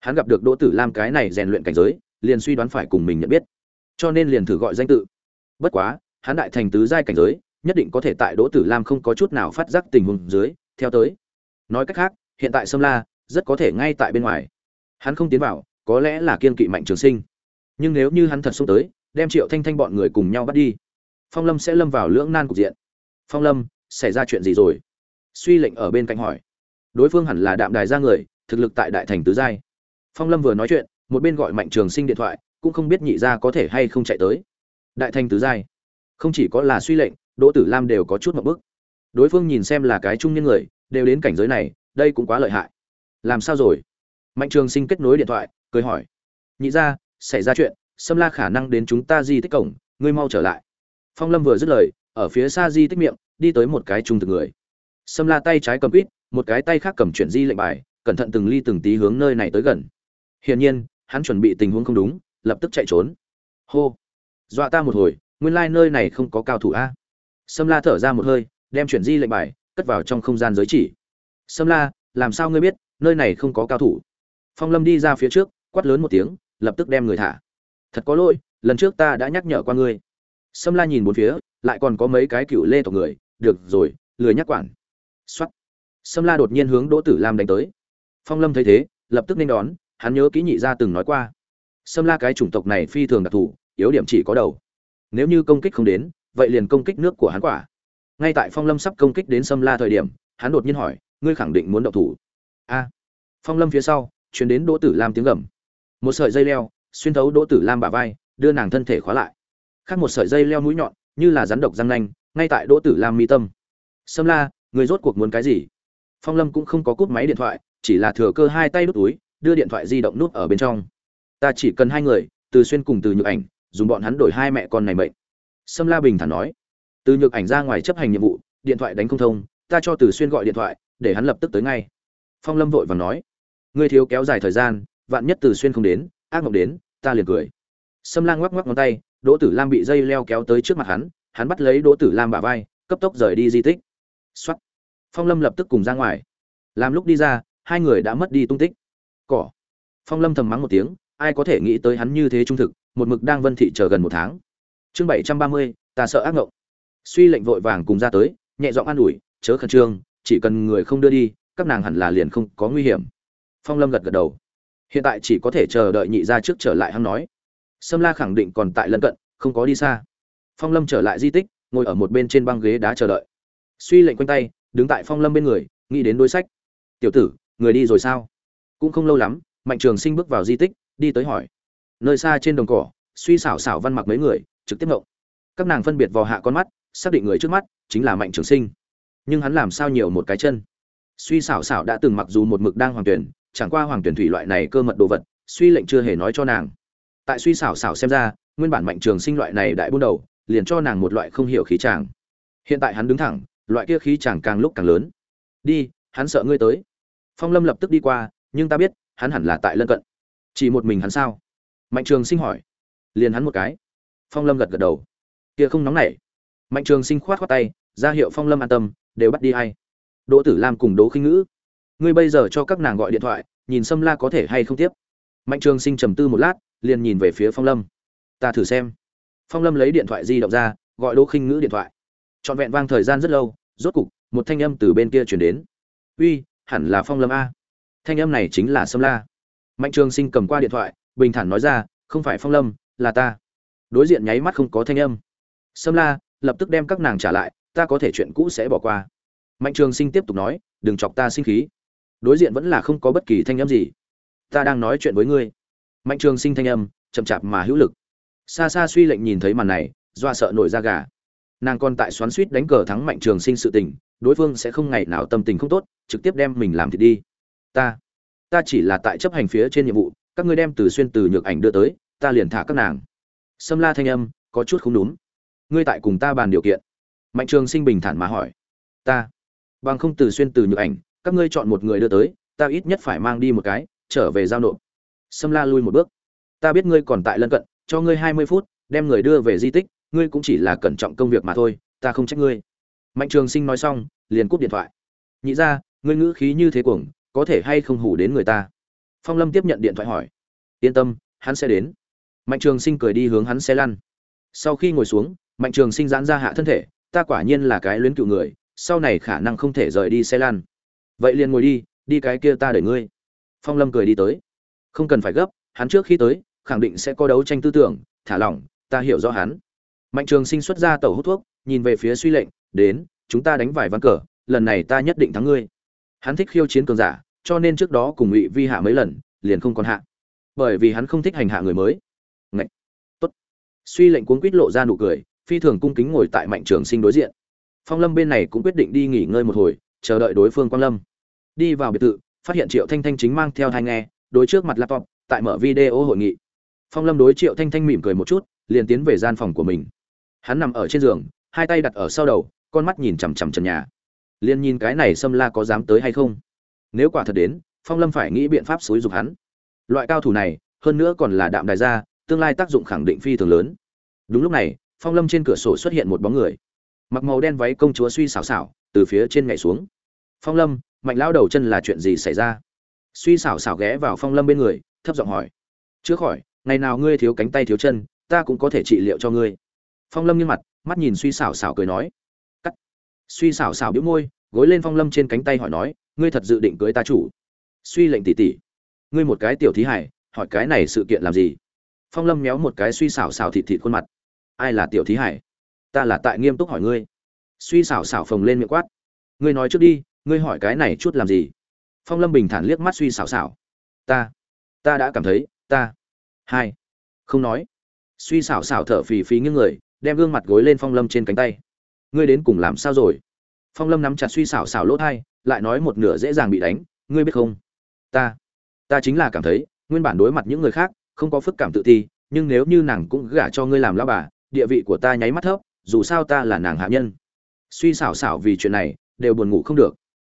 Hắn gặp được đỗ tử lam cái này rèn luyện cảnh giới, liền suy đoán phải cùng mình nhận biết. Cho nên liền thử gọi danh tự. Bất quá, hắn đại thành tứ giai cảnh giới nhất định có thể tại đỗ tử lam không có chút nào phát giác tình huống dưới, theo tới. Nói cách khác, hiện tại sâm la rất có thể ngay tại bên ngoài. Hắn không tiến vào, có lẽ là kiên kỵ mạnh trường sinh. Nhưng nếu như hắn thật xuống tới, đem triệu thanh thanh bọn người cùng nhau bắt đi, phong lâm sẽ lâm vào lưỡng nan cục diện. Phong lâm, xảy ra chuyện gì rồi? Suy lệnh ở bên cạnh hỏi. Đối phương hẳn là đạm đài ra người, thực lực tại đại thành tứ giai. Phong lâm vừa nói chuyện, một bên gọi mạnh trường sinh điện thoại, cũng không biết nhị gia có thể hay không chạy tới. Đại thành tứ giai. Không chỉ có là suy lệnh đỗ tử lam đều có chút một bức. Đối phương nhìn xem là cái trung niên người, đều đến cảnh giới này, đây cũng quá lợi hại. Làm sao rồi? Mạnh trường sinh kết nối điện thoại, cười hỏi. Nhị gia, xảy ra chuyện xâm la khả năng đến chúng ta di tích cổng, ngươi mau trở lại. Phong lâm vừa dứt lời, ở phía xa di tích miệng, đi tới một cái trung thực người. Xâm la tay trái cầm quýt, một cái tay khác cầm chuyển di lệnh bài, cẩn thận từng ly từng tí hướng nơi này tới gần. Hiển nhiên, hắn chuẩn bị tình huống không đúng, lập tức chạy trốn. Hô. Dọa ta một hồi, nguyên lai nơi này không có cao thủ a sâm la thở ra một hơi, đem chuyển di lệnh bài cất vào trong không gian giới chỉ. Sâm la, làm sao ngươi biết nơi này không có cao thủ? Phong lâm đi ra phía trước, quát lớn một tiếng, lập tức đem người thả. Thật có lỗi, lần trước ta đã nhắc nhở qua ngươi. Sâm la nhìn bốn phía, lại còn có mấy cái cựu lê tộc người. Được rồi, lười nhắc quản. Xuất sâm la đột nhiên hướng đỗ tử lam đánh tới. Phong lâm thấy thế, lập tức nên đón, hắn nhớ kỹ nhị gia từng nói qua. Sâm la cái chủng tộc này phi thường đặc thù, yếu điểm chỉ có đầu. Nếu như công kích không đến vậy liền công kích nước của hắn quả. Ngay tại phong lâm sắp công kích đến sâm la thời điểm, hắn đột nhiên hỏi, ngươi khẳng định muốn động thủ? A. Phong lâm phía sau chuyển đến đỗ tử lam tiếng gầm. Một sợi dây leo, xuyên thấu đỗ tử lam bả vai, đưa nàng thân thể khóa lại. Khác một sợi dây leo mũi nhọn, như là rắn độc răng nanh, ngay tại đỗ tử lam mi tâm. Sâm la, người rốt cuộc muốn cái gì? Phong lâm cũng không có cúp máy điện thoại, chỉ là thừa cơ hai tay đút túi, đưa điện thoại di động nút ở bên trong. Ta chỉ cần hai người, từ xuyên cùng từ nhược ảnh, dùng bọn hắn đổi hai mẹ con này mệnh sâm la bình thản nói, từ nhược ảnh ra ngoài chấp hành nhiệm vụ, điện thoại đánh không thông, ta cho từ xuyên gọi điện thoại, để hắn lập tức tới ngay. Phong lâm vội vàng nói, ngươi thiếu kéo dài thời gian, vạn nhất từ xuyên không đến, ác mộng đến, ta liền cười. Sâm lang ngoắc ngoắc ngón tay, đỗ tử lam bị dây leo kéo tới trước mặt hắn hắn bắt lấy đỗ tử lam bả vai, cấp tốc rời đi di tích. Xuất phong lâm lập tức cùng ra ngoài. Làm lúc đi ra, hai người đã mất đi tung tích. Cỏ. Phong lâm thầm mắng một tiếng, ai có thể nghĩ tới hắn như thế trung thực, một mực đang vân thị chờ gần một tháng chương bảy trăm ba mươi, ta sợ ác ngộng. Suy lệnh vội vàng cùng ra tới, nhẹ giọng an ủi, chớ khẩn trương, chỉ cần người không đưa đi, các nàng hẳn là liền không có nguy hiểm. Phong lâm gật gật đầu. Hiện tại chỉ có thể chờ đợi nhị ra trước trở lại hắn nói. Sâm la khẳng định còn tại lân cận, không có đi xa. Phong lâm trở lại di tích, ngồi ở một bên trên băng ghế đá chờ đợi. Suy lệnh quanh tay, đứng tại phong lâm bên người, nghĩ đến đối sách. Tiểu tử, người đi rồi sao? Cũng không lâu lắm, mạnh trường sinh bước vào di tích, đi tới hỏi. Nơi xa trên đồng cỏ, suy xảo xảo văn mặc mấy người trực tiếp ngộng. Các nàng phân biệt vào hạ con mắt, xác định người trước mắt chính là mạnh trường sinh. Nhưng hắn làm sao nhiều một cái chân? Suy xảo xảo đã từng mặc dù một mực đang hoàng tuyển, chẳng qua hoàng tuyển thủy loại này cơ mật đồ vật, suy lệnh chưa hề nói cho nàng. Tại suy xảo xảo xem ra, nguyên bản mạnh trường sinh loại này đại buôn đầu, liền cho nàng một loại không hiểu khí chàng. Hiện tại hắn đứng thẳng, loại kia khí chàng càng lúc càng lớn. Đi, hắn sợ ngươi tới. Phong lâm lập tức đi qua, nhưng ta biết, hắn hẳn là tại lân cận. Chỉ một mình hắn sao? Mạnh trường sinh hỏi. Liền hắn một cái phong lâm gật gật đầu. Kia không nóng nảy. Mạnh trường sinh khoát khoát tay, ra hiệu phong lâm an tâm, đều bắt đi hay đỗ tử lam cùng đỗ khinh ngữ. Ngươi bây giờ cho các nàng gọi điện thoại, nhìn sâm la có thể hay không tiếp. Mạnh trường sinh trầm tư một lát, liền nhìn về phía phong lâm. Ta thử xem. Phong lâm lấy điện thoại di động ra, gọi đỗ khinh ngữ điện thoại. Trọn vẹn vang thời gian rất lâu, rốt cục, một thanh âm từ bên kia chuyển đến. Uy, hẳn là phong lâm a. Thanh âm này chính là sâm la. Mạnh trường sinh cầm qua điện thoại, bình thản nói ra, không phải phong lâm, là ta đối diện nháy mắt không có thanh âm. Sâm la lập tức đem các nàng trả lại, ta có thể chuyện cũ sẽ bỏ qua. Mạnh trường sinh tiếp tục nói, đừng chọc ta sinh khí. Đối diện vẫn là không có bất kỳ thanh âm gì. Ta đang nói chuyện với ngươi. Mạnh trường sinh thanh âm, chậm chạp mà hữu lực. Xa xa suy lệnh nhìn thấy màn này, doa sợ nổi da gà. Nàng còn tại xoắn suýt đánh cờ thắng mạnh trường sinh sự tình, đối phương sẽ không ngày nào tâm tình không tốt, trực tiếp đem mình làm thì đi. Ta ta chỉ là tại chấp hành phía trên nhiệm vụ, các ngươi đem từ xuyên từ nhược ảnh đưa tới, ta liền thả các nàng sâm la thanh âm, có chút không đúng. Ngươi tại cùng ta bàn điều kiện. Mạnh trường sinh bình thản mà hỏi. Ta. Bằng không từ xuyên từ nhược ảnh, các ngươi chọn một người đưa tới, ta ít nhất phải mang đi một cái, trở về giao nộp. Sâm la lui một bước. Ta biết ngươi còn tại lân cận, cho ngươi hai mươi phút, đem người đưa về di tích, ngươi cũng chỉ là cẩn trọng công việc mà thôi, ta không trách ngươi. Mạnh trường sinh nói xong, liền cúp điện thoại. Nhị ra, ngươi ngữ khí như thế cuồng, có thể hay không hù đến người ta? Phong lâm tiếp nhận điện thoại hỏi. Yên tâm, hắn sẽ đến mạnh trường sinh cười đi hướng hắn xe lăn. Sau khi ngồi xuống, mạnh trường sinh giãn ra hạ thân thể, ta quả nhiên là cái luyến cựu người, sau này khả năng không thể rời đi xe lăn. Vậy liền ngồi đi đi cái kia ta đẩy ngươi. Phong lâm cười đi tới. Không cần phải gấp, hắn trước khi tới, khẳng định sẽ có đấu tranh tư tưởng, thả lỏng, ta hiểu rõ hắn. Mạnh trường sinh xuất ra tàu hút thuốc, nhìn về phía suy lệnh, đến, chúng ta đánh vài ván cờ, lần này ta nhất định thắng ngươi. Hắn thích khiêu chiến cường giả, cho nên trước đó cùng ngụy vi hạ mấy lần, liền không còn hạ. Bởi vì hắn không thích hành hạ người mới suy lệnh cuốn quýt lộ ra nụ cười, phi thường cung kính ngồi tại mạnh trường sinh đối diện. Phong lâm bên này cũng quyết định đi nghỉ ngơi một hồi, chờ đợi đối phương quang lâm. Đi vào biệt thự, phát hiện triệu thanh thanh chính mang theo thai nghe, đối trước mặt laptop, tại mở video hội nghị. Phong lâm đối triệu thanh thanh mỉm cười một chút, liền tiến về gian phòng của mình. Hắn nằm ở trên giường, hai tay đặt ở sau đầu, con mắt nhìn chằm chằm trần nhà. Liền nhìn cái này xâm la có dám tới hay không? Nếu quả thật đến, phong lâm phải nghĩ biện pháp xúi dục hắn. Loại cao thủ này, hơn nữa còn là đạm đài gia tương lai tác dụng khẳng định phi thường lớn. Đúng lúc này, phong lâm trên cửa sổ xuất hiện một bóng người. Mặc màu đen váy công chúa suy xảo xảo, từ phía trên nhảy xuống. Phong lâm, mạnh lão đầu chân là chuyện gì xảy ra? Suy xảo xảo ghé vào phong lâm bên người, thấp giọng hỏi. Chữa khỏi, ngày nào ngươi thiếu cánh tay thiếu chân, ta cũng có thể trị liệu cho ngươi. Phong lâm nghiêm mặt, mắt nhìn suy xảo xảo cười nói. Cắt. Suy xảo xảo biếu môi, gối lên phong lâm trên cánh tay hỏi nói, ngươi thật dự định cưới ta chủ? Suy lệnh tỉ tỉ. Ngươi một cái tiểu thí hải hỏi cái này sự kiện làm gì? Phong lâm méo một cái suy xảo xảo thịt thịt khuôn mặt. Ai là tiểu thí hải? Ta là tại nghiêm túc hỏi ngươi. Suy xảo xảo phồng lên miệng quát. Ngươi nói trước đi, ngươi hỏi cái này chút làm gì? Phong lâm bình thản liếc mắt suy xảo xảo. Ta ta đã cảm thấy, ta, hai, không nói. Suy xảo xảo thở phì phì nghiêng người, đem gương mặt gối lên phong lâm trên cánh tay. Ngươi đến cùng làm sao rồi? Phong lâm nắm chặt suy xảo xảo lỗ thai, lại nói một nửa dễ dàng bị đánh. Ngươi biết không? Ta ta chính là cảm thấy, nguyên bản đối mặt những người khác không có phức cảm tự ti, nhưng nếu như nàng cũng gả cho ngươi làm lao bà, địa vị của ta nháy mắt thấp, dù sao ta là nàng hạ nhân. Suy xảo xảo vì chuyện này, đều buồn ngủ không được.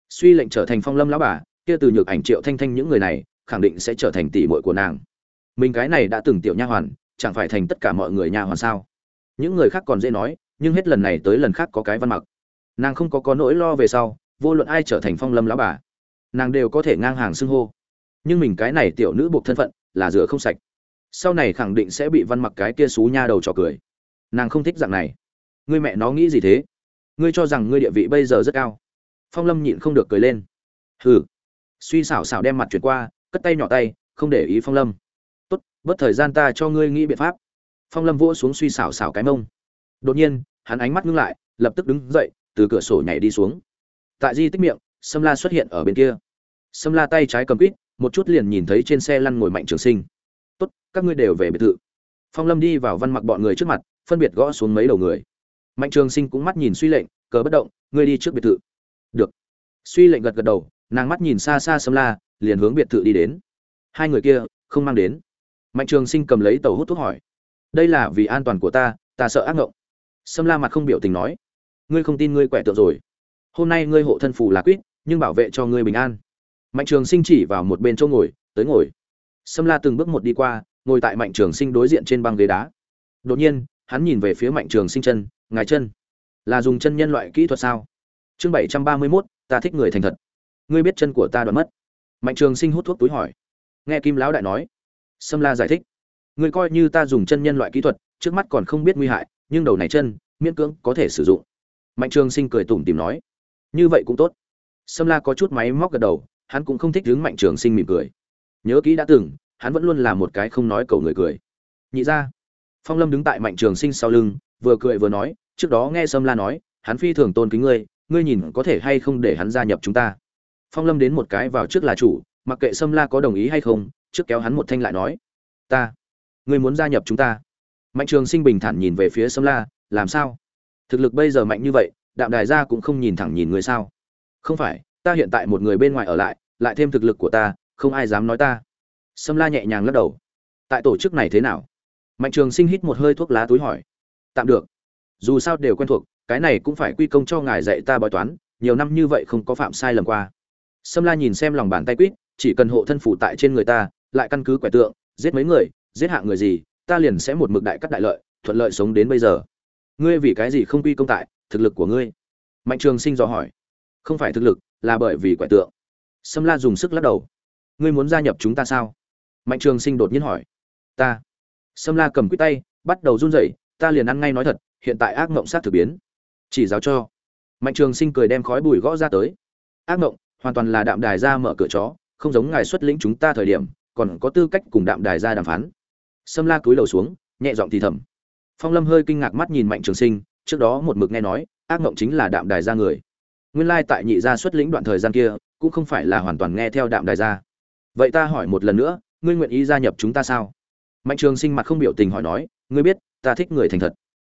Suy lệnh trở thành phong lâm lão bà, kia từ nhược ảnh triệu thanh thanh những người này, khẳng định sẽ trở thành tỷ muội của nàng. Mình cái này đã từng tiểu nha hoàn, chẳng phải thành tất cả mọi người nha hoàn sao? Những người khác còn dễ nói, nhưng hết lần này tới lần khác có cái văn mặc. Nàng không có có nỗi lo về sau, vô luận ai trở thành phong lâm lão bà, nàng đều có thể ngang hàng xưng hô. Nhưng mình cái này tiểu nữ buộc thân phận là rửa không sạch sau này khẳng định sẽ bị văn mặc cái kia xú nha đầu trò cười. Nàng không thích dạng này. Ngươi mẹ nó nghĩ gì thế? Ngươi cho rằng ngươi địa vị bây giờ rất cao. Phong lâm nhịn không được cười lên. Hừ. Suy xảo xảo đem mặt chuyển qua, cất tay nhỏ tay, không để ý phong lâm. Tốt, bớt thời gian ta cho ngươi nghĩ biện pháp. Phong lâm vỗ xuống suy xảo xảo cái mông. Đột nhiên, hắn ánh mắt ngưng lại, lập tức đứng dậy, từ cửa sổ nhảy đi xuống. Tại di tích miệng, sâm la xuất hiện ở bên kia. Sâm la tay trái cầm quýt, một chút liền nhìn thấy trên xe lăn ngồi mạnh trường sinh tốt, các ngươi đều về biệt thự. Phong lâm đi vào văn mặc bọn người trước mặt, phân biệt gõ xuống mấy đầu người. Mạnh trường sinh cũng mắt nhìn suy lệnh, cờ bất động, ngươi đi trước biệt thự. Được. Suy lệnh gật gật đầu, nàng mắt nhìn xa xa sâm la, liền hướng biệt thự đi đến. Hai người kia, không mang đến. Mạnh trường sinh cầm lấy tàu hút thuốc hỏi. Đây là vì an toàn của ta ta sợ ác ngộng. Sâm la mặt không biểu tình nói. Ngươi không tin ngươi quẻ tượng rồi. Hôm nay ngươi hộ thân phù là quýt, nhưng bảo vệ cho ngươi bình an. Mạnh trường sinh chỉ vào một bên chỗ ngồi, tới ngồi sâm la từng bước một đi qua, ngồi tại mạnh trường sinh đối diện trên băng ghế đá. Đột nhiên, hắn nhìn về phía mạnh trường sinh chân, ngài chân, là dùng chân nhân loại kỹ thuật sao? Chương bảy trăm ba mươi mốt, ta thích người thành thật. Ngươi biết chân của ta đoạn mất. Mạnh trường sinh hút thuốc túi hỏi. Nghe kim lão đại nói, sâm la giải thích. Ngươi coi như ta dùng chân nhân loại kỹ thuật, trước mắt còn không biết nguy hại, nhưng đầu này chân, miễn cưỡng có thể sử dụng. Mạnh trường sinh cười tủm tỉm nói. Như vậy cũng tốt. Sâm la có chút máy móc gật đầu, hắn cũng không thích đứng mạnh trường sinh mỉm cười nhớ kỹ đã từng, hắn vẫn luôn là một cái không nói cầu người cười. Nhị ra phong lâm đứng tại mạnh trường sinh sau lưng, vừa cười vừa nói, trước đó nghe sâm la nói, hắn phi thường tôn kính ngươi ngươi nhìn có thể hay không để hắn gia nhập chúng ta. Phong lâm đến một cái vào trước là chủ, mặc kệ sâm la có đồng ý hay không, trước kéo hắn một thanh lại nói, ta, ngươi muốn gia nhập chúng ta. Mạnh trường sinh bình thản nhìn về phía sâm la, làm sao? Thực lực bây giờ mạnh như vậy, đạm đài gia cũng không nhìn thẳng nhìn người sao? Không phải, ta hiện tại một người bên ngoài ở lại lại thêm thực lực của ta không ai dám nói ta. Sâm la nhẹ nhàng lắc đầu. Tại tổ chức này thế nào? Mạnh trường sinh hít một hơi thuốc lá túi hỏi. Tạm được. Dù sao đều quen thuộc, cái này cũng phải quy công cho ngài dạy ta bói toán, nhiều năm như vậy không có phạm sai lầm qua. Sâm la nhìn xem lòng bàn tay quýt, chỉ cần hộ thân phủ tại trên người ta, lại căn cứ quẻ tượng, giết mấy người, giết hạ người gì, ta liền sẽ một mực đại cắt đại lợi, thuận lợi sống đến bây giờ. Ngươi vì cái gì không quy công tại, thực lực của ngươi? Mạnh trường sinh dò hỏi. Không phải thực lực, là bởi vì quẻ tượng. Sâm la dùng sức lắc đầu ngươi muốn gia nhập chúng ta sao? Mạnh trường sinh đột nhiên hỏi. Ta. Sâm la cầm quýt tay, bắt đầu run rẩy, ta liền ăn ngay nói thật, hiện tại ác mộng sát thực biến. Chỉ giáo cho. Mạnh trường sinh cười đem khói bùi gõ ra tới. Ác mộng, hoàn toàn là đạm đài ra mở cửa chó, không giống ngài xuất lĩnh chúng ta thời điểm, còn có tư cách cùng đạm đài ra đàm phán. Sâm la cúi đầu xuống, nhẹ giọng thì thầm. Phong lâm hơi kinh ngạc mắt nhìn mạnh trường sinh, trước đó một mực nghe nói, ác mộng chính là đạm đài ra người. Nguyên lai tại nhị gia xuất lĩnh đoạn thời gian kia, cũng không phải là hoàn toàn nghe theo đạm đài gia vậy ta hỏi một lần nữa, ngươi nguyện ý gia nhập chúng ta sao? Mạnh trường sinh mặt không biểu tình hỏi nói, ngươi biết, ta thích người thành thật.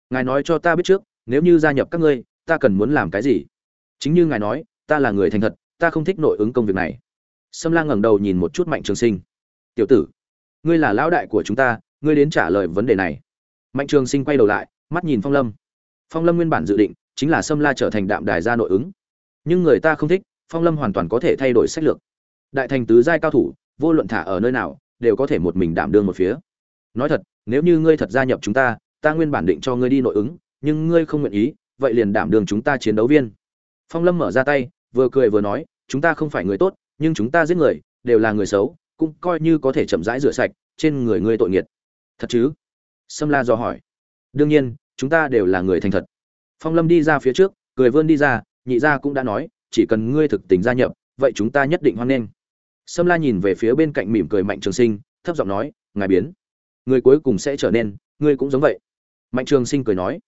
Ngài nói cho ta biết trước, nếu như gia nhập các ngươi, ta cần muốn làm cái gì? Chính như ngài nói, ta là người thành thật, ta không thích nội ứng công việc này. Sâm la ngẩng đầu nhìn một chút mạnh trường sinh. Tiểu tử, ngươi là lão đại của chúng ta, ngươi đến trả lời vấn đề này. Mạnh trường sinh quay đầu lại, mắt nhìn phong lâm. Phong lâm nguyên bản dự định, chính là sâm la trở thành đạm đài gia nội ứng. Nhưng người ta không thích, phong lâm hoàn toàn có thể thay đổi sách lược đại thành tứ giai cao thủ, vô luận thả ở nơi nào, đều có thể một mình đảm đương một phía. Nói thật, nếu như ngươi thật gia nhập chúng ta ta nguyên bản định cho ngươi đi nội ứng, nhưng ngươi không nguyện ý, vậy liền đảm đương chúng ta chiến đấu viên. Phong lâm mở ra tay, vừa cười vừa nói, chúng ta không phải người tốt, nhưng chúng ta giết người, đều là người xấu, cũng coi như có thể chậm rãi rửa sạch, trên người ngươi tội nghiệt. Thật chứ? Sâm la do hỏi. Đương nhiên, chúng ta đều là người thành thật. Phong lâm đi ra phía trước, cười vươn đi ra, nhị gia cũng đã nói, chỉ cần ngươi thực tình gia nhập, vậy chúng ta nhất định hoan nghênh sâm la nhìn về phía bên cạnh mỉm cười mạnh trường sinh, thấp giọng nói, ngài biến. Người cuối cùng sẽ trở nên, ngươi cũng giống vậy. Mạnh trường sinh cười nói,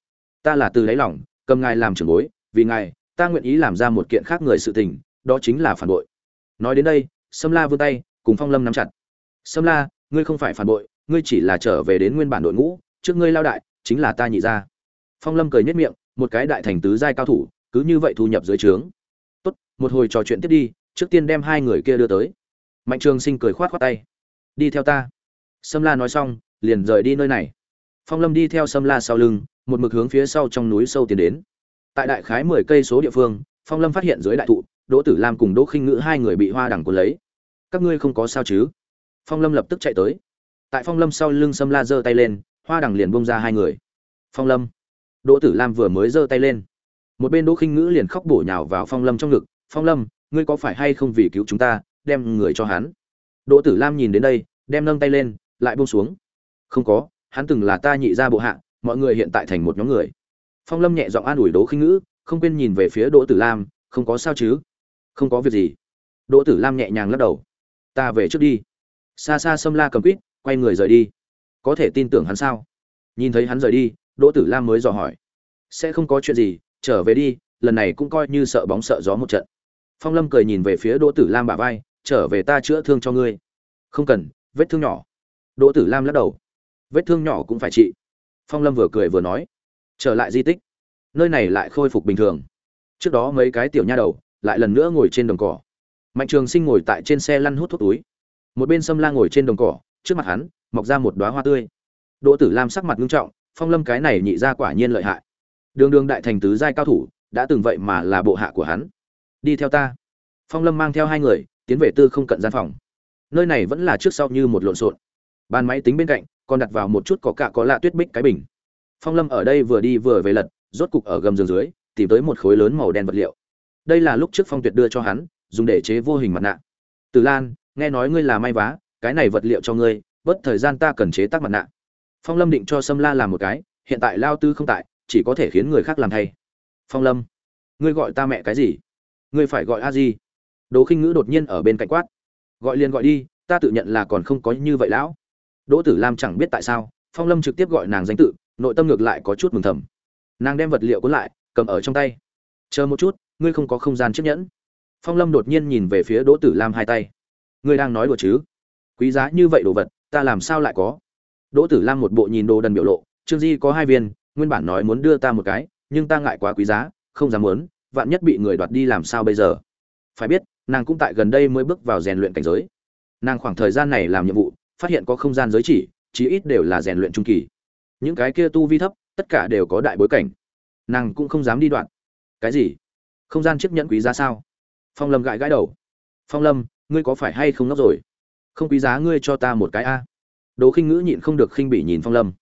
ta là từ lấy lòng, cầm ngài làm trưởng bối, vì ngài, ta nguyện ý làm ra một kiện khác người sự tình, đó chính là phản bội. Nói đến đây, sâm la vươn tay, cùng phong lâm nắm chặt. Sâm la, ngươi không phải phản bội, ngươi chỉ là trở về đến nguyên bản đội ngũ, trước ngươi lao đại, chính là ta nhị gia. Phong lâm cười nhất miệng, một cái đại thành tứ giai cao thủ, cứ như vậy thu nhập dưới trướng. Tốt, một hồi trò chuyện tiếp đi, trước tiên đem hai người kia đưa tới mạnh trường sinh cười khoát khoát tay. Đi theo ta. Sâm la nói xong, liền rời đi nơi này. Phong lâm đi theo sâm la sau lưng, một mực hướng phía sau trong núi sâu tiến đến. Tại đại khái mười cây số địa phương, phong lâm phát hiện dưới đại thụ, đỗ tử lam cùng đỗ khinh ngữ hai người bị hoa đằng cuốn lấy. Các ngươi không có sao chứ? Phong lâm lập tức chạy tới. Tại phong lâm sau lưng sâm la giơ tay lên, hoa đằng liền bông ra hai người. Phong lâm. Đỗ tử lam vừa mới giơ tay lên. Một bên đỗ khinh ngữ liền khóc bổ nhào vào phong lâm trong ngực. Phong lâm, ngươi có phải hay không vì cứu chúng ta đem người cho hắn. Đỗ tử lam nhìn đến đây, đem nâng tay lên, lại buông xuống. Không có, hắn từng là ta nhị ra bộ hạ, mọi người hiện tại thành một nhóm người. Phong lâm nhẹ giọng an ủi đỗ khinh ngữ, không quên nhìn về phía đỗ tử lam, không có sao chứ? Không có việc gì. Đỗ tử lam nhẹ nhàng lắc đầu. Ta về trước đi. Xa xa xâm la cầm quýt, quay người rời đi. Có thể tin tưởng hắn sao? Nhìn thấy hắn rời đi, đỗ tử lam mới dò hỏi. Sẽ không có chuyện gì, trở về đi, lần này cũng coi như sợ bóng sợ gió một trận. Phong lâm cười nhìn về phía đỗ tử lam bả vai trở về ta chữa thương cho ngươi. Không cần, vết thương nhỏ. Đỗ tử lam lắc đầu. Vết thương nhỏ cũng phải trị. Phong lâm vừa cười vừa nói. Trở lại di tích. Nơi này lại khôi phục bình thường. Trước đó mấy cái tiểu nha đầu lại lần nữa ngồi trên đồng cỏ. Mạnh trường sinh ngồi tại trên xe lăn hút thuốc túi. Một bên sâm la ngồi trên đồng cỏ, trước mặt hắn, mọc ra một đoá hoa tươi. Đỗ tử lam sắc mặt nghiêm trọng, phong lâm cái này nhị ra quả nhiên lợi hại. Đường đường đại thành tứ giai cao thủ, đã từng vậy mà là bộ hạ của hắn. Đi theo ta. Phong lâm mang theo hai người tiến về tư không cận gian phòng. Nơi này vẫn là trước sau như một lộn xộn. Bàn máy tính bên cạnh, còn đặt vào một chút có cả có lạ tuyết bích cái bình. Phong lâm ở đây vừa đi vừa về lật, rốt cục ở gầm giường dưới, tìm tới một khối lớn màu đen vật liệu. Đây là lúc trước phong tuyệt đưa cho hắn, dùng để chế vô hình mặt nạ. Từ lan, nghe nói ngươi là may vá, cái này vật liệu cho ngươi, bớt thời gian ta cần chế tác mặt nạ. Phong lâm định cho sâm la làm một cái, hiện tại lao tư không tại, chỉ có thể khiến người khác làm thay. Phong lâm, ngươi gọi ta mẹ cái gì? Ngươi phải gọi a di đỗ khinh ngữ đột nhiên ở bên cạnh quát. Gọi liền gọi đi, ta tự nhận là còn không có như vậy lão. Đỗ tử lam chẳng biết tại sao, phong lâm trực tiếp gọi nàng danh tự, nội tâm ngược lại có chút mừng thầm. Nàng đem vật liệu cuốn lại, cầm ở trong tay. Chờ một chút, ngươi không có không gian chiếc nhẫn. Phong lâm đột nhiên nhìn về phía đỗ tử lam hai tay. Ngươi đang nói đùa chứ? Quý giá như vậy đồ vật, ta làm sao lại có? Đỗ tử lam một bộ nhìn đồ đần biểu lộ, trương di có hai viên, nguyên bản nói muốn đưa ta một cái, nhưng ta ngại quá quý giá, không dám muốn, vạn nhất bị người đoạt đi làm sao bây giờ? Phải biết nàng cũng tại gần đây mới bước vào rèn luyện cảnh giới. Nàng khoảng thời gian này làm nhiệm vụ, phát hiện có không gian giới chỉ, chí ít đều là rèn luyện trung kỳ. Những cái kia tu vi thấp, tất cả đều có đại bối cảnh. Nàng cũng không dám đi đoạn. Cái gì? Không gian chiếc nhẫn quý giá sao? Phong lâm gãi gãi đầu. Phong lâm, ngươi có phải hay không ngốc rồi? Không quý giá ngươi cho ta một cái a. Đỗ khinh ngữ nhịn không được khinh bỉ nhìn phong lâm.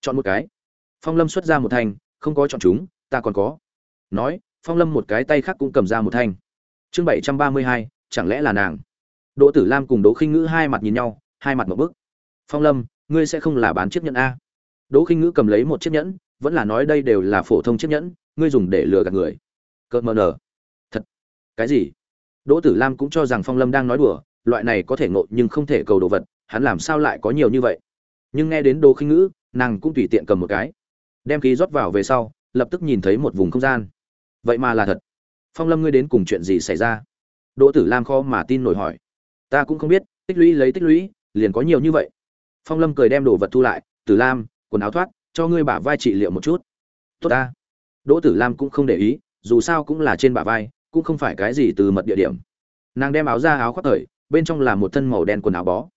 Chọn một cái. Phong lâm xuất ra một thanh, không có chọn chúng, ta còn có. Nói, phong lâm một cái tay khác cũng cầm ra một thanh chương bảy trăm ba mươi hai, chẳng lẽ là nàng? Đỗ tử lam cùng đỗ khinh ngữ hai mặt nhìn nhau, hai mặt một bức. Phong lâm, ngươi sẽ không là bán chiếc nhẫn a. Đỗ khinh ngữ cầm lấy một chiếc nhẫn, vẫn là nói đây đều là phổ thông chiếc nhẫn, ngươi dùng để lừa gạt người. Cợt mờ nở. Thật. Cái gì? Đỗ tử lam cũng cho rằng phong lâm đang nói đùa, loại này có thể ngộ nhưng không thể cầu đồ vật, hắn làm sao lại có nhiều như vậy? Nhưng nghe đến đỗ khinh ngữ, nàng cũng tùy tiện cầm một cái. Đem khí rót vào về sau, lập tức nhìn thấy một vùng không gian. Vậy mà là thật phong lâm ngươi đến cùng chuyện gì xảy ra? Đỗ tử lam kho mà tin nổi hỏi. Ta cũng không biết, tích lũy lấy tích lũy, liền có nhiều như vậy. Phong lâm cười đem đồ vật thu lại, tử lam, quần áo thoát, cho ngươi bả vai trị liệu một chút. Tốt ta. Đỗ tử lam cũng không để ý, dù sao cũng là trên bả vai, cũng không phải cái gì từ mật địa điểm. Nàng đem áo ra áo khoác thời bên trong là một thân màu đen quần áo bó.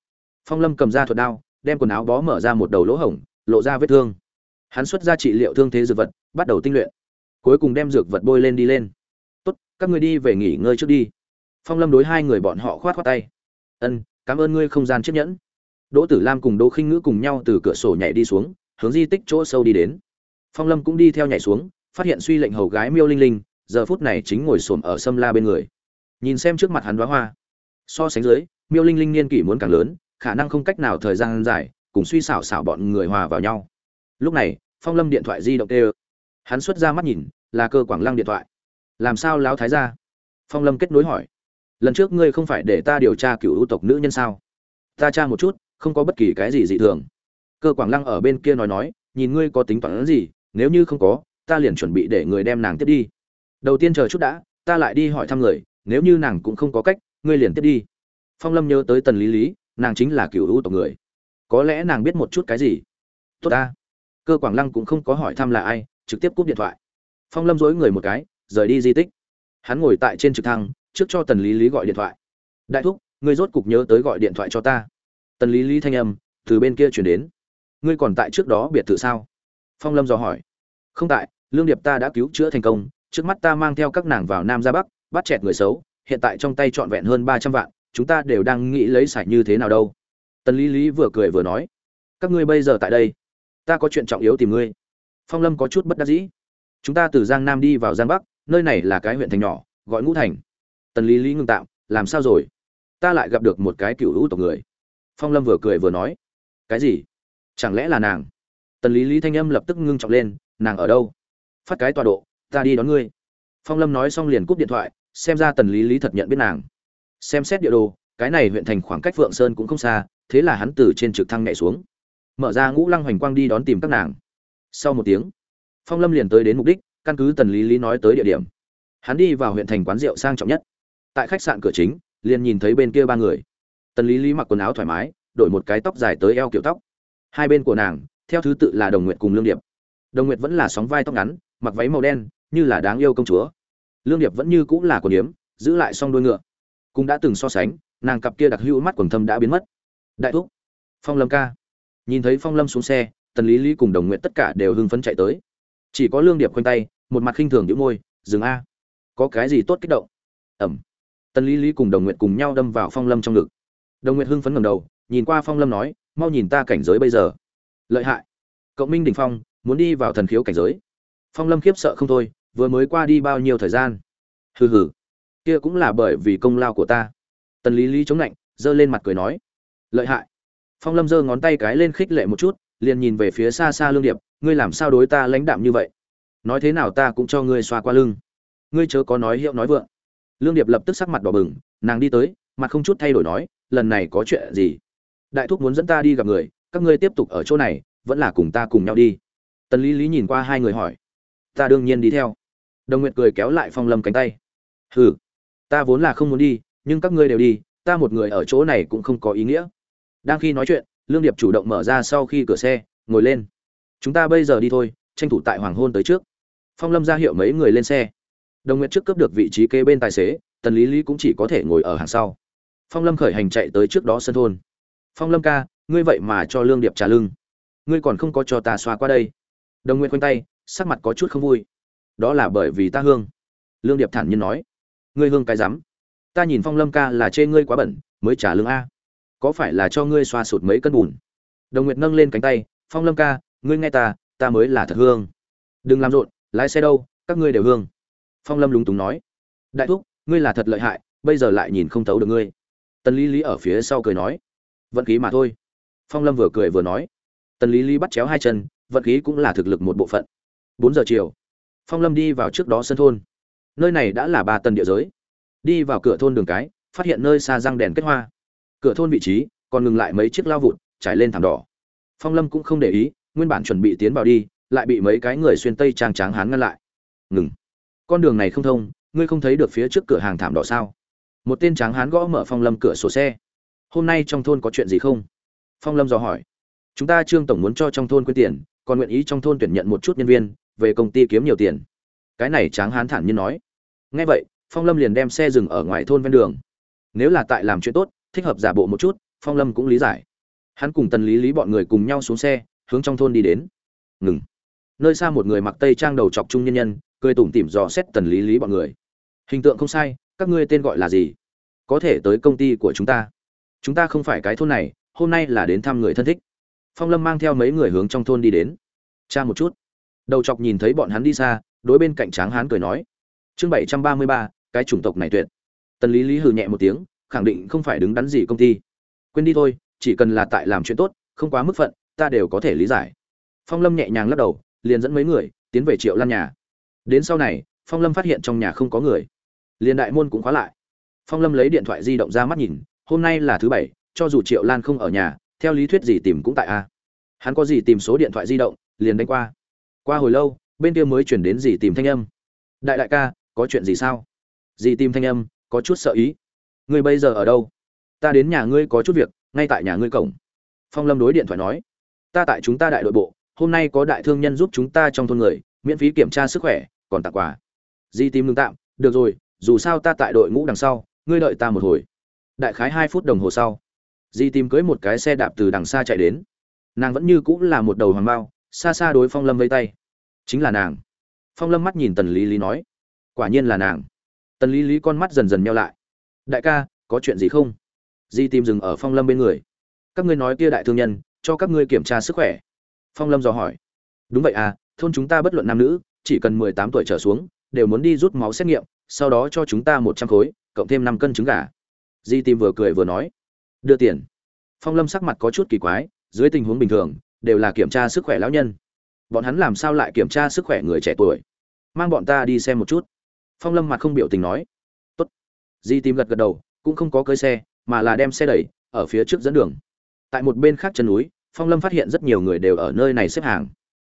Phong lâm cầm ra thuật đao, đem quần áo bó mở ra một đầu lỗ hổng, lộ ra vết thương. Hắn xuất ra trị liệu thương thế dược vật, bắt đầu tinh luyện. Cuối cùng đem dược vật bôi lên đi lên các ngươi đi về nghỉ ngơi trước đi. Phong lâm đối hai người bọn họ khoát khoát tay. Ân, cảm ơn ngươi không gian chiếc nhẫn. Đỗ tử lam cùng đỗ khinh ngữ cùng nhau từ cửa sổ nhảy đi xuống, hướng di tích chỗ sâu đi đến. Phong lâm cũng đi theo nhảy xuống, phát hiện suy lệnh hầu gái miêu linh linh, giờ phút này chính ngồi xổm ở sâm la bên người. Nhìn xem trước mặt hắn đoá hoa. So sánh dưới, miêu linh linh niên kỷ muốn càng lớn, khả năng không cách nào thời gian dài, cùng suy xảo xảo bọn người hòa vào nhau. Lúc này, phong lâm điện thoại di động tê hắn xuất ra mắt nhìn, là cơ quảng lăng điện thoại làm sao lão thái gia? phong lâm kết nối hỏi. Lần trước ngươi không phải để ta điều tra cựu ưu tộc nữ nhân sao? Ta tra một chút, không có bất kỳ cái gì dị thường. Cơ quảng lăng ở bên kia nói nói, nhìn ngươi có tính toán gì, nếu như không có, ta liền chuẩn bị để người đem nàng tiếp đi. Đầu tiên chờ chút đã, ta lại đi hỏi thăm người, nếu như nàng cũng không có cách, ngươi liền tiếp đi. Phong lâm nhớ tới tần lý lý, nàng chính là cựu ưu tộc người. Có lẽ nàng biết một chút cái gì? Tốt ta. Cơ quảng lăng cũng không có hỏi thăm là ai, trực tiếp cúp điện thoại. Phong lâm dối người một cái rời đi di tích. Hắn ngồi tại trên trực thăng, trước cho tần lý lý gọi điện thoại. Đại thúc, ngươi rốt cục nhớ tới gọi điện thoại cho ta. Tần lý lý thanh âm từ bên kia chuyển đến. Ngươi còn tại trước đó biệt thự sao? Phong lâm dò hỏi. Không tại, lương điệp ta đã cứu chữa thành công, trước mắt ta mang theo các nàng vào nam ra bắc, bắt chẹt người xấu, hiện tại trong tay trọn vẹn hơn ba trăm vạn, chúng ta đều đang nghĩ lấy sải như thế nào đâu. Tần lý lý vừa cười vừa nói. Các ngươi bây giờ tại đây, ta có chuyện trọng yếu tìm ngươi. Phong lâm có chút bất đắc dĩ. Chúng ta từ giang nam đi vào giang bắc nơi này là cái huyện thành nhỏ, gọi ngũ thành. Tần lý lý ngưng tạm, làm sao rồi? Ta lại gặp được một cái cựu hữu tộc người. Phong lâm vừa cười vừa nói, cái gì? Chẳng lẽ là nàng? Tần lý lý thanh âm lập tức ngưng trọng lên, nàng ở đâu? Phát cái tọa độ, ta đi đón ngươi. Phong lâm nói xong liền cúp điện thoại, xem ra tần lý lý thật nhận biết nàng. Xem xét địa đồ, cái này huyện thành khoảng cách phượng sơn cũng không xa, thế là hắn từ trên trực thăng nhảy xuống. Mở ra ngũ lăng hoành quang đi đón tìm các nàng. Sau một tiếng, phong lâm liền tới đến mục đích căn cứ tần lý lý nói tới địa điểm. Hắn đi vào huyện thành quán rượu sang trọng nhất. Tại khách sạn cửa chính, liền nhìn thấy bên kia ba người. Tần lý lý mặc quần áo thoải mái, đổi một cái tóc dài tới eo kiểu tóc. Hai bên của nàng, theo thứ tự là đồng nguyện cùng lương điệp. Đồng nguyệt vẫn là sóng vai tóc ngắn, mặc váy màu đen, như là đáng yêu công chúa. Lương điệp vẫn như cũng là quần yếm, giữ lại song đôi ngựa. Cũng đã từng so sánh, nàng cặp kia đặc hữu mắt quần thâm đã biến mất. Đại thúc, phong lâm ca. Nhìn thấy phong lâm xuống xe, tần lý lý cùng đồng nguyện tất cả đều hưng phấn chạy tới. Chỉ có lương điệp khoanh tay một mặt khinh thường nhíu môi, dừng a, có cái gì tốt kích động? Ẩm. Tần lý lý cùng đồng nguyện cùng nhau đâm vào phong lâm trong ngực. Đồng nguyện hưng phấn ngầm đầu, nhìn qua phong lâm nói, mau nhìn ta cảnh giới bây giờ. Lợi hại. Cộng minh đình phong, muốn đi vào thần khiếu cảnh giới. Phong lâm khiếp sợ không thôi, vừa mới qua đi bao nhiêu thời gian? Hừ hừ, kia cũng là bởi vì công lao của ta. Tần lý lý chống lạnh, giơ lên mặt cười nói, lợi hại. Phong lâm giơ ngón tay cái lên khích lệ một chút, liền nhìn về phía xa xa lương điệp, ngươi làm sao đối ta lãnh đạm như vậy? Nói thế nào ta cũng cho ngươi xoa qua lưng. Ngươi chớ có nói hiệu nói vượng. Lương điệp lập tức sắc mặt đỏ bừng, nàng đi tới, mặt không chút thay đổi nói, lần này có chuyện gì? Đại thúc muốn dẫn ta đi gặp người, các ngươi tiếp tục ở chỗ này, vẫn là cùng ta cùng nhau đi. Tần lý lý nhìn qua hai người hỏi, ta đương nhiên đi theo. Đồng nguyệt cười kéo lại phong lâm cánh tay. Hừ, ta vốn là không muốn đi, nhưng các ngươi đều đi, ta một người ở chỗ này cũng không có ý nghĩa. Đang khi nói chuyện, lương điệp chủ động mở ra sau khi cửa xe, ngồi lên. Chúng ta bây giờ đi thôi tranh thủ tại hoàng hôn tới trước. Phong lâm ra hiệu mấy người lên xe. Đồng nguyệt trước cướp được vị trí kế bên tài xế, tần lý lý cũng chỉ có thể ngồi ở hàng sau. Phong lâm khởi hành chạy tới trước đó sân thôn. Phong lâm ca, ngươi vậy mà cho lương điệp trả lưng. Ngươi còn không có cho ta xoa qua đây. Đồng nguyện quanh tay, sắc mặt có chút không vui. Đó là bởi vì ta hương. Lương điệp thản nhiên nói. Ngươi hương cái rắm. Ta nhìn phong lâm ca là chê ngươi quá bẩn, mới trả lương a. Có phải là cho ngươi xoa sụt mấy cân bùn? Đồng nguyệt nâng lên cánh tay. Phong lâm ca, ngươi nghe ta ta mới là thật hương. Đừng làm rộn, lái xe đâu, các ngươi đều hương. Phong lâm lúng túng nói. Đại thúc, ngươi là thật lợi hại, bây giờ lại nhìn không thấu được ngươi. Tần lý lý ở phía sau cười nói. Vận khí mà thôi. Phong lâm vừa cười vừa nói. Tần lý lý bắt chéo hai chân, vận khí cũng là thực lực một bộ phận. Bốn giờ chiều. Phong lâm đi vào trước đó sân thôn. Nơi này đã là ba tần địa giới. Đi vào cửa thôn đường cái, phát hiện nơi xa răng đèn kết hoa. Cửa thôn vị trí, còn ngừng lại mấy chiếc lao vụt, trải lên thảm đỏ. Phong lâm cũng không để ý nguyên bản chuẩn bị tiến vào đi, lại bị mấy cái người xuyên tây trang tráng hán ngăn lại. Ngừng. Con đường này không thông, ngươi không thấy được phía trước cửa hàng thảm đỏ sao? Một tên tráng hán gõ mở phong lâm cửa sổ xe. Hôm nay trong thôn có chuyện gì không? Phong lâm dò hỏi. Chúng ta trương tổng muốn cho trong thôn quyên tiền, còn nguyện ý trong thôn tuyển nhận một chút nhân viên, về công ty kiếm nhiều tiền. Cái này tráng hán thản nhiên nói. Nghe vậy, phong lâm liền đem xe dừng ở ngoài thôn ven đường. Nếu là tại làm chuyện tốt, thích hợp giả bộ một chút, phong lâm cũng lý giải. Hắn cùng tần lý lý bọn người cùng nhau xuống xe hướng trong thôn đi đến. Ngừng. Nơi xa một người mặc tây trang đầu chọc trung nhân nhân, cười tủm tỉm dò xét tần lý lý bọn người. Hình tượng không sai, các ngươi tên gọi là gì? Có thể tới công ty của chúng ta. Chúng ta không phải cái thôn này, hôm nay là đến thăm người thân thích. Phong lâm mang theo mấy người hướng trong thôn đi đến. Cha một chút. Đầu chọc nhìn thấy bọn hắn đi xa, đối bên cạnh tráng hán cười nói. Chương bảy trăm ba mươi ba, cái chủng tộc này tuyệt. Tần lý lý hừ nhẹ một tiếng, khẳng định không phải đứng đắn gì công ty. Quên đi thôi, chỉ cần là tại làm chuyện tốt, không quá mức phận ta đều có thể lý giải. Phong lâm nhẹ nhàng lắc đầu, liền dẫn mấy người tiến về triệu lan nhà. Đến sau này, phong lâm phát hiện trong nhà không có người. Liền đại môn cũng khóa lại. Phong lâm lấy điện thoại di động ra mắt nhìn, hôm nay là thứ bảy, cho dù triệu lan không ở nhà, theo lý thuyết gì tìm cũng tại a. Hắn có gì tìm số điện thoại di động, liền đánh qua. Qua hồi lâu, bên kia mới chuyển đến gì tìm thanh âm. Đại đại ca, có chuyện gì sao? Gì tìm thanh âm, có chút sợ ý. Ngươi bây giờ ở đâu? Ta đến nhà ngươi có chút việc, ngay tại nhà ngươi cổng. Phong lâm đối điện thoại nói ta tại chúng ta đại đội bộ, hôm nay có đại thương nhân giúp chúng ta trong thôn người, miễn phí kiểm tra sức khỏe, còn tặng quà. Di tìm ngưng tạm, được rồi, dù sao ta tại đội ngũ đằng sau, ngươi đợi ta một hồi. Đại khái hai phút đồng hồ sau, di tìm cưới một cái xe đạp từ đằng xa chạy đến. Nàng vẫn như cũng là một đầu hoàng bao, xa xa đối phong lâm vây tay. Chính là nàng. Phong lâm mắt nhìn tần lý lý nói. Quả nhiên là nàng. Tần lý lý con mắt dần dần meo lại. Đại ca, có chuyện gì không? Di tìm dừng ở phong lâm bên người. Các ngươi nói kia đại thương nhân cho các ngươi kiểm tra sức khỏe. Phong lâm dò hỏi. Đúng vậy à thôn chúng ta bất luận nam nữ, chỉ cần mười tám tuổi trở xuống, đều muốn đi rút máu xét nghiệm, sau đó cho chúng ta một trăm khối, cộng thêm năm cân trứng gà. Di tìm vừa cười vừa nói. Đưa tiền. Phong lâm sắc mặt có chút kỳ quái, dưới tình huống bình thường, đều là kiểm tra sức khỏe lão nhân. Bọn hắn làm sao lại kiểm tra sức khỏe người trẻ tuổi? Mang bọn ta đi xem một chút. Phong lâm mặt không biểu tình nói. Tốt. Di tìm gật gật đầu, cũng không có cơi xe, mà là đem xe đẩy, ở phía trước dẫn đường tại một bên khác chân núi, phong lâm phát hiện rất nhiều người đều ở nơi này xếp hàng.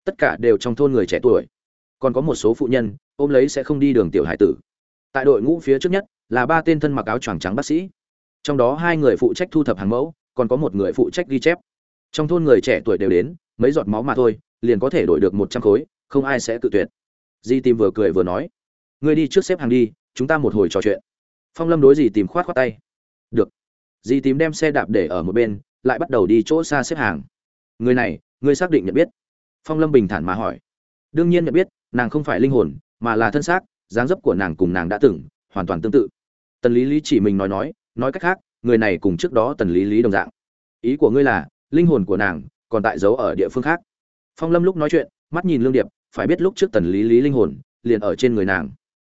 Tất cả đều trong thôn người trẻ tuổi. Còn có một số phụ nhân, ôm lấy sẽ không đi đường tiểu hải tử. Tại đội ngũ phía trước nhất, là ba tên thân mặc áo choàng trắng bác sĩ. Trong đó hai người phụ trách thu thập hàng mẫu, còn có một người phụ trách ghi chép. Trong thôn người trẻ tuổi đều đến, mấy giọt máu mà thôi, liền có thể đổi được một trăm khối, không ai sẽ tự tuyệt. Di tìm vừa cười vừa nói người đi trước xếp hàng đi, chúng ta một hồi trò chuyện. Phong lâm đối gì tìm khoát khoát tay. Được. Di tìm đem xe đạp để ở một bên lại bắt đầu đi chỗ xa xếp hàng. Người này ngươi xác định nhận biết. Phong lâm bình thản mà hỏi. Đương nhiên nhận biết, nàng không phải linh hồn, mà là thân xác, dáng dấp của nàng cùng nàng đã từng, hoàn toàn tương tự. Tần lý lý chỉ mình nói nói nói cách khác, người này cùng trước đó tần lý lý đồng dạng. Ý của ngươi là, linh hồn của nàng còn tại giấu ở địa phương khác. Phong lâm lúc nói chuyện, mắt nhìn lương điệp, phải biết lúc trước tần lý lý linh hồn, liền ở trên người nàng.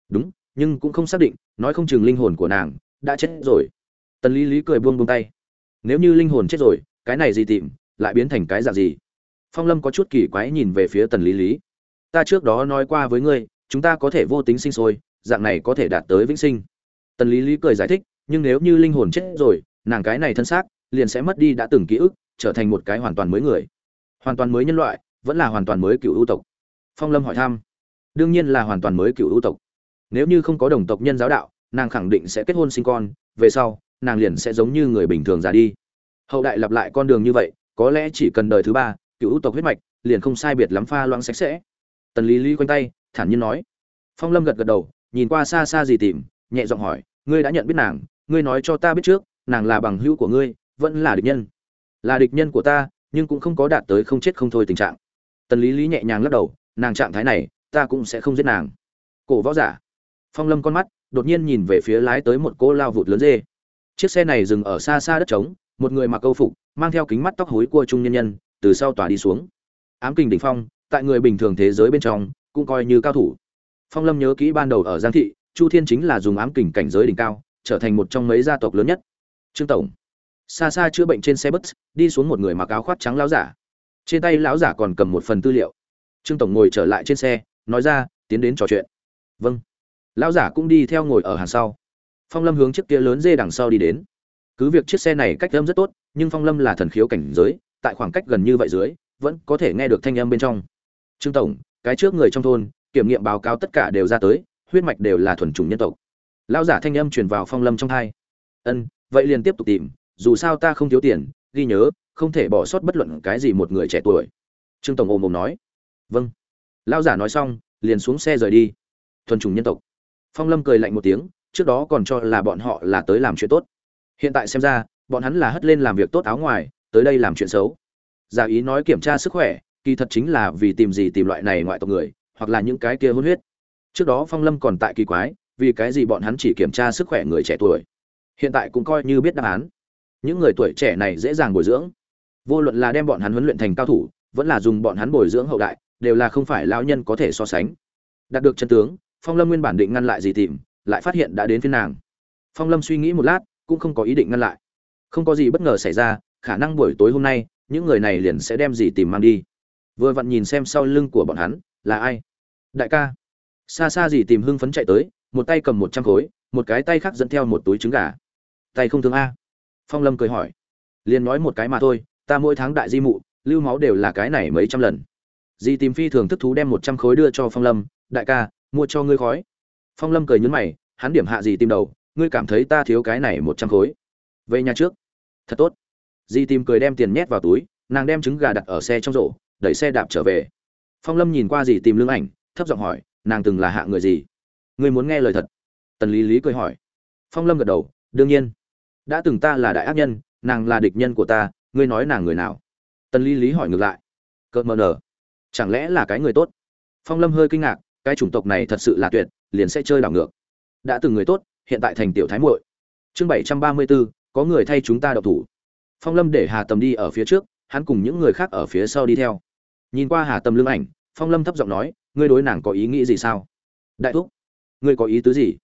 Đúng, nhưng cũng không xác định, nói không chừng linh hồn của nàng đã chết rồi. Tần lý lý cười buông buông tay nếu như linh hồn chết rồi, cái này gì tìm, lại biến thành cái dạng gì? Phong lâm có chút kỳ quái nhìn về phía tần lý lý. Ta trước đó nói qua với ngươi, chúng ta có thể vô tính sinh sôi, dạng này có thể đạt tới vĩnh sinh. Tần lý lý cười giải thích, nhưng nếu như linh hồn chết rồi, nàng cái này thân xác, liền sẽ mất đi đã từng ký ức, trở thành một cái hoàn toàn mới người. Hoàn toàn mới nhân loại, vẫn là hoàn toàn mới cựu ưu tộc. Phong lâm hỏi thăm. Đương nhiên là hoàn toàn mới cựu ưu tộc. Nếu như không có đồng tộc nhân giáo đạo, nàng khẳng định sẽ kết hôn sinh con, về sau nàng liền sẽ giống như người bình thường già đi. Hậu đại lặp lại con đường như vậy, có lẽ chỉ cần đời thứ ba, cựu tộc huyết mạch, liền không sai biệt lắm pha loãng sạch sẽ. Tần lý lý quanh tay, thản nhiên nói. Phong lâm gật gật đầu, nhìn qua xa xa gì tìm, nhẹ giọng hỏi, ngươi đã nhận biết nàng, ngươi nói cho ta biết trước, nàng là bằng hữu của ngươi, vẫn là địch nhân? Là địch nhân của ta, nhưng cũng không có đạt tới không chết không thôi tình trạng. Tần lý lý nhẹ nhàng lắc đầu, nàng trạng thái này, ta cũng sẽ không giết nàng. Cổ võ giả. Phong lâm con mắt, đột nhiên nhìn về phía lái tới một cô lao vụt lớn dê chiếc xe này dừng ở xa xa đất trống, một người mặc câu phục, mang theo kính mắt tóc hối cua trung nhân nhân, từ sau tòa đi xuống. Ám kinh đỉnh phong, tại người bình thường thế giới bên trong, cũng coi như cao thủ. Phong lâm nhớ kỹ ban đầu ở giang thị, chu thiên chính là dùng ám kình cảnh giới đỉnh cao, trở thành một trong mấy gia tộc lớn nhất. Trương tổng. Xa xa chữa bệnh trên xe bus, đi xuống một người mặc áo khoác trắng lão giả. Trên tay lão giả còn cầm một phần tư liệu. Trương tổng ngồi trở lại trên xe, nói ra, tiến đến trò chuyện. Vâng. Lão giả cũng đi theo ngồi ở hàng sau phong lâm hướng chiếc kia lớn dê đằng sau đi đến. Cứ việc chiếc xe này cách âm rất tốt, nhưng phong lâm là thần khiếu cảnh giới, tại khoảng cách gần như vậy dưới, vẫn có thể nghe được thanh âm bên trong. Trương tổng, cái trước người trong thôn, kiểm nghiệm báo cáo tất cả đều ra tới, huyết mạch đều là thuần chủng nhân tộc. Lão giả thanh âm truyền vào phong lâm trong tai. ân, vậy liền tiếp tục tìm, dù sao ta không thiếu tiền, ghi nhớ, không thể bỏ sót bất luận cái gì một người trẻ tuổi. Trương tổng ôm ôm nói. Vâng. Lão giả nói xong, liền xuống xe rời đi. Thuần chủng nhân tộc. Phong lâm cười lạnh một tiếng trước đó còn cho là bọn họ là tới làm chuyện tốt. Hiện tại xem ra, bọn hắn là hất lên làm việc tốt áo ngoài, tới đây làm chuyện xấu. Giả ý nói kiểm tra sức khỏe, kỳ thật chính là vì tìm gì tìm loại này ngoại tộc người, hoặc là những cái kia hôn huyết. Trước đó phong lâm còn tại kỳ quái, vì cái gì bọn hắn chỉ kiểm tra sức khỏe người trẻ tuổi. Hiện tại cũng coi như biết đáp án. Những người tuổi trẻ này dễ dàng bồi dưỡng. Vô luận là đem bọn hắn huấn luyện thành cao thủ, vẫn là dùng bọn hắn bồi dưỡng hậu đại, đều là không phải lão nhân có thể so sánh. Đạt được chân tướng, phong lâm nguyên bản định ngăn lại gì tìm lại phát hiện đã đến phiên nàng. Phong lâm suy nghĩ một lát, cũng không có ý định ngăn lại. Không có gì bất ngờ xảy ra, khả năng buổi tối hôm nay, những người này liền sẽ đem gì tìm mang đi. Vừa vặn nhìn xem sau lưng của bọn hắn, là ai? Đại ca. Xa xa gì tìm hưng phấn chạy tới, một tay cầm một trăm khối, một cái tay khác dẫn theo một túi trứng gà. Tay không thương a. Phong lâm cười hỏi. Liền nói một cái mà thôi, ta mỗi tháng đại di mụ, lưu máu đều là cái này mấy trăm lần. Di tìm phi thường thức thú đem một trăm khối đưa cho phong lâm. Đại ca, mua cho ngươi khói phong lâm cười nhún mày, hắn điểm hạ gì tìm đầu, ngươi cảm thấy ta thiếu cái này một trăm khối. Về nhà trước. Thật tốt. Di tìm cười đem tiền nhét vào túi, nàng đem trứng gà đặt ở xe trong rổ, đẩy xe đạp trở về. Phong lâm nhìn qua Dì tìm lương ảnh, thấp giọng hỏi, nàng từng là hạ người gì? Ngươi muốn nghe lời thật. Tần lý lý cười hỏi. Phong lâm gật đầu, đương nhiên. Đã từng ta là đại ác nhân, nàng là địch nhân của ta, ngươi nói nàng người nào? Tần lý lý hỏi ngược lại. Cợt mờ nở. Chẳng lẽ là cái người tốt? Phong lâm hơi kinh ngạc cái chủng tộc này thật sự là tuyệt, liền sẽ chơi đảo ngược. Đã từng người tốt, hiện tại thành tiểu thái muội. Chương bảy trăm ba mươi bốn có người thay chúng ta độc thủ. Phong lâm để hà tầm đi ở phía trước, hắn cùng những người khác ở phía sau đi theo. Nhìn qua hà tầm lưng ảnh, phong lâm thấp giọng nói, ngươi đối nàng có ý nghĩ gì sao? Đại thúc, ngươi có ý tứ gì?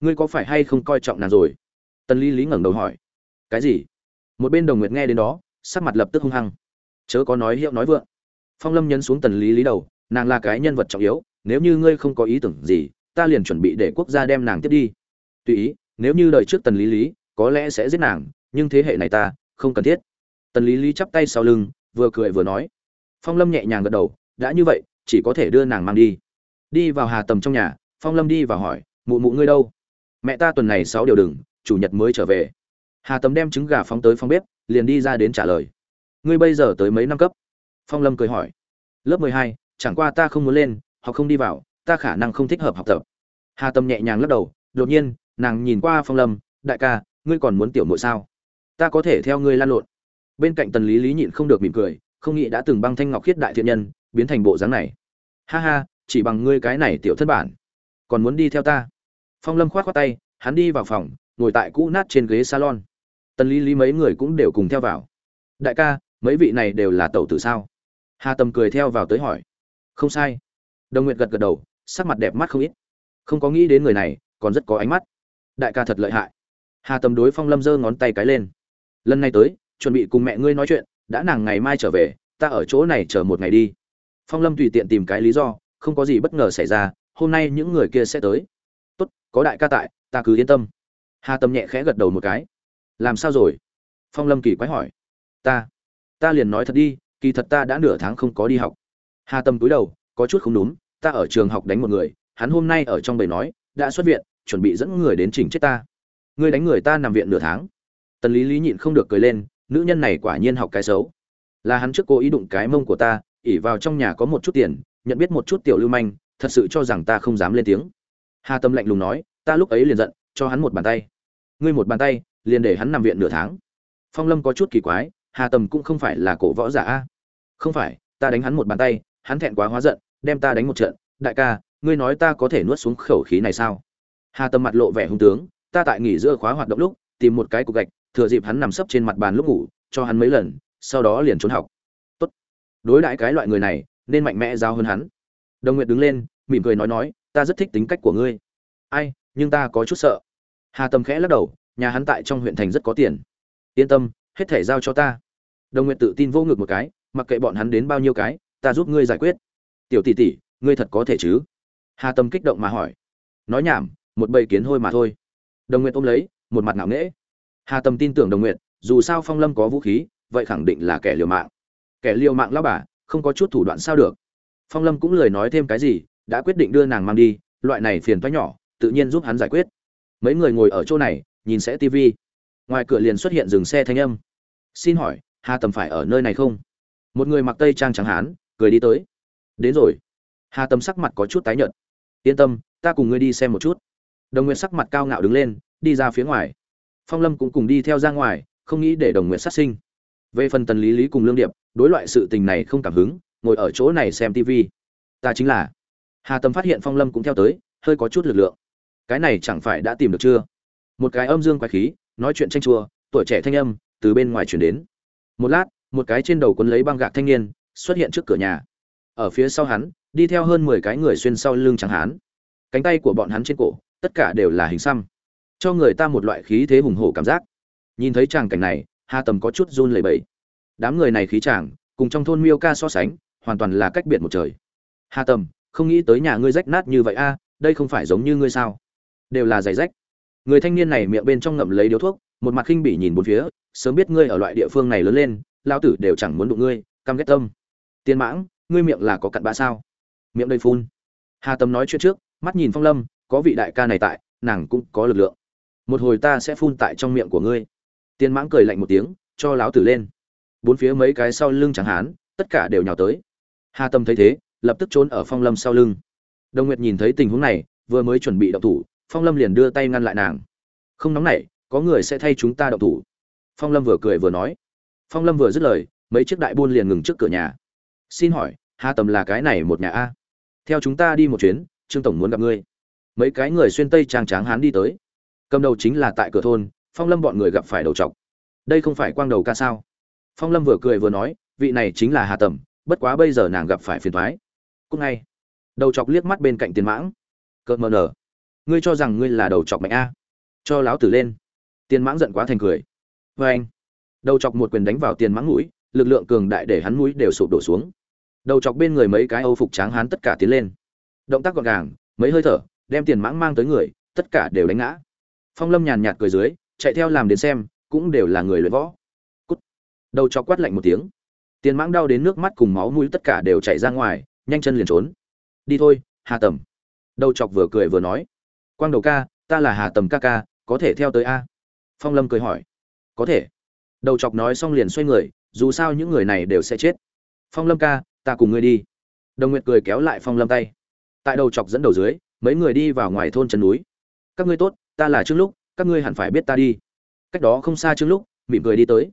Ngươi có phải hay không coi trọng nàng rồi? Tần lý lý ngẩng đầu hỏi. Cái gì? Một bên đồng nguyệt nghe đến đó, sắc mặt lập tức hung hăng. Chớ có nói hiệu nói vượng. Phong lâm nhấn xuống tần lý lý đầu, nàng là cái nhân vật trọng yếu nếu như ngươi không có ý tưởng gì, ta liền chuẩn bị để quốc gia đem nàng tiếp đi. Tùy ý, nếu như đời trước tần lý lý, có lẽ sẽ giết nàng, nhưng thế hệ này ta, không cần thiết. Tần lý lý chắp tay sau lưng, vừa cười vừa nói. Phong lâm nhẹ nhàng gật đầu, đã như vậy, chỉ có thể đưa nàng mang đi. Đi vào hà tầm trong nhà, phong lâm đi vào hỏi, mụ mụ ngươi đâu? Mẹ ta tuần này sáu điều đừng, chủ nhật mới trở về. Hà tầm đem trứng gà phóng tới phòng bếp, liền đi ra đến trả lời. Ngươi bây giờ tới mấy năm cấp? Phong lâm cười hỏi. Lớp mười hai, chẳng qua ta không muốn lên học không đi vào, ta khả năng không thích hợp học tập. Hà tâm nhẹ nhàng lắc đầu, đột nhiên, nàng nhìn qua phong lâm, đại ca, ngươi còn muốn tiểu mội sao? Ta có thể theo ngươi lan lộn. Bên cạnh tần lý lý nhịn không được mỉm cười, không nghĩ đã từng băng thanh ngọc khiết đại thiện nhân, biến thành bộ dáng này. Ha ha, chỉ bằng ngươi cái này tiểu thân bản, còn muốn đi theo ta? Phong lâm khoát khoát tay, hắn đi vào phòng, ngồi tại cũ nát trên ghế salon. Tần lý lý mấy người cũng đều cùng theo vào. Đại ca, mấy vị này đều là tẩu tử sao? Hà tâm cười theo vào tới hỏi. Không sai đồng nguyện gật gật đầu, sắc mặt đẹp mắt không ít. Không có nghĩ đến người này, còn rất có ánh mắt. Đại ca thật lợi hại. Hà Tầm đối phong lâm giơ ngón tay cái lên. Lần này tới, chuẩn bị cùng mẹ ngươi nói chuyện, đã nàng ngày mai trở về, ta ở chỗ này chờ một ngày đi. Phong lâm tùy tiện tìm cái lý do, không có gì bất ngờ xảy ra, hôm nay những người kia sẽ tới. Tốt, có đại ca tại, ta cứ yên tâm. Hà Tầm nhẹ khẽ gật đầu một cái. Làm sao rồi? Phong lâm kỳ quái hỏi. Ta ta liền nói thật đi, kỳ thật ta đã nửa tháng không có đi học. Hà Tầm cúi đầu có chút không đúng, ta ở trường học đánh một người, hắn hôm nay ở trong bầy nói, đã xuất viện, chuẩn bị dẫn người đến chỉnh chết ta. Ngươi đánh người ta nằm viện nửa tháng. Tần lý lý nhịn không được cười lên, nữ nhân này quả nhiên học cái xấu. Là hắn trước cố ý đụng cái mông của ta, ỉ vào trong nhà có một chút tiền, nhận biết một chút tiểu lưu manh, thật sự cho rằng ta không dám lên tiếng. Hà tâm lạnh lùng nói, ta lúc ấy liền giận, cho hắn một bàn tay. Ngươi một bàn tay, liền để hắn nằm viện nửa tháng. Phong lâm có chút kỳ quái, hà tầm cũng không phải là cổ võ giả a. Không phải, ta đánh hắn một bàn tay, hắn thẹn quá hóa giận đem ta đánh một trận, đại ca, ngươi nói ta có thể nuốt xuống khẩu khí này sao? Hà Tâm mặt lộ vẻ hung tướng, ta tại nghỉ giữa khóa hoạt động lúc, tìm một cái cục gạch, thừa dịp hắn nằm sấp trên mặt bàn lúc ngủ, cho hắn mấy lần, sau đó liền trốn học. Tốt. Đối đãi cái loại người này, nên mạnh mẽ giao hơn hắn. Đồng nguyệt đứng lên, mỉm cười nói nói, ta rất thích tính cách của ngươi. Ai, nhưng ta có chút sợ. Hà tâm khẽ lắc đầu, nhà hắn tại trong huyện thành rất có tiền. Yên tâm, hết thể giao cho ta. Đồng nguyệt tự tin vô ngực một cái, mặc kệ bọn hắn đến bao nhiêu cái, ta giúp ngươi giải quyết tiểu tỷ tỷ, ngươi thật có thể chứ? Hà tâm kích động mà hỏi. Nói nhảm, một bầy kiến hôi mà thôi. Đồng nguyệt ôm lấy, một mặt ngạo nghễ. Hà tâm tin tưởng đồng nguyệt, dù sao phong lâm có vũ khí, vậy khẳng định là kẻ liều mạng. Kẻ liều mạng lao bà, không có chút thủ đoạn sao được. Phong lâm cũng lời nói thêm cái gì, đã quyết định đưa nàng mang đi, loại này phiền toái nhỏ, tự nhiên giúp hắn giải quyết. Mấy người ngồi ở chỗ này, nhìn sẽ tv ngoài cửa liền xuất hiện dừng xe thanh âm. Xin hỏi, hà tầm phải ở nơi này không? Một người mặc tây trang trắng hán, cười đi tới đến rồi. Hà Tâm sắc mặt có chút tái nhợt. Yên tâm, ta cùng ngươi đi xem một chút. Đồng nguyện sắc mặt cao ngạo đứng lên, đi ra phía ngoài. Phong lâm cũng cùng đi theo ra ngoài, không nghĩ để đồng nguyện sát sinh. Về phần tần lý lý cùng lương điệp, đối loại sự tình này không cảm hứng, ngồi ở chỗ này xem tv ta chính là. Hà tâm phát hiện phong lâm cũng theo tới, hơi có chút lực lượng. Cái này chẳng phải đã tìm được chưa? Một cái âm dương quái khí, nói chuyện tranh chua, tuổi trẻ thanh âm, từ bên ngoài chuyển đến. Một lát, một cái trên đầu quấn lấy băng gạc thanh niên, xuất hiện trước cửa nhà ở phía sau hắn, đi theo hơn mười cái người xuyên sau lưng trắng hán. Cánh tay của bọn hắn trên cổ, tất cả đều là hình xăm. Cho người ta một loại khí thế hùng hổ cảm giác. Nhìn thấy tràng cảnh này, hà tầm có chút run lẩy bẩy. Đám người này khí chàng cùng trong thôn miêu ca so sánh, hoàn toàn là cách biệt một trời. Hà tầm, không nghĩ tới nhà ngươi rách nát như vậy a, đây không phải giống như ngươi sao? Đều là giày rách. Người thanh niên này miệng bên trong ngậm lấy điếu thuốc, một mặt khinh bỉ nhìn bốn phía, sớm biết ngươi ở loại địa phương này lớn lên lao tử đều chẳng muốn đụng ngươi, căm ghét tâm. Tiên mãng ngươi miệng là có cặn bã sao? Miệng đầy phun. Hà tâm nói chuyện trước, mắt nhìn phong lâm, có vị đại ca này tại, nàng cũng có lực lượng. Một hồi ta sẽ phun tại trong miệng của ngươi. Tiên mãng cười lạnh một tiếng, cho láo tử lên. Bốn phía mấy cái sau lưng chẳng hán, tất cả đều nhào tới. Hà tâm thấy thế, lập tức trốn ở phong lâm sau lưng. Đồng nguyệt nhìn thấy tình huống này, vừa mới chuẩn bị động thủ, phong lâm liền đưa tay ngăn lại nàng. Không nóng nảy, có người sẽ thay chúng ta động thủ. Phong lâm vừa cười vừa nói. Phong lâm vừa dứt lời, mấy chiếc đại buôn liền ngừng trước cửa nhà xin hỏi, hà tầm là cái này một nhà a? Theo chúng ta đi một chuyến, trương tổng muốn gặp ngươi. Mấy cái người xuyên tây trang tráng hán đi tới. Cầm đầu chính là tại cửa thôn, phong lâm bọn người gặp phải đầu t đây không phải quang đầu ca sao? Phong lâm vừa cười vừa nói, vị này chính là hà tầm, bất quá bây giờ nàng gặp phải phiền thoái cúc ngay. Đầu chọc liếc mắt bên cạnh tiền mãng. Cợt mờ nở. Ngươi cho rằng ngươi là đầu chọc mạnh a? Cho láo tử lên. Tiền mãng giận quá thành cười. Vê anh đầu chọc một quyền đánh vào tiền mãng mũi, lực lượng cường đại để hắn mũi đều sụp đổ xuống đầu chọc bên người mấy cái âu phục tráng hán tất cả tiến lên. Động tác gọn gàng, mấy hơi thở, đem tiền mãng mang tới người, tất cả đều đánh ngã. Phong lâm nhàn nhạt cười dưới, chạy theo làm đến xem, cũng đều là người luyện võ. Cút. Đầu chọc quát lạnh một tiếng. Tiền mãng đau đến nước mắt cùng máu mũi tất cả đều chảy ra ngoài, nhanh chân liền trốn. Đi thôi, hà tầm. Đầu chọc vừa cười vừa nói. Quang đầu ca, ta là hà tầm ca ca, có thể theo tới a. Phong lâm cười hỏi. Có thể. Đầu chọc nói xong liền xoay người, dù sao những người này đều sẽ chết. Phong lâm ca ta cùng ngươi đi. Đồng nguyệt cười kéo lại phong lâm tay. Tại đầu chọc dẫn đầu dưới, mấy người đi vào ngoài thôn chân núi. Các ngươi tốt, ta là trương lúc các ngươi hẳn phải biết ta đi. Cách đó không xa trương lúc mỉm cười đi tới.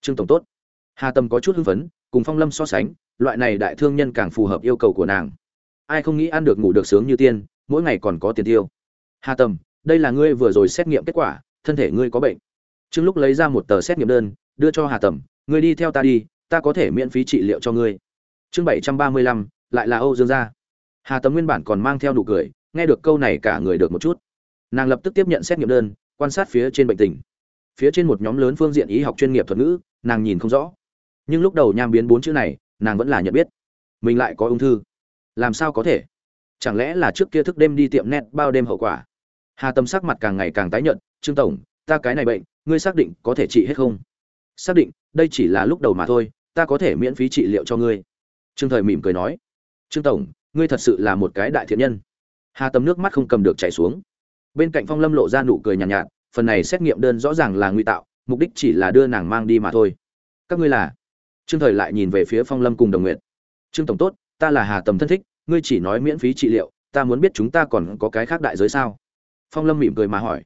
Trương tổng tốt. Hà tâm có chút hưng phấn, cùng phong lâm so sánh, loại này đại thương nhân càng phù hợp yêu cầu của nàng. Ai không nghĩ ăn được ngủ được sướng như tiên, mỗi ngày còn có tiền tiêu. Hà tâm, đây là ngươi vừa rồi xét nghiệm kết quả, thân thể ngươi có bệnh. Trương lúc lấy ra một tờ xét nghiệm đơn, đưa cho hà tầm ngươi đi theo ta đi, ta có thể miễn phí trị liệu cho ngươi chương bảy trăm ba mươi lăm, lại là âu dương gia. Hà tấm nguyên bản còn mang theo nụ cười, nghe được câu này cả người được một chút. Nàng lập tức tiếp nhận xét nghiệm đơn, quan sát phía trên bệnh tình. Phía trên một nhóm lớn phương diện y học chuyên nghiệp thuật ngữ, nàng nhìn không rõ. Nhưng lúc đầu nham biến bốn chữ này, nàng vẫn là nhận biết. Mình lại có ung thư. Làm sao có thể? Chẳng lẽ là trước kia thức đêm đi tiệm net bao đêm hậu quả? Hà tâm sắc mặt càng ngày càng tái nhợt, trương tổng, ta cái này bệnh, ngươi xác định có thể trị hết không? Xác định, đây chỉ là lúc đầu mà thôi, ta có thể miễn phí trị liệu cho ngươi trương thời mỉm cười nói trương tổng ngươi thật sự là một cái đại thiện nhân. Hà tâm nước mắt không cầm được chảy xuống. Bên cạnh phong lâm lộ ra nụ cười nhàn nhạt, nhạt phần này xét nghiệm đơn rõ ràng là nguy tạo mục đích chỉ là đưa nàng mang đi mà thôi. Các ngươi là? Trương thời lại nhìn về phía phong lâm cùng đồng nguyện trương tổng tốt ta là hà tầm thân thích ngươi chỉ nói miễn phí trị liệu ta muốn biết chúng ta còn có cái khác đại giới sao? Phong lâm mỉm cười mà hỏi.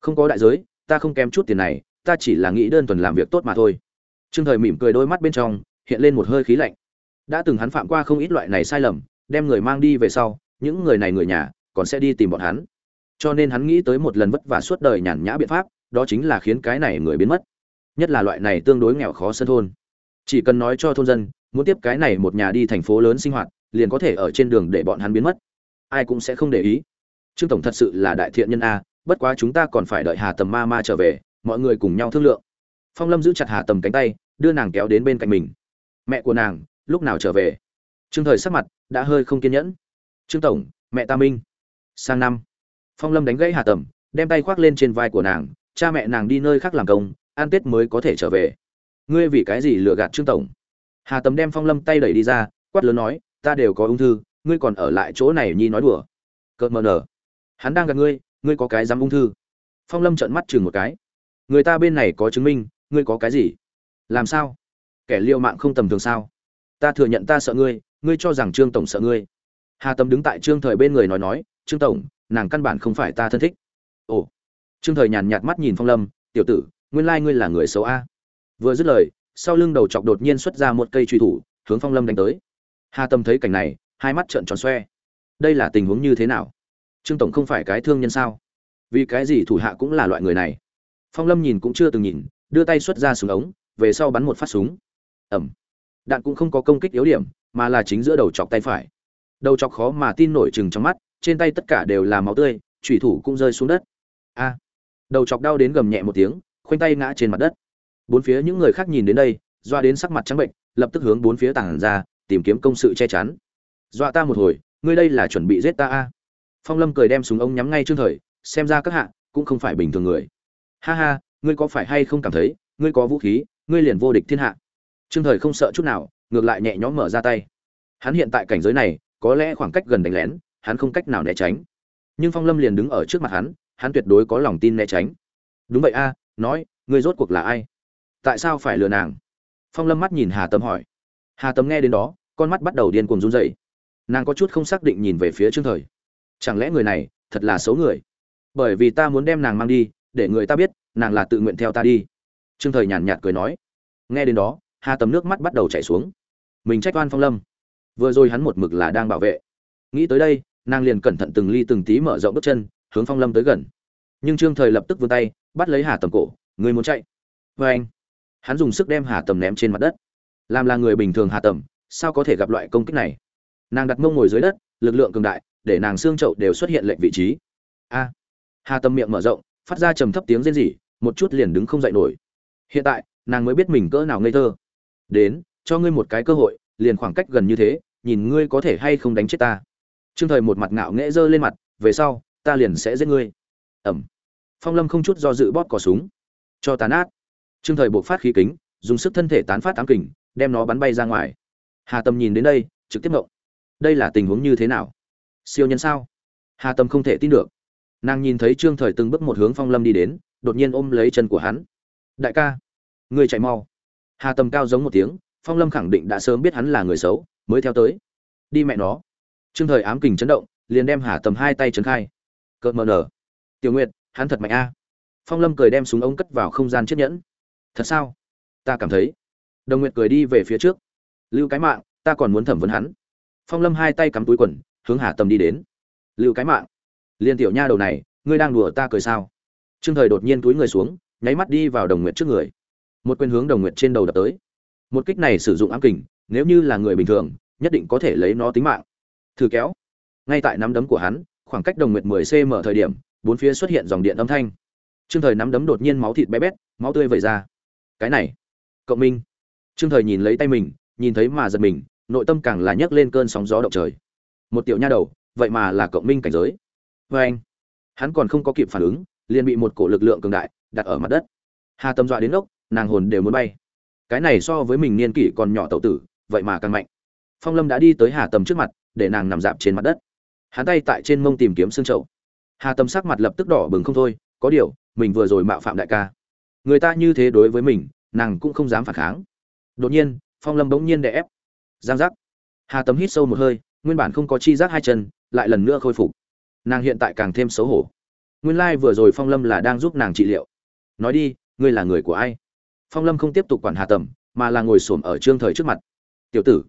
Không có đại giới ta không kém chút tiền này ta chỉ là nghĩ đơn thuần làm việc tốt mà thôi. Trương thời mỉm cười đôi mắt bên trong hiện lên một hơi khí lạnh đã từng hắn phạm qua không ít loại này sai lầm, đem người mang đi về sau, những người này người nhà còn sẽ đi tìm bọn hắn. Cho nên hắn nghĩ tới một lần vất vả suốt đời nhàn nhã biện pháp, đó chính là khiến cái này người biến mất. Nhất là loại này tương đối nghèo khó sân thôn. Chỉ cần nói cho thôn dân, muốn tiếp cái này một nhà đi thành phố lớn sinh hoạt, liền có thể ở trên đường để bọn hắn biến mất. Ai cũng sẽ không để ý. Trương tổng thật sự là đại thiện nhân a, bất quá chúng ta còn phải đợi hà tầm ma ma trở về, mọi người cùng nhau thương lượng. Phong lâm giữ chặt hà tầm cánh tay, đưa nàng kéo đến bên cạnh mình. Mẹ của nàng lúc nào trở về? Trương thời sắc mặt đã hơi không kiên nhẫn. Trương tổng, mẹ ta minh. Sang năm, phong lâm đánh gãy hà tầm, đem tay khoác lên trên vai của nàng, cha mẹ nàng đi nơi khác làm công, ăn tết mới có thể trở về. Ngươi vì cái gì lừa gạt trương tổng? Hà tầm đem phong lâm tay đẩy đi ra, quát lớn nói, ta đều có ung thư, ngươi còn ở lại chỗ này nhi nói đùa. Cợt mờ nở. Hắn đang gặp ngươi ngươi có cái dám ung thư? Phong lâm trợn mắt chừng một cái. Người ta bên này có chứng minh, ngươi có cái gì? Làm sao? Kẻ liệu mạng không tầm thường sao? Ta thừa nhận ta sợ ngươi ngươi cho rằng trương tổng sợ ngươi. Hà tâm đứng tại trương thời bên người nói nói, trương tổng, nàng căn bản không phải ta thân thích. Ồ. Trương thời nhàn nhạt mắt nhìn phong lâm, tiểu tử, nguyên lai ngươi là người xấu a. Vừa dứt lời, sau lưng đầu chọc đột nhiên xuất ra một cây truy thủ, hướng phong lâm đánh tới. Hà tâm thấy cảnh này, hai mắt trợn tròn xoe. Đây là tình huống như thế nào? Trương tổng không phải cái thương nhân sao? Vì cái gì thủ hạ cũng là loại người này? Phong lâm nhìn cũng chưa từng nhìn, đưa tay xuất ra súng ống, về sau bắn một phát súng. Ẩm đạn cũng không có công kích yếu điểm, mà là chính giữa đầu chọc tay phải. Đầu chọc khó mà tin nổi chừng trong mắt, trên tay tất cả đều là máu tươi thủy thủ cũng rơi xuống đất. A! Đầu chọc đau đến gầm nhẹ một tiếng, khoanh tay ngã trên mặt đất. Bốn phía những người khác nhìn đến đây, doa đến sắc mặt trắng bệnh, lập tức hướng bốn phía tảng ra, tìm kiếm công sự che chắn. Dọa ta một hồi, ngươi đây là chuẩn bị giết ta a. Phong lâm cười đem súng ống nhắm ngay trương thời, xem ra các hạ cũng không phải bình thường người. Ha ha, ngươi có phải hay không cảm thấy, ngươi có vũ khí, ngươi liền vô địch thiên hạ trương thời không sợ chút nào, ngược lại nhẹ nhõm mở ra tay. Hắn hiện tại cảnh giới này, có lẽ khoảng cách gần đánh lén, hắn không cách nào né tránh. Nhưng phong lâm liền đứng ở trước mặt hắn hắn tuyệt đối có lòng tin né tránh. Đúng vậy a, nói, ngươi rốt cuộc là ai? Tại sao phải lừa nàng? Phong lâm mắt nhìn hà tâm hỏi. Hà tâm nghe đến đó, con mắt bắt đầu điên cuồng run rẩy. Nàng có chút không xác định nhìn về phía trương thời. Chẳng lẽ người này, thật là xấu người? Bởi vì ta muốn đem nàng mang đi, để người ta biết, nàng là tự nguyện theo ta đi. Trương thời nhàn nhạt cười nói. Nghe đến đó hà tầm nước mắt bắt đầu chảy xuống. Mình trách oan phong lâm. Vừa rồi hắn một mực là đang bảo vệ. Nghĩ tới đây, nàng liền cẩn thận từng ly từng tí mở rộng bước chân, hướng phong lâm tới gần. Nhưng trương thời lập tức vươn tay, bắt lấy hà tầm cổ người muốn chạy? Vê anh. Hắn dùng sức đem hà tầm ném trên mặt đất. Làm là người bình thường hà tầm, sao có thể gặp loại công kích này? Nàng đặt mông ngồi dưới đất, lực lượng cường đại, để nàng xương trậu đều xuất hiện lệnh vị trí. A! Hà Tầm miệng mở rộng, phát ra trầm thấp tiếng rên rỉ, một chút liền đứng không dậy nổi. Hiện tại, nàng mới biết mình cỡ nào ngây thơ đến, cho ngươi một cái cơ hội, liền khoảng cách gần như thế, nhìn ngươi có thể hay không đánh chết ta. Trương thời một mặt ngạo nghễ giơ lên mặt, về sau, ta liền sẽ giết ngươi. Ẩm. Phong lâm không chút do dự bóp cò súng. Cho tán át trương thời buộc phát khí kính, dùng sức thân thể tán phát tám kình, đem nó bắn bay ra ngoài. Hà tâm nhìn đến đây, trực tiếp ngộng. Đây là tình huống như thế nào? Siêu nhân sao? Hà tâm không thể tin được. Nàng nhìn thấy trương thời từng bước một hướng phong lâm đi đến, đột nhiên ôm lấy chân của hắn. Đại ca người chạy mau hà tâm cao giống một tiếng, phong lâm khẳng định đã sớm biết hắn là người xấu, mới theo tới. Đi mẹ nó. Trương thời ám kình chấn động, liền đem hà tầm hai tay trấn khai. Cợt mờ nở. Tiểu nguyệt, hắn thật mạnh a. Phong lâm cười đem súng ống cất vào không gian chiếc nhẫn. Thật sao? Ta cảm thấy. Đồng nguyệt cười đi về phía trước. Lưu cái mạng, ta còn muốn thẩm vấn hắn. Phong lâm hai tay cắm túi quần, hướng hà tầm đi đến. Lưu cái mạng. Liên tiểu nha đầu này, ngươi đang đùa ta cười sao? Trương thời đột nhiên túi người xuống, nháy mắt đi vào đồng nguyệt trước người một quyền hướng đồng nguyệt trên đầu đập tới. Một kích này sử dụng ám kình, nếu như là người bình thường, nhất định có thể lấy nó tính mạng. Thử kéo. Ngay tại nắm đấm của hắn, khoảng cách đồng nguyệt 10 cm thời điểm, bốn phía xuất hiện dòng điện âm thanh. Trương thời nắm đấm đột nhiên máu thịt bé bét, máu tươi vẩy ra. Cái này cộng minh. Trương thời nhìn lấy tay mình, nhìn thấy mà giật mình, nội tâm càng là nhấc lên cơn sóng gió động trời. Một tiểu nha đầu, vậy mà là cộng minh cảnh giới. Vê anh. Hắn còn không có kịp phản ứng, liền bị một cổ lực lượng cường đại đặt ở mặt đất. Hà tâm dọa đến ốc nàng hồn đều muốn bay. Cái này so với mình niên kỷ còn nhỏ tẩu tử, vậy mà càng mạnh. Phong lâm đã đi tới hà tầm trước mặt, để nàng nằm dạp trên mặt đất. Hắn tay tại trên mông tìm kiếm xương trậu. Hà tầm sắc mặt lập tức đỏ bừng không thôi, có điều, mình vừa rồi mạo phạm đại ca. Người ta như thế đối với mình, nàng cũng không dám phản kháng. Đột nhiên, phong lâm bỗng nhiên đè ép. Giang giác. Hà Tầm hít sâu một hơi, nguyên bản không có chi giác hai chân, lại lần nữa khôi phục. Nàng hiện tại càng thêm xấu hổ. Nguyên lai、like、vừa rồi phong lâm là đang giúp nàng trị liệu. Nói đi, ngươi là người của ai? Phong lâm không tiếp tục quản hà tầm, mà là ngồi s ổ m ở trương thời trước mặt. Tiểu tử,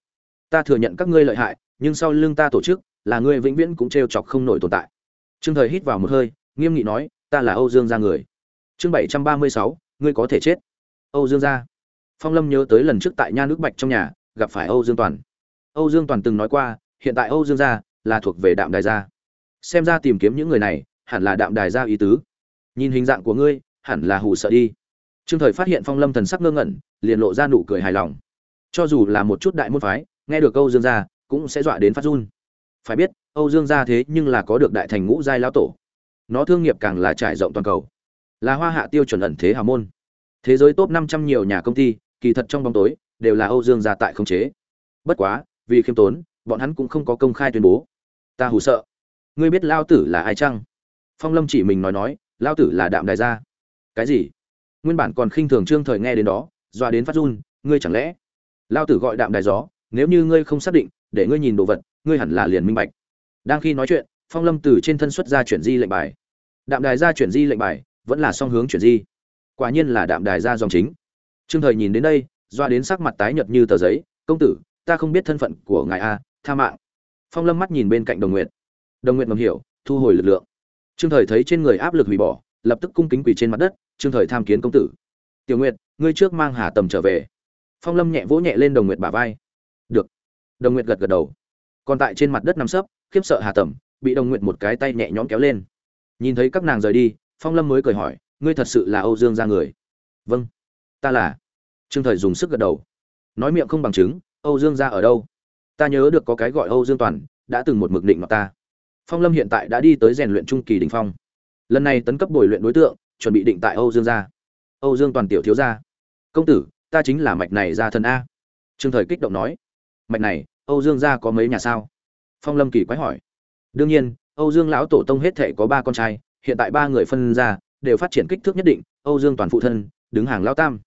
ta thừa nhận các ngươi lợi hại, nhưng sau lưng ta tổ chức, là ngươi vĩnh viễn cũng t r e o chọc không nổi tồn tại. Trương thời hít vào một hơi, nghiêm nghị nói, ta là âu dương gia người. Chương bảy trăm ba mươi sáu, ngươi có thể chết. Âu dương gia. Phong lâm nhớ tới lần trước tại nha nước bạch trong nhà, gặp phải âu dương toàn. Âu dương toàn từng nói qua, hiện tại âu dương gia là thuộc về đạm đài gia. Xem ra tìm kiếm những người này hẳn là đạm đài gia ý tứ. Nhìn hình dạng của ngươi, hẳn là hù sợ đi trương thời phát hiện phong lâm thần sắc ngơ ngẩn, liền lộ ra nụ cười hài lòng. Cho dù là một chút đại môn phái, nghe được âu dương gia, cũng sẽ dọa đến phát run. Phải biết, âu dương gia thế nhưng là có được đại thành ngũ giai lão tổ. Nó thương nghiệp càng là trải rộng toàn cầu. Là hoa hạ tiêu chuẩn ẩn thế hào môn. Thế giới top năm trăm nhiều nhà công ty, kỳ thật trong bóng tối, đều là âu dương gia tại không chế. Bất quá, vì khiêm tốn, bọn hắn cũng không có công khai tuyên bố. Ta hù sợ. Ngươi biết lao tử là ai chăng? Phong lâm chỉ mình nói nói lao tử là đạm đài gia. Cái gì? Nguyên bản còn khinh thường trương thời nghe đến đó doa đến phát run, ngươi chẳng lẽ? Lao tử gọi đạm đài gió, nếu như ngươi không xác định, để ngươi nhìn đồ vật, ngươi hẳn là liền minh bạch. Đang khi nói chuyện, phong lâm từ trên thân xuất ra chuyển di lệnh bài. Đạm đài ra chuyển di lệnh bài, vẫn là song hướng chuyển di. Quả nhiên là đạm đài ra dòng chính. Trương thời nhìn đến đây doa đến sắc mặt tái nhợt như tờ giấy, công tử, ta không biết thân phận của ngài a, tha mạng. Phong lâm mắt nhìn bên cạnh đồng nguyện đồng nguyện ngầm hiểu, thu hồi lực lượng. Trương thời thấy trên người áp lực hủy bỏ lập tức cung kính quỳ trên mặt đất, trương thời tham kiến công tử. Tiểu nguyệt, ngươi trước mang hà tầm trở về. Phong lâm nhẹ vỗ nhẹ lên đồng nguyệt bả vai. Được. Đồng nguyệt gật gật đầu. Còn tại trên mặt đất nằm sấp, khiếp sợ hà tầm, bị đồng nguyệt một cái tay nhẹ nhõm kéo lên. Nhìn thấy các nàng rời đi, phong lâm mới cười hỏi, ngươi thật sự là âu dương ra người? Vâng ta là. Trương thời dùng sức gật đầu. Nói miệng không bằng chứng, âu dương ra ở đâu? Ta nhớ được có cái gọi âu dương toàn, đã từng một mực định mà ta. Phong lâm hiện tại đã đi tới rèn luyện trung kỳ đ ỉ n h phong lần này tấn cấp bồi luyện đối tượng, chuẩn bị định tại âu dương gia. Âu dương toàn tiểu thiếu gia. Công tử, ta chính là mạch này gia thần a. Trương thời kích động nói. Mạch này, âu dương gia có mấy nhà sao? Phong lâm kỳ quái hỏi. Đương nhiên, âu dương lão tổ tông hết thể có ba con trai, hiện tại ba người phân ra, đều phát triển kích thước nhất định, âu dương toàn phụ thân, đứng hàng lao tam.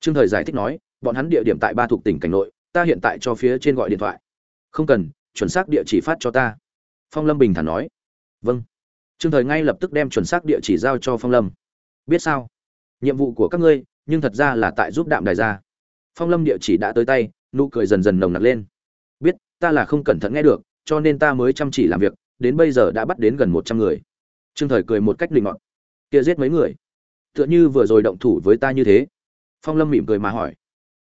Trương thời giải thích nói, bọn hắn địa điểm tại ba thuộc tỉnh cảnh nội, ta hiện tại cho phía trên gọi điện thoại. Không cần, chuẩn xác địa chỉ phát cho ta. Phong lâm bình thản nói. Vâng trương thời ngay lập tức đem chuẩn xác địa chỉ giao cho phong lâm. Biết sao? Nhiệm vụ của các ngươi, nhưng thật ra là tại giúp đạm đài ra phong lâm địa chỉ đã tới tay, nụ cười dần dần nồng nặc lên. Biết, ta là không cẩn thận nghe được, cho nên ta mới chăm chỉ làm việc, đến bây giờ đã bắt đến gần một trăm người. Trương thời cười một cách linh ngọt kia giết mấy người? Tựa như vừa rồi động thủ với ta như thế. Phong lâm mỉm cười mà hỏi.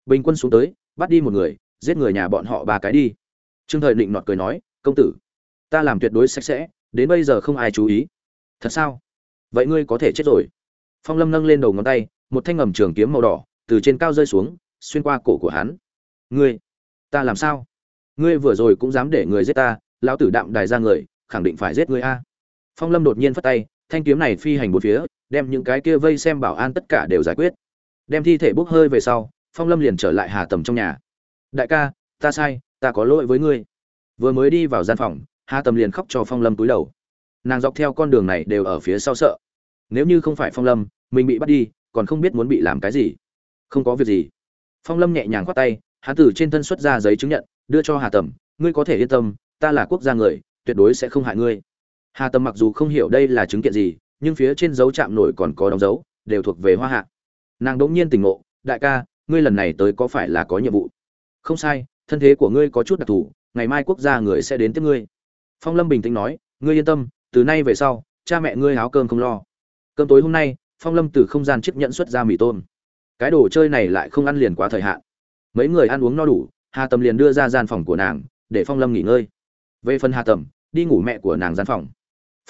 Bình quân xuống tới, bắt đi một người, giết người nhà bọn họ ba cái đi. Trương thời định nọt cười nói, công tử, ta làm tuyệt đối sạch sẽ đến bây giờ không ai chú ý. Thật sao? Vậy ngươi có thể chết rồi. Phong lâm nâng lên đầu ngón tay, một thanh ngầm trường kiếm màu đỏ từ trên cao rơi xuống, xuyên qua cổ của hắn. Ngươi, ta làm sao? Ngươi vừa rồi cũng dám để người giết ta, lão tử đạm đài ra người, khẳng định phải giết ngươi a. Phong lâm đột nhiên phất tay, thanh kiếm này phi hành bốn phía, đem những cái kia vây xem bảo an tất cả đều giải quyết. Đem thi thể bốc hơi về sau, phong lâm liền trở lại hà tầm trong nhà. Đại ca, ta sai, ta có lỗi với ngươi. Vừa mới đi vào gian phòng hà tầm liền khóc cho phong lâm túi đầu. Nàng dọc theo con đường này đều ở phía sau sợ. Nếu như không phải phong lâm, mình bị bắt đi, còn không biết muốn bị làm cái gì. Không có việc gì. Phong lâm nhẹ nhàng khoát tay hắn từ trên thân xuất ra giấy chứng nhận, đưa cho hà tầm, ngươi có thể yên tâm, ta là quốc gia người, tuyệt đối sẽ không hại ngươi. Hà tầm mặc dù không hiểu đây là chứng kiện gì, nhưng phía trên dấu chạm nổi còn có đóng dấu, đều thuộc về hoa hạ. Nàng đỗng nhiên tỉnh ngộ, đại ca, ngươi lần này tới có phải là có nhiệm vụ? Không sai, thân thế của ngươi có chút đặc thù, ngày mai quốc gia người sẽ đến tiếp ngươi phong lâm bình tĩnh nói, ngươi yên tâm, từ nay về sau, cha mẹ ngươi háo cơm không lo. Cơm tối hôm nay, phong lâm từ không gian chiếc nhận xuất ra mì tôm. Cái đồ chơi này lại không ăn liền quá thời hạn. Mấy người ăn uống no đủ, hà tầm liền đưa ra gian phòng của nàng, để phong lâm nghỉ ngơi. Về phần hà tầm, đi ngủ mẹ của nàng gian phòng.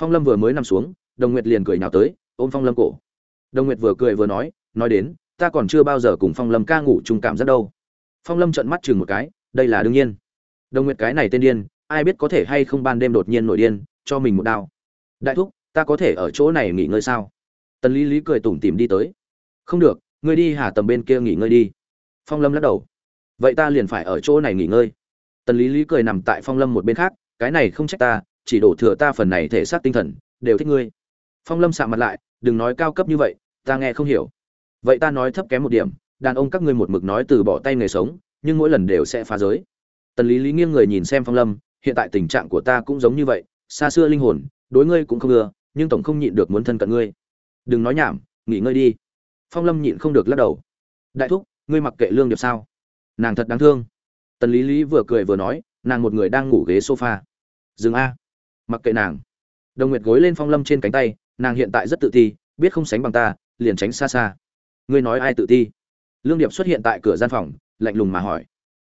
Phong lâm vừa mới nằm xuống, đồng nguyệt liền cười nhào tới, ôm phong lâm cổ. Đồng nguyệt vừa cười vừa nói nói đến, ta còn chưa bao giờ cùng phong lâm ca ngủ chung cảm giác đâu. Phong lâm trợn mắt chừng một cái, đây là đương nhiên. Đồng nguyệt cái này tên điên ai biết có thể hay không ban đêm đột nhiên nổi điên, cho mình một đao. Đại thúc, ta có thể ở chỗ này nghỉ ngơi sao? Tần lý lý cười tủm tỉm đi tới. Không được, ngươi đi hà tầm bên kia nghỉ ngơi đi. Phong lâm lắc đầu. Vậy ta liền phải ở chỗ này nghỉ ngơi. Tần lý lý cười nằm tại phong lâm một bên khác, cái này không trách ta, chỉ đổ thừa ta phần này thể xác tinh thần, đều thích ngươi. Phong lâm sạ mặt lại, đừng nói cao cấp như vậy, ta nghe không hiểu. Vậy ta nói thấp kém một điểm, đàn ông các ngươi một mực nói từ bỏ tay nghề sống, nhưng mỗi lần đều sẽ phá giới. Tần lý lý nghiêng người nhìn xem phong lâm hiện tại tình trạng của ta cũng giống như vậy, xa xưa linh hồn, đối ngươi cũng không ưa, nhưng tổng không nhịn được muốn thân cận ngươi. Đừng nói nhảm, nghỉ ngơi đi. Phong lâm nhịn không được lắc đầu. Đại thúc, ngươi mặc kệ lương điệp sao? Nàng thật đáng thương. Tần lý lý vừa cười vừa nói, nàng một người đang ngủ ghế sofa. Dừng a, mặc kệ nàng. Đồng nguyệt gối lên phong lâm trên cánh tay, nàng hiện tại rất tự ti, biết không sánh bằng ta, liền tránh xa xa. Ngươi nói ai tự ti? Lương điệp xuất hiện tại cửa gian phòng, lạnh lùng mà hỏi.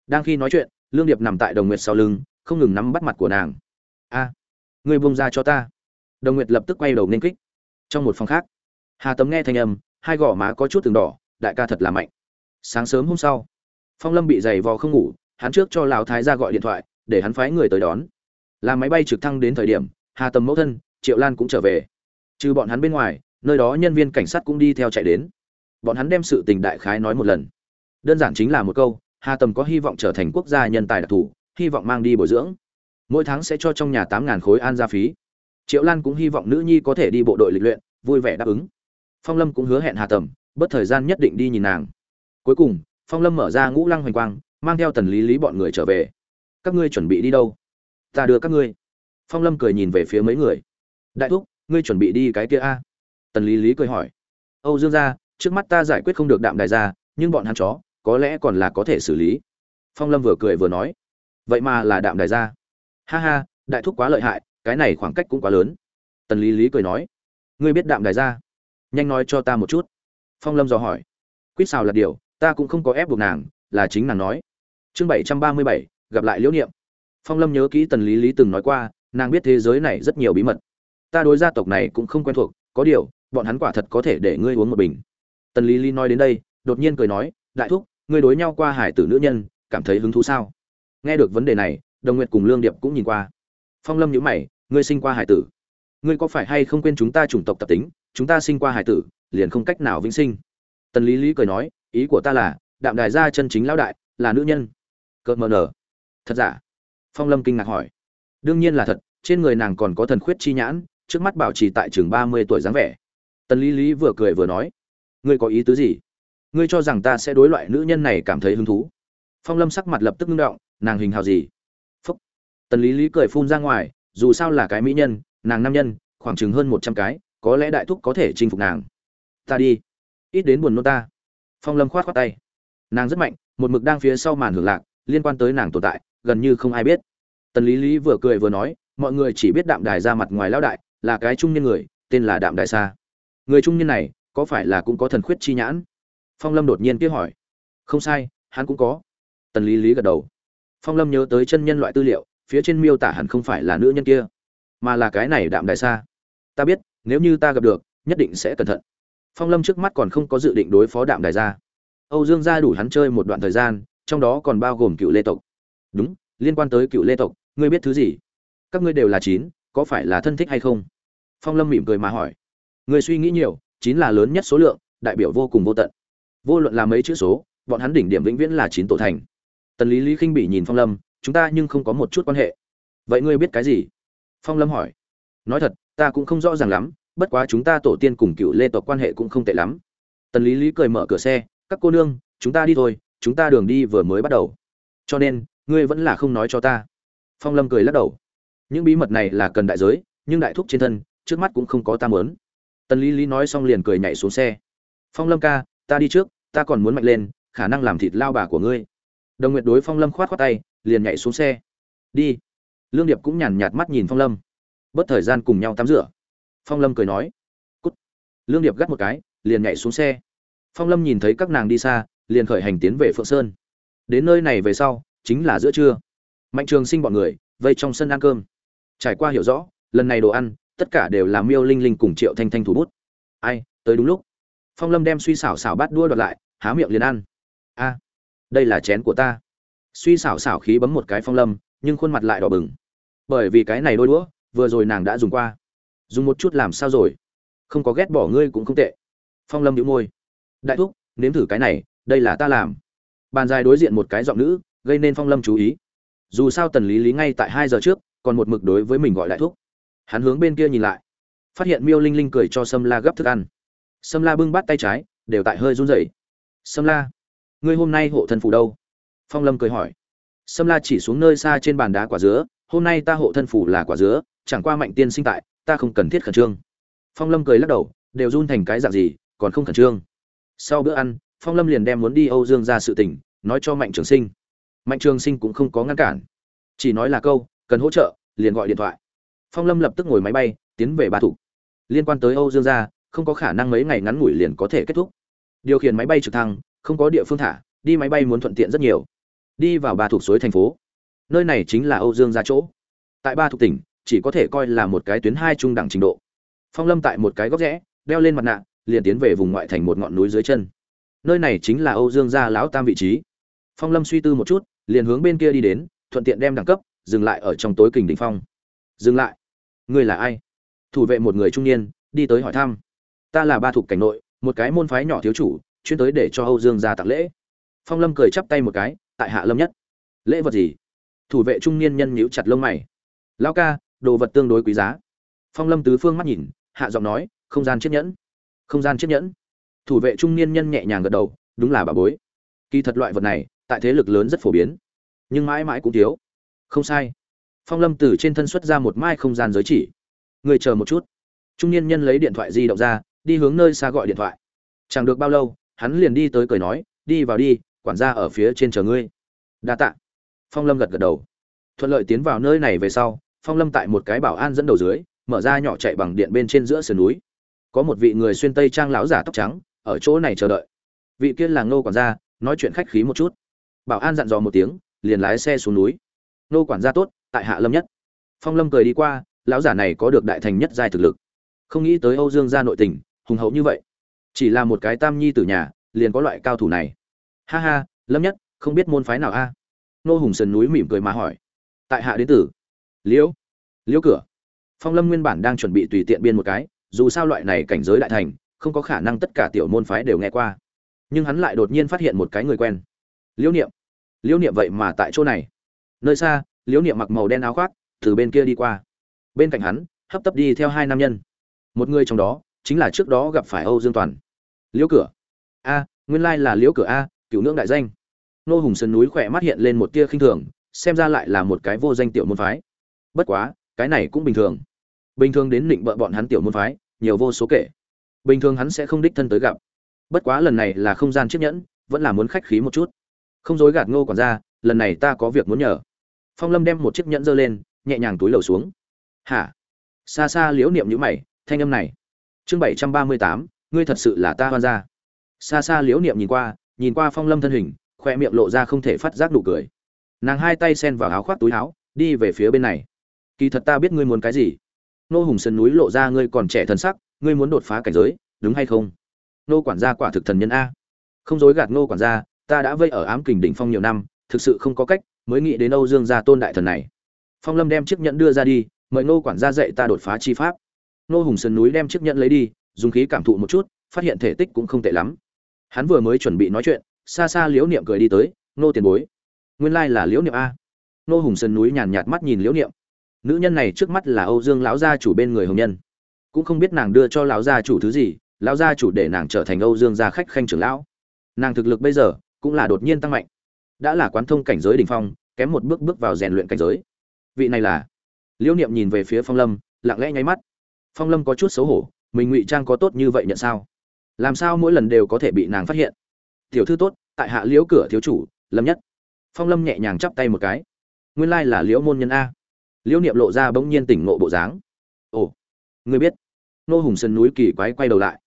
Đang khi nói chuyện, lương điệp nằm tại đồng nguyệt sau lưng không ngừng nắm bắt mặt của nàng. A, ngươi buông ra cho ta. Đồng nguyệt lập tức quay đầu nên kích. Trong một phòng khác, hà tấm nghe thanh âm, hai gò má có chút từng đỏ, đại ca thật là mạnh. Sáng sớm hôm sau, phong lâm bị giày vò không ngủ, hắn trước cho lão thái ra gọi điện thoại, để hắn phái người tới đón. Là máy bay trực thăng đến thời điểm, hà tầm mẫu thân, triệu lan cũng trở về. Trừ bọn hắn bên ngoài, nơi đó nhân viên cảnh sát cũng đi theo chạy đến. Bọn hắn đem sự tình đại khái nói một lần. Đơn giản chính là một câu, hà tầm có hy vọng trở thành quốc gia nhân tài đặc thù hy vọng mang đi bồi dưỡng. Mỗi tháng sẽ cho trong nhà tám ngàn khối an gia phí. Triệu lan cũng hy vọng nữ nhi có thể đi bộ đội lịch luyện, vui vẻ đáp ứng. Phong lâm cũng hứa hẹn hà tầm, bất thời gian nhất định đi nhìn nàng. Cuối cùng, phong lâm mở ra ngũ lăng hoành quang, mang theo tần lý lý bọn người trở về. Các ngươi chuẩn bị đi đâu? Ta đưa các ngươi. Phong lâm cười nhìn về phía mấy người. Đại thúc, ngươi chuẩn bị đi cái kia a? Tần lý lý cười hỏi. Âu dương gia, trước mắt ta giải quyết không được đạm đài gia, nhưng bọn hắn chó, có lẽ còn là có thể xử lý. Phong lâm vừa cười vừa nói vậy mà là đạm đài gia ha ha, đại thúc quá lợi hại, cái này khoảng cách cũng quá lớn. Tần lý lý cười nói. Ngươi biết đạm đài gia nhanh nói cho ta một chút. Phong lâm dò hỏi. Quýt xào là điều, ta cũng không có ép buộc nàng, là chính nàng nói. Chương bảy trăm ba mươi bảy, gặp lại liễu niệm. Phong lâm nhớ kỹ tần lý lý từng nói qua, nàng biết thế giới này rất nhiều bí mật. Ta đối gia tộc này cũng không quen thuộc, có điều, bọn hắn quả thật có thể để ngươi uống một bình. Tần lý lý nói đến đây, đột nhiên cười nói, đại thúc, ngươi đối nhau qua hải tử nữ nhân, cảm thấy hứng thú sao? Nghe được vấn đề này, đồng nguyệt cùng lương điệp cũng nhìn qua. Phong lâm nhữ mày, ngươi sinh qua hải tử. Ngươi có phải hay không quên chúng ta chủng tộc tập tính? Chúng ta sinh qua hải tử, liền không cách nào vĩnh sinh. Tần lý lý cười nói, ý của ta là, đạm đài gia chân chính lão đại, là nữ nhân. Cợt mờ nở. Thật giả? Phong lâm kinh ngạc hỏi. Đương nhiên là thật, trên người nàng còn có thần khuyết chi nhãn, trước mắt bảo trì tại trường ba mươi tuổi dáng vẻ. Tần lý lý vừa cười vừa nói, ngươi có ý tứ gì? Ngươi cho rằng ta sẽ đối loại nữ nhân này cảm thấy hứng thú? Phong lâm sắc mặt lập tức ngưng động nàng hình hào gì? Phúc. Tần lý lý cười phun ra ngoài, dù sao là cái mỹ nhân, nàng nam nhân, khoảng chừng hơn một trăm cái, có lẽ đại thúc có thể chinh phục nàng. Ta đi. Ít đến buồn nôn ta. Phong lâm khoát khoát tay. Nàng rất mạnh, một mực đang phía sau màn hưởng lạc, liên quan tới nàng tồn tại, gần như không ai biết. Tần lý lý vừa cười vừa nói, mọi người chỉ biết đạm đài ra mặt ngoài lão đại, là cái trung niên người, tên là đạm đài sa. Người trung niên này, có phải là cũng có thần khuyết chi nhãn? Phong lâm đột nhiên tiếc hỏi. Không sai, hắn cũng có. Tần lý lý gật đầu phong lâm nhớ tới chân nhân loại tư liệu, phía trên miêu tả hẳn không phải là nữ nhân kia, mà là cái này đạm đài sa. Ta biết, nếu như ta gặp được, nhất định sẽ cẩn thận. Phong lâm trước mắt còn không có dự định đối phó đạm đài gia. Âu dương gia đủ hắn chơi một đoạn thời gian, trong đó còn bao gồm cựu lê tộc. Đúng, liên quan tới cựu lê tộc, ngươi biết thứ gì? Các ngươi đều là chín, có phải là thân thích hay không? Phong lâm mỉm cười mà hỏi. Ngươi suy nghĩ nhiều, chín là lớn nhất số lượng, đại biểu vô cùng vô tận. Vô luận là mấy chữ số, bọn hắn đỉnh điểm vĩnh viễn là chín tổ thành tần lý lý khinh bị nhìn phong lâm, chúng ta nhưng không có một chút quan hệ. Vậy ngươi biết cái gì? Phong lâm hỏi. Nói thật, ta cũng không rõ ràng lắm, bất quá chúng ta tổ tiên cùng cựu lê tộc quan hệ cũng không tệ lắm. Tần lý lý cười mở cửa xe, các cô nương, chúng ta đi thôi, chúng ta đường đi vừa mới bắt đầu. Cho nên, ngươi vẫn là không nói cho ta. Phong lâm cười lắc đầu. Những bí mật này là cần đại giới, nhưng đại thúc trên thân, trước mắt cũng không có ta mớn tần lý lý nói xong liền cười nhảy xuống xe. Phong lâm ca, ta đi trước, ta còn muốn mạnh lên, khả năng làm thịt lao bà của ngươi đồng nguyệt đối phong lâm khoát khoát tay, liền nhảy xuống xe. Đi. Lương điệp cũng nhàn nhạt mắt nhìn phong lâm. Bất thời gian cùng nhau tắm rửa. Phong lâm cười nói. Cút. Lương điệp gắt một cái, liền nhảy xuống xe. Phong lâm nhìn thấy các nàng đi xa, liền khởi hành tiến về phượng sơn. Đến nơi này về sau, chính là giữa trưa. Mạnh trường sinh bọn người, vây trong sân ăn cơm. Trải qua hiểu rõ, lần này đồ ăn, tất cả đều là miêu linh linh cùng triệu thanh thanh thủ bút. Ai, tới đúng lúc. Phong lâm đem suy xảo xảo bát đua đoạt lại, há miệng liền ăn. A đây là chén của ta. Suy xảo xảo khí bấm một cái phong lâm, nhưng khuôn mặt lại đỏ bừng. Bởi vì cái này đôi đũa, vừa rồi nàng đã dùng qua. Dùng một chút làm sao rồi? Không có ghét bỏ ngươi cũng không tệ. Phong lâm đĩu môi. Đại thúc, nếm thử cái này, đây là ta làm. Bàn dài đối diện một cái giọng nữ, gây nên phong lâm chú ý. Dù sao tần lý lý ngay tại hai giờ trước, còn một mực đối với mình gọi đại thúc. Hắn hướng bên kia nhìn lại. Phát hiện miêu linh linh cười cho sâm la gấp thức ăn. Sâm la bưng bát tay trái, đều tại hơi run rẩy. Sâm la ngươi hôm nay hộ thân phủ đâu? Phong lâm cười hỏi. Sâm la chỉ xuống nơi xa trên bàn đá quả dứa, hôm nay ta hộ thân phủ là quả dứa, chẳng qua mạnh tiên sinh tại, ta không cần thiết khẩn trương. Phong lâm cười lắc đầu, đều run thành cái dạng gì, còn không khẩn trương. Sau bữa ăn, phong lâm liền đem muốn đi âu dương ra sự tình, nói cho mạnh trường sinh. Mạnh trường sinh cũng không có ngăn cản. Chỉ nói là câu, cần hỗ trợ, liền gọi điện thoại. Phong lâm lập tức ngồi máy bay, tiến về ba thủ. Liên quan tới âu dương gia không có khả năng mấy ngày ngắn ngủi liền có thể kết thúc. Điều khiển máy bay trực thăng không có địa phương thả, đi máy bay muốn thuận tiện rất nhiều. Đi vào ba thuộc suối thành phố. Nơi này chính là âu dương gia chỗ. Tại ba thuộc tỉnh, chỉ có thể coi là một cái tuyến hai trung đẳng trình độ. Phong lâm tại một cái góc rẽ, đeo lên mặt nạ, liền tiến về vùng ngoại thành một ngọn núi dưới chân. Nơi này chính là âu dương gia lão tam vị trí. Phong lâm suy tư một chút, liền hướng bên kia đi đến, thuận tiện đem đẳng cấp, dừng lại ở trong tối kình đỉnh phong. Dừng lại. Ngươi là ai? Thủ vệ một người trung niên, đi tới hỏi thăm. Ta là ba thuộc cảnh nội, một cái môn phái nhỏ thiếu chủ chuyên tới để cho âu dương gia tặng lễ. Phong lâm cười chắp tay một cái, tại hạ lâm nhất. Lễ vật gì? Thủ vệ trung niên nhân nhíu chặt lông mày. Lão ca, đồ vật tương đối quý giá. Phong lâm tứ phương mắt nhìn, hạ giọng nói, không gian chiếc nhẫn. Không gian chiếc nhẫn. Thủ vệ trung niên nhân nhẹ nhàng gật đầu, đúng là bà bối. Kỳ thật loại vật này, tại thế lực lớn rất phổ biến. Nhưng mãi mãi cũng thiếu. Không sai. Phong lâm từ trên thân xuất ra một mai không gian giới chỉ. Người chờ một chút. Trung niên nhân lấy điện thoại di động ra, đi hướng nơi xa gọi điện thoại. Chẳng được bao lâu hắn liền đi tới cười nói, đi vào đi, quản gia ở phía trên chờ ngươi. Đa tạ. Phong lâm gật gật đầu. Thuận lợi tiến vào nơi này về sau, phong lâm tại một cái bảo an dẫn đầu dưới, mở ra nhỏ chạy bằng điện bên trên giữa sườn núi. Có một vị người xuyên tây trang lão giả tóc trắng, ở chỗ này chờ đợi. Vị kia là ngô quản gia, nói chuyện khách khí một chút. Bảo an dặn dò một tiếng, liền lái xe xuống núi. Ngô quản gia tốt, tại hạ lâm nhất. Phong lâm cười đi qua, lão giả này có được đại thành nhất giai thực lực. Không nghĩ tới âu dương gia nội tình, hùng hậu như vậy chỉ là một cái tam nhi tử nhà, liền có loại cao thủ này. Ha ha, lâm nhất, không biết môn phái nào a? Nô hùng sườn núi mỉm cười mà hỏi. Tại hạ đến tử liễu. Liễu cửa. Phong lâm nguyên bản đang chuẩn bị tùy tiện biên một cái, dù sao loại này cảnh giới đại thành, không có khả năng tất cả tiểu môn phái đều nghe qua. Nhưng hắn lại đột nhiên phát hiện một cái người quen. Liễu niệm. Liễu niệm vậy mà tại chỗ này. Nơi xa, liễu niệm mặc màu đen áo khoác, từ bên kia đi qua. Bên cạnh hắn, hấp tấp đi theo hai nam nhân. Một người trong đó chính là trước đó gặp phải âu dương toàn. Liễu cửa. A nguyên lai là liễu cửa a cựu nương đại danh. Nô hùng sơn núi khỏe mắt hiện lên một tia khinh thường xem ra lại là một cái vô danh tiểu môn phái. Bất quá cái này cũng bình thường. Bình thường đến định bợ bọn hắn tiểu môn phái nhiều vô số kể. Bình thường hắn sẽ không đích thân tới gặp. Bất quá lần này là không gian chiếc nhẫn vẫn là muốn khách khí một chút. Không dối gạt ngô quản gia, lần này ta có việc muốn nhờ. Phong lâm đem một chiếc nhẫn giơ lên nhẹ nhàng túi lầu xuống. Hả? Xa xa liễu niệm như mày thanh âm này chương bảy trăm ba mươi tám, ngươi thật sự là ta hoan gia. Xa xa liễu niệm nhìn qua nhìn qua phong lâm thân hình, khoe miệng lộ ra không thể phát giác nụ cười. Nàng hai tay sen vào áo khoác túi áo, đi về phía bên này. Kỳ thật ta biết ngươi muốn cái gì. Nô hùng sơn núi lộ ra ngươi còn trẻ thần sắc, ngươi muốn đột phá cảnh giới, đúng hay không? Nô quản gia quả thực thần nhân a. Không dối gạt nô quản gia, ta đã vây ở ám kình đỉnh phong nhiều năm, thực sự không có cách, mới nghĩ đến âu dương gia tôn đại thần này. Phong lâm đem chiếc nhẫn đưa ra đi, mời nô quản gia dạy ta đột phá chi pháp nô hùng sơn núi đem chiếc nhẫn lấy đi, dùng khí cảm thụ một chút, phát hiện thể tích cũng không tệ lắm. Hắn vừa mới chuẩn bị nói chuyện, xa xa liễu niệm cười đi tới, nô tiền bối, nguyên lai là liễu niệm a. Nô hùng sơn núi nhàn nhạt mắt nhìn liễu niệm. Nữ nhân này trước mắt là âu dương lão gia chủ bên người hồng nhân. Cũng không biết nàng đưa cho lão gia chủ thứ gì, lão gia chủ để nàng trở thành âu dương gia khách khanh trưởng lão. Nàng thực lực bây giờ cũng là đột nhiên tăng mạnh. Đã là quán thông cảnh giới đỉnh phong, kém một bước bước vào rèn luyện cảnh giới. Vị này là liễu niệm nhìn về phía phong lâm, lặng lẽ nháy mắt phong lâm có chút xấu hổ, mình ngụy trang có tốt như vậy nhận sao? Làm sao mỗi lần đều có thể bị nàng phát hiện? Tiểu thư tốt, tại hạ liễu cửa thiếu chủ, lâm nhất. Phong lâm nhẹ nhàng chắp tay một cái. Nguyên lai là liễu môn nhân a. Liễu niệm lộ ra bỗng nhiên tỉnh ngộ bộ dáng. Ồ, người biết. Nô hùng sơn núi kỳ quái quay đầu lại.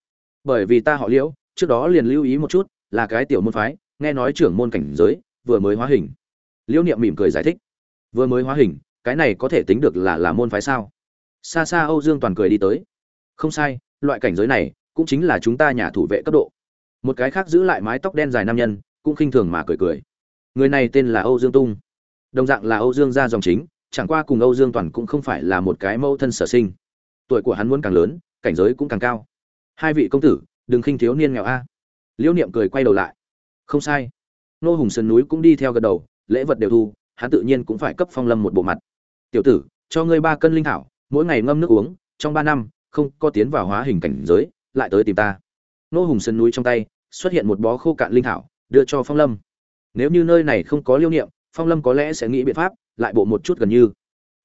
Bởi vì ta họ liễu, trước đó liền lưu ý một chút, là cái tiểu môn phái, nghe nói trưởng môn cảnh giới, vừa mới hóa hình. Liễu niệm mỉm cười giải thích. Vừa mới hóa hình, cái này có thể tính được là là môn phái sao? Xa xa âu dương toàn cười đi tới. Không sai, loại cảnh giới này cũng chính là chúng ta nhà thủ vệ cấp độ. Một cái khác giữ lại mái tóc đen dài nam nhân cũng khinh thường mà cười cười. Người này tên là âu dương tung. Đồng dạng là âu dương gia dòng chính, chẳng qua cùng âu dương toàn cũng không phải là một cái mâu thân sở sinh. Tuổi của hắn muốn càng lớn, cảnh giới cũng càng cao. Hai vị công tử, đừng khinh thiếu niên nghèo a. Liễu niệm cười quay đầu lại. Không sai. Nô hùng sơn núi cũng đi theo gật đầu, lễ vật đều thu, hắn tự nhiên cũng phải cấp phong lâm một bộ mặt. Tiểu tử, cho ngươi ba cân linh thảo mỗi ngày ngâm nước uống, trong ba năm, không có tiến vào hóa hình cảnh giới, lại tới tìm ta. Nô hùng sơn núi trong tay, xuất hiện một bó khô cạn linh thảo, đưa cho phong lâm. Nếu như nơi này không có liêu niệm, phong lâm có lẽ sẽ nghĩ biện pháp, lại bộ một chút gần như.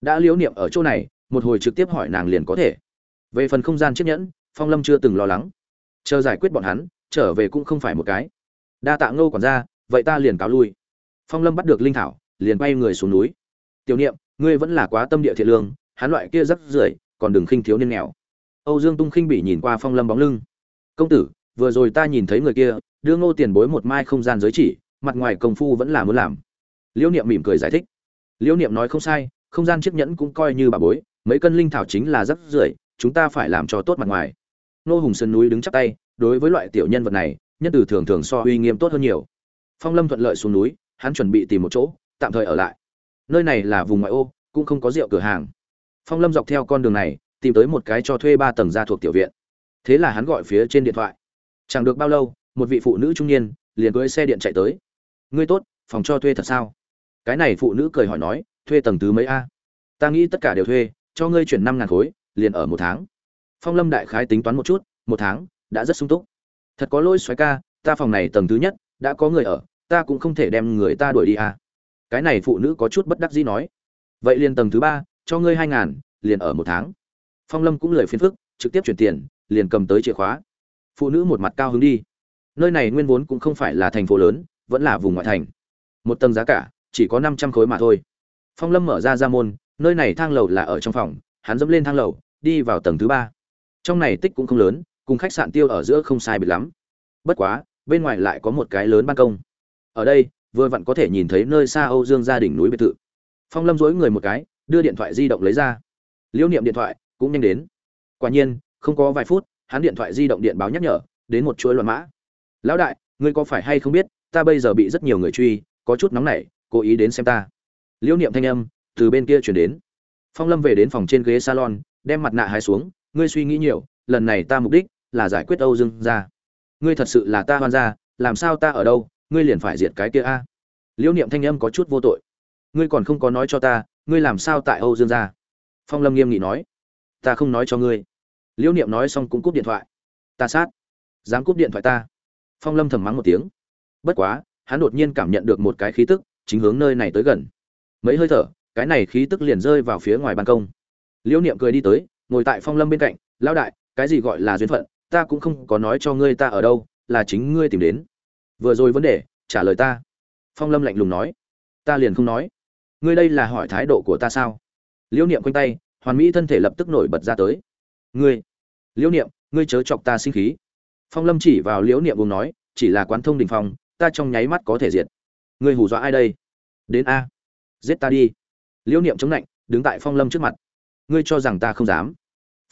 Đã liêu niệm ở chỗ này, một hồi trực tiếp hỏi nàng liền có thể. Về phần không gian chiếc nhẫn, phong lâm chưa từng lo lắng. Chờ giải quyết bọn hắn, trở về cũng không phải một cái. Đa tạ ngô còn ra vậy ta liền cáo lui. Phong lâm bắt được linh thảo, liền bay người xuống núi. Tiểu niệm, ngươi vẫn là quá tâm địa thiện lương hắn loại kia rất rưởi, còn đừng khinh thiếu niên nghèo. Âu dương tung khinh bỉ nhìn qua phong lâm bóng lưng. Công tử, vừa rồi ta nhìn thấy người kia, đưa ngô tiền bối một mai không gian giới chỉ, mặt ngoài công phu vẫn là muốn làm. Liễu niệm mỉm cười giải thích. Liễu niệm nói không sai, không gian chiếc nhẫn cũng coi như bà bối, mấy cân linh thảo chính là rất rưởi, chúng ta phải làm cho tốt mặt ngoài. Nô hùng sơn núi đứng chắp tay, đối với loại tiểu nhân vật này, nhân từ thường thường so uy nghiêm tốt hơn nhiều. Phong lâm thuận lợi xuống núi, hắn chuẩn bị tìm một chỗ, tạm thời ở lại. Nơi này là vùng ngoại ô, cũng không có rượu cửa hàng phong lâm dọc theo con đường này, tìm tới một cái cho thuê ba tầng ra thuộc tiểu viện. Thế là hắn gọi phía trên điện thoại. Chẳng được bao lâu, một vị phụ nữ trung niên liền cưỡi xe điện chạy tới. Ngươi tốt, phòng cho thuê thật sao? Cái này phụ nữ cười hỏi nói, thuê tầng thứ mấy a? Ta nghĩ tất cả đều thuê, cho ngươi chuyển năm ngàn khối, liền ở một tháng. Phong lâm đại khái tính toán một chút, một tháng đã rất sung túc. Thật có lỗi xoáy ca, ta phòng này tầng thứ nhất, đã có người ở, ta cũng không thể đem người ta đuổi đi à. cái này phụ nữ có chút bất đắc dĩ nói. Vậy liền tầng thứ ba cho ngươi hai ngàn, liền ở một tháng. Phong lâm cũng lời phiền phức, trực tiếp chuyển tiền, liền cầm tới chìa khóa. Phụ nữ một mặt cao hứng đi. Nơi này nguyên vốn cũng không phải là thành phố lớn, vẫn là vùng ngoại thành. Một tầng giá cả, chỉ có năm trăm khối mà thôi. Phong lâm mở ra ra môn, nơi này thang lầu là ở trong phòng, hắn dẫm lên thang lầu, đi vào tầng thứ ba. Trong này tích cũng không lớn, cùng khách sạn tiêu ở giữa không sai biệt lắm. Bất quá, bên ngoài lại có một cái lớn ban công. Ở đây, vừa vặn có thể nhìn thấy nơi xa âu dương gia đình núi biệt thự. Phong lâm dối người một cái đưa điện thoại di động lấy ra. Liễu niệm điện thoại cũng nhanh đến. Quả nhiên, không có vài phút, hắn điện thoại di động điện báo nhắc nhở, đến một chuỗi loạn mã. Lão đại, ngươi có phải hay không biết, ta bây giờ bị rất nhiều người truy, có chút nóng nảy, cố ý đến xem ta. Liễu niệm thanh âm từ bên kia chuyển đến. Phong lâm về đến phòng trên ghế salon, đem mặt nạ hai xuống, ngươi suy nghĩ nhiều, lần này ta mục đích là giải quyết âu dương gia. Ngươi thật sự là ta hoan gia, làm sao ta ở đâu, ngươi liền phải diệt cái kia a. Liễu niệm thanh âm có chút vô tội. Ngươi còn không có nói cho ta ngươi làm sao tại âu dương gia? Phong lâm nghiêm nghị nói. Ta không nói cho ngươi. Liễu niệm nói xong cũng cúp điện thoại. Ta sát. Dám cúp điện thoại ta. Phong lâm thầm mắng một tiếng. Bất quá, hắn đột nhiên cảm nhận được một cái khí tức, chính hướng nơi này tới gần. Mấy hơi thở, cái này khí tức liền rơi vào phía ngoài ban công. Liễu niệm cười đi tới, ngồi tại phong lâm bên cạnh. Lão đại, cái gì gọi là duyên phận? Ta cũng không có nói cho ngươi ta ở đâu, là chính ngươi tìm đến. Vừa rồi vấn đề, trả lời ta. Phong lâm lạnh lùng nói. Ta liền không nói ngươi đây là hỏi thái độ của ta sao? Liễu niệm quanh tay, hoàn mỹ thân thể lập tức nổi bật ra tới. Ngươi, liễu niệm, ngươi chớ chọc ta sinh khí. Phong lâm chỉ vào liễu niệm vùng nói, chỉ là quán thông đình phong, ta trong nháy mắt có thể diệt. Ngươi hù dọa ai đây? Đến a. Giết ta đi. Liễu niệm chống lạnh, đứng tại phong lâm trước mặt. Ngươi cho rằng ta không dám.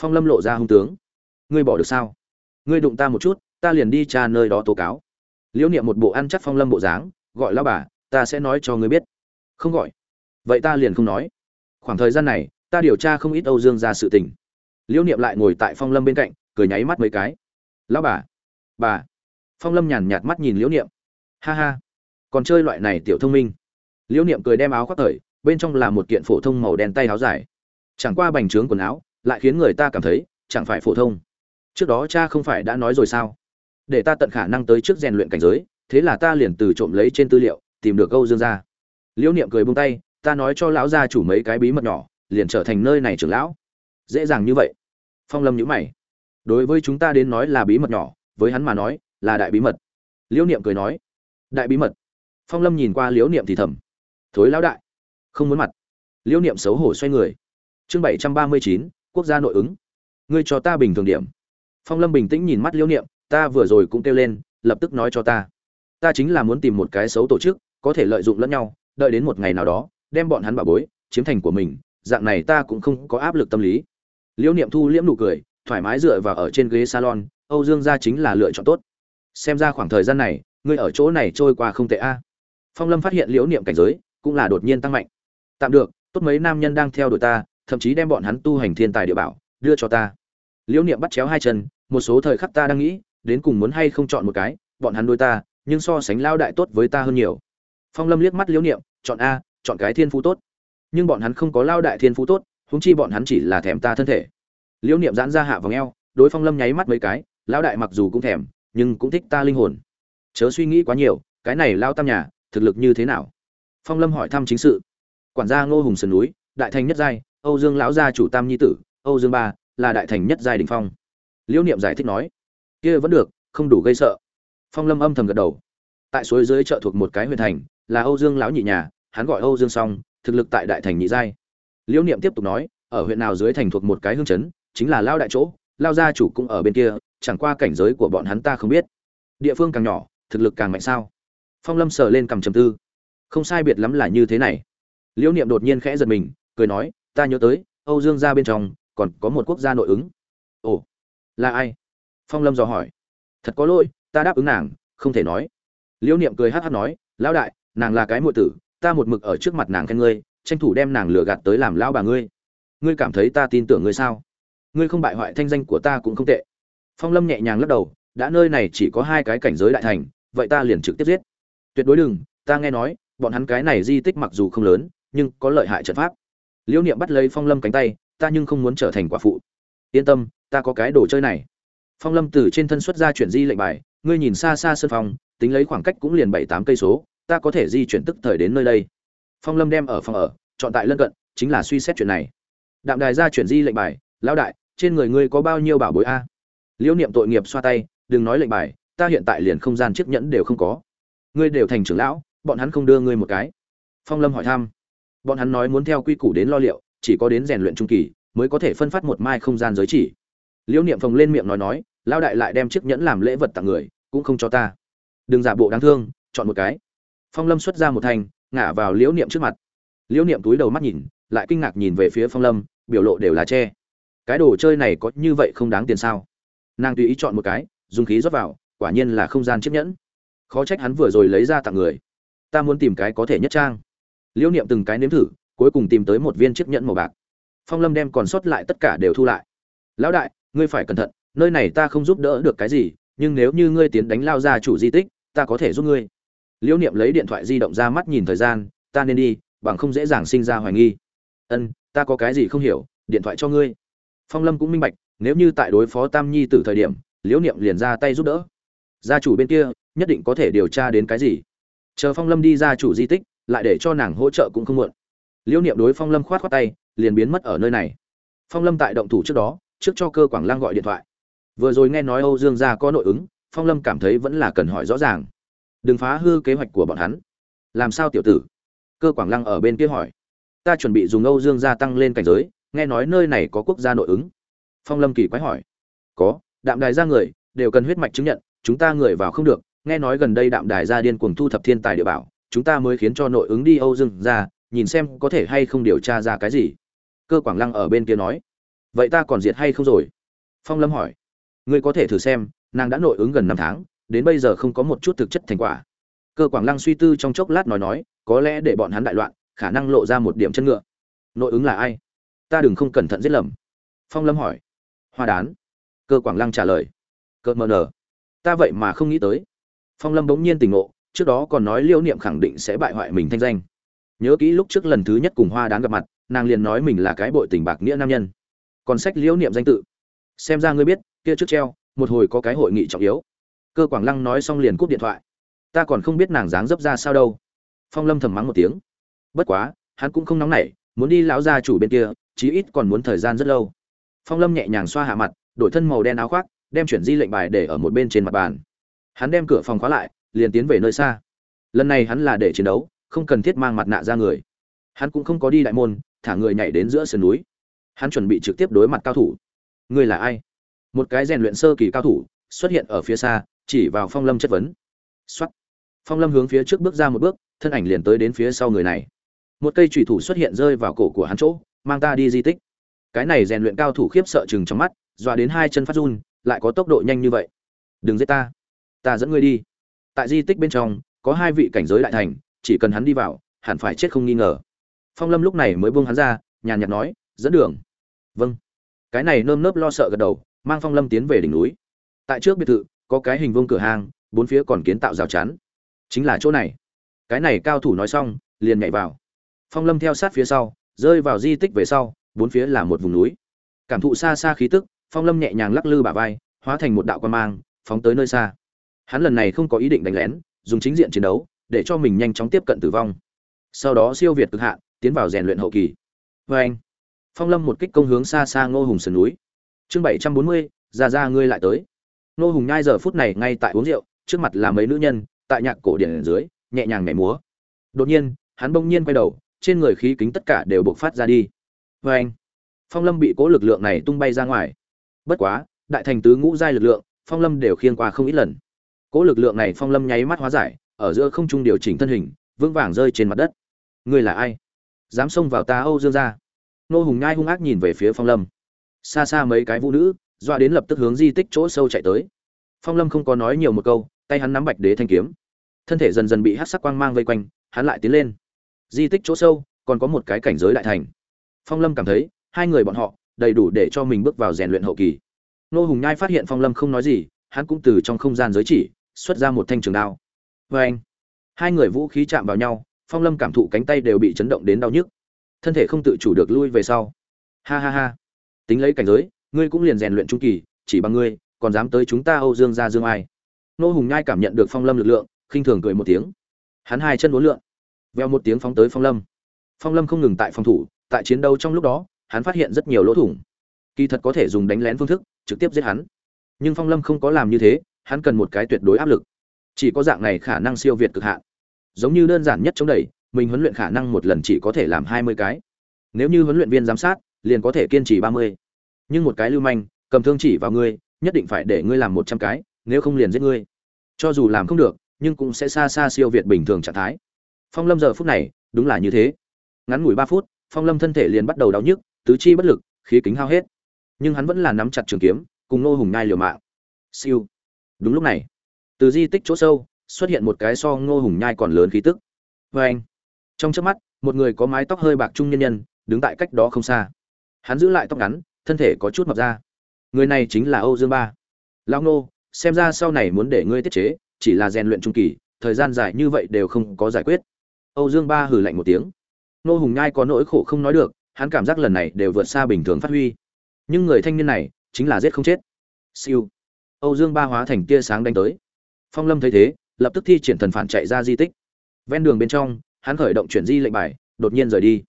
Phong lâm lộ ra hung tướng. Ngươi bỏ được sao? Ngươi đụng ta một chút, ta liền đi tra nơi đó tố cáo. Liễu niệm một bộ ăn chắc phong lâm bộ dáng, gọi lao bà, ta sẽ nói cho ngươi biết. Không gọi vậy ta liền không nói. Khoảng thời gian này, ta điều tra không ít âu dương ra sự tình. Liễu niệm lại ngồi tại phong lâm bên cạnh, cười nháy mắt mấy cái. Lão bà bà. Phong lâm nhàn nhạt mắt nhìn liễu niệm. Ha ha. Còn chơi loại này tiểu thông minh. Liễu niệm cười đem áo khoác thời, bên trong là một kiện phổ thông màu đen tay áo dài. Chẳng qua bành trướng quần áo, lại khiến người ta cảm thấy, chẳng phải phổ thông. Trước đó cha không phải đã nói rồi sao? Để ta tận khả năng tới trước rèn luyện cảnh giới, thế là ta liền từ trộm lấy trên tư liệu, tìm được câu dương gia. Liễu niệm cười buông tay ta nói cho lão gia chủ mấy cái bí mật nhỏ, liền trở thành nơi này trưởng lão. Dễ dàng như vậy. Phong lâm nhữ mày. Đối với chúng ta đến nói là bí mật nhỏ, với hắn mà nói, là đại bí mật. Liễu niệm cười nói, đại bí mật. Phong lâm nhìn qua liễu niệm thì thầm. Thối lão đại, không muốn mặt. Liễu niệm xấu hổ xoay người. Chương bảy trăm ba mươi chín, quốc gia nội ứng. Ngươi cho ta bình thường điểm. Phong lâm bình tĩnh nhìn mắt liễu niệm, ta vừa rồi cũng kêu lên, lập tức nói cho ta. Ta chính là muốn tìm một cái xấu tổ chức, có thể lợi dụng lẫn nhau, đợi đến một ngày nào đó đem bọn hắn bảo bối, chiếm thành của mình, dạng này ta cũng không có áp lực tâm lý. Liễu niệm thu liễm nụ cười, thoải mái dựa vào ở trên ghế salon, âu dương gia chính là lựa chọn tốt. Xem ra khoảng thời gian này, ngươi ở chỗ này trôi qua không tệ a. Phong lâm phát hiện liễu niệm cảnh giới, cũng là đột nhiên tăng mạnh. Tạm được, tốt mấy nam nhân đang theo đuổi ta, thậm chí đem bọn hắn tu hành thiên tài địa bảo, đưa cho ta. Liễu niệm bắt chéo hai chân, một số thời khắc ta đang nghĩ, đến cùng muốn hay không chọn một cái, bọn hắn đôi ta, nhưng so sánh lao đại tốt với ta hơn nhiều. Phong lâm liếc mắt liễu niệm, chọn a chọn cái thiên phú tốt. Nhưng bọn hắn không có lao đại thiên phú tốt húng chi bọn hắn chỉ là thèm ta thân thể. Liễu niệm giãn ra hạ vòng eo, đối phong lâm nháy mắt mấy cái, lão đại mặc dù cũng thèm, nhưng cũng thích ta linh hồn. Chớ suy nghĩ quá nhiều, cái này lao tam nhà, thực lực như thế nào? Phong lâm hỏi thăm chính sự. Quản gia ngô hùng sườn núi, đại thành nhất giai, âu dương lão gia chủ tam nhi tử, âu dương ba, là đại thành nhất giai đình phong. Liễu niệm giải thích nói, kia vẫn được, không đủ gây sợ. Phong lâm âm thầm gật đầu. Tại suối dưới chợ thuộc một cái huyện thành, là âu dương lão nhị nhà hắn gọi âu dương song, thực lực tại đại thành nhị giai. Liễu niệm tiếp tục nói, ở huyện nào dưới thành thuộc một cái hương chấn, chính là lao đại chỗ, lao gia chủ cũng ở bên kia, chẳng qua cảnh giới của bọn hắn ta không biết. Địa phương càng nhỏ, thực lực càng mạnh sao? Phong lâm sờ lên cầm trầm tư. Không sai biệt lắm là như thế này. Liễu niệm đột nhiên khẽ giật mình, cười nói, ta nhớ tới, âu dương gia bên trong, còn có một quốc gia nội ứng. Ồ, là ai? Phong lâm dò hỏi. Thật có lỗi, ta đáp ứng nàng, không thể nói. Liễu niệm cười hắc hắc nói, lão đại, nàng là cái muội tử ta một mực ở trước mặt nàng khen ngươi, tranh thủ đem nàng lừa gạt tới làm lão bà ngươi. Ngươi cảm thấy ta tin tưởng ngươi sao? Ngươi không bại hoại thanh danh của ta cũng không tệ. Phong lâm nhẹ nhàng lắc đầu, đã nơi này chỉ có hai cái cảnh giới đại thành, vậy ta liền trực tiếp giết. Tuyệt đối đừng, ta nghe nói, bọn hắn cái này di tích mặc dù không lớn, nhưng có lợi hại trận pháp. Liễu niệm bắt lấy phong lâm cánh tay, ta nhưng không muốn trở thành quả phụ. Yên tâm, ta có cái đồ chơi này. Phong lâm từ trên thân xuất ra chuyển di lệnh bài, ngươi nhìn xa xa sân phòng, tính lấy khoảng cách cũng liền bảy tám cây số ta có thể di chuyển tức thời đến nơi đây. Phong lâm đem ở phòng ở, chọn tại lân cận, chính là suy xét chuyện này. Đạm đài ra chuyển di lệnh bài, lão đại, trên người ngươi có bao nhiêu bảo bối a? Liễu niệm tội nghiệp xoa tay, đừng nói lệnh bài, ta hiện tại liền không gian chiếc nhẫn đều không có. Ngươi đều thành trưởng lão, bọn hắn không đưa ngươi một cái. Phong lâm hỏi thăm. Bọn hắn nói muốn theo quy củ đến lo liệu, chỉ có đến rèn luyện trung kỳ, mới có thể phân phát một mai không gian giới chỉ. Liễu niệm phồng lên miệng nói nói lao đại lại đem chiếc nhẫn làm lễ vật tặng người, cũng không cho ta. Đừng giả bộ đáng thương, chọn một cái phong lâm xuất ra một thành ngả vào liễu niệm trước mặt. Liễu niệm túi đầu mắt nhìn, lại kinh ngạc nhìn về phía phong lâm, biểu lộ đều là che. Cái đồ chơi này có như vậy không đáng tiền sao? Nàng tùy ý chọn một cái, dùng khí rót vào, quả nhiên là không gian chiếc nhẫn. Khó trách hắn vừa rồi lấy ra tặng người. Ta muốn tìm cái có thể nhất trang. Liễu niệm từng cái nếm thử, cuối cùng tìm tới một viên chiếc nhẫn màu bạc. Phong lâm đem còn sót lại tất cả đều thu lại. Lão đại, ngươi phải cẩn thận, nơi này ta không giúp đỡ được cái gì, nhưng nếu như ngươi tiến đánh lao ra chủ di tích, ta có thể giúp ngươi liễu niệm lấy điện thoại di động ra mắt nhìn thời gian, ta nên đi, bằng không dễ dàng sinh ra hoài nghi. Ân, ta có cái gì không hiểu, điện thoại cho ngươi. Phong lâm cũng minh bạch, nếu như tại đối phó tam nhi từ thời điểm, liễu niệm liền ra tay giúp đỡ. Gia chủ bên kia, nhất định có thể điều tra đến cái gì. Chờ phong lâm đi ra chủ di tích, lại để cho nàng hỗ trợ cũng không muộn. Liễu niệm đối phong lâm khoát khoát tay, liền biến mất ở nơi này. Phong lâm tại động thủ trước đó, trước cho cơ quảng lang gọi điện thoại. Vừa rồi nghe nói âu dương gia có nội ứng, phong lâm cảm thấy vẫn là cần hỏi rõ ràng đừng phá hư kế hoạch của bọn hắn. Làm sao tiểu tử? Cơ quảng lăng ở bên kia hỏi. Ta chuẩn bị dùng âu dương gia tăng lên cảnh giới, nghe nói nơi này có quốc gia nội ứng. Phong lâm kỳ quái hỏi. Có, đạm đài ra người, đều cần huyết mạch chứng nhận, chúng ta người vào không được, nghe nói gần đây đạm đài ra điên cuồng thu thập thiên tài địa bảo, chúng ta mới khiến cho nội ứng đi âu dương ra nhìn xem có thể hay không điều tra ra cái gì. Cơ quảng lăng ở bên kia nói. Vậy ta còn diệt hay không rồi? Phong lâm hỏi. Ngươi có thể thử xem, nàng đã nội ứng gần năm tháng đến bây giờ không có một chút thực chất thành quả. Cơ quảng lăng suy tư trong chốc lát nói nói, có lẽ để bọn hắn đại loạn, khả năng lộ ra một điểm chân ngựa. Nội ứng là ai? Ta đừng không cẩn thận giết lầm. Phong lâm hỏi. Hoa đán. Cơ quảng lăng trả lời. Cơ mờ nờ ta vậy mà không nghĩ tới. Phong lâm bỗng nhiên tỉnh ngộ, trước đó còn nói liêu niệm khẳng định sẽ bại hoại mình thanh danh. Nhớ kỹ lúc trước lần thứ nhất cùng hoa đán gặp mặt, nàng liền nói mình là cái bội tình bạc nghĩa nam nhân. Còn sách liễu niệm danh tự. Xem ra ngươi biết, kia trước treo, một hồi có cái hội nghị trọng yếu cơ quảng lăng nói xong liền cúp điện thoại. Ta còn không biết nàng dáng dấp ra sao đâu. Phong lâm thầm mắng một tiếng. Bất quá, hắn cũng không nóng nảy, muốn đi lão gia chủ bên kia, chí ít còn muốn thời gian rất lâu. Phong lâm nhẹ nhàng xoa hạ mặt, đổi thân màu đen áo khoác, đem chuyển di lệnh bài để ở một bên trên mặt bàn. Hắn đem cửa phòng khóa lại, liền tiến về nơi xa. Lần này hắn là để chiến đấu, không cần thiết mang mặt nạ ra người. Hắn cũng không có đi đại môn, thả người nhảy đến giữa sườn núi. Hắn chuẩn bị trực tiếp đối mặt cao thủ. Ngươi là ai? Một cái rèn luyện sơ kỳ cao thủ, xuất hiện ở phía xa chỉ vào phong lâm chất vấn. Xuất phong lâm hướng phía trước bước ra một bước, thân ảnh liền tới đến phía sau người này. Một cây trùy thủ xuất hiện rơi vào cổ của hắn chỗ, mang ta đi di tích. Cái này rèn luyện cao thủ khiếp sợ chừng trong mắt, dọa đến hai chân phát run, lại có tốc độ nhanh như vậy. Đừng giết ta. Ta dẫn ngươi đi. Tại di tích bên trong, có hai vị cảnh giới đại thành, chỉ cần hắn đi vào, hẳn phải chết không nghi ngờ. Phong lâm lúc này mới buông hắn ra, nhàn nhạt nói, dẫn đường. Vâng. Cái này nơm nớp lo sợ gật đầu, mang phong lâm tiến về đỉnh núi. Tại trước biệt thự có cái hình vuông cửa hàng bốn phía còn kiến tạo rào chắn. Chính là chỗ này. Cái này cao thủ nói xong, liền nhảy vào. Phong lâm theo sát phía sau, rơi vào di tích về sau, bốn phía là một vùng núi. Cảm thụ xa xa khí tức, phong lâm nhẹ nhàng lắc lư bả vai, hóa thành một đạo quan mang, phóng tới nơi xa. Hắn lần này không có ý định đánh lén, dùng chính diện chiến đấu, để cho mình nhanh chóng tiếp cận tử vong. Sau đó siêu việt cực hạn, tiến vào rèn luyện hậu kỳ. Vê anh, phong lâm một kích công hướng xa xa ngô hùng sườn núi. Chương bảy trăm bốn mươi, ra ra ngươi lại tới. Nô hùng nhai giờ phút này ngay tại uống rượu, trước mặt là mấy nữ nhân, tại nhạc cổ điển dưới, nhẹ nhàng nhảy múa. Đột nhiên, hắn bỗng nhiên quay đầu, trên người khí kính tất cả đều bộc phát ra đi. Vê anh, phong lâm bị cố lực lượng này tung bay ra ngoài. Bất quá, đại thành tứ ngũ giai lực lượng, phong lâm đều khiên qua không ít lần. Cố lực lượng này phong lâm nháy mắt hóa giải, ở giữa không trung điều chỉnh thân hình, vững vàng rơi trên mặt đất. Ngươi là ai? Dám xông vào ta âu dương ra nô hùng nhai hung ác nhìn về phía phong lâm. Xa xa mấy cái vũ nữ Dọa đến lập tức hướng di tích chỗ sâu chạy tới. Phong lâm không có nói nhiều một câu, tay hắn nắm bạch đế thanh kiếm. Thân thể dần dần bị hát sắc quang mang vây quanh, hắn lại tiến lên. Di tích chỗ sâu, còn có một cái cảnh giới đại thành. Phong lâm cảm thấy, hai người bọn họ, đầy đủ để cho mình bước vào rèn luyện hậu kỳ. Nô hùng nhai phát hiện phong lâm không nói gì, hắn cũng từ trong không gian giới chỉ, xuất ra một thanh trường đao. Vê anh, hai người vũ khí chạm vào nhau, phong lâm cảm thụ cánh tay đều bị chấn động đến đau nhức. Thân thể không tự chủ được lui về sau. Ha ha ha. Tính lấy cảnh giới ngươi cũng liền rèn luyện trung kỳ, chỉ bằng ngươi, còn dám tới chúng ta âu dương ra dương ai. Nô hùng nhai cảm nhận được phong lâm lực lượng, khinh thường cười một tiếng. Hắn hai chân uốn lượn, veo một tiếng phóng tới phong lâm. Phong lâm không ngừng tại phòng thủ, tại chiến đấu trong lúc đó, hắn phát hiện rất nhiều lỗ thủng. Kỳ thật có thể dùng đánh lén phương thức, trực tiếp giết hắn. Nhưng phong lâm không có làm như thế, hắn cần một cái tuyệt đối áp lực. Chỉ có dạng này khả năng siêu việt cực hạn. Giống như đơn giản nhất chống đẩy, mình huấn luyện khả năng một lần chỉ có thể làm hai mươi cái. Nếu như huấn luyện viên giám sát, liền có thể kiên trì ba mươi nhưng một cái lưu manh, cầm thương chỉ vào ngươi, nhất định phải để ngươi làm một trăm cái, nếu không liền giết ngươi. Cho dù làm không được, nhưng cũng sẽ xa xa siêu việt bình thường trạng thái. Phong lâm giờ phút này, đúng là như thế. Ngắn ngủi ba phút, phong lâm thân thể liền bắt đầu đau nhức, tứ chi bất lực, khí kính hao hết. Nhưng hắn vẫn là nắm chặt trường kiếm, cùng nô hùng ngai liều mạng. Siêu. Đúng lúc này, từ di tích chỗ sâu, xuất hiện một cái so ngô hùng nhai còn lớn khí tức. Vê anh. Trong trước mắt, một người có mái tóc hơi bạc trung nhân nhân, đứng tại cách đó không xa. Hắn giữ lại tóc ngắn thân thể có chút mập ra. Người này chính là âu dương ba. Lão nô xem ra sau này muốn để ngươi tiết chế, chỉ là rèn luyện trung kỳ, thời gian dài như vậy đều không có giải quyết. Âu dương ba hừ lạnh một tiếng. Nô hùng nhai có nỗi khổ không nói được, hắn cảm giác lần này đều vượt xa bình thường phát huy. Nhưng người thanh niên này, chính là giết không chết. Siêu. Âu dương ba hóa thành tia sáng đánh tới. Phong lâm thấy thế, lập tức thi triển thần phản chạy ra di tích. Ven đường bên trong, hắn khởi động chuyển di lệnh bài, đột nhiên rời đi.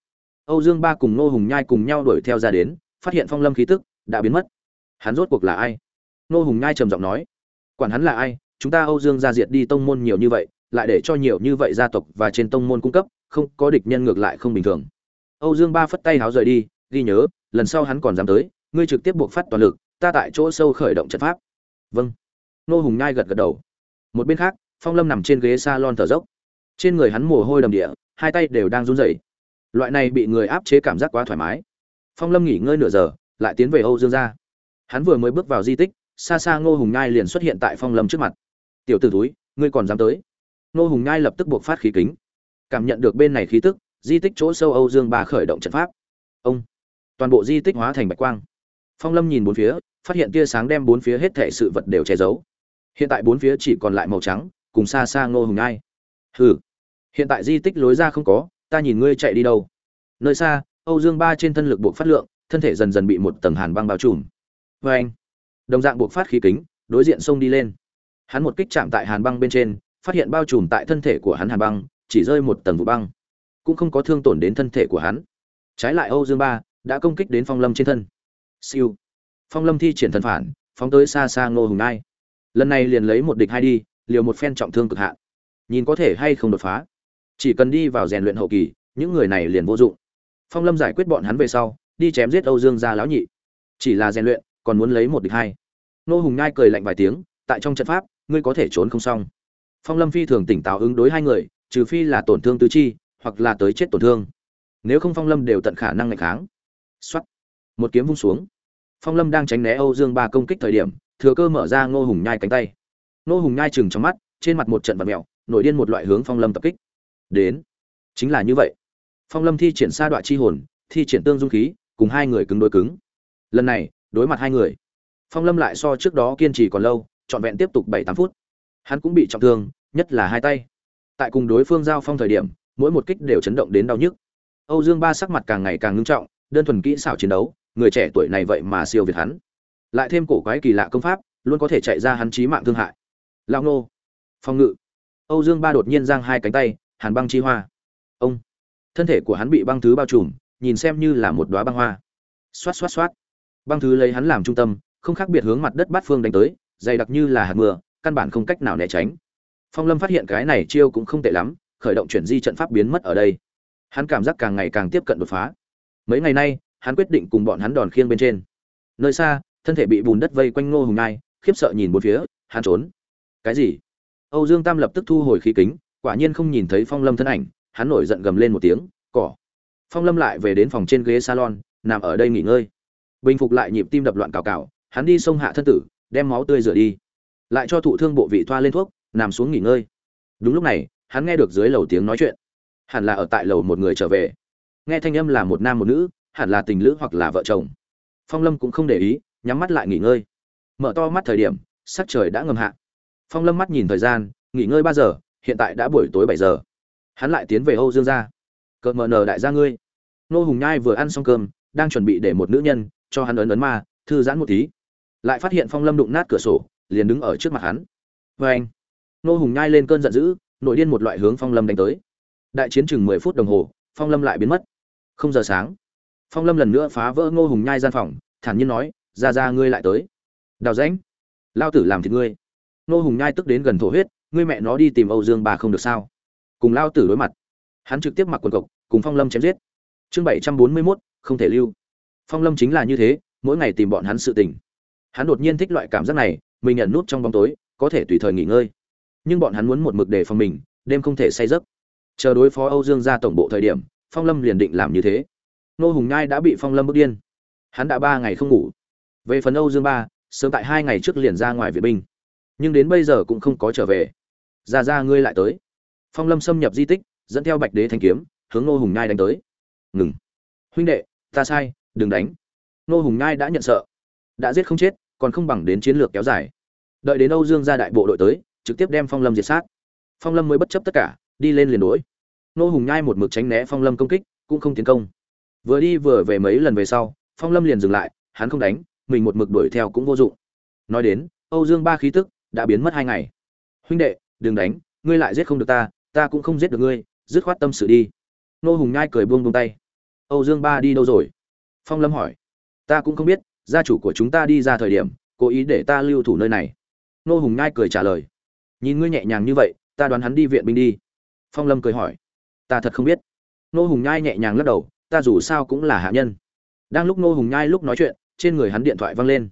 Âu dương ba cùng nô hùng nhai cùng nhau đuổi theo ra đến phát hiện phong lâm khí tức, đã biến mất. Hắn rốt cuộc là ai? Nô hùng nhai trầm giọng nói. Quản hắn là ai? Chúng ta âu dương ra diệt đi tông môn nhiều như vậy, lại để cho nhiều như vậy gia tộc và trên tông môn cung cấp, không có địch nhân ngược lại không bình thường. Âu dương ba phất tay háo rời đi, ghi nhớ, lần sau hắn còn dám tới, ngươi trực tiếp buộc phát toàn lực, ta tại chỗ sâu khởi động trận pháp. Vâng. Nô hùng nhai gật gật đầu. Một bên khác, phong lâm nằm trên ghế s a lon thở dốc. Trên người hắn mồ hôi đầm địa, hai tay đều đang run rẩy. Loại này bị người áp chế cảm giác quá thoải mái phong lâm nghỉ ngơi nửa giờ, lại tiến về âu dương gia. Hắn vừa mới bước vào di tích, xa xa ngô hùng nhai liền xuất hiện tại phong lâm trước mặt. Tiểu t ử túi ngươi còn dám tới? Ngô hùng nhai lập tức buộc phát khí kính. Cảm nhận được bên này khí tức, di tích chỗ sâu âu dương bà khởi động trận pháp. Ông! Toàn bộ di tích hóa thành bạch quang. Phong lâm nhìn bốn phía, phát hiện tia sáng đem bốn phía hết thệ sự vật đều che giấu. Hiện tại bốn phía chỉ còn lại màu trắng, cùng xa xa ngô hùng nhai. Hừ, hiện tại di tích lối ra không có, ta nhìn ngươi chạy đi đâu. Nơi xa âu dương ba trên thân lực buộc phát lượng, thân thể dần dần bị một tầng hàn băng bao trùm. Và anh, đồng dạng buộc phát khí kính, đối diện xông đi lên. Hắn một kích chạm tại hàn băng bên trên, phát hiện bao trùm tại thân thể của hắn hàn băng, chỉ rơi một tầng vụ băng. Cũng không có thương tổn đến thân thể của hắn. Trái lại âu dương ba đã công kích đến phong lâm trên thân. Siêu. Phong lâm thi triển thần phản, phóng tới xa xa ngô hùng nai lần này liền lấy một địch hai đi, liều một phen trọng thương cực hạn. Nhìn có thể hay không đột phá. Chỉ cần đi vào rèn luyện hậu kỳ, những người này liền vô dụng phong lâm giải quyết bọn hắn về sau, đi chém giết âu dương gia lão nhị. Chỉ là rèn luyện, còn muốn lấy một địch hai. Nô hùng nhai cười lạnh vài tiếng, tại trong trận pháp, ngươi có thể trốn không xong. Phong lâm phi thường tỉnh táo ứng đối hai người, trừ phi là tổn thương tứ chi, hoặc là tới chết tổn thương. Nếu không phong lâm đều tận khả năng ngày kháng. Xuất một kiếm vung xuống. Phong lâm đang tránh né âu dương ba công kích thời điểm, thừa cơ mở ra ngô hùng nhai cánh tay. Ngô hùng nhai chừng trong mắt, trên mặt một trận vật mẹo, nổi điên một loại hướng phong lâm tập kích. Đến. Chính là như vậy phong lâm thi triển sa đoạn chi hồn, thi triển tương dung khí, cùng hai người cứng đối cứng. Lần này, đối mặt hai người, phong lâm lại so trước đó kiên trì còn lâu, trọn vẹn tiếp tục bảy tám phút. Hắn cũng bị trọng thương, nhất là hai tay. Tại cùng đối phương giao phong thời điểm, mỗi một kích đều chấn động đến đau nhức. Âu dương ba sắc mặt càng ngày càng ngưng trọng, đơn thuần kỹ xảo chiến đấu, người trẻ tuổi này vậy mà siêu việt hắn. Lại thêm cổ quái kỳ lạ công pháp, luôn có thể chạy ra hắn chí mạng thương hại. Lao nô, phong ngự. Âu dương ba đột nhiên giang hai cánh tay, hàn băng chi hoa. Ông thân thể của hắn bị băng thứ bao trùm, nhìn xem như là một đóa băng hoa. Xoát xoát xoát. Băng thứ lấy hắn làm trung tâm, không khác biệt hướng mặt đất bát phương đánh tới, dày đặc như là hạt mưa, căn bản không cách nào né tránh. Phong lâm phát hiện cái này chiêu cũng không tệ lắm, khởi động chuyển di trận pháp biến mất ở đây. Hắn cảm giác càng ngày càng tiếp cận đột phá. Mấy ngày nay, hắn quyết định cùng bọn hắn đòn khiêng bên trên. Nơi xa, thân thể bị bùn đất vây quanh ngô hùng nai khiếp sợ nhìn một phía, hắn trốn. Cái gì? Âu dương tam lập tức thu hồi khí kính, quả nhiên không nhìn thấy phong lâm thân ảnh hắn nổi giận gầm lên một tiếng, cỏ. Phong lâm lại về đến phòng trên ghế salon, nằm ở đây nghỉ ngơi. Bình phục lại nhịp tim đập loạn cào cào, hắn đi sông hạ thân tử, đem máu tươi rửa đi. Lại cho thụ thương bộ vị thoa lên thuốc, nằm xuống nghỉ ngơi. Đúng lúc này, hắn nghe được dưới lầu tiếng nói chuyện. Hẳn là ở tại lầu một người trở về. Nghe thanh âm là một nam một nữ, hẳn là tình lữ hoặc là vợ chồng. Phong lâm cũng không để ý, nhắm mắt lại nghỉ ngơi. Mở to mắt thời điểm, sắc trời đã ngầm hạ. Phong lâm mắt nhìn thời gian, nghỉ ngơi ba giờ, hiện tại đã buổi tối bảy giờ hắn lại tiến về âu dương gia. Cợt mờ nờ đại gia ngươi. Nô hùng nhai vừa ăn xong cơm, đang chuẩn bị để một nữ nhân cho hắn ấn ấn ma, thư giãn một tí. Lại phát hiện phong lâm đụng nát cửa sổ, liền đứng ở trước mặt hắn. Vê anh, nô hùng nhai lên cơn giận dữ, nội điên một loại hướng phong lâm đánh tới. Đại chiến chừng mười phút đồng hồ, phong lâm lại biến mất. Không giờ sáng, phong lâm lần nữa phá vỡ ngô hùng nhai gian phòng, thản nhiên nói, ra ra ngươi lại tới. Đào rãnh, lao tử làm thịt ngươi. Ngô hùng nhai tức đến gần thổ huyết, ngươi mẹ nó đi tìm âu dương bà không được sao? Cùng lao tử đối mặt. Hắn trực tiếp mặc quần cộc, cùng phong lâm chém giết. Chương bảy trăm bốn mươi mốt, không thể lưu. Phong lâm chính là như thế, mỗi ngày tìm bọn hắn sự tình. Hắn đột nhiên thích loại cảm giác này, mình nhận nút trong bóng tối, có thể tùy thời nghỉ ngơi. Nhưng bọn hắn muốn một mực để phòng mình, đêm không thể say giấc. Chờ đối phó âu dương ra tổng bộ thời điểm, phong lâm liền định làm như thế. Nô hùng nhai đã bị phong lâm bước điên. Hắn đã ba ngày không ngủ. Về phần âu dương ba, sớm tại hai ngày trước liền ra ngoài viện binh. Nhưng đến bây giờ cũng không có trở về. Ra ra, ngươi lại tới phong lâm xâm nhập di tích, dẫn theo bạch đế thanh kiếm, hướng Ngô hùng nhai đánh tới. Ngừng. Huynh đệ, ta sai, đừng đánh. Ngô hùng nhai đã nhận sợ. Đã giết không chết, còn không bằng đến chiến lược kéo dài. Đợi đến âu dương ra đại bộ đội tới, trực tiếp đem phong lâm diệt sát. Phong lâm mới bất chấp tất cả, đi lên liền đuổi. Ngô hùng nhai một mực tránh né phong lâm công kích, cũng không tiến công. Vừa đi vừa về mấy lần về sau, phong lâm liền dừng lại, hắn không đánh, mình một mực đuổi theo cũng vô dụng. Nói đến, âu dương ba khí tức đã biến mất hai ngày. Huynh đệ, đừng đánh, ngươi lại giết không được ta ta cũng không giết được ngươi, dứt khoát tâm sự đi. Nô hùng nhai cười buông buông tay. Âu dương ba đi đâu rồi? Phong lâm hỏi. Ta cũng không biết, gia chủ của chúng ta đi ra thời điểm, cố ý để ta lưu thủ nơi này. Nô hùng nhai cười trả lời. Nhìn ngươi nhẹ nhàng như vậy, ta đoán hắn đi viện binh đi. Phong lâm cười hỏi. Ta thật không biết. Nô hùng nhai nhẹ nhàng lắc đầu, ta dù sao cũng là hạ nhân. Đang lúc nô hùng nhai lúc nói chuyện, trên người hắn điện thoại văng lên.